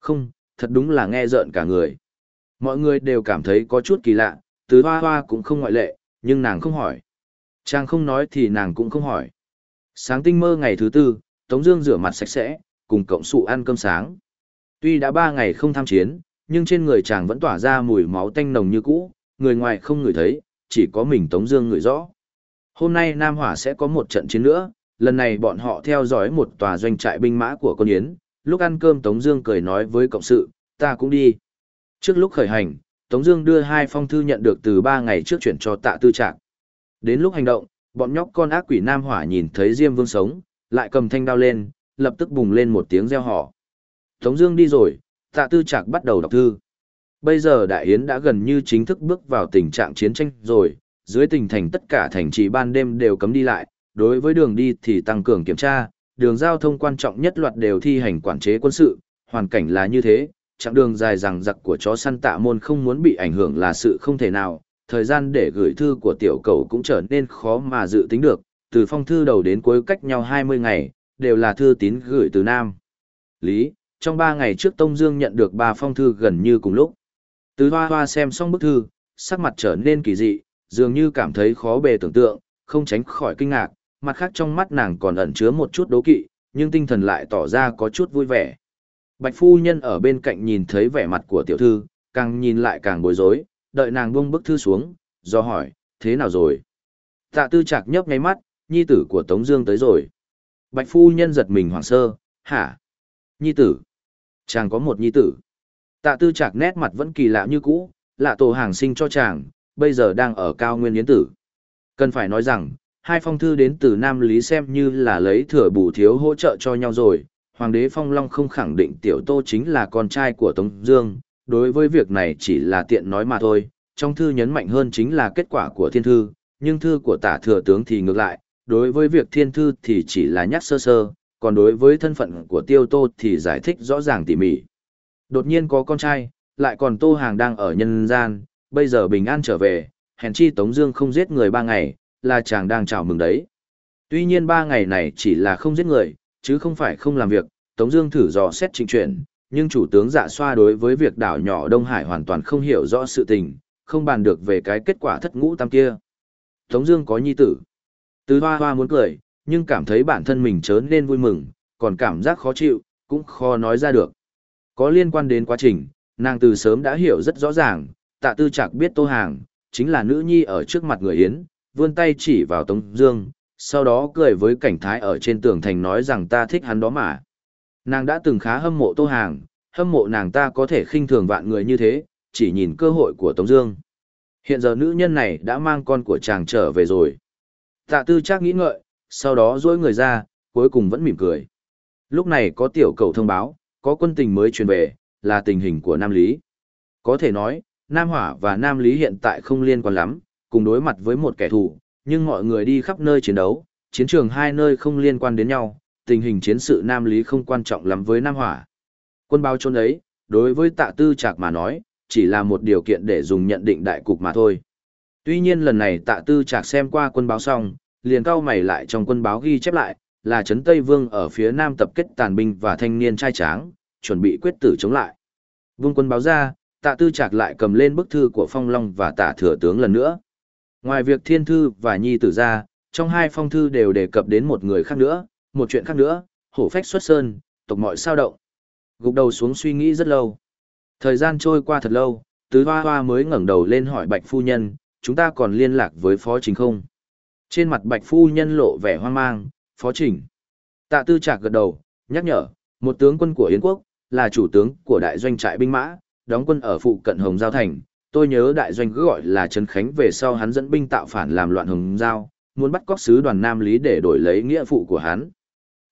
Không, thật đúng là nghe rợn cả người. Mọi người đều cảm thấy có chút kỳ lạ, tứ hoa hoa cũng không ngoại lệ, nhưng nàng không hỏi. Chàng không nói thì nàng cũng không hỏi. Sáng tinh mơ ngày thứ tư, Tống Dương rửa mặt sạch sẽ, cùng cộng sự ăn cơm sáng. Tuy đã ba ngày không tham chiến, nhưng trên người chàng vẫn tỏa ra mùi máu tanh nồng như cũ, người ngoài không ngửi thấy, chỉ có mình Tống Dương ngửi rõ. Hôm nay Nam Hỏa sẽ có một trận chiến nữa, lần này bọn họ theo dõi một tòa doanh trại binh mã của con yến. Lúc ăn cơm Tống Dương cười nói với cộng sự, ta cũng đi. Trước lúc khởi hành, Tống Dương đưa hai phong thư nhận được từ ba ngày trước chuyển cho Tạ Tư Trạc. Đến lúc hành động, bọn nhóc con ác quỷ Nam Hỏa nhìn thấy Diêm Vương sống, lại cầm thanh đao lên, lập tức bùng lên một tiếng reo hò. Tống Dương đi rồi, Tạ Tư Trạc bắt đầu đọc thư. Bây giờ Đại Yến đã gần như chính thức bước vào tình trạng chiến tranh rồi, dưới tình thành tất cả thành trì ban đêm đều cấm đi lại, đối với đường đi thì tăng cường kiểm tra, đường giao thông quan trọng nhất loạt đều thi hành quản chế quân sự, hoàn cảnh là như thế, chặng đường dài rằng giặc của chó săn tạ môn không muốn bị ảnh hưởng là sự không thể nào, thời gian để gửi thư của tiểu cầu cũng trở nên khó mà dự tính được, từ phong thư đầu đến cuối cách nhau 20 ngày, đều là thư tín gửi từ Nam. Lý, trong 3 ngày trước Tông Dương nhận được 3 phong thư gần như cùng lúc. Từ hoa hoa xem xong bức thư, sắc mặt trở nên kỳ dị, dường như cảm thấy khó bề tưởng tượng, không tránh khỏi kinh ngạc, mặt khác trong mắt nàng còn ẩn chứa một chút đố kỵ, nhưng tinh thần lại tỏ ra có chút vui vẻ. Bạch phu nhân ở bên cạnh nhìn thấy vẻ mặt của tiểu thư, càng nhìn lại càng bối rối, đợi nàng buông bức thư xuống, do hỏi, thế nào rồi? Tạ tư chạc nhấp ngay mắt, nhi tử của Tống Dương tới rồi. Bạch phu nhân giật mình hoảng sơ, hả? Nhi tử? Chàng có một nhi tử. Tạ tư chạc nét mặt vẫn kỳ lạ như cũ, lạ tổ hàng sinh cho chàng, bây giờ đang ở cao nguyên yến tử. Cần phải nói rằng, hai phong thư đến từ Nam Lý xem như là lấy thừa bù thiếu hỗ trợ cho nhau rồi. Hoàng đế Phong Long không khẳng định Tiểu Tô chính là con trai của Tống Dương, đối với việc này chỉ là tiện nói mà thôi. Trong thư nhấn mạnh hơn chính là kết quả của thiên thư, nhưng thư của tả thừa tướng thì ngược lại, đối với việc thiên thư thì chỉ là nhắc sơ sơ, còn đối với thân phận của Tiêu Tô thì giải thích rõ ràng tỉ mỉ. Đột nhiên có con trai, lại còn Tô Hàng đang ở nhân gian, bây giờ bình an trở về, hèn chi Tống Dương không giết người ba ngày, là chàng đang chào mừng đấy. Tuy nhiên ba ngày này chỉ là không giết người, chứ không phải không làm việc, Tống Dương thử dò xét trình chuyển, nhưng chủ tướng dạ xoa đối với việc đảo nhỏ Đông Hải hoàn toàn không hiểu rõ sự tình, không bàn được về cái kết quả thất ngũ tam kia. Tống Dương có nhi tử, từ hoa hoa muốn cười, nhưng cảm thấy bản thân mình chớ nên vui mừng, còn cảm giác khó chịu, cũng khó nói ra được. Có liên quan đến quá trình, nàng từ sớm đã hiểu rất rõ ràng, tạ tư Trạc biết tô hàng, chính là nữ nhi ở trước mặt người Yến, vươn tay chỉ vào Tống Dương, sau đó cười với cảnh thái ở trên tường thành nói rằng ta thích hắn đó mà. Nàng đã từng khá hâm mộ tô hàng, hâm mộ nàng ta có thể khinh thường vạn người như thế, chỉ nhìn cơ hội của Tống Dương. Hiện giờ nữ nhân này đã mang con của chàng trở về rồi. Tạ tư Trác nghĩ ngợi, sau đó duỗi người ra, cuối cùng vẫn mỉm cười. Lúc này có tiểu cầu thông báo, có quân tình mới truyền về, là tình hình của Nam Lý. Có thể nói, Nam Hỏa và Nam Lý hiện tại không liên quan lắm, cùng đối mặt với một kẻ thù, nhưng mọi người đi khắp nơi chiến đấu, chiến trường hai nơi không liên quan đến nhau, tình hình chiến sự Nam Lý không quan trọng lắm với Nam Hỏa. Quân báo chôn ấy, đối với tạ tư trạc mà nói, chỉ là một điều kiện để dùng nhận định đại cục mà thôi. Tuy nhiên lần này tạ tư trạc xem qua quân báo xong, liền cao mày lại trong quân báo ghi chép lại, là Trấn Tây Vương ở phía nam tập kết tàn binh và thanh niên trai tráng, chuẩn bị quyết tử chống lại. Vương quân báo ra, tạ tư trạc lại cầm lên bức thư của Phong Long và tạ thừa tướng lần nữa. Ngoài việc thiên thư và nhi tử ra, trong hai phong thư đều đề cập đến một người khác nữa, một chuyện khác nữa, hổ phách xuất sơn, tộc mọi sao động. Gục đầu xuống suy nghĩ rất lâu. Thời gian trôi qua thật lâu, tứ hoa hoa mới ngẩng đầu lên hỏi bạch phu nhân, chúng ta còn liên lạc với phó chính không? Trên mặt bạch phu nhân lộ vẻ hoang mang, phó trình. Tạ tư trạc gật đầu, nhắc nhở, một tướng quân của Yến quốc, là chủ tướng của đại doanh trại binh mã, đóng quân ở phụ cận Hồng Giao Thành. Tôi nhớ đại doanh cứ gọi là Trấn Khánh về sau hắn dẫn binh tạo phản làm loạn Hồng Giao, muốn bắt cóc sứ đoàn Nam Lý để đổi lấy nghĩa phụ của hắn.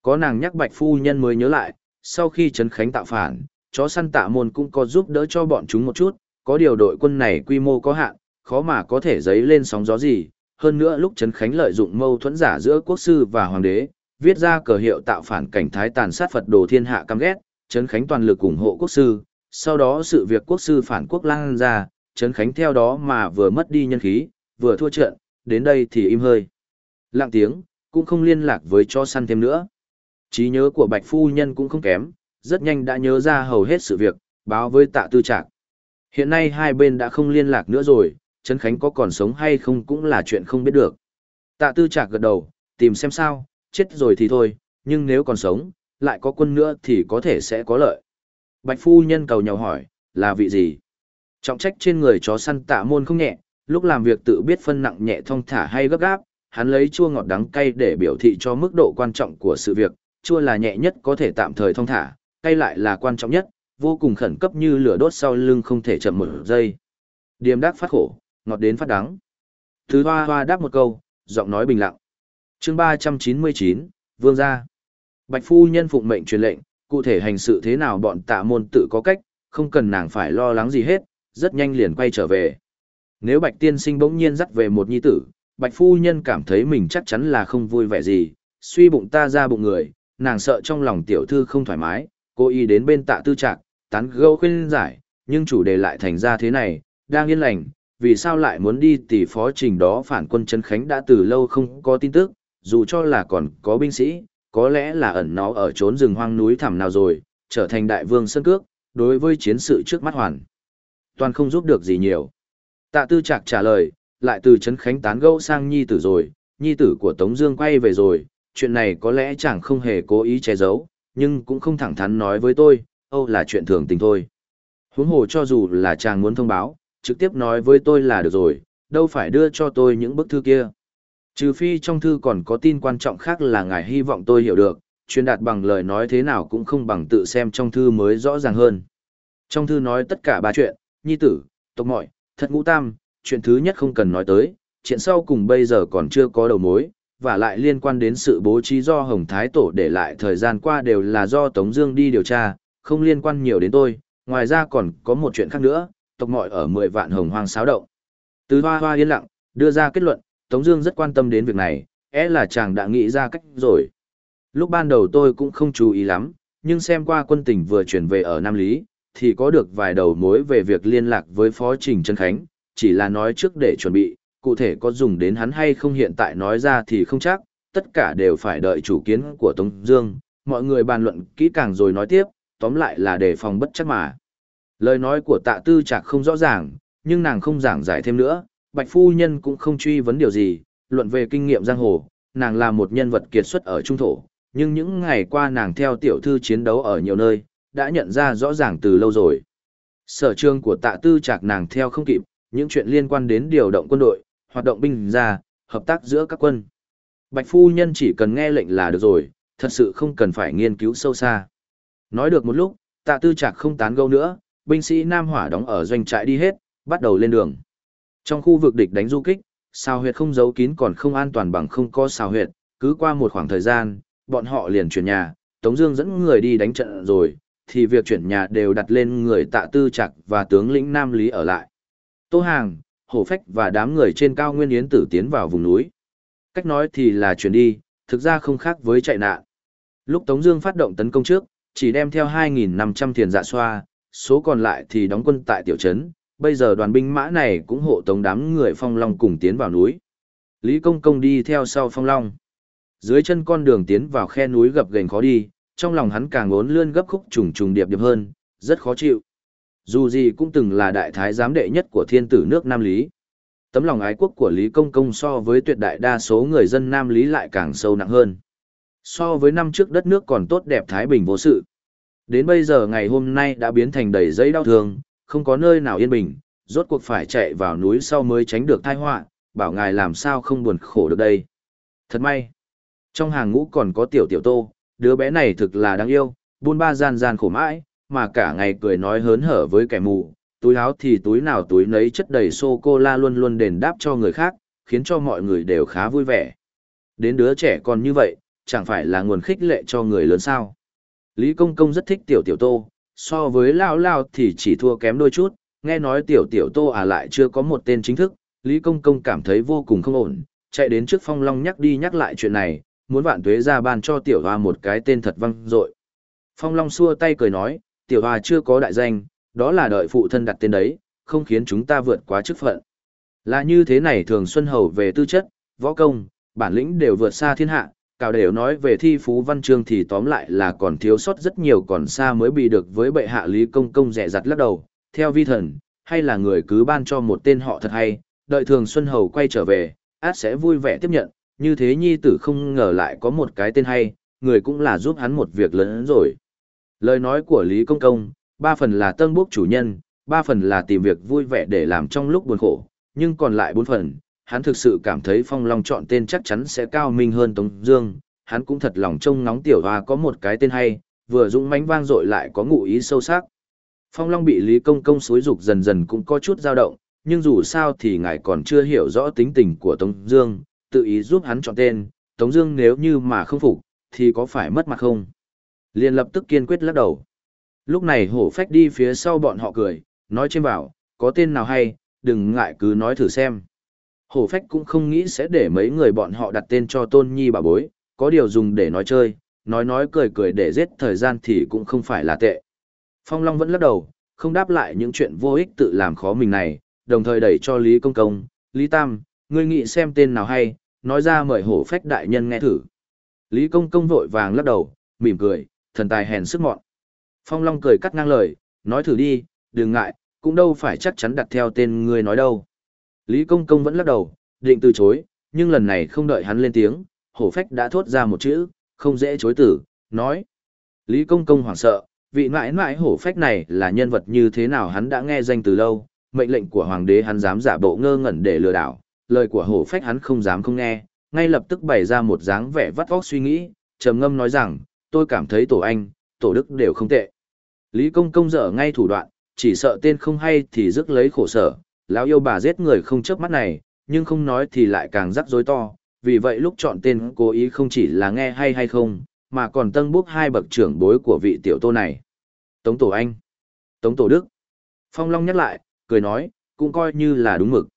Có nàng nhắc bạch phu nhân mới nhớ lại, sau khi Trấn Khánh tạo phản, chó săn tạ môn cũng có giúp đỡ cho bọn chúng một chút, có điều đội quân này quy mô có hạn, khó mà có thể dấy lên sóng gió gì. Hơn nữa lúc Trấn Khánh lợi dụng mâu thuẫn giả giữa quốc sư và hoàng đế, viết ra cờ hiệu tạo phản cảnh thái tàn sát Phật đồ thiên hạ căm ghét, Trấn Khánh toàn lực ủng hộ quốc sư, sau đó sự việc quốc sư phản quốc lan ra, Trấn Khánh theo đó mà vừa mất đi nhân khí, vừa thua trận, đến đây thì im hơi. Lặng tiếng, cũng không liên lạc với cho săn thêm nữa. trí nhớ của Bạch Phu Nhân cũng không kém, rất nhanh đã nhớ ra hầu hết sự việc, báo với tạ tư trạc. Hiện nay hai bên đã không liên lạc nữa rồi, Trấn Khánh có còn sống hay không cũng là chuyện không biết được. Tạ tư trạc gật đầu, tìm xem sao, chết rồi thì thôi, nhưng nếu còn sống, lại có quân nữa thì có thể sẽ có lợi. Bạch phu nhân cầu nhau hỏi, là vị gì? Trọng trách trên người chó săn tạ môn không nhẹ, lúc làm việc tự biết phân nặng nhẹ thong thả hay gấp gáp, hắn lấy chua ngọt đắng cay để biểu thị cho mức độ quan trọng của sự việc, chua là nhẹ nhất có thể tạm thời thong thả, cay lại là quan trọng nhất, vô cùng khẩn cấp như lửa đốt sau lưng không thể chậm một giây. Điềm đắc phát khổ, ngọt đến phát đắng. Thứ hoa hoa đáp một câu, giọng nói bình lặng. chương 399, Vương gia. Bạch phu nhân phụng mệnh truyền lệnh, cụ thể hành sự thế nào bọn tạ môn tự có cách, không cần nàng phải lo lắng gì hết, rất nhanh liền quay trở về. Nếu Bạch tiên sinh bỗng nhiên dắt về một nhi tử, Bạch phu nhân cảm thấy mình chắc chắn là không vui vẻ gì, suy bụng ta ra bụng người, nàng sợ trong lòng tiểu thư không thoải mái, cô y đến bên tạ tư trạc, tán gẫu khuyên giải, nhưng chủ đề lại thành ra thế này, đang yên lành, vì sao lại muốn đi tỷ phó trình đó phản quân Trấn Khánh đã từ lâu không có tin tức, dù cho là còn có binh sĩ, có lẽ là ẩn nó ở trốn rừng hoang núi thẳm nào rồi, trở thành đại vương sân cước, đối với chiến sự trước mắt hoàn. Toàn không giúp được gì nhiều. Tạ tư trạc trả lời, lại từ Trấn Khánh tán gẫu sang nhi tử rồi, nhi tử của Tống Dương quay về rồi, chuyện này có lẽ chẳng không hề cố ý che giấu, nhưng cũng không thẳng thắn nói với tôi, âu là chuyện thường tình thôi. Huống hồ cho dù là chàng muốn thông báo, trực tiếp nói với tôi là được rồi, đâu phải đưa cho tôi những bức thư kia. Trừ phi trong thư còn có tin quan trọng khác là ngài hy vọng tôi hiểu được, truyền đạt bằng lời nói thế nào cũng không bằng tự xem trong thư mới rõ ràng hơn. Trong thư nói tất cả ba chuyện, nhi tử, tộc mọi, thật ngũ tam, chuyện thứ nhất không cần nói tới, chuyện sau cùng bây giờ còn chưa có đầu mối, và lại liên quan đến sự bố trí do Hồng Thái Tổ để lại thời gian qua đều là do Tống Dương đi điều tra, không liên quan nhiều đến tôi, ngoài ra còn có một chuyện khác nữa, tộc mọi ở mười vạn hồng hoang sáo động. Từ hoa hoa yên lặng, đưa ra kết luận, Tống Dương rất quan tâm đến việc này, é là chàng đã nghĩ ra cách rồi. Lúc ban đầu tôi cũng không chú ý lắm, nhưng xem qua quân tình vừa chuyển về ở Nam Lý, thì có được vài đầu mối về việc liên lạc với Phó Trình Trân Khánh, chỉ là nói trước để chuẩn bị, cụ thể có dùng đến hắn hay không hiện tại nói ra thì không chắc, tất cả đều phải đợi chủ kiến của Tống Dương, mọi người bàn luận kỹ càng rồi nói tiếp, tóm lại là đề phòng bất chắc mà. Lời nói của tạ tư Trạc không rõ ràng, nhưng nàng không giảng giải thêm nữa, bạch phu nhân cũng không truy vấn điều gì, luận về kinh nghiệm giang hồ, nàng là một nhân vật kiệt xuất ở trung thổ, nhưng những ngày qua nàng theo tiểu thư chiến đấu ở nhiều nơi, đã nhận ra rõ ràng từ lâu rồi. Sở trường của tạ tư Trạc nàng theo không kịp, những chuyện liên quan đến điều động quân đội, hoạt động binh ra, hợp tác giữa các quân. Bạch phu nhân chỉ cần nghe lệnh là được rồi, thật sự không cần phải nghiên cứu sâu xa. Nói được một lúc, tạ tư Trạc không tán gẫu nữa, binh sĩ Nam Hỏa đóng ở doanh trại đi hết, bắt đầu lên đường. Trong khu vực địch đánh du kích, sao huyệt không giấu kín còn không an toàn bằng không có sao huyệt, cứ qua một khoảng thời gian, bọn họ liền chuyển nhà, Tống Dương dẫn người đi đánh trận rồi, thì việc chuyển nhà đều đặt lên người tạ tư Trạc và tướng lĩnh Nam Lý ở lại. Tô Hàng, Hổ Phách và đám người trên cao nguyên yến tử tiến vào vùng núi. Cách nói thì là chuyển đi, thực ra không khác với chạy nạn. Lúc Tống Dương phát động tấn công trước, chỉ đem theo 2.500 thiền dạ xoa, số còn lại thì đóng quân tại tiểu trấn. Bây giờ đoàn binh mã này cũng hộ tống đám người phong long cùng tiến vào núi. Lý Công Công đi theo sau phong long. Dưới chân con đường tiến vào khe núi gập ghềnh khó đi, trong lòng hắn càng ốn lươn gấp khúc trùng trùng điệp điệp hơn, rất khó chịu. Dù gì cũng từng là đại thái giám đệ nhất của thiên tử nước Nam Lý. Tấm lòng ái quốc của Lý Công Công so với tuyệt đại đa số người dân Nam Lý lại càng sâu nặng hơn. So với năm trước đất nước còn tốt đẹp thái bình vô sự. Đến bây giờ ngày hôm nay đã biến thành đầy giấy đau thương, không có nơi nào yên bình, rốt cuộc phải chạy vào núi sau mới tránh được tai họa, bảo ngài làm sao không buồn khổ được đây. Thật may. Trong hàng ngũ còn có tiểu tiểu tô, đứa bé này thực là đáng yêu, buôn ba gian gian khổ mãi, mà cả ngày cười nói hớn hở với kẻ mù, túi áo thì túi nào túi nấy chất đầy sô-cô-la luôn luôn đền đáp cho người khác, khiến cho mọi người đều khá vui vẻ. Đến đứa trẻ còn như vậy, chẳng phải là nguồn khích lệ cho người lớn sao. Lý Công Công rất thích tiểu tiểu tô, so với Lao Lao thì chỉ thua kém đôi chút, nghe nói tiểu tiểu tô à lại chưa có một tên chính thức, Lý Công Công cảm thấy vô cùng không ổn, chạy đến trước phong long nhắc đi nhắc lại chuyện này, muốn vạn tuế ra ban cho tiểu hoa một cái tên thật văng dội. Phong long xua tay cười nói, tiểu hoa chưa có đại danh, đó là đợi phụ thân đặt tên đấy, không khiến chúng ta vượt quá chức phận. Là như thế này thường Xuân Hầu về tư chất, võ công, bản lĩnh đều vượt xa thiên hạ, cào đều nói về thi phú văn chương thì tóm lại là còn thiếu sót rất nhiều còn xa mới bị được với bệ hạ lý công công rẻ rặt lắc đầu, theo vi thần, hay là người cứ ban cho một tên họ thật hay, đợi thường Xuân Hầu quay trở về, át sẽ vui vẻ tiếp nhận, như thế nhi tử không ngờ lại có một cái tên hay, người cũng là giúp hắn một việc lớn rồi. Lời nói của Lý Công Công, ba phần là tân bốc chủ nhân, ba phần là tìm việc vui vẻ để làm trong lúc buồn khổ, nhưng còn lại bốn phần, hắn thực sự cảm thấy Phong Long chọn tên chắc chắn sẽ cao minh hơn Tống Dương, hắn cũng thật lòng trông ngóng tiểu hoa có một cái tên hay, vừa dũng mãnh vang dội lại có ngụ ý sâu sắc. Phong Long bị Lý Công Công xúi dục dần dần cũng có chút dao động, nhưng dù sao thì ngài còn chưa hiểu rõ tính tình của Tống Dương, tự ý giúp hắn chọn tên, Tống Dương nếu như mà không phục, thì có phải mất mặt không? liền lập tức kiên quyết lắc đầu. Lúc này hổ phách đi phía sau bọn họ cười, nói trên bảo, có tên nào hay, đừng ngại cứ nói thử xem. Hổ phách cũng không nghĩ sẽ để mấy người bọn họ đặt tên cho tôn nhi bà bối, có điều dùng để nói chơi, nói nói cười cười để giết thời gian thì cũng không phải là tệ. Phong Long vẫn lắc đầu, không đáp lại những chuyện vô ích tự làm khó mình này, đồng thời đẩy cho Lý Công Công, Lý Tam, ngươi nghĩ xem tên nào hay, nói ra mời hổ phách đại nhân nghe thử. Lý Công Công vội vàng lắc đầu, mỉm cười, thần tài hèn sức mọn. Phong Long cười cắt ngang lời, nói thử đi, đừng ngại, cũng đâu phải chắc chắn đặt theo tên người nói đâu. Lý Công Công vẫn lắc đầu, định từ chối, nhưng lần này không đợi hắn lên tiếng, hổ phách đã thốt ra một chữ, không dễ chối tử, nói. Lý Công Công hoảng sợ, vị mãi mãi hổ phách này là nhân vật như thế nào hắn đã nghe danh từ lâu, mệnh lệnh của hoàng đế hắn dám giả bộ ngơ ngẩn để lừa đảo, lời của hổ phách hắn không dám không nghe, ngay lập tức bày ra một dáng vẻ vắt vóc suy nghĩ, trầm ngâm nói rằng, tôi cảm thấy tổ anh, tổ đức đều không tệ. Lý Công Công dở ngay thủ đoạn, chỉ sợ tên không hay thì rước lấy khổ sở, lão yêu bà giết người không chớp mắt này, nhưng không nói thì lại càng rắc rối to, vì vậy lúc chọn tên cố ý không chỉ là nghe hay hay không, mà còn tân bốc hai bậc trưởng bối của vị tiểu tô này. Tống Tổ Anh, Tống Tổ Đức. Phong Long nhắc lại, cười nói, cũng coi như là đúng mực.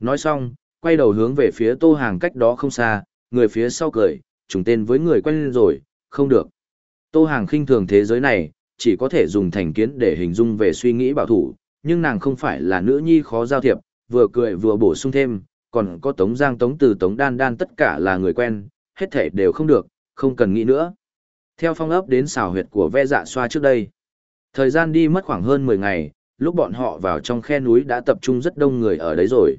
Nói xong, quay đầu hướng về phía tô hàng cách đó không xa, người phía sau cười, trùng tên với người quen rồi, không được. Tô hàng khinh thường thế giới này, chỉ có thể dùng thành kiến để hình dung về suy nghĩ bảo thủ, nhưng nàng không phải là nữ nhi khó giao thiệp, vừa cười vừa bổ sung thêm, còn có Tống Giang Tống Từ Tống Đan Đan tất cả là người quen, hết thể đều không được, không cần nghĩ nữa. Theo phong ấp đến xào huyệt của ve dạ xoa trước đây. Thời gian đi mất khoảng hơn 10 ngày, lúc bọn họ vào trong khe núi đã tập trung rất đông người ở đấy rồi.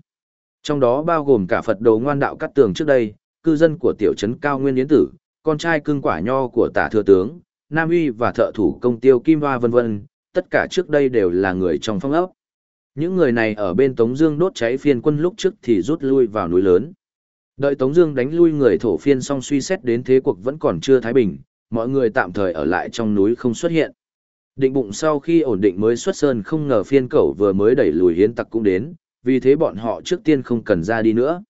Trong đó bao gồm cả Phật đồ ngoan đạo cắt tường trước đây, cư dân của tiểu trấn Cao Nguyên Yến Tử, con trai cưng quả nho của tả thừa tướng, Nam Uy và thợ thủ công tiêu Kim Hoa vân vân, tất cả trước đây đều là người trong phong ấp. Những người này ở bên Tống Dương đốt cháy phiên quân lúc trước thì rút lui vào núi lớn. Đợi Tống Dương đánh lui người thổ phiên xong suy xét đến thế cuộc vẫn còn chưa thái bình, mọi người tạm thời ở lại trong núi không xuất hiện. Định bụng sau khi ổn định mới xuất sơn không ngờ phiên cẩu vừa mới đẩy lùi hiến tặc cũng đến, vì thế bọn họ trước tiên không cần ra đi nữa.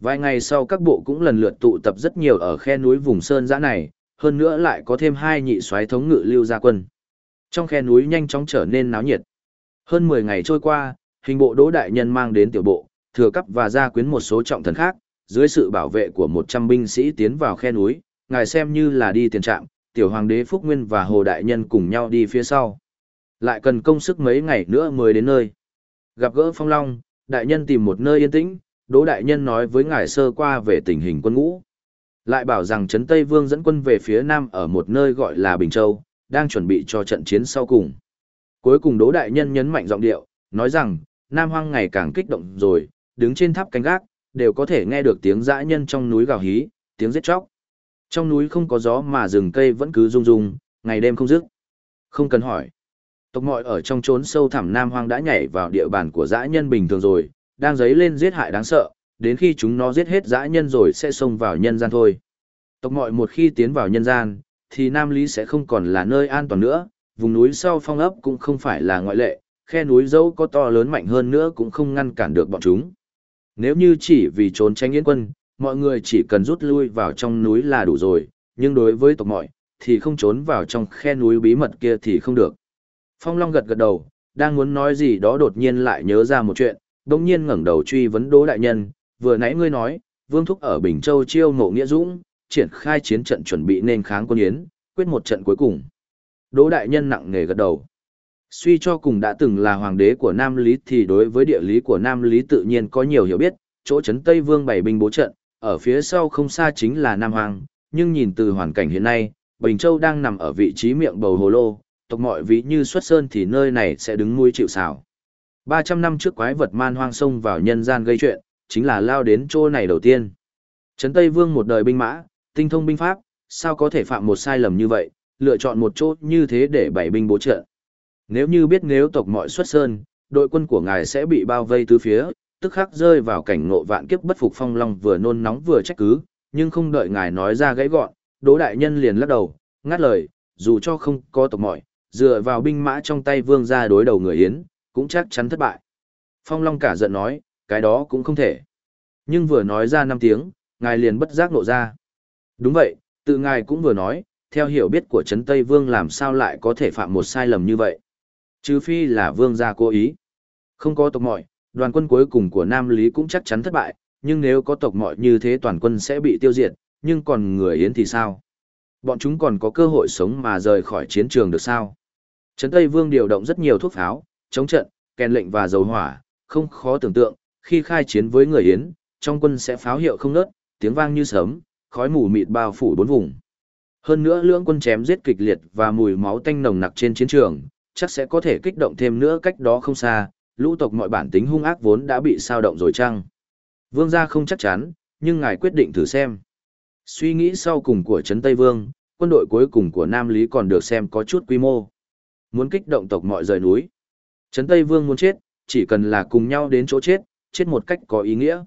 Vài ngày sau các bộ cũng lần lượt tụ tập rất nhiều ở khe núi vùng sơn giã này, hơn nữa lại có thêm hai nhị soái thống ngự lưu gia quân. Trong khe núi nhanh chóng trở nên náo nhiệt. Hơn 10 ngày trôi qua, hình bộ đỗ đại nhân mang đến tiểu bộ, thừa cấp và gia quyến một số trọng thần khác, dưới sự bảo vệ của 100 binh sĩ tiến vào khe núi, ngài xem như là đi tiền trạm, tiểu hoàng đế Phúc Nguyên và Hồ Đại Nhân cùng nhau đi phía sau. Lại cần công sức mấy ngày nữa mới đến nơi. Gặp gỡ Phong Long, Đại Nhân tìm một nơi yên tĩnh, Đỗ Đại Nhân nói với ngài sơ qua về tình hình quân ngũ. Lại bảo rằng Trấn Tây Vương dẫn quân về phía Nam ở một nơi gọi là Bình Châu, đang chuẩn bị cho trận chiến sau cùng. Cuối cùng Đỗ Đại Nhân nhấn mạnh giọng điệu, nói rằng, Nam Hoang ngày càng kích động rồi, đứng trên tháp canh gác, đều có thể nghe được tiếng dã nhân trong núi gào hí, tiếng giết chóc. Trong núi không có gió mà rừng cây vẫn cứ rung rung, ngày đêm không dứt. Không cần hỏi. Tộc mọi ở trong trốn sâu thẳm Nam Hoang đã nhảy vào địa bàn của dã nhân bình thường rồi, đang dấy lên giết hại đáng sợ, đến khi chúng nó giết hết dã nhân rồi sẽ xông vào nhân gian thôi. Tộc mọi một khi tiến vào nhân gian, thì Nam Lý sẽ không còn là nơi an toàn nữa, vùng núi sau phong ấp cũng không phải là ngoại lệ, khe núi dẫu có to lớn mạnh hơn nữa cũng không ngăn cản được bọn chúng. Nếu như chỉ vì trốn tránh yến quân, mọi người chỉ cần rút lui vào trong núi là đủ rồi, nhưng đối với tộc mọi, thì không trốn vào trong khe núi bí mật kia thì không được. Phong Long gật gật đầu, đang muốn nói gì đó đột nhiên lại nhớ ra một chuyện, đồng nhiên ngẩng đầu truy vấn Đỗ Đại Nhân, vừa nãy ngươi nói, Vương Thúc ở Bình Châu chiêu ngộ nghĩa dũng, triển khai chiến trận chuẩn bị nên kháng quân Yến, quyết một trận cuối cùng. Đỗ Đại Nhân nặng nề gật đầu. Suy cho cùng đã từng là hoàng đế của Nam Lý thì đối với địa lý của Nam Lý tự nhiên có nhiều hiểu biết, chỗ trấn Tây Vương bảy binh bố trận, ở phía sau không xa chính là Nam Hoàng, nhưng nhìn từ hoàn cảnh hiện nay, Bình Châu đang nằm ở vị trí miệng bầu hồ lô, tộc mọi vị như xuất sơn thì nơi này sẽ đứng mũi chịu xào. 300 năm trước quái vật man hoang sông vào nhân gian gây chuyện, chính là lao đến chỗ này đầu tiên. Trấn Tây Vương một đời binh mã, tinh thông binh pháp, sao có thể phạm một sai lầm như vậy, lựa chọn một chỗ như thế để bảy binh bố trợ. Nếu như biết nếu tộc mọi xuất sơn, đội quân của ngài sẽ bị bao vây tứ phía, tức khắc rơi vào cảnh ngộ vạn kiếp bất phục phong long vừa nôn nóng vừa trách cứ, nhưng không đợi ngài nói ra gãy gọn, Đỗ đại nhân liền lắc đầu, ngắt lời, dù cho không có tộc mọi, dựa vào binh mã trong tay vương gia đối đầu người Yến, cũng chắc chắn thất bại. Phong Long cả giận nói, cái đó cũng không thể. Nhưng vừa nói ra năm tiếng, ngài liền bất giác nộ ra. Đúng vậy, tự ngài cũng vừa nói, theo hiểu biết của Trấn Tây Vương làm sao lại có thể phạm một sai lầm như vậy. Trừ phi là vương gia cố ý. Không có tộc mọi, đoàn quân cuối cùng của Nam Lý cũng chắc chắn thất bại, nhưng nếu có tộc mọi như thế toàn quân sẽ bị tiêu diệt, nhưng còn người Yến thì sao? Bọn chúng còn có cơ hội sống mà rời khỏi chiến trường được sao? Trấn Tây Vương điều động rất nhiều thuốc pháo, chống trận, kèn lệnh và dầu hỏa, không khó tưởng tượng, khi khai chiến với người Yến, trong quân sẽ pháo hiệu không ngớt, tiếng vang như sớm, khói mù mịt bao phủ bốn vùng. Hơn nữa lưỡng quân chém giết kịch liệt và mùi máu tanh nồng nặc trên chiến trường, chắc sẽ có thể kích động thêm nữa cách đó không xa, lũ tộc mọi bản tính hung ác vốn đã bị sao động rồi chăng? Vương gia không chắc chắn, nhưng ngài quyết định thử xem. Suy nghĩ sau cùng của Trấn Tây Vương, quân đội cuối cùng của Nam Lý còn được xem có chút quy mô. Muốn kích động tộc mọi rời núi. Trấn Tây Vương muốn chết, chỉ cần là cùng nhau đến chỗ chết, chết một cách có ý nghĩa.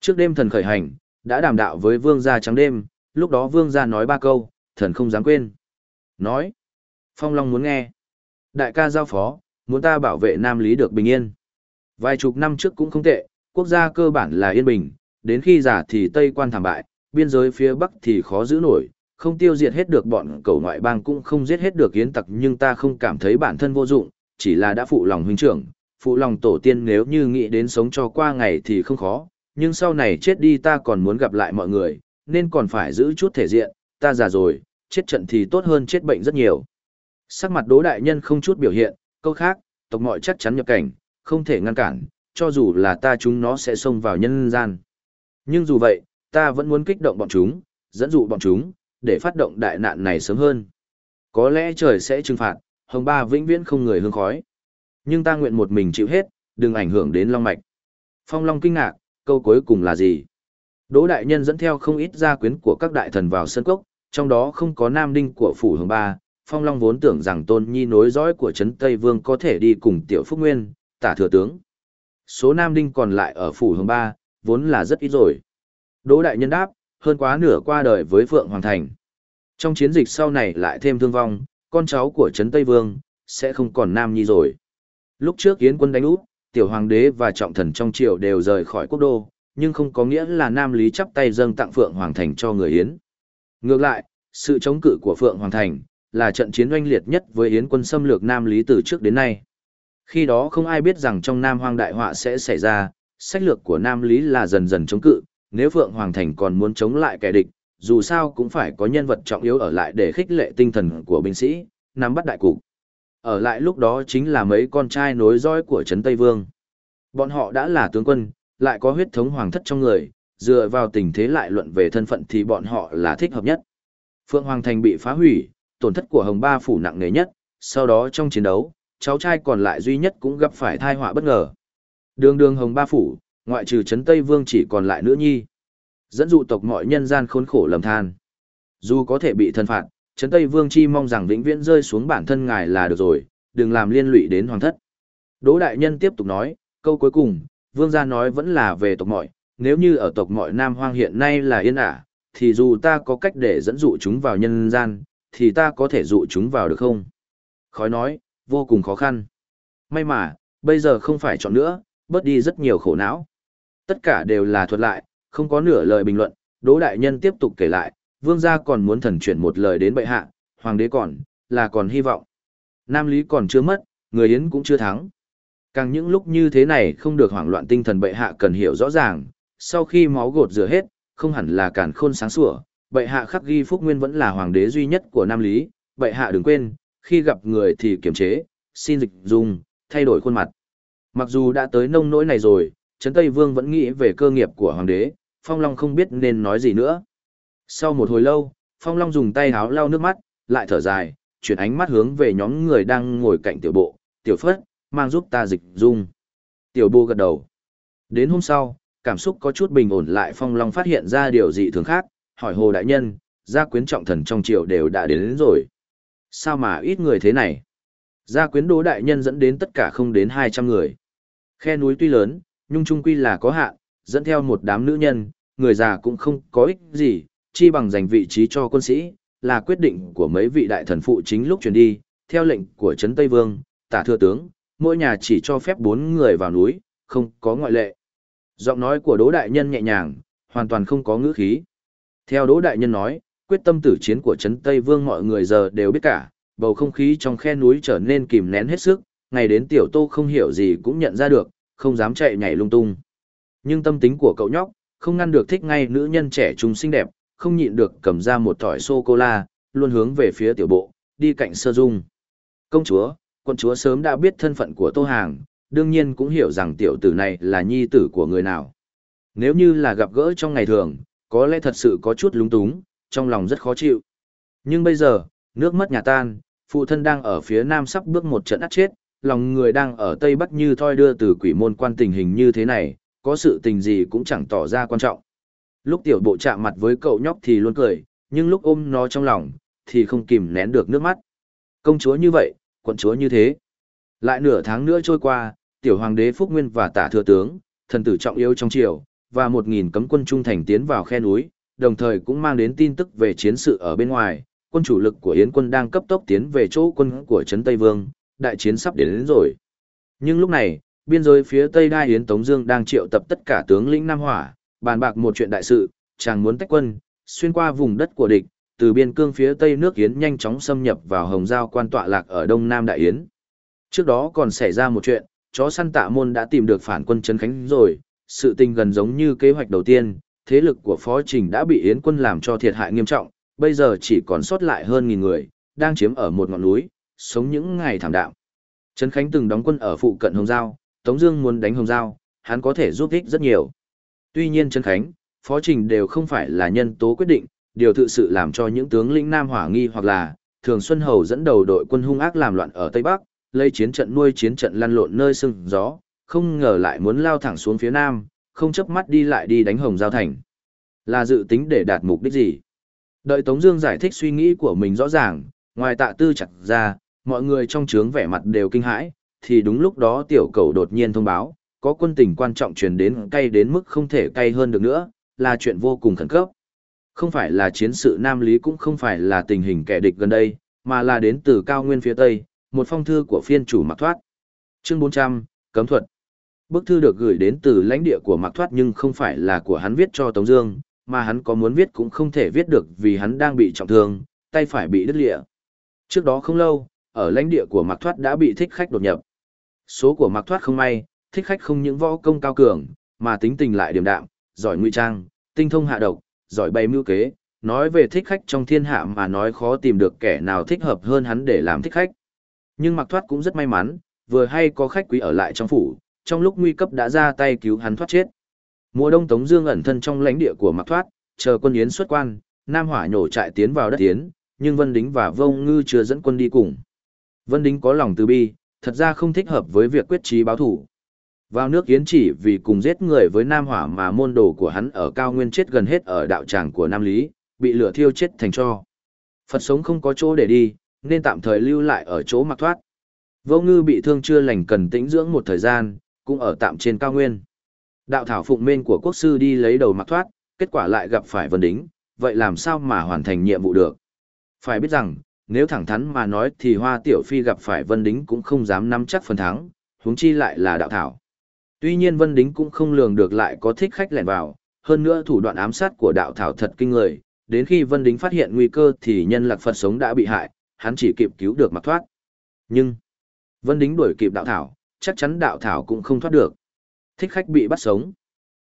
Trước đêm thần khởi hành, đã đàm đạo với vương gia trắng đêm, lúc đó vương gia nói ba câu, thần không dám quên. Nói, Phong Long muốn nghe. Đại ca giao phó, muốn ta bảo vệ Nam Lý được bình yên. Vài chục năm trước cũng không tệ, quốc gia cơ bản là yên bình, đến khi giả thì Tây quan thảm bại, biên giới phía Bắc thì khó giữ nổi, không tiêu diệt hết được bọn cầu ngoại bang cũng không giết hết được yến tặc nhưng ta không cảm thấy bản thân vô dụng, chỉ là đã phụ lòng huynh trưởng, phụ lòng tổ tiên nếu như nghĩ đến sống cho qua ngày thì không khó, nhưng sau này chết đi ta còn muốn gặp lại mọi người, nên còn phải giữ chút thể diện, ta già rồi, chết trận thì tốt hơn chết bệnh rất nhiều. Sắc mặt đỗ đại nhân không chút biểu hiện, câu khác, tộc mọi chắc chắn nhập cảnh, không thể ngăn cản, cho dù là ta chúng nó sẽ xông vào nhân gian. Nhưng dù vậy, ta vẫn muốn kích động bọn chúng, dẫn dụ bọn chúng, để phát động đại nạn này sớm hơn. Có lẽ trời sẽ trừng phạt, hồng ba vĩnh viễn không người hương khói. Nhưng ta nguyện một mình chịu hết, đừng ảnh hưởng đến long mạch. Phong Long kinh ngạc, câu cuối cùng là gì? Đỗ đại nhân dẫn theo không ít gia quyến của các đại thần vào sân cốc, trong đó không có nam đinh của phủ hồng ba. Phong Long vốn tưởng rằng tôn nhi nối dõi của Trấn Tây Vương có thể đi cùng tiểu phúc nguyên, tả thừa tướng. Số nam đinh còn lại ở phủ hồng ba, vốn là rất ít rồi. Đỗ đại nhân đáp, hơn quá nửa qua đời với Phượng Hoàng Thành. Trong chiến dịch sau này lại thêm thương vong, con cháu của Trấn Tây Vương, sẽ không còn nam nhi rồi. Lúc trước Yến quân đánh út, tiểu hoàng đế và trọng thần trong triều đều rời khỏi quốc đô, nhưng không có nghĩa là Nam Lý chắp tay dâng tặng Phượng Hoàng Thành cho người Yến. Ngược lại, sự chống cự của Phượng Hoàng Thành là trận chiến oanh liệt nhất với Yến quân xâm lược Nam Lý từ trước đến nay. Khi đó không ai biết rằng trong Nam Hoang Đại Họa sẽ xảy ra, sách lược của Nam Lý là dần dần chống cự, nếu Phượng Hoàng Thành còn muốn chống lại kẻ địch, dù sao cũng phải có nhân vật trọng yếu ở lại để khích lệ tinh thần của binh sĩ, nắm bắt đại cục. Ở lại lúc đó chính là mấy con trai nối dõi của Trấn Tây Vương. Bọn họ đã là tướng quân, lại có huyết thống hoàng thất trong người, dựa vào tình thế lại luận về thân phận thì bọn họ là thích hợp nhất. Phượng Hoàng Thành bị phá hủy, tổn thất của Hồng Ba phủ nặng nề nhất, sau đó trong chiến đấu, cháu trai còn lại duy nhất cũng gặp phải thai họa bất ngờ. Đường đường Hồng Ba phủ, ngoại trừ Trấn Tây Vương chỉ còn lại nữ nhi. Dẫn dụ tộc mọi nhân gian khốn khổ lầm than. Dù có thể bị thân phạt, Trấn Tây Vương chi mong rằng vĩnh viễn rơi xuống bản thân ngài là được rồi, đừng làm liên lụy đến hoàng thất. Đỗ đại nhân tiếp tục nói, câu cuối cùng, vương gia nói vẫn là về tộc mọi, nếu như ở tộc mọi Nam Hoang hiện nay là yên ả, thì dù ta có cách để dẫn dụ chúng vào nhân gian, thì ta có thể dụ chúng vào được không? Khói nói, vô cùng khó khăn. May mà, bây giờ không phải chọn nữa, bớt đi rất nhiều khổ não. Tất cả đều là thuật lại, không có nửa lời bình luận, Đỗ đại nhân tiếp tục kể lại, vương gia còn muốn thần chuyển một lời đến bệ hạ, hoàng đế còn, là còn hy vọng. Nam Lý còn chưa mất, người Yến cũng chưa thắng. Càng những lúc như thế này không được hoảng loạn tinh thần bệ hạ cần hiểu rõ ràng, sau khi máu gột rửa hết, không hẳn là cản khôn sáng sủa, bệ hạ khắc ghi phúc nguyên vẫn là hoàng đế duy nhất của Nam Lý, bệ hạ đừng quên, khi gặp người thì kiềm chế, xin dịch dùng, thay đổi khuôn mặt. Mặc dù đã tới nông nỗi này rồi, Trấn Tây Vương vẫn nghĩ về cơ nghiệp của hoàng đế, Phong Long không biết nên nói gì nữa. Sau một hồi lâu, Phong Long dùng tay háo lau nước mắt, lại thở dài, chuyển ánh mắt hướng về nhóm người đang ngồi cạnh tiểu bộ, tiểu phất, mang giúp ta dịch dung. Tiểu bộ gật đầu. Đến hôm sau, cảm xúc có chút bình ổn lại Phong Long phát hiện ra điều gì thường khác, hỏi Hồ Đại Nhân, gia quyến trọng thần trong triều đều đã đến, đến rồi. Sao mà ít người thế này? Gia quyến đố đại nhân dẫn đến tất cả không đến 200 người. Khe núi tuy lớn, Nhung trung quy là có hạn, dẫn theo một đám nữ nhân, người già cũng không có ích gì, chi bằng dành vị trí cho quân sĩ, là quyết định của mấy vị đại thần phụ chính lúc chuyển đi, theo lệnh của Trấn Tây Vương, tả thừa tướng, mỗi nhà chỉ cho phép bốn người vào núi, không có ngoại lệ. Giọng nói của Đỗ Đại Nhân nhẹ nhàng, hoàn toàn không có ngữ khí. Theo Đỗ Đại Nhân nói, quyết tâm tử chiến của Trấn Tây Vương mọi người giờ đều biết cả, bầu không khí trong khe núi trở nên kìm nén hết sức, ngày đến tiểu tô không hiểu gì cũng nhận ra được, không dám chạy nhảy lung tung. Nhưng tâm tính của cậu nhóc, không ngăn được thích ngay nữ nhân trẻ trung xinh đẹp, không nhịn được cầm ra một thỏi sô-cô-la, luôn hướng về phía tiểu bộ, đi cạnh sơ dung. Công chúa, quân chúa sớm đã biết thân phận của Tô Hàng, đương nhiên cũng hiểu rằng tiểu tử này là nhi tử của người nào. Nếu như là gặp gỡ trong ngày thường, có lẽ thật sự có chút lúng túng, trong lòng rất khó chịu. Nhưng bây giờ, nước mất nhà tan, phụ thân đang ở phía nam sắp bước một trận át chết, lòng người đang ở tây bắc như thoi đưa từ quỷ môn quan tình hình như thế này, có sự tình gì cũng chẳng tỏ ra quan trọng. Lúc tiểu bộ chạm mặt với cậu nhóc thì luôn cười, nhưng lúc ôm nó trong lòng, thì không kìm nén được nước mắt. Công chúa như vậy, quận chúa như thế. Lại nửa tháng nữa trôi qua, tiểu hoàng đế Phúc Nguyên và tả thừa tướng, thần tử trọng yếu trong triều, và một nghìn cấm quân trung thành tiến vào khe núi, đồng thời cũng mang đến tin tức về chiến sự ở bên ngoài. Quân chủ lực của Yến quân đang cấp tốc tiến về chỗ quân của Trấn Tây Vương, đại chiến sắp đến, đến rồi. Nhưng lúc này, biên giới phía Tây Đai Yến Tống Dương đang triệu tập tất cả tướng lĩnh Nam Hỏa, bàn bạc một chuyện đại sự, chàng muốn tách quân, xuyên qua vùng đất của địch, từ biên cương phía tây nước Yến nhanh chóng xâm nhập vào Hồng Giao quan tọa lạc ở đông nam Đại Yến. Trước đó còn xảy ra một chuyện, chó săn tạ môn đã tìm được phản quân Trấn Khánh rồi, sự tình gần giống như kế hoạch đầu tiên, thế lực của Phó Trình đã bị Yến quân làm cho thiệt hại nghiêm trọng, bây giờ chỉ còn sót lại hơn nghìn người, đang chiếm ở một ngọn núi, sống những ngày thảm đạm. Trấn Khánh từng đóng quân ở phụ cận Hồng Giao, Tống Dương muốn đánh Hồng Giao, hắn có thể giúp ích rất nhiều. Tuy nhiên Trấn Khánh, Phó Trình đều không phải là nhân tố quyết định, điều thực sự làm cho những tướng lĩnh Nam Hỏa nghi hoặc là, Thường Xuân Hầu dẫn đầu đội quân hung ác làm loạn ở Tây Bắc, lấy chiến trận nuôi chiến trận lăn lộn nơi sưng gió, không ngờ lại muốn lao thẳng xuống phía Nam, không chớp mắt đi lại đi đánh Hồng Giao Thành. Là dự tính để đạt mục đích gì? Đợi Tống Dương giải thích suy nghĩ của mình rõ ràng, ngoài tạ tư chặt ra, mọi người trong trướng vẻ mặt đều kinh hãi, thì đúng lúc đó tiểu cầu đột nhiên thông báo, có quân tình quan trọng truyền đến cay đến mức không thể cay hơn được nữa, là chuyện vô cùng khẩn cấp. Không phải là chiến sự Nam Lý cũng không phải là tình hình kẻ địch gần đây, mà là đến từ cao nguyên phía Tây, một phong thư của phiên chủ Mạc thoát. Chương 400, Cấm thuật. Bức thư được gửi đến từ lãnh địa của Mạc thoát nhưng không phải là của hắn viết cho Tống Dương, mà hắn có muốn viết cũng không thể viết được vì hắn đang bị trọng thương, tay phải bị đứt lìa. Trước đó không lâu, ở lãnh địa của mặc thoát đã bị thích khách đột nhập. Số của mặc thoát không may, thích khách không những võ công cao cường, mà tính tình lại điềm đạm, giỏi ngụy trang, tinh thông hạ độc, giỏi bày mưu kế, nói về thích khách trong thiên hạ mà nói khó tìm được kẻ nào thích hợp hơn hắn để làm thích khách. Nhưng mặc thoát cũng rất may mắn, vừa hay có khách quý ở lại trong phủ, trong lúc nguy cấp đã ra tay cứu hắn thoát chết. Mùa đông Tống Dương ẩn thân trong lãnh địa của mặc thoát, chờ quân yến xuất quan, Nam Hỏa nhổ trại tiến vào đất tiến, nhưng Vân Đính và Vông Ngư chưa dẫn quân đi cùng. Vân Đính có lòng từ bi, thật ra không thích hợp với việc quyết trí báo thù. Vào nước Yến chỉ vì cùng giết người với Nam Hỏa mà môn đồ của hắn ở cao nguyên chết gần hết ở đạo tràng của Nam Lý, bị lửa thiêu chết thành cho. Phật sống không có chỗ để đi, nên tạm thời lưu lại ở chỗ mặc thoát. Vô ngư bị thương chưa lành cần tĩnh dưỡng một thời gian, cũng ở tạm trên cao nguyên. Đạo thảo phụng mên của quốc sư đi lấy đầu mặc thoát, kết quả lại gặp phải vân đính, vậy làm sao mà hoàn thành nhiệm vụ được? Phải biết rằng, nếu thẳng thắn mà nói thì hoa tiểu phi gặp phải vân đính cũng không dám nắm chắc phần thắng, huống chi lại là đạo thảo. Tuy nhiên vân đính cũng không lường được lại có thích khách lẻn vào, hơn nữa thủ đoạn ám sát của đạo thảo thật kinh người, đến khi vân đính phát hiện nguy cơ thì nhân lạc Phật sống đã bị hại, hắn chỉ kịp cứu được mặc thoát. Nhưng, vân đính đuổi kịp đạo thảo, chắc chắn đạo thảo cũng không thoát được. Thích khách bị bắt sống.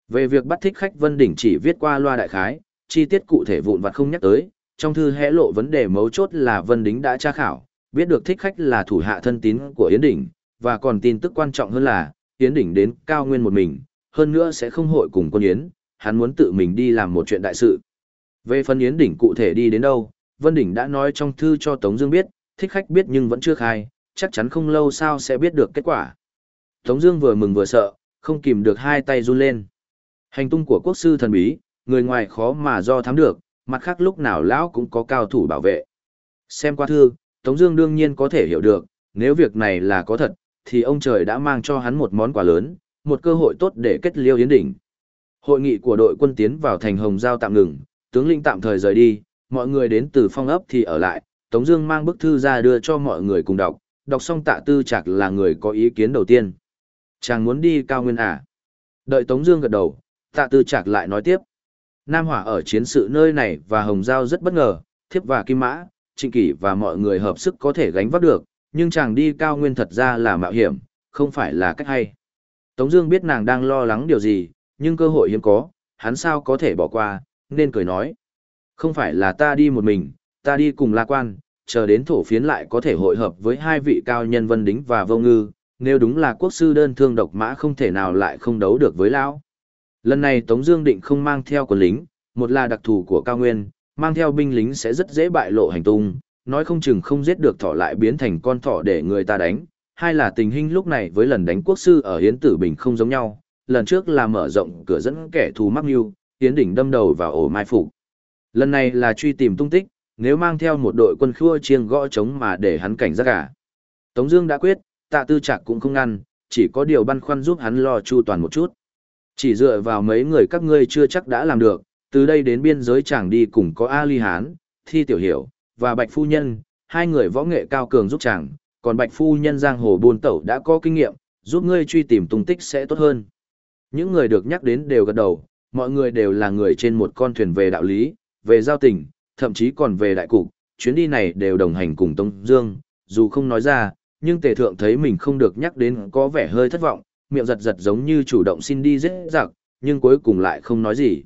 Về việc bắt thích khách Vân Đỉnh chỉ viết qua loa đại khái, chi tiết cụ thể vụn vặt không nhắc tới, trong thư hẽ lộ vấn đề mấu chốt là Vân Đính đã tra khảo, biết được thích khách là thủ hạ thân tín của Yến Đỉnh, và còn tin tức quan trọng hơn là, Yến Đỉnh đến cao nguyên một mình, hơn nữa sẽ không hội cùng quân Yến, hắn muốn tự mình đi làm một chuyện đại sự. Về phần Yến Đỉnh cụ thể đi đến đâu, Vân Đỉnh đã nói trong thư cho Tống Dương biết, thích khách biết nhưng vẫn chưa khai, chắc chắn không lâu sau sẽ biết được kết quả. Tống Dương vừa mừng vừa sợ, không kìm được hai tay run lên. Hành tung của quốc sư thần bí, người ngoài khó mà do thám được, mặt khác lúc nào lão cũng có cao thủ bảo vệ. Xem qua thư, Tống Dương đương nhiên có thể hiểu được, nếu việc này là có thật, thì ông trời đã mang cho hắn một món quà lớn, một cơ hội tốt để kết liêu yến đỉnh. Hội nghị của đội quân tiến vào thành Hồng Giao tạm ngừng, tướng lĩnh tạm thời rời đi, mọi người đến từ phong ấp thì ở lại. Tống Dương mang bức thư ra đưa cho mọi người cùng đọc, đọc xong Tạ Tư Trạc là người có ý kiến đầu tiên. Chàng muốn đi cao nguyên à? Đợi Tống Dương gật đầu, Tạ Tư Trạc lại nói tiếp. Nam Hỏa ở chiến sự nơi này và Hồng Giao rất bất ngờ, thiếp và Kim Mã, Trịnh Kỷ và mọi người hợp sức có thể gánh vác được, nhưng chàng đi cao nguyên thật ra là mạo hiểm, không phải là cách hay. Tống Dương biết nàng đang lo lắng điều gì, nhưng cơ hội hiếm có, hắn sao có thể bỏ qua, nên cười nói. Không phải là ta đi một mình, ta đi cùng La Quan, chờ đến thổ phiến lại có thể hội hợp với hai vị cao nhân Vân Đính và Vô Ngư, nếu đúng là quốc sư đơn thương độc mã không thể nào lại không đấu được với lão. Lần này Tống Dương định không mang theo quân lính, một là đặc thù của cao nguyên, mang theo binh lính sẽ rất dễ bại lộ hành tung, nói không chừng không giết được thỏ lại biến thành con thỏ để người ta đánh. Hai là tình hình lúc này với lần đánh quốc sư ở Hiến Tử Bình không giống nhau, lần trước là mở rộng cửa dẫn kẻ thù mắc mưu, Hiến Đỉnh đâm đầu vào ổ mai phục. Lần này là truy tìm tung tích, nếu mang theo một đội quân khua chiêng gõ trống mà để hắn cảnh giác cả. Tống Dương đã quyết, tạ tư trạc cũng không ngăn, chỉ có điều băn khoăn giúp hắn lo chu toàn một chút. Chỉ dựa vào mấy người các ngươi chưa chắc đã làm được, từ đây đến biên giới chàng đi cùng có A Ly Hán, Thi Tiểu Hiểu, và Bạch Phu Nhân, hai người võ nghệ cao cường giúp chàng, còn Bạch Phu Nhân giang hồ buôn tẩu đã có kinh nghiệm, giúp ngươi truy tìm tung tích sẽ tốt hơn. Những người được nhắc đến đều gật đầu, mọi người đều là người trên một con thuyền về đạo lý, về giao tình, thậm chí còn về đại cục, chuyến đi này đều đồng hành cùng Tông Dương, dù không nói ra, nhưng tề thượng thấy mình không được nhắc đến có vẻ hơi thất vọng, miệng giật giật giống như chủ động xin đi dễ giặc, nhưng cuối cùng lại không nói gì.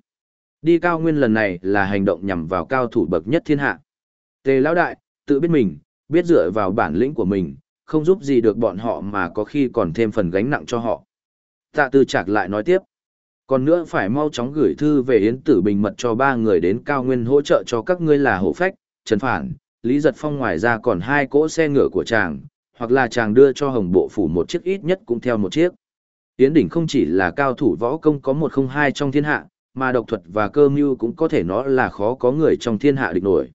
Đi cao nguyên lần này là hành động nhằm vào cao thủ bậc nhất thiên hạ. Tề lão đại, tự biết mình, biết dựa vào bản lĩnh của mình, không giúp gì được bọn họ mà có khi còn thêm phần gánh nặng cho họ. Tạ Tư Trạc lại nói tiếp. Còn nữa phải mau chóng gửi thư về Yến Tử Bình mật cho ba người đến Cao Nguyên hỗ trợ cho các ngươi là hổ phách, Trần Phản, Lý Giật Phong ngoài ra còn hai cỗ xe ngựa của chàng, hoặc là chàng đưa cho Hồng Bộ Phủ một chiếc ít nhất cũng theo một chiếc. Yến Đỉnh không chỉ là cao thủ võ công có một không hai trong thiên hạ, mà độc thuật và cơ mưu cũng có thể nó là khó có người trong thiên hạ địch nổi.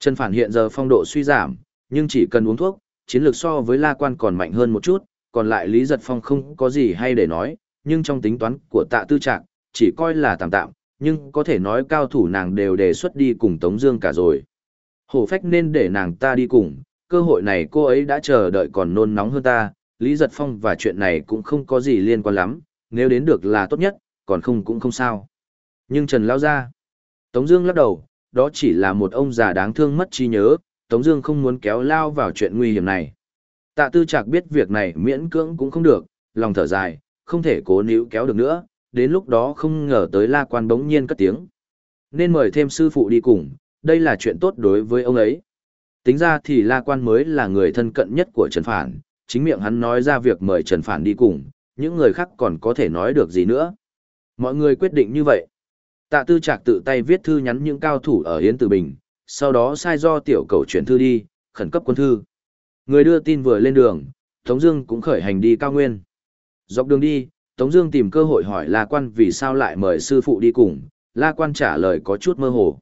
Trần Phản hiện giờ phong độ suy giảm, nhưng chỉ cần uống thuốc, chiến lược so với La Quan còn mạnh hơn một chút, còn lại Lý Giật Phong không có gì hay để nói, nhưng trong tính toán của tạ tư trạng, chỉ coi là tạm tạm, nhưng có thể nói cao thủ nàng đều đề xuất đi cùng Tống Dương cả rồi. Hổ phách nên để nàng ta đi cùng, cơ hội này cô ấy đã chờ đợi còn nôn nóng hơn ta, Lý Giật Phong và chuyện này cũng không có gì liên quan lắm, nếu đến được là tốt nhất, còn không cũng không sao. Nhưng Trần Lao ra, Tống Dương lắc đầu, đó chỉ là một ông già đáng thương mất trí nhớ, Tống Dương không muốn kéo lao vào chuyện nguy hiểm này. Tạ Tư Trạc biết việc này miễn cưỡng cũng không được, lòng thở dài, không thể cố níu kéo được nữa. Đến lúc đó không ngờ tới La Quan bỗng nhiên cất tiếng, nên mời thêm sư phụ đi cùng. Đây là chuyện tốt đối với ông ấy. Tính ra thì La Quan mới là người thân cận nhất của Trần Phản, chính miệng hắn nói ra việc mời Trần Phản đi cùng, những người khác còn có thể nói được gì nữa. Mọi người quyết định như vậy. Tạ Tư Trạc tự tay viết thư nhắn những cao thủ ở Yến Tử Bình, sau đó sai do tiểu cầu chuyển thư đi, khẩn cấp quân thư. Người đưa tin vừa lên đường, Tống Dương cũng khởi hành đi cao nguyên. Dọc đường đi, Tống Dương tìm cơ hội hỏi La Quan vì sao lại mời sư phụ đi cùng. La Quan trả lời có chút mơ hồ.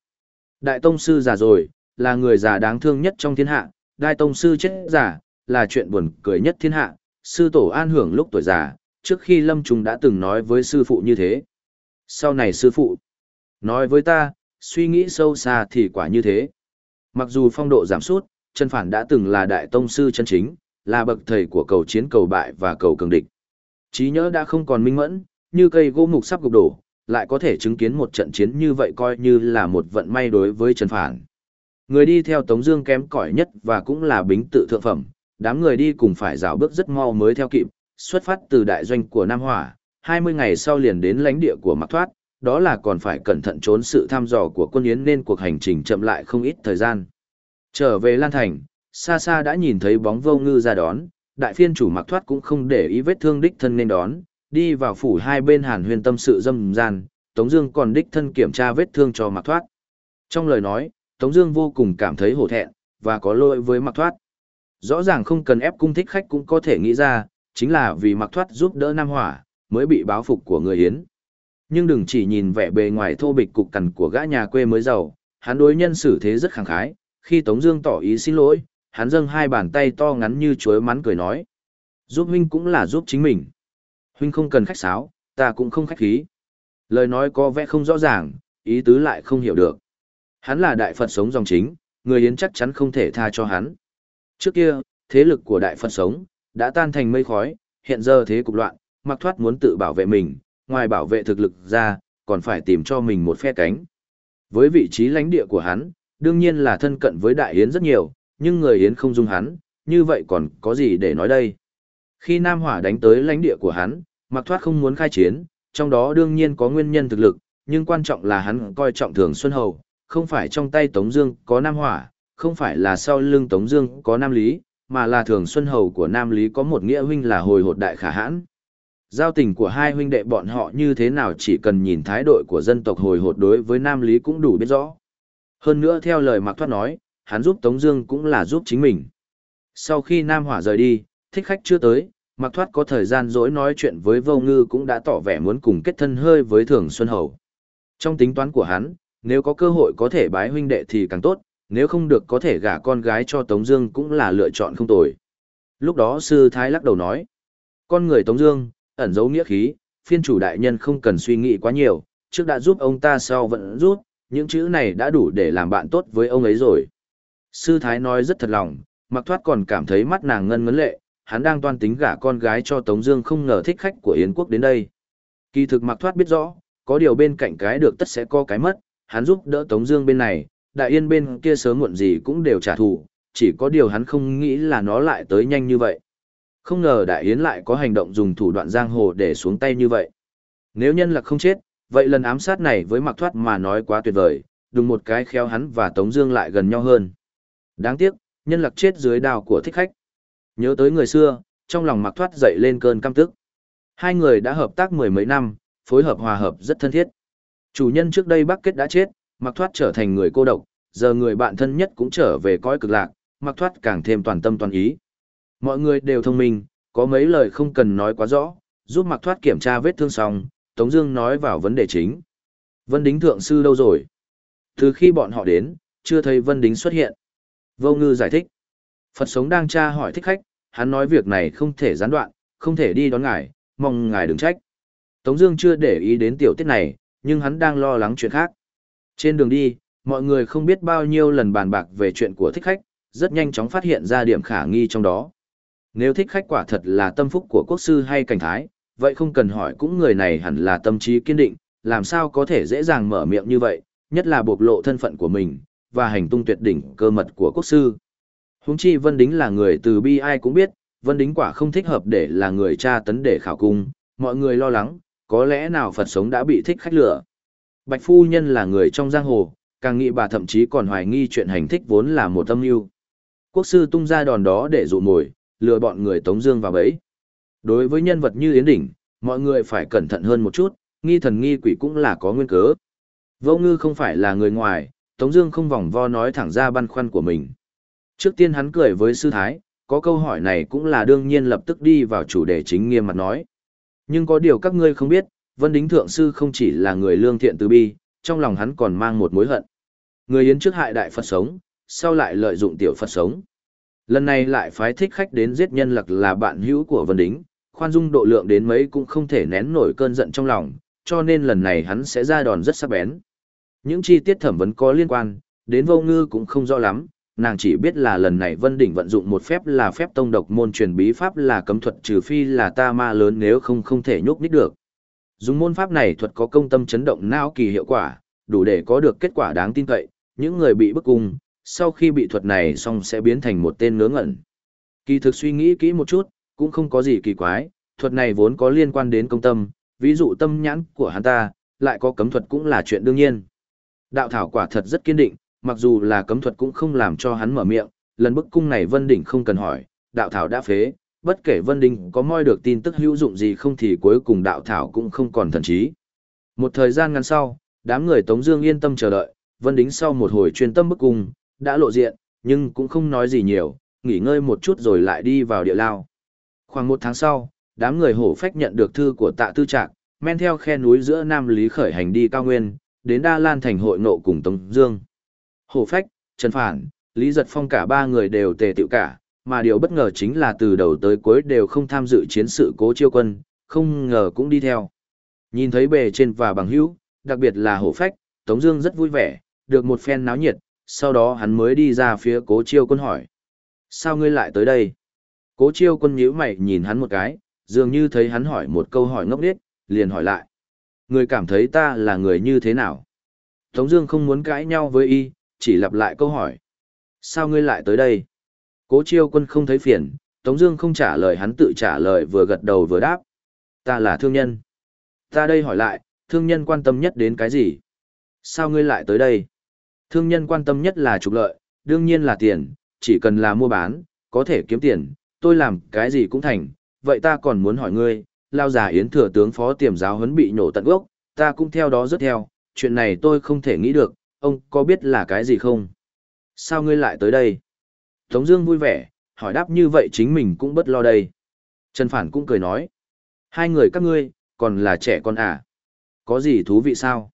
Đại tông sư già rồi, là người già đáng thương nhất trong thiên hạ. Đại tông sư chết già, là chuyện buồn cười nhất thiên hạ. Sư tổ an hưởng lúc tuổi già, trước khi lâm trùng đã từng nói với sư phụ như thế. Sau này sư phụ nói với ta, suy nghĩ sâu xa thì quả như thế. Mặc dù phong độ giảm sút, Trần Phản đã từng là đại tông sư chân chính, là bậc thầy của cầu chiến cầu bại và cầu cường địch. Trí nhớ đã không còn minh mẫn, như cây gỗ mục sắp gục đổ, lại có thể chứng kiến một trận chiến như vậy coi như là một vận may đối với Trần Phản. Người đi theo Tống Dương kém cỏi nhất và cũng là bính tự thượng phẩm, đám người đi cùng phải dạo bước rất mau mới theo kịp, xuất phát từ đại doanh của Nam Hỏa, 20 ngày sau liền đến lãnh địa của Mạc Thoát, đó là còn phải cẩn thận trốn sự thăm dò của quân Yến nên cuộc hành trình chậm lại không ít thời gian. Trở về Lan Thành, xa xa đã nhìn thấy bóng vô ngư ra đón, đại phiên chủ Mạc thoát cũng không để ý vết thương đích thân nên đón, đi vào phủ hai bên hàn huyền tâm sự dâm gian, Tống Dương còn đích thân kiểm tra vết thương cho Mạc thoát. Trong lời nói, Tống Dương vô cùng cảm thấy hổ thẹn và có lỗi với Mạc thoát. Rõ ràng không cần ép cung thích khách cũng có thể nghĩ ra, chính là vì mặc thoát giúp đỡ Nam Hỏa mới bị báo phục của người Yến. Nhưng đừng chỉ nhìn vẻ bề ngoài thô bịch cục cằn của gã nhà quê mới giàu, hắn đối nhân xử thế rất khẳng khái, khi Tống Dương tỏ ý xin lỗi, hắn dâng hai bàn tay to ngắn như chuối mắn cười nói. Giúp huynh cũng là giúp chính mình. Huynh không cần khách sáo, ta cũng không khách khí. Lời nói có vẻ không rõ ràng, ý tứ lại không hiểu được. Hắn là đại Phật sống dòng chính, người Yến chắc chắn không thể tha cho hắn. Trước kia, thế lực của đại Phật sống, đã tan thành mây khói, hiện giờ thế cục loạn, mặc thoát muốn tự bảo vệ mình, ngoài bảo vệ thực lực ra, còn phải tìm cho mình một phe cánh. Với vị trí lãnh địa của hắn, đương nhiên là thân cận với đại Hiến rất nhiều, nhưng người hiến không dung hắn, như vậy còn có gì để nói đây. Khi Nam Hỏa đánh tới lãnh địa của hắn, Mặc Thoát không muốn khai chiến, trong đó đương nhiên có nguyên nhân thực lực, nhưng quan trọng là hắn coi trọng Thường Xuân Hầu, không phải trong tay Tống Dương có Nam Hỏa, không phải là sau lưng Tống Dương có Nam Lý, mà là Thường Xuân Hầu của Nam Lý có một nghĩa huynh là hồi hột đại khả hãn. Giao tình của hai huynh đệ bọn họ như thế nào chỉ cần nhìn thái độ của dân tộc hồi hột đối với Nam Lý cũng đủ biết rõ. Hơn nữa theo lời Mạc Thoát nói, hắn giúp Tống Dương cũng là giúp chính mình. Sau khi Nam Hỏa rời đi, thích khách chưa tới, Mạc Thoát có thời gian dỗi nói chuyện với Vô Ngư cũng đã tỏ vẻ muốn cùng kết thân hơi với Thường Xuân Hầu. Trong tính toán của hắn, nếu có cơ hội có thể bái huynh đệ thì càng tốt, nếu không được có thể gả con gái cho Tống Dương cũng là lựa chọn không tồi. Lúc đó sư thái lắc đầu nói, con người Tống Dương ẩn giấu nghĩa khí, phiên chủ đại nhân không cần suy nghĩ quá nhiều, trước đã giúp ông ta sau vẫn giúp, những chữ này đã đủ để làm bạn tốt với ông ấy rồi. Sư Thái nói rất thật lòng, mặc thoát còn cảm thấy mắt nàng ngân ngấn lệ, hắn đang toan tính gả con gái cho Tống Dương không ngờ thích khách của Yến quốc đến đây. Kỳ thực mặc thoát biết rõ, có điều bên cạnh cái được tất sẽ có cái mất, hắn giúp đỡ Tống Dương bên này, Đại Yên bên kia sớm muộn gì cũng đều trả thù, chỉ có điều hắn không nghĩ là nó lại tới nhanh như vậy. Không ngờ Đại Yến lại có hành động dùng thủ đoạn giang hồ để xuống tay như vậy. Nếu nhân lạc không chết, vậy lần ám sát này với mặc thoát mà nói quá tuyệt vời, đùng một cái khéo hắn và Tống Dương lại gần nhau hơn. Đáng tiếc, nhân lạc chết dưới đao của thích khách. Nhớ tới người xưa, trong lòng mặc thoát dậy lên cơn căm tức. Hai người đã hợp tác mười mấy năm, phối hợp hòa hợp rất thân thiết. Chủ nhân trước đây Bắc Kết đã chết, mặc thoát trở thành người cô độc, giờ người bạn thân nhất cũng trở về cõi cực lạc, mặc thoát càng thêm toàn tâm toàn ý. Mọi người đều thông minh, có mấy lời không cần nói quá rõ, giúp mặc thoát kiểm tra vết thương xong, Tống Dương nói vào vấn đề chính. Vân Đính thượng sư đâu rồi? Từ khi bọn họ đến, chưa thấy Vân Đính xuất hiện. Vô Ngư giải thích. Phật sống đang tra hỏi thích khách, hắn nói việc này không thể gián đoạn, không thể đi đón ngài, mong ngài đừng trách. Tống Dương chưa để ý đến tiểu tiết này, nhưng hắn đang lo lắng chuyện khác. Trên đường đi, mọi người không biết bao nhiêu lần bàn bạc về chuyện của thích khách, rất nhanh chóng phát hiện ra điểm khả nghi trong đó. Nếu thích khách quả thật là tâm phúc của quốc sư hay cảnh thái, vậy không cần hỏi cũng người này hẳn là tâm trí kiên định, làm sao có thể dễ dàng mở miệng như vậy, nhất là bộc lộ thân phận của mình, và hành tung tuyệt đỉnh cơ mật của quốc sư. Húng chi Vân Đính là người từ bi ai cũng biết, Vân Đính quả không thích hợp để là người tra tấn để khảo cung, mọi người lo lắng, có lẽ nào Phật sống đã bị thích khách lửa. Bạch Phu Nhân là người trong giang hồ, càng nghĩ bà thậm chí còn hoài nghi chuyện hành thích vốn là một tâm mưu. Quốc sư tung ra đòn đó để dụ mồi, lừa bọn người Tống Dương vào bẫy. Đối với nhân vật như Yến Đỉnh, mọi người phải cẩn thận hơn một chút, nghi thần nghi quỷ cũng là có nguyên cớ. Vô Ngư không phải là người ngoài, Tống Dương không vòng vo nói thẳng ra băn khoăn của mình. Trước tiên hắn cười với sư thái, có câu hỏi này cũng là đương nhiên lập tức đi vào chủ đề chính nghiêm mặt nói. Nhưng có điều các ngươi không biết, Vân Đính Thượng Sư không chỉ là người lương thiện từ bi, trong lòng hắn còn mang một mối hận. Người yến trước hại đại Phật sống, sau lại lợi dụng tiểu Phật sống. Lần này lại phái thích khách đến giết nhân lặc là bạn hữu của Vân Đính, khoan dung độ lượng đến mấy cũng không thể nén nổi cơn giận trong lòng, cho nên lần này hắn sẽ ra đòn rất sắc bén. Những chi tiết thẩm vấn có liên quan, đến vô ngư cũng không rõ lắm, nàng chỉ biết là lần này Vân Đỉnh vận dụng một phép là phép tông độc môn truyền bí pháp là cấm thuật trừ phi là ta ma lớn nếu không không thể nhúc nít được. Dùng môn pháp này thuật có công tâm chấn động não kỳ hiệu quả, đủ để có được kết quả đáng tin cậy, những người bị bức cung, sau khi bị thuật này xong sẽ biến thành một tên ngớ ngẩn. Kỳ thực suy nghĩ kỹ một chút, cũng không có gì kỳ quái, thuật này vốn có liên quan đến công tâm, ví dụ tâm nhãn của hắn ta, lại có cấm thuật cũng là chuyện đương nhiên. Đạo thảo quả thật rất kiên định, mặc dù là cấm thuật cũng không làm cho hắn mở miệng, lần bức cung này Vân Đỉnh không cần hỏi, đạo thảo đã phế, bất kể Vân Đỉnh có moi được tin tức hữu dụng gì không thì cuối cùng đạo thảo cũng không còn thần trí. Một thời gian ngắn sau, đám người Tống Dương yên tâm chờ đợi, Vân Đính sau một hồi chuyên tâm bức cung, đã lộ diện, nhưng cũng không nói gì nhiều, nghỉ ngơi một chút rồi lại đi vào địa lao. Khoảng một tháng sau, đám người hổ phách nhận được thư của tạ tư trạc, men theo khe núi giữa Nam Lý khởi hành đi cao nguyên, đến Đa Lan thành hội nộ cùng Tống Dương. Hổ phách, Trần Phản, Lý Giật Phong cả ba người đều tề tiệu cả, mà điều bất ngờ chính là từ đầu tới cuối đều không tham dự chiến sự cố chiêu quân, không ngờ cũng đi theo. Nhìn thấy bề trên và bằng hữu, đặc biệt là hổ phách, Tống Dương rất vui vẻ, được một phen náo nhiệt, sau đó hắn mới đi ra phía cố chiêu quân hỏi. Sao ngươi lại tới đây? Cố chiêu quân nhíu mày nhìn hắn một cái, dường như thấy hắn hỏi một câu hỏi ngốc nghếch, liền hỏi lại. Người cảm thấy ta là người như thế nào? Tống Dương không muốn cãi nhau với y, chỉ lặp lại câu hỏi. Sao ngươi lại tới đây? Cố chiêu quân không thấy phiền, Tống Dương không trả lời hắn tự trả lời vừa gật đầu vừa đáp. Ta là thương nhân. Ta đây hỏi lại, thương nhân quan tâm nhất đến cái gì? Sao ngươi lại tới đây? Thương nhân quan tâm nhất là trục lợi, đương nhiên là tiền, chỉ cần là mua bán, có thể kiếm tiền, tôi làm cái gì cũng thành. Vậy ta còn muốn hỏi ngươi, lao già yến thừa tướng phó tiềm giáo huấn bị nổ tận gốc, ta cũng theo đó rất theo, chuyện này tôi không thể nghĩ được, ông có biết là cái gì không? Sao ngươi lại tới đây? Tống Dương vui vẻ, hỏi đáp như vậy chính mình cũng bất lo đây. Trần Phản cũng cười nói, hai người các ngươi, còn là trẻ con à? Có gì thú vị sao?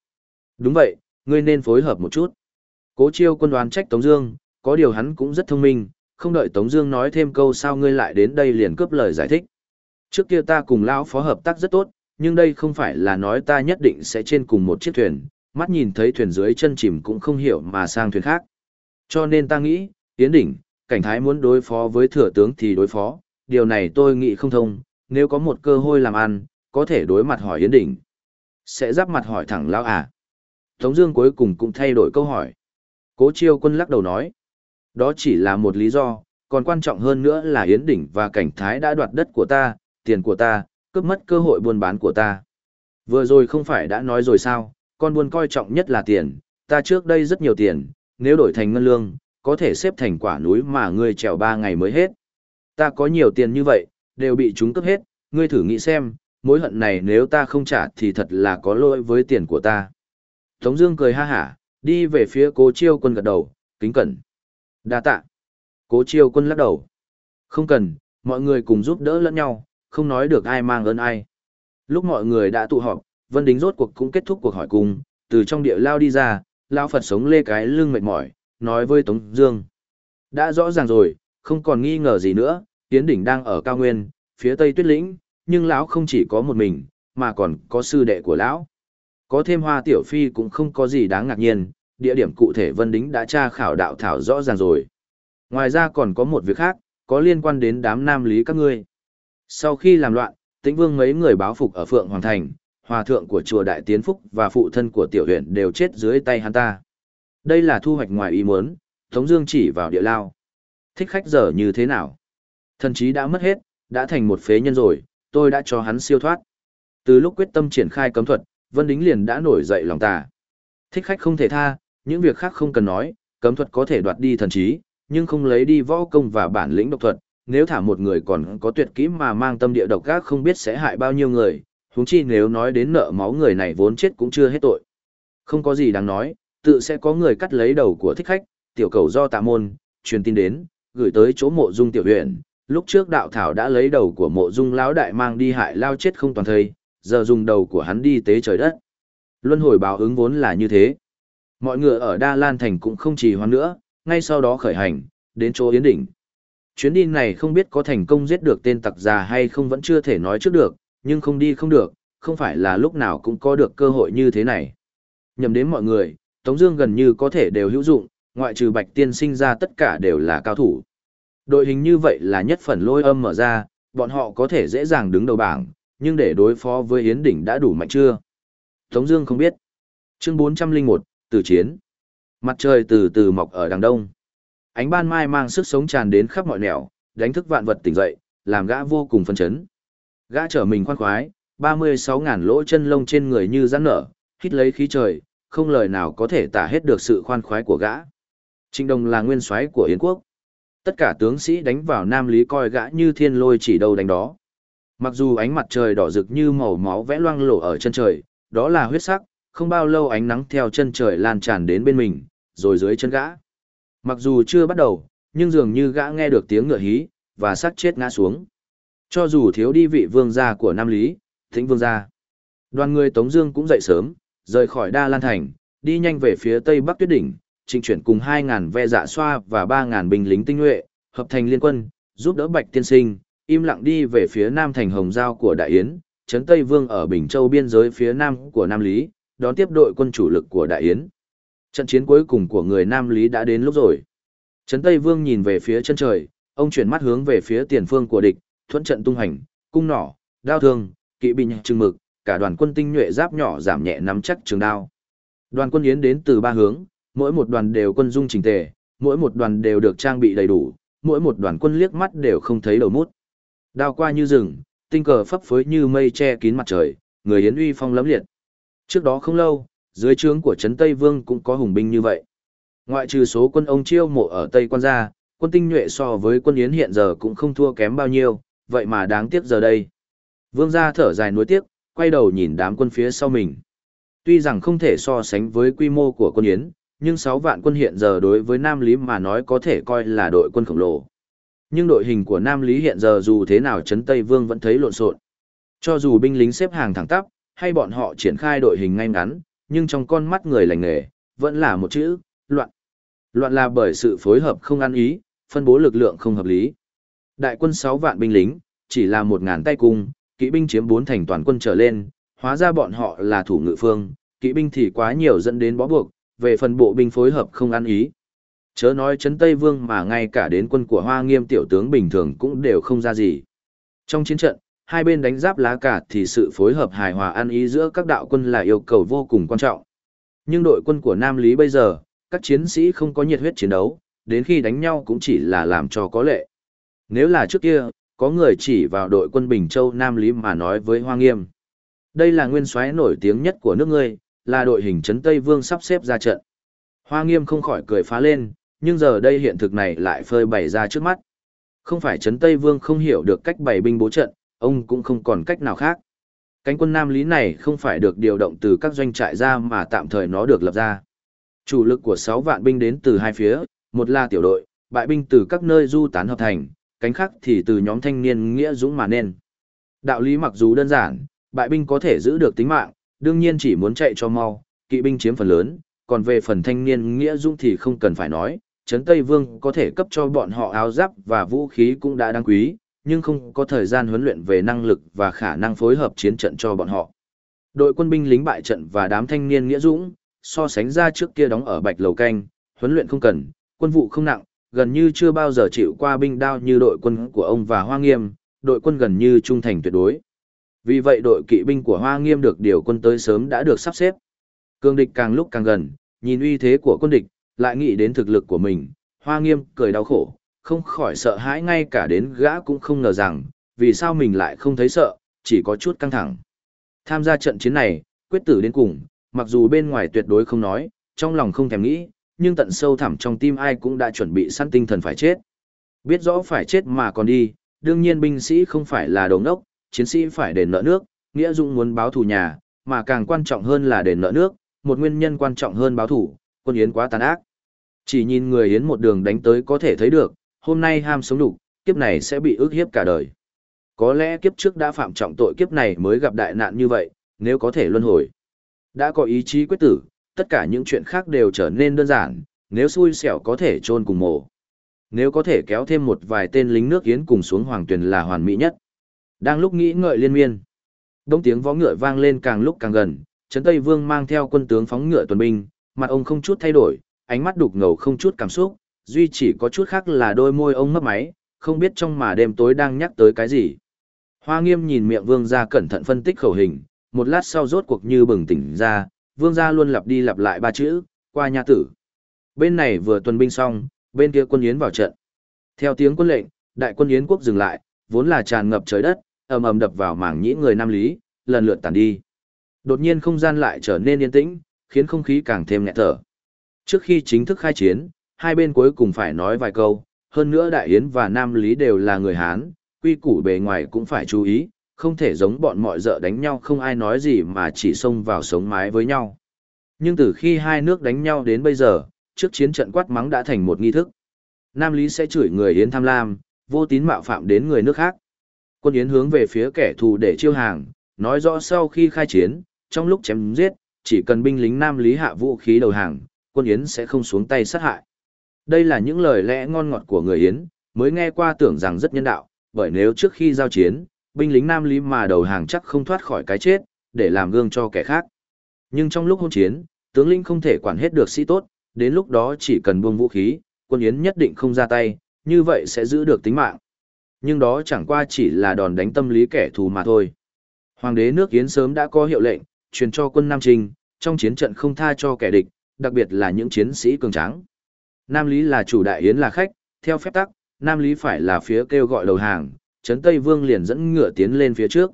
Đúng vậy, ngươi nên phối hợp một chút. Cố chiêu quân đoán trách Tống Dương, có điều hắn cũng rất thông minh, không đợi Tống Dương nói thêm câu sao ngươi lại đến đây liền cướp lời giải thích. Trước kia ta cùng lão phó hợp tác rất tốt, nhưng đây không phải là nói ta nhất định sẽ trên cùng một chiếc thuyền, mắt nhìn thấy thuyền dưới chân chìm cũng không hiểu mà sang thuyền khác. Cho nên ta nghĩ, Yến Đỉnh, cảnh thái muốn đối phó với thừa tướng thì đối phó, điều này tôi nghĩ không thông, nếu có một cơ hội làm ăn, có thể đối mặt hỏi Yến Đỉnh. Sẽ giáp mặt hỏi thẳng lão à. Tống Dương cuối cùng cũng thay đổi câu hỏi. Cố chiêu quân lắc đầu nói, đó chỉ là một lý do, còn quan trọng hơn nữa là Yến Đỉnh và cảnh thái đã đoạt đất của ta, tiền của ta, cướp mất cơ hội buôn bán của ta. Vừa rồi không phải đã nói rồi sao, con buôn coi trọng nhất là tiền, ta trước đây rất nhiều tiền, nếu đổi thành ngân lương, có thể xếp thành quả núi mà ngươi trèo ba ngày mới hết. Ta có nhiều tiền như vậy, đều bị chúng cướp hết, ngươi thử nghĩ xem, mối hận này nếu ta không trả thì thật là có lỗi với tiền của ta. Tống Dương cười ha hả, đi về phía cố chiêu quân gật đầu, kính cẩn. đa tạ. Cố chiêu quân lắc đầu. Không cần, mọi người cùng giúp đỡ lẫn nhau, không nói được ai mang ơn ai. Lúc mọi người đã tụ họp, Vân Đính rốt cuộc cũng kết thúc cuộc hỏi cùng, từ trong địa lao đi ra, lão Phật sống lê cái lưng mệt mỏi, nói với Tống Dương. Đã rõ ràng rồi, không còn nghi ngờ gì nữa, Tiến Đỉnh đang ở cao nguyên, phía tây tuyết lĩnh, nhưng lão không chỉ có một mình, mà còn có sư đệ của lão. Có thêm hoa tiểu phi cũng không có gì đáng ngạc nhiên, địa điểm cụ thể Vân Đính đã tra khảo đạo thảo rõ ràng rồi. Ngoài ra còn có một việc khác, có liên quan đến đám nam lý các ngươi. Sau khi làm loạn, tĩnh vương mấy người báo phục ở Phượng Hoàng Thành, hòa thượng của chùa Đại Tiến Phúc và phụ thân của tiểu Huyền đều chết dưới tay hắn ta. Đây là thu hoạch ngoài ý muốn, Tống Dương chỉ vào địa lao. Thích khách giờ như thế nào? Thần trí đã mất hết, đã thành một phế nhân rồi, tôi đã cho hắn siêu thoát. Từ lúc quyết tâm triển khai cấm thuật, Vân Đính liền đã nổi dậy lòng tà. Thích khách không thể tha, những việc khác không cần nói, cấm thuật có thể đoạt đi thần trí, nhưng không lấy đi võ công và bản lĩnh độc thuật. Nếu thả một người còn có tuyệt kỹ mà mang tâm địa độc ác không biết sẽ hại bao nhiêu người, huống chi nếu nói đến nợ máu người này vốn chết cũng chưa hết tội. Không có gì đáng nói, tự sẽ có người cắt lấy đầu của thích khách, tiểu cầu do tạ môn, truyền tin đến, gửi tới chỗ mộ dung tiểu huyện. Lúc trước đạo thảo đã lấy đầu của mộ dung lão đại mang đi hại lao chết không toàn thây, giờ dùng đầu của hắn đi tế trời đất. Luân hồi báo ứng vốn là như thế. Mọi người ở Đa Lan Thành cũng không trì hoãn nữa, ngay sau đó khởi hành, đến chỗ Yến Đỉnh. Chuyến đi này không biết có thành công giết được tên tặc già hay không vẫn chưa thể nói trước được, nhưng không đi không được, không phải là lúc nào cũng có được cơ hội như thế này. Nhầm đến mọi người, Tống Dương gần như có thể đều hữu dụng, ngoại trừ Bạch Tiên sinh ra tất cả đều là cao thủ. Đội hình như vậy là nhất phần lôi âm mở ra, bọn họ có thể dễ dàng đứng đầu bảng, nhưng để đối phó với Yến Đỉnh đã đủ mạnh chưa? Tống Dương không biết. Chương 401, Tử Chiến. Mặt trời từ từ mọc ở đằng đông. Ánh ban mai mang sức sống tràn đến khắp mọi nẻo, đánh thức vạn vật tỉnh dậy, làm gã vô cùng phấn chấn. Gã trở mình khoan khoái, 36 ngàn lỗ chân lông trên người như rắn nở, hít lấy khí trời, không lời nào có thể tả hết được sự khoan khoái của gã. Trịnh Đồng là nguyên soái của Yến quốc. Tất cả tướng sĩ đánh vào Nam Lý coi gã như thiên lôi chỉ đâu đánh đó. Mặc dù ánh mặt trời đỏ rực như màu máu vẽ loang lổ ở chân trời, đó là huyết sắc, không bao lâu ánh nắng theo chân trời lan tràn đến bên mình, rồi dưới chân gã. Mặc dù chưa bắt đầu, nhưng dường như gã nghe được tiếng ngựa hí, và sắc chết ngã xuống. Cho dù thiếu đi vị vương gia của Nam Lý, thính vương gia. Đoàn người Tống Dương cũng dậy sớm, rời khỏi Đa Lan Thành, đi nhanh về phía Tây Bắc Tuyết Đỉnh, trình chuyển cùng 2.000 ve dạ xoa và 3.000 binh lính tinh nhuệ, hợp thành liên quân, giúp đỡ Bạch Tiên Sinh, im lặng đi về phía Nam Thành Hồng Giao của Đại Yến, Trấn Tây Vương ở Bình Châu biên giới phía Nam của Nam Lý, đón tiếp đội quân chủ lực của Đại Yến. Trận chiến cuối cùng của người Nam Lý đã đến lúc rồi. Trấn Tây Vương nhìn về phía chân trời, ông chuyển mắt hướng về phía tiền phương của địch, thuận trận tung hành, cung nỏ, đao thương, kỵ binh trừng mực, cả đoàn quân tinh nhuệ giáp nhỏ giảm nhẹ nắm chắc trường đao. Đoàn quân yến đến từ ba hướng, mỗi một đoàn đều quân dung chỉnh tề, mỗi một đoàn đều được trang bị đầy đủ, mỗi một đoàn quân liếc mắt đều không thấy đầu mút. Đao qua như rừng, tinh cờ phấp phới như mây che kín mặt trời, người yến uy phong lẫm liệt. Trước đó không lâu, dưới trướng của trấn Tây Vương cũng có hùng binh như vậy. Ngoại trừ số quân ông chiêu mộ ở Tây quan gia, quân tinh nhuệ so với quân yến hiện giờ cũng không thua kém bao nhiêu, vậy mà đáng tiếc giờ đây. Vương gia thở dài nuối tiếc, quay đầu nhìn đám quân phía sau mình. Tuy rằng không thể so sánh với quy mô của quân Yến, nhưng 6 vạn quân hiện giờ đối với Nam Lý mà nói có thể coi là đội quân khổng lồ. Nhưng đội hình của Nam Lý hiện giờ dù thế nào Trấn Tây Vương vẫn thấy lộn xộn. Cho dù binh lính xếp hàng thẳng tắp, hay bọn họ triển khai đội hình ngay ngắn, nhưng trong con mắt người lành nghề, vẫn là một chữ, loạn. Loạn là bởi sự phối hợp không ăn ý, phân bố lực lượng không hợp lý. Đại quân 6 vạn binh lính, chỉ là 1.000 tay cung, kỵ binh chiếm bốn thành toàn quân trở lên, hóa ra bọn họ là thủ ngự phương, kỵ binh thì quá nhiều dẫn đến bó buộc, về phần bộ binh phối hợp không ăn ý. Chớ nói chấn Tây Vương mà ngay cả đến quân của Hoa Nghiêm tiểu tướng bình thường cũng đều không ra gì. Trong chiến trận, hai bên đánh giáp lá cả thì sự phối hợp hài hòa ăn ý giữa các đạo quân là yêu cầu vô cùng quan trọng. Nhưng đội quân của Nam Lý bây giờ, các chiến sĩ không có nhiệt huyết chiến đấu, đến khi đánh nhau cũng chỉ là làm cho có lệ. Nếu là trước kia, có người chỉ vào đội quân Bình Châu Nam Lý mà nói với Hoa Nghiêm. Đây là nguyên soái nổi tiếng nhất của nước ngươi, là đội hình trấn Tây Vương sắp xếp ra trận. Hoa Nghiêm không khỏi cười phá lên, nhưng giờ đây hiện thực này lại phơi bày ra trước mắt. Không phải trấn Tây Vương không hiểu được cách bày binh bố trận, ông cũng không còn cách nào khác. Cánh quân Nam Lý này không phải được điều động từ các doanh trại ra mà tạm thời nó được lập ra. Chủ lực của 6 vạn binh đến từ hai phía, một là tiểu đội, bại binh từ các nơi du tán hợp thành, cánh khác thì từ nhóm thanh niên nghĩa dũng mà nên. Đạo lý mặc dù đơn giản, bại binh có thể giữ được tính mạng, đương nhiên chỉ muốn chạy cho mau, kỵ binh chiếm phần lớn, còn về phần thanh niên nghĩa dũng thì không cần phải nói, Trấn Tây Vương có thể cấp cho bọn họ áo giáp và vũ khí cũng đã đáng quý, nhưng không có thời gian huấn luyện về năng lực và khả năng phối hợp chiến trận cho bọn họ. Đội quân binh lính bại trận và đám thanh niên nghĩa dũng, so sánh ra trước kia đóng ở Bạch Lầu Canh, huấn luyện không cần, quân vụ không nặng, gần như chưa bao giờ chịu qua binh đao như đội quân của ông và Hoa Nghiêm, đội quân gần như trung thành tuyệt đối. Vì vậy đội kỵ binh của Hoa Nghiêm được điều quân tới sớm đã được sắp xếp. Cương địch càng lúc càng gần, nhìn uy thế của quân địch, lại nghĩ đến thực lực của mình, Hoa Nghiêm cười đau khổ, không khỏi sợ hãi ngay cả đến gã cũng không ngờ rằng, vì sao mình lại không thấy sợ, chỉ có chút căng thẳng. Tham gia trận chiến này, quyết tử đến cùng, mặc dù bên ngoài tuyệt đối không nói, trong lòng không thèm nghĩ, nhưng tận sâu thẳm trong tim ai cũng đã chuẩn bị săn tinh thần phải chết. Biết rõ phải chết mà còn đi, đương nhiên binh sĩ không phải là đồng đốc, chiến sĩ phải đền nợ nước, nghĩa dụng muốn báo thù nhà, mà càng quan trọng hơn là đền nợ nước, một nguyên nhân quan trọng hơn báo thù, quân yến quá tàn ác. Chỉ nhìn người yến một đường đánh tới có thể thấy được, hôm nay ham sống đủ, kiếp này sẽ bị ức hiếp cả đời. Có lẽ kiếp trước đã phạm trọng tội kiếp này mới gặp đại nạn như vậy, nếu có thể luân hồi. Đã có ý chí quyết tử, tất cả những chuyện khác đều trở nên đơn giản, nếu xui xẻo có thể chôn cùng mộ Nếu có thể kéo thêm một vài tên lính nước yến cùng xuống hoàng tuyển là hoàn mỹ nhất. Đang lúc nghĩ ngợi liên miên, đông tiếng vó ngựa vang lên càng lúc càng gần, Trấn Tây Vương mang theo quân tướng phóng ngựa tuần binh, mặt ông không chút thay đổi, ánh mắt đục ngầu không chút cảm xúc, duy chỉ có chút khác là đôi môi ông mấp máy, không biết trong mà đêm tối đang nhắc tới cái gì. Hoa nghiêm nhìn miệng vương gia cẩn thận phân tích khẩu hình, một lát sau rốt cuộc như bừng tỉnh ra, vương gia luôn lặp đi lặp lại ba chữ, qua nha tử. Bên này vừa tuần binh xong, bên kia quân yến vào trận. Theo tiếng quân lệnh, đại quân yến quốc dừng lại, vốn là tràn ngập trời đất, ầm ầm đập vào mảng nhĩ người Nam Lý, lần lượt tàn đi. Đột nhiên không gian lại trở nên yên tĩnh, khiến không khí càng thêm nhẹ thở. Trước khi chính thức khai chiến, hai bên cuối cùng phải nói vài câu, hơn nữa Đại Yến và Nam Lý đều là người Hán, quy củ bề ngoài cũng phải chú ý, không thể giống bọn mọi dợ đánh nhau không ai nói gì mà chỉ xông vào sống mái với nhau. Nhưng từ khi hai nước đánh nhau đến bây giờ, trước chiến trận quát mắng đã thành một nghi thức. Nam Lý sẽ chửi người Yến tham lam, vô tín mạo phạm đến người nước khác. Quân Yến hướng về phía kẻ thù để chiêu hàng, nói rõ sau khi khai chiến, trong lúc chém giết, chỉ cần binh lính Nam Lý hạ vũ khí đầu hàng, quân Yến sẽ không xuống tay sát hại. Đây là những lời lẽ ngon ngọt của người Yến, mới nghe qua tưởng rằng rất nhân đạo, bởi nếu trước khi giao chiến, binh lính Nam Lý mà đầu hàng chắc không thoát khỏi cái chết, để làm gương cho kẻ khác. Nhưng trong lúc hôn chiến, tướng lĩnh không thể quản hết được sĩ tốt, đến lúc đó chỉ cần buông vũ khí, quân Yến nhất định không ra tay, như vậy sẽ giữ được tính mạng. Nhưng đó chẳng qua chỉ là đòn đánh tâm lý kẻ thù mà thôi. Hoàng đế nước Yến sớm đã có hiệu lệnh, truyền cho quân Nam Trinh, trong chiến trận không tha cho kẻ địch, đặc biệt là những chiến sĩ cường tráng. Nam Lý là chủ đại yến là khách, theo phép tắc, Nam Lý phải là phía kêu gọi đầu hàng, Trấn Tây Vương liền dẫn ngựa tiến lên phía trước.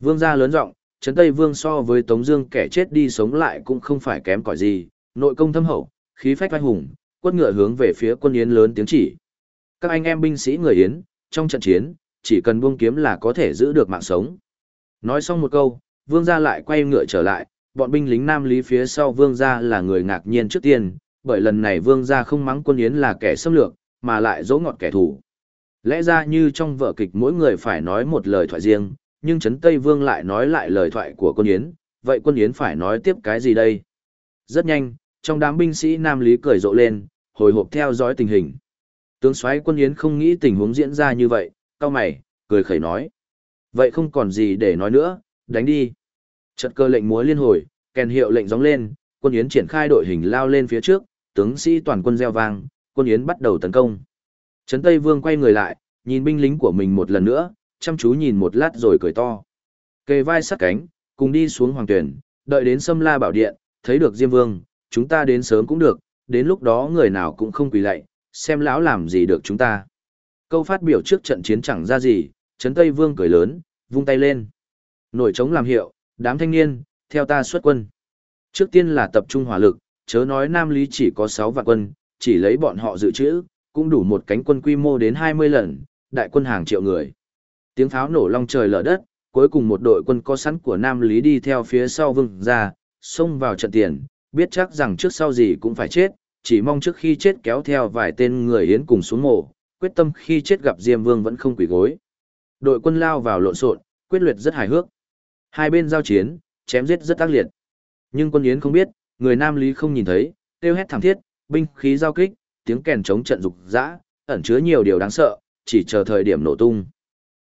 Vương gia lớn giọng, Trấn Tây Vương so với Tống Dương kẻ chết đi sống lại cũng không phải kém cỏi gì, nội công thâm hậu, khí phách vai hùng, quất ngựa hướng về phía quân yến lớn tiếng chỉ. Các anh em binh sĩ người yến, trong trận chiến, chỉ cần buông kiếm là có thể giữ được mạng sống. Nói xong một câu, Vương gia lại quay ngựa trở lại, bọn binh lính Nam Lý phía sau Vương gia là người ngạc nhiên trước tiên, bởi lần này Vương gia không mắng quân Yến là kẻ xâm lược, mà lại dỗ ngọt kẻ thù. Lẽ ra như trong vở kịch mỗi người phải nói một lời thoại riêng, nhưng Trấn Tây Vương lại nói lại lời thoại của quân Yến, vậy quân Yến phải nói tiếp cái gì đây? Rất nhanh, trong đám binh sĩ Nam Lý cười rộ lên, hồi hộp theo dõi tình hình. Tướng soái quân Yến không nghĩ tình huống diễn ra như vậy, cao mày, cười khẩy nói. Vậy không còn gì để nói nữa, đánh đi. Trận cơ lệnh múa liên hồi, kèn hiệu lệnh gióng lên, quân yến triển khai đội hình lao lên phía trước, tướng sĩ toàn quân gieo vang, quân yến bắt đầu tấn công. Trấn Tây Vương quay người lại, nhìn binh lính của mình một lần nữa, chăm chú nhìn một lát rồi cười to. Kề vai sát cánh, cùng đi xuống hoàng tuyển, đợi đến Sâm La Bảo Điện, thấy được Diêm Vương, chúng ta đến sớm cũng được, đến lúc đó người nào cũng không quỳ lạy, xem lão làm gì được chúng ta. Câu phát biểu trước trận chiến chẳng ra gì, Trấn Tây Vương cười lớn, vung tay lên. Nổi trống làm hiệu, đám thanh niên, theo ta xuất quân. Trước tiên là tập trung hỏa lực, chớ nói Nam Lý chỉ có 6 vạn quân, chỉ lấy bọn họ dự trữ, cũng đủ một cánh quân quy mô đến 20 lần, đại quân hàng triệu người. Tiếng pháo nổ long trời lở đất, cuối cùng một đội quân có sẵn của Nam Lý đi theo phía sau vương ra, xông vào trận tiền, biết chắc rằng trước sau gì cũng phải chết, chỉ mong trước khi chết kéo theo vài tên người Yến cùng xuống mộ, quyết tâm khi chết gặp Diêm Vương vẫn không quỷ gối. Đội quân lao vào lộn xộn, quyết liệt rất hài hước. Hai bên giao chiến, chém giết rất ác liệt. Nhưng quân Yến không biết, người Nam Lý không nhìn thấy, kêu hét thảm thiết, binh khí giao kích, tiếng kèn chống trận dục dã, ẩn chứa nhiều điều đáng sợ, chỉ chờ thời điểm nổ tung.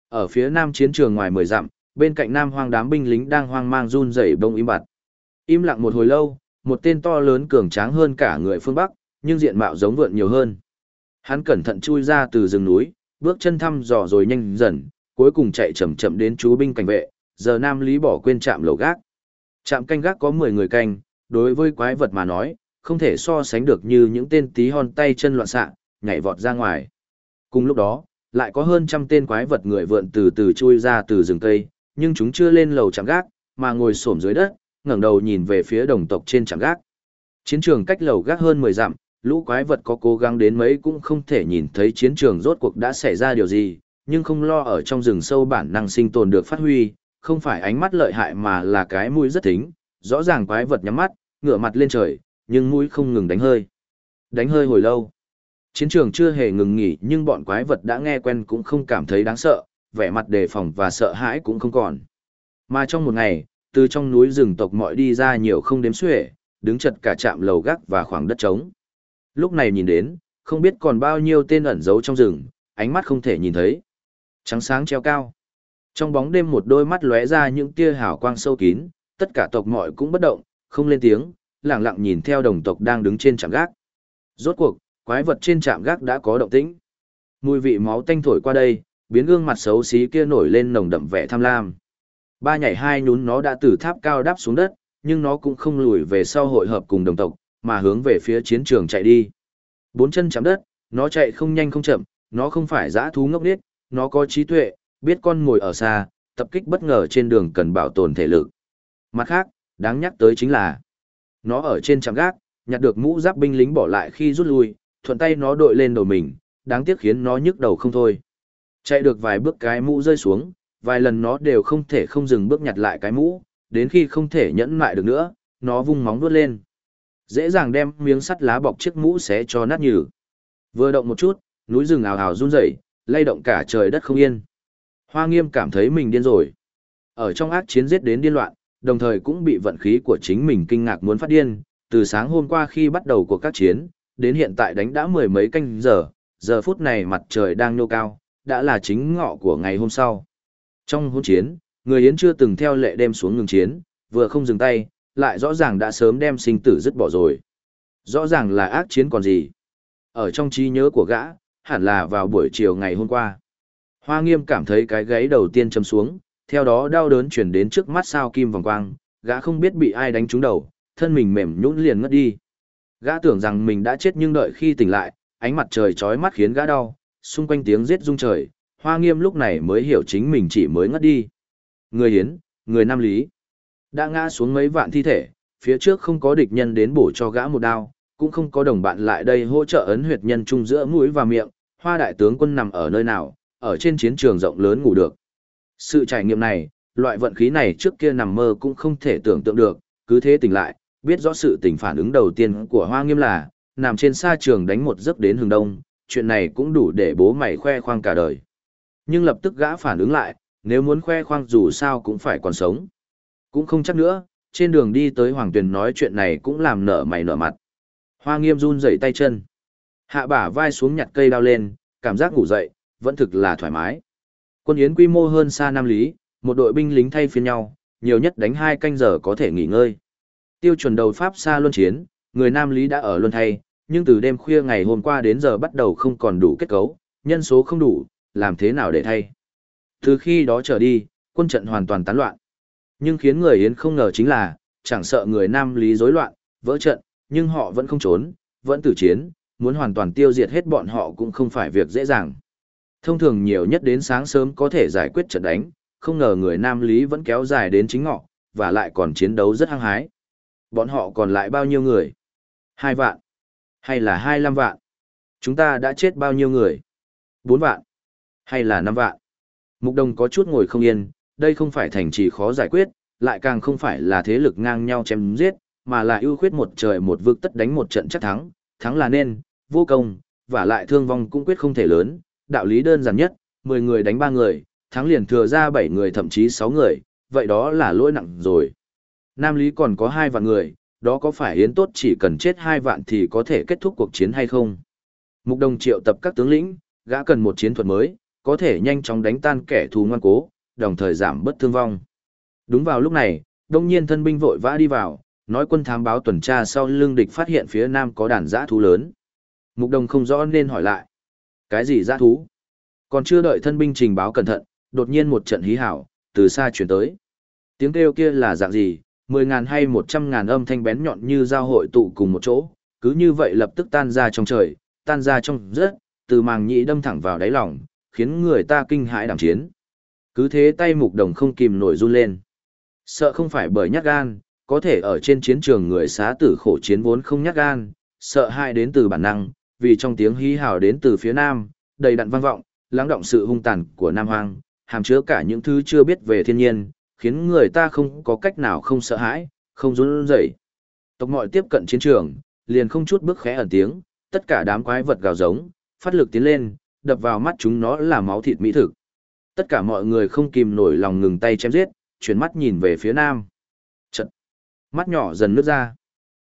Ở phía nam chiến trường ngoài mười dặm, bên cạnh nam hoang đám binh lính đang hoang mang run rẩy bông im bặt. Im lặng một hồi lâu, một tên to lớn cường tráng hơn cả người phương Bắc, nhưng diện mạo giống vượn nhiều hơn. Hắn cẩn thận chui ra từ rừng núi, bước chân thăm dò rồi nhanh dần, cuối cùng chạy chậm chậm đến chú binh cảnh vệ, giờ Nam Lý bỏ quên chạm lầu gác. Trạm canh gác có 10 người canh, đối với quái vật mà nói, không thể so sánh được như những tên tí hon tay chân loạn xạ, nhảy vọt ra ngoài. Cùng lúc đó, lại có hơn trăm tên quái vật người vượn từ từ chui ra từ rừng cây, nhưng chúng chưa lên lầu trạm gác, mà ngồi xổm dưới đất, ngẩng đầu nhìn về phía đồng tộc trên trạm gác. Chiến trường cách lầu gác hơn 10 dặm, lũ quái vật có cố gắng đến mấy cũng không thể nhìn thấy chiến trường rốt cuộc đã xảy ra điều gì, nhưng không lo ở trong rừng sâu bản năng sinh tồn được phát huy, không phải ánh mắt lợi hại mà là cái mũi rất thính, rõ ràng quái vật nhắm mắt, ngửa mặt lên trời, nhưng mũi không ngừng đánh hơi. Đánh hơi hồi lâu. Chiến trường chưa hề ngừng nghỉ nhưng bọn quái vật đã nghe quen cũng không cảm thấy đáng sợ, vẻ mặt đề phòng và sợ hãi cũng không còn. Mà trong một ngày, từ trong núi rừng tộc mọi đi ra nhiều không đếm xuể, đứng chật cả trạm lầu gác và khoảng đất trống. Lúc này nhìn đến, không biết còn bao nhiêu tên ẩn giấu trong rừng, ánh mắt không thể nhìn thấy. Trắng sáng treo cao. Trong bóng đêm một đôi mắt lóe ra những tia hào quang sâu kín, tất cả tộc mọi cũng bất động, không lên tiếng, lặng lặng nhìn theo đồng tộc đang đứng trên trạm gác. Rốt cuộc, quái vật trên trạm gác đã có động tĩnh. Mùi vị máu tanh thổi qua đây, biến gương mặt xấu xí kia nổi lên nồng đậm vẻ tham lam. Ba nhảy hai nhún nó đã từ tháp cao đáp xuống đất, nhưng nó cũng không lùi về sau hội hợp cùng đồng tộc, mà hướng về phía chiến trường chạy đi. Bốn chân chạm đất, nó chạy không nhanh không chậm, nó không phải dã thú ngốc điếc, nó có trí tuệ, biết con ngồi ở xa, tập kích bất ngờ trên đường cần bảo tồn thể lực. Mặt khác, đáng nhắc tới chính là, nó ở trên trạm gác, nhặt được mũ giáp binh lính bỏ lại khi rút lui, thuận tay nó đội lên đầu mình, đáng tiếc khiến nó nhức đầu không thôi. Chạy được vài bước cái mũ rơi xuống, vài lần nó đều không thể không dừng bước nhặt lại cái mũ, đến khi không thể nhẫn lại được nữa, nó vung móng vuốt lên. Dễ dàng đem miếng sắt lá bọc chiếc mũ xé cho nát nhừ. Vừa động một chút, núi rừng ào ào run rẩy, lay động cả trời đất không yên. Hoa Nghiêm cảm thấy mình điên rồi. Ở trong ác chiến giết đến điên loạn, đồng thời cũng bị vận khí của chính mình kinh ngạc muốn phát điên, từ sáng hôm qua khi bắt đầu cuộc các chiến, đến hiện tại đánh đã mười mấy canh giờ, giờ phút này mặt trời đang nô cao, đã là chính ngọ của ngày hôm sau. Trong hôn chiến, người Yến chưa từng theo lệ đem xuống ngừng chiến, vừa không dừng tay, lại rõ ràng đã sớm đem sinh tử dứt bỏ rồi. Rõ ràng là ác chiến còn gì. Ở trong trí nhớ của gã, hẳn là vào buổi chiều ngày hôm qua. Hoa nghiêm cảm thấy cái gáy đầu tiên châm xuống, theo đó đau đớn chuyển đến trước mắt sao kim vòng quang, gã không biết bị ai đánh trúng đầu, thân mình mềm nhũn liền ngất đi. Gã tưởng rằng mình đã chết nhưng đợi khi tỉnh lại, ánh mặt trời chói mắt khiến gã đau, xung quanh tiếng giết rung trời, hoa nghiêm lúc này mới hiểu chính mình chỉ mới ngất đi. Người hiến, người nam lý, đã ngã xuống mấy vạn thi thể, phía trước không có địch nhân đến bổ cho gã một đao, cũng không có đồng bạn lại đây hỗ trợ ấn huyệt nhân trung giữa mũi và miệng, hoa đại tướng quân nằm ở nơi nào, ở trên chiến trường rộng lớn ngủ được. Sự trải nghiệm này, loại vận khí này trước kia nằm mơ cũng không thể tưởng tượng được, cứ thế tỉnh lại, biết rõ sự tình phản ứng đầu tiên của Hoa Nghiêm là, nằm trên sa trường đánh một giấc đến hướng đông, chuyện này cũng đủ để bố mày khoe khoang cả đời. Nhưng lập tức gã phản ứng lại, nếu muốn khoe khoang dù sao cũng phải còn sống. Cũng không chắc nữa, trên đường đi tới Hoàng Tuyền nói chuyện này cũng làm nở mày nở mặt. Hoa Nghiêm run rẩy tay chân. Hạ bả vai xuống nhặt cây đao lên, cảm giác ngủ dậy, vẫn thực là thoải mái. Quân yến quy mô hơn xa Nam Lý, một đội binh lính thay phiên nhau, nhiều nhất đánh hai canh giờ có thể nghỉ ngơi. Tiêu chuẩn đầu Pháp xa luân chiến, người Nam Lý đã ở luân thay, nhưng từ đêm khuya ngày hôm qua đến giờ bắt đầu không còn đủ kết cấu, nhân số không đủ, làm thế nào để thay. Từ khi đó trở đi, quân trận hoàn toàn tán loạn. Nhưng khiến người Yến không ngờ chính là, chẳng sợ người Nam Lý rối loạn, vỡ trận, nhưng họ vẫn không trốn, vẫn tử chiến, muốn hoàn toàn tiêu diệt hết bọn họ cũng không phải việc dễ dàng. Thông thường nhiều nhất đến sáng sớm có thể giải quyết trận đánh, không ngờ người Nam Lý vẫn kéo dài đến chính ngọ, và lại còn chiến đấu rất hăng hái. Bọn họ còn lại bao nhiêu người? Hai vạn? Hay là hai lăm vạn? Chúng ta đã chết bao nhiêu người? Bốn vạn? Hay là năm vạn? Mục đồng có chút ngồi không yên, đây không phải thành trì khó giải quyết, lại càng không phải là thế lực ngang nhau chém giết, mà là ưu khuyết một trời một vực tất đánh một trận chắc thắng, thắng là nên, vô công, và lại thương vong cũng quyết không thể lớn, đạo lý đơn giản nhất, 10 người đánh 3 người, thắng liền thừa ra 7 người thậm chí 6 người, vậy đó là lỗi nặng rồi. Nam Lý còn có 2 vạn người, đó có phải Yến Tốt chỉ cần chết 2 vạn thì có thể kết thúc cuộc chiến hay không? Mục Đồng triệu tập các tướng lĩnh, gã cần một chiến thuật mới, có thể nhanh chóng đánh tan kẻ thù ngoan cố, đồng thời giảm bất thương vong. Đúng vào lúc này, đông nhiên thân binh vội vã đi vào, nói quân thám báo tuần tra sau lưng địch phát hiện phía nam có đàn giã thú lớn. Mục đồng không rõ nên hỏi lại. Cái gì dã thú? Còn chưa đợi thân binh trình báo cẩn thận, đột nhiên một trận hí hảo, từ xa chuyển tới. Tiếng kêu kia là dạng gì, mười ngàn hay một trăm ngàn âm thanh bén nhọn như giao hội tụ cùng một chỗ, cứ như vậy lập tức tan ra trong trời, tan ra trong rớt, từ màng nhĩ đâm thẳng vào đáy lòng, khiến người ta kinh hãi đảm chiến. Cứ thế tay mục đồng không kìm nổi run lên. Sợ không phải bởi nhát gan, có thể ở trên chiến trường người xá tử khổ chiến vốn không nhát gan, sợ hãi đến từ bản năng, vì trong tiếng hí hào đến từ phía nam, đầy đặn vang vọng, lắng động sự hung tàn của Nam Hoang, hàm chứa cả những thứ chưa biết về thiên nhiên, khiến người ta không có cách nào không sợ hãi, không run rẩy. Tộc mọi tiếp cận chiến trường, liền không chút bước khẽ ẩn tiếng, tất cả đám quái vật gào giống, phát lực tiến lên, đập vào mắt chúng nó là máu thịt mỹ thực. Tất cả mọi người không kìm nổi lòng ngừng tay chém giết, chuyển mắt nhìn về phía nam. Trận. Mắt nhỏ dần nước ra.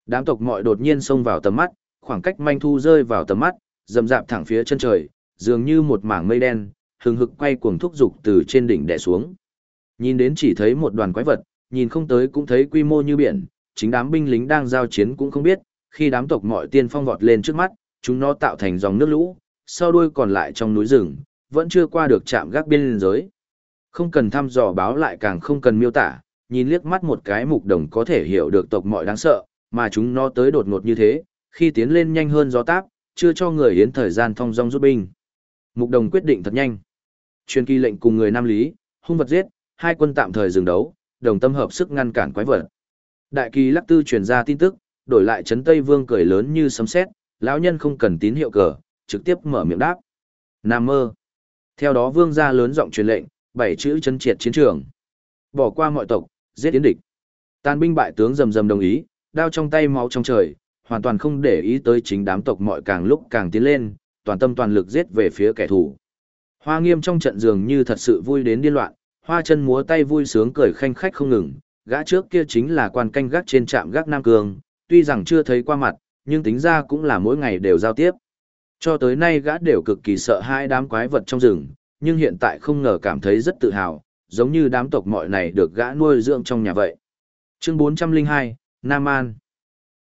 Đám tộc mọi đột nhiên xông vào tầm mắt, khoảng cách manh thu rơi vào tầm mắt, dầm dạp thẳng phía chân trời, dường như một mảng mây đen, hừng hực quay cuồng thúc dục từ trên đỉnh đè xuống. Nhìn đến chỉ thấy một đoàn quái vật, nhìn không tới cũng thấy quy mô như biển, chính đám binh lính đang giao chiến cũng không biết, khi đám tộc mọi tiên phong vọt lên trước mắt, chúng nó tạo thành dòng nước lũ, sau đuôi còn lại trong núi rừng, vẫn chưa qua được chạm gác biên giới. Không cần thăm dò báo lại càng không cần miêu tả, nhìn liếc mắt một cái mục đồng có thể hiểu được tộc mọi đáng sợ, mà chúng nó tới đột ngột như thế, khi tiến lên nhanh hơn gió táp, chưa cho người yến thời gian thông dong rút binh. Mục đồng quyết định thật nhanh. Truyền kỳ lệnh cùng người Nam Lý, hung vật giết, hai quân tạm thời dừng đấu, đồng tâm hợp sức ngăn cản quái vật. Đại kỳ lắc tư truyền ra tin tức, đổi lại trấn Tây Vương cười lớn như sấm sét, lão nhân không cần tín hiệu cờ, trực tiếp mở miệng đáp. Nam mơ. Theo đó vương gia lớn giọng truyền lệnh, bảy chữ chân triệt chiến trường. Bỏ qua mọi tộc, giết tiến địch. Tàn binh bại tướng rầm rầm đồng ý, đao trong tay máu trong trời, hoàn toàn không để ý tới chính đám tộc mọi càng lúc càng tiến lên, toàn tâm toàn lực giết về phía kẻ thù. Hoa nghiêm trong trận dường như thật sự vui đến điên loạn, hoa chân múa tay vui sướng cười khanh khách không ngừng, gã trước kia chính là quan canh gác trên trạm gác Nam Cường, tuy rằng chưa thấy qua mặt, nhưng tính ra cũng là mỗi ngày đều giao tiếp. Cho tới nay gã đều cực kỳ sợ hai đám quái vật trong rừng, nhưng hiện tại không ngờ cảm thấy rất tự hào, giống như đám tộc mọi này được gã nuôi dưỡng trong nhà vậy. Chương 402, Nam An